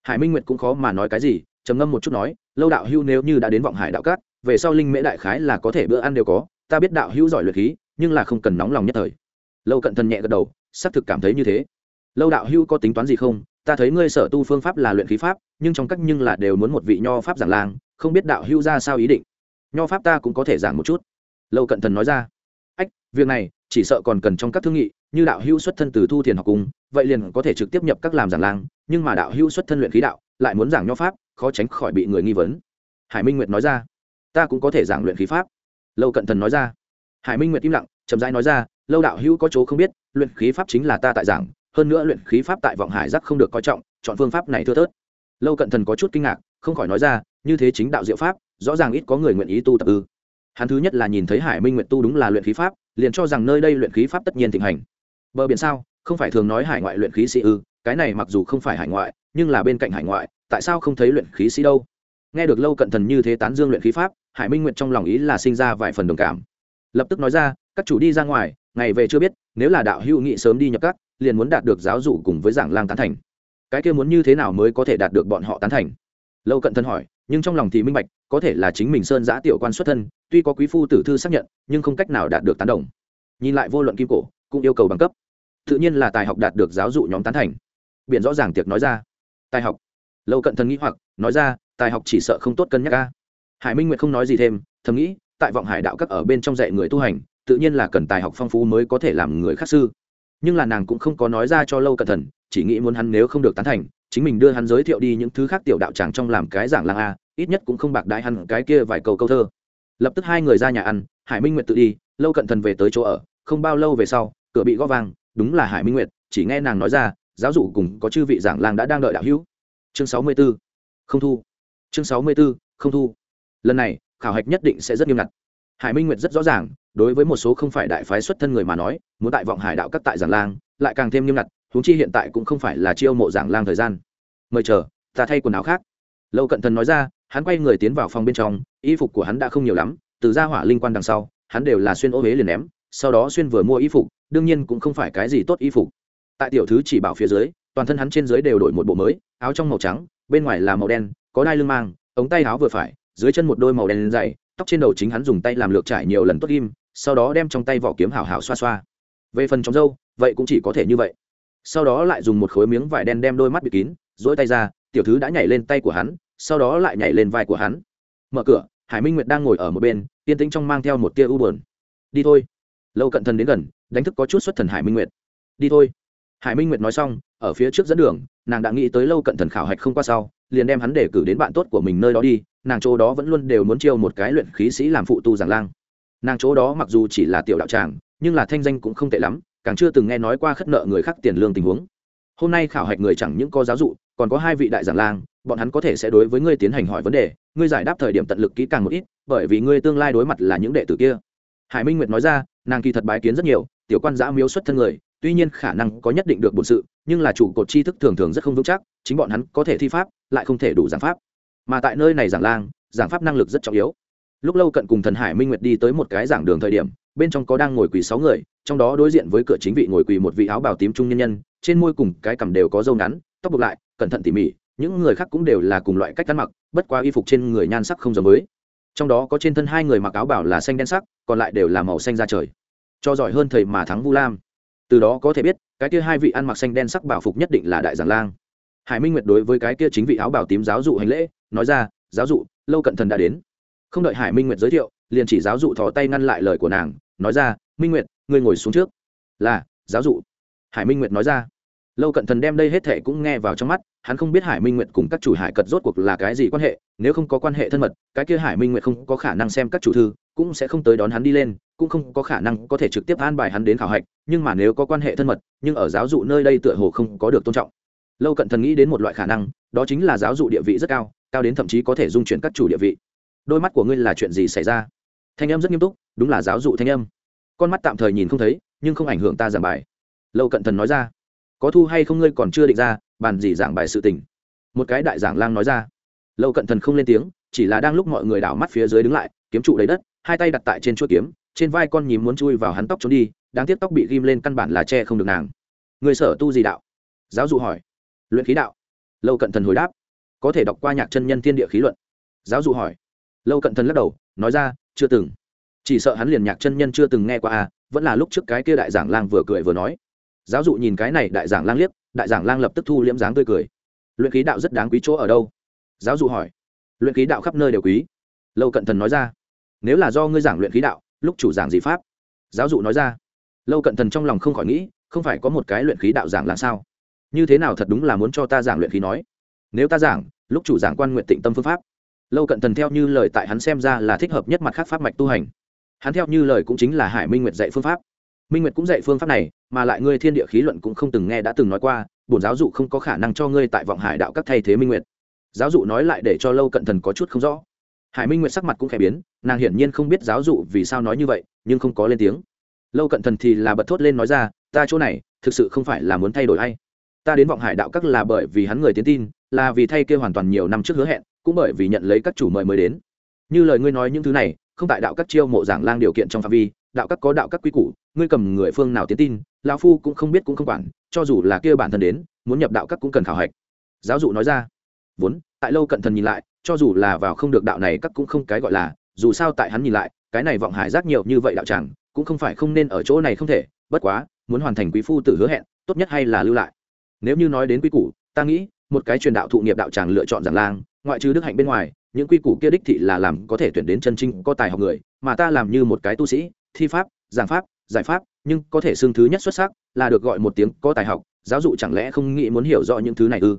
Hải minh nguyệt cũng khó mà nói cái gì trầm ngâm một chút nói, lâu đạo hữu nếu như đã đến vọng hải đạo cát, về sau linh mễ đại khái là có thể bữa ăn đều có, ta biết đạo hữu giỏi luyện khí, nhưng là không cần nóng lòng nhất thời. Lâu cận thần nhẹ gật đầu, xác thực cảm thấy như thế. Lâu đạo hữu có tính toán gì không? Ta thấy ngươi sở tu phương pháp là luyện khí pháp, nhưng trong các nhưng là đều muốn một vị nho pháp giảng lang, không biết đạo hữu ra sao ý định. Nho pháp ta cũng có thể giảng một chút. Lâu cận thần nói ra. Ách, việc này, chỉ sợ còn cần trong các thương nghị, như đạo hữu xuất thân từ thu thiền học cung vậy liền có thể trực tiếp nhập các làm giảng lang, nhưng mà đạo hữu xuất thân luyện khí đạo, lại muốn giảng nho pháp khó tránh khỏi bị người nghi vấn. Hải minh nguyệt nói ra, ta cũng có thể giảng luyện khí pháp. Lâu cận thần nói ra, hải minh nguyệt im lặng, chậm rãi nói ra, lâu đạo hữu có chỗ không biết, luyện khí pháp chính là ta tại giảng, hơn nữa luyện khí pháp tại vọng hải giác không được coi trọng, chọn phương pháp này thưa thớt. Lâu cận thần có chút kinh ngạc, không khỏi nói ra, như thế chính đạo diệu pháp, rõ ràng ít có người nguyện ý tu tập ư. Hắn thứ nhất là nhìn thấy hải minh nguyện tu đúng là luyện khí pháp, liền cho rằng nơi đây luyện khí pháp tất nhiên thịnh hành. Bờ biển sao, không phải thường nói hải ngoại luyện khí sĩ ư, cái này mặc dù không phải hải ngoại, nhưng là bên cạnh hải ngoại tại sao không thấy luyện khí sĩ đâu? Nghe được lâu cận thần như thế tán dương luyện khí pháp, hải minh nguyện trong lòng ý là sinh ra vài phần đồng cảm. Lập tức nói ra, các chủ đi ra ngoài, ngày về chưa biết, nếu là đạo hữu nghị sớm đi nhập các, liền muốn đạt được giáo dụ cùng với giảng lang tán thành. Cái kia muốn như thế nào mới có thể đạt được bọn họ tán thành? Lâu cận thân hỏi, nhưng trong lòng thì minh bạch, có thể là chính mình sơn giã tiểu quan xuất thân, tuy có quý phu tử thư xác nhận, nhưng không cách nào đạt được tán đồng. Nhìn lại vô luận kim cổ, cũng yêu cầu bằng cấp. Tự nhiên là tài học đạt được giáo dụ nhóm tán thành. Biện rõ ràng tiệc nói ra. Tài học lâu cận thần nghĩ hoặc, nói ra, tài học chỉ sợ không tốt cân nhắc ca hải minh nguyệt không nói gì thêm, thầm nghĩ, tại vọng hải đạo các ở bên trong dạy người tu hành, tự nhiên là cần tài học phong phú mới có thể làm người khác sư. Nhưng là nàng cũng không có nói ra cho lâu cẩn thận chỉ nghĩ muốn hắn nếu không được tán thành, chính mình đưa hắn giới thiệu đi những thứ khác tiểu đạo tràng trong làm cái giảng lang a, ít nhất cũng không bạc đãi hắn cái kia vài câu câu thơ. Lập tức hai người ra nhà ăn, hải minh nguyệt tự đi, lâu cận thần về tới chỗ ở, không bao lâu về sau, cửa bị gõ vang, đúng là hải minh nguyệt, chỉ nghe nàng nói ra, giáo dụ cùng có chư vị giảng lang đã đang đợi đạo hữu chương sáu mươi b ố không thu. Chương sáu mươi b ố không thu. Lần này, khảo hạch nhất định sẽ rất nghiêm ngặt. Hải minh nguyệt rất rõ ràng, đối với một số không phải đại phái xuất thân người mà nói, muốn tại vọng hải đạo các tại giảng lang, lại càng thêm nghiêm ngặt, huống chi hiện tại cũng không phải là chiêu mộ giảng lang thời gian. Mời chờ, ta thay quần áo khác. Lâu cận thần nói ra, hắn quay người tiến vào phòng bên trong, y phục của hắn đã không nhiều lắm, từ ra hỏa linh quan đằng sau, hắn đều là xuyên ô huế liền ném, sau đó xuyên vừa mua y phục, đương nhiên cũng không phải cái gì tốt y phục. Tại tiểu thứ chỉ bảo phía dưới toàn thân hắn trên dưới đều đổi một bộ mới, áo trong màu trắng, bên ngoài là màu đen, có đai lưng mang, ống tay áo vừa phải, dưới chân một đôi màu đen dày, tóc trên đầu chính hắn dùng tay làm lược trải nhiều lần tốt kim sau đó đem trong tay vỏ kiếm hào hào xoa xoa. Về phần trong dâu, vậy cũng chỉ có thể như vậy. Sau đó lại dùng một khối miếng vải đen đem đôi mắt bịt kín dỗi tay ra, tiểu thứ đã nhảy lên tay của hắn, sau đó lại nhảy lên vai của hắn. Mở cửa, hải minh nguyệt đang ngồi ở một bên, yên tĩnh trong mang theo một tia u bờn đi thôi. Lâu cận thần đến gần, đánh thức có chút xuất thần hải minh nguyệt. Đi thôi hải minh nguyệt nói xong, ở phía trước dẫn đường, nàng đã nghĩ tới lâu cận thần khảo hạch không qua sau, liền đem hắn để cử đến bạn tốt của mình nơi đó đi, nàng chỗ đó vẫn luôn đều muốn chiêu một cái luyện khí sĩ làm phụ tu giảng lang. Nàng chỗ đó mặc dù chỉ là tiểu đạo tràng, nhưng là thanh danh cũng không tệ lắm, càng chưa từng nghe nói qua khất nợ người khác tiền lương tình huống. Hôm nay khảo hạch người chẳng những có giáo dụ, còn có hai vị đại giảng lang, bọn hắn có thể sẽ đối với ngươi tiến hành hỏi vấn đề, ngươi giải đáp thời điểm tận lực kỹ càng một ít, bởi vì ngươi tương lai đối mặt là những đệ tử kia. Hải minh nguyệt nói ra, nàng kỳ thật bái kiến rất nhiều, tiểu quan giã miếu xuất thân người tuy nhiên khả năng có nhất định được bổn sự, nhưng là chủ cột tri thức thường thường rất không vững chắc, chính bọn hắn có thể thi pháp, lại không thể đủ giảng pháp. Mà tại nơi này giảng lang, giảng pháp năng lực rất trọng yếu. Lúc lâu cận cùng thần hải minh nguyệt đi tới một cái giảng đường thời điểm, bên trong có đang ngồi quỳ sáu người, trong đó đối diện với cửa chính vị ngồi quỳ một vị áo bào tím trung nhân nhân, trên môi cùng cái cằm đều có râu ngắn, tóc buộc lại, cẩn thận tỉ mỉ, những người khác cũng đều là cùng loại cách ăn mặc, bất quá y phục trên người nhan sắc không giống mới trong đó có trên thân hai người mặc áo bảo là xanh đen sắc, còn lại đều là màu xanh da trời. Cho giỏi hơn thầy mà thắng vu lam từ đó có thể biết, cái kia hai vị ăn mặc xanh đen sắc bảo phục nhất định là đại giảng lang. Hải minh nguyệt đối với cái kia chính vị áo bảo tím giáo dụ hành lễ, nói ra, giáo dụ, lâu cận thần đã đến. Không đợi hải minh nguyệt giới thiệu, liền chỉ giáo dụ thò tay ngăn lại lời của nàng, nói ra, minh nguyệt, ngươi ngồi xuống trước. Là, giáo dụ. Hải minh nguyệt nói ra. Lâu cận thần đem đây hết thệ cũng nghe vào trong mắt, hắn không biết hải minh nguyệt cùng các chủ hải cật rốt cuộc là cái gì quan hệ, nếu không có quan hệ thân mật, cái kia hải minh nguyệt không có khả năng xem các chủ thư cũng sẽ không tới đón hắn đi lên, cũng không có khả năng có thể trực tiếp an bài hắn đến khảo hạch, nhưng mà nếu có quan hệ thân mật, nhưng ở giáo dụ nơi đây tựa hồ không có được tôn trọng. Lâu cận thần nghĩ đến một loại khả năng, đó chính là giáo dụ địa vị rất cao cao đến thậm chí có thể dung chuyển các chủ địa vị. Đôi mắt của ngươi là chuyện gì xảy ra? Thanh âm rất nghiêm túc, đúng là giáo dụ thanh âm. Con mắt tạm thời nhìn không thấy, nhưng không ảnh hưởng ta giảng bài. Lâu cận thần nói ra. Có thu hay không ngươi còn chưa định ra, bàn gì giảng bài sự tình. Một cái đại giảng lang nói ra. Lâu cận thần không lên tiếng, chỉ là đang lúc mọi người đảo mắt phía dưới đứng lại, kiếm trụ lấy đất hai tay đặt tại trên chuôi kiếm, trên vai con nhím muốn chui vào hắn tóc trốn đi, đáng tiếc tóc bị ghim lên căn bản là che không được nàng. Người sở tu gì đạo? Giáo dụ hỏi. Luyện khí đạo. Lâu cận thần hồi đáp. Có thể đọc qua nhạc chân nhân thiên địa khí luận. Giáo dụ hỏi. Lâu cận thần lắc đầu, nói ra, chưa từng. Chỉ sợ hắn liền nhạc chân nhân chưa từng nghe qua à vẫn là lúc trước cái kia đại giảng lang vừa cười vừa nói. Giáo dụ nhìn cái này đại giảng lang liếc, đại giảng lang lập tức thu liễm dáng tươi cười. Luyện khí đạo rất đáng quý chỗ ở đâu? Giáo dụ hỏi. Luyện khí đạo khắp nơi đều quý. Lâu cận thần nói ra nếu là do ngươi giảng luyện khí đạo, lúc chủ giảng gì pháp? Giáo dụ nói ra. Lâu cận thần trong lòng không khỏi nghĩ, không phải có một cái luyện khí đạo giảng là sao? Như thế nào thật đúng là muốn cho ta giảng luyện khí nói? Nếu ta giảng, lúc chủ giảng quan nguyện tịnh tâm phương pháp. Lâu cận thần theo như lời tại hắn xem ra là thích hợp nhất mặt khác pháp mạch tu hành. Hắn theo như lời cũng chính là hải minh nguyệt dạy phương pháp. Minh nguyệt cũng dạy phương pháp này, mà lại ngươi thiên địa khí luận cũng không từng nghe đã từng nói qua, bổn giáo dụ không có khả năng cho ngươi tại vọng hải đạo các thay thế minh nguyệt. Giáo dụ nói lại để cho lâu cận thần có chút không rõ hải minh nguyệt sắc mặt cũng khẽ biến, nàng hiển nhiên không biết giáo dụ vì sao nói như vậy, nhưng không có lên tiếng. Lâu cận thần thì là bật thốt lên nói ra, ta chỗ này, thực sự không phải là muốn thay đổi hay ta đến vọng hải đạo các là bởi vì hắn người tiến tin, là vì thay kêu hoàn toàn nhiều năm trước hứa hẹn, cũng bởi vì nhận lấy các chủ mời mới đến. Như lời ngươi nói những thứ này, không tại đạo các chiêu mộ giảng lang điều kiện trong phạm vi, đạo các có đạo các quy củ, ngươi cầm người phương nào tiến tin, lão phu cũng không biết cũng không quản, cho dù là kia bản thân đến, muốn nhập đạo các cũng cần khảo hạch. Giáo dụ nói ra vốn, tại lâu cận thần nhìn lại, cho dù là vào không được đạo này các cũng không cái gọi là, dù sao tại hắn nhìn lại, cái này vọng hải giác nhiều như vậy đạo tràng cũng không phải không nên ở chỗ này không thể, bất quá, muốn hoàn thành quý phu tử hứa hẹn, tốt nhất hay là lưu lại. Nếu như nói đến quy củ, ta nghĩ, một cái truyền đạo thụ nghiệp đạo tràng lựa chọn giảng lang, ngoại trừ đức hạnh bên ngoài, những quy củ kia đích thị là làm có thể tuyển đến chân trinh có tài học người, mà ta làm như một cái tu sĩ, thi pháp, giảng pháp, giải pháp, nhưng có thể xương thứ nhất xuất sắc, là được gọi một tiếng có tài học, giáo dụ chẳng lẽ không nghĩ muốn hiểu rõ những thứ này ư?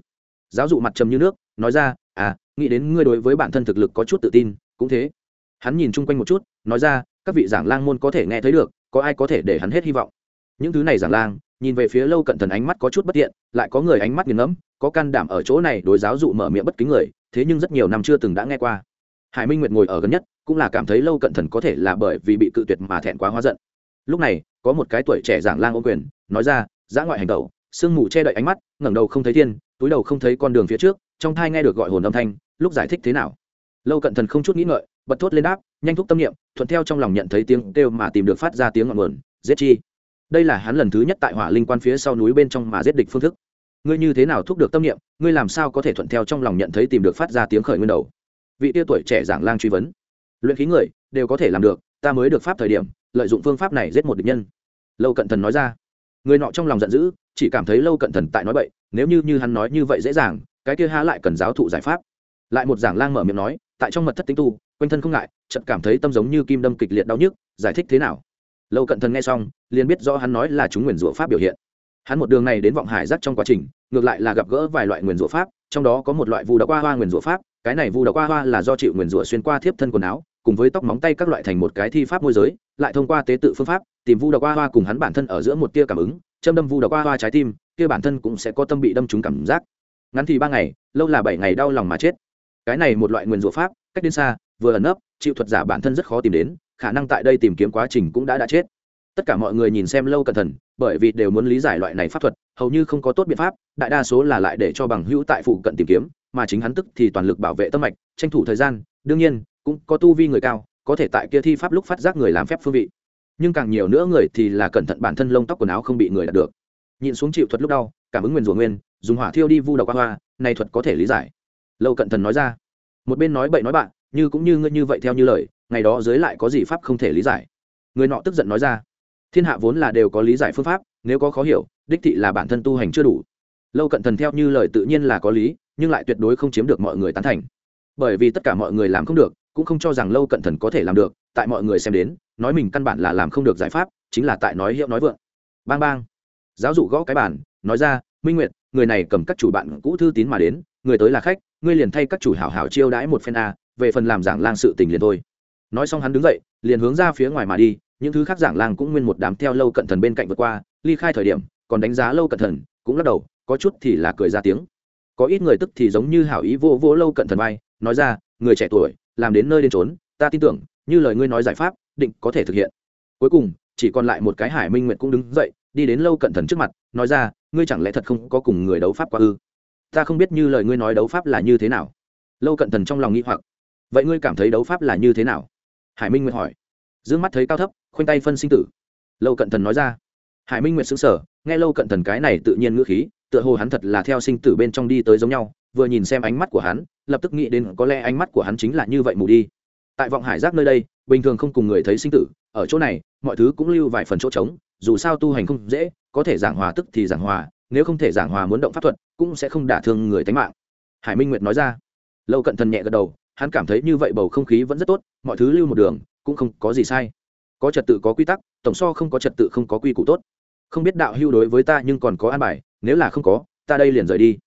Giáo dụ mặt trầm như nước nói ra à nghĩ đến ngươi đối với bản thân thực lực có chút tự tin, cũng thế. Hắn nhìn chung quanh một chút, nói ra, các vị giảng lang môn có thể nghe thấy được, có ai có thể để hắn hết hy vọng? Những thứ này giảng lang, nhìn về phía lâu cận thần ánh mắt có chút bất tiện, lại có người ánh mắt nghiền ngẫm, có can đảm ở chỗ này đối giáo dụ mở miệng bất kính người, thế nhưng rất nhiều năm chưa từng đã nghe qua. Hải minh nguyệt ngồi ở gần nhất, cũng là cảm thấy lâu cận thần có thể là bởi vì bị cự tuyệt mà thẹn quá hóa giận. Lúc này, có một cái tuổi trẻ giảng lang ô quyền, nói ra, giã ngoại hành tẩu. Sương mù che đậy ánh mắt, ngẩng đầu không thấy thiên, túi đầu không thấy con đường phía trước trong thai nghe được gọi hồn âm thanh, lúc giải thích thế nào? Lâu cận thần không chút nghĩ ngợi, bật thốt lên đáp, nhanh thúc tâm niệm, thuận theo trong lòng nhận thấy tiếng kêu mà tìm được phát ra tiếng ngọn nguồn, giết chi. Đây là hắn lần thứ nhất tại hỏa linh quan phía sau núi bên trong mà giết địch phương thức. Ngươi như thế nào thúc được tâm niệm, ngươi làm sao có thể thuận theo trong lòng nhận thấy tìm được phát ra tiếng khởi nguyên đầu? Vị tia tuổi trẻ giảng lang truy vấn. Luyện khí người, đều có thể làm được, ta mới được pháp thời điểm, lợi dụng phương pháp này giết một địch nhân. Lâu cận thần nói ra. Người nọ trong lòng giận dữ, chỉ cảm thấy lâu cận thần tại nói vậy nếu như như hắn nói như vậy dễ dàng cái kia há lại cần giáo thụ giải pháp. Lại một giảng lang mở miệng nói, tại trong mật thất tính tu, quanh thân không ngại, chợt cảm thấy tâm giống như kim đâm kịch liệt đau nhức, giải thích thế nào? Lâu cận thần nghe xong, liền biết rõ hắn nói là chúng nguyền rủa pháp biểu hiện. Hắn một đường này đến vọng hải rắc trong quá trình, ngược lại là gặp gỡ vài loại nguyền rủa pháp, trong đó có một loại vu độc qua hoa nguyền rủa pháp, cái này vu độc qua hoa là do chịu nguyền rủa xuyên qua thiếp thân quần áo, cùng với tóc móng tay các loại thành một cái thi pháp môi giới, lại thông qua tế tự phương pháp, tìm vu độc qua hoa cùng hắn bản thân ở giữa một tia cảm ứng, châm đâm vu độc qua hoa trái tim, kia bản thân cũng sẽ có tâm bị đâm trúng cảm giác ngắn thì ba ngày, lâu là bảy ngày đau lòng mà chết. Cái này một loại nguyền rủa pháp, cách đến xa, vừa ẩn nấp, chịu thuật giả bản thân rất khó tìm đến, khả năng tại đây tìm kiếm quá trình cũng đã đã chết. Tất cả mọi người nhìn xem lâu cẩn thận, bởi vì đều muốn lý giải loại này pháp thuật, hầu như không có tốt biện pháp, đại đa số là lại để cho bằng hữu tại phụ cận tìm kiếm, mà chính hắn tức thì toàn lực bảo vệ tâm mạch, tranh thủ thời gian, đương nhiên, cũng có tu vi người cao, có thể tại kia thi pháp lúc phát giác người làm phép phương vị. Nhưng càng nhiều nữa người thì là cẩn thận bản thân lông tóc quần áo không bị người đạt được. Nhìn xuống chịu thuật lúc đau, cảm ứng nguyên rủa nguyên dùng hỏa thiêu đi vu độc qua hoa, này thuật có thể lý giải. Lâu cận thần nói ra. Một bên nói bậy nói bạn, như cũng như ngươi như vậy theo như lời, ngày đó dưới lại có gì pháp không thể lý giải. Người nọ tức giận nói ra. Thiên hạ vốn là đều có lý giải phương pháp, nếu có khó hiểu, đích thị là bản thân tu hành chưa đủ. Lâu cận thần theo như lời tự nhiên là có lý, nhưng lại tuyệt đối không chiếm được mọi người tán thành. Bởi vì tất cả mọi người làm không được, cũng không cho rằng lâu cận thần có thể làm được, tại mọi người xem đến, nói mình căn bản là làm không được giải pháp, chính là tại nói hiệu nói vượng. Bang bang. Giáo dụ gõ cái bản nói ra minh nguyệt người này cầm các chủ bạn cũ thư tín mà đến người tới là khách ngươi liền thay các chủ hảo hảo chiêu đãi một phen a về phần làm giảng lang sự tình liền thôi. Nói xong hắn đứng dậy liền hướng ra phía ngoài mà đi những thứ khác giảng lang cũng nguyên một đám theo lâu cận thần bên cạnh vượt qua ly khai thời điểm còn đánh giá lâu cận thần cũng lắc đầu có chút thì là cười ra tiếng. Có ít người tức thì giống như hảo ý vô vô lâu cận thần bay, nói ra người trẻ tuổi làm đến nơi đến trốn ta tin tưởng như lời ngươi nói giải pháp định có thể thực hiện. Cuối cùng chỉ còn lại một cái hải minh Nguyệt cũng đứng dậy, đi đến lâu cận thần trước mặt, nói ra, ngươi chẳng lẽ thật không có cùng người đấu pháp qua ư? Ta không biết như lời ngươi nói đấu pháp là như thế nào. Lâu cận thần trong lòng nghĩ hoặc, vậy ngươi cảm thấy đấu pháp là như thế nào? Hải minh Nguyệt hỏi. D ư ơ n g mắt thấy cao thấp, khoanh tay phân sinh tử. Lâu cận thần nói ra, hải minh Nguyệt xứng sở nghe lâu cận thần cái này tự nhiên ngữ khí, tựa hồ hắn thật là theo sinh tử bên trong đi tới giống nhau, vừa nhìn xem ánh mắt của hắn, lập tức nghĩ đến có lẽ ánh mắt của hắn chính là như vậy mù đi. Tại vọng hải giác nơi đây, bình thường không cùng người thấy sinh tử ở chỗ này, mọi thứ cũng lưu vài phần chỗ trống, dù sao tu hành không dễ, có thể giảng hòa tức thì giảng hòa, nếu không thể giảng hòa muốn động pháp thuật, cũng sẽ không đả thương người tánh mạng. Hải minh nguyệt nói ra. Lâu cận thần nhẹ gật đầu, hắn cảm thấy như vậy bầu không khí vẫn rất tốt, mọi thứ lưu một đường, cũng không có gì sai. Có trật tự có quy tắc, tổng so không có trật tự không có quy củ tốt. Không biết đạo hưu đối với ta nhưng còn có an bài, nếu là không có, ta đây liền rời đi.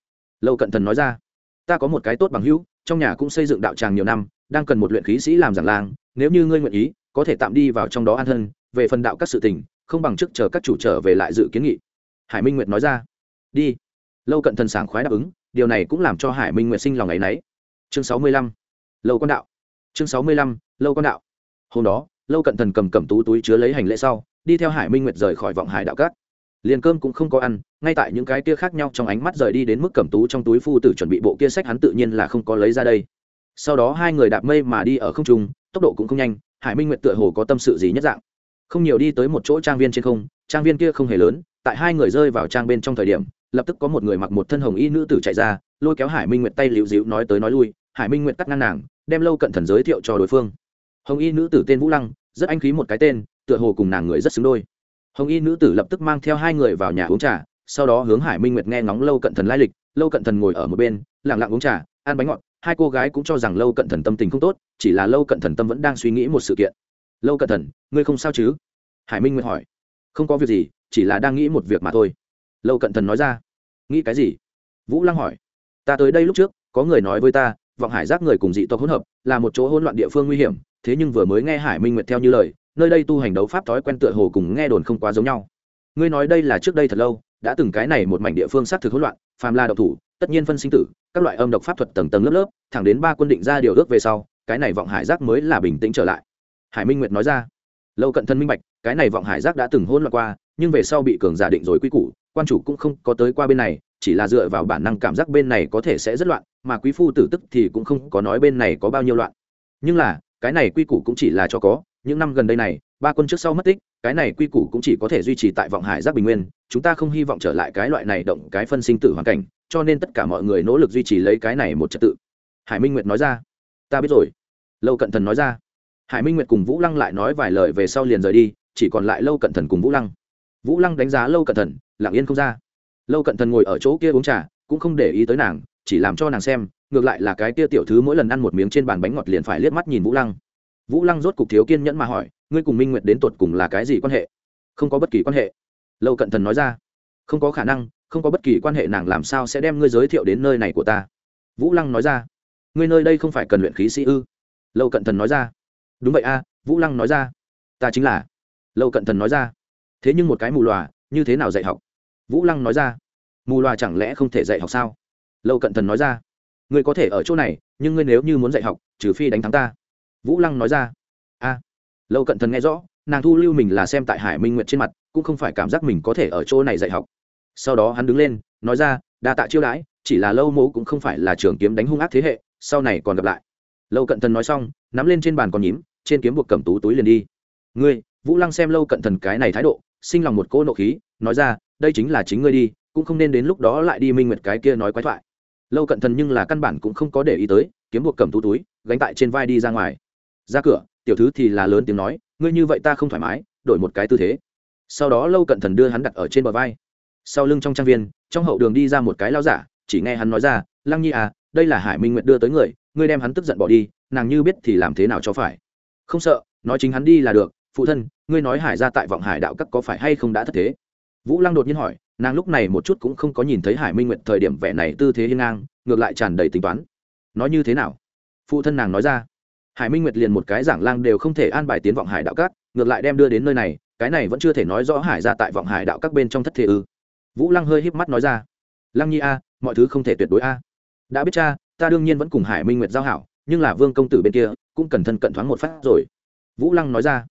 Lâu cận thần nói ra. Ta có một cái tốt bằng hữu, trong nhà cũng xây dựng đạo tràng nhiều năm, đang cần một luyện khí sĩ làm giảng lang nếu như ngươi nguyện ý có thể tạm đi vào trong đó an thân, về phần đạo các sự tình, không bằng chức chờ các chủ trở về lại dự kiến nghị. Hải minh nguyệt nói ra. Đi. Lâu cận thần sảng khoái đáp ứng, điều này cũng làm cho hải minh nguyệt sinh lòng ngày nấy. Chương sáu mươi lăm. Lâu con đạo. Chương sáu mươi lăm, lâu con đạo. Hôm đó, lâu cận thần cầm cầm tú túi chứa lấy hành lễ sau, đi theo hải minh nguyệt rời khỏi vọng hải đạo cát liền cơm cũng không có ăn, ngay tại những cái kia khác nhau trong ánh mắt rời đi đến mức cầm tú trong túi phu tử chuẩn bị bộ kia sách hắn tự nhiên là không có lấy ra đây. Sau đó hai người đạp mây mà đi ở không trung tốc độ cũng không nhanh, hải minh nguyệt tựa hồ có tâm sự gì nhất dạng. Không nhiều đi tới một chỗ trang viên trên không, trang viên kia không hề lớn, tại hai người rơi vào trang bên trong thời điểm, lập tức có một người mặc một thân hồng y nữ tử chạy ra, lôi kéo hải minh nguyệt tay liễu dịu nói tới nói lui, hải minh nguyệt cắt ngang nàng, đem lâu cận thần giới thiệu cho đối phương. Hồng y nữ tử tên vũ lăng, rất anh khí một cái tên, tựa hồ cùng nàng người rất xứng đôi. Hồng y nữ tử lập tức mang theo hai người vào nhà uống trà, sau đó hướng hải minh nguyệt nghe ngóng lâu cận thần lai lịch, lâu cận thần ngồi ở một bên, lặng lặng uống trà, ăn bánh ngọt hai cô gái cũng cho rằng lâu cận thần tâm tình không tốt, chỉ là lâu cận thần tâm vẫn đang suy nghĩ một sự kiện. Lâu cận thần, ngươi không sao chứ? Hải minh nguyệt hỏi. Không có việc gì, chỉ là đang nghĩ một việc mà thôi. Lâu cận thần nói ra. Nghĩ cái gì? Vũ lăng hỏi. Ta tới đây lúc trước, có người nói với ta, vọng hải giác người cùng dị tộc hỗn hợp, là một chỗ hỗn loạn địa phương nguy hiểm, thế nhưng vừa mới nghe hải minh nguyệt theo như lời, nơi đây tu hành đấu pháp thói quen tựa hồ cùng nghe đồn không quá giống nhau. Ngươi nói đây là trước đây thật lâu, đã từng cái này một mảnh địa phương xác thực hỗn loạn, phàm la độc thủ tất nhiên phân sinh tử, các loại âm độc pháp thuật tầng tầng lớp lớp, thẳng đến ba quân định ra điều ước về sau, cái này vọng hải giác mới là bình tĩnh trở lại. Hải minh nguyệt nói ra, lâu cận thân minh bạch, cái này vọng hải giác đã từng hôn loạn qua, nhưng về sau bị cường giả định rồi quy củ, quan chủ cũng không có tới qua bên này, chỉ là dựa vào bản năng cảm giác bên này có thể sẽ rất loạn, mà quý phu tử tức thì cũng không có nói bên này có bao nhiêu loạn. Nhưng là, cái này quy củ cũng chỉ là cho có, những năm gần đây này, ba quân trước sau mất tích, cái này quy củ cũng chỉ có thể duy trì tại vọng hải giác bình nguyên, chúng ta không hy vọng trở lại cái loại này động cái phân sinh tử hoàn cảnh cho nên tất cả mọi người nỗ lực duy trì lấy cái này một trật tự. Hải minh nguyệt nói ra. Ta biết rồi. Lâu cận thần nói ra. Hải minh nguyệt cùng vũ lăng lại nói vài lời về sau liền rời đi, chỉ còn lại lâu cận thần cùng vũ lăng. Vũ lăng đánh giá lâu cận thần, lặng yên không ra. Lâu cận thần ngồi ở chỗ kia uống trà, cũng không để ý tới nàng, chỉ làm cho nàng xem, ngược lại là cái kia tiểu thứ mỗi lần ăn một miếng trên bàn bánh ngọt liền phải liếc mắt nhìn vũ lăng. Vũ lăng rốt cục thiếu kiên nhẫn mà hỏi, ngươi cùng minh nguyệt đến tột cùng là cái gì quan hệ? Không có bất kỳ quan hệ, lâu cận thần nói ra. Không có khả năng không có bất kỳ quan hệ nàng làm sao sẽ đem ngươi giới thiệu đến nơi này của ta. Vũ lăng nói ra. Ngươi nơi đây không phải cần luyện khí sĩ ư? Lâu cận thần nói ra. Đúng vậy a, vũ lăng nói ra. Ta chính là. Lâu cận thần nói ra. Thế nhưng một cái mù loà, như thế nào dạy học? Vũ lăng nói ra. Mù loà chẳng lẽ không thể dạy học sao? Lâu cận thần nói ra. Ngươi có thể ở chỗ này, nhưng ngươi nếu như muốn dạy học, trừ phi đánh thắng ta. Vũ lăng nói ra. A. Lâu cận thần nghe rõ, nàng thu lưu mình là xem tại hải minh nguyệt trên mặt, cũng không phải cảm giác mình có thể ở chỗ này dạy học sau đó hắn đứng lên, nói ra, đa tạ chiêu đãi, chỉ là lâu mẫu cũng không phải là trường kiếm đánh hung ác thế hệ, sau này còn gặp lại. Lâu cận thần nói xong, nắm lên trên bàn còn nhím, trên kiếm buộc cầm tú túi liền đi. Ngươi, vũ lăng xem lâu cận thần cái này thái độ, sinh lòng một cỗ nộ khí, nói ra, đây chính là chính ngươi đi, cũng không nên đến lúc đó lại đi minh nguyệt cái kia nói quái thoại. Lâu cận thần nhưng là căn bản cũng không có để ý tới, kiếm buộc cầm tú túi, gánh tại trên vai đi ra ngoài. Ra cửa, tiểu thứ thì là lớn tiếng nói, ngươi như vậy ta không thoải mái, đổi một cái tư thế. Sau đó lâu cận thần đưa hắn đặt ở trên bờ vai sau lưng trong trang viên, trong hậu đường đi ra một cái lao giả, chỉ nghe hắn nói ra, lăng nhi à đây là hải minh nguyệt đưa tới người, ngươi đem hắn tức giận bỏ đi, nàng như biết thì làm thế nào cho phải? Không sợ, nói chính hắn đi là được, phụ thân, ngươi nói hải ra tại vọng hải đạo các có phải hay không đã thất thế? Vũ lăng đột nhiên hỏi, nàng lúc này một chút cũng không có nhìn thấy hải minh nguyệt thời điểm vẻ này tư thế hiên ngang, ngược lại tràn đầy tính toán. Nói như thế nào? Phụ thân nàng nói ra. Hải minh nguyệt liền một cái giảng lang đều không thể an bài tiến vọng hải đạo các, ngược lại đem đưa đến nơi này, cái này vẫn chưa thể nói rõ hải ra tại vọng hải đạo các bên trong thất thế ư vũ lăng hơi híp mắt nói ra. Lăng nhi a, mọi thứ không thể tuyệt đối a. Đã biết cha, ta đương nhiên vẫn cùng hải minh nguyệt giao hảo, nhưng là vương công tử bên kia cũng cần thân cận thoáng một phát rồi. Vũ lăng nói ra.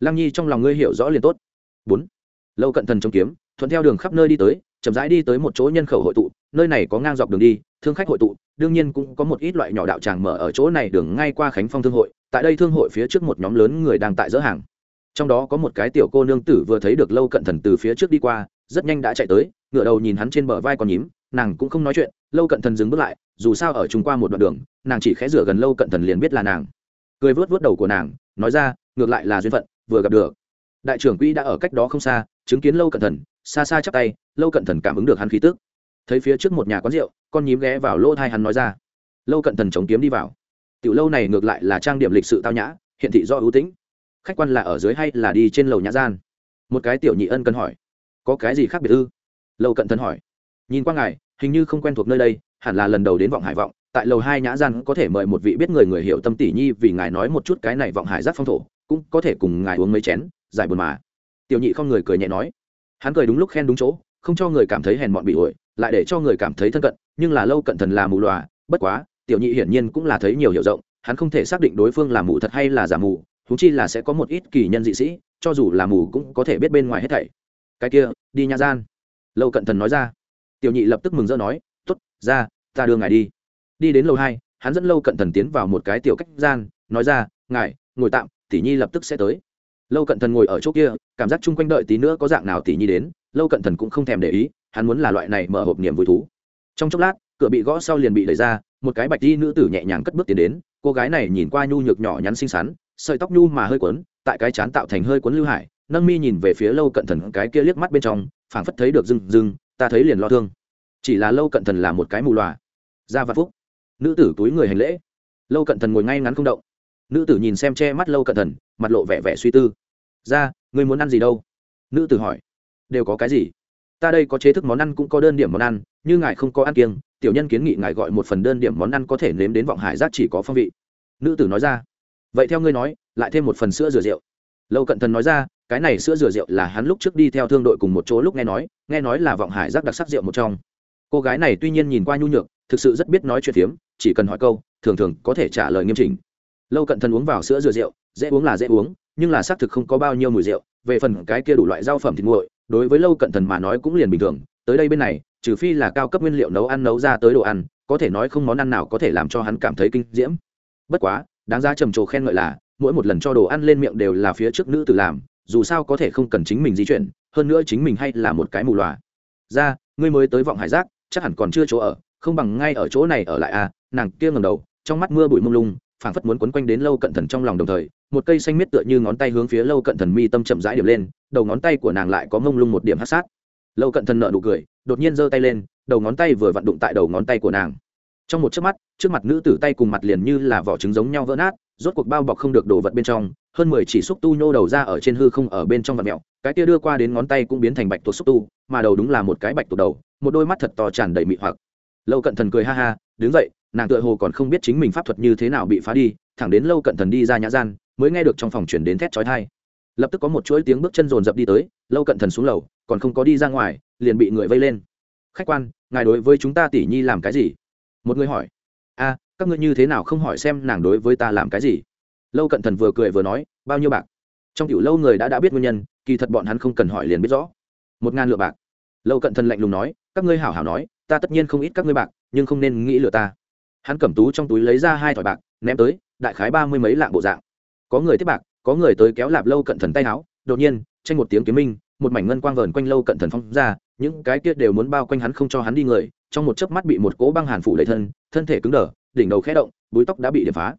Lăng nhi trong lòng ngươi hiểu rõ liền tốt. Bốn. Lâu cận thần trong kiếm, thuận theo đường khắp nơi đi tới, chậm rãi đi tới một chỗ nhân khẩu hội tụ, nơi này có ngang dọc đường đi, thương khách hội tụ, đương nhiên cũng có một ít loại nhỏ đạo tràng mở ở chỗ này đường ngay qua khánh phong thương hội, tại đây thương hội phía trước một nhóm lớn người đang tại dỡ hàng trong đó có một cái tiểu cô nương tử vừa thấy được lâu cận thần từ phía trước đi qua, rất nhanh đã chạy tới ngựa đầu nhìn hắn trên bờ vai còn nhím, nàng cũng không nói chuyện, lâu cận thần dừng bước lại, dù sao ở chung qua một đoạn đường, nàng chỉ khẽ rửa gần lâu cận thần liền biết là nàng. Cười vớt vớt đầu của nàng, nói ra, ngược lại là duyên phận, vừa gặp được. Đại trưởng quỹ đã ở cách đó không xa, chứng kiến lâu cận thần, xa xa chắp tay, lâu cận thần cảm ứng được hắn khí tức. Thấy phía trước một nhà quán rượu, con nhím ghé vào lỗ thai hắn nói ra, lâu cận thần chống kiếm đi vào. Tiểu lâu này ngược lại là trang điểm lịch sự tao nhã hiện thị do ưu tĩnh khách quan là ở dưới hay là đi trên lầu nhã gian? Một cái tiểu nhị ân cần hỏi. Có cái gì khác biệt ư? Lâu cận thần hỏi. Nhìn qua ngài, hình như không quen thuộc nơi đây, hẳn là lần đầu đến vọng hải vọng, tại lầu hai nhã gian có thể mời một vị biết người người hiểu tâm tỷ nhi vì ngài nói một chút cái này vọng hải giác phong thổ, cũng có thể cùng ngài uống mấy chén, giải buồn mà. Tiểu nhị không người cười nhẹ nói. Hắn cười đúng lúc khen đúng chỗ, không cho người cảm thấy hèn mọn bị ổi lại để cho người cảm thấy thân cận, nhưng là lâu cận thần là mù lòa, bất quá, tiểu nhị hiển nhiên cũng là thấy nhiều hiểu rộng, hắn không thể xác định đối phương là mù thật hay là giả mù thú chi là sẽ có một ít kỳ nhân dị sĩ, cho dù là mù cũng có thể biết bên ngoài hết thảy. Cái kia, đi nhà gian. Lâu cận thần nói ra. Tiểu nhị lập tức mừng rỡ nói t ố t ra, ta đưa ngài đi. Đi đến lâu hai, hắn dẫn lâu cận thần tiến vào một cái tiểu cách gian, nói ra, ngài, ngồi tạm, tỷ nhi lập tức sẽ tới. Lâu cận thần ngồi ở chỗ kia, cảm giác chung quanh đợi tí nữa có dạng nào tỷ nhi đến, lâu cận thần cũng không thèm để ý, hắn muốn là loại này mở hộp niềm vui thú. Trong chốc lát, cửa bị gõ sau liền bị đẩy ra, một cái bạch đi nữ tử nhẹ nhàng cất bước tiến đến, cô gái này nhìn qua nhu nhược nhỏ nhắn xinh xắn sợi tóc nhu mà hơi quấn, tại cái chán tạo thành hơi quấn lưu hải, nâng mi nhìn về phía lâu cận thần cái kia liếc mắt bên trong, phảng phất thấy được rừng rừng ta thấy liền lo thương. Chỉ là lâu cận thần là một cái mù loà. Ra vạn phúc. Nữ tử túi người hành lễ. Lâu cận thần ngồi ngay ngắn không động. Nữ tử nhìn xem che mắt lâu cận thần, mặt lộ vẻ vẻ suy tư. Ra người muốn ăn gì đâu? Nữ tử hỏi. Đều có cái gì? Ta đây có chế thức món ăn cũng có đơn điểm món ăn, như ngài không có ăn kiêng, tiểu nhân kiến nghị ngài gọi một phần đơn điểm món ăn có thể nếm đến vọng hải giác chỉ có phong vị. Nữ tử nói ra vậy theo ngươi nói, lại thêm một phần sữa rửa rượu. Lâu cận thần nói ra, cái này sữa rửa rượu là hắn lúc trước đi theo thương đội cùng một chỗ lúc nghe nói nghe nói là vọng hải giác đặc sắc rượu một trong. Cô gái này tuy nhiên nhìn qua nhu nhược, thực sự rất biết nói chuyện phiếm, chỉ cần hỏi câu, thường thường có thể trả lời nghiêm chỉnh. Lâu cận thần uống vào sữa rửa rượu, dễ uống là dễ uống, nhưng là xác thực không có bao nhiêu mùi rượu, về phần cái kia đủ loại rau phẩm thịt nguội, đối với lâu cận thần mà nói cũng liền bình thường, tới đây bên này, trừ phi là cao cấp nguyên liệu nấu ăn nấu ra tới đồ ăn, có thể nói không món ăn nào có thể làm cho hắn cảm thấy kinh diễm. Bất quá đáng ra trầm trồ khen ngợi là, mỗi một lần cho đồ ăn lên miệng đều là phía trước nữ tử làm, dù sao có thể không cần chính mình di chuyển, hơn nữa chính mình hay là một cái mù loà ra, ngươi mới tới vọng hải giác, chắc hẳn còn chưa chỗ ở, không bằng ngay ở chỗ này ở lại à nàng kia ngầm đầu, trong mắt mưa bụi mông lung, phảng phất muốn quấn quanh đến lâu cận thần trong lòng đồng thời, một cây xanh miết tựa như ngón tay hướng phía lâu cận thần mi tâm chậm rãi điểm lên, đầu ngón tay của nàng lại có mông lung một điểm hát sát. Lâu cận thần nợ nụ cười, đột nhiên giơ tay lên, đầu ngón tay vừa vặn đụng tại đầu ngón tay của nàng trong một chớp mắt, trước mặt nữ tử tay cùng mặt liền như là vỏ trứng giống nhau vỡ nát, rốt cuộc bao bọc không được đồ vật bên trong, hơn mười chỉ xúc tu nhô đầu ra ở trên hư không ở bên trong vật mẹo, cái kia đưa qua đến ngón tay cũng biến thành bạch tuộc xúc tu, mà đầu đúng là một cái bạch tuộc đầu, một đôi mắt thật to tràn đầy mị hoặc. Lâu cận thần cười ha ha, đứng dậy, nàng tựa hồ còn không biết chính mình pháp thuật như thế nào bị phá đi, thẳng đến lâu cận thần đi ra nhã gian, mới nghe được trong phòng chuyển đến thét chói thai lập tức có một chuỗi tiếng bước chân rồn rập đi tới, lâu cận thần xuống lầu, còn không có đi ra ngoài, liền bị người vây lên. Khách quan, ngài đối với chúng ta tỷ nhi làm cái gì? Một người hỏi, a, các ngươi như thế nào không hỏi xem nàng đối với ta làm cái gì? Lâu cận thần vừa cười vừa nói, bao nhiêu bạc? Trong tiểu lâu người đã đã biết nguyên nhân, kỳ thật bọn hắn không cần hỏi liền biết rõ. Một ngàn lượng bạc. Lâu cận thần lạnh lùng nói, các ngươi hảo hảo nói, ta tất nhiên không ít các ngươi bạc, nhưng không nên nghĩ lừa ta. Hắn cầm tú trong túi lấy ra hai thỏi bạc, ném tới, đại khái ba mươi mấy lạng bộ dạng. Có người tiếp bạc, có người tới kéo lạp lâu cận thần tay áo, đột nhiên, tranh một tiếng kiếm minh, một mảnh ngân quang vờn quanh lâu cận thần phong ra, những cái kia đều muốn bao quanh hắn không cho hắn đi người trong một chớp mắt bị một cỗ băng hàn phủ đầy thân thân thể cứng đờ, đỉnh đầu khẽ động, búi tóc đã bị điểm phá.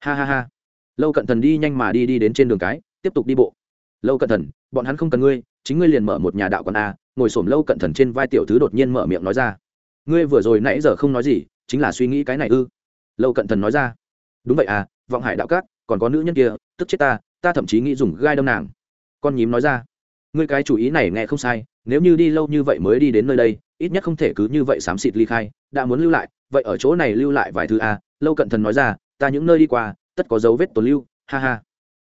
Ha ha ha. Lâu cận thần đi nhanh mà đi đi đến trên đường cái, tiếp tục đi bộ. Lâu cận thần, bọn hắn không cần ngươi, chính ngươi liền mở một nhà đạo con a, ngồi xổm lâu cận thần trên vai tiểu thứ đột nhiên mở miệng nói ra. Ngươi vừa rồi nãy giờ không nói gì, chính là suy nghĩ cái này ư? Lâu cận thần nói ra. Đúng vậy à vọng hải đạo cát còn có nữ nhân kia, tức chết ta ta thậm chí nghĩ dùng gai đâm nàng. Con nhím nói ra. Ngươi cái chủ ý này nghe không sai, nếu như đi lâu như vậy mới đi đến nơi đây ít nhất không thể cứ như vậy xám xịt ly khai, đã muốn lưu lại, vậy ở chỗ này lưu lại vài thứ a lâu cận thần nói ra, ta những nơi đi qua, tất có dấu vết tồn lưu, ha ha.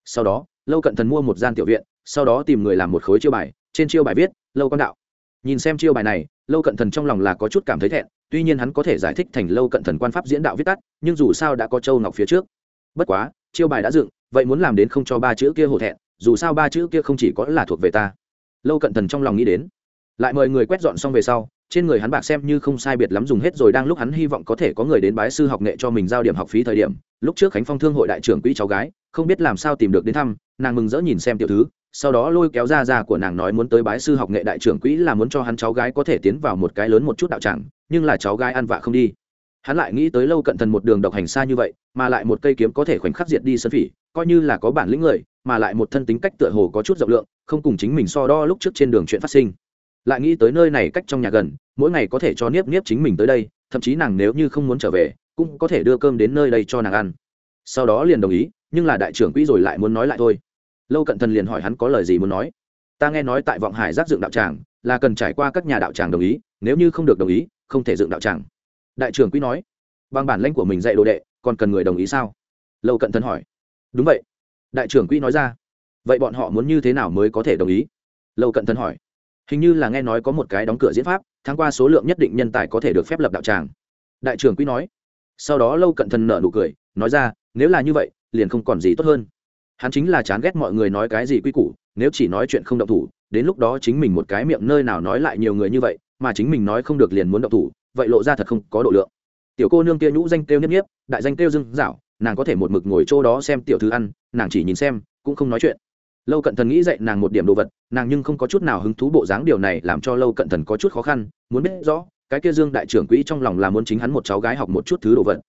Sau đó, lâu cận thần mua một gian tiểu viện, sau đó tìm người làm một khối chiêu bài, trên chiêu bài viết, lâu con đạo. Nhìn xem chiêu bài này, lâu cận thần trong lòng là có chút cảm thấy thẹn, tuy nhiên hắn có thể giải thích thành lâu cận thần quan pháp diễn đạo viết tắt, nhưng dù sao đã có châu ngọc phía trước. Bất quá, chiêu bài đã dựng, vậy muốn làm đến không cho ba chữ kia hổ thẹn, dù sao ba chữ kia không chỉ có là thuộc về ta. Lâu cận thần trong lòng nghĩ đến. Lại mời người quét dọn xong về sau trên người hắn bạc xem như không sai biệt lắm dùng hết rồi, đang lúc hắn hy vọng có thể có người đến bái sư học nghệ cho mình giao điểm học phí thời điểm, lúc trước khánh phong thương hội đại trưởng quỹ cháu gái, không biết làm sao tìm được đến thăm, nàng mừng rỡ nhìn xem tiểu thứ, sau đó lôi kéo ra ra của nàng nói muốn tới bái sư học nghệ đại trưởng quỹ là muốn cho hắn cháu gái có thể tiến vào một cái lớn một chút đạo tràng, nhưng là cháu gái ăn vạ không đi. Hắn lại nghĩ tới lâu cận thần một đường độc hành xa như vậy, mà lại một cây kiếm có thể khoảnh khắc diệt đi sân phỉ, coi như là có bản lĩnh người, mà lại một thân tính cách tựa hồ có chút rộng lượng, không cùng chính mình so đo lúc trước trên đường chuyện phát sinh lại nghĩ tới nơi này cách trong nhà gần, mỗi ngày có thể cho niếp niếp chính mình tới đây, thậm chí nàng nếu như không muốn trở về, cũng có thể đưa cơm đến nơi đây cho nàng ăn. Sau đó liền đồng ý, nhưng là đại trưởng quỹ rồi lại muốn nói lại thôi. Lâu cận thần liền hỏi hắn có lời gì muốn nói. Ta nghe nói tại vọng hải giác dựng đạo tràng, là cần trải qua các nhà đạo tràng đồng ý, nếu như không được đồng ý, không thể dựng đạo tràng. Đại trưởng quỹ nói, bằng bản lãnh của mình dạy đồ đệ, còn cần người đồng ý sao? Lâu cận thần hỏi. Đúng vậy. Đại trưởng quỹ nói ra. Vậy bọn họ muốn như thế nào mới có thể đồng ý? Lâu cận thần hỏi hình như là nghe nói có một cái đóng cửa diễn pháp, tháng qua số lượng nhất định nhân tài có thể được phép lập đạo tràng. Đại trưởng quý nói. Sau đó lâu cận thần nở nụ cười, nói ra, nếu là như vậy, liền không còn gì tốt hơn. Hắn chính là chán ghét mọi người nói cái gì quy củ, nếu chỉ nói chuyện không động thủ, đến lúc đó chính mình một cái miệng nơi nào nói lại nhiều người như vậy, mà chính mình nói không được liền muốn động thủ, vậy lộ ra thật không có độ lượng. Tiểu cô nương kia nhũ danh kêu nhất nhiếp, đại danh kêu dưng dạo, nàng có thể một mực ngồi chỗ đó xem tiểu thư ăn, nàng chỉ nhìn xem, cũng không nói chuyện lâu cận thần nghĩ dạy nàng một điểm đồ vật, nàng nhưng không có chút nào hứng thú bộ dáng điều này làm cho lâu cận thần có chút khó khăn, muốn biết rõ, cái kia dương đại trưởng quỹ trong lòng là muốn chính hắn một cháu gái học một chút thứ đồ vật.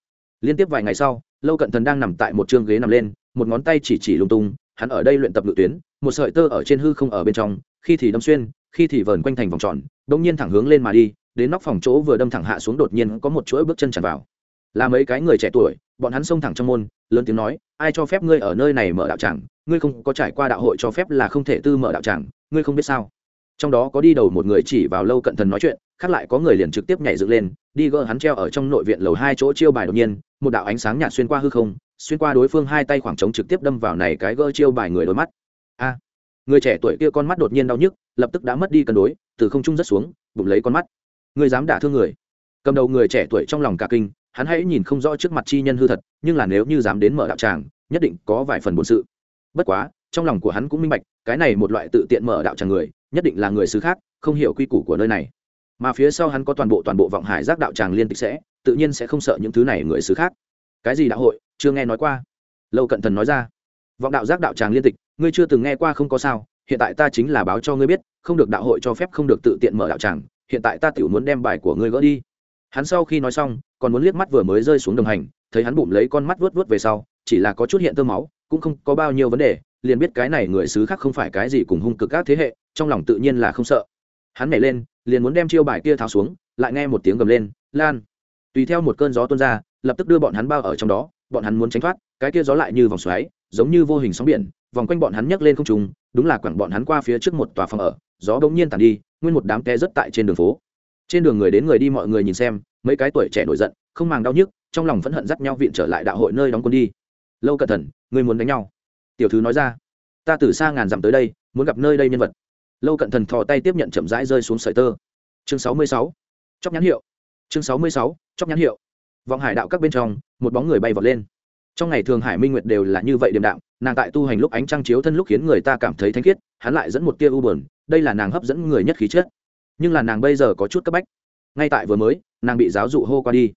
Liên tiếp vài ngày sau, lâu cận thần đang nằm tại một chương ghế nằm lên, một ngón tay chỉ chỉ lung tung, hắn ở đây luyện tập ngự tuyến, một sợi tơ ở trên hư không ở bên trong, khi thì đâm xuyên, khi thì vờn quanh thành vòng tròn đông nhiên thẳng hướng lên mà đi, đến nóc phòng chỗ vừa đâm thẳng hạ xuống đột nhiên có một chuỗi bước chân tràn vào. Là mấy cái người trẻ tuổi, bọn hắn xông thẳng trong môn, lớn tiếng nói, ai cho phép ngươi ở nơi này mở đạo tràng? Ngươi không có trải qua đạo hội cho phép là không thể tư mở đạo tràng, ngươi không biết sao. Trong đó có đi đầu một người chỉ vào lâu cận thần nói chuyện, khác lại có người liền trực tiếp nhảy dựng lên, đi gỡ hắn treo ở trong nội viện lầu hai chỗ chiêu bài đột nhiên, một đạo ánh sáng nhạt xuyên qua hư không, xuyên qua đối phương hai tay khoảng trống trực tiếp đâm vào này cái gỡ chiêu bài người đôi mắt. A, người trẻ tuổi kia con mắt đột nhiên đau nhức, lập tức đã mất đi cân đối, từ không trung rất xuống, bụng lấy con mắt. Người dám đả thương người? Cầm đầu người trẻ tuổi trong lòng cả kinh, hắn hãy nhìn không rõ trước mặt chi nhân hư thật, nhưng là nếu như dám đến mở đạo tràng, nhất định có vài phần bổn sự bất quá, trong lòng của hắn cũng minh bạch, cái này một loại tự tiện mở đạo tràng người, nhất định là người xứ khác, không hiểu quy củ của nơi này. Mà phía sau hắn có toàn bộ toàn bộ vọng hải giác đạo tràng liên tịch sẽ, tự nhiên sẽ không sợ những thứ này người xứ khác. Cái gì đạo hội, chưa nghe nói qua. Lâu cận thần nói ra. Vọng đạo giác đạo tràng liên tịch, ngươi chưa từng nghe qua không có sao, hiện tại ta chính là báo cho ngươi biết, không được đạo hội cho phép không được tự tiện mở đạo tràng, hiện tại ta tiểu muốn đem bài của ngươi gỡ đi. Hắn sau khi nói xong, còn muốn liếc mắt vừa mới rơi xuống đồng hành, thấy hắn bụng lấy con mắt vớt vớt về sau, chỉ là có chút hiện tơ máu cũng không có bao nhiêu vấn đề, liền biết cái này người xứ khác không phải cái gì cùng hung cực các thế hệ, trong lòng tự nhiên là không sợ. Hắn nhảy lên, liền muốn đem chiêu bài kia tháo xuống, lại nghe một tiếng gầm lên, lan! Tùy theo một cơn gió tuôn ra, lập tức đưa bọn hắn bao ở trong đó, bọn hắn muốn tránh thoát, cái kia gió lại như vòng xoáy, giống như vô hình sóng biển, vòng quanh bọn hắn nhấc lên không trùng đúng là quẳng bọn hắn qua phía trước một tòa phòng ở, gió bỗng nhiên tàn đi, nguyên một đám té rất tại trên đường phố. Trên đường người đến người đi mọi người nhìn xem, mấy cái tuổi trẻ nổi giận, không màng đau nhức, trong lòng phẫn hận dắt nhau viện trở lại đạo hội nơi đóng quân đi lâu cẩn thận người muốn đánh nhau. Tiểu thứ nói ra. Ta từ xa ngàn dặm tới đây, muốn gặp nơi đây nhân vật. Lâu cận thần thò tay tiếp nhận chậm rãi rơi xuống sợi tơ. Chương sáu mươi sáu. Chóc nhãn hiệu. Chương sáu mươi sáu. Chóc nhãn hiệu. Vọng hải đạo các bên trong, một bóng người bay vọt lên. Trong ngày thường hải minh nguyệt đều là như vậy điềm đạm, nàng tại tu hành lúc ánh trăng chiếu thân lúc khiến người ta cảm thấy thanh khiết, hắn lại dẫn một tia u bờn đây là nàng hấp dẫn người nhất khí chất. Nhưng là nàng bây giờ có chút cấp bách. Ngay tại vừa mới, nàng bị giáo dụ hô qua đi.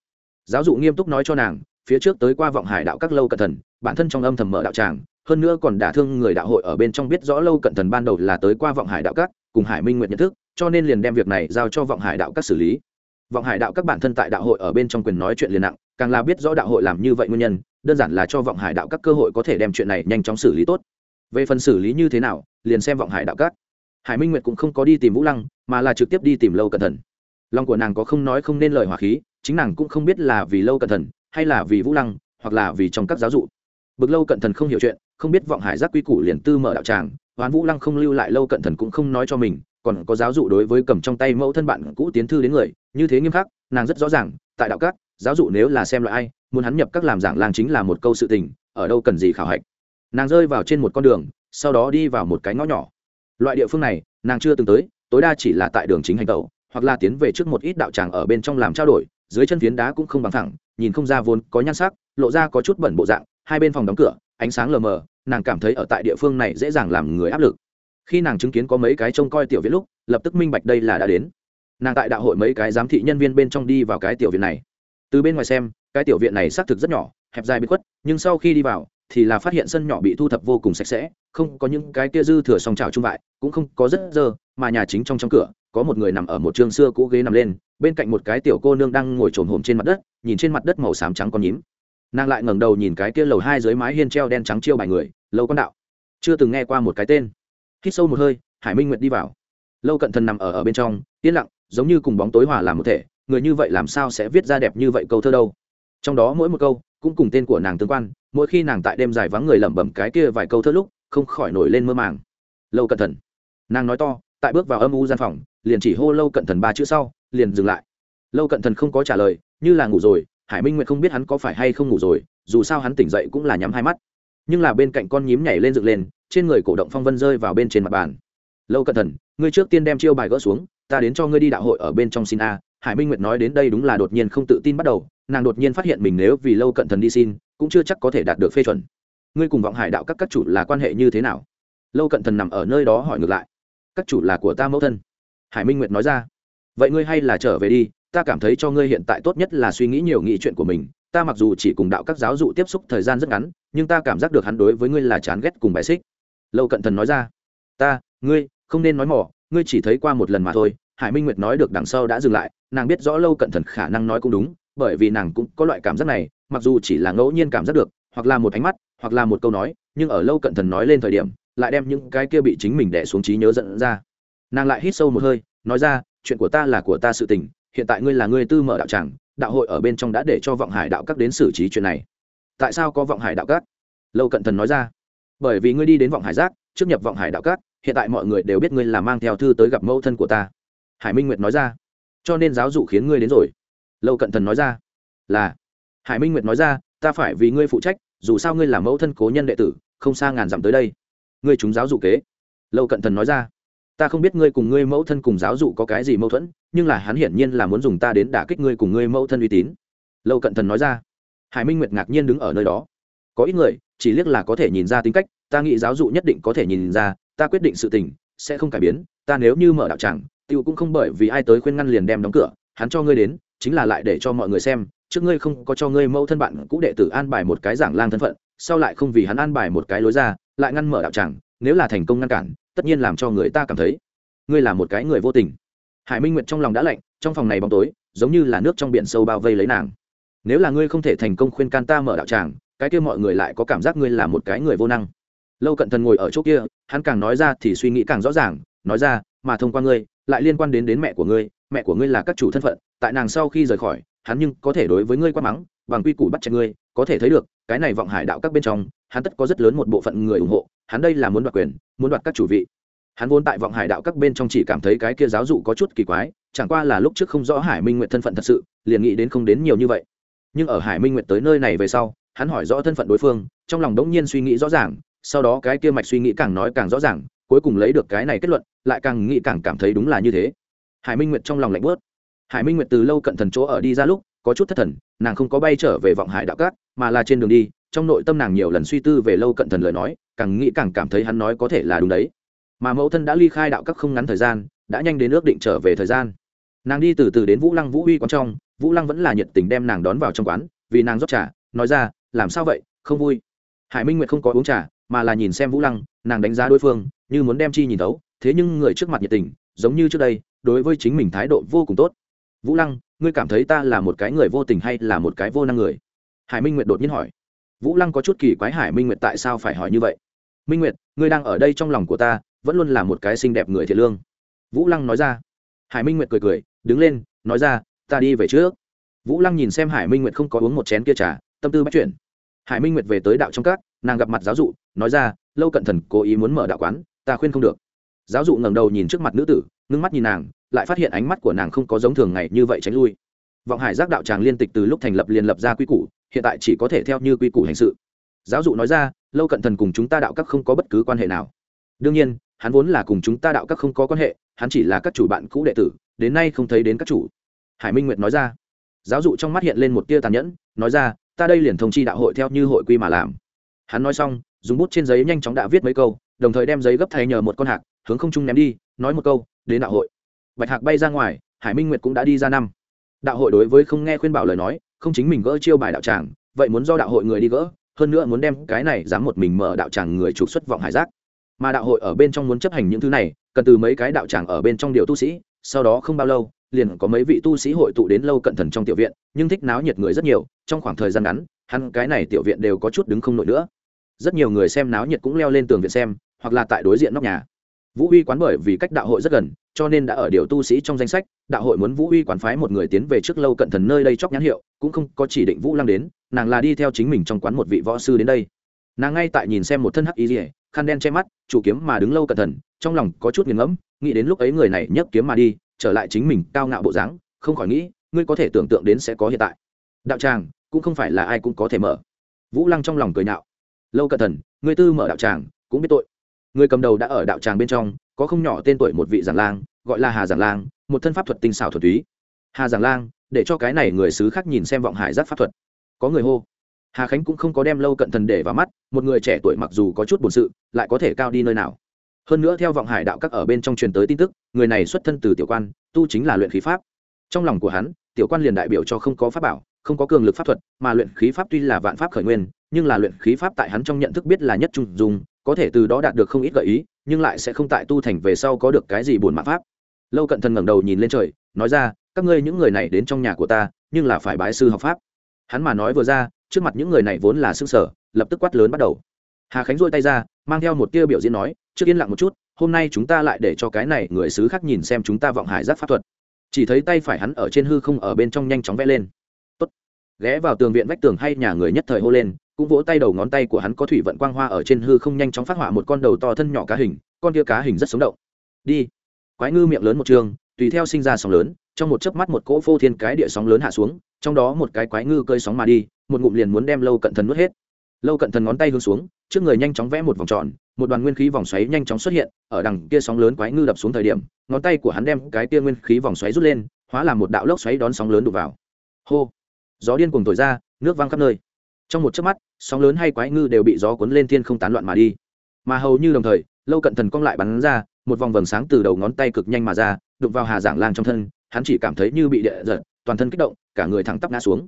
Giáo dụ nghiêm túc nói cho nàng, phía trước tới qua vọng hải đạo các lâu cận thần bản thân trong âm thầm mở đạo tràng, hơn nữa còn đả thương người đạo hội ở bên trong biết rõ lâu cận thần ban đầu là tới qua vọng hải đạo các, cùng hải minh nguyện nhận thức, cho nên liền đem việc này giao cho vọng hải đạo các xử lý. Vọng hải đạo các bản thân tại đạo hội ở bên trong quyền nói chuyện liền nặng, càng là biết rõ đạo hội làm như vậy nguyên nhân, đơn giản là cho vọng hải đạo các cơ hội có thể đem chuyện này nhanh chóng xử lý tốt. Về phần xử lý như thế nào, liền xem vọng hải đạo các. Hải minh nguyệt cũng không có đi tìm vũ lăng, mà là trực tiếp đi tìm lâu cẩn thận. Lòng của nàng có không nói không nên lời hỏa khí, chính nàng cũng không biết là vì lâu cẩn thận, hay là vì vũ lăng, hoặc là vì trong các giáo dụ bực lâu cận thần không hiểu chuyện, không biết vọng hải giác quy củ liền tư mở đạo tràng, hoán vũ lăng không lưu lại lâu cận thần cũng không nói cho mình, còn có giáo dụ đối với cầm trong tay mẫu thân bạn cũ tiến thư đến người, như thế nghiêm khắc, nàng rất rõ ràng, tại đạo các, giáo dụ nếu là xem loại ai, muốn hắn nhập các làm giảng làng chính là một câu sự tình, ở đâu cần gì khảo hạch. Nàng rơi vào trên một con đường, sau đó đi vào một cái ngõ nhỏ. Loại địa phương này, nàng chưa từng tới, tối đa chỉ là tại đường chính hành tẩu, hoặc là tiến về trước một ít đạo tràng ở bên trong làm trao đổi, dưới chân phiến đá cũng không bằng thẳng, nhìn không ra vốn có nhan sắc, lộ ra có chút bẩn bộ dạng hai bên phòng đóng cửa, ánh sáng lờ mờ, nàng cảm thấy ở tại địa phương này dễ dàng làm người áp lực. Khi nàng chứng kiến có mấy cái trông coi tiểu viện lúc, lập tức minh bạch đây là đã đến. Nàng tại đạo hội mấy cái giám thị nhân viên bên trong đi vào cái tiểu viện này. Từ bên ngoài xem, cái tiểu viện này xác thực rất nhỏ, hẹp dài bị khuất, nhưng sau khi đi vào, thì là phát hiện sân nhỏ bị thu thập vô cùng sạch sẽ, không có những cái kia dư thừa song trào trung vại cũng không có rất dơ, mà nhà chính trong trong cửa, có một người nằm ở một trường xưa cũ ghế nằm lên, bên cạnh một cái tiểu cô nương đang ngồi trồn hổm trên mặt đất, nhìn trên mặt đất màu xám trắng con nhím nàng lại ngẩng đầu nhìn cái kia lầu hai dưới mái hiên treo đen trắng chiêu bài người, lâu con đạo. Chưa từng nghe qua một cái tên. Hít sâu một hơi, hải minh nguyệt đi vào. Lâu cận thần nằm ở ở bên trong, yên lặng, giống như cùng bóng tối hòa làm một thể, người như vậy làm sao sẽ viết ra đẹp như vậy câu thơ đâu? Trong đó mỗi một câu, cũng cùng tên của nàng tương quan, mỗi khi nàng tại đêm dài vắng người lẩm bẩm cái kia vài câu thơ lúc, không khỏi nổi lên mơ màng. Lâu cận thần. Nàng nói to, tại bước vào âm u gian phòng, liền chỉ hô lâu cận thần ba chữ sau, liền dừng lại. Lâu cận thần không có trả lời, như là ngủ rồi hải minh nguyệt không biết hắn có phải hay không ngủ rồi, dù sao hắn tỉnh dậy cũng là nhắm hai mắt. Nhưng là bên cạnh con nhím nhảy lên dựng lên, trên người cổ động phong vân rơi vào bên trên mặt bàn. Lâu cận thần ngươi trước tiên đem chiêu bài gỡ xuống, ta đến cho ngươi đi đạo hội ở bên trong xin a. Hải minh nguyệt nói đến đây đúng là đột nhiên không tự tin bắt đầu, nàng đột nhiên phát hiện mình nếu vì lâu cận thần đi xin, cũng chưa chắc có thể đạt được phê chuẩn. Ngươi cùng vọng hải đạo các các chủ là quan hệ như thế nào? Lâu cận thần nằm ở nơi đó hỏi ngược lại. Các chủ là của ta mẫu thân. Hải minh nguyệt nói ra vậy ngươi hay là trở về đi, ta cảm thấy cho ngươi hiện tại tốt nhất là suy nghĩ nhiều nghị chuyện của mình, ta mặc dù chỉ cùng đạo các giáo dụ tiếp xúc thời gian rất ngắn, nhưng ta cảm giác được hắn đối với ngươi là chán ghét cùng bài xích. Lâu cận thần nói ra, ta, ngươi, không nên nói mỏ, ngươi chỉ thấy qua một lần mà thôi, hải minh nguyệt nói được đằng sau đã dừng lại, nàng biết rõ lâu cận thần khả năng nói cũng đúng, bởi vì nàng cũng có loại cảm giác này, mặc dù chỉ là ngẫu nhiên cảm giác được, hoặc là một ánh mắt, hoặc là một câu nói, nhưng ở lâu cận thần nói lên thời điểm, lại đem những cái kia bị chính mình đẻ xuống trí nhớ dẫn ra. Nàng lại hít sâu một hơi, nói ra chuyện của ta là của ta sự tình, hiện tại ngươi là ngươi tư mở đạo tràng, đạo hội ở bên trong đã để cho vọng hải đạo các đến xử trí chuyện này. Tại sao có vọng hải đạo các? Lâu cận thần nói ra. Bởi vì ngươi đi đến vọng hải giác, trước nhập vọng hải đạo các, hiện tại mọi người đều biết ngươi là mang theo thư tới gặp mẫu thân của ta. Hải minh nguyệt nói ra. Cho nên giáo dụ khiến ngươi đến rồi. Lâu cận thần nói ra. Là. Hải minh nguyệt nói ra, ta phải vì ngươi phụ trách, dù sao ngươi là mẫu thân cố nhân đệ tử, không xa ngàn dặm tới đây. Ngươi chúng giáo dụ kế. Lâu cận thần nói ra ta không biết ngươi cùng ngươi mẫu thân cùng giáo dụ có cái gì mâu thuẫn, nhưng là hắn hiển nhiên là muốn dùng ta đến đả kích ngươi cùng ngươi mẫu thân uy tín. Lâu cận thần nói ra. Hải minh nguyệt ngạc nhiên đứng ở nơi đó. Có ít người, chỉ liếc là có thể nhìn ra tính cách, ta nghĩ giáo dụ nhất định có thể nhìn ra, ta quyết định sự tình, sẽ không cải biến, ta nếu như mở đạo tràng, tiêu cũng không bởi vì ai tới khuyên ngăn liền đem đóng cửa, hắn cho ngươi đến, chính là lại để cho mọi người xem, trước ngươi không có cho ngươi mẫu thân bạn cũ đệ tử an bài một cái giảng lang thân phận, sau lại không vì hắn an bài một cái lối ra, lại ngăn mở đạo tràng, nếu là thành công ngăn cản tất nhiên làm cho người ta cảm thấy. Ngươi là một cái người vô tình. Hải minh nguyệt trong lòng đã lạnh, trong phòng này bóng tối, giống như là nước trong biển sâu bao vây lấy nàng. Nếu là ngươi không thể thành công khuyên can ta mở đạo tràng, cái kia mọi người lại có cảm giác ngươi là một cái người vô năng. Lâu cận thần ngồi ở chỗ kia, hắn càng nói ra thì suy nghĩ càng rõ ràng, nói ra, mà thông qua ngươi, lại liên quan đến đến mẹ của ngươi, mẹ của ngươi là các chủ thân phận, tại nàng sau khi rời khỏi, hắn nhưng có thể đối với ngươi quát mắng, bằng quy củ bắt chặt ngươi, có thể thấy được, cái này vọng hải đạo các bên trong, hắn tất có rất lớn một bộ phận người ủng hộ hắn đây là muốn đoạt quyền, muốn đoạt các chủ vị. Hắn vốn tại vọng hải đạo các bên trong chỉ cảm thấy cái kia giáo dụ có chút kỳ quái, chẳng qua là lúc trước không rõ hải minh nguyện thân phận thật sự, liền nghĩ đến không đến nhiều như vậy. Nhưng ở hải minh nguyện tới nơi này về sau, hắn hỏi rõ thân phận đối phương, trong lòng đống nhiên suy nghĩ rõ ràng, sau đó cái kia mạch suy nghĩ càng nói càng rõ ràng, cuối cùng lấy được cái này kết luận, lại càng nghĩ càng cảm thấy đúng là như thế. Hải minh nguyệt trong lòng lạnh bớt hải minh nguyệt từ lâu cận thần chỗ ở đi ra lúc, có chút thất thần, nàng không có bay trở về vọng hải đạo cát mà là trên đường đi trong nội tâm nàng nhiều lần suy tư về lâu cận thần lời nói, càng nghĩ càng cảm thấy hắn nói có thể là đúng đấy. Mà mẫu thân đã ly khai đạo các không ngắn thời gian, đã nhanh đến ước định trở về thời gian. Nàng đi từ từ đến vũ lăng vũ huy quán trong, vũ lăng vẫn là nhiệt tình đem nàng đón vào trong quán, vì nàng rót trà, nói ra, làm sao vậy? Không vui. Hải minh nguyệt không có uống trà, mà là nhìn xem vũ lăng, nàng đánh giá đối phương, như muốn đem chi nhìn thấu, thế nhưng người trước mặt nhiệt tình, giống như trước đây, đối với chính mình thái độ vô cùng tốt. Vũ lăng, ngươi cảm thấy ta là một cái người vô tình hay là một cái vô năng người? Hải minh nguyệt đột nhiên hỏi vũ lăng có chút kỳ quái hải minh nguyệt tại sao phải hỏi như vậy? Minh nguyệt, ngươi đang ở đây trong lòng của ta, vẫn luôn là một cái xinh đẹp người thiệt lương. Vũ lăng nói ra. Hải minh nguyệt cười cười, đứng lên, nói ra, ta đi về trước. Vũ lăng nhìn xem hải minh nguyệt không có uống một chén kia trà, tâm tư bắt chuyển. Hải minh nguyệt về tới đạo trong các, nàng gặp mặt giáo dụ, nói ra, lâu cận thần cố ý muốn mở đạo quán, ta khuyên không được. Giáo dụ ngẩng đầu nhìn trước mặt nữ tử, ngưng mắt nhìn nàng, lại phát hiện ánh mắt của nàng không có giống thường ngày như vậy tránh lui. Vọng hải giác đạo tràng liên tịch từ lúc thành lập liền lập ra quy củ hiện tại chỉ có thể theo như quy củ hành sự. Giáo dụ nói ra, lâu cận thần cùng chúng ta đạo các không có bất cứ quan hệ nào. Đương nhiên, hắn vốn là cùng chúng ta đạo các không có quan hệ, hắn chỉ là các chủ bạn cũ đệ tử, đến nay không thấy đến các chủ. Hải minh nguyệt nói ra. Giáo dụ trong mắt hiện lên một tia tàn nhẫn, nói ra, ta đây liền thông chi đạo hội theo như hội quy mà làm. Hắn nói xong, dùng bút trên giấy nhanh chóng đã viết mấy câu, đồng thời đem giấy gấp thay nhờ một con hạc, hướng không trung ném đi, nói một câu, đến đạo hội. Bạch hạc bay ra ngoài, hải minh nguyệt cũng đã đi ra năm. Đạo hội đối với không nghe khuyên bảo lời nói không chính mình gỡ chiêu bài đạo tràng, vậy muốn do đạo hội người đi gỡ, hơn nữa muốn đem cái này dám một mình mở đạo tràng người trục xuất vọng hải giác. Mà đạo hội ở bên trong muốn chấp hành những thứ này, cần từ mấy cái đạo tràng ở bên trong điều tu sĩ, sau đó không bao lâu, liền có mấy vị tu sĩ hội tụ đến lâu cận thần trong tiểu viện, nhưng thích náo nhiệt người rất nhiều, trong khoảng thời gian ngắn, hắn cái này tiểu viện đều có chút đứng không nổi nữa. Rất nhiều người xem náo nhiệt cũng leo lên tường viện xem, hoặc là tại đối diện nóc nhà vũ uy quán bởi vì cách đạo hội rất gần, cho nên đã ở điều tu sĩ trong danh sách, đạo hội muốn vũ uy quán phái một người tiến về trước lâu cận thần nơi đây chóc nhãn hiệu, cũng không có chỉ định vũ lăng đến, nàng là đi theo chính mình trong quán một vị võ sư đến đây. Nàng ngay tại nhìn xem một thân hắc y dỉa khăn đen che mắt, chủ kiếm mà đứng lâu cẩn thận trong lòng có chút nghiền ngẫm, nghĩ đến lúc ấy người này nhấc kiếm mà đi, trở lại chính mình cao ngạo bộ dáng, không khỏi nghĩ, ngươi có thể tưởng tượng đến sẽ có hiện tại. Đạo tràng, cũng không phải là ai cũng có thể mở. Vũ lăng trong lòng cười nhạo. Lâu cẩn thận ngươi tư mở đạo tràng, cũng biết tội người cầm đầu đã ở đạo tràng bên trong, có không nhỏ tên tuổi một vị giảng lang, gọi là hà giảng lang, một thân pháp thuật tinh xảo thuật túy. Hà giảng lang, để cho cái này người xứ khác nhìn xem vọng hải giác pháp thuật. Có người hô. Hà khánh cũng không có đem lâu cận thần để vào mắt, một người trẻ tuổi mặc dù có chút buồn sự, lại có thể cao đi nơi nào. Hơn nữa theo vọng hải đạo các ở bên trong truyền tới tin tức, người này xuất thân từ tiểu quan, tu chính là luyện khí pháp. Trong lòng của hắn, tiểu quan liền đại biểu cho không có pháp bảo, không có cường lực pháp thuật, mà luyện khí pháp tuy là vạn pháp khởi nguyên, nhưng là luyện khí pháp tại hắn trong nhận thức biết là nhất trung dùng có thể từ đó đạt được không ít gợi ý, nhưng lại sẽ không tại tu thành về sau có được cái gì buồn mạng pháp. Lâu cận thần ngẩng đầu nhìn lên trời, nói ra, các ngươi những người này đến trong nhà của ta, nhưng là phải bái sư học pháp. Hắn mà nói vừa ra, trước mặt những người này vốn là xương sở lập tức quát lớn bắt đầu. Hà khánh dôi tay ra, mang theo một tia biểu diễn nói, trước yên lặng một chút, hôm nay chúng ta lại để cho cái này người xứ khác nhìn xem chúng ta vọng hải giác pháp thuật. Chỉ thấy tay phải hắn ở trên hư không ở bên trong nhanh chóng vẽ lên. Tốt. ghé vào tường viện vách tường hay nhà người nhất thời hô lên cũng vỗ tay đầu ngón tay của hắn có thủy vận quang hoa ở trên hư không nhanh chóng phát họa một con đầu to thân nhỏ cá hình, con kia cá hình rất sống động. Đi. Quái ngư miệng lớn một trường, tùy theo sinh ra sóng lớn, trong một chớp mắt một cỗ phô thiên cái địa sóng lớn hạ xuống, trong đó một cái quái ngư cơi sóng mà đi, một ngụm liền muốn đem lâu cận thần nuốt hết. Lâu cận thần ngón tay hướng xuống, trước người nhanh chóng vẽ một vòng tròn, một đoàn nguyên khí vòng xoáy nhanh chóng xuất hiện, ở đằng kia sóng lớn quái ngư đập xuống thời điểm, ngón tay của hắn đem cái kia nguyên khí vòng xoáy rút lên, hóa làm một đạo lốc xoáy đón sóng lớn đục vào. Hô. Gió điên cùng thổi ra, nước văng khắp nơi trong một chớp mắt, sóng lớn hay quái ngư đều bị gió cuốn lên thiên không tán loạn mà đi. Mà hầu như đồng thời, lâu cận thần cong lại bắn ra, một vòng vầng sáng từ đầu ngón tay cực nhanh mà ra đục vào hà giảng lang trong thân, hắn chỉ cảm thấy như bị địa giật, toàn thân kích động, cả người thẳng tắp ngã xuống.